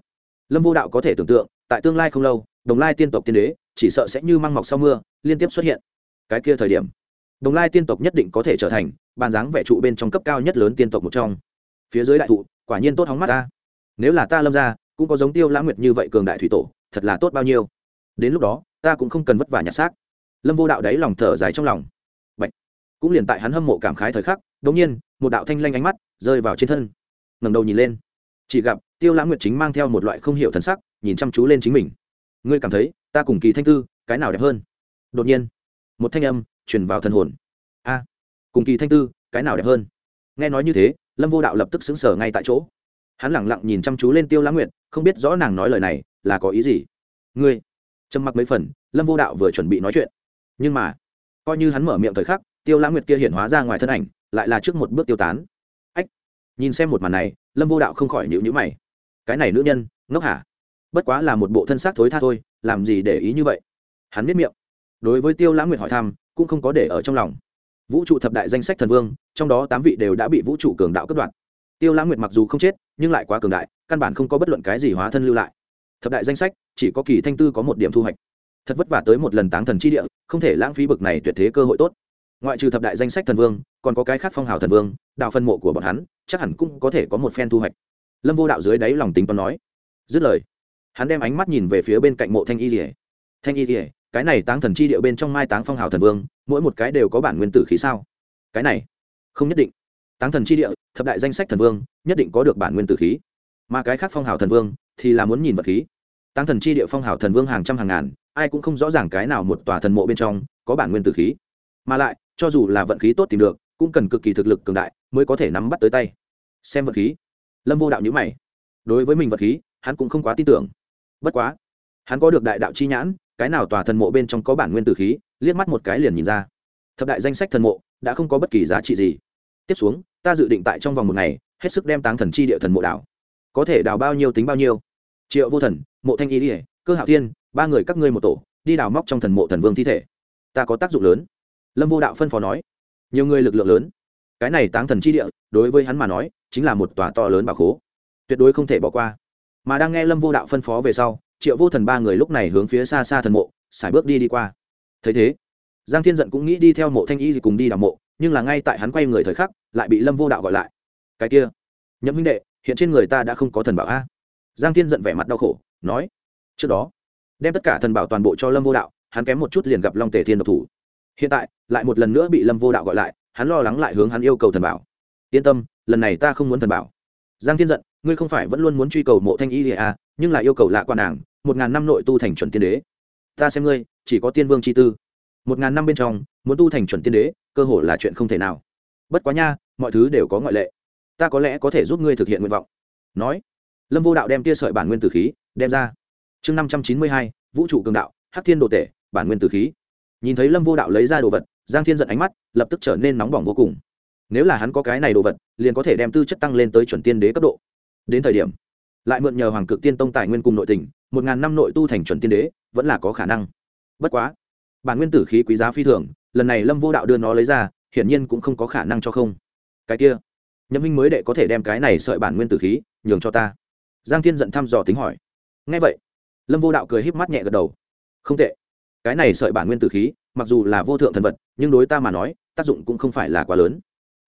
Lâm vô đạo có thể tưởng tượng, tại tương lai không lâu đồng lai tiên tộc tiên đế, chỉ sợ sẽ như măng mọc sau mưa, liên tiếp xuất hiện. Cái kia thời điểm, đồng lai tiên tộc nhất định có thể trở thành bàn dáng vẻ trụ bên trong cấp cao nhất lớn tiên tộc một trong. Phía dưới đại thụ, quả nhiên tốt hóng mắt ta. Nếu là ta lâm ra, cũng có giống tiêu lãng nguyệt như vậy cường đại thủy tổ, thật là tốt bao nhiêu. Đến lúc đó, ta cũng không cần vất vả nhặt xác. Lâm vô đạo đấy lòng thở dài trong lòng. Bạch. cũng liền tại hắn hâm mộ cảm khái thời khắc đống nhiên, một đạo thanh lanh ánh mắt rơi vào trên thân. Ngẩng đầu nhìn lên. Chỉ gặp tiêu lãng nguyệt chính mang theo một loại không hiểu thần sắc, nhìn chăm chú lên chính mình ngươi cảm thấy ta cùng kỳ thanh tư cái nào đẹp hơn? Đột nhiên, một thanh âm truyền vào thần hồn. A, cùng kỳ thanh tư cái nào đẹp hơn? Nghe nói như thế, lâm vô đạo lập tức xứng sở ngay tại chỗ. Hắn lẳng lặng nhìn chăm chú lên tiêu lãng nguyệt, không biết rõ nàng nói lời này là có ý gì. Ngươi, trầm mặc mấy phần, lâm vô đạo vừa chuẩn bị nói chuyện. Nhưng mà, coi như hắn mở miệng thời khắc, tiêu lãng nguyệt kia hiện hóa ra ngoài thân ảnh, lại là trước một bước tiêu tán. Ách, nhìn xem một màn này, lâm vô đạo không khỏi nhịu nhữ mày. Cái này nữ nhân, ngốc hả? Bất quá là một bộ thân xác thối tha thôi, làm gì để ý như vậy? Hắn biết miệng. Đối với tiêu lãng nguyệt hỏi thăm, cũng không có để ở trong lòng. Vũ trụ thập đại danh sách thần vương, trong đó tám vị đều đã bị vũ trụ cường đạo cất đoạt. Tiêu lãng nguyệt mặc dù không chết, nhưng lại quá cường đại, căn bản không có bất luận cái gì hóa thân lưu lại. Thập đại danh sách, chỉ có kỳ thanh tư có một điểm thu hoạch. Thật vất vả tới một lần táng thần chi địa, không thể lãng phí bực này tuyệt thế cơ hội tốt. Ngoại trừ thập đại danh sách thần vương, còn có cái khác phong hào thần vương, đạo phân mộ của bọn hắn, chắc hẳn cũng có thể có một phen thu hoạch. Lâm vô đạo dưới đáy lòng tính toán nói. Dứt lời hắn đem ánh mắt nhìn về phía bên cạnh mộ thanh y rỉa thanh y rỉa cái này táng thần chi địa bên trong mai táng phong hào thần vương, mỗi một cái đều có bản nguyên tử khí sao? Cái này, không nhất định. Táng thần chi địa, thập đại danh sách thần vương, nhất định có được bản nguyên tử khí. Mà cái khác phong hào thần vương thì là muốn nhìn vật khí. Táng thần chi địa, phong hào thần vương hàng trăm hàng ngàn, ai cũng không rõ ràng cái nào một tòa thần mộ bên trong có bản nguyên tử khí. Mà lại, cho dù là vận khí tốt tìm được, cũng cần cực kỳ thực lực cường đại mới có thể nắm bắt tới tay. Xem vật khí. Lâm vô đạo nhữ mày. Đối với mình vật khí, hắn cũng không quá tin tưởng bất quá, hắn có được đại đạo chi nhãn, cái nào tòa thần mộ bên trong có bản nguyên tử khí, liếc mắt một cái liền nhìn ra. Thập đại danh sách thần mộ đã không có bất kỳ giá trị gì. Tiếp xuống, ta dự định tại trong vòng một ngày, hết sức đem táng thần chi địa thần mộ đảo. Có thể đào bao nhiêu tính bao nhiêu. Triệu vô thần, mộ thanh y ỉa cơ hạo thiên, ba người các ngươi một tổ, đi đào móc trong thần mộ thần vương thi thể. Ta có tác dụng lớn. Lâm vô đạo phân phó nói. Nhiều người lực lượng lớn. Cái này táng thần chi địa, đối với hắn mà nói, chính là một tòa to lớn bà khố. Tuyệt đối không thể bỏ qua mà đang nghe lâm vô đạo phân phó về sau, triệu vô thần ba người lúc này hướng phía xa xa thần mộ, sải bước đi đi qua. Thấy thế, giang thiên giận cũng nghĩ đi theo mộ thanh y gì cùng đi đào mộ, nhưng là ngay tại hắn quay người thời khắc, lại bị lâm vô đạo gọi lại. Cái kia, nhậm huynh đệ, hiện trên người ta đã không có thần bảo a. Giang thiên giận vẻ mặt đau khổ, nói, trước đó, đem tất cả thần bảo toàn bộ cho lâm vô đạo, hắn kém một chút liền gặp long tề thiên độc thủ. Hiện tại, lại một lần nữa bị lâm vô đạo gọi lại, hắn lo lắng lại hướng hắn yêu cầu thần bảo. Yên tâm, lần này ta không muốn thần bảo. Giang thiên giận ngươi không phải vẫn luôn muốn truy cầu mộ thanh y lìa à nhưng lại yêu cầu lạ quan nàng, một ngàn năm nội tu thành chuẩn tiên đế. Ta xem ngươi, chỉ có tiên vương chi tư. Một ngàn năm bên trong, muốn tu thành chuẩn tiên đế, cơ hội là chuyện không thể nào. Bất quá nha, mọi thứ đều có ngoại lệ. Ta có lẽ có thể giúp ngươi thực hiện nguyện vọng. Nói, lâm vô đạo đem tia sợi bản nguyên tử khí, đem ra. Chương năm trăm chín mươi hai, vũ trụ cường đạo, hắc thiên đồ tể, bản nguyên tử khí. Nhìn thấy lâm vô đạo lấy ra đồ vật, giang thiên giận ánh mắt, lập tức trở nên nóng bỏng vô cùng. Nếu là hắn có cái này đồ vật, liền có thể đem tư chất tăng lên tới chuẩn tiên đế cấp độ đến thời điểm, lại mượn nhờ hoàng cực tiên tông tài nguyên cùng nội tình, một ngàn năm nội tu thành chuẩn tiên đế, vẫn là có khả năng. Bất quá, bản nguyên tử khí quý giá phi thường, lần này lâm vô đạo đưa nó lấy ra, hiển nhiên cũng không có khả năng cho không. Cái kia, nhậm minh mới đệ có thể đem cái này sợi bản nguyên tử khí, nhường cho ta. Giang thiên giận thăm dò tính hỏi. Ngay vậy, lâm vô đạo cười híp mắt nhẹ gật đầu. Không tệ. Cái này sợi bản nguyên tử khí, mặc dù là vô thượng thần vật, nhưng đối ta mà nói, tác dụng cũng không phải là quá lớn.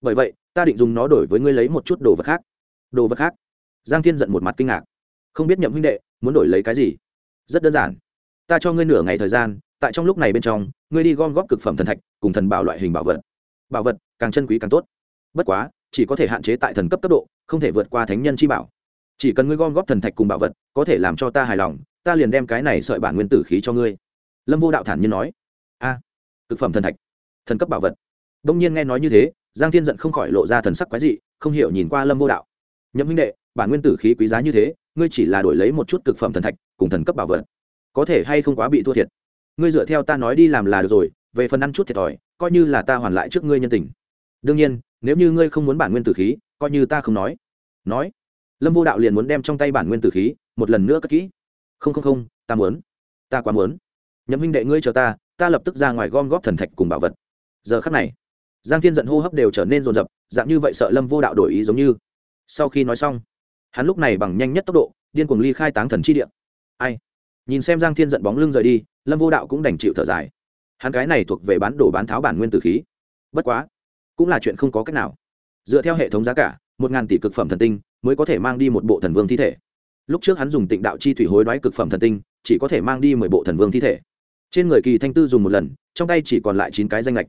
Bởi vậy, ta định dùng nó đổi với ngươi lấy một chút đồ vật khác. Đồ vật khác? Giang thiên giận một mặt kinh ngạc. Không biết nhậm huynh đệ muốn đổi lấy cái gì? Rất đơn giản. Ta cho ngươi nửa ngày thời gian, tại trong lúc này bên trong, ngươi đi gom góp cực phẩm thần thạch, cùng thần bảo loại hình bảo vật. Bảo vật càng chân quý càng tốt. Bất quá, chỉ có thể hạn chế tại thần cấp cấp độ, không thể vượt qua thánh nhân chi bảo. Chỉ cần ngươi gom góp thần thạch cùng bảo vật, có thể làm cho ta hài lòng, ta liền đem cái này sợi bản nguyên tử khí cho ngươi. Lâm vô đạo thản nhiên nói. A, cực phẩm thần thạch, thần cấp bảo vật. Đông nhiên nghe nói như thế, giang thiên giận không khỏi lộ ra thần sắc quái dị, không hiểu nhìn qua lâm vô đạo nhậm huynh đệ, bản nguyên tử khí quý giá như thế, ngươi chỉ là đổi lấy một chút cực phẩm thần thạch, cùng thần cấp bảo vật, có thể hay không quá bị thua thiệt? Ngươi dựa theo ta nói đi làm là được rồi, về phần ăn chút thiệt thòi, coi như là ta hoàn lại trước ngươi nhân tình. Đương nhiên, nếu như ngươi không muốn bản nguyên tử khí, coi như ta không nói. Nói. Lâm vô đạo liền muốn đem trong tay bản nguyên tử khí một lần nữa cất kỹ. Không không không, ta muốn. Ta quá muốn. Nhậm huynh đệ, ngươi chờ ta ta lập tức ra ngoài gom góp thần thạch cùng bảo vật. Giờ khắc này, giang thiên giận hô hấp đều trở nên rồn rập dạng như vậy sợ lâm vô đạo đổi ý giống như sau khi nói xong, hắn lúc này bằng nhanh nhất tốc độ, điên cuồng ly khai táng thần chi địa. Ai? Nhìn xem giang thiên giận bóng lưng rời đi, lâm vô đạo cũng đành chịu thở dài. Hắn cái này thuộc về bán đổ bán tháo bản nguyên tử khí. Bất quá, cũng là chuyện không có cách nào. Dựa theo hệ thống giá cả, một ngàn tỷ cực phẩm thần tinh mới có thể mang đi một bộ thần vương thi thể. Lúc trước hắn dùng tịnh đạo chi thủy hối đoái cực phẩm thần tinh, chỉ có thể mang đi mười bộ thần vương thi thể. Trên người kỳ thanh tư dùng một lần, trong tay chỉ còn lại chín cái danh lệch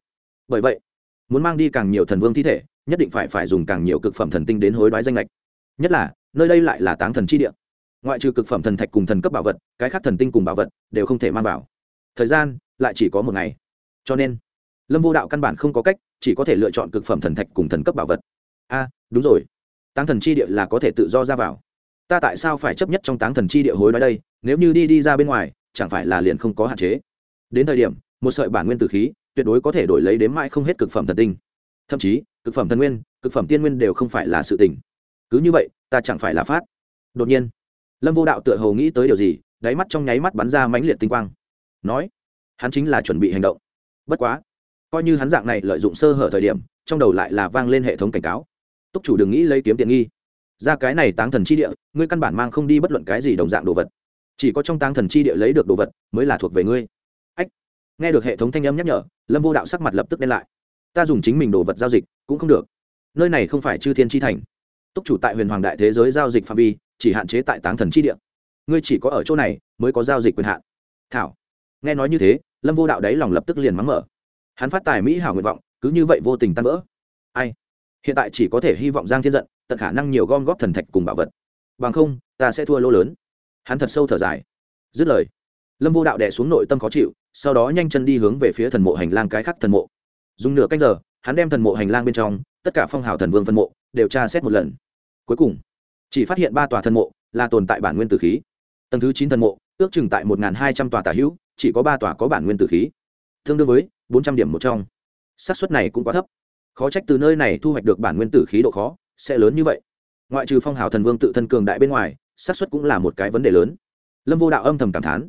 bởi vậy, muốn mang đi càng nhiều thần vương thi thể nhất định phải phải dùng càng nhiều cực phẩm thần tinh đến hối đoái danh lệch. Nhất là, nơi đây lại là táng thần chi địa. Ngoại trừ cực phẩm thần thạch cùng thần cấp bảo vật, cái khác thần tinh cùng bảo vật đều không thể mang vào. Thời gian lại chỉ có một ngày. Cho nên, lâm vô đạo căn bản không có cách, chỉ có thể lựa chọn cực phẩm thần thạch cùng thần cấp bảo vật. A, đúng rồi. Táng thần chi địa là có thể tự do ra vào. Ta tại sao phải chấp nhất trong táng thần chi địa hối đoái đây? Nếu như đi đi ra bên ngoài, chẳng phải là liền không có hạn chế? Đến thời điểm, một sợi bản nguyên tử khí tuyệt đối có thể đổi lấy đến mãi không hết cực phẩm thần tinh. Thậm chí cực phẩm thần nguyên, cực phẩm tiên nguyên đều không phải là sự tình. Cứ như vậy, ta chẳng phải là phát. Đột nhiên, lâm vô đạo tựa hồ nghĩ tới điều gì, đáy mắt trong nháy mắt bắn ra mãnh liệt tinh quang. Nói, hắn chính là chuẩn bị hành động. Bất quá, coi như hắn dạng này lợi dụng sơ hở thời điểm, trong đầu lại là vang lên hệ thống cảnh cáo. Túc chủ đừng nghĩ lấy kiếm tiện nghi. Ra cái này táng thần chi địa, ngươi căn bản mang không đi bất luận cái gì đồng dạng đồ vật. Chỉ có trong táng thần chi địa lấy được đồ vật, mới là thuộc về ngươi. Ách. Nghe được hệ thống thanh âm nhắc nhở, lâm vô đạo sắc mặt lập tức đen lại ta dùng chính mình đồ vật giao dịch, cũng không được. Nơi này không phải chư thiên chi thành. Túc chủ tại huyền hoàng đại thế giới giao dịch phạm vi, chỉ hạn chế tại táng thần chi địa. Ngươi chỉ có ở chỗ này mới có giao dịch quyền hạn. Thảo. Nghe nói như thế, lâm vô đạo đấy lòng lập tức liền mắng mở. Hắn phát tài mỹ hảo nguyện vọng, cứ như vậy vô tình tan vỡ. Ai? Hiện tại chỉ có thể hy vọng giang thiên giận tận khả năng nhiều gom góp thần thạch cùng bảo vật. Bằng không, ta sẽ thua lỗ lớn. Hắn thật sâu thở dài. Dứt lời, lâm vô đạo đẻ xuống nội tâm khó chịu, sau đó nhanh chân đi hướng về phía thần mộ hành lang cái khắc thần mộ dùng nửa canh giờ, hắn đem thần mộ hành lang bên trong, tất cả phong hào thần vương phân mộ, đều tra xét một lần. Cuối cùng, chỉ phát hiện ba tòa thần mộ là tồn tại bản nguyên tử khí. Tầng thứ chín thần mộ, ước chừng tại một hai trăm tòa tả hữu, chỉ có ba tòa có bản nguyên tử khí. Tương đương với bốn trăm điểm một trong. Xác suất này cũng quá thấp. Khó trách từ nơi này thu hoạch được bản nguyên tử khí độ khó, sẽ lớn như vậy. Ngoại trừ phong hào thần vương tự thân cường đại bên ngoài, xác suất cũng là một cái vấn đề lớn. Lâm vô đạo âm thầm cảm thán,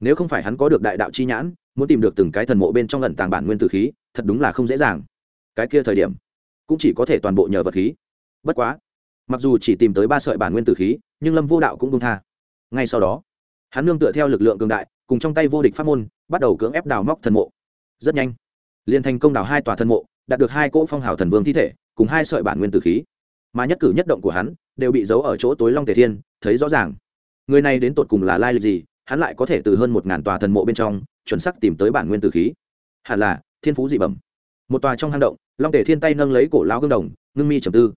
nếu không phải hắn có được đại đạo chi nhãn muốn tìm được từng cái thần mộ bên trong lần tàng bản nguyên tử khí, thật đúng là không dễ dàng. Cái kia thời điểm, cũng chỉ có thể toàn bộ nhờ vật khí. Bất quá, mặc dù chỉ tìm tới ba sợi bản nguyên tử khí, nhưng lâm vô đạo cũng công tha. Ngay sau đó, hắn nương tựa theo lực lượng cường đại, cùng trong tay vô địch pháp môn, bắt đầu cưỡng ép đào móc thần mộ. Rất nhanh, liền thành công đào hai tòa thần mộ, đạt được hai cỗ phong hào thần vương thi thể, cùng hai sợi bản nguyên tử khí. Mà nhất cử nhất động của hắn, đều bị giấu ở chỗ tối long tề thiên, thấy rõ ràng. Người này đến tột cùng là lai lịch gì, hắn lại có thể từ hơn một ngàn tòa thần mộ bên trong chuẩn xác tìm tới bản nguyên tử khí. Hẳn là, thiên phú dị bẩm. Một tòa trong hang động, long tể thiên tay nâng lấy cổ lao gương đồng, ngưng mi trầm tư.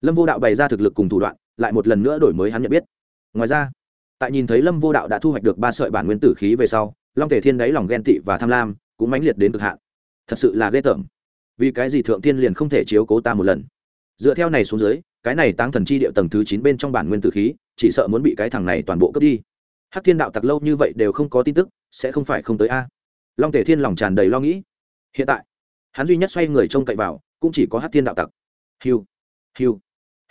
Lâm vô đạo bày ra thực lực cùng thủ đoạn, lại một lần nữa đổi mới hắn nhận biết. Ngoài ra, tại nhìn thấy lâm vô đạo đã thu hoạch được ba sợi bản nguyên tử khí về sau, long tể thiên đáy lòng ghen tị và tham lam, cũng mãnh liệt đến cực hạn. Thật sự là ghê tởm. Vì cái gì thượng tiên liền không thể chiếu cố ta một lần? Dựa theo này xuống dưới, cái này tăng thần chi địa tầng thứ chín bên trong bản nguyên tử khí, chỉ sợ muốn bị cái thằng này toàn bộ cướp đi. Hắc thiên đạo tặc lâu như vậy đều không có tin tức sẽ không phải không tới a. Long tề thiên lòng tràn đầy lo nghĩ. Hiện tại, hắn duy nhất xoay người trông cậy vào, cũng chỉ có hắc thiên đạo tặc. Hiu hiu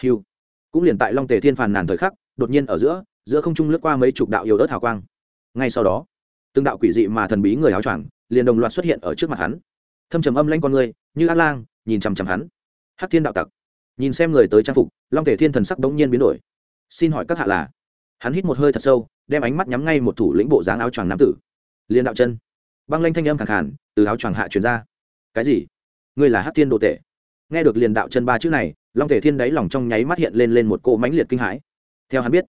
hiu. Cũng liền tại long tề thiên phàn nàn thời khắc, đột nhiên ở giữa giữa không trung lướt qua mấy chục đạo yếu ớt hào quang. Ngay sau đó, từng đạo quỷ dị mà thần bí người áo choàng liền đồng loạt xuất hiện ở trước mặt hắn. Thâm trầm âm lanh con người, như ác lang, nhìn chằm chằm hắn. Hắc thiên đạo tặc. Nhìn xem người tới trang phục, long thể thiên thần sắc đống nhiên biến đổi. Xin hỏi các hạ là? Hắn hít một hơi thật sâu, đem ánh mắt nhắm ngay một thủ lĩnh bộ dáng áo choàng nam tử liên đạo chân. Băng lanh thanh âm khẳng khản từ áo choàng hạ truyền ra. Cái gì? Ngươi là hắc thiên đồ tệ nghe được liền đạo chân ba chữ này, long thể thiên đáy lòng trong nháy mắt hiện lên lên một cỗ mãnh liệt kinh hãi. Theo hắn biết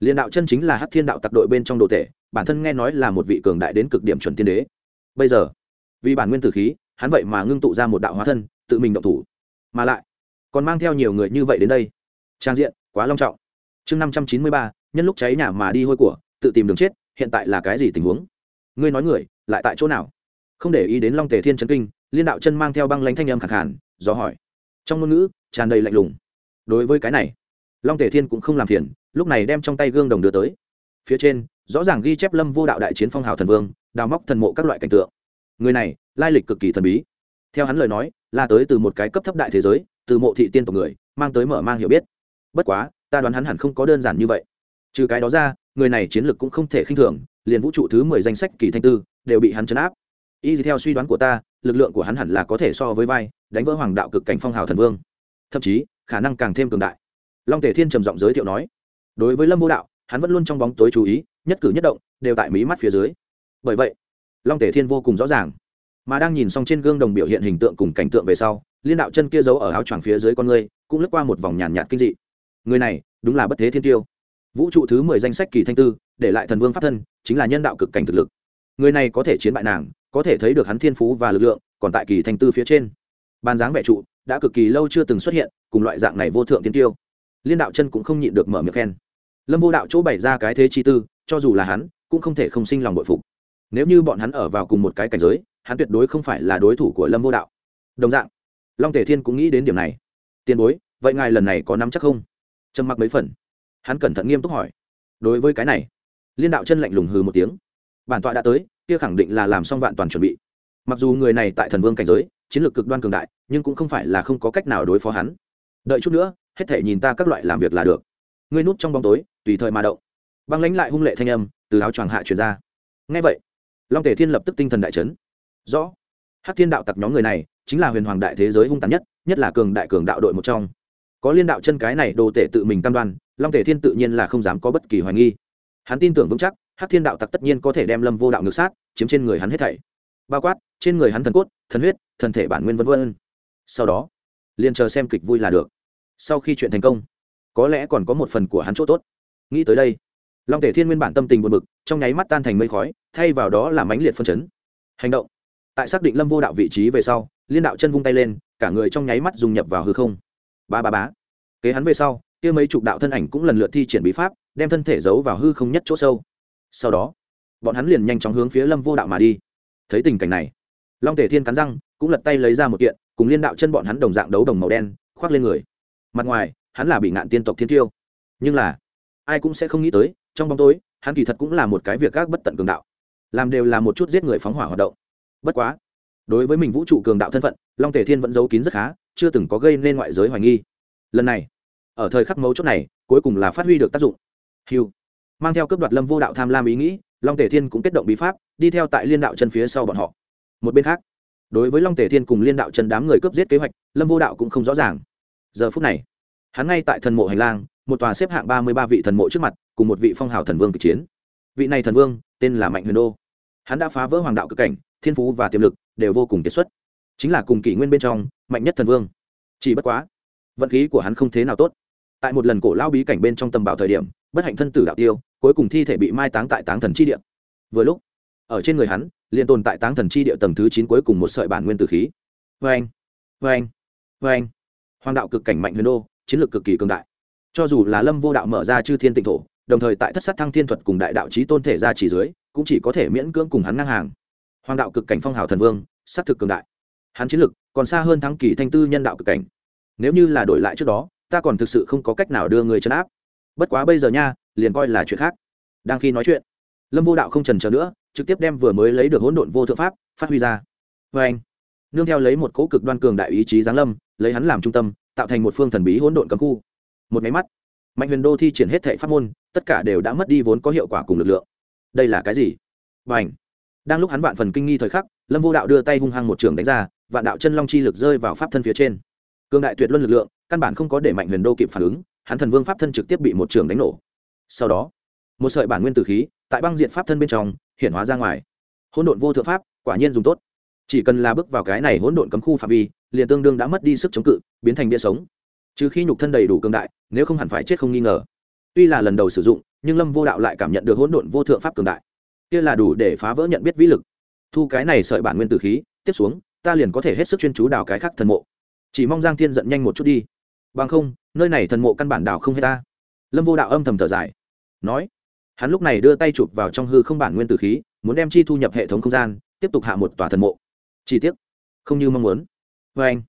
liền đạo chân chính là hắc thiên đạo tặc đội bên trong đồ tể, bản thân nghe nói là một vị cường đại đến cực điểm chuẩn tiên đế. Bây giờ, vì bản nguyên tử khí, hắn vậy mà ngưng tụ ra một đạo hóa thân, tự mình động thủ. Mà lại, còn mang theo nhiều người như vậy đến đây. Trang diện, quá long trọng. Chương năm trăm chín mươi ba, nhân lúc cháy nhà mà đi hôi của, tự tìm đường chết, hiện tại là cái gì tình huống? Ngươi nói người, lại tại chỗ nào? Không để ý đến long tề thiên trấn kinh, liên đạo chân mang theo băng lãnh thanh âm khẳng hẳn do hỏi. Trong ngôn ngữ, tràn đầy lạnh lùng. Đối với cái này, long tề thiên cũng không làm phiền, lúc này đem trong tay gương đồng đưa tới. Phía trên, rõ ràng ghi chép lâm vô đạo đại chiến phong hào thần vương, đào móc thần mộ các loại cảnh tượng. Người này, lai lịch cực kỳ thần bí. Theo hắn lời nói, là tới từ một cái cấp thấp đại thế giới, từ mộ thị tiên tộc người, mang tới mở mang hiểu biết. Bất quá, ta đoán hắn hẳn không có đơn giản như vậy trừ cái đó ra, người này chiến lược cũng không thể khinh thường, liền vũ trụ thứ mười danh sách kỳ thanh tư đều bị hắn chấn áp. Y theo suy đoán của ta, lực lượng của hắn hẳn là có thể so với vai, đánh vỡ hoàng đạo cực cảnh phong hào thần vương. Thậm chí, khả năng càng thêm cường đại. Long tể thiên trầm giọng giới thiệu nói, đối với lâm vô đạo, hắn vẫn luôn trong bóng tối chú ý, nhất cử nhất động, đều tại mí mắt phía dưới. Bởi vậy, long tể thiên vô cùng rõ ràng. Mà đang nhìn xong trên gương đồng biểu hiện hình tượng cùng cảnh tượng về sau, liên đạo chân kia giấu ở áo choàng phía dưới con người cũng lướt qua một vòng nhàn nhạt kinh dị. Người này, đúng là bất thế thiên tiêu vũ trụ thứ mười danh sách kỳ thanh tư, để lại thần vương pháp thân, chính là nhân đạo cực cảnh thực lực. Người này có thể chiến bại nàng, có thể thấy được hắn thiên phú và lực lượng, còn tại kỳ thanh tư phía trên. Ban dáng vẻ trụ, đã cực kỳ lâu chưa từng xuất hiện, cùng loại dạng này vô thượng tiên tiêu. Liên đạo chân cũng không nhịn được mở miệng khen. Lâm vô đạo chỗ bày ra cái thế chi tư, cho dù là hắn, cũng không thể không sinh lòng bội phục. Nếu như bọn hắn ở vào cùng một cái cảnh giới, hắn tuyệt đối không phải là đối thủ của lâm vô đạo. Đồng dạng, long tể thiên cũng nghĩ đến điểm này. Tiền bối, vậy ngài lần này có nắm chắc không? Trầm mặc mấy phần hắn cẩn thận nghiêm túc hỏi. Đối với cái này, liên đạo chân lạnh lùng hừ một tiếng. Bản tọa đã tới, kia khẳng định là làm xong vạn toàn chuẩn bị. Mặc dù người này tại thần vương cảnh giới, chiến lược cực đoan cường đại, nhưng cũng không phải là không có cách nào đối phó hắn. Đợi chút nữa, hết thể nhìn ta các loại làm việc là được. Ngươi núp trong bóng tối, tùy thời mà động. Băng lãnh lại hung lệ thanh âm, từ áo choàng hạ truyền ra. Ngay vậy, long tể thiên lập tức tinh thần đại chấn. Rõ, hắc thiên đạo tặc nhóm người này, chính là huyền hoàng đại thế giới hung tàn nhất nhất là cường đại cường đạo đội một trong có liên đạo chân cái này, đồ tể tự mình cam đoan, long tể thiên tự nhiên là không dám có bất kỳ hoài nghi. Hắn tin tưởng vững chắc, hắc thiên đạo tặc tất nhiên có thể đem lâm vô đạo ngược sát, chiếm trên người hắn hết thảy. Bao quát, trên người hắn thần cốt, thần huyết, thần thể bản nguyên vân vân. Sau đó, liền chờ xem kịch vui là được. Sau khi chuyện thành công, có lẽ còn có một phần của hắn chỗ tốt. Nghĩ tới đây, long tể thiên nguyên bản tâm tình buồn bực, trong nháy mắt tan thành mây khói, thay vào đó là mãnh liệt phân chấn. Hành động. Tại xác định lâm vô đạo vị trí về sau, liên đạo chân vung tay lên, cả người trong nháy mắt dùng nhập vào hư không ba ba bá kế hắn về sau, kia mấy chục đạo thân ảnh cũng lần lượt thi triển bí pháp, đem thân thể giấu vào hư không nhất chỗ sâu. Sau đó, bọn hắn liền nhanh chóng hướng phía lâm vô đạo mà đi. Thấy tình cảnh này, long tể thiên cắn răng, cũng lật tay lấy ra một kiện, cùng liên đạo chân bọn hắn đồng dạng đấu đồng màu đen, khoác lên người. Mặt ngoài, hắn là bị ngạn tiên tộc thiên tiêu. Nhưng là, ai cũng sẽ không nghĩ tới, trong bóng tối, hắn kỳ thật cũng là một cái việc các bất tận cường đạo. Làm đều là một chút giết người phóng hỏa hoạt động. Bất quá, đối với mình vũ trụ cường đạo thân phận, long tể thiên vẫn giấu kín rất khá chưa từng có gây nên ngoại giới hoài nghi. Lần này, ở thời khắc mấu chốt này, cuối cùng là phát huy được tác dụng. Hiu mang theo cấp đoạt lâm vô đạo tham lam ý nghĩ, long tể thiên cũng kết động bí pháp, đi theo tại liên đạo chân phía sau bọn họ. Một bên khác, đối với long tể thiên cùng liên đạo chân đám người cướp giết kế hoạch, lâm vô đạo cũng không rõ ràng. Giờ phút này, hắn ngay tại thần mộ hành lang, một tòa xếp hạng ba mươi ba vị thần mộ trước mặt, cùng một vị phong hào thần vương kịch chiến. Vị này thần vương, tên là mạnh huyền đô. Hắn đã phá vỡ hoàng đạo cực cảnh, thiên phú và tiềm lực đều vô cùng kiệt xuất chính là cùng kỷ nguyên bên trong, mạnh nhất thần vương. Chỉ bất quá, vận khí của hắn không thế nào tốt. Tại một lần cổ lao bí cảnh bên trong tầm bảo thời điểm, bất hạnh thân tử đạo tiêu, cuối cùng thi thể bị mai táng tại táng thần chi địa. Vừa lúc, ở trên người hắn, liền tồn tại táng thần chi địa tầng thứ chín cuối cùng một sợi bản nguyên tử khí. Vê anh vê anh vê anh hoàng đạo cực cảnh mạnh huyền đô, chiến lược cực kỳ cường đại. Cho dù là lâm vô đạo mở ra chư thiên tịnh thổ, đồng thời tại thất sát thăng thiên thuật cùng đại đạo trí tôn thể ra chỉ dưới, cũng chỉ có thể miễn cưỡng cùng hắn ngang hàng. Hoàng đạo cực cảnh phong hào thần vương s á c thực cường đại hắn chiến lực, còn xa hơn thắng kỳ thanh tư nhân đạo cực cảnh. Nếu như là đổi lại trước đó, ta còn thực sự không có cách nào đưa người chấn áp. Bất quá bây giờ nha, liền coi là chuyện khác. Đang khi nói chuyện, lâm vô đạo không trần trờ nữa, trực tiếp đem vừa mới lấy được hỗn độn vô thượng pháp, phát huy ra. Vê anh, nương theo lấy một cỗ cực đoan cường đại ý chí giáng lâm, lấy hắn làm trung tâm, tạo thành một phương thần bí hỗn độn cấm khu. Một máy mắt, mạnh huyền đô thi triển hết thệ pháp môn, tất cả đều đã mất đi vốn có hiệu quả cùng lực lượng. Đây là cái gì? Và ảnh đang lúc hắn vạn phần kinh nghi thời khắc, lâm vô đạo đưa tay hung hăng một trường đánh ra vạn đạo chân long chi lực rơi vào pháp thân phía trên. Cương đại tuyệt luân lực lượng, căn bản không có để mạnh huyền đô kịp phản ứng, hắn thần vương pháp thân trực tiếp bị một trường đánh nổ. Sau đó, một sợi bản nguyên tử khí tại băng diện pháp thân bên trong hiện hóa ra ngoài. Hỗn độn vô thượng pháp, quả nhiên dùng tốt. Chỉ cần là bước vào cái này hỗn độn cấm khu phạm vi, liền tương đương đã mất đi sức chống cự, biến thành bia sống. Trừ khi nhục thân đầy đủ cường đại, nếu không hẳn phải chết không nghi ngờ. Tuy là lần đầu sử dụng, nhưng lâm vô đạo lại cảm nhận được hỗn độn vô thượng pháp cường đại. Kia là đủ để phá vỡ nhận biết vĩ lực. Thu cái này sợi bản nguyên tử khí, tiếp xuống ta liền có thể hết sức chuyên chú đào cái khác thần mộ. Chỉ mong giang thiên giận nhanh một chút đi. Bằng không, nơi này thần mộ căn bản đào không hết ta. Lâm vô đạo âm thầm thở dài. Nói, hắn lúc này đưa tay chụp vào trong hư không bản nguyên tử khí, muốn đem chi thu nhập hệ thống không gian, tiếp tục hạ một tòa thần mộ. Chi tiết không như mong muốn. Vê anh,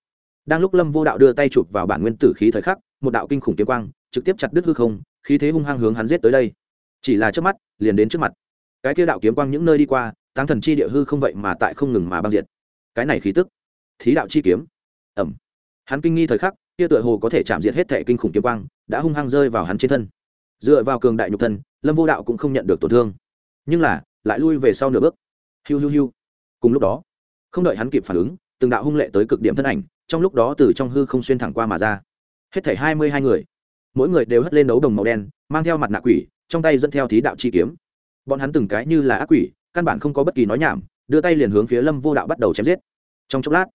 đang lúc lâm vô đạo đưa tay chụp vào bản nguyên tử khí thời khắc, một đạo kinh khủng kiếm quang trực tiếp chặt đứt hư không, khí thế hung hăng hướng hắn giết tới đây. Chỉ là trước mắt, liền đến trước mặt. Cái kia đạo kiếm quang những nơi đi qua tăng thần chi địa hư không vậy mà tại không ngừng mà băng diệt cái này khí tức. Thí đạo chi kiếm. Ẩm. Hắn kinh nghi thời khắc, kia tựa hồ có thể chạm diệt hết thệ kinh khủng kiếm quang, đã hung hăng rơi vào hắn trên thân. Dựa vào cường đại nhục thân, lâm vô đạo cũng không nhận được tổn thương. Nhưng là, lại lui về sau nửa bước. Hiu hiu hiu. Cùng lúc đó, không đợi hắn kịp phản ứng, từng đạo hung lệ tới cực điểm thân ảnh, trong lúc đó từ trong hư không xuyên thẳng qua mà ra. Hết thảy hai mươi hai người. Mỗi người đều hất lên đấu đồng màu đen, mang theo mặt nạ quỷ, trong tay dẫn theo thí đạo chi kiếm. Bọn hắn từng cái như là ác quỷ, căn bản không có bất kỳ nói nhảm đưa tay liền hướng phía lâm vô đạo bắt đầu chém giết. Trong chốc lát,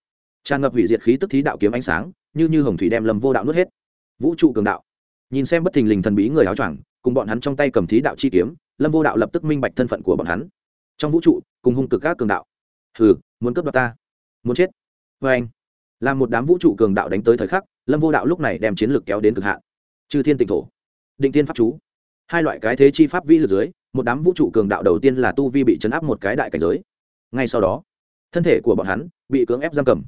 tràn ngập hủy diệt khí tức thí đạo kiếm ánh sáng, như như hồng thủy đem lâm vô đạo nuốt hết. Vũ trụ cường đạo. Nhìn xem bất thình lình thần bí người áo choàng, cùng bọn hắn trong tay cầm thí đạo chi kiếm, lâm vô đạo lập tức minh bạch thân phận của bọn hắn. Trong vũ trụ, cùng hung cực các cường đạo. Hừ, muốn cướp đoạt ta? Muốn chết? Vê anh, làm một đám vũ trụ cường đạo đánh tới thời khắc, lâm vô đạo lúc này đem chiến lược kéo đến cực hạn. Chư thiên tịnh thổ, định tiên pháp chú. Hai loại cái thế chi pháp vi lực dưới, một đám vũ trụ cường đạo đầu tiên là tu vi bị chấn áp một cái đại cảnh giới ngay sau đó, thân thể của bọn hắn bị cưỡng ép giam cầm.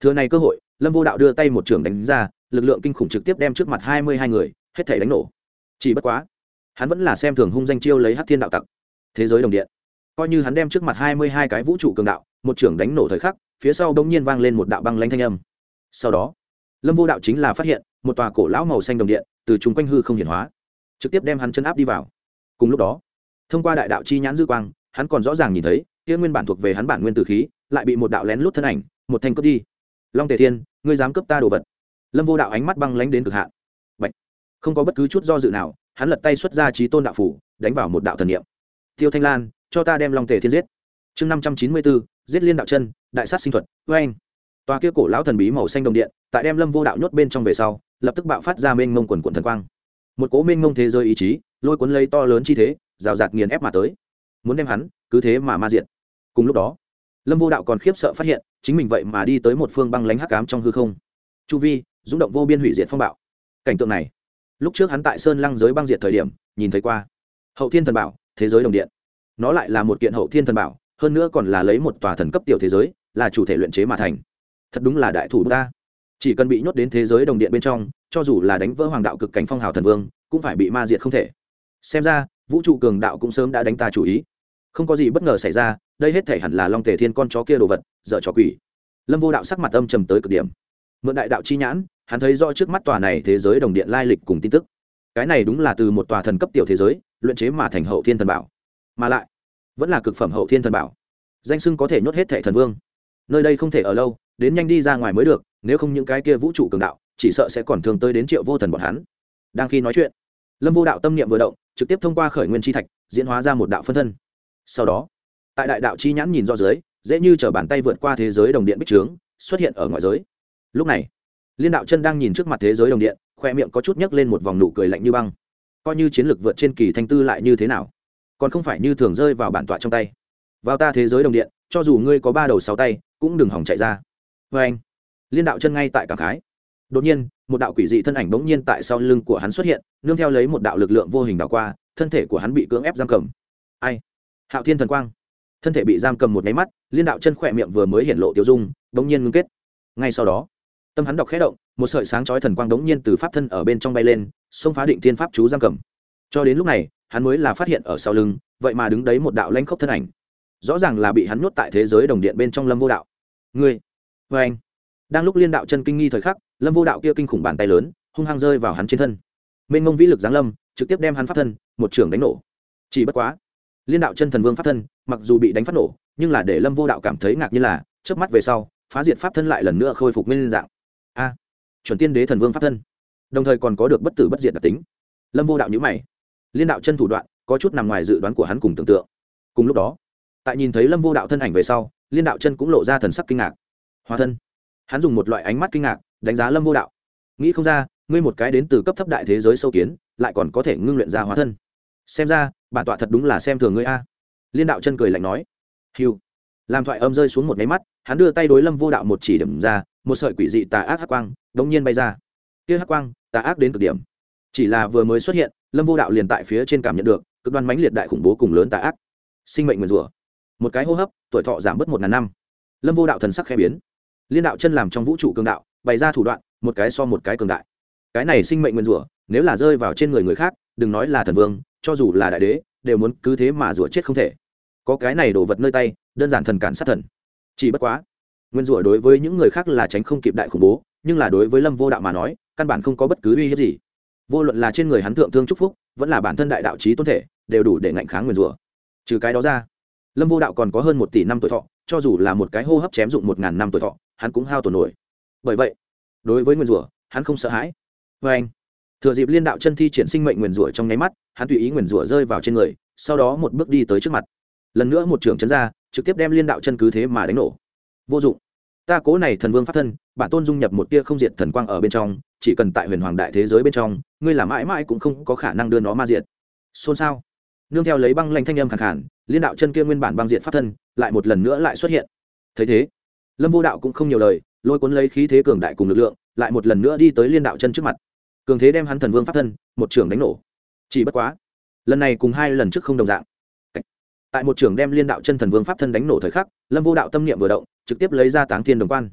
Thừa này cơ hội, lâm vô đạo đưa tay một trường đánh ra, lực lượng kinh khủng trực tiếp đem trước mặt hai mươi hai người hết thể đánh nổ. Chỉ bất quá, hắn vẫn là xem thường hung danh chiêu lấy hát thiên đạo tặc. Thế giới đồng điện. Coi như hắn đem trước mặt hai mươi hai cái vũ trụ cường đạo, một trưởng đánh nổ thời khắc, phía sau bỗng nhiên vang lên một đạo băng lanh thanh âm. Sau đó, lâm vô đạo chính là phát hiện một tòa cổ lão màu xanh đồng điện từ chung quanh hư không hiển hóa, trực tiếp đem hắn chân áp đi vào. Cùng lúc đó, thông qua đại đạo chi nhãn dư quang, hắn còn rõ ràng nhìn thấy kia nguyên bản thuộc về hắn bản nguyên tử khí, lại bị một đạo lén lút thân ảnh, một thanh cướp đi. Long tề thiên, ngươi dám cướp ta đồ vật? Lâm vô đạo ánh mắt băng lánh đến cực hạn. Bạch. không có bất cứ chút do dự nào, hắn lật tay xuất ra trí tôn đạo phủ, đánh vào một đạo thần niệm. Tiêu thanh lan, cho ta đem long tề thiên giết. Chương năm trăm chín mươi bốn giết liên đạo chân, đại sát sinh thuật vê anh tòa kia cổ lão thần bí màu xanh đồng điện, tại đem lâm vô đạo nhốt bên trong về sau, lập tức bạo phát ra mênh mông quần quần thần quang. Một cố mênh mông thế giới ý chí, lôi cuốn lấy to lớn chi thế, rào rạt nghiền ép mà tới. Muốn đem hắn, cứ thế mà ma diện cùng lúc đó, lâm vô đạo còn khiếp sợ phát hiện, chính mình vậy mà đi tới một phương băng lánh hắc cám trong hư không. Chu vi rung động vô biên hủy diệt phong bạo. Cảnh tượng này, lúc trước hắn tại sơn lăng giới băng diệt thời điểm, nhìn thấy qua. Hậu thiên thần bảo, thế giới đồng điện. Nó lại là một kiện hậu thiên thần bảo, hơn nữa còn là lấy một tòa thần cấp tiểu thế giới, là chủ thể luyện chế mà thành. Thật đúng là đại thủ ta. Chỉ cần bị nhốt đến thế giới đồng điện bên trong, cho dù là đánh vỡ hoàng đạo cực cảnh phong hào thần vương, cũng phải bị ma diệt không thể. Xem ra, vũ trụ cường đạo cũng sớm đã đánh ta chủ ý không có gì bất ngờ xảy ra, đây hết thể hẳn là long tề thiên con chó kia đồ vật, dở trò quỷ. Lâm vô đạo sắc mặt âm trầm tới cực điểm. Mượn đại đạo chi nhãn, hắn thấy rõ trước mắt tòa này thế giới đồng điện lai lịch cùng tin tức. Cái này đúng là từ một tòa thần cấp tiểu thế giới, luyện chế mà thành hậu thiên thần bảo. Mà lại, vẫn là cực phẩm hậu thiên thần bảo. Danh sưng có thể nhốt hết thệ thần vương. Nơi đây không thể ở lâu, đến nhanh đi ra ngoài mới được, nếu không những cái kia vũ trụ cường đạo, chỉ sợ sẽ còn thường tới đến triệu vô thần bọn hắn. Đang khi nói chuyện, lâm vô đạo tâm niệm vừa động, trực tiếp thông qua khởi nguyên chi thạch, diễn hóa ra một đạo phân thân sau đó, tại đại đạo chi nhãn nhìn do dưới, dễ như t bàn tay vượt qua thế giới đồng điện bích trướng, xuất hiện ở ngoại giới. Lúc này, liên đạo chân đang nhìn trước mặt thế giới đồng điện, khoe miệng có chút nhấc lên một vòng nụ cười lạnh như băng. Coi như chiến lược vượt trên kỳ thanh tư lại như thế nào? Còn không phải như thường rơi vào bản tọa trong tay. Vào ta thế giới đồng điện, cho dù ngươi có ba đầu sáu tay, cũng đừng hỏng chạy ra. Vê anh, liên đạo chân ngay tại cảng khái. Đột nhiên, một đạo quỷ dị thân ảnh bỗng nhiên tại sau lưng của hắn xuất hiện, nương theo lấy một đạo lực lượng vô hình đảo qua, thân thể của hắn bị cưỡng ép giam cầm. Ai? Hạo thiên thần quang. Thân thể bị giam cầm một nháy mắt, liên đạo chân khỏe miệng vừa mới hiện lộ tiêu dung, đống nhiên ngưng kết. Ngay sau đó, tâm hắn đọc khẽ động, một sợi sáng chói thần quang đống nhiên từ pháp thân ở bên trong bay lên, xông phá định thiên pháp chú giam cầm. Cho đến lúc này, hắn mới là phát hiện ở sau lưng, vậy mà đứng đấy một đạo lanh khốc thân ảnh. Rõ ràng là bị hắn nhốt tại thế giới đồng điện bên trong lâm vô đạo. Ngươi vê anh. Đang lúc liên đạo chân kinh nghi thời khắc, lâm vô đạo kia kinh khủng bàn tay lớn, hung hăng rơi vào hắn trên thân. Mênh mông vĩ lực giáng lâm, trực tiếp đem hắn phát thân, một trường đánh nổ. Chỉ bất quá liên đạo chân thần vương pháp thân, mặc dù bị đánh phát nổ, nhưng là để lâm vô đạo cảm thấy ngạc như là trước mắt về sau, phá diệt pháp thân lại lần nữa khôi phục nguyên dạng. A, chuẩn tiên đế thần vương pháp thân. Đồng thời còn có được bất tử bất diệt đặc tính. Lâm vô đạo nhữ mày. Liên đạo chân thủ đoạn, có chút nằm ngoài dự đoán của hắn cùng tưởng tượng. Cùng lúc đó, tại nhìn thấy lâm vô đạo thân ảnh về sau, liên đạo chân cũng lộ ra thần sắc kinh ngạc. Hóa thân. Hắn dùng một loại ánh mắt kinh ngạc, đánh giá lâm vô đạo. Nghĩ không ra, ngươi một cái đến từ cấp thấp đại thế giới sâu kiến, lại còn có thể ngưng luyện ra hóa thân xem ra, bản tọa thật đúng là xem thường ngươi a. Liên đạo chân cười lạnh nói. Hiu làm thoại âm rơi xuống một máy mắt, hắn đưa tay đối lâm vô đạo một chỉ điểm ra, một sợi quỷ dị tà ác hắc quang đống nhiên bay ra. Kia hắc quang, tà ác đến cực điểm. Chỉ là vừa mới xuất hiện, lâm vô đạo liền tại phía trên cảm nhận được, cực đoan mãnh liệt đại khủng bố cùng lớn tà ác. Sinh mệnh nguyền rủa. Một cái hô hấp, tuổi thọ giảm bớt một ngàn năm. Lâm vô đạo thần sắc khẽ biến. Liên đạo chân làm trong vũ trụ cường đạo, bày ra thủ đoạn, một cái so một cái cường đại. Cái này sinh mệnh nguyền rủa, nếu là rơi vào trên người người khác, đừng nói là thần vương cho dù là đại đế, đều muốn cứ thế mà rủa chết không thể. Có cái này đổ vật nơi tay, đơn giản thần cản sát thần. Chỉ bất quá, nguyên rủa đối với những người khác là tránh không kịp đại khủng bố, nhưng là đối với lâm vô đạo mà nói, căn bản không có bất cứ uy hiếp gì. Vô luận là trên người hắn thượng thương trúc phúc, vẫn là bản thân đại đạo trí tôn thể, đều đủ để ngạnh kháng nguyên rủa. Trừ cái đó ra, lâm vô đạo còn có hơn một tỷ năm tuổi thọ, cho dù là một cái hô hấp chém dụng một ngàn năm tuổi thọ, hắn cũng hao tổn nổi. Bởi vậy, đối với nguyên rủa, hắn không sợ hãi. Vê anh thừa dịp liên đạo chân thi triển sinh mệnh nguyền rủa trong nháy mắt, hắn tùy ý nguyền rủa rơi vào trên người, sau đó một bước đi tới trước mặt. Lần nữa một trưởng chân ra, trực tiếp đem liên đạo chân cứ thế mà đánh nổ. Vô dụng. Ta cố này thần vương pháp thân, bản tôn dung nhập một tia không diệt thần quang ở bên trong, chỉ cần tại huyền hoàng đại thế giới bên trong, ngươi là mãi mãi cũng không có khả năng đưa nó ma diệt. Xôn xao. Nương theo lấy băng lanh thanh âm khẳng khản liên đạo chân kia nguyên bản băng diệt pháp thân, lại một lần nữa lại xuất hiện. Thấy thế, lâm vô đạo cũng không nhiều lời, lôi cuốn lấy khí thế cường đại cùng lực lượng, lại một lần nữa đi tới liên đạo chân trước mặt cường thế đem hắn thần vương pháp thân một trường đánh nổ. Chỉ bất quá lần này cùng hai lần trước không đồng dạng. Tại một trường đem liên đạo chân thần vương pháp thân đánh nổ thời khắc lâm vô đạo tâm niệm vừa động trực tiếp lấy ra táng thiên đồng quan.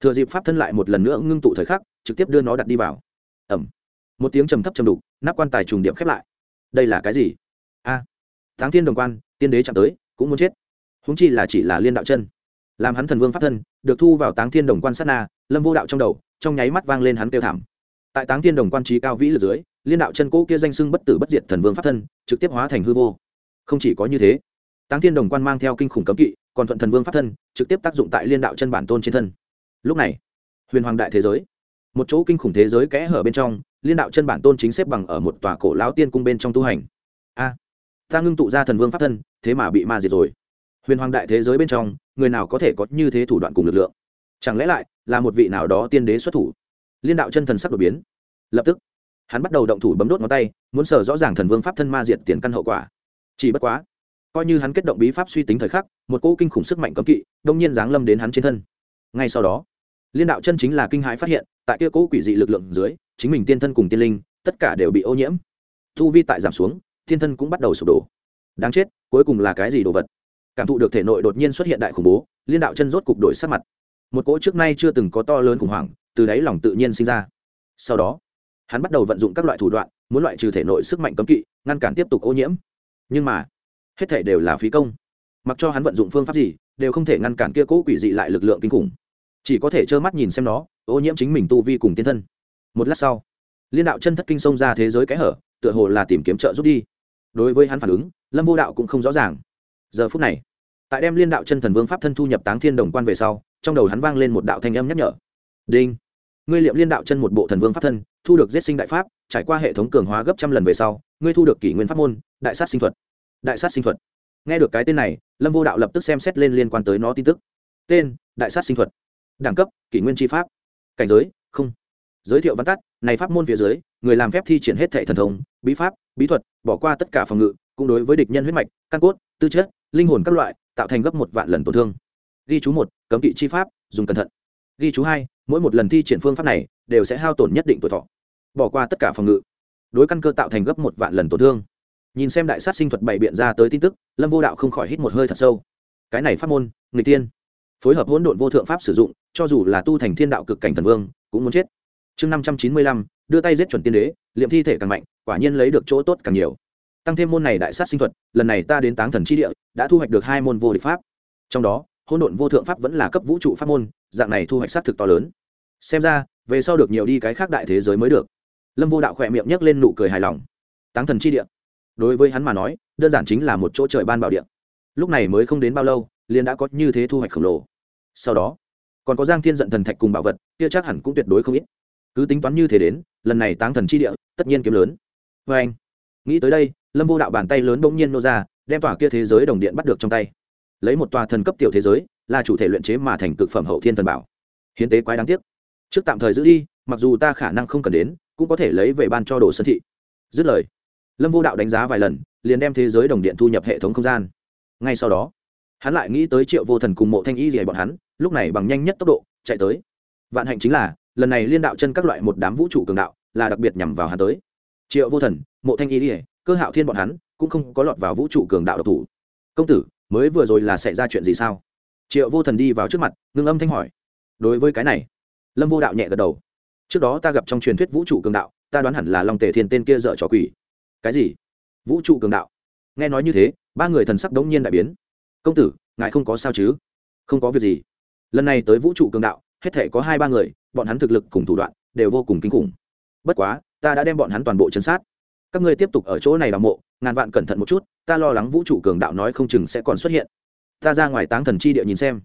Thừa dịp pháp thân lại một lần nữa ngưng tụ thời khắc trực tiếp đưa nó đặt đi vào. Ẩm một tiếng trầm thấp trầm đục nắp quan tài trùng điệp khép lại. Đây là cái gì? A. À, thiên đồng quan tiên đế chạm tới cũng muốn chết. Húng chi là chỉ là liên đạo chân. Làm hắn thần vương pháp thân được thu vào táng thiên đồng quan sát na lâm vô đạo trong đầu trong nháy mắt vang lên hắn kêu thảm tại táng thiên đồng quan trí cao vĩ lực dưới, liên đạo chân cỗ kia danh sưng bất tử bất diệt thần vương pháp thân, trực tiếp hóa thành hư vô. Không chỉ có như thế, táng thiên đồng quan mang theo kinh khủng cấm kỵ, còn thuận thần vương pháp thân, trực tiếp tác dụng tại liên đạo chân bản tôn trên thân. Lúc này, huyền hoàng đại thế giới, một chỗ kinh khủng thế giới kẽ hở bên trong, liên đạo chân bản tôn chính xếp bằng ở một tòa cổ lão tiên cung bên trong tu hành. A, ta ngưng tụ ra thần vương pháp thân, thế mà bị ma diệt rồi. Huyền hoàng đại thế giới bên trong, người nào có thể có như thế thủ đoạn cùng lực lượng? Chẳng lẽ lại là một vị nào đó tiên đế xuất thủ? Liên đạo chân thần sắc đột biến. Lập tức, hắn bắt đầu động thủ bấm đốt ngón tay, muốn sở rõ ràng thần vương pháp thân ma diệt tiền căn hậu quả. Chỉ bất quá, coi như hắn kết động bí pháp suy tính thời khắc, một cỗ kinh khủng sức mạnh cấm kỵ, đông nhiên giáng lâm đến hắn trên thân. Ngay sau đó, liên đạo chân chính là kinh hãi phát hiện, tại kia cỗ quỷ dị lực lượng dưới, chính mình tiên thân cùng tiên linh, tất cả đều bị ô nhiễm. Thu vi tại giảm xuống thiên thân cũng bắt đầu sụp đổ. Đáng chết, cuối cùng là cái gì đồ vật? Cảm thụ được thể nội đột nhiên xuất hiện đại khủng bố, liên đạo chân rốt cục đổi sắc mặt. Một cỗ trước nay chưa từng có to lớn khủng hoảng từ đáy lòng tự nhiên sinh ra. Sau đó, hắn bắt đầu vận dụng các loại thủ đoạn, muốn loại trừ thể nội sức mạnh cấm kỵ, ngăn cản tiếp tục ô nhiễm. Nhưng mà, hết thể đều là phí công. Mặc cho hắn vận dụng phương pháp gì, đều không thể ngăn cản kia cỗ quỷ dị lại lực lượng kinh khủng. Chỉ có thể trơ mắt nhìn xem nó, ô nhiễm chính mình tu vi cùng tiên thân. Một lát sau, liên đạo chân thất kinh xông ra thế giới kẽ hở, tựa hồ là tìm kiếm trợ giúp đi. Đối với hắn phản ứng, lâm vô đạo cũng không rõ ràng. Giờ phút này, tại đem liên đạo chân thần vương pháp thân thu nhập táng thiên đồng quan về sau, trong đầu hắn vang lên một đạo thanh âm nhắc nhở. Đinh! Ngươi liệm liên đạo chân một bộ thần vương pháp thân, thu được giết sinh đại pháp, trải qua hệ thống cường hóa gấp trăm lần về sau, ngươi thu được kỷ nguyên pháp môn, đại sát sinh thuật. Đại sát sinh thuật. Nghe được cái tên này, lâm vô đạo lập tức xem xét lên liên quan tới nó tin tức. Tên, đại sát sinh thuật. Đẳng cấp, kỷ nguyên tri pháp. Cảnh giới, không. Giới thiệu văn tắt, này pháp môn phía dưới, người làm phép thi triển hết thệ thần thông, bí pháp, bí thuật, bỏ qua tất cả phòng ngự, cũng đối với địch nhân huyết mạch, căn cốt, tư chất, linh hồn các loại, tạo thành gấp một vạn lần tổn thương. Ghi chú một, cấm kỵ chi pháp, dùng cẩn thận. Ghi chú hai mỗi một lần thi triển phương pháp này đều sẽ hao tổn nhất định tuổi thọ, bỏ qua tất cả phòng ngự, đối căn cơ tạo thành gấp một vạn lần tổn thương. Nhìn xem đại sát sinh thuật bày biện ra tới tin tức, lâm vô đạo không khỏi hít một hơi thật sâu. Cái này pháp môn người tiên phối hợp hỗn độn vô thượng pháp sử dụng, cho dù là tu thành thiên đạo cực cảnh thần vương, cũng muốn chết. Chương năm trăm chín mươi lăm, đưa tay giết chuẩn tiên đế, liệm thi thể càng mạnh, quả nhiên lấy được chỗ tốt càng nhiều. Tăng thêm môn này đại sát sinh thuật, lần này ta đến táng thần chi địa, đã thu hoạch được hai môn vô địch pháp. Trong đó hỗn độn vô thượng pháp vẫn là cấp vũ trụ pháp môn, dạng này thu hoạch sát thực to lớn. Xem ra, về sau được nhiều đi cái khác đại thế giới mới được. Lâm vô đạo khỏe miệng nhấc lên nụ cười hài lòng. Táng thần chi địa. Đối với hắn mà nói, đơn giản chính là một chỗ trời ban bảo địa. Lúc này mới không đến bao lâu, liền đã có như thế thu hoạch khổng lồ. Sau đó, còn có giang thiên giận thần thạch cùng bảo vật, kia chắc hẳn cũng tuyệt đối không ít. Cứ tính toán như thế đến, lần này táng thần chi địa, tất nhiên kiếm lớn. Vê anh, nghĩ tới đây, lâm vô đạo bàn tay lớn bỗng nhiên nô ra, đem tỏa kia thế giới đồng điện bắt được trong tay lấy một tòa thần cấp tiểu thế giới, là chủ thể luyện chế mà thành cực phẩm hậu thiên thần bảo. Hiến tế quái đáng tiếc. Trước tạm thời giữ đi, mặc dù ta khả năng không cần đến, cũng có thể lấy về ban cho đồ sơn thị. Dứt lời, lâm vô đạo đánh giá vài lần, liền đem thế giới đồng điện thu nhập hệ thống không gian. Ngay sau đó, hắn lại nghĩ tới triệu vô thần cùng mộ thanh y gì bọn hắn, lúc này bằng nhanh nhất tốc độ, chạy tới. Vạn hạnh chính là, lần này liên đạo chân các loại một đám vũ trụ cường đạo, là đặc biệt nhằm vào hắn tới. Triệu vô thần, mộ thanh y ỉa cơ hạo thiên bọn hắn, cũng không có lọt vào vũ trụ cường đạo độc thủ. Công tử mới vừa rồi là xảy ra chuyện gì sao? Triệu vô thần đi vào trước mặt, ngưng âm thanh hỏi. Đối với cái này, lâm vô đạo nhẹ gật đầu. Trước đó ta gặp trong truyền thuyết vũ trụ cường đạo, ta đoán hẳn là long tề thiên tên kia dợ trò quỷ. Cái gì? Vũ trụ cường đạo? Nghe nói như thế, ba người thần sắc đống nhiên đại biến. Công tử, ngài không có sao chứ? Không có việc gì. Lần này tới vũ trụ cường đạo, hết thể có hai ba người, bọn hắn thực lực cùng thủ đoạn, đều vô cùng kinh khủng. Bất quá, ta đã đem bọn hắn toàn bộ chấn sát các ngươi tiếp tục ở chỗ này làm mộ, ngàn vạn cẩn thận một chút, ta lo lắng vũ trụ cường đạo nói không chừng sẽ còn xuất hiện. Ta ra ngoài táng thần chi địa nhìn xem.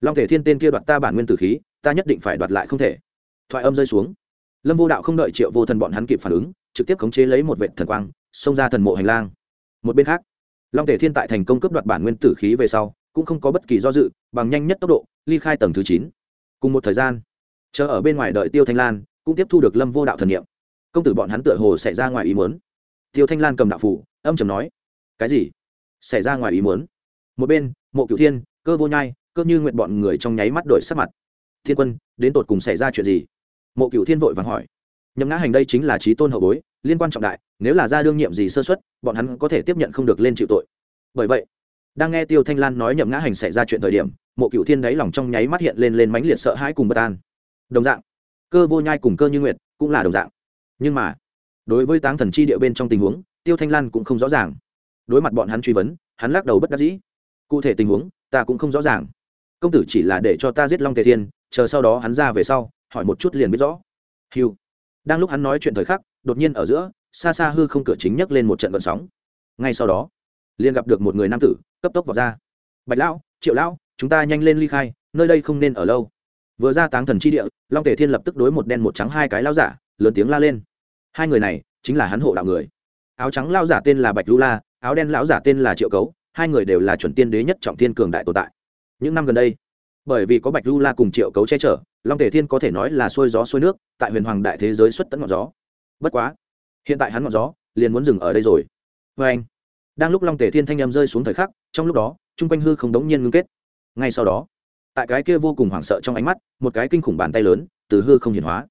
Long thể thiên tên kia đoạt ta bản nguyên tử khí, ta nhất định phải đoạt lại không thể. Thoại âm rơi xuống. Lâm vô đạo không đợi triệu vô thần bọn hắn kịp phản ứng, trực tiếp khống chế lấy một vệ thần quang, xông ra thần mộ hành lang. Một bên khác, long thể thiên tại thành công cấp đoạt bản nguyên tử khí về sau, cũng không có bất kỳ do dự, bằng nhanh nhất tốc độ, ly khai tầng thứ chín. Cùng một thời gian, chờ ở bên ngoài đợi tiêu thanh lan, cũng tiếp thu được lâm vô đạo thần nghiệm công tử bọn hắn tựa hồ xảy ra ngoài ý muốn. Tiêu thanh lan cầm đạo phủ âm trầm nói, cái gì? Xảy ra ngoài ý muốn? Một bên, mộ cửu thiên, cơ vô nhai, cơ như nguyện bọn người trong nháy mắt đổi sắc mặt. Thiên quân, đến tột cùng xảy ra chuyện gì? Mộ cửu thiên vội vàng hỏi. Nhậm ngã hành đây chính là trí tôn hậu bối, liên quan trọng đại, nếu là ra đương nhiệm gì sơ xuất bọn hắn có thể tiếp nhận không được lên chịu tội. Bởi vậy, đang nghe tiêu thanh lan nói nhậm ngã hành xảy ra chuyện thời điểm, mộ cựu thiên đáy lòng trong nháy mắt hiện lên lên mãnh liệt sợ hãi cùng bất an. Đồng dạng, cơ vô nhai cùng cơ như nguyệt cũng là đồng dạng nhưng mà, đối với táng thần chi địa bên trong tình huống, tiêu thanh lan cũng không rõ ràng. Đối mặt bọn hắn truy vấn, hắn lắc đầu bất đắc dĩ. Cụ thể tình huống, ta cũng không rõ ràng. Công tử chỉ là để cho ta giết long tề thiên, chờ sau đó hắn ra về sau, hỏi một chút liền biết rõ. Hiu đang lúc hắn nói chuyện thời khắc, đột nhiên ở giữa, xa xa hư không cửa chính nhấc lên một trận vận sóng. Ngay sau đó, liền gặp được một người nam tử, cấp tốc vào ra. Bạch lão, triệu lão, chúng ta nhanh lên ly khai, nơi đây không nên ở lâu. Vừa ra táng thần chi địa, long tề thiên lập tức đối một đen một trắng hai cái lao giả lớn tiếng la lên. Hai người này chính là hắn hộ đạo người. Áo trắng lao giả tên là bạch du la, áo đen lão giả tên là triệu cấu, hai người đều là chuẩn tiên đế nhất trọng thiên cường đại tồn tại. Những năm gần đây, bởi vì có bạch du la cùng triệu cấu che chở, long thể thiên có thể nói là xuôi gió xuôi nước, tại huyền hoàng đại thế giới xuất tận ngọn gió. Bất quá, hiện tại hắn ngọn gió liền muốn dừng ở đây rồi. Vê anh, đang lúc long tề thiên thanh em rơi xuống thời khắc, trong lúc đó, chung quanh hư không đống nhiên ngưng kết. Ngay sau đó, tại cái kia vô cùng hoảng sợ trong ánh mắt, một cái kinh khủng bàn tay lớn từ hư không hiển hóa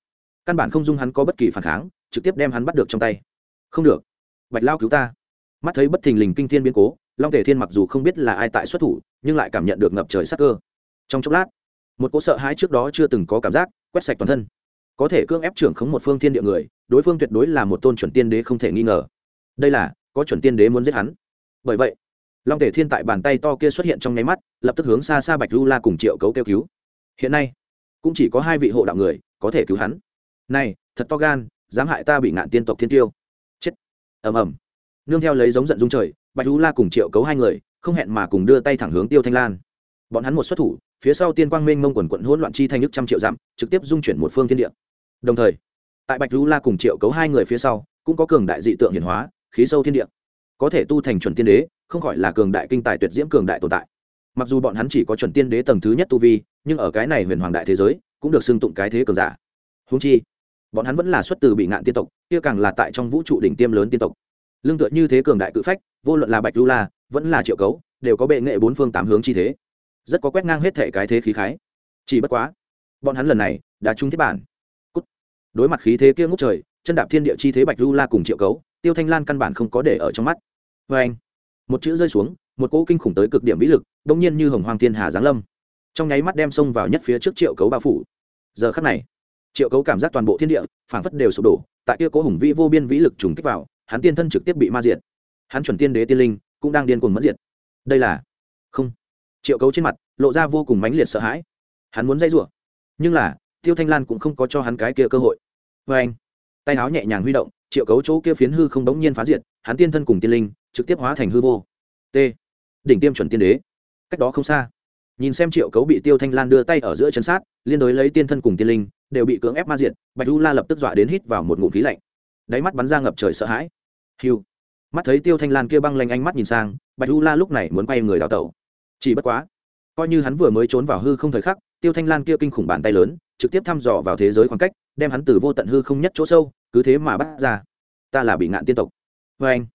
căn bản không dung hắn có bất kỳ phản kháng, trực tiếp đem hắn bắt được trong tay. Không được. Bạch lao cứu ta. Mắt thấy bất thình lình kinh thiên biến cố, long tề thiên mặc dù không biết là ai tại xuất thủ, nhưng lại cảm nhận được ngập trời sắc cơ. Trong chốc lát, một cỗ sợ hãi trước đó chưa từng có cảm giác, quét sạch toàn thân. Có thể cưỡng ép trưởng khống một phương thiên địa người, đối phương tuyệt đối là một tôn chuẩn tiên đế không thể nghi ngờ. Đây là, có chuẩn tiên đế muốn giết hắn. Bởi vậy, long tề thiên tại bàn tay to kia xuất hiện trong nháy mắt, lập tức hướng xa xa bạch lưu la cùng triệu cấu kêu cứu. Hiện nay, cũng chỉ có hai vị hộ đạo người có thể cứu hắn này, thật to gan, dám hại ta bị ngạn tiên tộc thiên tiêu. Chết. Ầm ầm. Nương theo lấy giống giận dung trời, bạch lũ la cùng triệu cấu hai người, không hẹn mà cùng đưa tay thẳng hướng tiêu thanh lan. Bọn hắn một xuất thủ, phía sau tiên quang minh mông quần quận hỗn loạn chi thanh nhức trăm triệu dặm, trực tiếp dung chuyển một phương thiên địa. Đồng thời, tại bạch lũ la cùng triệu cấu hai người phía sau, cũng có cường đại dị tượng hiển hóa, khí sâu thiên địa. Có thể tu thành chuẩn tiên đế, không khỏi là cường đại kinh tài tuyệt diễm cường đại tồn tại. Mặc dù bọn hắn chỉ có chuẩn tiên đế tầng thứ nhất tu vi, nhưng ở cái này huyền hoàng đại thế giới, cũng được xưng tụng cái thế cường giả. Húng chi bọn hắn vẫn là xuất từ bị ngạn tiên tộc, kia càng là tại trong vũ trụ đỉnh tiêm lớn tiên tộc. Lương tựa như thế cường đại cự phách, vô luận là bạch du la, vẫn là triệu cấu, đều có bệ nghệ bốn phương tám hướng chi thế. Rất có quét ngang hết thể cái thế khí khái. Chỉ bất quá, bọn hắn lần này đã trúng thiết bản. Cút. đối mặt khí thế kia ngút trời, chân đạp thiên địa chi thế bạch du la cùng triệu cấu, tiêu thanh lan căn bản không có để ở trong mắt. Vê anh, một chữ rơi xuống, một cỗ kinh khủng tới cực điểm vĩ lực, đông nhiên như hồng hoàng thiên hà giáng lâm. Trong nháy mắt đem xông vào nhất phía trước triệu cấu bao phủ. Giờ khắc này triệu cấu cảm giác toàn bộ thiên địa, phảng phất đều sụp đổ, tại kia cố hùng vĩ vô biên vĩ lực trùng kích vào, hắn tiên thân trực tiếp bị ma diệt. Hắn chuẩn tiên đế tiên linh, cũng đang điên cuồng mất diệt. Đây là không. Triệu cấu trên mặt, lộ ra vô cùng mãnh liệt sợ hãi. Hắn muốn dây rủa, nhưng là, tiêu thanh lan cũng không có cho hắn cái kia cơ hội. Vê anh, tay áo nhẹ nhàng huy động, triệu cấu chỗ kia phiến hư không đống nhiên phá diệt, hắn tiên thân cùng tiên linh, trực tiếp hóa thành hư vô. T. Đỉnh tiêm chuẩn tiên đế. Cách đó không xa nhìn xem triệu cấu bị tiêu thanh lan đưa tay ở giữa chân sát, liên đối lấy tiên thân cùng tiên linh, đều bị cưỡng ép ma diện bạch du la lập tức dọa đến hít vào một ngụm khí lạnh. Đáy mắt bắn ra ngập trời sợ hãi. Hiu mắt thấy tiêu thanh lan kia băng lanh ánh mắt nhìn sang, bạch du la lúc này muốn quay người đào tẩu. Chỉ bất quá, coi như hắn vừa mới trốn vào hư không thời khắc, tiêu thanh lan kia kinh khủng bàn tay lớn, trực tiếp thăm dò vào thế giới khoảng cách, đem hắn từ vô tận hư không nhất chỗ sâu, cứ thế mà bắt ra. Ta là bị ngạn tiên tộc. Vê anh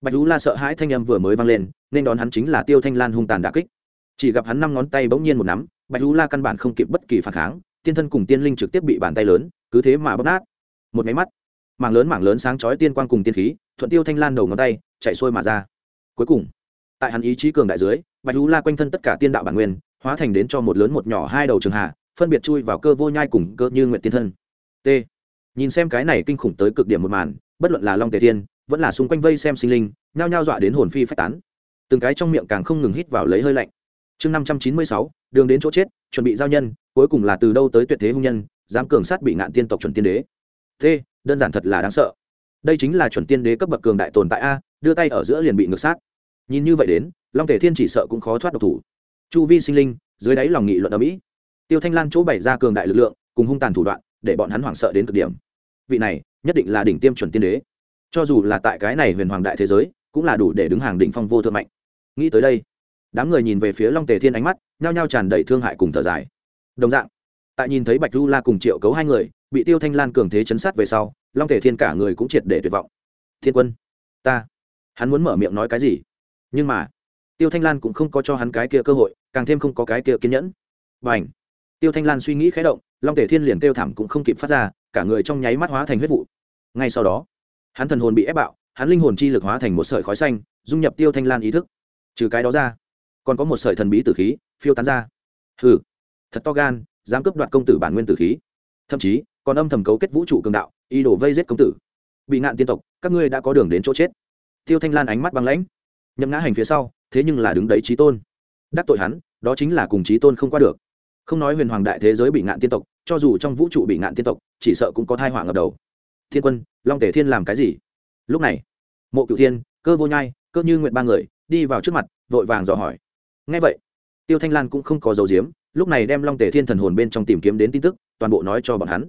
bạch du la sợ hãi thanh âm vừa mới vang lên, nên đón hắn chính là tiêu thanh lan hung tàn đà kích chỉ gặp hắn năm ngón tay bỗng nhiên một nắm, bạch du la căn bản không kịp bất kỳ phản kháng, tiên thân cùng tiên linh trực tiếp bị bàn tay lớn, cứ thế mà bóp nát. Một máy mắt, mảng lớn mảng lớn sáng chói tiên quang cùng tiên khí, thuận tiêu thanh lan đầu ngón tay, chạy xuôi mà ra. Cuối cùng, tại hắn ý chí cường đại dưới, bạch du la quanh thân tất cả tiên đạo bản nguyên, hóa thành đến cho một lớn một nhỏ hai đầu trường hạ, phân biệt chui vào cơ vô nhai cùng cơ như nguyện tiên thân. T. Nhìn xem cái này kinh khủng tới cực điểm một màn, bất luận là long tề thiên vẫn là xung quanh vây xem sinh linh, nhao nhao dọa đến hồn phi phách tán. Từng cái trong miệng càng không ngừng hít vào lấy hơi lạnh chương năm trăm chín mươi sáu, đường đến chỗ chết, chuẩn bị giao nhân, cuối cùng là từ đâu tới tuyệt thế hung nhân, dám cường sát bị ngạn tiên tộc chuẩn tiên đế. T, đơn giản thật là đáng sợ. Đây chính là chuẩn tiên đế cấp bậc cường đại tồn tại a, đưa tay ở giữa liền bị ngược sát. Nhìn như vậy đến, long thể thiên chỉ sợ cũng khó thoát độc thủ. Chu vi sinh linh, dưới đáy lòng nghị luận ở mỹ. Tiêu thanh lan chỗ bày ra cường đại lực lượng, cùng hung tàn thủ đoạn, để bọn hắn hoảng sợ đến cực điểm. Vị này, nhất định là đỉnh tiêm chuẩn tiên đế. Cho dù là tại cái này huyền hoàng đại thế giới, cũng là đủ để đứng hàng đỉnh phong vô thượng mạnh. Nghĩ tới đây đám người nhìn về phía long tề thiên ánh mắt, nhao nhao tràn đầy thương hại cùng thở dài. Đồng dạng, tại nhìn thấy bạch du la cùng triệu cấu hai người, bị tiêu thanh lan cường thế chấn sát về sau, long tề thiên cả người cũng triệt để tuyệt vọng. Thiên quân, ta, hắn muốn mở miệng nói cái gì? Nhưng mà, tiêu thanh lan cũng không có cho hắn cái kia cơ hội, càng thêm không có cái kia kiên nhẫn. Và ảnh tiêu thanh lan suy nghĩ khé động, long Tề thiên liền kêu thảm cũng không kịp phát ra, cả người trong nháy mắt hóa thành huyết vụ. Ngay sau đó, hắn thần hồn bị ép bạo, hắn linh hồn chi lực hóa thành một sợi khói xanh, dung nhập tiêu thanh lan ý thức. Trừ cái đó ra còn có một sợi thần bí tử khí, phiêu tán ra. Hừ, thật to gan, dám cướp đoạt công tử bản nguyên tử khí. Thậm chí, còn âm thầm cấu kết vũ trụ cường đạo y đổ vây giết công tử. Bị ngạn tiên tộc, các ngươi đã có đường đến chỗ chết. Tiêu thanh lan ánh mắt băng lãnh. Nhậm ngã hành phía sau, thế nhưng là đứng đấy trí tôn. Đắc tội hắn, đó chính là cùng trí tôn không qua được. Không nói huyền hoàng đại thế giới bị ngạn tiên tộc, cho dù trong vũ trụ bị ngạn tiên tộc, chỉ sợ cũng có thai họa ngập đầu. Thiên quân, long tể thiên làm cái gì? Lúc này, mộ cựu thiên, cơ vô nhai, cơ như nguyện ba người, đi vào trước mặt, vội vàng dò hỏi ngay vậy, tiêu thanh lan cũng không có dấu diếm lúc này đem long tề thiên thần hồn bên trong tìm kiếm đến tin tức, toàn bộ nói cho bọn hắn.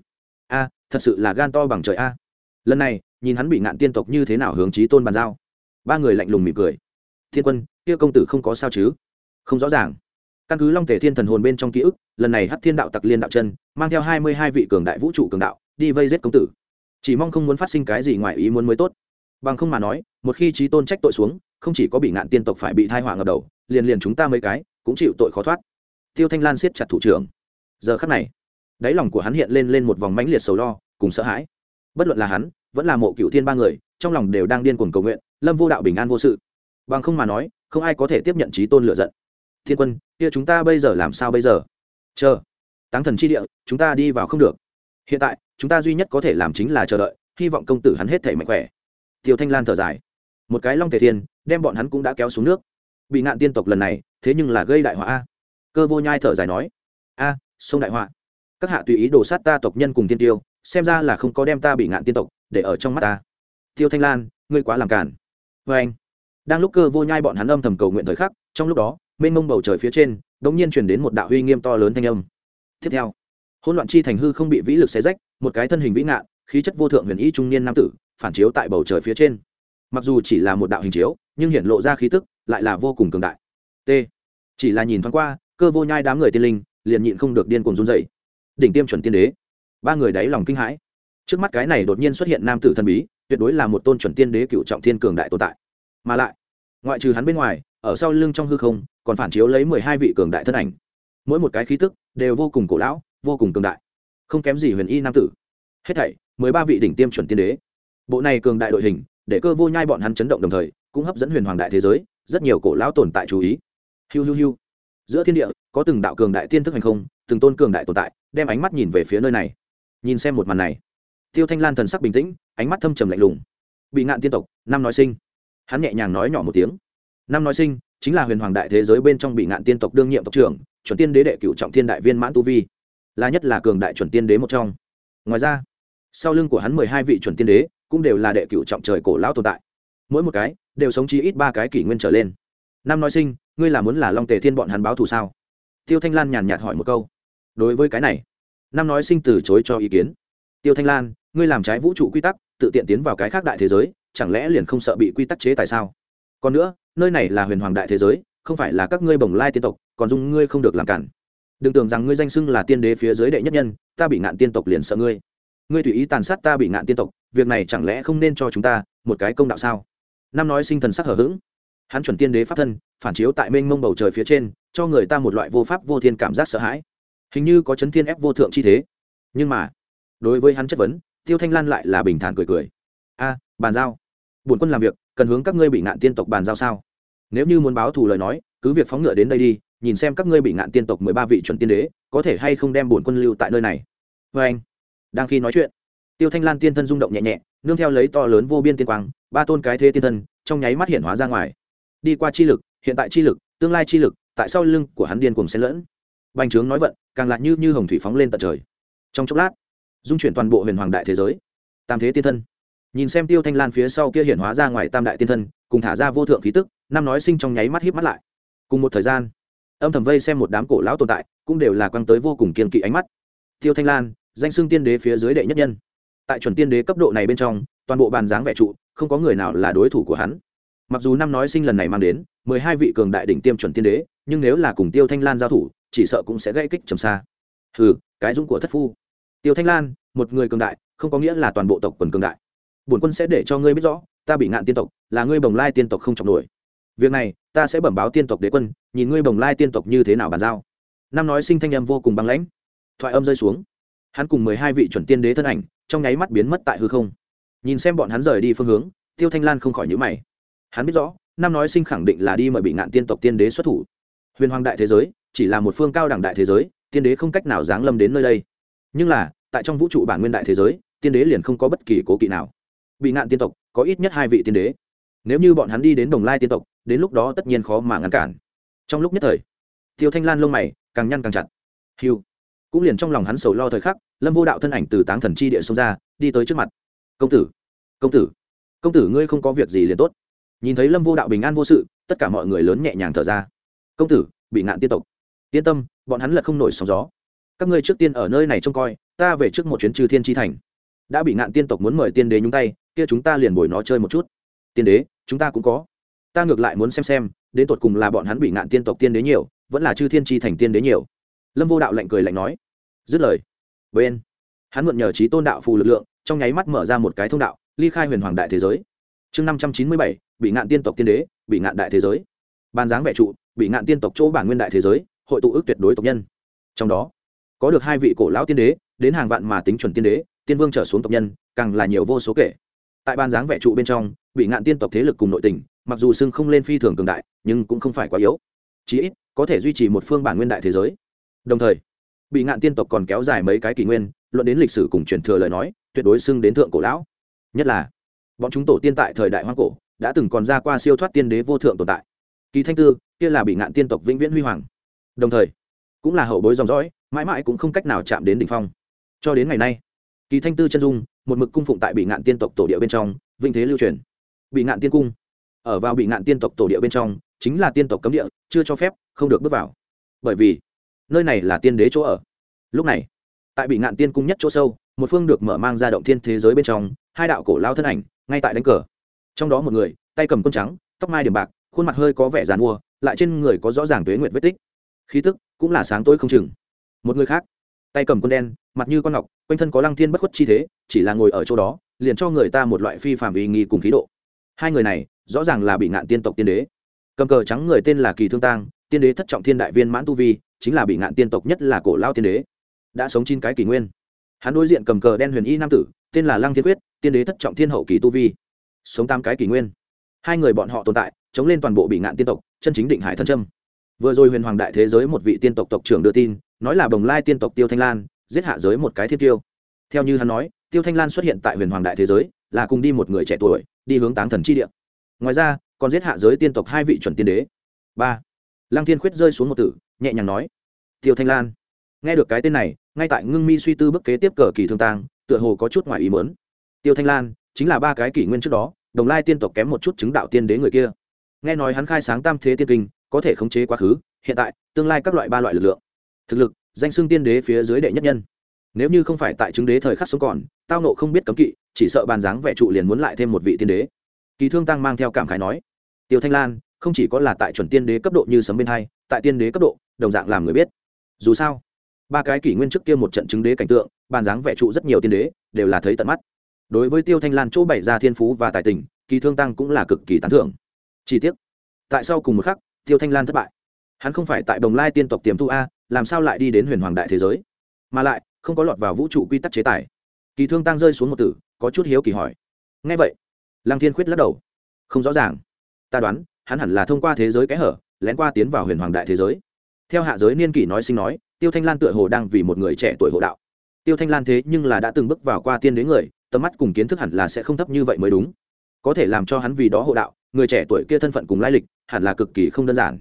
A, thật sự là gan to bằng trời a. Lần này, nhìn hắn bị ngạn tiên tộc như thế nào hướng trí tôn bàn giao. Ba người lạnh lùng mỉm cười. Thiên quân, kia công tử không có sao chứ? Không rõ ràng. Căn cứ long tề thiên thần hồn bên trong ký ức, lần này hát thiên đạo tặc liên đạo chân, mang theo hai mươi hai vị cường đại vũ trụ cường đạo, đi vây giết công tử. Chỉ mong không muốn phát sinh cái gì ngoài ý muốn mới tốt. Bằng không mà nói, một khi trí tôn trách tội xuống, không chỉ có bị ngạn tiên tộc phải bị thai họa ngập đầu liền liền chúng ta mấy cái cũng chịu tội khó thoát. Tiêu thanh lan siết chặt thủ trưởng. Giờ khắc này, đáy lòng của hắn hiện lên lên một vòng mãnh liệt sầu lo, cùng sợ hãi. Bất luận là hắn, vẫn là mộ cựu thiên ba người, trong lòng đều đang điên cuồng cầu nguyện, lâm vô đạo bình an vô sự. Bằng không mà nói, không ai có thể tiếp nhận trí tôn lựa giận. Thiên quân, kia chúng ta bây giờ làm sao bây giờ? Chờ, táng thần chi địa, chúng ta đi vào không được. Hiện tại, chúng ta duy nhất có thể làm chính là chờ đợi, hy vọng công tử hắn hết thể mạnh khỏe. Tiêu thanh lan thở dài. Một cái long thể thiên, đem bọn hắn cũng đã kéo xuống nước bị ngạn tiên tộc lần này, thế nhưng là gây đại họa a. Cơ vô nhai thở dài nói, a, sông đại họa. Các hạ tùy ý đổ sát ta tộc nhân cùng tiên tiêu, xem ra là không có đem ta bị ngạn tiên tộc để ở trong mắt ta. Tiêu thanh lan, ngươi quá làm cản vê anh. Đang lúc cơ vô nhai bọn hắn âm thầm cầu nguyện thời khắc, trong lúc đó, mênh mông bầu trời phía trên đ ỗ n g nhiên chuyển đến một đạo huy nghiêm to lớn thanh âm. Tiếp theo, hỗn loạn chi thành hư không bị vĩ lực xé rách, một cái thân hình vĩ ngạn, khí chất vô thượng huyền ý trung niên nam tử, phản chiếu tại bầu trời phía trên. Mặc dù chỉ là một đạo hình chiếu, nhưng hiện lộ ra khí tức lại là vô cùng cường đại. T. Chỉ là nhìn thoáng qua, cơ vô nhai đám người tiên linh, liền nhịn không được điên cuồng run dậy đỉnh tiêm chuẩn tiên đế. Ba người đáy lòng kinh hãi. Trước mắt cái này đột nhiên xuất hiện nam tử thần bí, tuyệt đối là một tôn chuẩn tiên đế cựu trọng thiên cường đại tồn tại. Mà lại, ngoại trừ hắn bên ngoài, ở sau lưng trong hư không, còn phản chiếu lấy mười hai vị cường đại thân ảnh. Mỗi một cái khí tức đều vô cùng cổ lão, vô cùng cường đại. Không kém gì huyền y nam tử. Hết thảy, mười ba vị đỉnh tiêm chuẩn tiên đế. Bộ này cường đại đội hình, để cơ vô nhai bọn hắn chấn động đồng thời, cũng hấp dẫn huyền hoàng đại thế giới rất nhiều cổ lão tồn tại chú ý. Hiu hiu hiu. Giữa thiên địa, có từng đạo cường đại tiên thức hành không, từng tôn cường đại tồn tại, đem ánh mắt nhìn về phía nơi này. Nhìn xem một màn này, tiêu thanh lan thần sắc bình tĩnh, ánh mắt thâm trầm lạnh lùng. Bị ngạn tiên tộc năm nói sinh. Hắn nhẹ nhàng nói nhỏ một tiếng. Năm nói sinh chính là huyền hoàng đại thế giới bên trong bị ngạn tiên tộc đương nhiệm tộc trưởng, chuẩn tiên đế đệ cựu trọng thiên đại viên mãn tu vi. Là nhất là cường đại chuẩn tiên đế một trong. Ngoài ra, sau lưng của hắn mười hai vị chuẩn tiên đế cũng đều là đệ cựu trọng trời cổ lão tồn tại mỗi một cái đều sống chí ít ba cái kỷ nguyên trở lên. Năm nói sinh, ngươi là muốn là long tề thiên bọn hắn báo thù sao? Tiêu thanh lan nhàn nhạt hỏi một câu. Đối với cái này năm nói sinh từ chối cho ý kiến. Tiêu thanh lan, ngươi làm trái vũ trụ quy tắc, tự tiện tiến vào cái khác đại thế giới, chẳng lẽ liền không sợ bị quy tắc chế tại sao? Còn nữa, nơi này là huyền hoàng đại thế giới, không phải là các ngươi bồng lai tiên tộc, còn dung ngươi không được làm cản. Đừng tưởng rằng ngươi danh xưng là tiên đế phía dưới đệ nhất nhân, ta bị ngạn tiên tộc liền sợ ngươi. Ngươi tùy ý tàn sát ta bị ngạn tiên tộc, việc này chẳng lẽ không nên cho chúng ta một cái công đạo sao? Năm nói sinh thần sắc hở h ữ g hắn chuẩn tiên đế pháp thân, phản chiếu tại mênh mông bầu trời phía trên, cho người ta một loại vô pháp vô thiên cảm giác sợ hãi. Hình như có chấn thiên ép vô thượng chi thế. Nhưng mà, đối với hắn chất vấn, tiêu thanh lan lại là bình thản cười cười. A, bàn giao. Bổn quân làm việc, cần hướng các ngươi bị ngạn tiên tộc bàn giao sao? Nếu như muốn báo thù lời nói, cứ việc phóng ngựa đến đây đi, nhìn xem các ngươi bị ngạn tiên tộc mười ba vị chuẩn tiên đế, có thể hay không đem bổn quân lưu tại nơi này. Vê anh, đang khi nói chuyện, tiêu thanh lan tiên thân rung động nhẹ nhẹ nương theo lấy to lớn vô biên tiên quang, ba tôn cái thế tiên thân, trong nháy mắt hiện hóa ra ngoài. Đi qua chi lực, hiện tại chi lực, tương lai chi lực, tại sau lưng của hắn điên cùng xen lẫn. Bành trướng nói vận, càng lại như như hồng thủy phóng lên tận trời. Trong chốc lát, dung chuyển toàn bộ huyền hoàng đại thế giới. Tam thế tiên thân. Nhìn xem tiêu thanh lan phía sau kia hiện hóa ra ngoài tam đại tiên thân, cùng thả ra vô thượng khí tức, năm nói sinh trong nháy mắt híp mắt lại. Cùng một thời gian, âm thầm vây xem một đám cổ lão tồn tại, cũng đều là quăng tới vô cùng kiên kỵ ánh mắt. Tiêu thanh lan, danh xưng tiên đế phía dưới đệ nhất nhân tại chuẩn tiên đế cấp độ này bên trong, toàn bộ bàn dáng vẻ trụ, không có người nào là đối thủ của hắn. Mặc dù năm nói sinh lần này mang đến, mười hai vị cường đại đỉnh tiêm chuẩn tiên đế, nhưng nếu là cùng tiêu thanh lan giao thủ, chỉ sợ cũng sẽ gây kích trầm xa. Hừ, cái dũng của thất phu. Tiêu thanh lan, một người cường đại, không có nghĩa là toàn bộ tộc quần cường đại. Bổn quân sẽ để cho ngươi biết rõ, ta bị ngạn tiên tộc, là ngươi bồng lai tiên tộc không trọng nổi. Việc này, ta sẽ bẩm báo tiên tộc đế quân, nhìn ngươi bồng lai tiên tộc như thế nào bàn giao. Năm nói sinh thanh âm vô cùng băng lãnh. Thoại âm rơi xuống hắn cùng mười hai vị chuẩn tiên đế thân ảnh, trong nháy mắt biến mất tại hư không. Nhìn xem bọn hắn rời đi phương hướng, tiêu thanh lan không khỏi nhữ mày. Hắn biết rõ, năm nói sinh khẳng định là đi mời bị ngạn tiên tộc tiên đế xuất thủ. Huyền hoàng đại thế giới, chỉ là một phương cao đẳng đại thế giới, tiên đế không cách nào giáng lâm đến nơi đây. Nhưng là, tại trong vũ trụ bản nguyên đại thế giới, tiên đế liền không có bất kỳ cố kỵ nào. Bị ngạn tiên tộc, có ít nhất hai vị tiên đế. Nếu như bọn hắn đi đến đồng lai tiên tộc, đến lúc đó tất nhiên khó mà ngăn cản. Trong lúc nhất thời, tiêu thanh lan lông mày càng nhăn càng chặt. Hiu cũng liền trong lòng hắn sầu lo thời khắc, lâm vô đạo thân ảnh từ táng thần chi địa xông ra, đi tới trước mặt. Công tử công tử công tử ngươi không có việc gì liền tốt. Nhìn thấy lâm vô đạo bình an vô sự, tất cả mọi người lớn nhẹ nhàng thở ra. Công tử, bị ngạn tiên tộc. Yên tâm, bọn hắn lật không nổi sóng gió. Các ngươi trước tiên ở nơi này trông coi, ta về trước một chuyến trừ thiên tri thành. Đã bị ngạn tiên tộc muốn mời tiên đế nhúng tay, kia chúng ta liền bồi nó chơi một chút. Tiên đế, chúng ta cũng có. Ta ngược lại muốn xem xem, đến tột cùng là bọn hắn bị ngạn tiên tộc tiên đế nhiều, vẫn là chư thiên tri thành tiên đế nhiều lâm vô đạo lạnh cười lạnh nói, dứt lời. Bên, hắn mượn nhờ trí tôn đạo phù lực lượng, trong nháy mắt mở ra một cái thông đạo, ly khai huyền hoàng đại thế giới. Chương năm trăm chín mươi bảy, bị ngạn tiên tộc tiên đế, bị ngạn đại thế giới. Ban dáng vẻ trụ, bị ngạn tiên tộc chỗ bản nguyên đại thế giới, hội tụ ước tuyệt đối tộc nhân. Trong đó, có được hai vị cổ lão tiên đế, đến hàng vạn mà tính chuẩn tiên đế, tiên vương trở xuống tộc nhân, càng là nhiều vô số kể. Tại ban dáng vẻ trụ bên trong, bị ngạn tiên tộc thế lực cùng nội tình, mặc dù xưng không lên phi thường cường đại, nhưng cũng không phải quá yếu. Chí ít, có thể duy trì một phương bản nguyên đại thế giới đồng thời, bị ngạn tiên tộc còn kéo dài mấy cái kỷ nguyên, luận đến lịch sử cùng truyền thừa lời nói, tuyệt đối xưng đến thượng cổ lão. Nhất là, bọn chúng tổ tiên tại thời đại hoang cổ, đã từng còn ra qua siêu thoát tiên đế vô thượng tồn tại. Kỳ thanh tư, kia là bị ngạn tiên tộc vĩnh viễn huy hoàng. Đồng thời, cũng là hậu bối dòng dõi, mãi mãi cũng không cách nào chạm đến đ ỉ n h phong. Cho đến ngày nay, kỳ thanh tư chân dung, một mực cung phụng tại bị ngạn tiên tộc tổ địa bên trong vinh thế lưu truyền. Bị ngạn tiên cung, ở vào bị ngạn tiên tộc tổ địa bên trong, chính là tiên tộc cấm địa, chưa cho phép, không được bước vào. Bởi vì nơi này là tiên đế chỗ ở. Lúc này, tại bị ngạn tiên cung nhất chỗ sâu, một phương được mở mang ra động thiên thế giới bên trong, hai đạo cổ lao thân ảnh, ngay tại đánh cờ. Trong đó một người, tay cầm côn trắng, tóc mai điểm bạc, khuôn mặt hơi có vẻ dàn mua, lại trên người có rõ ràng tuế nguyệt vết tích. Khí tức cũng là sáng tối không chừng. Một người khác, tay cầm côn đen, mặt như con ngọc, quanh thân có lăng thiên bất khuất chi thế, chỉ là ngồi ở chỗ đó, liền cho người ta một loại phi phạm ý nghi cùng khí độ. Hai người này, rõ ràng là bị ngạn tiên tộc tiên đế. Cầm cờ trắng người tên là kỳ thương tang, tiên đế thất trọng thiên đại viên mãn tu vi chính là bị ngạn tiên tộc nhất là cổ lao tiên đế, đã sống chín cái kỷ nguyên. Hắn đối diện cầm cờ đen huyền y nam tử, tên là lăng thiên quyết, tiên đế thất trọng thiên hậu kỳ tu vi, sống tám cái kỷ nguyên. Hai người bọn họ tồn tại, chống lên toàn bộ bị ngạn tiên tộc, chân chính định hải thân trâm vừa rồi huyền hoàng đại thế giới một vị tiên tộc tộc trưởng đưa tin, nói là bồng lai tiên tộc tiêu thanh lan, giết hạ giới một cái thiên tiêu theo như hắn nói, tiêu thanh lan xuất hiện tại huyền hoàng đại thế giới, là cùng đi một người trẻ tuổi, đi hướng táng thần chi địa. Ngoài ra, còn giết hạ giới tiên tộc hai vị chuẩn tiên đế. Ba. Lăng thiên khuyết rơi xuống một tử nhẹ nhàng nói, tiêu thanh lan, nghe được cái tên này, ngay tại ngưng mi suy tư bức kế tiếp cờ kỳ thương tang, tựa hồ có chút ngoài ý mớn tiêu thanh lan, chính là ba cái kỷ nguyên trước đó, đồng lai tiên tộc kém một chút chứng đạo tiên đế người kia. Nghe nói hắn khai sáng tam thế tiên kinh, có thể khống chế quá khứ, hiện tại, tương lai các loại ba loại lực lượng. Thực lực, danh xưng tiên đế phía dưới đệ nhất nhân. Nếu như không phải tại chứng đế thời khắc sống còn, tao nộ không biết cấm kỵ, chỉ sợ bàn dáng vẽ trụ liền muốn lại thêm một vị tiên đế. Kỳ thương tăng mang theo cảm khái nói. Tiêu thanh lan, không chỉ có là tại chuẩn tiên đế cấp độ như sấm bên hai, tại tiên đế cấp độ đồng dạng làm người biết. Dù sao, ba cái kỷ nguyên trước kia một trận chứng đế cảnh tượng, bàn dáng vẽ trụ rất nhiều tiên đế, đều là thấy tận mắt. Đối với tiêu thanh lan chỗ bày ra thiên phú và tài tình, kỳ thương tăng cũng là cực kỳ tán thưởng. Chi tiết tại sao cùng một khắc, tiêu thanh lan thất bại. Hắn không phải tại đồng lai tiên tộc tiềm thu a, làm sao lại đi đến huyền hoàng đại thế giới? Mà lại, không có lọt vào vũ trụ quy tắc chế tài. Kỳ thương tăng rơi xuống một tử, có chút hiếu kỳ hỏi. Ngay vậy, lăng thiên khuyết lắc đầu. Không rõ ràng. Ta đoán, hắn hẳn là thông qua thế giới kẽ hở, lén qua tiến vào huyền hoàng đại thế giới theo hạ giới niên kỷ nói sinh nói, tiêu thanh lan tựa hồ đang vì một người trẻ tuổi hộ đạo. Tiêu thanh lan thế nhưng là đã từng bước vào qua tiên đến người, tầm mắt cùng kiến thức hẳn là sẽ không thấp như vậy mới đúng. Có thể làm cho hắn vì đó hộ đạo, người trẻ tuổi kia thân phận cùng lai lịch, hẳn là cực kỳ không đơn giản.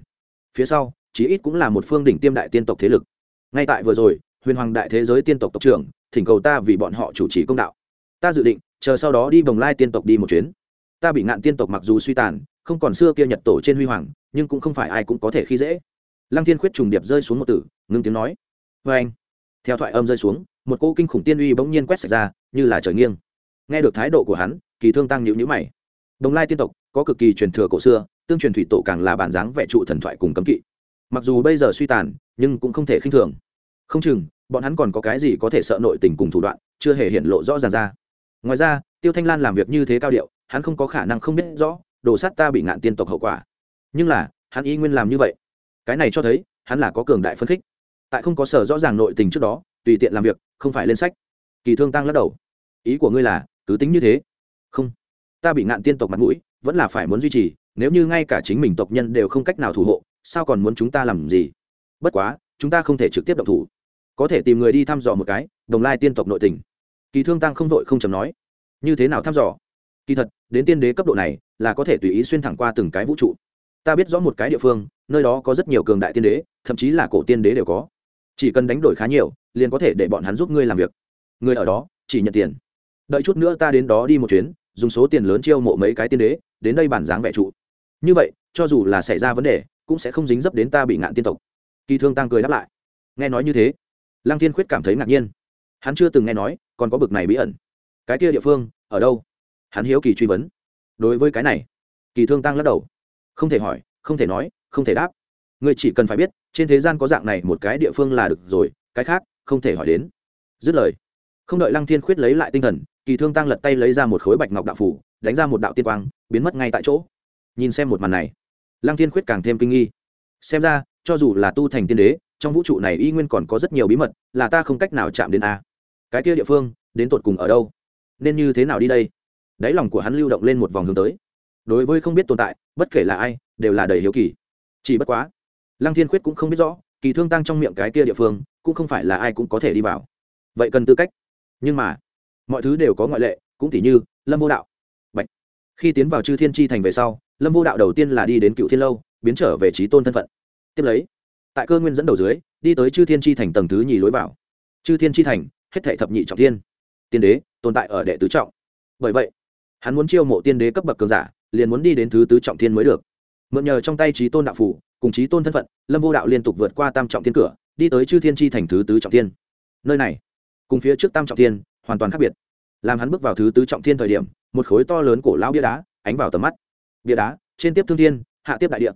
Phía sau, chí ít cũng là một phương đỉnh tiêm đại tiên tộc thế lực. Ngay tại vừa rồi, huyền hoàng đại thế giới tiên tộc tộc trưởng, thỉnh cầu ta vì bọn họ chủ trì công đạo. Ta dự định, chờ sau đó đi bồng lai tiên tộc đi một chuyến. Ta bị ngạn tiên tộc mặc dù suy tàn, không còn xưa kia nhật tổ trên huy hoàng, nhưng cũng không phải ai cũng có thể khi dễ lăng thiên khuyết trùng điệp rơi xuống một tử, ngưng tiếng nói. Vê anh, theo thoại âm rơi xuống, một cô kinh khủng tiên uy bỗng nhiên quét sạch ra, như là trời nghiêng. Nghe được thái độ của hắn, kỳ thương tăng nhịu nhữ mày. Đồng lai tiên tộc, có cực kỳ truyền thừa cổ xưa, tương truyền thủy tổ càng là bản dáng vẽ trụ thần thoại cùng cấm kỵ. Mặc dù bây giờ suy tàn, nhưng cũng không thể khinh thường. Không chừng, bọn hắn còn có cái gì có thể sợ nội tình cùng thủ đoạn, chưa hề hiện lộ rõ ràng ra. Ngoài ra, tiêu thanh lan làm việc như thế cao điệu, hắn không có khả năng không biết rõ, đồ sát ta bị ngạn tiên tộc hậu quả. Nhưng là, hắn ý nguyên làm như vậy cái này cho thấy, hắn là có cường đại phân khích. Tại không có sở rõ ràng nội tình trước đó, tùy tiện làm việc, không phải lên sách. Kỳ thương tăng lắc đầu. Ý của ngươi là, cứ tính như thế. Không. Ta bị ngạn tiên tộc mặt mũi, vẫn là phải muốn duy trì, nếu như ngay cả chính mình tộc nhân đều không cách nào thủ hộ, sao còn muốn chúng ta làm gì? Bất quá, chúng ta không thể trực tiếp động thủ. Có thể tìm người đi thăm dò một cái, đồng lai tiên tộc nội tình. Kỳ thương tăng không vội không chầm nói. Như thế nào thăm dò? Kỳ thật, đến tiên đế cấp độ này, là có thể tùy ý xuyên thẳng qua từng cái vũ trụ. Ta biết rõ một cái địa phương nơi đó có rất nhiều cường đại tiên đế, thậm chí là cổ tiên đế đều có. Chỉ cần đánh đổi khá nhiều, liền có thể để bọn hắn giúp ngươi làm việc. Người ở đó, chỉ nhận tiền. Đợi chút nữa ta đến đó đi một chuyến, dùng số tiền lớn chiêu mộ mấy cái tiên đế, đến đây bản dáng vẻ trụ. Như vậy, cho dù là xảy ra vấn đề, cũng sẽ không dính dấp đến ta bị ngạn tiên tộc. Kỳ thương tăng cười đáp lại. Nghe nói như thế, lăng thiên khuyết cảm thấy ngạc nhiên. Hắn chưa từng nghe nói, còn có bực này bí ẩn. Cái kia địa phương, ở đâu? Hắn hiếu kỳ truy vấn. Đối với cái này, kỳ thương tăng lắc đầu. Không thể hỏi, không thể nói không thể đáp. Người chỉ cần phải biết, trên thế gian có dạng này một cái địa phương là được rồi, cái khác, không thể hỏi đến. Dứt lời, không đợi lăng thiên khuyết lấy lại tinh thần, kỳ thương tăng lật tay lấy ra một khối bạch ngọc đạo phủ, đánh ra một đạo tiên quang, biến mất ngay tại chỗ. Nhìn xem một màn này, lăng thiên khuyết càng thêm kinh nghi. Xem ra, cho dù là tu thành tiên đế, trong vũ trụ này y nguyên còn có rất nhiều bí mật, là ta không cách nào chạm đến a. Cái kia địa phương, đến tột cùng ở đâu? Nên như thế nào đi đây? Đáy lòng của hắn lưu động lên một vòng hướng tới. Đối với không biết tồn tại, bất kể là ai, đều là đầy hiếu kỳ chỉ bất quá, lăng thiên khuyết cũng không biết rõ, kỳ thương tăng trong miệng cái kia địa phương, cũng không phải là ai cũng có thể đi vào. Vậy cần tư cách. Nhưng mà, mọi thứ đều có ngoại lệ, cũng tỉ như, lâm vô đạo. Bạch. khi tiến vào chư thiên tri thành về sau, lâm vô đạo đầu tiên là đi đến cựu thiên lâu, biến trở về trí tôn thân phận. Tiếp lấy, tại cơ nguyên dẫn đầu dưới, đi tới chư thiên tri thành tầng thứ nhì lối vào. Chư thiên tri thành, hết thể thập nhị trọng thiên. Tiên đế tồn tại ở đệ tứ trọng. Bởi vậy, hắn muốn chiêu mộ tiên đế cấp bậc cường giả, liền muốn đi đến thứ tứ trọng thiên mới được mượn nhờ trong tay trí tôn đạo phủ, cùng trí tôn thân phận, lâm vô đạo liên tục vượt qua tam trọng thiên cửa, đi tới chư thiên tri thành thứ tứ trọng thiên. Nơi này, cùng phía trước tam trọng thiên, hoàn toàn khác biệt. Làm hắn bước vào thứ tứ trọng thiên thời điểm, một khối to lớn cổ lao bia đá ánh vào tầm mắt. Bia đá, trên tiếp thương thiên, hạ tiếp đại địa.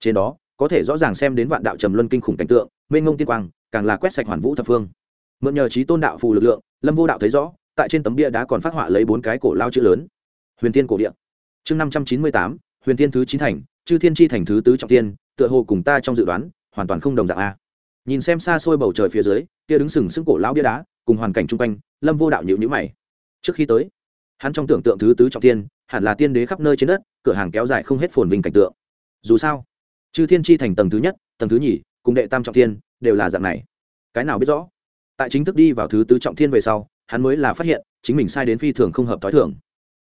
Trên đó, có thể rõ ràng xem đến vạn đạo trầm luân kinh khủng cảnh tượng, mênh ngông tiên quang, càng là quét sạch hoàn vũ thập phương. Mượn nhờ trí tôn đạo phù lực lượng, lâm vô đạo thấy rõ, tại trên tấm bia đá còn phát họa lấy bốn cái cổ lao chữ lớn. Huyền tiên cổ điện chương năm trăm chín mươi tám, huyền tiên thứ chín thành chư thiên Chi thành thứ tứ trọng tiên tựa hồ cùng ta trong dự đoán, hoàn toàn không đồng dạng a. Nhìn xem xa xôi bầu trời phía dưới, kia đứng sừng sững cổ lão bia đá, cùng hoàn cảnh chung quanh, lâm vô đạo nhịu nhữ mày. Trước khi tới, hắn trong tưởng tượng thứ tứ trọng tiên hẳn là tiên đế khắp nơi trên đất, cửa hàng kéo dài không hết phồn vinh cảnh tượng. Dù sao, chư thiên Chi thành tầng thứ nhất, tầng thứ nhì, cùng đệ tam trọng thiên, đều là dạng này. Cái nào biết rõ? Tại chính thức đi vào thứ tứ trọng thiên về sau, hắn mới là phát hiện, chính mình sai đến phi thường không hợp t h ó i thường.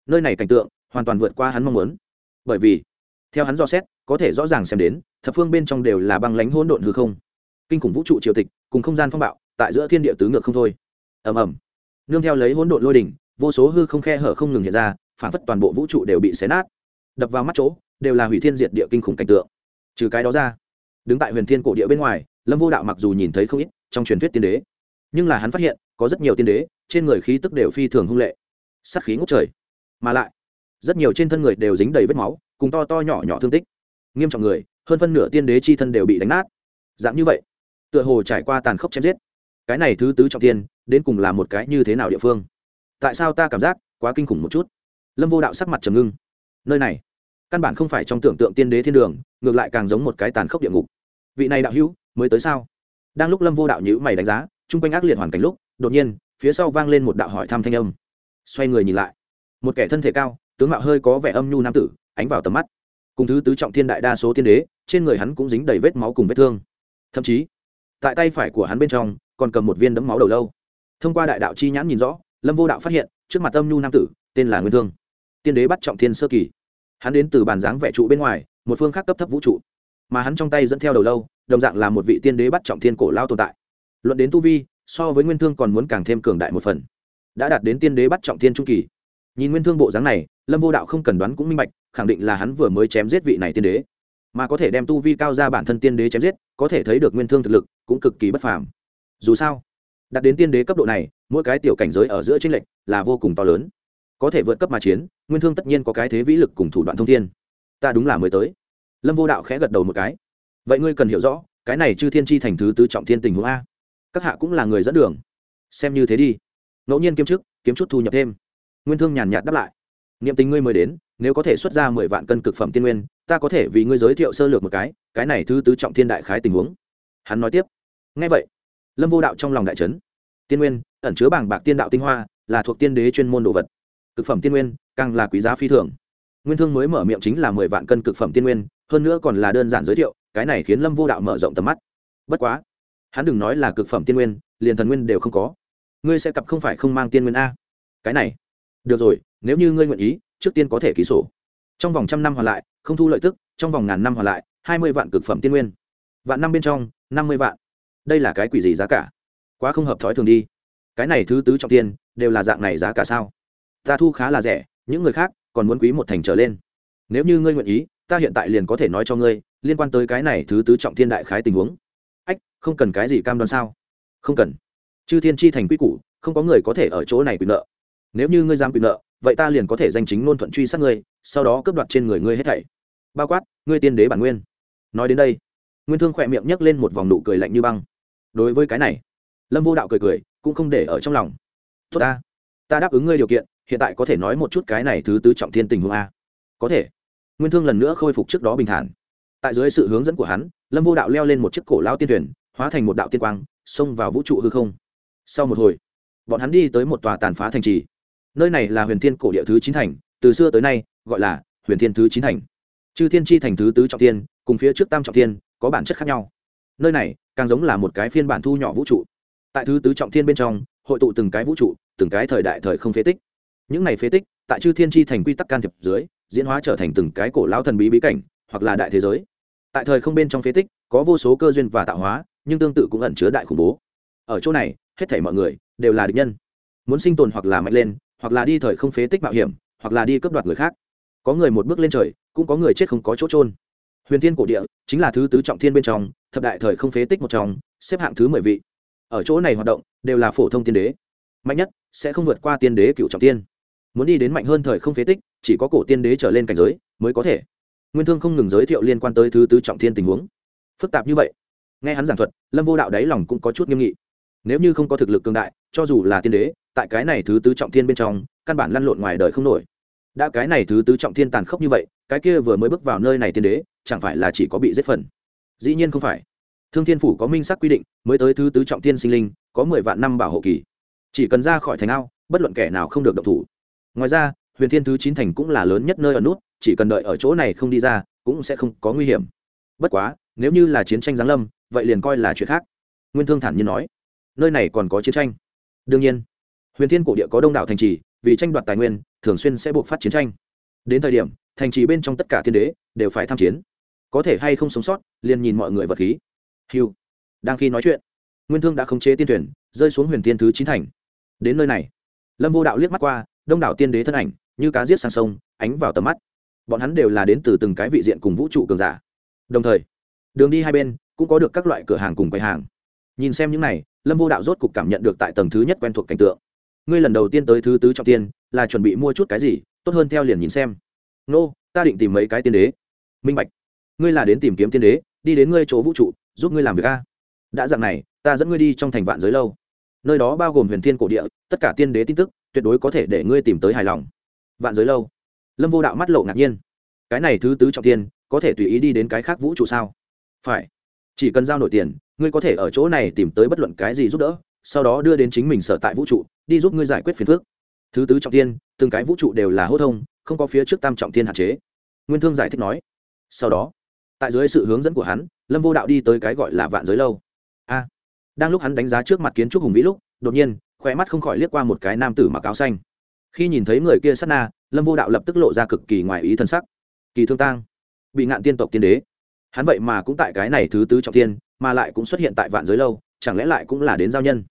Nơi này cảnh tượng, hoàn toàn vượt qua hắn mong muốn. Bởi vì theo hắn dò xét, có thể rõ ràng xem đến, thập phương bên trong đều là băng lánh hỗn độn hư không. Kinh khủng vũ trụ triều tịch, cùng không gian phong bạo, tại giữa thiên địa tứ ngược không thôi. Ầm ầm. Nương theo lấy hỗn độn lôi đỉnh, vô số hư không khe hở không ngừng hiện ra, phản phất toàn bộ vũ trụ đều bị xé nát. Đập vào mắt chỗ, đều là hủy thiên diệt địa kinh khủng cảnh tượng. Trừ cái đó ra, đứng tại huyền thiên cổ địa bên ngoài, lâm vô đạo mặc dù nhìn thấy không ít trong truyền thuyết tiên đế, nhưng là hắn phát hiện, có rất nhiều tiên đế, trên người khí tức đều phi thường hung lệ. Sắc khí ngút trời. Mà lại rất nhiều trên thân người đều dính đầy vết máu, cùng to to nhỏ nhỏ thương tích. Nghiêm trọng người, hơn phân nửa tiên đế chi thân đều bị đánh nát. Dạng như vậy, tựa hồ trải qua tàn khốc chém giết. Cái này thứ tứ trọng tiên, đến cùng là một cái như thế nào địa phương? Tại sao ta cảm giác quá kinh khủng một chút? Lâm vô đạo sắc mặt trầm ngưng. Nơi này, căn bản không phải trong tưởng tượng tiên đế thiên đường, ngược lại càng giống một cái tàn khốc địa ngục. Vị này đạo hữu, mới tới sao? Đang lúc lâm vô đạo nhữ mày đánh giá, chung quanh ác liệt hoàn cảnh lúc, đột nhiên, phía sau vang lên một đạo hỏi thăm thanh âm. Xoay người nhìn lại, một kẻ thân thể cao tướng mạo hơi có vẻ âm nhu nam tử, ánh vào tầm mắt. Cùng thứ tứ trọng thiên đại đa số tiên đế, trên người hắn cũng dính đầy vết máu cùng vết thương. Thậm chí, tại tay phải của hắn bên trong, còn cầm một viên đấm máu đầu lâu. Thông qua đại đạo chi nhãn nhìn rõ, lâm vô đạo phát hiện, trước mặt âm nhu nam tử, tên là nguyên thương. Tiên đế bắt trọng thiên sơ kỳ. Hắn đến từ bàn dáng vẽ trụ bên ngoài, một phương khác cấp thấp vũ trụ. Mà hắn trong tay dẫn theo đầu lâu, đồng dạng là một vị tiên đế bắt trọng thiên cổ lao tồn tại. Luận đến tu vi, so với nguyên thương còn muốn càng thêm cường đại một phần. Đã đạt đến tiên đế bắt trọng thiên trung kỳ nhìn nguyên thương bộ dáng này, lâm vô đạo không cần đoán cũng minh bạch, khẳng định là hắn vừa mới chém giết vị này tiên đế. Mà có thể đem tu vi cao ra bản thân tiên đế chém giết, có thể thấy được nguyên thương thực lực, cũng cực kỳ bất phàm. Dù sao, đạt đến tiên đế cấp độ này, mỗi cái tiểu cảnh giới ở giữa tranh lệch là vô cùng to lớn. Có thể vượt cấp mà chiến, nguyên thương tất nhiên có cái thế vĩ lực cùng thủ đoạn thông thiên. Ta đúng là mới tới. Lâm vô đạo khẽ gật đầu một cái. Vậy ngươi cần hiểu rõ, cái này chư thiên chi thành thứ tứ trọng thiên tình huống a. Các hạ cũng là người dẫn đường. Xem như thế đi. Ngẫu nhiên kiếm chức kiếm chút thu nhập thêm nguyên thương nhàn nhạt đáp lại. Niệm tình ngươi mới đến, nếu có thể xuất ra mười vạn cân cực phẩm tiên nguyên, ta có thể vì ngươi giới thiệu sơ lược một cái cái này thứ tứ trọng thiên đại khái tình huống. Hắn nói tiếp. Ngay vậy, lâm vô đạo trong lòng đại trấn tiên nguyên, ẩn chứa bảng bạc tiên đạo tinh hoa, là thuộc tiên đế chuyên môn đồ vật. Cực phẩm tiên nguyên, càng là quý giá phi thường. Nguyên thương mới mở miệng chính là mười vạn cân cực phẩm tiên nguyên, hơn nữa còn là đơn giản giới thiệu, cái này khiến lâm vô đạo mở rộng tầm mắt. Bất quá, hắn đừng nói là cực phẩm tiên nguyên, liền thần nguyên đều không có. Ngươi sẽ cặp không phải không mang tiên nguyên a. Cái này được rồi, nếu như ngươi nguyện ý, trước tiên có thể ký sổ. Trong vòng trăm năm hoàn lại, không thu lợi tức, trong vòng ngàn năm hoàn lại, hai mươi vạn cực phẩm tiên nguyên. Vạn năm bên trong, năm mươi vạn. Đây là cái quỷ gì giá cả? Quá không hợp thói thường đi. Cái này thứ tứ trọng tiên, đều là dạng này giá cả sao? Ta thu khá là rẻ, những người khác còn muốn quý một thành trở lên. Nếu như ngươi nguyện ý, ta hiện tại liền có thể nói cho ngươi, liên quan tới cái này thứ tứ trọng thiên đại khái tình huống. Ách, không cần cái gì cam đoan sao? Không cần. Chư thiên chi thành quy củ, không có người có thể ở chỗ này quyền nợ nếu như ngươi dám quyền nợ, vậy ta liền có thể danh chính ngôn thuận truy sát ngươi, sau đó cướp đoạt trên người ngươi hết thảy. Bao quát, ngươi tiên đế bản nguyên. Nói đến đây, nguyên thương khỏe miệng nhấc lên một vòng nụ cười lạnh như băng. Đối với cái này, lâm vô đạo cười cười, cũng không để ở trong lòng. Tốt ta ta đáp ứng ngươi điều kiện, hiện tại có thể nói một chút cái này thứ tứ trọng thiên tình huống a. Có thể. Nguyên thương lần nữa khôi phục trước đó bình thản. Tại dưới sự hướng dẫn của hắn, lâm vô đạo leo lên một chiếc cổ lao tiên thuyền, hóa thành một đạo tiên quang, xông vào vũ trụ hư không. Sau một hồi, bọn hắn đi tới một tòa tàn phá thành trì nơi này là huyền thiên cổ địa thứ chín thành, từ xưa tới nay, gọi là huyền thiên thứ chín thành. Chư thiên chi thành thứ tứ trọng tiên cùng phía trước tam trọng tiên có bản chất khác nhau. Nơi này, càng giống là một cái phiên bản thu nhỏ vũ trụ. Tại thứ tứ trọng thiên bên trong, hội tụ từng cái vũ trụ, từng cái thời đại thời không phế tích. Những này phế tích, tại chư thiên chi thành quy tắc can thiệp dưới, diễn hóa trở thành từng cái cổ lão thần bí bí cảnh, hoặc là đại thế giới. Tại thời không bên trong phế tích, có vô số cơ duyên và tạo hóa, nhưng tương tự cũng ẩn chứa đại khủng bố. Ở chỗ này, hết thảy mọi người đều là địch nhân. Muốn sinh tồn hoặc là mạnh lên hoặc là đi thời không phế tích mạo hiểm, hoặc là đi cướp đoạt người khác. Có người một bước lên trời, cũng có người chết không có chỗ trôn huyền thiên cổ địa chính là thứ tứ trọng thiên bên trong, thập đại thời không phế tích một trong, xếp hạng thứ mười vị. Ở chỗ này hoạt động, đều là phổ thông tiên đế. Mạnh nhất sẽ không vượt qua tiên đế cựu trọng tiên. Muốn đi đến mạnh hơn thời không phế tích, chỉ có cổ tiên đế trở lên cảnh giới mới có thể. Nguyên thương không ngừng giới thiệu liên quan tới thứ tứ trọng thiên tình huống. Phức tạp như vậy, nghe hắn giảng thuật, lâm vô đạo đáy lòng cũng có chút nghiêm nghị. Nếu như không có thực lực cường đại, cho dù là tiên đế tại cái này thứ tứ trọng thiên bên trong, căn bản lăn lộn ngoài đời không nổi. Đã cái này thứ tứ trọng thiên tàn khốc như vậy, cái kia vừa mới bước vào nơi này tiên đế, chẳng phải là chỉ có bị giết phần? Dĩ nhiên không phải. Thương thiên phủ có minh sắc quy định, mới tới thứ tứ trọng thiên sinh linh, có mười vạn năm bảo hộ kỳ. Chỉ cần ra khỏi thành ao, bất luận kẻ nào không được động thủ. Ngoài ra, huyền thiên thứ chín thành cũng là lớn nhất nơi ở nút, chỉ cần đợi ở chỗ này không đi ra, cũng sẽ không có nguy hiểm. Bất quá, nếu như là chiến tranh giáng lâm, vậy liền coi là chuyện khác. Nguyên thương thản nhiên nói, nơi này còn có chiến tranh. Đương nhiên huyền thiên cổ địa có đông đảo thành trì, vì tranh đoạt tài nguyên, thường xuyên sẽ buộc phát chiến tranh. Đến thời điểm, thành trì bên trong tất cả thiên đế đều phải tham chiến. Có thể hay không sống sót, liền nhìn mọi người vật khí. Hiu đang khi nói chuyện, nguyên thương đã khống chế tiên tuyển rơi xuống huyền tiên thứ chín thành. Đến nơi này, lâm vô đạo liếc mắt qua, đông đảo tiên đế thân ảnh, như cá giết sang sông, ánh vào tầm mắt. Bọn hắn đều là đến từ từng cái vị diện cùng vũ trụ cường giả. Đồng thời, đường đi hai bên cũng có được các loại cửa hàng cùng quầy hàng. Nhìn xem những này, lâm vô đạo rốt cục cảm nhận được tại tầng thứ nhất quen thuộc cảnh tượng ngươi lần đầu tiên tới thứ tứ trọng tiên là chuẩn bị mua chút cái gì tốt hơn theo liền nhìn xem. Nô、no, ta định tìm mấy cái tiên đế. Minh bạch ngươi là đến tìm kiếm tiên đế đi đến ngươi chỗ vũ trụ giúp ngươi làm việc a. Đã dạng này ta dẫn ngươi đi trong thành vạn giới lâu. Nơi đó bao gồm huyền thiên cổ địa tất cả tiên đế tin tức tuyệt đối có thể để ngươi tìm tới hài lòng. Vạn giới lâu. Lâm vô đạo mắt lộ ngạc nhiên. Cái này thứ tứ trọng tiên có thể tùy ý đi đến cái khác vũ trụ sao? Phải. Chỉ cần giao nổi tiền ngươi có thể ở chỗ này tìm tới bất luận cái gì giúp đỡ sau đó đưa đến chính mình sở tại vũ trụ, đi giúp ngươi giải quyết phiền phức. Thứ tứ trọng tiên, từng cái vũ trụ đều là hô thông, không có phía trước tam trọng tiên hạn chế. Nguyên thương giải thích nói. Sau đó, tại dưới sự hướng dẫn của hắn, lâm vô đạo đi tới cái gọi là vạn giới lâu. A. Đang lúc hắn đánh giá trước mặt kiến trúc hùng vĩ lúc, đột nhiên khỏe mắt không khỏi liếc qua một cái nam tử mặc áo xanh. Khi nhìn thấy người kia sát na, lâm vô đạo lập tức lộ ra cực kỳ ngoài ý thân sắc. Kỳ thương tang, bị ngạn tiên tộc tiên đế. Hắn vậy mà cũng tại cái này thứ tứ trọng tiên, mà lại cũng xuất hiện tại vạn giới lâu chẳng lẽ lại cũng là đến giao nhân?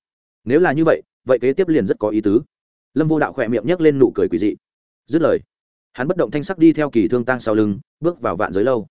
Nếu là như vậy vậy kế tiếp liền rất có ý tứ. Lâm vô đạo khỏe miệng nhấc lên nụ cười quỳ dị. Dứt lời, hắn bất động thanh sắc đi theo kỳ thương tăng sau lưng, bước vào vạn giới lâu.